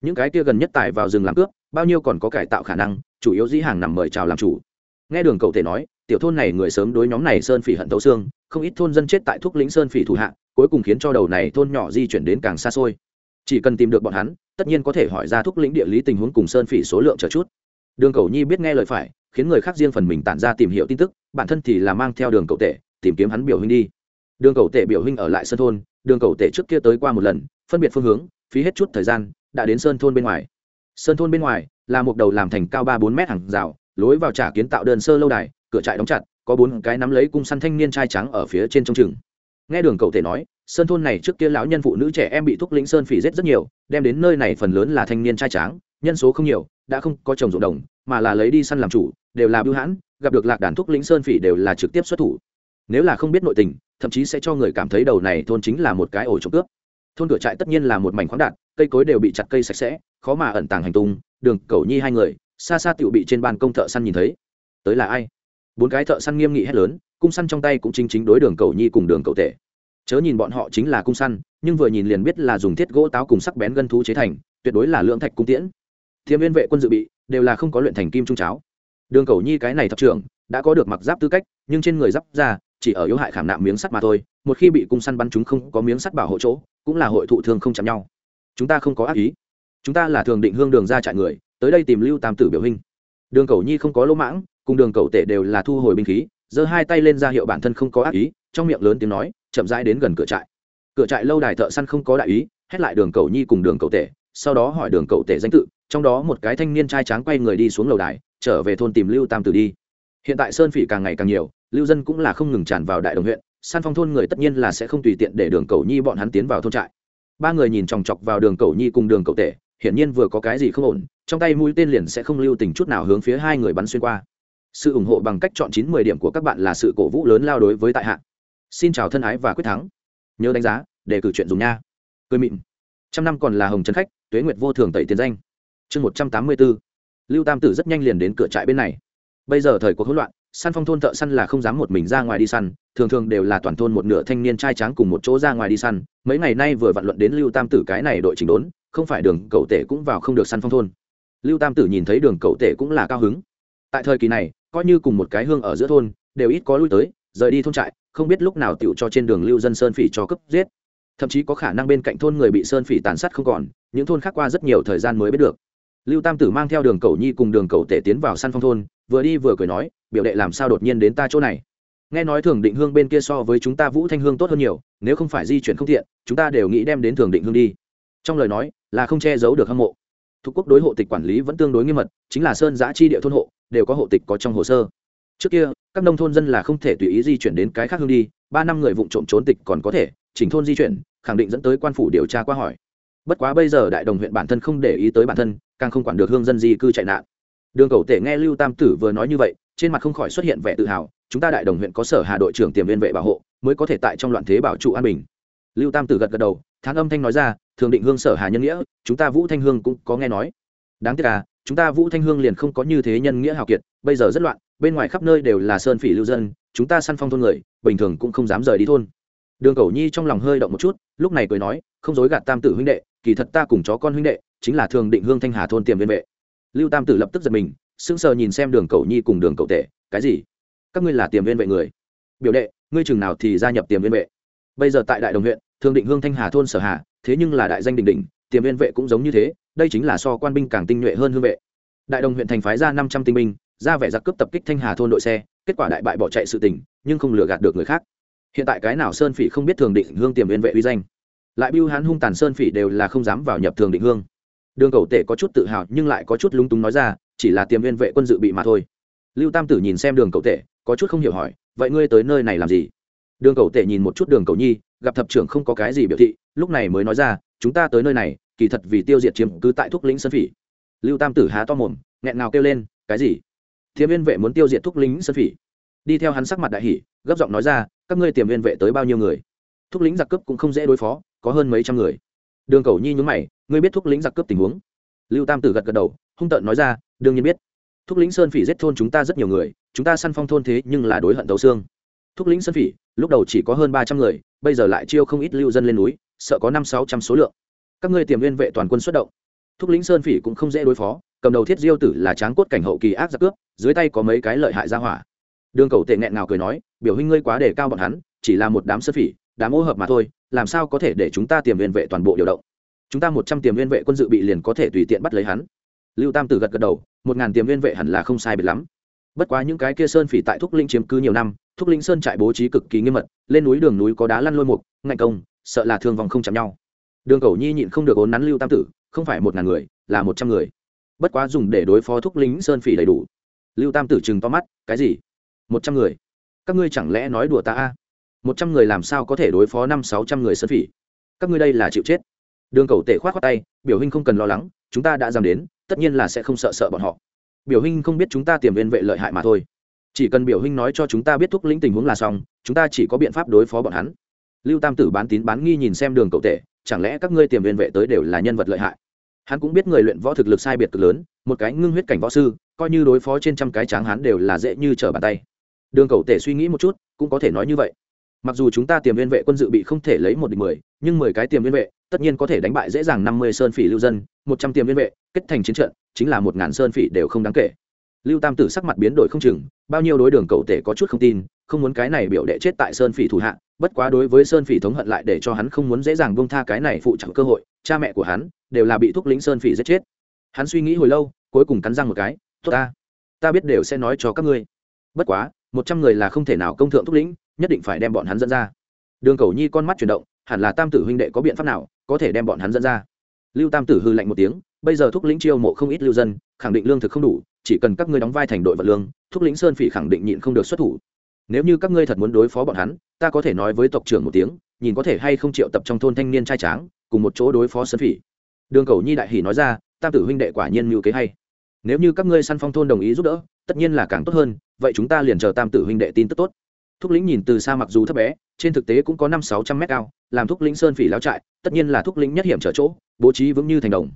Những cái kia gần nhất tài vào rừng làm cướp, bao nhiêu còn có cải tạo khả năng, chủ yếu dĩ hàng nằm mời chào làm chủ. Nghe đường cầu thể nói, tiểu thôn này người sớm đối nhóm này sơn phỉ hận thấu xương, không ít thôn dân chết tại thúc lĩnh sơn phỉ thủ hạ, cuối cùng khiến cho đầu này thôn nhỏ di chuyển đến càng xa xôi. Chỉ cần tìm được bọn hắn, tất nhiên có thể hỏi ra thúc lĩnh địa lý tình huống cùng sơn phỉ số lượng chờ chút đường cầu nhi biết nghe lời phải, khiến người khác riêng phần mình tản ra tìm hiểu tin tức, bản thân thì là mang theo đường cầu tệ tìm kiếm hắn biểu huynh đi. Đường cầu tệ biểu huynh ở lại sơn thôn, đường cầu tệ trước kia tới qua một lần, phân biệt phương hướng, phí hết chút thời gian, đã đến sơn thôn bên ngoài. Sơn thôn bên ngoài là một đầu làm thành cao ba bốn mét hàng rào, lối vào trả kiến tạo đơn sơ lâu đài, cửa trại đóng chặt, có bốn cái nắm lấy cung săn thanh niên trai trắng ở phía trên trông chừng. Nghe đường cậu tể nói sơn thôn này trước kia lão nhân phụ nữ trẻ em bị thúc lĩnh sơn phỉ rết rất nhiều, đem đến nơi này phần lớn là thanh niên trai tráng, nhân số không nhiều đã không có chồng ruộng đồng, mà là lấy đi săn làm chủ, đều là bưu hãn, gặp được lạc đàn thúc lĩnh sơn phỉ đều là trực tiếp xuất thủ. Nếu là không biết nội tình, thậm chí sẽ cho người cảm thấy đầu này thôn chính là một cái ổ trộm cướp. Thôn cửa trại tất nhiên là một mảnh khoáng đạn cây cối đều bị chặt cây sạch sẽ, khó mà ẩn tàng hành tung, đường, cầu nhi hai người, xa xa tựu bị trên ban công thợ săn nhìn thấy. Tới là ai? Bốn cái thợ săn nghiêm nghị hét lớn, cung săn trong tay cũng chính chính đối đường cầu nhi cùng đường cầu tể. Chớ nhìn bọn họ chính là cung săn, nhưng vừa nhìn liền biết là dùng thiết gỗ táo cùng sắc bén gân thú chế thành, tuyệt đối là lượng thạch cung tiễn thiêm viên vệ quân dự bị, đều là không có luyện thành kim trung cháo. Đường cầu nhi cái này thập trưởng, đã có được mặc giáp tư cách, nhưng trên người giáp ra, chỉ ở yếu hại khảm nạm miếng sắt mà thôi, một khi bị cung săn bắn chúng không có miếng sắt bảo hộ chỗ, cũng là hội thụ thương không chạm nhau. Chúng ta không có ác ý. Chúng ta là thường định hương đường ra trại người, tới đây tìm lưu tam tử biểu hình. Đường cầu nhi không có lỗ mãng, cùng đường cầu tể đều là thu hồi binh khí, giơ hai tay lên ra hiệu bản thân không có ác ý, trong miệng lớn tiếng nói, chậm rãi đến gần cửa trại. Cửa trại lâu đài thợ săn không có đại ý, hét lại đường cầu nhi cùng đường cầu tể sau đó hỏi đường cậu tể danh tự, trong đó một cái thanh niên trai tráng quay người đi xuống lầu đài, trở về thôn tìm lưu tam tử đi. Hiện tại sơn phỉ càng ngày càng nhiều, lưu dân cũng là không ngừng tràn vào đại đồng huyện, san phong thôn người tất nhiên là sẽ không tùy tiện để đường cầu nhi bọn hắn tiến vào thôn trại. Ba người nhìn chòng chọc vào đường cầu nhi cùng đường cậu tể, hiển nhiên vừa có cái gì không ổn, trong tay mũi tên liền sẽ không lưu tình chút nào hướng phía hai người bắn xuyên qua. Sự ủng hộ bằng cách chọn chín mười điểm của các bạn là sự cổ vũ lớn lao đối với tại hạ. Xin chào thân ái và quyết thắng. Nhớ đánh giá để cử chuyện dùng nha. Cười mịn. Trăm năm còn là hồng trấn khách tuế nguyệt vô thường tẩy tiền danh. Chương một trăm tám mươi bốn lưu tam tử rất nhanh liền đến cửa trại bên này. Bây giờ thời cuộc hỗn loạn, săn phong thôn thợ săn là không dám một mình ra ngoài đi săn, thường thường đều là toàn thôn một nửa thanh niên trai tráng cùng một chỗ ra ngoài đi săn. Mấy ngày nay vừa vặn luận đến lưu tam tử cái này đội chỉnh đốn, không phải đường cậu tể cũng vào không được săn phong thôn. Lưu tam tử nhìn thấy đường cậu tể cũng là cao hứng. Tại thời kỳ này, coi như cùng một cái hương ở giữa thôn, đều ít có lui tới, rời đi thôn trại, không biết lúc nào tựu cho trên đường lưu dân sơn phỉ cho cấp giết thậm chí có khả năng bên cạnh thôn người bị sơn phỉ tàn sát không còn, những thôn khác qua rất nhiều thời gian mới biết được. Lưu tam tử mang theo đường cầu nhi cùng đường cầu tể tiến vào săn phong thôn, vừa đi vừa cười nói, biểu đệ làm sao đột nhiên đến ta chỗ này? Nghe nói thường định hương bên kia so với chúng ta vũ thanh hương tốt hơn nhiều, nếu không phải di chuyển không thiện chúng ta đều nghĩ đem đến thường định hương đi. Trong lời nói, là không che giấu được hâm mộ. Thuộc quốc đối hộ tịch quản lý vẫn tương đối nghiêm mật, chính là sơn giã chi địa thôn hộ, đều có hộ tịch có trong hồ sơ. Trước kia, các nông thôn dân là không thể tùy ý di chuyển đến cái khác hương đi, ba năm người vụ trộm trốn tịch còn có thể chỉnh thôn di chuyển, khẳng định dẫn tới quan phủ điều tra qua hỏi. Bất quá bây giờ đại đồng huyện bản thân không để ý tới bản thân, càng không quản được hương dân di cư chạy nạn. Đường cầu tể nghe lưu tam tử vừa nói như vậy, trên mặt không khỏi xuất hiện vẻ tự hào, chúng ta đại đồng huyện có sở hà đội trưởng tiềm viên vệ bảo hộ, mới có thể tại trong loạn thế bảo trụ an bình. Lưu tam tử gật gật đầu, thán âm thanh nói ra, thường định hương sở hà nhân nghĩa, chúng ta vũ thanh hương cũng có nghe nói. Đáng tiếc à chúng ta vũ thanh hương liền không có như thế nhân nghĩa hào kiệt, bây giờ rất loạn, bên ngoài khắp nơi đều là sơn phỉ lưu dân, chúng ta săn phong thôn người, bình thường cũng không dám rời đi thôn đường cầu nhi trong lòng hơi động một chút, lúc này cười nói, không dối gạt tam tử huynh đệ, kỳ thật ta cùng chó con huynh đệ chính là thường định hương thanh hà thôn tiềm viên vệ. Lưu tam tử lập tức giật mình, sững sờ nhìn xem đường cầu nhi cùng đường cầu tệ cái gì? Các ngươi là tiềm viên vệ người? Biểu đệ, ngươi chừng nào thì gia nhập tiềm viên vệ? Bây giờ tại đại đồng huyện, thường định hương thanh hà thôn sở hà thế nhưng là đại danh đình đình tiềm viên vệ cũng giống như thế, đây chính là so quan binh càng tinh nhuệ hơn hương vệ. Đại đồng huyện thành phái ra năm trăm tinh binh, ra vẻ giặc cướp tập kích thanh hà thôn đội xe, kết quả đại bại bỏ chạy sự tình, nhưng không lừa gạt được người khác hiện tại cái nào sơn phỉ không biết thường định hương tiềm viên vệ uy danh. Lại biêu hán hung tàn sơn phỉ đều là không dám vào nhập thường định hương. Đường cầu tể có chút tự hào nhưng lại có chút lúng túng nói ra, chỉ là tiềm viên vệ quân dự bị mà thôi. Lưu tam tử nhìn xem đường cầu tể, có chút không hiểu hỏi, vậy ngươi tới nơi này làm gì? Đường cầu tể nhìn một chút đường cầu nhi, gặp thập trưởng không có cái gì biểu thị, lúc này mới nói ra, chúng ta tới nơi này, kỳ thật vì tiêu diệt chiếm cứ tại thúc lĩnh sơn phỉ. Lưu tam tử há to mồm, nghẹn ngào kêu lên, cái gì? Thiếm viên vệ muốn tiêu diệt thúc lính sơn phỉ? Đi theo hắn sắc mặt đại hỷ gấp giọng nói ra, các ngươi tiềm viên vệ tới bao nhiêu người? Thúc lính giặc cướp cũng không dễ đối phó, có hơn mấy trăm người. Đường cầu nhi nhúng mày, ngươi biết thúc lính giặc cướp tình huống? Lưu tam tử gật gật đầu, hung tợn nói ra, đương nhiên biết. Thúc lính sơn phỉ giết thôn chúng ta rất nhiều người, chúng ta săn phong thôn thế nhưng là đối hận tấu xương. Thúc lính sơn phỉ, lúc đầu chỉ có hơn ba trăm người, bây giờ lại chiêu không ít lưu dân lên núi, sợ có năm sáu trăm số lượng. Các ngươi tiềm viên vệ toàn quân xuất động. Thúc lính sơn phỉ cũng không dễ đối phó, cầm đầu thiết diêu tử là tráng cốt cảnh hậu kỳ ác giặc cướp, dưới tay có mấy cái lợi hại ra hỏa đường cầu tệ nghẹn ngào cười nói, biểu huynh ngươi quá đề cao bọn hắn, chỉ là một đám sơn phỉ, đám ô hợp mà thôi, làm sao có thể để chúng ta tiềm viên vệ toàn bộ điều động? Chúng ta một trăm tiềm viên vệ quân dự bị liền có thể tùy tiện bắt lấy hắn. Lưu tam tử gật gật đầu, một ngàn tiềm viên vệ hẳn là không sai biệt lắm. Bất quá những cái kia sơn phỉ tại thúc linh chiếm cứ nhiều năm, thúc linh sơn trại bố trí cực kỳ nghiêm mật, lên núi đường núi có đá lăn lôi mục, ngạnh công, sợ là thương vòng không chạm nhau. Đường cầu nhi nhịn không được ốn nắn lưu tam tử, không phải một ngàn người, là một trăm người. Bất quá dùng để đối phó thúc lính sơn phỉ đầy đủ. Lưu tam tử chừng to mắt, cái gì? Một trăm người. Các ngươi chẳng lẽ nói đùa ta a? Một trăm người làm sao có thể đối phó năm sáu trăm người sơn phỉ? Các ngươi đây là chịu chết. Đường cầu tể khoát khoát tay, biểu hình không cần lo lắng, chúng ta đã dám đến, tất nhiên là sẽ không sợ sợ bọn họ. Biểu hình không biết chúng ta tiềm viên vệ lợi hại mà thôi. Chỉ cần biểu hình nói cho chúng ta biết thúc lĩnh tình huống là xong, chúng ta chỉ có biện pháp đối phó bọn hắn. Lưu tam tử bán tín bán nghi nhìn xem đường cậu tể, chẳng lẽ các ngươi tiềm viên vệ tới đều là nhân vật lợi hại? Hắn cũng biết người luyện võ thực lực sai biệt cực lớn, một cái ngưng huyết cảnh võ sư, coi như đối phó trên trăm cái tráng hắn đều là dễ như trở bàn tay đường cầu tể suy nghĩ một chút, cũng có thể nói như vậy. Mặc dù chúng ta tiềm liên vệ quân dự bị không thể lấy một địch mười, nhưng mười cái tiềm liên vệ, tất nhiên có thể đánh bại dễ dàng năm mươi sơn phỉ lưu dân, một trăm tiềm liên vệ, kết thành chiến trận, chính là một ngàn sơn phỉ đều không đáng kể. Lưu tam tử sắc mặt biến đổi không chừng, bao nhiêu đối đường cầu tể có chút không tin, không muốn cái này biểu đệ chết tại sơn phỉ thủ hạ, bất quá đối với sơn phỉ thống hận lại để cho hắn không muốn dễ dàng bông tha cái này phụ trọng cơ hội, cha mẹ của hắn đều là bị thúc lính sơn phỉ giết chết. Hắn suy nghĩ hồi lâu, cuối cùng cắn răng một cái, tốt ta ta biết đều sẽ nói cho các ngươi. Bất quá một trăm người là không thể nào công thượng thúc lĩnh, nhất định phải đem bọn hắn dẫn ra. Đường cầu nhi con mắt chuyển động, hẳn là tam tử huynh đệ có biện pháp nào có thể đem bọn hắn dẫn ra. Lưu tam tử hư lạnh một tiếng, bây giờ thúc lĩnh chiêu mộ không ít lưu dân, khẳng định lương thực không đủ, chỉ cần các ngươi đóng vai thành đội vật lương, thúc lĩnh sơn phỉ khẳng định nhịn không được xuất thủ. Nếu như các ngươi thật muốn đối phó bọn hắn, ta có thể nói với tộc trưởng một tiếng, nhìn có thể hay không triệu tập trong thôn thanh niên trai tráng, cùng một chỗ đối phó sơn phỉ. Đường cầu nhi đại hỉ nói ra, tam tử huynh đệ quả nhiên mưu kế hay. Nếu như các ngươi săn phong thôn đồng ý giúp đỡ, tất nhiên là càng tốt hơn vậy chúng ta liền chờ tam tử huynh đệ tin tức tốt. Thúc lĩnh nhìn từ xa mặc dù thấp bé, trên thực tế cũng có năm sáu trăm mét cao, làm thúc lĩnh sơn phỉ lao trại, tất nhiên là thúc lĩnh nhất hiểm trở chỗ, bố trí vững như thành đồng.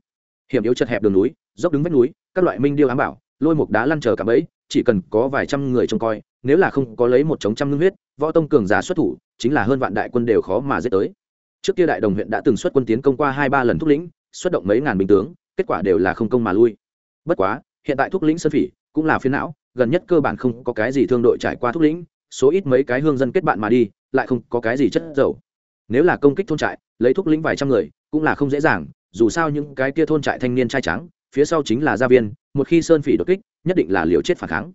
Hiểm yếu chật hẹp đường núi, dốc đứng vách núi, các loại minh điêu ám bảo, lôi mục đá lăn chờ cả bẫy, chỉ cần có vài trăm người trông coi, nếu là không có lấy một chống trăm ngưng huyết, võ tông cường giả xuất thủ, chính là hơn vạn đại quân đều khó mà dễ tới. Trước kia đại đồng huyện đã từng xuất quân tiến công qua hai ba lần thúc lĩnh, xuất động mấy ngàn binh tướng, kết quả đều là không công mà lui. Bất quá, hiện tại thúc lĩnh sơn phỉ cũng là phiến não gần nhất cơ bản không có cái gì thương đội trải qua thúc lĩnh, số ít mấy cái hương dân kết bạn mà đi, lại không có cái gì chất dầu. Nếu là công kích thôn trại, lấy thúc lĩnh vài trăm người, cũng là không dễ dàng, dù sao những cái kia thôn trại thanh niên trai trắng, phía sau chính là gia viên, một khi sơn phỉ đột kích, nhất định là liều chết phản kháng.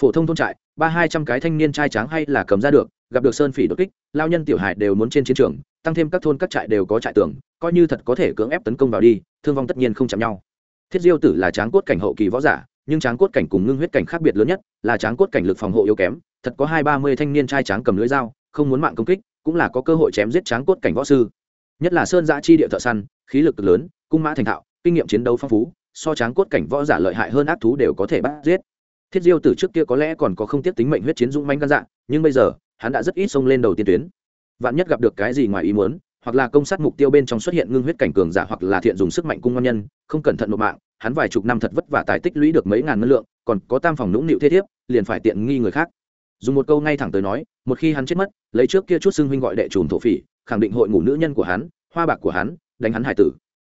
Phổ thông thôn trại, ba hai trăm cái thanh niên trai tráng hay là cầm ra được, gặp được sơn phỉ đột kích, lao nhân tiểu hải đều muốn trên chiến trường, tăng thêm các thôn các trại đều có trại tưởng coi như thật có thể cưỡng ép tấn công vào đi, thương vong tất nhiên không chạm nhau. Thiết diêu tử là tráng cốt cảnh hậu kỳ võ giả nhưng tráng cốt cảnh cùng ngưng huyết cảnh khác biệt lớn nhất là tráng cốt cảnh lực phòng hộ yếu kém, thật có hai ba mươi thanh niên trai tráng cầm lưỡi dao, không muốn mạng công kích, cũng là có cơ hội chém giết tráng cốt cảnh võ sư. Nhất là sơn giã chi địa thợ săn, khí lực lớn, cung mã thành thạo, kinh nghiệm chiến đấu phong phú, so tráng cốt cảnh võ giả lợi hại hơn ác thú đều có thể bắt giết. Thiết diêu từ trước kia có lẽ còn có không tiếp tính mệnh huyết chiến dũng manh gan dạng, nhưng bây giờ, hắn đã rất ít xông lên đầu tiên tuyến. Vạn nhất gặp được cái gì ngoài ý muốn, hoặc là công sát mục tiêu bên trong xuất hiện ngưng huyết cảnh cường giả hoặc là thiện dùng sức mạnh cung ngon nhân, không cẩn thận nộp mạng hắn vài chục năm thật vất vả tài tích lũy được mấy ngàn ngân lượng, còn có tam phòng nũng nịu thế thiếp, liền phải tiện nghi người khác. Dùng một câu ngay thẳng tới nói, một khi hắn chết mất, lấy trước kia chút xưng huynh gọi đệ trùm thổ phỉ, khẳng định hội ngủ nữ nhân của hắn, hoa bạc của hắn, đánh hắn hải tử.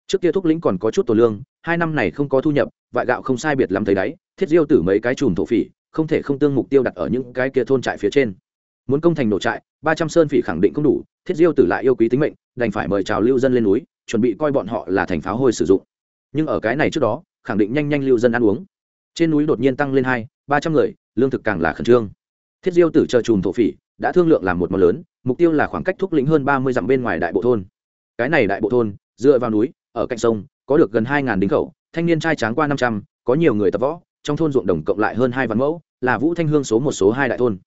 Trước kia thúc lĩnh còn có chút tổ lương, hai năm này không có thu nhập, vại gạo không sai biệt lắm thấy đáy, thiết diêu tử mấy cái chùm thổ phỉ, không thể không tương mục tiêu đặt ở những cái kia thôn trại phía trên. Muốn công thành nổ trại, ba trăm sơn phỉ khẳng định không đủ, thiết diêu tử lại yêu quý tính mệnh, đành phải mời chào lưu dân lên núi, chuẩn bị coi bọn họ là thành pháo hôi sử dụng nhưng ở cái này trước đó, khẳng định nhanh nhanh lưu dân ăn uống. Trên núi đột nhiên tăng lên hai, ba trăm người, lương thực càng là khẩn trương. Thiết diêu tử chờ chùm thổ phỉ, đã thương lượng làm một món lớn, mục tiêu là khoảng cách thúc lĩnh hơn ba mươi dặm bên ngoài đại bộ thôn. Cái này đại bộ thôn, dựa vào núi, ở cạnh sông, có được gần hai ngàn đính khẩu, thanh niên trai tráng qua năm trăm, có nhiều người tập võ, trong thôn ruộng đồng cộng lại hơn hai vạn mẫu, là vũ thanh hương số một, số hai đại thôn.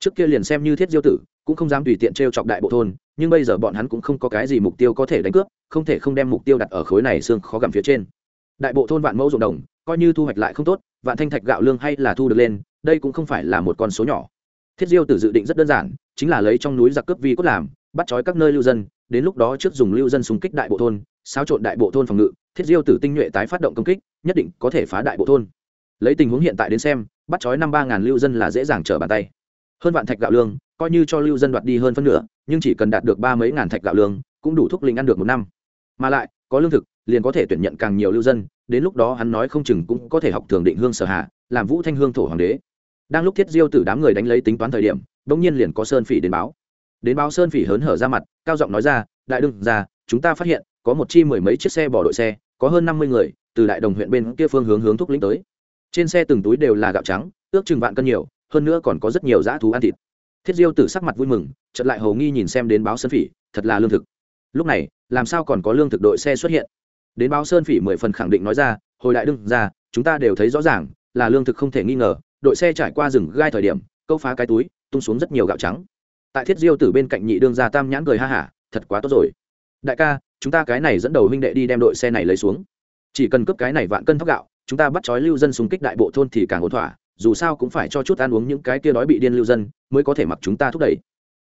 Trước kia liền xem như thiết diêu tử cũng không dám tùy tiện t r e o chọc đại bộ thôn, nhưng bây giờ bọn hắn cũng không có cái gì mục tiêu có thể đánh cướp, không thể không đem mục tiêu đặt ở khối này xương khó gặm phía trên. Đại bộ thôn vạn mẫu ruộng đồng, coi như thu hoạch lại không tốt, vạn thanh thạch gạo lương hay là thu được lên, đây cũng không phải là một con số nhỏ. Thiết diêu tử dự định rất đơn giản, chính là lấy trong núi giặc cướp vi cốt làm, bắt trói các nơi lưu dân, đến lúc đó trước dùng lưu dân xung kích đại bộ thôn, xáo trộn đại bộ thôn phòng ngự, thiết diêu tử tinh nhuệ tái phát động công kích, nhất định có thể phá đại bộ thôn. Lấy tình huống hiện tại đến xem, bắt trói năm ba ngàn lưu dân là dễ dàng trở bàn tay. Hơn vạn thạch gạo lương coi như cho lưu dân đoạt đi hơn phân nửa, nhưng chỉ cần đạt được ba mấy ngàn thạch gạo lương, cũng đủ thúc linh ăn được một năm. Mà lại, có lương thực, liền có thể tuyển nhận càng nhiều lưu dân, đến lúc đó hắn nói không chừng cũng có thể học thường định hương sở hạ, làm vũ thanh hương thổ hoàng đế. Đang lúc thiết diêu tử đám người đánh lấy tính toán thời điểm, bỗng nhiên liền có sơn phỉ đến báo. Đến báo sơn phỉ hớn hở ra mặt, cao giọng nói ra, đại đương ra chúng ta phát hiện, có một chi mười mấy chiếc xe bỏ đội xe, có hơn năm mươi người, từ đại đồng huyện bên kia phương hướng hướng thúc lĩnh tới. Trên xe từng túi đều là gạo trắng, ước chừng vạn cân nhiều, hơn nữa còn có rất nhiều dã thú ăn thịt thiết diêu tử sắc mặt vui mừng, chợt lại hầu nghi nhìn xem đến báo sơn phỉ, thật là lương thực. Lúc này, làm sao còn có lương thực đội xe xuất hiện? Đến báo sơn phỉ mười phần khẳng định nói ra, hồi đại đương ra, chúng ta đều thấy rõ ràng, là lương thực không thể nghi ngờ, đội xe trải qua rừng gai thời điểm, câu phá cái túi, tung xuống rất nhiều gạo trắng. Tại thiết diêu tử bên cạnh nhị đương gia tam nhãn cười ha hả, thật quá tốt rồi. Đại ca, chúng ta cái này dẫn đầu huynh đệ đi đem đội xe này lấy xuống. Chỉ cần cướp cái này vạn cân thóc gạo, chúng ta bắt chói lưu dân xung kích đại bộ thôn thì càng ổn thỏa dù sao cũng phải cho chút ăn uống những cái kia đói bị điên lưu dân, mới có thể mặc chúng ta thúc đẩy.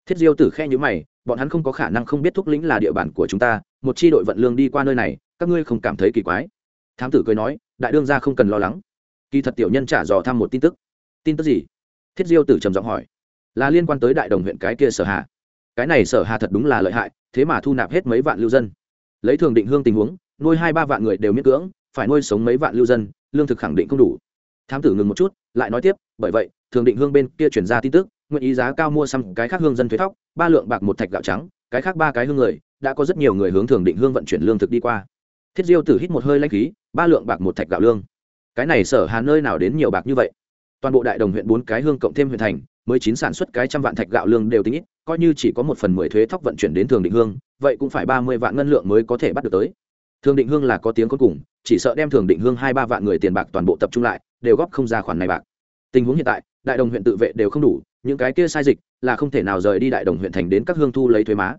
Thiết diêu tử khe nhữ mày, bọn hắn không có khả năng không biết thúc lĩnh là địa bàn của chúng ta, một chi đội vận lương đi qua nơi này, các ngươi không cảm thấy kỳ quái. Thám tử cười nói, đại đương gia không cần lo lắng. Kỳ thật tiểu nhân trả dò thăm một tin tức. Tin tức gì? Thiết diêu tử trầm giọng hỏi. Là liên quan tới đại đồng huyện cái kia sở hạ. Cái này sở hạ thật đúng là lợi hại, thế mà thu nạp hết mấy vạn lưu dân. Lấy thường định hương tình huống, nuôi hai ba vạn người đều miễn cưỡng, phải nuôi sống mấy vạn lưu dân, lương thực khẳng định không đủ thám tử ngừng một chút, lại nói tiếp, bởi vậy, thường định hương bên kia chuyển ra tin tức, nguyện ý giá cao mua xăm cái khác hương dân thuế thóc, ba lượng bạc một thạch gạo trắng, cái khác ba cái hương người, đã có rất nhiều người hướng thường định hương vận chuyển lương thực đi qua. Thiết diêu tử hít một hơi lanh khí, ba lượng bạc một thạch gạo lương. Cái này sở hà nơi nào đến nhiều bạc như vậy? Toàn bộ đại đồng huyện bốn cái hương cộng thêm huyện thành, mới chín sản xuất cái trăm vạn thạch gạo lương đều tính ít, coi như chỉ có một phần mười thuế thóc vận chuyển đến thường định hương, vậy cũng phải ba mươi vạn ngân lượng mới có thể bắt được tới. Thường định hương là có tiếng cuối cùng chỉ sợ đem thường định hương hai ba vạn người tiền bạc toàn bộ tập trung lại, đều góp không ra khoản này bạc. Tình huống hiện tại, đại đồng huyện tự vệ đều không đủ, những cái kia sai dịch là không thể nào rời đi đại đồng huyện thành đến các hương thu lấy thuế má.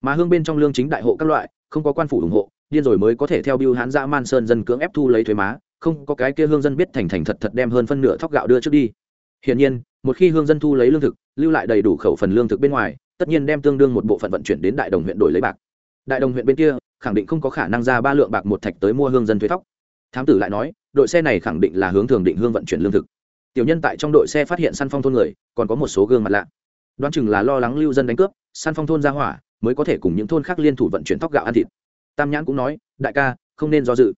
Mà hương bên trong lương chính đại hộ các loại, không có quan phủ ủng hộ, điên rồi mới có thể theo biêu hán dã man sơn dân cưỡng ép thu lấy thuế má, không có cái kia hương dân biết thành thành thật thật đem hơn phân nửa thóc gạo đưa trước đi. Hiển nhiên, một khi hương dân thu lấy lương thực, lưu lại đầy đủ khẩu phần lương thực bên ngoài, tất nhiên đem tương đương một bộ phận vận chuyển đến đại đồng huyện đổi lấy bạc. Đại đồng huyện bên kia khẳng định không có khả năng ra ba lượng bạc một thạch tới mua hương dân thuế thóc. Thám tử lại nói, đội xe này khẳng định là hướng thường định hương vận chuyển lương thực. Tiểu nhân tại trong đội xe phát hiện săn phong thôn người, còn có một số gương mặt lạ. Đoán chừng là lo lắng lưu dân đánh cướp, săn phong thôn ra hỏa, mới có thể cùng những thôn khác liên thủ vận chuyển thóc gạo ăn thịt. Tam nhãn cũng nói, đại ca, không nên do dự.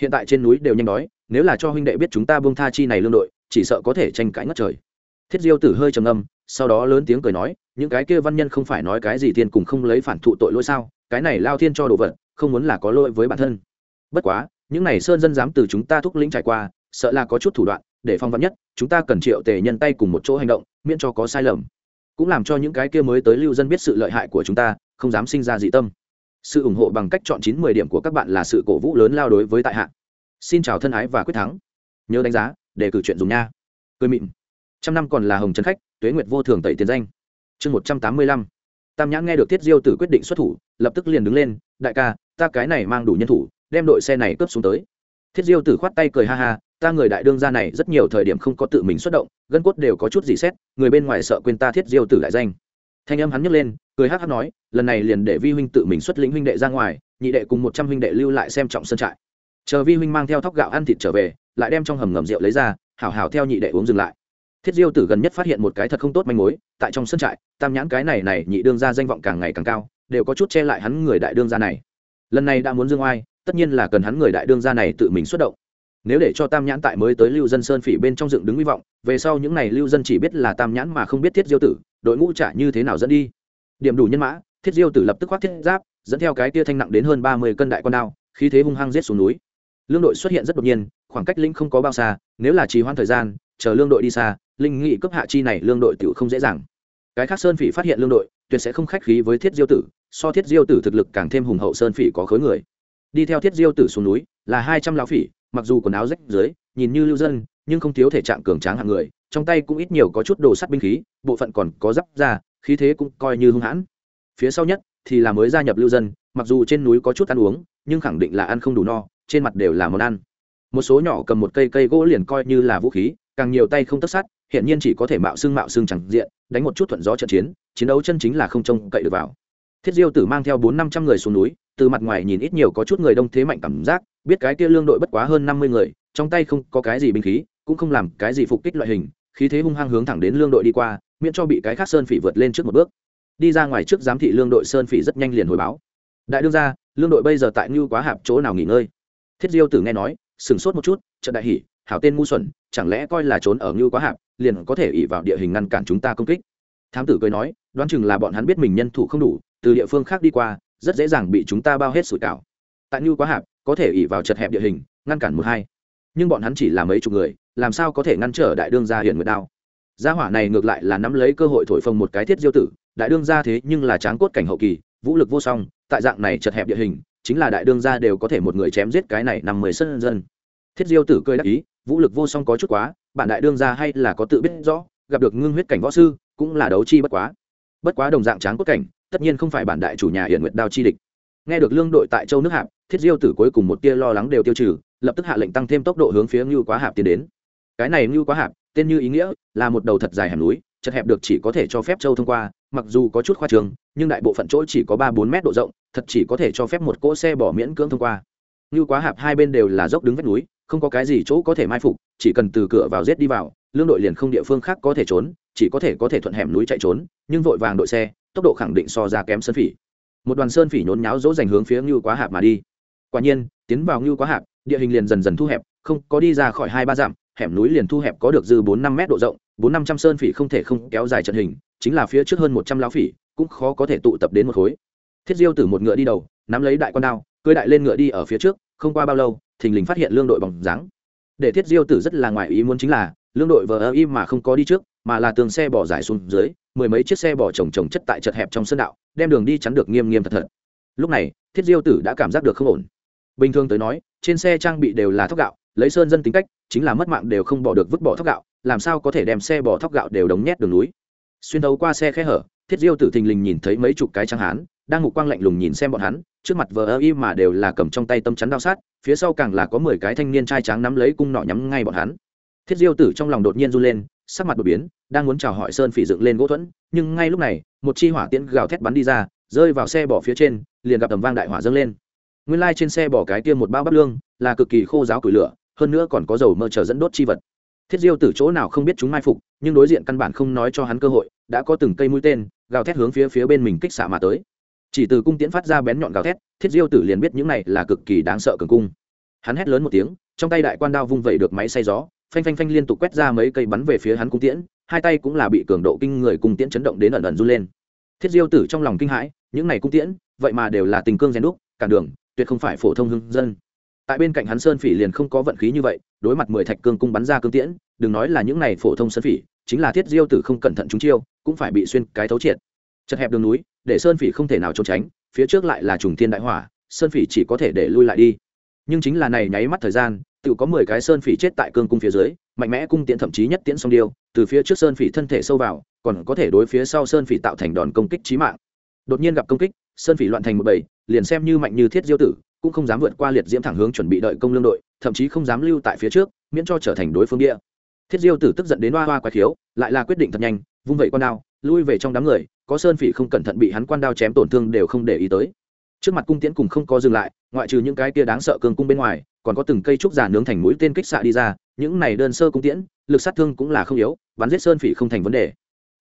Hiện tại trên núi đều nhanh đói, nếu là cho huynh đệ biết chúng ta buông tha chi này lương đội, chỉ sợ có thể tranh cãi ngất trời. Thiết diêu tử hơi trầm âm sau đó lớn tiếng cười nói, những cái kia văn nhân không phải nói cái gì thiên cùng không lấy phản thụ tội lỗi sao, cái này lao thiên cho đồ vật không muốn là có lỗi với bản thân. Bất quá, những này sơn dân dám từ chúng ta thúc lĩnh trải qua, sợ là có chút thủ đoạn, để phong vắn nhất, chúng ta cần triệu tề nhân tay cùng một chỗ hành động, miễn cho có sai lầm. Cũng làm cho những cái kia mới tới lưu dân biết sự lợi hại của chúng ta, không dám sinh ra dị tâm. Sự ủng hộ bằng cách chọn chín mười điểm của các bạn là sự cổ vũ lớn lao đối với tại hạ. Xin chào thân ái và quyết thắng. Nhớ đánh giá, để cử chuyện dùng nha. Cười mịn. Trăm năm còn là hồng trấn khách, tuế nguyệt vô thường tẩy tiền danh. Chương một trăm tám mươi lăm. Tam nhãn nghe được thiết diêu tử quyết định xuất thủ lập tức liền đứng lên, đại ca, ta cái này mang đủ nhân thủ, đem đội xe này cướp xuống tới. Thiết diêu tử khoát tay cười ha ha, ta người đại đương gia này rất nhiều thời điểm không có tự mình xuất động, gân cốt đều có chút gì xét, người bên ngoài sợ quên ta thiết diêu tử đại danh. Thanh âm hắn nhấc lên, cười hắc hắc nói, lần này liền để vi huynh tự mình xuất lĩnh huynh đệ ra ngoài, nhị đệ cùng một trăm huynh đệ lưu lại xem trọng sân trại. Chờ vi huynh mang theo thóc gạo ăn thịt trở về, lại đem trong hầm ngầm rượu lấy ra, hảo hảo theo nhị đệ uống dừng lại. Thiết diêu tử gần nhất phát hiện một cái thật không tốt manh mối, tại trong sân trại, tam nhãn cái này này nhị đương gia danh vọng càng ngày càng cao đều có chút che lại hắn người đại đương gia này. Lần này đã muốn dương oai, tất nhiên là cần hắn người đại đương gia này tự mình xuất động. Nếu để cho tam nhãn tại mới tới lưu dân sơn phỉ bên trong dựng đứng hy vọng, về sau những n à y lưu dân chỉ biết là tam nhãn mà không biết thiết diêu tử, đội ngũ trả như thế nào dẫn đi. Điểm đủ nhân mã, thiết diêu tử lập tức khoác thiết giáp, dẫn theo cái tia thanh nặng đến hơn ba mươi cân đại con đao khi thế hung hăng giết xuống núi. Lương đội xuất hiện rất đột nhiên, khoảng cách linh không có bao xa, nếu là trì hoãn thời gian, chờ lương đội đi xa, linh nghị cấp hạ chi này lương đội tự không dễ dàng. Cái khác sơn phỉ phát hiện lương đội, tuyệt sẽ không khách khí với thiết diêu tử so thiết diêu tử thực lực càng thêm hùng hậu sơn phỉ có khối người. Đi theo thiết diêu tử xuống núi là hai trăm lão phỉ, mặc dù quần áo rách dưới, nhìn như lưu dân, nhưng không thiếu thể trạng cường tráng hạng người, trong tay cũng ít nhiều có chút đồ sắt binh khí, bộ phận còn có giáp ra khí thế cũng coi như hung hãn. Phía sau nhất thì là mới gia nhập lưu dân, mặc dù trên núi có chút ăn uống, nhưng khẳng định là ăn không đủ no, trên mặt đều là món ăn. Một số nhỏ cầm một cây cây gỗ liền coi như là vũ khí, càng nhiều tay không tất sát hiện nhiên chỉ có thể mạo xương mạo xương chẳng diện, đánh một chút thuận gió trận chiến chiến đấu chân chính là không trông cậy được vào thiết diêu tử mang theo bốn năm trăm người xuống núi, từ mặt ngoài nhìn ít nhiều có chút người đông thế mạnh cảm giác, biết cái kia lương đội bất quá hơn năm mươi người, trong tay không có cái gì binh khí, cũng không làm cái gì phục kích loại hình, khí thế hung hăng hướng thẳng đến lương đội đi qua, miễn cho bị cái khác sơn phỉ vượt lên trước một bước. Đi ra ngoài trước giám thị lương đội sơn phỉ rất nhanh liền hồi báo. Đại đương ra lương đội bây giờ tại ngưu quá hạp chỗ nào nghỉ ngơi? Thiết diêu tử nghe nói, sửng sốt một chút trận đại hỉ, hảo tên ngu xuẩn, chẳng lẽ coi là trốn ở ngưu quá hạp, liền có thể ỉ vào địa hình ngăn cản chúng ta công kích? Thám tử cười nói đoán chừng là bọn hắn biết mình nhân thủ không đủ, từ địa phương khác đi qua, rất dễ dàng bị chúng ta bao hết sủi cảo. Tại như quá hạp, có thể ỉ vào chật hẹp địa hình, ngăn cản một hai. Nhưng bọn hắn chỉ là mấy chục người, làm sao có thể ngăn trở đại đương gia hiện nguyệt đao? Gia hỏa này ngược lại là nắm lấy cơ hội thổi phồng một cái thiết diêu tử, đại đương gia thế nhưng là tráng cốt cảnh hậu kỳ, vũ lực vô song, tại dạng này chật hẹp địa hình, chính là đại đương gia đều có thể một người chém giết cái này nằm mười sân dân. Thiết diêu tử cười đắc ý, vũ lực vô song có chút quá bản đại đương gia hay là có tự biết rõ, gặp được ngưng huyết cảnh võ sư, cũng là đấu chi bất quá bất quá đồng dạng tráng quốc cảnh, tất nhiên không phải bản đại chủ nhà hiển nguyệt đao chi địch. Nghe được lương đội tại châu nước hạp, thiết diêu tử cuối cùng một tia lo lắng đều tiêu trừ, lập tức hạ lệnh tăng thêm tốc độ hướng phía ngưu quá hạp tiến đến. Cái này ngưu quá hạp, tên như ý nghĩa, là một đầu thật dài hẻm núi, chật hẹp được chỉ có thể cho phép châu thông qua, mặc dù có chút khoa trường, nhưng đại bộ phận chỗ chỉ có ba bốn mét độ rộng, thật chỉ có thể cho phép một cỗ xe bỏ miễn cưỡng thông qua. Ngưu quá hạp hai bên đều là dốc đứng vách núi không có cái gì chỗ có thể mai phục, chỉ cần từ cửa vào rết đi vào, lương đội liền không địa phương khác có thể trốn, chỉ có thể có thể thuận hẻm núi chạy trốn, nhưng vội vàng đội xe, tốc độ khẳng định so ra kém sơn phỉ. Một đoàn sơn phỉ nhốn nháo dỗ dành hướng phía ngưu quá hạp mà đi. Quả nhiên, tiến vào ngưu quá hạp, địa hình liền dần dần thu hẹp, không có đi ra khỏi hai ba dặm, hẻm núi liền thu hẹp có được dư bốn năm mét độ rộng, bốn năm trăm sơn phỉ không thể không kéo dài trận hình, chính là phía trước hơn một trăm lão phỉ, cũng khó có thể tụ tập đến một khối. Thiết diêu tử một ngựa đi đầu, nắm lấy đại con đao cưới đại lên ngựa đi ở phía trước, không qua bao lâu thình lình phát hiện lương đội bằng dáng. Để thiết diêu tử rất là ngoài ý muốn chính là, lương đội vờ ơ im mà không có đi trước, mà là tường xe bỏ dài xuống dưới, mười mấy chiếc xe bỏ chồng chồng chất tại chật hẹp trong sân đạo, đem đường đi chắn được nghiêm nghiêm thật thật. Lúc này, thiết diêu tử đã cảm giác được không ổn. Bình thường tới nói, trên xe trang bị đều là thóc gạo, lấy sơn dân tính cách, chính là mất mạng đều không bỏ được vứt bỏ thóc gạo, làm sao có thể đem xe bỏ thóc gạo đều đống nhét đường núi. Xuyên đấu qua xe khe hở, thiết diêu tử thình lình nhìn thấy mấy chục cái trang hán đang ngục quang lạnh lùng nhìn xem bọn hắn, trước mặt vờ ơ y mà đều là cầm trong tay tâm chắn đao sát, phía sau càng là có mười cái thanh niên trai trắng nắm lấy cung nọ nhắm ngay bọn hắn. Thiết diêu tử trong lòng đột nhiên run lên, sắc mặt đột biến, đang muốn chào hỏi sơn phỉ dựng lên gỗ thuẫn, nhưng ngay lúc này, một chi hỏa tiễn gào thét bắn đi ra, rơi vào xe bỏ phía trên, liền gặp tầm vang đại hỏa dâng lên. Nguyên lai trên xe bỏ cái tiêm một bao bắp lương, là cực kỳ khô giáo củi lửa, hơn nữa còn có dầu mơ chờ dẫn đốt chi vật. Thiết diêu tử chỗ nào không biết chúng mai phục, nhưng đối diện căn bản không nói cho hắn cơ hội, đã có từng cây mũi tên, gào thét hướng phía phía bên mình kích xạ mà tới chỉ từ cung tiễn phát ra bén nhọn gào thét, thiết diêu tử liền biết những này là cực kỳ đáng sợ cường cung. Hắn hét lớn một tiếng, trong tay đại quan đao vung vẩy được máy xay gió, phanh phanh phanh liên tục quét ra mấy cây bắn về phía hắn cung tiễn, hai tay cũng là bị cường độ kinh người cung tiễn chấn động đến ẩn ẩn run lên. Thiết diêu tử trong lòng kinh hãi, những này cung tiễn, vậy mà đều là tình cương rèn đúc, cản đường, tuyệt không phải phổ thông hưng dân. Tại bên cạnh hắn sơn phỉ liền không có vận khí như vậy, đối mặt mười thạch cương cung bắn ra cương tiễn, đừng nói là những này phổ thông sơn phỉ, chính là thiết diêu tử không cẩn thận chúng chiêu, cũng phải bị xuyên cái thấu triệt. Chật hẹp đường núi để sơn phỉ không thể nào trốn tránh, phía trước lại là trùng thiên đại hỏa, sơn phỉ chỉ có thể để lui lại đi. Nhưng chính là này nháy mắt thời gian, tự có mười cái sơn phỉ chết tại cương cung phía dưới, mạnh mẽ cung tiễn thậm chí nhất tiễn song điêu, từ phía trước sơn phỉ thân thể sâu vào, còn có thể đối phía sau sơn phỉ tạo thành đòn công kích trí mạng. Đột nhiên gặp công kích, sơn phỉ loạn thành một bầy, liền xem như mạnh như thiết diêu tử, cũng không dám vượt qua liệt diễm thẳng hướng chuẩn bị đợi công lương đội, thậm chí không dám lưu tại phía trước, miễn cho trở thành đối phương địa. Thiết diêu tử tức giận đến hoa hoa quái khiếu, lại là quyết định thật nhanh, vung vẩy con đao lui về trong đám người, có sơn phỉ không cẩn thận bị hắn quan đao chém tổn thương đều không để ý tới. Trước mặt cung tiễn cùng không có dừng lại, ngoại trừ những cái kia đáng sợ cường cung bên ngoài, còn có từng cây trúc giả nướng thành mũi tên kích xạ đi ra, những này đơn sơ cung tiễn, lực sát thương cũng là không yếu, bắn giết sơn phỉ không thành vấn đề.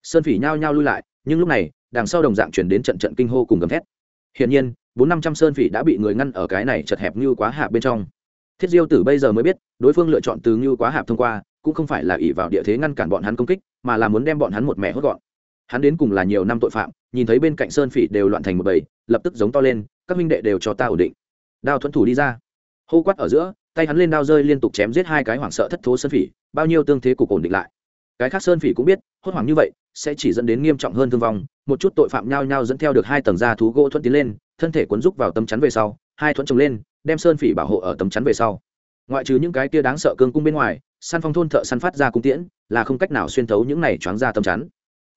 Sơn phỉ nhao nhao lui lại, nhưng lúc này, đằng sau đồng dạng chuyển đến trận trận kinh hô cùng gầm thét. Hiển nhiên, bốn năm trăm sơn phỉ đã bị người ngăn ở cái này chật hẹp như quá hạ bên trong. Thiết diêu tử bây giờ mới biết, đối phương lựa chọn từ như quá hạp thông qua, cũng không phải là ỷ vào địa thế ngăn cản bọn hắn công kích, mà là muốn đem bọn hắn một mẻ hốt gọn hắn đến cùng là nhiều năm tội phạm, nhìn thấy bên cạnh sơn phỉ đều loạn thành một bầy, lập tức giống to lên, các minh đệ đều cho ta ổn định. Đao thuẫn thủ đi ra. Hô quát ở giữa, tay hắn lên đao rơi liên tục chém giết hai cái hoảng sợ thất thố sơn phỉ, bao nhiêu tương thế cục ổn định lại. Cái khác sơn phỉ cũng biết, hốt hoảng như vậy, sẽ chỉ dẫn đến nghiêm trọng hơn thương vong, một chút tội phạm nhao nhao dẫn theo được hai tầng da thú gỗ thuẫn tiến lên, thân thể cuốn rúc vào tấm chắn về sau, hai thuẫn trồng lên, đem sơn phỉ bảo hộ ở tấm chắn về sau. Ngoại trừ những cái kia đáng sợ cương cung bên ngoài, săn phong thôn thợ săn phát ra cung tiễn, là không cách nào xuyên thấu những này choáng ra tấm chắn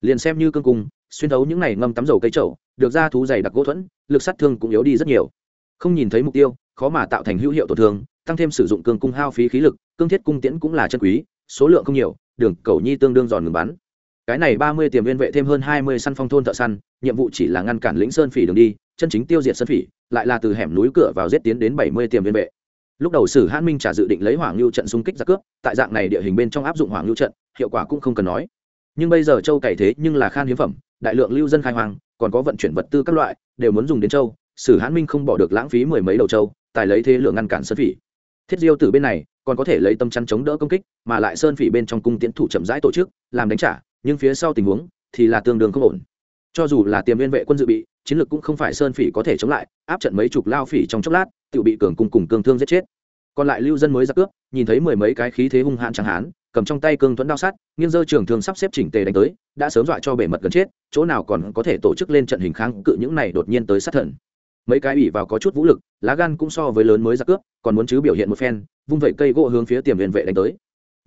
liền xem như cương cung, xuyên thấu những này ngâm tắm dầu cây trậu được ra thú dày đặc gỗ thuẫn, lực sát thương cũng yếu đi rất nhiều. Không nhìn thấy mục tiêu, khó mà tạo thành hữu hiệu tổn thương, tăng thêm sử dụng cương cung hao phí khí lực, cương thiết cung tiễn cũng là chân quý, số lượng không nhiều, đường cầu nhi tương đương giòn ngừng bắn. Cái này ba mươi tiềm viên vệ thêm hơn hai mươi săn phong thôn thợ săn, nhiệm vụ chỉ là ngăn cản lĩnh sơn phỉ đường đi, chân chính tiêu diệt sơn phỉ, lại là từ hẻm núi cửa vào giết tiến đến bảy mươi tiềm viên vệ. Lúc đầu sử hãn minh trả dự định lấy hoàng lưu trận xung kích ra cướp, tại dạng này địa hình bên trong áp dụng hoàng lưu trận, hiệu quả cũng không cần nói nhưng bây giờ châu cày thế nhưng là khan hiếm phẩm, đại lượng lưu dân khai hoang, còn có vận chuyển vật tư các loại, đều muốn dùng đến châu. Sử hãn minh không bỏ được lãng phí mười mấy đầu châu, tài lấy thế lượng ngăn cản sơn phỉ. Thiết diêu từ bên này, còn có thể lấy tâm chắn chống đỡ công kích, mà lại sơn phỉ bên trong cung tiễn thủ chậm rãi tổ chức, làm đánh trả, nhưng phía sau tình huống thì là tương đương không ổn. Cho dù là tiềm liên vệ quân dự bị, chiến lược cũng không phải sơn phỉ có thể chống lại, áp trận mấy chục lao phỉ trong chốc lát, tự bị cường cung cùng cương thương giết chết. Còn lại lưu dân mới ra cướp, nhìn thấy mười mấy cái khí thế hung hãn chẳng hán cầm trong tay cương thuẫn đao sắt nghiêng dơ trường thương sắp xếp chỉnh tề đánh tới, đã sớm dọa cho bể mật gần chết, chỗ nào còn có thể tổ chức lên trận hình kháng cự những này đột nhiên tới sát thần. Mấy cái ủy vào có chút vũ lực, lá gan cũng so với lớn mới ra cướp, còn muốn chứ biểu hiện một phen, vung vẩy cây gỗ hướng phía tiềm viên vệ đánh tới.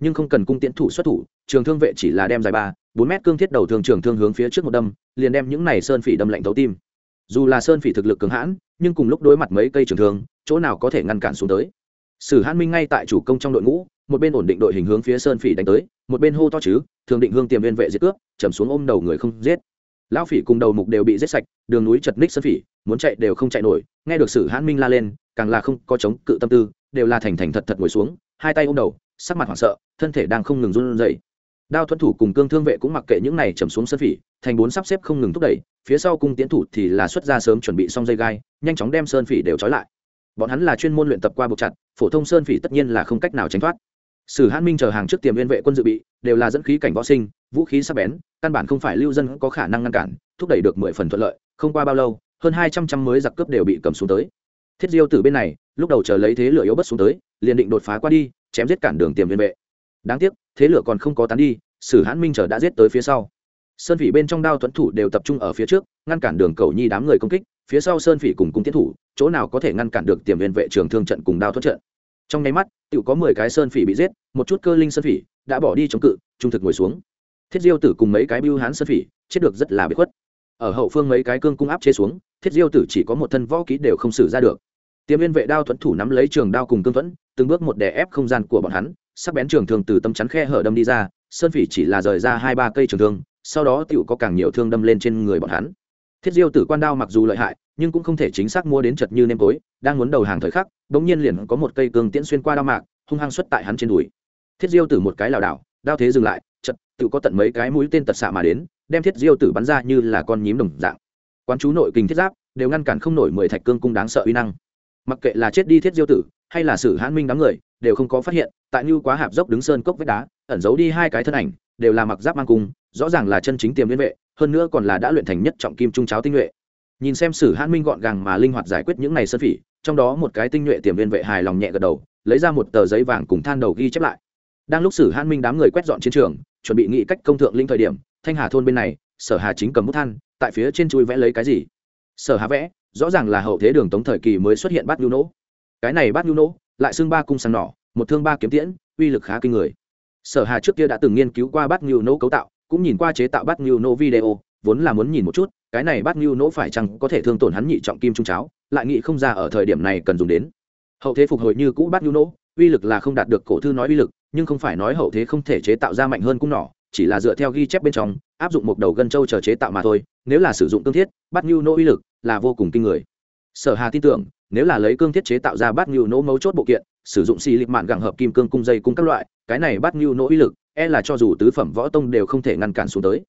Nhưng không cần cung tiễn thủ xuất thủ, trường thương vệ chỉ là đem dài ba, bốn mét cương thiết đầu thương trường thương hướng phía trước một đâm, liền đem những này sơn phỉ đâm lạnh thấu tim. Dù là sơn phỉ thực lực cường hãn, nhưng cùng lúc đối mặt mấy cây trường thương, chỗ nào có thể ngăn cản xuống tới. Sử hãn minh ngay tại chủ công trong đội ngũ một bên ổn định đội hình hướng phía sơn phỉ đánh tới, một bên hô to chứ, thường định hương tiềm viên vệ giết cướp, chầm xuống ôm đầu người không giết. Lão phỉ cùng đầu mục đều bị giết sạch, đường núi chật ních sơn phỉ, muốn chạy đều không chạy nổi, nghe được sử hãn minh la lên, càng là không có chống cự tâm tư, đều là thành thành thật thật ngồi xuống, hai tay ôm đầu, sắc mặt hoảng sợ, thân thể đang không ngừng run rẩy. Đao thuẫn thủ cùng cương thương vệ cũng mặc kệ những này chầm xuống sơn phỉ, thành bốn sắp xếp không ngừng thúc đẩy, phía sau cung tiến thủ thì là xuất ra sớm chuẩn bị xong dây gai, nhanh chóng đem sơn phỉ đều trói lại. Bọn hắn là chuyên môn luyện tập qua buộc chặt, phổ thông sơn phỉ tất nhiên là không cách nào tránh thoát sử hãn minh chờ hàng trước tiềm viên vệ quân dự bị, đều là dẫn khí cảnh võ sinh, vũ khí sắc bén, căn bản không phải lưu dân có khả năng ngăn cản, thúc đẩy được mười phần thuận lợi, không qua bao lâu, hơn hai trăm trăm mới giặc cướp đều bị cầm xuống tới. Thiết diêu từ bên này, lúc đầu chờ lấy thế lửa yếu bất xuống tới, liền định đột phá qua đi, chém giết cản đường tiềm viên vệ. Đáng tiếc, thế lửa còn không có tán đi, sử hãn minh chờ đã giết tới phía sau. Sơn vị bên trong đao tuấn thủ đều tập trung ở phía trước, ngăn cản đường cầu nhi đám người công kích, phía sau sơn phỉ cùng cung tiến thủ, chỗ nào có thể ngăn cản được tiềm viên vệ trường thương trận cùng đao thoát trận trong nháy mắt tự có mười cái sơn phỉ bị giết, một chút cơ linh sơn phỉ đã bỏ đi chống cự, trung thực ngồi xuống. Thiết diêu tử cùng mấy cái bưu hán sơn phỉ, chết được rất là bị khuất. Ở hậu phương mấy cái cương cung áp chế xuống, thiết diêu tử chỉ có một thân võ ký đều không xử ra được. Tiêm viên vệ đao thuẫn thủ nắm lấy trường đao cùng cương thuẫn, từng bước một đè ép không gian của bọn hắn, sắc bén trường thường từ tâm chắn khe hở đâm đi ra, sơn phỉ chỉ là rời ra hai ba cây trường thương, sau đó tựu có càng nhiều thương đâm lên trên người bọn hắn. Thiết diêu tử quan đao mặc dù lợi hại nhưng cũng không thể chính xác mua đến chật như nêm tối, đang muốn đầu hàng thời khắc đ ỗ n g nhiên liền có một cây cương tiễn xuyên qua đao mạc, hung hăng xuất tại hắn trên đùi. Thiết diêu tử một cái lảo đảo, đao thế dừng lại, chật, tự có tận mấy cái mũi tên tật xạ mà đến, đem thiết diêu tử bắn ra như là con nhím đồng dạng. Quán chú nội kinh thiết giáp, đều ngăn cản không nổi mười thạch cương cung đáng sợ uy năng. Mặc kệ là chết đi thiết diêu tử, hay là sử hãn minh đám người, đều không có phát hiện, tại như quá hạp dốc đứng sơn cốc vách đá, ẩn giấu đi hai cái thân ảnh, đều là mặc giáp mang cung, rõ ràng là chân chính tiềm liên vệ, hơn nữa còn là đã luyện thành nhất trọng kim trung cháo tinh nhuệ nhìn xem sử hãn minh gọn gàng mà linh hoạt giải quyết những này sơn phỉ, trong đó một cái tinh nhuệ tiềm viên vệ hài lòng nhẹ gật đầu, lấy ra một tờ giấy vàng cùng than đầu ghi chép lại. Đang lúc sử hãn minh đám người quét dọn chiến trường, chuẩn bị nghĩ cách công thượng linh thời điểm, thanh hà thôn bên này, sở hà chính cầm bút than, tại phía trên chui vẽ lấy cái gì? Sở hà vẽ, rõ ràng là hậu thế đường tống thời kỳ mới xuất hiện bát nhu nỗ cái này bát nhu nỗ lại xưng ba cung sáng nỏ, một thương ba kiếm tiễn, uy lực khá kinh người. Sở hà trước kia đã từng nghiên cứu qua bát nhu nỗ cấu tạo, cũng nhìn qua chế tạo bát nhu nỗ video vốn là muốn nhìn một chút, cái này bát ngưu nỗ phải chăng có thể thương tổn hắn nhị trọng kim trung cháo, lại nghĩ không ra ở thời điểm này cần dùng đến. Hậu thế phục hồi như cũ bát ngưu nỗ, uy lực là không đạt được cổ thư nói uy lực, nhưng không phải nói hậu thế không thể chế tạo ra mạnh hơn cung nỏ chỉ là dựa theo ghi chép bên trong, áp dụng một đầu gân châu chờ chế tạo mà thôi, nếu là sử dụng cương thiết, bát ngưu nỗ uy lực là vô cùng kinh người. Sở hà tin tưởng, nếu là lấy cương thiết chế tạo ra bát ngưu nỗ mấu chốt bộ kiện, sử dụng xì lịp mạn gẳng hợp kim cương cung dây cung các loại, cái này bát ngưu nỗ uy lực e là cho dù tứ phẩm võ tông đều không thể ngăn cản xuống tới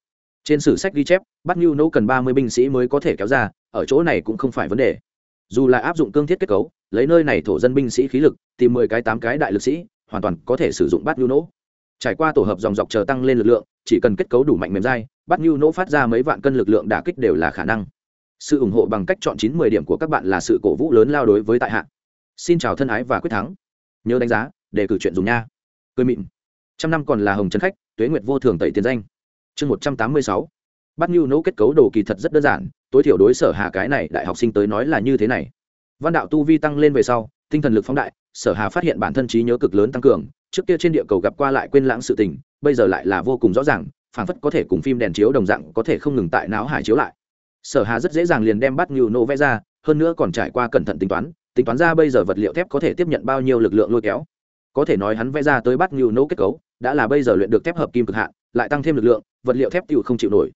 trên sử sách ghi chép bát nhu nỗ cần ba mươi binh sĩ mới có thể kéo ra, ở chỗ này cũng không phải vấn đề. Dù là áp dụng cương thiết kết cấu, lấy nơi này thổ dân binh sĩ khí lực, tìm mười cái tám cái đại lực sĩ, hoàn toàn có thể sử dụng bát nhu nỗ trải qua tổ hợp dòng dọc chờ tăng lên lực lượng, chỉ cần kết cấu đủ mạnh mềm dai bát nhu nỗ phát ra mấy vạn cân lực lượng đả kích đều là khả năng. Sự ủng hộ bằng cách chọn chín mười điểm của các bạn là sự cổ vũ lớn lao đối với tại hạ. Xin chào thân ái và quyết thắng. Nhớ đánh giá, để cử chuyện dùng nha. Cười mịn. Trăm năm còn là hồng trấn khách, tuế nguyệt vô thường tẩy tiền danh chương một trăm tám mươi sáu. Bắt nhu nấu kết cấu đồ kỳ thật rất đơn giản, tối thiểu đối sở hà cái này đại học sinh tới nói là như thế này. Văn đạo tu vi tăng lên về sau, tinh thần lực phóng đại, sở hà phát hiện bản thân trí nhớ cực lớn tăng cường, trước kia trên địa cầu gặp qua lại quên lãng sự tình, bây giờ lại là vô cùng rõ ràng, phảng phất có thể cùng phim đèn chiếu đồng dạng, có thể không ngừng tại não hải chiếu lại. Sở hà rất dễ dàng liền đem bắt nhu nấu vẽ ra, hơn nữa còn trải qua cẩn thận tính toán tính toán ra bây giờ vật liệu thép có thể tiếp nhận bao nhiêu lực lượng lôi kéo. Có thể nói hắn vẽ ra tới bắt nhu nấu kết cấu, đã là bây giờ luyện được thép hợp kim cực hạn lại tăng thêm lực lượng, vật liệu thép tựu không chịu nổi.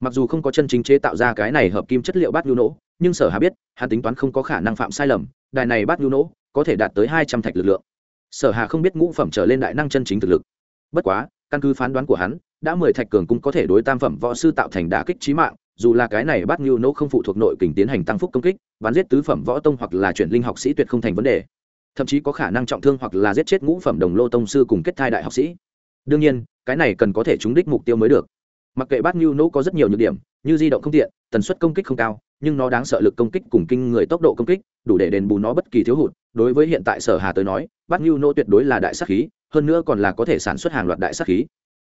Mặc dù không có chân chính chế tạo ra cái này hợp kim chất liệu bát nhu nỗ nhưng sở hà biết, hắn tính toán không có khả năng phạm sai lầm, đài này bát nhu nỗ có thể đạt tới hai trăm thạch lực lượng. Sở hà không biết ngũ phẩm trở lên đại năng chân chính thực lực. Bất quá, căn cứ phán đoán của hắn, đã mười thạch cường cũng có thể đối tam phẩm võ sư tạo thành đả kích trí mạng, dù là cái này bát nhu nỗ không phụ thuộc nội kình tiến hành tăng phúc công kích, bắn giết tứ phẩm võ tông hoặc là chuyển linh học sĩ tuyệt không thành vấn đề. Thậm chí có khả năng trọng thương hoặc là giết chết ngũ phẩm đồng lô tông sư cùng kết thai đại học sĩ. Đương nhiên cái này cần có thể trúng đích mục tiêu mới được. Mặc kệ bát nhu nỗ có rất nhiều nhược điểm, như di động không tiện, tần suất công kích không cao, nhưng nó đáng sợ lực công kích cùng kinh người tốc độ công kích, đủ để đền bù nó bất kỳ thiếu hụt. Đối với hiện tại sở hà tới nói, bát nhu nỗ tuyệt đối là đại sắc khí, hơn nữa còn là có thể sản xuất hàng loạt đại sắc khí.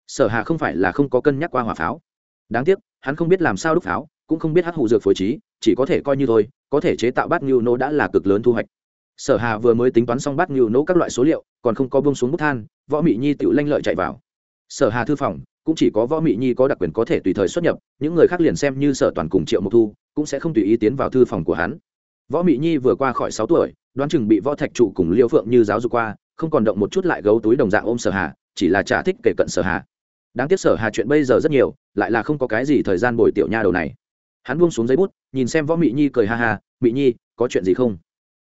Sở hà không phải là không có cân nhắc qua hỏa pháo. Đáng tiếc, hắn không biết làm sao đúc pháo, cũng không biết hát hụ dược phối trí, chỉ có thể coi như thôi, có thể chế tạo bát nhu nỗ đã là cực lớn thu hoạch. Sở hà vừa mới tính toán xong bát nhu nỗ các loại số liệu, còn không có bông xuống bút than, võ mỹ nhi tự lanh lợi chạy vào sở hà thư phòng, cũng chỉ có võ Mị nhi có đặc quyền có thể tùy thời xuất nhập, những người khác liền xem như sở toàn cùng triệu mộc thu, cũng sẽ không tùy ý tiến vào thư phòng của hắn. Võ Mị nhi vừa qua khỏi sáu tuổi, đoán chừng bị võ thạch trụ cùng liêu phượng như giáo dục qua, không còn động một chút lại gấu túi đồng dạng ôm sở hà, chỉ là trả thích kể cận sở hà. Đáng tiếc sở hà chuyện bây giờ rất nhiều, lại là không có cái gì thời gian bồi tiểu nha đầu này. Hắn buông xuống giấy bút, nhìn xem võ Mị nhi cười ha ha, Mị nhi, có chuyện gì không?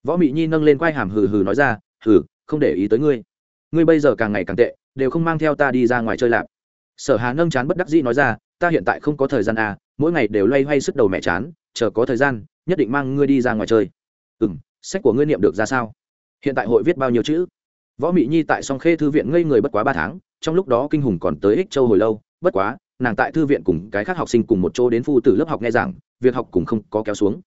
Võ Mị nhi nâng lên quai hàm hừ hừ nói ra, hừ, không để ý tới ngươi. Ngươi bây giờ càng ngày càng tệ đều không mang theo ta đi ra ngoài chơi lạp. Sở hà nâng chán bất đắc dĩ nói ra, ta hiện tại không có thời gian à mỗi ngày đều loay hoay sức đầu mẹ chán, chờ có thời gian, nhất định mang ngươi đi ra ngoài chơi. Ừ m sách của ngươi niệm được ra sao? Hiện tại hội viết bao nhiêu chữ? Võ mỹ nhi tại song khê thư viện ngây người bất quá ba tháng, trong lúc đó kinh hùng còn tới ích châu hồi lâu, bất quá, nàng tại thư viện cùng cái khác học sinh cùng một chỗ đến phu tử lớp học nghe giảng, việc học cùng không có kéo xuống.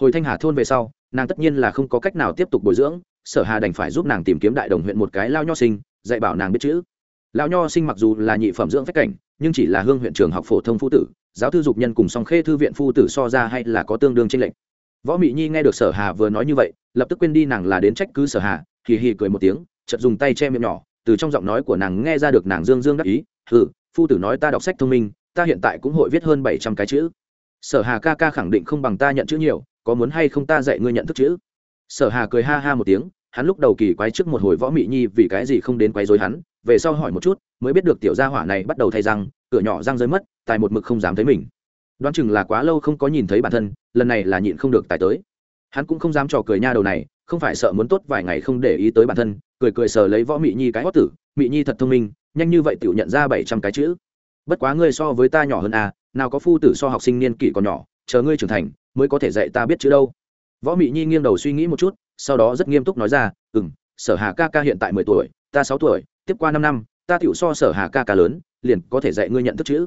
Hồi thanh hà thôn về sau, nàng tất nhiên là không có cách nào tiếp tục bồi dưỡng, sở hà đành phải giúp nàng tìm kiếm đại đồng huyện một cái lao nho sinh, dạy bảo nàng biết chữ lão nho sinh mặc dù là nhị phẩm dưỡng phách cảnh, nhưng chỉ là hương huyện trường học phổ thông phu tử, giáo thư dục nhân cùng song khê thư viện phu tử so ra hay là có tương đương tranh lệch. Võ mị nhi nghe được sở hà vừa nói như vậy, lập tức quên đi nàng là đến trách cứ sở hà, hì hì cười một tiếng, chợt dùng tay che miệng nhỏ, từ trong giọng nói của nàng nghe ra được nàng dương dương đắc ý, hừ, phu tử nói ta đọc sách thông minh, ta hiện tại cũng hội viết hơn bảy trăm cái chữ. Sở hà ca ca khẳng định không bằng ta nhận chữ nhiều, có muốn hay không ta dạy ngươi nhận thức chữ? Sở hà cười ha ha một tiếng, hắn lúc đầu kỳ quái trước một hồi võ mị nhi vì cái gì không đến quấy rối hắn về sau hỏi một chút, mới biết được tiểu gia hỏa này bắt đầu thay răng, cửa nhỏ răng rơi mất, tài một mực không dám thấy mình. Đoán chừng là quá lâu không có nhìn thấy bản thân, lần này là nhịn không được tài tới. Hắn cũng không dám trò cười nha đầu này, không phải sợ muốn tốt vài ngày không để ý tới bản thân, cười cười sờ lấy võ mị nhi cái hót tử, mị nhi thật thông minh, nhanh như vậy tiểu nhận ra bảy trăm cái chữ. Bất quá ngươi so với ta nhỏ hơn à nào có phu tử so học sinh niên kỷ còn nhỏ, chờ ngươi trưởng thành, mới có thể dạy ta biết chữ đâu. Võ mị nhi nghiêng đầu suy nghĩ một chút, sau đó rất nghiêm túc nói ra ừ m sở hà ca ca hiện tại mười tuổi, ta sáu tuổi, tiếp qua năm năm, ta tựu so sở hà ca ca lớn, liền có thể dạy ngươi nhận thức chữ.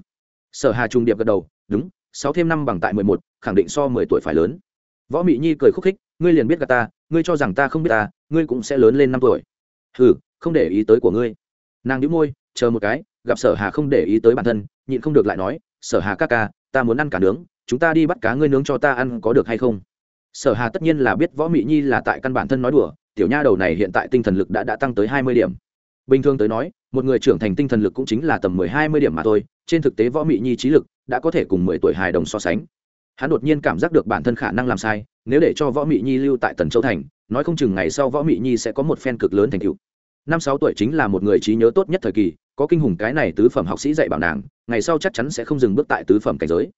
Sở hà trung điệp gật đầu, đúng, sáu thêm năm bằng tại mười một, khẳng định so mười tuổi phải lớn. Võ mị nhi cười khúc khích, ngươi liền biết gà ta, ngươi cho rằng ta không biết ta, ngươi cũng sẽ lớn lên năm tuổi. Hừ, không để ý tới của ngươi. Nàng đĩu môi, chờ một cái, gặp sở hà không để ý tới bản thân, nhịn không được lại nói, sở hà ca ca, ta muốn ăn cả nướng, chúng ta đi bắt cá ngươi nướng cho ta ăn có được hay không? Sở hà tất nhiên là biết võ mị nhi là tại căn bản thân nói đùa tiểu nha đầu này hiện tại tinh thần lực đã đã tăng tới hai mươi điểm. Bình thường tới nói, một người trưởng thành tinh thần lực cũng chính là tầm mười hai mươi điểm mà thôi, trên thực tế võ mị nhi trí lực đã có thể cùng mười tuổi hài đồng so sánh. Hắn đột nhiên cảm giác được bản thân khả năng làm sai, nếu để cho võ mị nhi lưu tại tần châu thành, nói không chừng ngày sau võ mị nhi sẽ có một phen cực lớn thành tựu. Năm sáu tuổi chính là một người trí nhớ tốt nhất thời kỳ, có kinh hùng cái này tứ phẩm học sĩ dạy bảo nàng, ngày sau chắc chắn sẽ không dừng bước tại tứ phẩm cảnh giới.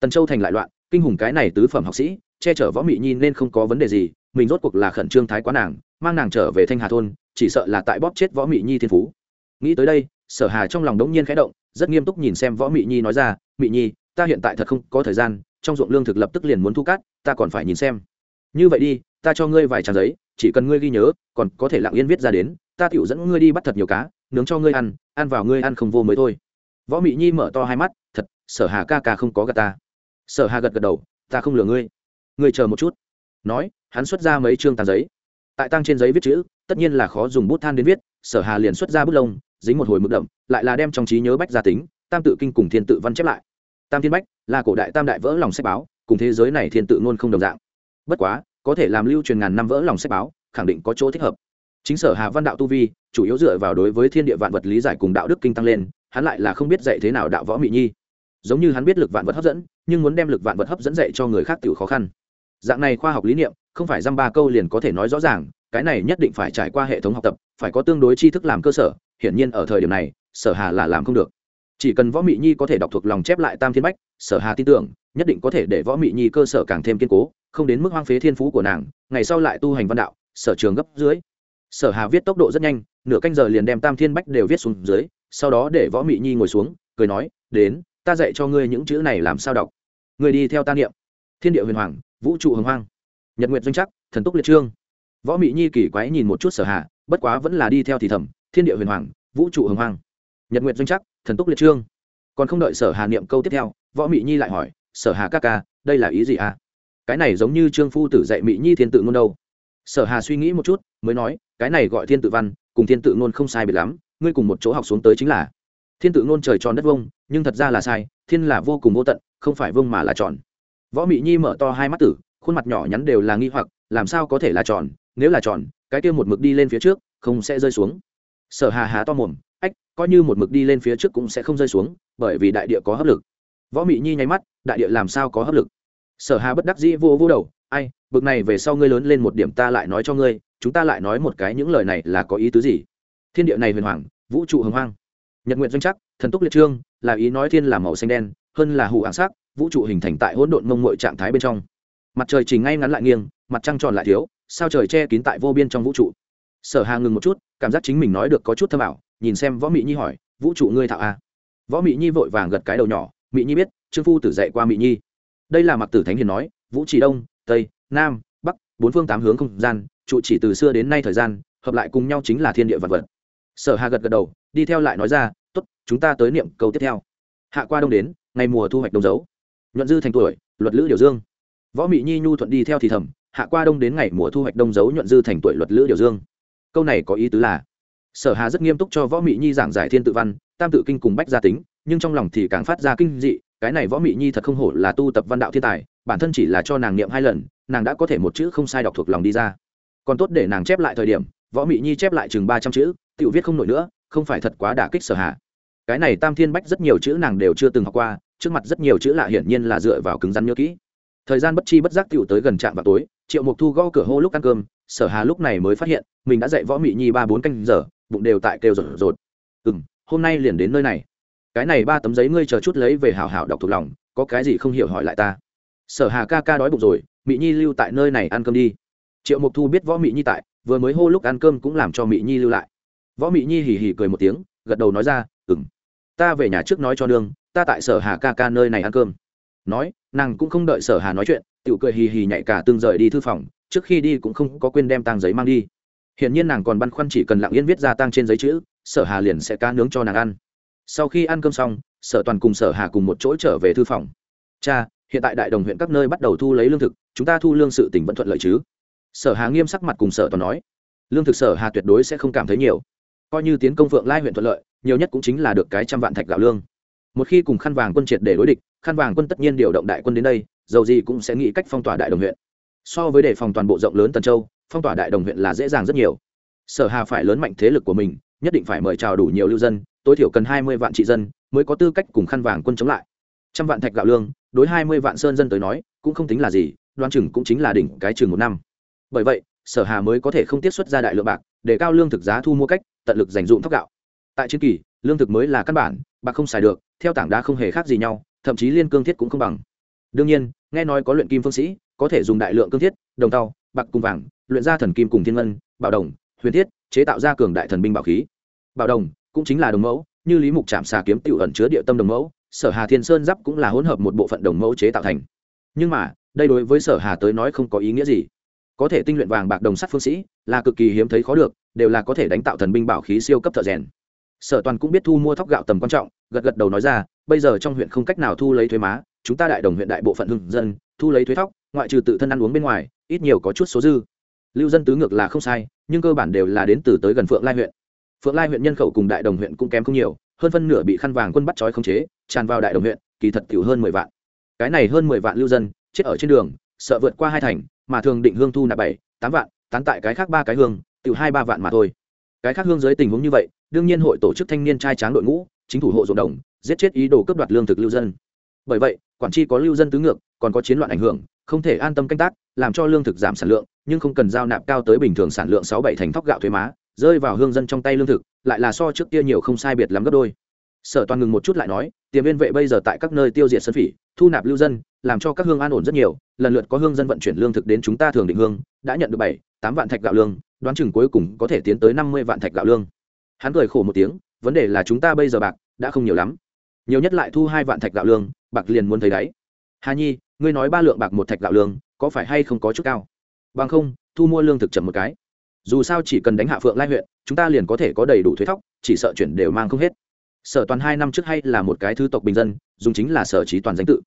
Tần châu thành lại loạn, kinh hùng cái này tứ phẩm học sĩ, che chở võ mị nhi nên không có vấn đề gì mình rốt cuộc là khẩn trương thái quá nàng, mang nàng trở về thanh hà thôn, chỉ sợ là tại bóp chết võ mị nhi thiên phú. Nghĩ tới đây, sở hà trong lòng đống nhiên khẽ động, rất nghiêm túc nhìn xem võ mị nhi nói ra, mị nhi, ta hiện tại thật không có thời gian, trong ruộng lương thực lập tức liền muốn thu cát, ta còn phải nhìn xem. Như vậy đi, ta cho ngươi vài trang giấy, chỉ cần ngươi ghi nhớ, còn có thể lặng yên viết ra đến, ta tiểu dẫn ngươi đi bắt thật nhiều cá, nướng cho ngươi ăn ăn vào ngươi ăn không vô mới thôi. Võ mị nhi mở to hai mắt, thật, sở hà ca ca không có gạt ta. Sở hà gật gật đầu, ta không lừa ngươi. Ngươi chờ một chút. Nói hắn xuất ra mấy chương tàn giấy. Tại tăng trên giấy viết chữ, tất nhiên là khó dùng bút than đến viết, sở hà liền xuất ra bút lông, dính một hồi mực đậm, lại là đem trong trí nhớ bách gia tính, tam tự kinh cùng thiên tự văn chép lại. Tam thiên bách, là cổ đại tam đại vỡ lòng sách báo, cùng thế giới này thiên tự luôn không đồng dạng. Bất quá, có thể làm lưu truyền ngàn năm vỡ lòng sách báo, khẳng định có chỗ thích hợp. Chính sở hà văn đạo tu vi, chủ yếu dựa vào đối với thiên địa vạn vật lý giải cùng đạo đức kinh tăng lên, hắn lại là không biết dạy thế nào đạo võ mỹ nhi. Giống như hắn biết lực vạn vật hấp dẫn, nhưng muốn đem lực vạn vật hấp dẫn dạy cho người khác tiểu khó khăn. Dạng này khoa học lý niệm không phải dăm ba câu liền có thể nói rõ ràng, cái này nhất định phải trải qua hệ thống học tập, phải có tương đối tri thức làm cơ sở, hiển nhiên ở thời điểm này, sở hà là làm không được. Chỉ cần võ mị nhi có thể đọc thuộc lòng chép lại tam thiên bách, sở hà tin tưởng, nhất định có thể để võ mị nhi cơ sở càng thêm kiên cố, không đến mức hoang phế thiên phú của nàng, ngày sau lại tu hành văn đạo, sở trường gấp dưới. Sở hà viết tốc độ rất nhanh, nửa canh giờ liền đem tam thiên bách đều viết xuống dưới, sau đó để võ mị nhi ngồi xuống, cười nói, đến, ta dạy cho ngươi những chữ này làm sao đọc. Người đi theo ta niệm. Thiên địa huyền hoàng, vũ trụ hồng hoang nhật nguyện doanh chắc thần túc liệt trương. Võ mị nhi kỳ quái nhìn một chút sở hà, bất quá vẫn là đi theo thì thầm, thiên địa huyền hoàng, vũ trụ hồng hoàng. nhật nguyện doanh chắc thần túc liệt trương. Còn không đợi sở hà niệm câu tiếp theo, võ mị nhi lại hỏi, sở hà ca ca, đây là ý gì à? Cái này giống như trương phu tử dạy mị nhi thiên tự ngôn đâu. Sở hà suy nghĩ một chút, mới nói, cái này gọi thiên tự văn, cùng thiên tự ngôn không sai biệt lắm, ngươi cùng một chỗ học xuống tới chính là thiên tự ngôn trời tròn đất vông nhưng thật ra là sai, thiên là vô cùng vô tận, không phải vông mà là tròn. Võ mị nhi mở to hai mắt tử khuôn mặt nhỏ nhắn đều là nghi hoặc, làm sao có thể là tròn? Nếu là tròn, cái kia một mực đi lên phía trước không sẽ rơi xuống. Sở hà há to mồm, ách, coi như một mực đi lên phía trước cũng sẽ không rơi xuống, bởi vì đại địa có hấp lực. Võ mị nhi nháy mắt, đại địa làm sao có hấp lực? Sở hà bất đắc dĩ vô vô đầu, ai, bực này về sau ngươi lớn lên một điểm ta lại nói cho ngươi, chúng ta lại nói một cái những lời này là có ý tứ gì? Thiên địa này huyền hoàng, vũ trụ hồng hoang. Nhật nguyện doanh chắc thần túc liệt trương, là ý nói thiên là màu xanh đen, hơn là hủ áng sắc, vũ trụ hình thành tại hỗn độn mông mội trạng thái bên trong mặt trời chỉ ngay ngắn lại nghiêng, mặt trăng tròn lại thiếu, sao trời che kín tại vô biên trong vũ trụ? Sở hà ngừng một chút, cảm giác chính mình nói được có chút thâm ảo, nhìn xem võ mị nhi hỏi, vũ trụ ngươi thạo a? À? võ mị nhi vội vàng gật cái đầu nhỏ, mị nhi biết, trương phu tử dạy qua mị nhi. Đây là mặc tử thánh hiền nói, vũ chỉ đông, tây, nam, bắc, bốn phương tám hướng không gian, trụ chỉ từ xưa đến nay thời gian, hợp lại cùng nhau chính là thiên địa vật vật. Sở hà gật gật đầu, đi theo lại nói ra, tốt, chúng ta tới niệm câu tiếp theo. Hạ qua đông đến, ngày mùa thu hoạch đông dấu. Nhuận dư thành tuổi, luật lữ điều dương võ mị nhi nhu thuận đi theo thì thầm, hạ qua đông đến ngày mùa thu hoạch đông dấu nhuận dư thành tuổi luật lữ điều dương. Câu này có ý tứ là, sở hà rất nghiêm túc cho võ mị nhi giảng giải thiên tự văn, tam tự kinh cùng bách gia tính, nhưng trong lòng thì càng phát ra kinh dị, cái này võ mị nhi thật không hổ là tu tập văn đạo thiên tài, bản thân chỉ là cho nàng niệm hai lần, nàng đã có thể một chữ không sai đọc thuộc lòng đi ra. Còn tốt để nàng chép lại thời điểm, võ mị nhi chép lại chừng ba trăm chữ tự viết không nổi nữa, không phải thật quá đả kích sở hạ cái này tam thiên bách rất nhiều chữ nàng đều chưa từng học qua, trước mặt rất nhiều chữ lạ hiển nhiên là dựa vào cứng rắn nhớ kỹ thời gian bất chi bất giác tựu tới gần trạm vào tối, triệu mục thu gõ cửa hô lúc ăn cơm, sở hà lúc này mới phát hiện, mình đã dạy võ mị nhi ba bốn canh giờ, bụng đều tại kêu rột rột. Ừ m hôm nay liền đến nơi này. Cái này ba tấm giấy ngươi chờ chút lấy về hào hào đọc thuộc lòng, có cái gì không hiểu hỏi lại ta. Sở hà ca ca đói bụng rồi, mị nhi lưu tại nơi này ăn cơm đi. Triệu mục thu biết võ mị nhi tại, vừa mới hô lúc ăn cơm cũng làm cho mị nhi lưu lại. Võ mị nhi hì hì cười một tiếng, gật đầu nói ra ừng ta về nhà trước nói cho nương, ta tại sở hà ca ca nơi này ăn cơm nói, nàng cũng không đợi sở hà nói chuyện tự cười hì hì nhảy cả tương rời đi thư phòng, trước khi đi cũng không có quên đem tang giấy mang đi. Hiển nhiên nàng còn băn khoăn chỉ cần lặng yên viết ra tang trên giấy chữ, sở hà liền sẽ cá nướng cho nàng ăn. Sau khi ăn cơm xong, sở toàn cùng sở hà cùng một chỗ trở về thư phòng. Cha, hiện tại đại đồng huyện các nơi bắt đầu thu lấy lương thực, chúng ta thu lương sự tỉnh vẫn thuận lợi chứ? Sở hà nghiêm sắc mặt cùng sở toàn nói. Lương thực sở hà tuyệt đối sẽ không cảm thấy nhiều. Coi như tiến công phượng lai huyện thuận lợi, nhiều nhất cũng chính là được cái trăm vạn thạch gạo lương. Một khi cùng khăn vàng quân triệt để đối địch khăn vàng quân tất nhiên điều động đại quân đến đây, dầu gì cũng sẽ nghĩ cách phong tỏa đại đồng huyện. So với đề phòng toàn bộ rộng lớn tần châu, phong tỏa đại đồng huyện là dễ dàng rất nhiều. Sở hà phải lớn mạnh thế lực của mình, nhất định phải mời chào đủ nhiều lưu dân, tối thiểu cần hai mươi vạn trị dân mới có tư cách cùng khăn vàng quân chống lại. Trăm vạn thạch gạo lương, đối hai mươi vạn sơn dân tới nói, cũng không tính là gì đoan chừng cũng chính là đỉnh cái chừng một năm. Bởi vậy, sở hà mới có thể không tiết xuất ra đại lượng bạc, để cao lương thực giá thu mua cách, tận lực dành dụng thóc gạo. Tại chiến kỳ, lương thực mới là căn bản, bạc không xài được, theo tảng đá không hề khác gì nhau thậm chí liên cương thiết cũng không bằng. Đương nhiên, nghe nói có luyện kim phương sĩ, có thể dùng đại lượng cương thiết, đồng tàu bạc cùng vàng, luyện ra thần kim cùng thiên ngân, bảo đồng, huyền thiết, chế tạo ra cường đại thần binh bảo khí. Bảo đồng cũng chính là đồng mẫu, như lý mục trạm xà kiếm tiểu ẩn chứa địa tâm đồng mẫu, sở hà thiên sơn giáp cũng là hỗn hợp một bộ phận đồng mẫu chế tạo thành. Nhưng mà, đây đối với sở hà tới nói không có ý nghĩa gì. Có thể tinh luyện vàng bạc đồng sắt phương sĩ là cực kỳ hiếm thấy khó được, đều là có thể đánh tạo thần binh bảo khí siêu cấp thợ rèn. Sở toàn cũng biết thu mua thóc gạo tầm quan trọng, gật gật đầu nói ra bây giờ trong huyện không cách nào thu lấy thuế má, chúng ta đại đồng huyện đại bộ phận hưng dân, thu lấy thuế thóc, ngoại trừ tự thân ăn uống bên ngoài, ít nhiều có chút số dư. Lưu dân tứ ngược là không sai, nhưng cơ bản đều là đến từ tới gần phượng lai huyện. Phượng lai huyện nhân khẩu cùng đại đồng huyện cũng kém không nhiều, hơn phân nửa bị khăn vàng quân bắt trói khống chế, tràn vào đại đồng huyện, kỳ thật tiểu hơn mười vạn. Cái này hơn mười vạn lưu dân, chết ở trên đường, sợ vượt qua hai thành, mà thường định hương thu nạp bảy, tám vạn, tán tại cái khác ba cái hương, tiểu hai ba vạn mà thôi. Cái khác hương dưới tình huống như vậy, đương nhiên hội tổ chức thanh niên trai tráng đội ngũ chính thủ hộ ruộng đồng, giết chết ý đồ cướp đoạt lương thực lưu dân. Bởi vậy, quản tri có lưu dân tứ ngược, còn có chiến loạn ảnh hưởng, không thể an tâm canh tác, làm cho lương thực giảm sản lượng, nhưng không cần giao nạp cao tới bình thường sản lượng sáu bảy thành thóc gạo thuế má, rơi vào hương dân trong tay lương thực, lại là so trước kia nhiều không sai biệt lắm gấp đôi. Sở toàn ngừng một chút lại nói tiềm viên vệ bây giờ tại các nơi tiêu diệt sân phỉ, thu nạp lưu dân, làm cho các hương an ổn rất nhiều, lần lượt có hương dân vận chuyển lương thực đến chúng ta thường định hương, đã nhận được bảy, tám vạn thạch gạo lương, đoán chừng cuối cùng có thể tiến tới năm mươi vạn thạch gạo lương. Hắn cười khổ một tiếng vấn đề là chúng ta bây giờ bạc đã không nhiều lắm. Nhiều nhất lại thu hai vạn thạch gạo lương, bạc liền muốn thấy đáy hà nhi, ngươi nói ba lượng bạc một thạch gạo lương, có phải hay không có chút cao? Bằng không, thu mua lương thực chậm một cái. Dù sao chỉ cần đánh hạ phượng lai huyện, chúng ta liền có thể có đầy đủ thuế thóc, chỉ sợ chuyển đều mang không hết. Sở toàn hai năm trước hay là một cái thứ tộc bình dân, dùng chính là sở trí toàn danh tự.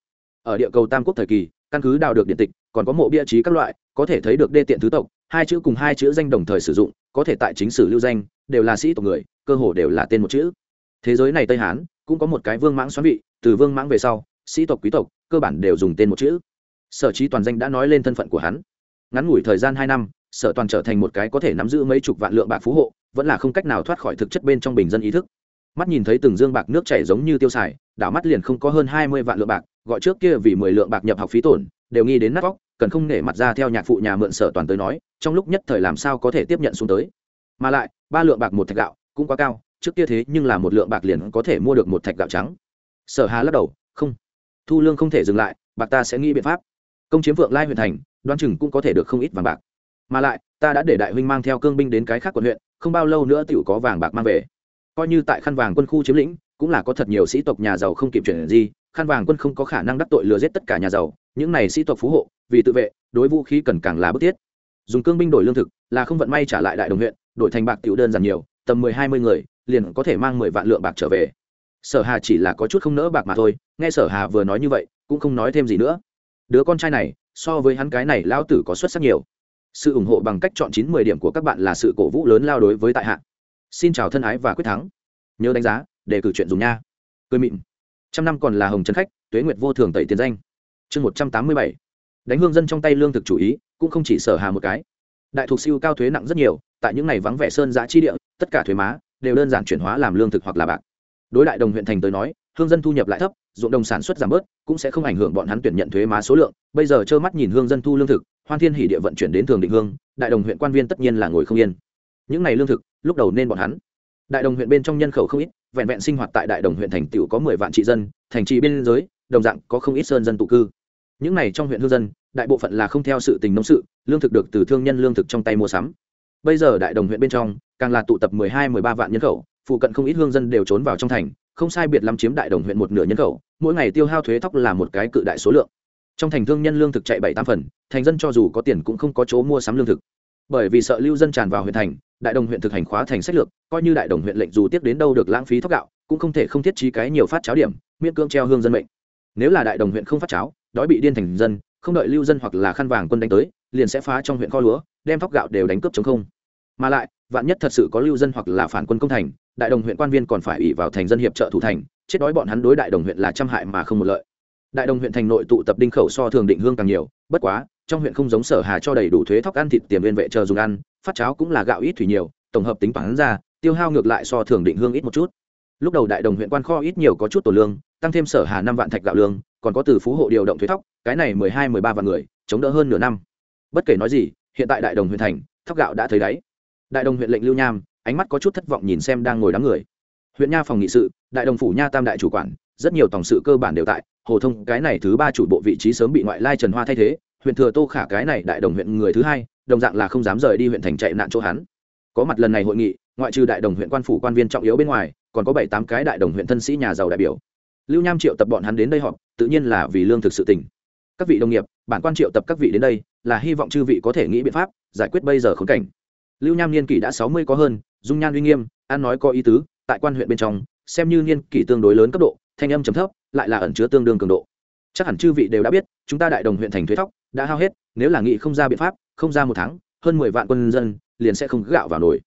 Ở địa cầu tam quốc thời kỳ, căn cứ đào được điện tịch, còn có mộ bia trí các loại, có thể thấy được đê tiện thứ tộc, hai chữ cùng hai chữ danh đồng thời sử dụng, có thể tại chính sử lưu danh, đều là sĩ tộc người cơ hồ đều là tên một chữ. Thế giới này tây hán, cũng có một cái vương mãng xoắn vị, từ vương mãng về sau, sĩ tộc, quý tộc, cơ bản đều dùng tên một chữ. Sở trí toàn danh đã nói lên thân phận của hắn. Ngắn ngủi thời gian hai năm, sở toàn trở thành một cái có thể nắm giữ mấy chục vạn lượng bạc phú hộ, vẫn là không cách nào thoát khỏi thực chất bên trong bình dân ý thức. Mắt nhìn thấy từng dương bạc nước chảy giống như tiêu xài, đảo mắt liền không có hơn hai mươi vạn lượng bạc, gọi trước kia vì mười lượng bạc nhập học phí tổn, đều nghi đến nát vóc cần không nể mặt ra theo nhạc phụ nhà mượn sở toàn tới nói, trong lúc nhất thời làm sao có thể tiếp nhận xuống tới. Mà lại, ba lượng bạc một thạch gạo cũng quá cao, trước kia thế nhưng là một lượng bạc liền có thể mua được một thạch gạo trắng. Sở hà lắc đầu, không, thu lương không thể dừng lại, bạc ta sẽ nghĩ biện pháp. Công chiếm vượng lai huyện thành, đoán chừng cũng có thể được không ít vàng bạc. Mà lại, ta đã để đại huynh mang theo cương binh đến cái khác quận huyện, không bao lâu nữa tiểu có vàng bạc mang về. Coi như tại khăn vàng quân khu chiếm lĩnh, cũng là có thật nhiều sĩ tộc nhà giàu không kịp chuyển gì, khăn vàng quân không có khả năng đắc tội lừa giết tất cả nhà giàu, những này sĩ tộc phú hộ, vì tự vệ, đối vũ khí cần càng là bức thiết. Dùng cương binh đổi lương thực, là không vận may trả lại đại đồng huyện, đổi thành bạc tiểu đơn giản nhiều tầm mười hai mươi người, liền có thể mang mười vạn lượng bạc trở về. Sở hà chỉ là có chút không nỡ bạc mà thôi, nghe sở hà vừa nói như vậy, cũng không nói thêm gì nữa. Đứa con trai này, so với hắn cái này lao tử có xuất sắc nhiều. Sự ủng hộ bằng cách chọn chín mười điểm của các bạn là sự cổ vũ lớn lao đối với tại hạ. Xin chào thân ái và quyết thắng. Nhớ đánh giá, để cử chuyện dùng nha. Cười mịn. Trăm năm còn là hồng trấn khách, tuế nguyệt vô thường tẩy tiền danh. Chương một trăm tám mươi bảy. Đánh hương dân trong tay lương thực chủ ý, cũng không chỉ sở hà một cái đại thuộc siêu cao thuế nặng rất nhiều, tại những ngày vắng vẻ sơn giã chi địa, tất cả thuế má đều đơn giản chuyển hóa làm lương thực hoặc là bạc. Đối đại đồng huyện thành tới nói, hương dân thu nhập lại thấp, ruộng đồng sản xuất giảm bớt, cũng sẽ không ảnh hưởng bọn hắn tuyển nhận thuế má số lượng. Bây giờ trơ mắt nhìn hương dân thu lương thực, hoan thiên hỷ địa vận chuyển đến thường định hương, đại đồng huyện quan viên tất nhiên là ngồi không yên. Những ngày lương thực, lúc đầu nên bọn hắn. Đại đồng huyện bên trong nhân khẩu không ít, vẹn vẹn sinh hoạt tại đại đồng huyện thành tựu có mười vạn trị dân, thành trì biên giới, đồng dạng có không ít sơn dân tụ cư. Những này trong huyện hương dân đại bộ phận là không theo sự tình nông sự, lương thực được từ thương nhân lương thực trong tay mua sắm. Bây giờ đại đồng huyện bên trong, càng là tụ tập mười hai, mười ba vạn nhân khẩu, phụ cận không ít hương dân đều trốn vào trong thành, không sai biệt lắm chiếm đại đồng huyện một nửa nhân khẩu, mỗi ngày tiêu hao thuế thóc là một cái cự đại số lượng. Trong thành thương nhân lương thực chạy bảy, tám phần, thành dân cho dù có tiền cũng không có chỗ mua sắm lương thực. Bởi vì sợ lưu dân tràn vào huyện thành, đại đồng huyện thực hành khóa thành sách lược, coi như đại đồng huyện lệnh dù tiếp đến đâu được lãng phí thóc gạo, cũng không thể không thiết trí cái nhiều phát cháo điểm, miễn cưỡng treo hương dân mệnh. Nếu là đại đồng huyện không phát cháo, đói bị điên thành dân không đợi lưu dân hoặc là khăn vàng quân đánh tới, liền sẽ phá trong huyện kho lúa, đem thóc gạo đều đánh cướp chống không. Mà lại, vạn nhất thật sự có lưu dân hoặc là phản quân công thành, đại đồng huyện quan viên còn phải ủy vào thành dân hiệp trợ thủ thành, chết đói bọn hắn đối đại đồng huyện là trăm hại mà không một lợi. Đại đồng huyện thành nội tụ tập đinh khẩu so thường định hương càng nhiều, bất quá, trong huyện không giống sở hà cho đầy đủ thuế thóc ăn thịt tiền liên vệ chờ dùng ăn, phát cháo cũng là gạo ít thủy nhiều, tổng hợp tính toán ra, tiêu hao ngược lại so thường định hương ít một chút. Lúc đầu đại đồng huyện quan kho ít nhiều có chút tổ lương, tăng thêm sở hà năm vạn thạch gạo lương, còn có từ phú hộ điều động thuế thóc cái này mười hai, mười ba vạn người, chống đỡ hơn nửa năm. Bất kể nói gì, hiện tại đại đồng huyện thành, thóc gạo đã thấy đáy. Đại đồng huyện lệnh lưu nham, ánh mắt có chút thất vọng nhìn xem đang ngồi đám người. Huyện nha phòng nghị sự, đại đồng phủ nha tam đại chủ quản, rất nhiều tổng sự cơ bản đều tại, hồ thông, cái này thứ ba chủ bộ vị trí sớm bị ngoại lai trần hoa thay thế, huyện thừa tô khả cái này đại đồng huyện người thứ hai, đồng dạng là không dám rời đi huyện thành chạy nạn chỗ hắn. Có mặt lần này hội nghị, ngoại trừ đại đồng huyện quan phủ quan viên trọng yếu bên ngoài, còn có bảy, tám cái đại đồng huyện thân sĩ nhà giàu đại biểu. Lưu nham triệu tập bọn hắn đến đây họp, tự nhiên là vì lương thực sự tỉnh các vị đồng nghiệp, bản quan triệu tập các vị đến đây, là hy vọng chư vị có thể nghĩ biện pháp giải quyết bây giờ khốn cảnh. Lưu nham niên kỷ đã sáu mươi có hơn, dung nhan uy nghiêm, an nói có ý tứ, tại quan huyện bên trong, xem như niên kỷ tương đối lớn cấp độ, thanh âm chấm thấp, lại là ẩn chứa tương đương cường độ. Chắc hẳn chư vị đều đã biết, chúng ta đại đồng huyện thành thuế thóc đã hao hết, nếu là nghị không ra biện pháp, không ra một tháng, hơn mười vạn quân dân liền sẽ không gạo vào nổi.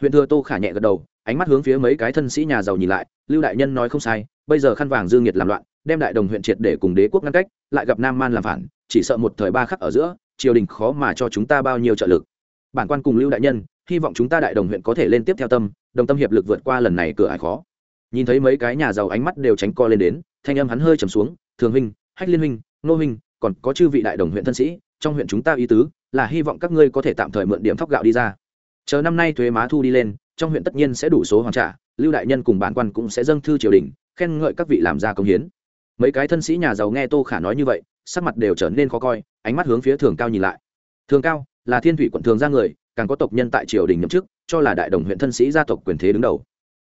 Huyện thừa tô khả nhẹ gật đầu, ánh mắt hướng phía mấy cái thân sĩ nhà giàu nhìn lại, lưu đại nhân nói không sai, bây giờ khăn vàng dương nhiệt làm loạn đem đại đồng huyện triệt để cùng đế quốc ngăn cách, lại gặp nam man làm phản, chỉ sợ một thời ba khắc ở giữa, triều đình khó mà cho chúng ta bao nhiêu trợ lực. Bản quan cùng lưu đại nhân, hy vọng chúng ta đại đồng huyện có thể lên tiếp theo tâm, đồng tâm hiệp lực vượt qua lần này cửa ải khó. Nhìn thấy mấy cái nhà giàu ánh mắt đều tránh co lên đến, thanh âm hắn hơi trầm xuống, thường huynh, hách liên huynh nô huynh, còn có chư vị đại đồng huyện thân sĩ, trong huyện chúng ta ý tứ là hy vọng các ngươi có thể tạm thời mượn điểm thóc gạo đi ra. Chờ năm nay thuế má thu đi lên, trong huyện tất nhiên sẽ đủ số hoàn trả, lưu đại nhân cùng bản quan cũng sẽ dâng thư triều đình, khen ngợi các vị làm ra công hiến mấy cái thân sĩ nhà giàu nghe tô khả nói như vậy, sắc mặt đều trở nên khó coi, ánh mắt hướng phía thường cao nhìn lại. Thường cao là thiên thủy quận thường ra người, càng có tộc nhân tại triều đình nhậm chức, cho là đại đồng huyện thân sĩ gia tộc quyền thế đứng đầu.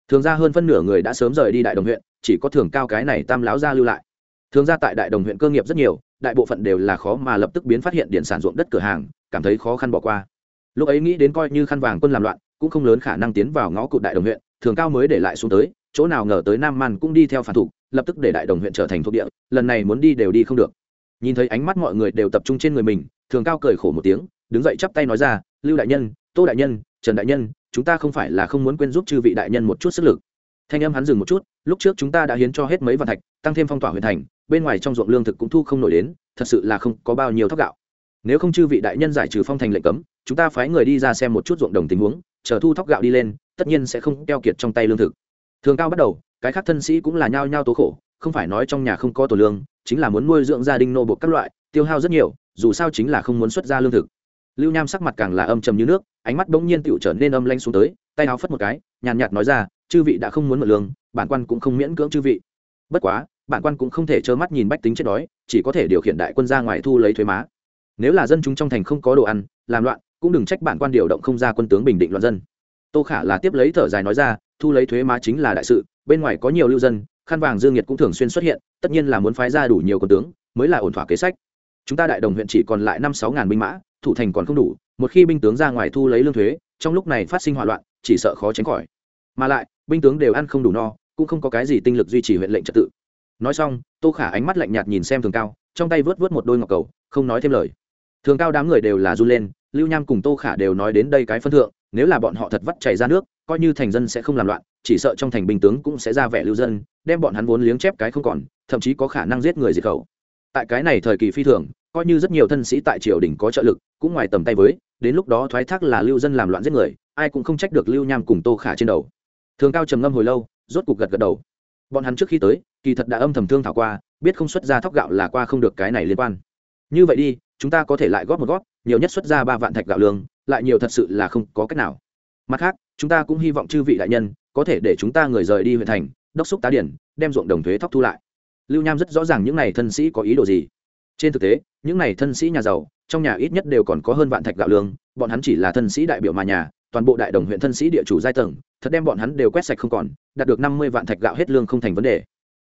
Thường ra hơn phân nửa người đã sớm rời đi đại đồng huyện, chỉ có thường cao cái này tam láo gia lưu lại. Thường ra tại đại đồng huyện cơ nghiệp rất nhiều, đại bộ phận đều là khó mà lập tức biến phát hiện điện sản ruộng đất cửa hàng, cảm thấy khó khăn bỏ qua. Lúc ấy nghĩ đến coi như khăn vàng quân làm loạn, cũng không lớn khả năng tiến vào ngõ cụt đại đồng huyện thường cao mới để lại xuống tới, chỗ nào ngờ tới nam man cũng đi theo phản thủ lập tức để đại đồng huyện trở thành thuộc địa, lần này muốn đi đều đi không được. Nhìn thấy ánh mắt mọi người đều tập trung trên người mình, thường cao cười khổ một tiếng, đứng dậy chắp tay nói ra, lưu đại nhân, tô đại nhân, trần đại nhân, chúng ta không phải là không muốn quên giúp chư vị đại nhân một chút sức lực. Thanh âm hắn dừng một chút, lúc trước chúng ta đã hiến cho hết mấy vạn thạch, tăng thêm phong tỏa huyện thành, bên ngoài trong ruộng lương thực cũng thu không nổi đến, thật sự là không có bao nhiêu thóc gạo. Nếu không chư vị đại nhân giải trừ phong thành lệnh cấm, chúng ta phái người đi ra xem một chút ruộng đồng tình huống, chờ thu thóc gạo đi lên tất nhiên sẽ không keo kiệt trong tay lương thực. Thường cao bắt đầu, cái khác thân sĩ cũng là nhao nhao tố khổ, không phải nói trong nhà không có tổ lương, chính là muốn nuôi dưỡng gia đình nô bộc các loại, tiêu hao rất nhiều, dù sao chính là không muốn xuất ra lương thực. Lưu nham sắc mặt càng là âm trầm như nước, ánh mắt bỗng nhiên tựu trở nên âm lanh xuống tới, tay áo phất một cái, nhàn nhạt nói ra, chư vị đã không muốn mượn lương, bản quan cũng không miễn cưỡng chư vị. Bất quá, bản quan cũng không thể trơ mắt nhìn bách tính chết đói, chỉ có thể điều khiển đại quân ra ngoài thu lấy thuế má. Nếu là dân chúng trong thành không có đồ ăn, làm loạn, cũng đừng trách bản quan điều động không ra quân tướng bình định loạn dân tô khả là tiếp lấy thở dài nói ra, thu lấy thuế má chính là đại sự, bên ngoài có nhiều lưu dân, khăn vàng dương nhiệt cũng thường xuyên xuất hiện, tất nhiên là muốn phái ra đủ nhiều quân tướng, mới là ổn thỏa kế sách. Chúng ta đại đồng huyện chỉ còn lại năm sáu ngàn binh mã, thủ thành còn không đủ, một khi binh tướng ra ngoài thu lấy lương thuế, trong lúc này phát sinh hỏa loạn, chỉ sợ khó tránh khỏi. Mà lại, binh tướng đều ăn không đủ no, cũng không có cái gì tinh lực duy trì huyện lệnh trật tự. Nói xong, tô khả ánh mắt lạnh nhạt nhìn xem thường cao, trong tay vớt vớt một đôi ngọc cầu, không nói thêm lời. Thường cao đám người đều là run lên, lưu nham cùng tô khả đều nói đến đây cái phân thượng nếu là bọn họ thật vắt chảy ra nước, coi như thành dân sẽ không làm loạn, chỉ sợ trong thành binh tướng cũng sẽ ra vẻ lưu dân, đem bọn hắn vốn liếng chép cái không còn, thậm chí có khả năng giết người diệt khẩu. Tại cái này thời kỳ phi thường, coi như rất nhiều thân sĩ tại triều đình có trợ lực, cũng ngoài tầm tay với, đến lúc đó thoái thác là lưu dân làm loạn giết người, ai cũng không trách được lưu nham cùng tô khả trên đầu. Thường cao trầm ngâm hồi lâu, rốt cục gật gật đầu. Bọn hắn trước khi tới, kỳ thật đã âm thầm thương thảo qua, biết không xuất ra thóc gạo là qua không được cái này liên quan. Như vậy đi, chúng ta có thể lại góp một góp, nhiều nhất xuất ra ba vạn thạch gạo lương lại nhiều thật sự là không có cách nào. Mặt khác, chúng ta cũng hy vọng chư vị đại nhân có thể để chúng ta người rời đi huyện thành, đốc xúc tá điển, đem ruộng đồng thuế thóc thu lại. Lưu nham rất rõ ràng những n à y thân sĩ có ý đồ gì. Trên thực tế, những n à y thân sĩ nhà giàu, trong nhà ít nhất đều còn có hơn vạn thạch gạo lương, bọn hắn chỉ là thân sĩ đại biểu mà nhà, toàn bộ đại đồng huyện thân sĩ địa chủ giai tầng, thật đem bọn hắn đều quét sạch không còn, đạt được năm mươi vạn thạch gạo hết lương không thành vấn đề.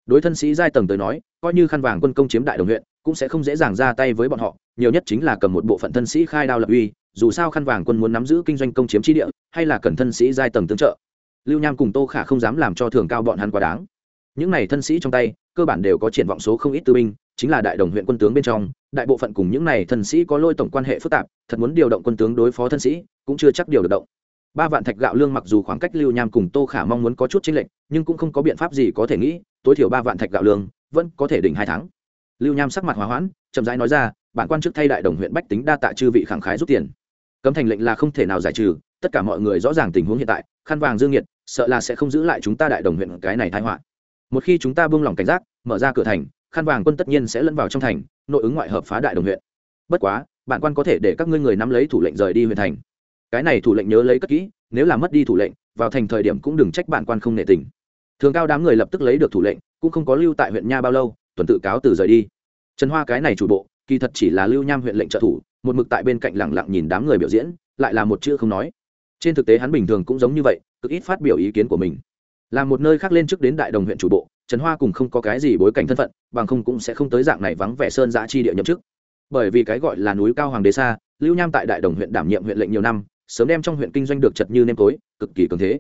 Đối thân sĩ giai tầng tới nói, coi như khăn vàng quân công chiếm đại đồng huyện, cũng sẽ không dễ dàng ra tay với bọn họ, nhiều nhất chính là cầm một bộ phận thân sĩ khai đao lập uy dù sao khăn vàng quân muốn nắm giữ kinh doanh công chiếm trí địa, hay là cần thân sĩ giai tầng tương trợ. Lưu nham cùng tô khả không dám làm cho thường cao bọn hắn quá đáng. Những này thân sĩ trong tay, cơ bản đều có triển vọng số không ít tư binh, chính là đại đồng huyện quân tướng bên trong, đại bộ phận cùng những này thân sĩ có lôi tổng quan hệ phức tạp, thật muốn điều động quân tướng đối phó thân sĩ, cũng chưa chắc điều được động. Ba vạn thạch gạo lương mặc dù khoảng cách lưu nham cùng tô khả mong muốn có chút chính lệnh nhưng cũng không có biện pháp gì có thể nghĩ, tối thiểu ba vạn thạch gạo lương, vẫn có thể đỉnh hai tháng. Lưu nham sắc mặt hòa hoãn, chậm rãi nói ra, bản quan chức thay đại đồng huyện bách tính đa tạ chư vị khẳng khái rút tiền cấm thành lệnh là không thể nào giải trừ, tất cả mọi người rõ ràng tình huống hiện tại, khăn vàng dương nhiệt, sợ là sẽ không giữ lại chúng ta đại đồng huyện cái này thái họa. Một khi chúng ta buông lỏng cảnh giác, mở ra cửa thành, khăn vàng quân tất nhiên sẽ lẫn vào trong thành, nội ứng ngoại hợp phá đại đồng huyện. Bất quá, bạn quan có thể để các ngươi người nắm lấy thủ lệnh rời đi huyện thành. Cái này thủ lệnh nhớ lấy cất kỹ, nếu là mất đi thủ lệnh, vào thành thời điểm cũng đừng trách bạn quan không nể tình. Thường cao đám người lập tức lấy được thủ lệnh, cũng không có lưu tại huyện nha bao lâu, tuần tự cáo từ rời đi. Trần hoa cái này chủ bộ, kỳ thật chỉ là lưu nham huyện lệnh trợ thủ một mực tại bên cạnh lẳng lặng nhìn đám người biểu diễn, lại là một chữ không nói. Trên thực tế hắn bình thường cũng giống như vậy, cực ít phát biểu ý kiến của mình. Là một nơi khác lên trước đến đại đồng huyện chủ bộ, trần hoa cùng không có cái gì bối cảnh thân phận, bằng không cũng sẽ không tới dạng này vắng vẻ sơn giã chi địa nhậm chức. Bởi vì cái gọi là núi cao hoàng đế xa, lưu nham tại đại đồng huyện đảm nhiệm huyện lệnh nhiều năm, sớm đem trong huyện kinh doanh được chật như nêm tối, cực kỳ cường thế.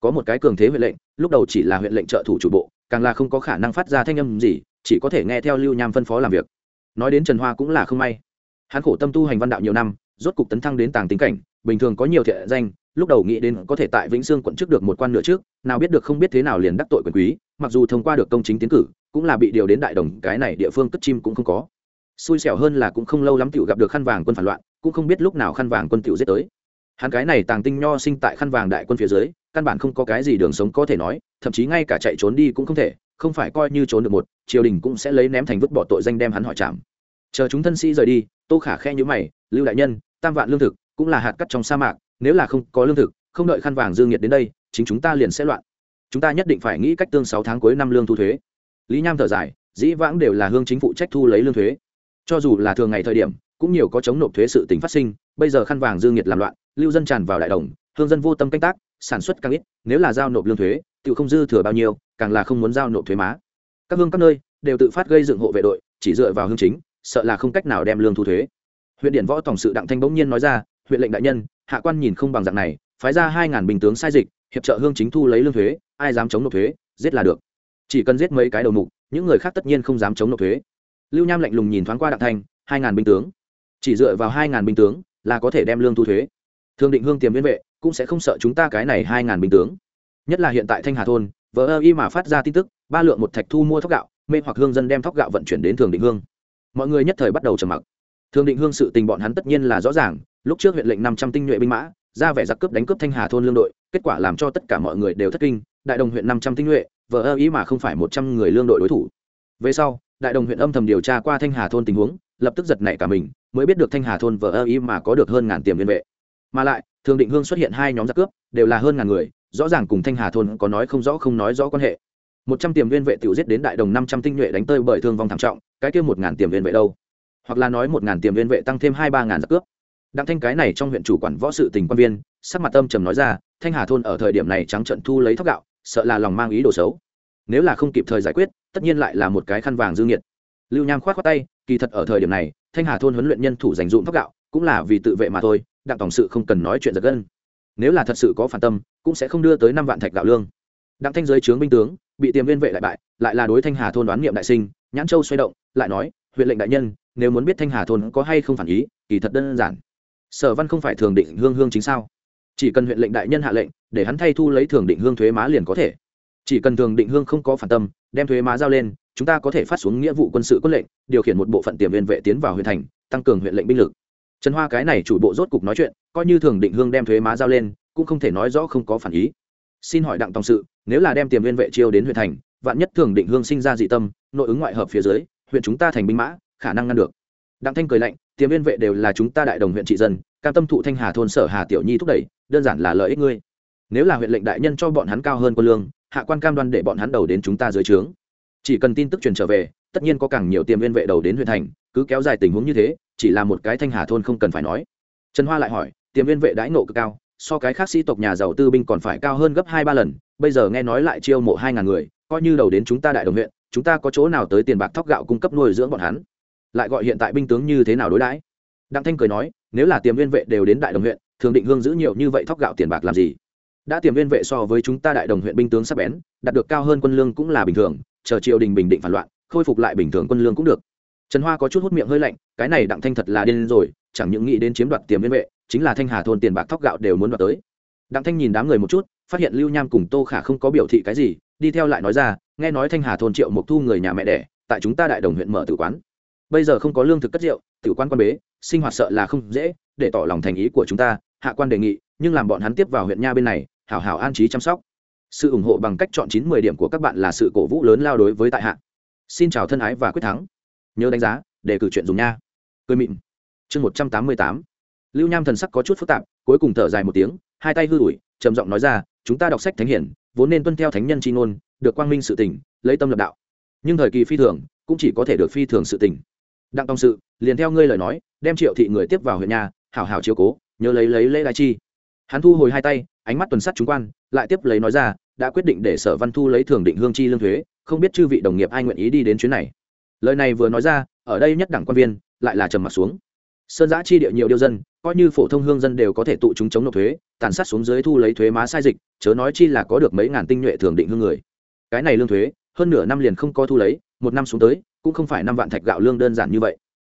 Có một cái cường thế huyện lệnh, lúc đầu chỉ là huyện lệnh trợ thủ chủ bộ, càng là không có khả năng phát ra thanh âm gì, chỉ có thể nghe theo lưu nham phân phó làm việc. Nói đến trần hoa cũng là không may hắn khổ tâm tu hành văn đạo nhiều năm, rốt cục tấn thăng đến tàng tính cảnh, bình thường có nhiều thiện danh, lúc đầu nghĩ đến có thể tại vĩnh sương quận trước được một quan nửa trước, nào biết được không biết thế nào liền đắc tội quyền quý, mặc dù thông qua được công chính tiến cử, cũng là bị điều đến đại đồng, cái này địa phương cất chim cũng không có. Xui xẻo hơn là cũng không lâu lắm tiểu gặp được khăn vàng quân phản loạn, cũng không biết lúc nào khăn vàng quân tiểu giết tới. Hắn cái này tàng tinh nho sinh tại khăn vàng đại quân phía dưới, căn bản không có cái gì đường sống có thể nói, thậm chí ngay cả chạy trốn đi cũng không thể, không phải coi như trốn được một, triều đình cũng sẽ lấy ném thành vứt bỏ tội danh đem hắn hỏi chạm chờ chúng thân sĩ rời đi tô khả khe như mày, lưu đại nhân, tam vạn lương thực cũng là hạt cắt trong sa mạc, nếu là không có lương thực, không đợi khăn vàng dương nhiệt đến đây, chính chúng ta liền sẽ loạn. Chúng ta nhất định phải nghĩ cách tương sáu tháng cuối năm lương thu thuế. Lý nham thở dài, dĩ vãng đều là hương chính phụ trách thu lấy lương thuế. Cho dù là thường ngày thời điểm, cũng nhiều có chống nộp thuế sự tính phát sinh, bây giờ khăn vàng dương nhiệt làm loạn, lưu dân tràn vào đại đồng, hương dân vô tâm canh tác, sản xuất càng ít, nếu là giao nộp lương thuế tự không dư thừa bao nhiêu, càng là không muốn giao nộp thuế má. Các hương các nơi đều tự phát gây dựng hộ vệ đội, chỉ dựa vào hương chính sợ là không cách nào đem lương thu thuế. Huyện điển võ tổng sự đặng thanh bỗng nhiên nói ra, huyện lệnh đại nhân, hạ quan nhìn không bằng dạng này, phái ra hai ngàn bình tướng sai dịch, hiệp trợ hương chính thu lấy lương thuế, ai dám chống nộp thuế, giết là được. Chỉ cần giết mấy cái đầu mục, những người khác tất nhiên không dám chống nộp thuế. Lưu nham lạnh lùng nhìn thoáng qua đặng thanh, hai ngàn binh tướng. Chỉ dựa vào hai ngàn binh tướng là có thể đem lương thu thuế. Thương định hương tiềm viên vệ cũng sẽ không sợ chúng ta cái này hai ngàn binh tướng. Nhất là hiện tại thanh hà thôn vợ ơ y mà phát ra tin tức, ba lượng một thạch thu mua thóc gạo, mê hoặc hương dân đem thóc gạo vận chuyển đến thường định hương mọi người nhất thời bắt đầu trầm mặc. Thường định hương sự tình bọn hắn tất nhiên là rõ ràng, lúc trước huyện lệnh năm trăm tinh nhuệ binh mã, ra vẻ giặc cướp đánh cướp thanh hà thôn lương đội, kết quả làm cho tất cả mọi người đều thất kinh, đại đồng huyện năm trăm tinh nhuệ vợ ơ ý mà không phải một trăm người lương đội đối thủ. Về sau, đại đồng huyện âm thầm điều tra qua thanh hà thôn tình huống, lập tức giật nảy cả mình, mới biết được thanh hà thôn vợ ơ ý mà có được hơn ngàn tiềm viên vệ. Mà lại thường định hương xuất hiện hai nhóm giặc cướp, đều là hơn ngàn người, rõ ràng cùng thanh hà thôn có nói không rõ không nói rõ quan hệ. Một trăm tiềm viên vệ tự giết đến đại đồng năm trăm tinh nhuệ đánh tơi bởi thương vong thảm trọng cái kia một ngàn tiềm viên vệ đâu? Hoặc là nói một ngàn tiềm viên vệ tăng thêm hai, ba ngàn giặc cướp. Đặng thanh cái này trong huyện chủ quản võ sự tình quan viên, sắc mặt tâm trầm nói ra, thanh hà thôn ở thời điểm này trắng trận thu lấy thóc gạo, sợ là lòng mang ý đồ xấu. Nếu là không kịp thời giải quyết, tất nhiên lại là một cái khăn vàng dư nghiệt. Lưu nham khoát khoát tay, kỳ thật ở thời điểm này, thanh hà thôn huấn luyện nhân thủ dành dụng thóc gạo, cũng là vì tự vệ mà thôi, đặng tổng sự không cần nói chuyện giật gân. Nếu là thật sự có phản tâm, cũng sẽ không đưa tới năm vạn thạch gạo lương. Đặng thanh giới trướng binh tướng, bị tiềm viên vệ lại bại, lại là đối thanh hà thôn đoán niệm đại sinh nhãn châu xoay động, lại nói, huyện lệnh đại nhân, nếu muốn biết thanh hà thôn có hay không phản ý, kỳ thật đơn giản. Sở văn không phải thường định hương hương chính sao? Chỉ cần huyện lệnh đại nhân hạ lệnh, để hắn thay thu lấy thường định hương thuế má liền có thể. Chỉ cần thường định hương không có phản tâm, đem thuế má giao lên, chúng ta có thể phát xuống nghĩa vụ quân sự quân lệnh, điều khiển một bộ phận tiềm viên vệ tiến vào huyện thành, tăng cường huyện lệnh binh lực. Trần hoa cái này chủ bộ rốt cục nói chuyện, coi như thường định hương đem thuế má giao lên, cũng không thể nói rõ không có phản ý. Xin hỏi đặng tòng sự, nếu là đem tiềm viên vệ chiêu đến huyện thành vạn nhất thường định hương sinh ra dị tâm, nội ứng ngoại hợp phía dưới, huyện chúng ta thành binh mã, khả năng ngăn được. Đặng thanh cười lạnh tiềm viên vệ đều là chúng ta đại đồng huyện trị dân, cam tâm thụ thanh hà thôn sở hà tiểu nhi thúc đẩy, đơn giản là lợi ích ngươi. Nếu là huyện lệnh đại nhân cho bọn hắn cao hơn quân lương, hạ quan cam đoan để bọn hắn đầu đến chúng ta dưới trướng. Chỉ cần tin tức truyền trở về, tất nhiên có càng nhiều tiềm viên vệ đầu đến huyện thành, cứ kéo dài tình huống như thế, chỉ là một cái thanh hà thôn không cần phải nói. Trần hoa lại hỏi tiềm viên vệ đãi nộ cực cao, so cái khác sĩ tộc nhà giàu tư binh còn phải cao hơn gấp hai ba lần, bây giờ nghe nói lại chiêu mộ hai ngàn người coi như đầu đến chúng ta đại đồng huyện, chúng ta có chỗ nào tới tiền bạc thóc gạo cung cấp nuôi dưỡng bọn hắn? Lại gọi hiện tại binh tướng như thế nào đối đãi? Đặng thanh cười nói, nếu là tiềm viên vệ đều đến đại đồng huyện, thường định hương giữ nhiều như vậy thóc gạo tiền bạc làm gì? Đã tiềm viên vệ so với chúng ta đại đồng huyện binh tướng sắp bén, đạt được cao hơn quân lương cũng là bình thường, chờ triều đình bình định phản loạn, khôi phục lại bình thường quân lương cũng được. Trần hoa có chút hút miệng hơi lạnh, cái này đặng thanh thật là điên rồi, chẳng những nghĩ đến chiếm đoạt tiềm viên vệ, chính là thanh hà thôn tiền bạc thóc gạo đều muốn đoạt tới. Đặng thanh nhìn đám người một chút, phát hiện lưu nham cùng tô khả không có biểu thị cái gì đi theo lại nói ra, nghe nói thanh hà thôn triệu mộc thu người nhà mẹ đẻ, tại chúng ta đại đồng huyện mở tử quán. Bây giờ không có lương thực cất rượu, tử quan quan bế, sinh hoạt sợ là không dễ, để tỏ lòng thành ý của chúng ta, hạ quan đề nghị, nhưng làm bọn hắn tiếp vào huyện nha bên này, hảo hảo an trí chăm sóc. Sự ủng hộ bằng cách chọn chín mười điểm của các bạn là sự cổ vũ lớn lao đối với tại hạ. Xin chào thân ái và quyết thắng. Nhớ đánh giá để cử chuyện dùng nha. Cười mịn. Chương một trăm tám mươi tám. Lưu nham thần sắc có chút phức tạp, cuối cùng thở dài một tiếng, hai tay hư ủi, trầm giọng nói ra, chúng ta đọc sách thánh hiển vốn nên tuân theo thánh nhân chi ngôn, được quang minh sự tỉnh, lấy tâm lập đạo. Nhưng thời kỳ phi thường, cũng chỉ có thể được phi thường sự tỉnh. Đặng tòng sự, liền theo ngươi lời nói, đem triệu thị người tiếp vào huyện nhà, hảo hảo chiếu cố, nhớ lấy lấy lễ đại chi. Hắn thu hồi hai tay, ánh mắt tuần sắt chúng quan, lại tiếp lấy nói ra, đã quyết định để sở văn thu lấy thường định hương chi lương thuế, không biết chư vị đồng nghiệp ai nguyện ý đi đến chuyến này. Lời này vừa nói ra, ở đây nhất đẳng quan viên, lại là trầm mặt xuống. Sơn giã chi địa nhiều điêu dân, coi như phổ thông hương dân đều có thể tụ chúng chống nộp thuế tàn sát xuống dưới thu lấy thuế má sai dịch, chớ nói chi là có được mấy ngàn tinh nhuệ thường định hương người. Cái này lương thuế, hơn nửa năm liền không có thu lấy, một năm xuống tới, cũng không phải năm vạn thạch gạo lương đơn giản như vậy.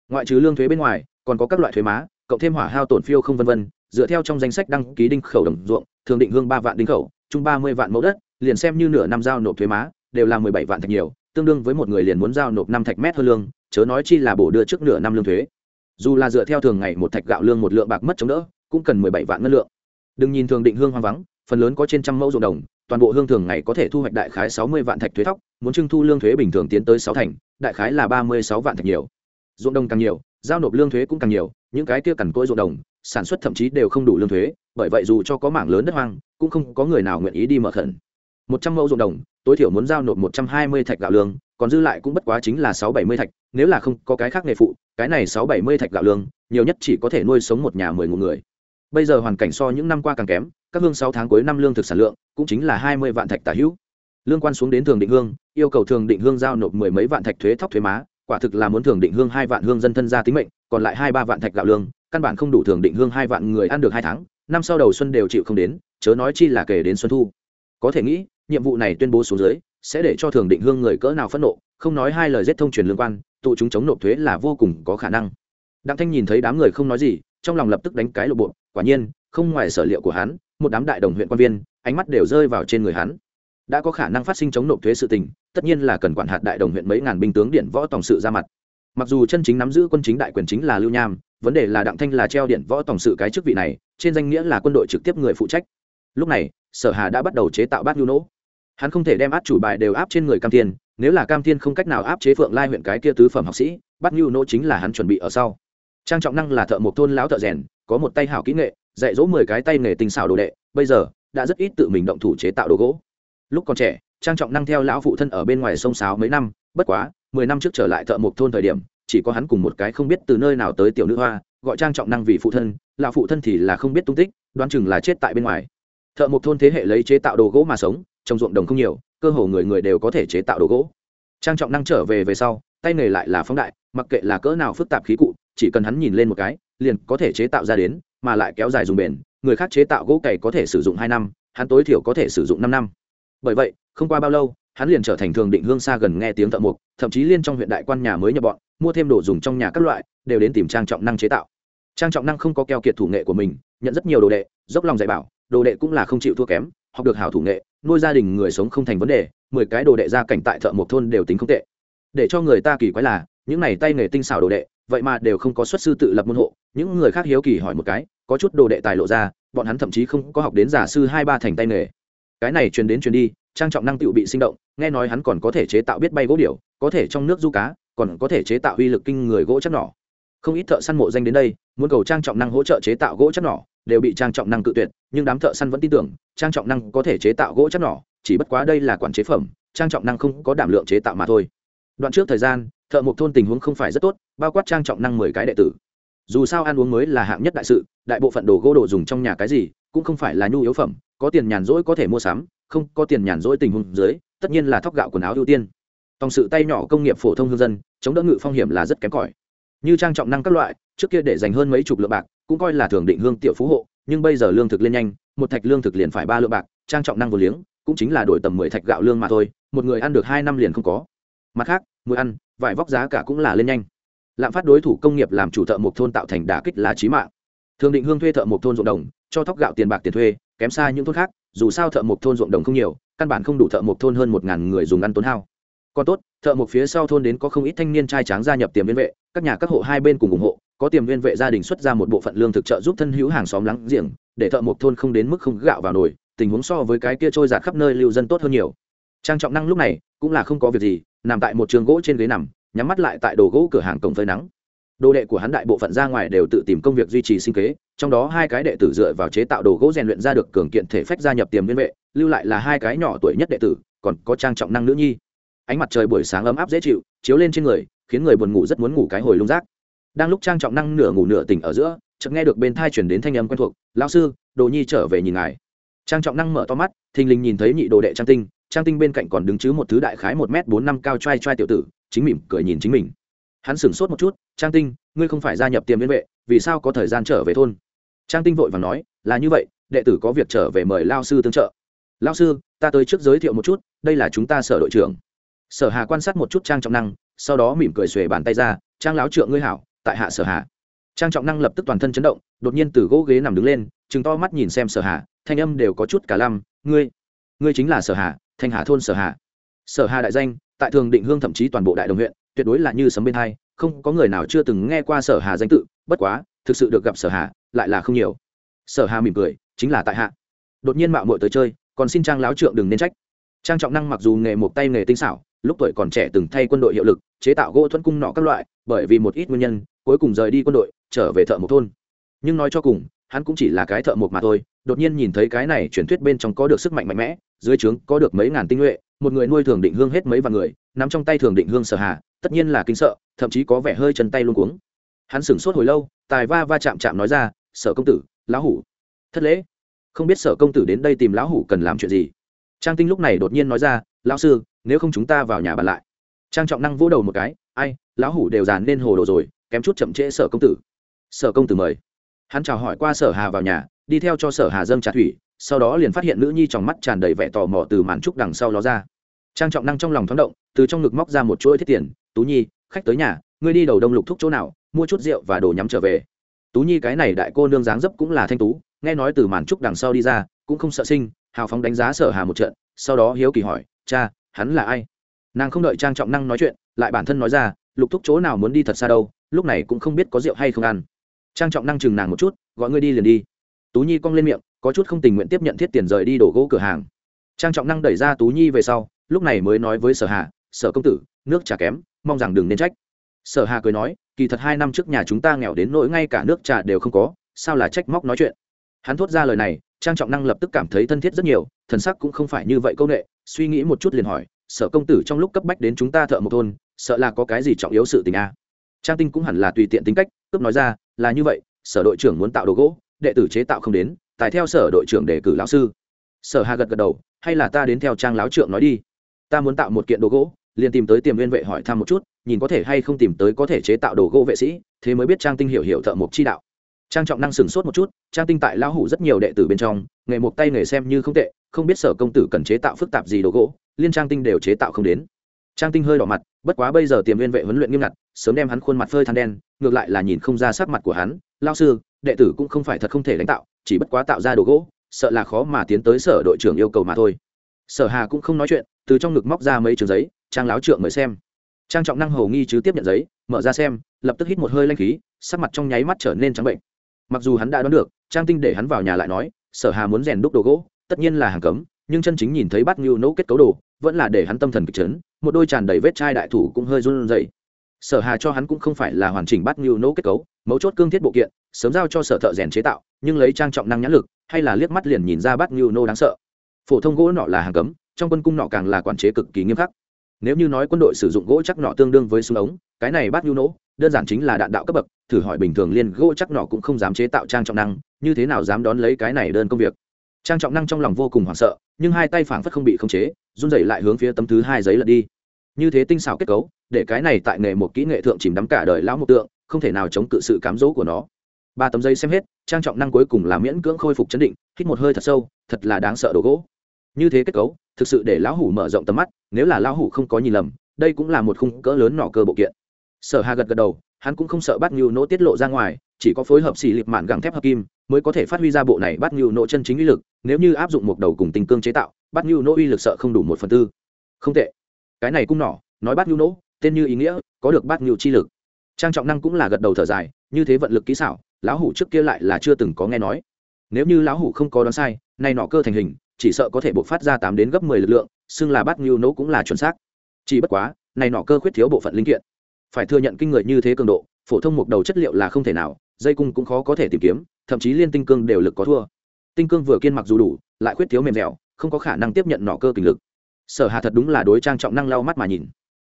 Ngoại trừ lương thuế bên ngoài, còn có các loại thuế má, cộng thêm hỏa hao tổn phiêu không vân vân, dựa theo trong danh sách đăng ký đinh khẩu đồng ruộng, thường định hương ba vạn đinh khẩu, chung ba mươi vạn mẫu đất, liền xem như nửa năm giao nộp thuế má, đều là mười bảy vạn thạch nhiều, tương đương với một người liền muốn giao nộp năm thạch mét hơn lương, chớ nói chi là bổ đưa trước nửa năm lương thuế. Dù là dựa theo thường ngày một thạch gạo lương một lượng bạc mất chống đỡ, cũng cần mười bảy vạn ngân lượng đừng nhìn thường định hương hoang vắng, phần lớn có trên trăm mẫu ruộng đồng, toàn bộ hương thường ngày có thể thu hoạch đại khái sáu mươi vạn thạch thuế thóc, muốn trưng thu lương thuế bình thường tiến tới sáu thành, đại khái là ba mươi sáu vạn thạch nhiều. Ruộng đồng càng nhiều, giao nộp lương thuế cũng càng nhiều, những cái kia cằn cỗi ruộng đồng, sản xuất thậm chí đều không đủ lương thuế, bởi vậy dù cho có mảng lớn đất hoang, cũng không có người nào nguyện ý đi mở khẩn. Một trăm mẫu ruộng đồng, tối thiểu muốn giao nộp một trăm hai mươi thạch gạo lương, còn dư lại cũng bất quá chính là sáu bảy mươi thạch, nếu là không có cái khác nghề phụ, cái này sáu bảy mươi thạch gạo lương, nhiều nhất chỉ có thể nuôi sống một nhà mười ngụ người bây giờ hoàn cảnh so những năm qua càng kém, các hương sáu tháng cuối năm lương thực sản lượng cũng chính là hai mươi vạn thạch tả hữu. Lương quan xuống đến thường định hương, yêu cầu thường định hương giao nộp mười mấy vạn thạch thuế thóc thuế má, quả thực là muốn thường định hương hai vạn hương dân thân gia tính mệnh, còn lại hai ba vạn thạch gạo lương, căn bản không đủ thường định hương hai vạn người ăn được hai tháng, năm sau đầu xuân đều chịu không đến, chớ nói chi là kể đến xuân thu. Có thể nghĩ, nhiệm vụ này tuyên bố xuống dưới, sẽ để cho thường định hương người cỡ nào phẫn nộ, không nói hai lời giết thông truyền lương quan, tụ chúng chống nộp thuế là vô cùng có khả năng. Đặng thanh nhìn thấy đám người không nói gì, trong lòng lập tức đánh cái lộ bộ quả nhiên, không ngoài sở liệu của hắn, một đám đại đồng huyện quan viên, ánh mắt đều rơi vào trên người hắn. Đã có khả năng phát sinh chống nộp thuế sự tình, tất nhiên là cần quản hạt đại đồng huyện mấy ngàn binh tướng điện võ tổng sự ra mặt. Mặc dù chân chính nắm giữ quân chính đại quyền chính là lưu nham, vấn đề là đặng thanh là treo điện võ tổng sự cái chức vị này, trên danh nghĩa là quân đội trực tiếp người phụ trách. Lúc này, sở hà đã bắt đầu chế tạo bát nhu nỗ. Hắn không thể đem át chủ bài đều áp trên người cam thiên, nếu là cam thiên không cách nào áp chế phượng lai huyện cái kia tứ phẩm học sĩ, bát nhu nỗ chính là hắn chuẩn bị ở sau. Trang trọng năng là thợ một thôn lão thợ rèn có một tay hảo kỹ nghệ, dạy dỗ mười cái tay nghề tinh xảo đồ đệ, bây giờ, đã rất ít tự mình động thủ chế tạo đồ gỗ. Lúc còn trẻ, trang trọng năng theo lão phụ thân ở bên ngoài sông sáo mấy năm, bất quá, mười năm trước trở lại thợ mộc thôn thời điểm, chỉ có hắn cùng một cái không biết từ nơi nào tới tiểu nữ hoa, gọi trang trọng năng vì phụ thân, lão phụ thân thì là không biết tung tích, đoán chừng là chết tại bên ngoài. Thợ mộc thôn thế hệ lấy chế tạo đồ gỗ mà sống trong ruộng đồng không nhiều, cơ hồ người người đều có thể chế tạo đồ gỗ. Trang trọng năng trở về về sau, tay nghề lại là phóng đại, mặc kệ là cỡ nào phức tạp khí cụ chỉ cần hắn nhìn lên một cái, liền có thể chế tạo ra đến, mà lại kéo dài dùng bền. Người khác chế tạo gỗ cày có thể sử dụng hai năm, hắn tối thiểu có thể sử dụng năm năm. Bởi vậy, không qua bao lâu, hắn liền trở thành thường định hương xa gần nghe tiếng thợ mộc. thậm chí liên trong huyện đại quan nhà mới nhập bọn, mua thêm đồ dùng trong nhà các loại, đều đến tìm trang trọng năng chế tạo. Trang trọng năng không có keo kiệt thủ nghệ của mình, nhận rất nhiều đồ đệ, dốc lòng dạy bảo, đồ đệ cũng là không chịu thua kém, học được hảo thủ nghệ, nuôi gia đình người sống không thành vấn đề, mười cái đồ đệ gia cảnh tại thợ mộc thôn đều tính không tệ. Để cho người ta kỳ quái là, những này tay nghề tinh xảo đồ đệ vậy mà đều không có xuất sư tự lập môn hộ, những người khác hiếu kỳ hỏi một cái, có chút đồ đệ tài lộ ra, bọn hắn thậm chí không có học đến giả sư hai ba thành tay nghề. Cái này truyền đến truyền đi, trang trọng năng tựu bị sinh động, nghe nói hắn còn có thể chế tạo biết bay gỗ điểu, có thể trong nước du cá, còn có thể chế tạo uy lực kinh người gỗ chắc nỏ. Không ít thợ săn mộ danh đến đây, muốn cầu trang trọng năng hỗ trợ chế tạo gỗ chắc nỏ, đều bị trang trọng năng cự tuyệt, nhưng đám thợ săn vẫn tin tưởng, trang trọng năng có thể chế tạo gỗ chắc nỏ, chỉ bất quá đây là quản chế phẩm, trang trọng năng không có đảm lượng chế tạo mà thôi đoạn trước thời gian, thợ mộc thôn tình huống không phải rất tốt, bao quát trang trọng năng mười cái đệ tử. Dù sao ăn uống mới là hạng nhất đại sự, đại bộ phận đồ gỗ đồ dùng trong nhà cái gì, cũng không phải là nhu yếu phẩm, có tiền nhàn rỗi có thể mua sắm, không có tiền nhàn rỗi tình huống dưới, tất nhiên là thóc gạo quần áo ưu tiên. Tòng sự tay nhỏ công nghiệp phổ thông hương dân, chống đỡ ngự phong hiểm là rất kém cỏi. Như trang trọng năng các loại, trước kia để dành hơn mấy chục lượng bạc, cũng coi là thường định hương tiểu phú hộ, nhưng bây giờ lương thực lên nhanh, một thạch lương thực liền phải ba lượng bạc, trang trọng năng vô liếng, cũng chính là đổi tầm mười thạch gạo lương mà thôi, một người ăn được hai năm liền không có mặt khác, mùi ăn, vải vóc giá cả cũng là lên nhanh. Lạm phát đối thủ công nghiệp làm chủ thợ một thôn tạo thành đả kích lá trí mạng. Thường định hương thuê thợ một thôn ruộng đồng, cho thóc gạo tiền bạc tiền thuê, kém xa những thôn khác, dù sao thợ một thôn ruộng đồng không nhiều, căn bản không đủ thợ một thôn hơn một ngàn người dùng ăn tốn hao. Còn tốt, thợ một phía sau thôn đến có không ít thanh niên trai tráng gia nhập tiềm viên vệ, các nhà các hộ hai bên cùng ủng hộ, có tiềm viên vệ gia đình xuất ra một bộ phận lương thực trợ giúp thân hữu hàng xóm lắng giềng, để thợ một thôn không đến mức không gạo vào nồi, tình huống so với cái kia trôi giạt khắp nơi lưu dân tốt hơn nhiều trang trọng năng lúc này cũng là không có việc gì, nằm tại một trường gỗ trên ghế nằm, nhắm mắt lại tại đồ gỗ cửa hàng cổng phơi nắng. Đồ đệ của hắn đại bộ phận ra ngoài đều tự tìm công việc duy trì sinh kế, trong đó hai cái đệ tử dựa vào chế tạo đồ gỗ rèn luyện ra được cường kiện thể phách gia nhập tiềm liên vệ, lưu lại là hai cái nhỏ tuổi nhất đệ tử, còn có trang trọng năng nữ nhi. Ánh mặt trời buổi sáng ấm áp dễ chịu, chiếu lên trên người, khiến người buồn ngủ rất muốn ngủ cái hồi lung rác. Đang lúc trang trọng năng nửa ngủ nửa tỉnh ở giữa, chợt nghe được bên thai chuyển đến thanh âm quen thuộc, lão sư, đồ nhi trở về nhìn ngài. Trang trọng năng mở to mắt, thình lình nhìn thấy nhị đồ đệ trang tinh trang tinh bên cạnh còn đứng chứ một thứ đại khái một m bốn năm cao t r a i t r a i tiểu tử, chính mỉm cười nhìn chính mình. Hắn sửng sốt một chút, trang tinh, ngươi không phải gia nhập tiềm liên vệ, vì sao có thời gian trở về thôn? Trang tinh vội và nói, là như vậy, đệ tử có việc trở về mời lao sư tương trợ. Lao sư, ta tới trước giới thiệu một chút, đây là chúng ta sở đội trưởng. Sở hà quan sát một chút trang trọng năng, sau đó mỉm cười xuề bàn tay ra, trang láo trượng ngươi hảo, tại hạ sở hà. Trang trọng năng lập tức toàn thân chấn động, đột nhiên từ gỗ ghế nằm đứng lên chừng to mắt nhìn xem sở hà, thanh âm đều có chút cả lăm, ngươi ngươi chính là sở hà thanh hà thôn sở hà. Sở hà đại danh, tại thường định hương thậm chí toàn bộ đại đồng huyện, tuyệt đối là như sấm bên hai, không có người nào chưa từng nghe qua sở hà danh tự, bất quá, thực sự được gặp sở hà, lại là không nhiều. Sở hà mỉm cười, chính là tại hạ. Đột nhiên mạo muội tới chơi, còn xin trang láo trượng đừng nên trách. Trang trọng năng mặc dù nghề một tay nghề tinh xảo, lúc tuổi còn trẻ từng thay quân đội hiệu lực, chế tạo gỗ thuẫn cung nọ các loại, bởi vì một ít nguyên nhân, cuối cùng rời đi quân đội, trở về thợ một thôn. Nhưng nói cho cùng hắn cũng chỉ là cái thợ mộc mà thôi, đột nhiên nhìn thấy cái này truyền thuyết bên trong có được sức mạnh mạnh mẽ, dưới trướng có được mấy ngàn tinh nhuệ, một người nuôi thường định hương hết mấy vạn người, nắm trong tay thường định hương sở hà, tất nhiên là kinh sợ, thậm chí có vẻ hơi chân tay luôn cuống. Hắn sửng sốt hồi lâu, tài va va chạm chạm nói ra, sở công tử, lão hủ. Thất lễ. Không biết sở công tử đến đây tìm lão hủ cần làm chuyện gì? Trang tinh lúc này đột nhiên nói ra, lão sư, nếu không chúng ta vào nhà bàn lại. Trang trọng năng vỗ đầu một cái, ai, lão hủ đều dàn nên hồ đồ rồi, kém chút chậm trễ sở công tử. Sở công tử mời hắn chào hỏi qua sở hà vào nhà, đi theo cho sở hà dâng trà thủy, sau đó liền phát hiện nữ nhi trong mắt tràn đầy vẻ tò mò từ màn trúc đằng sau ló ra. Trang trọng năng trong lòng thoáng động, từ trong ngực móc ra một chuỗi thiết tiền, tú nhi, khách tới nhà, ngươi đi đầu đông lục thúc chỗ nào, mua chút rượu và đồ nhắm trở về. Tú nhi cái này đại cô nương dáng dấp cũng là thanh tú, nghe nói từ màn trúc đằng sau đi ra, cũng không sợ sinh, hào phóng đánh giá sở hà một trận, sau đó hiếu kỳ hỏi, cha, hắn là ai? Nàng không đợi trang trọng năng nói chuyện, lại bản thân nói ra, lục thúc chỗ nào muốn đi thật xa đâu, lúc này cũng không biết có rượu hay không ăn trang trọng năng chừng nàng một chút, gọi ngươi đi liền đi. Tú nhi cong lên miệng, có chút không tình nguyện tiếp nhận thiết tiền rời đi đổ gỗ cửa hàng. Trang trọng năng đẩy ra tú nhi về sau, lúc này mới nói với sở hà, sở công tử, nước trà kém, mong rằng đừng nên trách. Sở hà cười nói, kỳ thật hai năm trước nhà chúng ta nghèo đến nỗi ngay cả nước trà đều không có, sao là trách móc nói chuyện? Hắn thốt ra lời này, trang trọng năng lập tức cảm thấy thân thiết rất nhiều, thần sắc cũng không phải như vậy công nghệ suy nghĩ một chút liền hỏi, sở công tử trong lúc cấp bách đến chúng ta thợ một thôn, sợ là có cái gì trọng yếu sự tình a à? trang tinh cũng hẳn là tùy tiện tính cách, cướp nói ra là như vậy, sở đội trưởng muốn tạo đồ gỗ, đệ tử chế tạo không đến, tài theo sở đội trưởng đề cử lão sư. Sở hà gật gật đầu, hay là ta đến theo trang lão trưởng nói đi. Ta muốn tạo một kiện đồ gỗ, liền tìm tới tiềm viên vệ hỏi thăm một chút, nhìn có thể hay không tìm tới có thể chế tạo đồ gỗ vệ sĩ, thế mới biết trang tinh hiểu hiểu thợ mộc chi đạo. Trang trọng năng sửng sốt một chút, trang tinh tại lão hủ rất nhiều đệ tử bên trong, nghề một tay nghề xem như không tệ, không biết sở công tử cần chế tạo phức tạp gì đồ gỗ, liên trang tinh đều chế tạo không đến. Trang tinh hơi đỏ mặt bất quá bây giờ tiềm viên vệ huấn luyện nghiêm ngặt, sớm đem hắn khuôn mặt phơi than đen, ngược lại là nhìn không ra sắc mặt của hắn. Lao sư, đệ tử cũng không phải thật không thể lãnh tạo, chỉ bất quá tạo ra đồ gỗ, sợ là khó mà tiến tới sở đội trưởng yêu cầu mà thôi. Sở hà cũng không nói chuyện, từ trong ngực móc ra mấy trường giấy, trang láo trượng mới xem. Trang trọng năng hầu nghi chứ tiếp nhận giấy, mở ra xem, lập tức hít một hơi lanh khí, sắc mặt trong nháy mắt trở nên trắng bệnh. Mặc dù hắn đã đoán được, trang tinh để hắn vào nhà lại nói, sở hà muốn rèn đúc đồ gỗ, tất nhiên là hàng cấm, nhưng chân chính nhìn thấy bát ngưu nấu kết cấu đồ, vẫn là để hắn tâm thần kịch chấn một đôi tràn đầy vết chai đại thủ cũng hơi run rẩy. Sở hà cho hắn cũng không phải là hoàn chỉnh bát nhu nấu kết cấu mấu chốt cương thiết bộ kiện sớm giao cho sở thợ rèn chế tạo nhưng lấy trang trọng năng nhãn lực hay là liếc mắt liền nhìn ra bát nhu nô đáng sợ. Phổ thông gỗ nọ là hàng cấm trong quân cung nọ càng là quản chế cực kỳ nghiêm khắc. Nếu như nói quân đội sử dụng gỗ chắc nọ tương đương với súng ống cái này bát nhu nô, đơn giản chính là đạn đạo cấp bậc thử hỏi bình thường liên gỗ chắc nọ cũng không dám chế tạo trang trọng năng như thế nào dám đón lấy cái này đơn công việc? Trang trọng năng trong lòng vô cùng hoảng sợ nhưng hai tay phảng phất không bị khống chế run rẩy lại hướng phía tấm thứ hai giấy lật đi như thế tinh xảo kết cấu, để cái này tại nghề một kỹ nghệ thượng chìm đắm cả đời lão một tượng, không thể nào chống cự sự cám dỗ của nó. Ba tấm giấy xem hết, trang trọng năng cuối cùng là miễn cưỡng khôi phục chấn định, hít một hơi thật sâu, thật là đáng sợ đồ gỗ. Như thế kết cấu, thực sự để lão hủ mở rộng tầm mắt, nếu là lão hủ không có nhìn lầm, đây cũng là một khung cỡ lớn nọ cơ bộ kiện. Sở hà gật gật đầu, hắn cũng không sợ bắt nhu nỗ tiết lộ ra ngoài, chỉ có phối hợp xì lịp mạn gẳng thép hợp kim, mới có thể phát huy ra bộ này bắt nhu nỗ chân chính uy lực, nếu như áp dụng một đầu cùng tình cương chế tạo, bắt nhu nỗ uy lực sợ không đủ một phần tư. Không tệ cái này cũng nỏ, nói bát nhu nỗ, tên như ý nghĩa, có được bát nhu chi lực. Trang trọng năng cũng là gật đầu thở dài, như thế vận lực kỹ xảo, lão hủ trước kia lại là chưa từng có nghe nói. Nếu như lão hủ không có đoán sai, nay nọ cơ thành hình, chỉ sợ có thể buộc phát ra tám đến gấp mười lực lượng, xưng là bát nhu nỗ cũng là chuẩn xác. Chỉ bất quá, này nọ cơ khuyết thiếu bộ phận linh kiện. Phải thừa nhận kinh người như thế cường độ, phổ thông một đầu chất liệu là không thể nào, dây cung cũng khó có thể tìm kiếm, thậm chí liên tinh cương đều lực có thua. Tinh cương vừa kiên mặc dù đủ, lại khuyết thiếu mềm dẻo, không có khả năng tiếp nhận nọ cơ kình lực sở hà thật đúng là đối trang trọng năng lau mắt mà nhìn.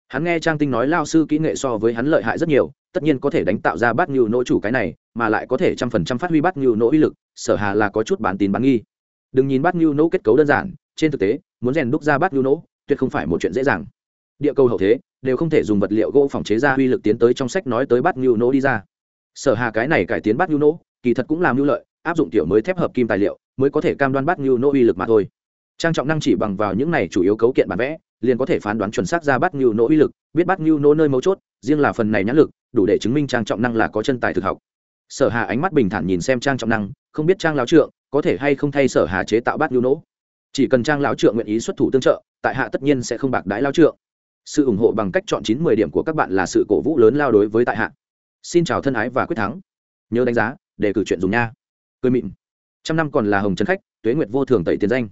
Hắn nghe trang tinh nói lao sư kỹ nghệ so với hắn lợi hại rất nhiều, tất nhiên có thể đánh tạo ra bát nhiều nỗ chủ cái này, mà lại có thể trăm phần trăm phát huy bát nhiều nỗ uy lực, sở hà là có chút bán tín bán nghi. Đừng nhìn bát nhiều nỗ kết cấu đơn giản, trên thực tế, muốn rèn đúc ra bát nhiều nỗ, tuyệt không phải một chuyện dễ dàng. Địa cầu hậu thế, đều không thể dùng vật liệu gỗ phòng chế ra uy lực tiến tới trong sách nói tới bát nhiều nỗ đi ra. Sở hà cái này cải tiến bát nhiều nỗ, kỳ thật cũng làm nhu lợi, áp dụng tiểu mới thép hợp kim tài liệu, mới có thể cam đoan bát nhiều nỗ uy lực mà thôi trang trọng năng chỉ bằng vào những này chủ yếu cấu kiện bản vẽ, liền có thể phán đoán chuẩn xác ra bát ngưu nỗ uy lực, biết bát ngưu nỗ nơi mấu chốt, riêng là phần này nhãn lực, đủ để chứng minh trang trọng năng là có chân tài thực học. Sở hà ánh mắt bình thản nhìn xem trang trọng năng, không biết trang lão trượng có thể hay không thay sở hà chế tạo bát ngưu nỗ. Chỉ cần trang lão trượng nguyện ý xuất thủ tương trợ, tại hạ tất nhiên sẽ không bạc đái lão trượng. Sự ủng hộ bằng cách chọn chín mười điểm của các bạn là sự cổ vũ lớn lao đối với tại hạ. Xin chào thân ái và quyết thắng. Nhớ đánh giá, để cử chuyện dùng nha. Cười mịn. Trăm năm còn là hồng trấn khách, tuế nguyệt vô thường tẩy tiền danh.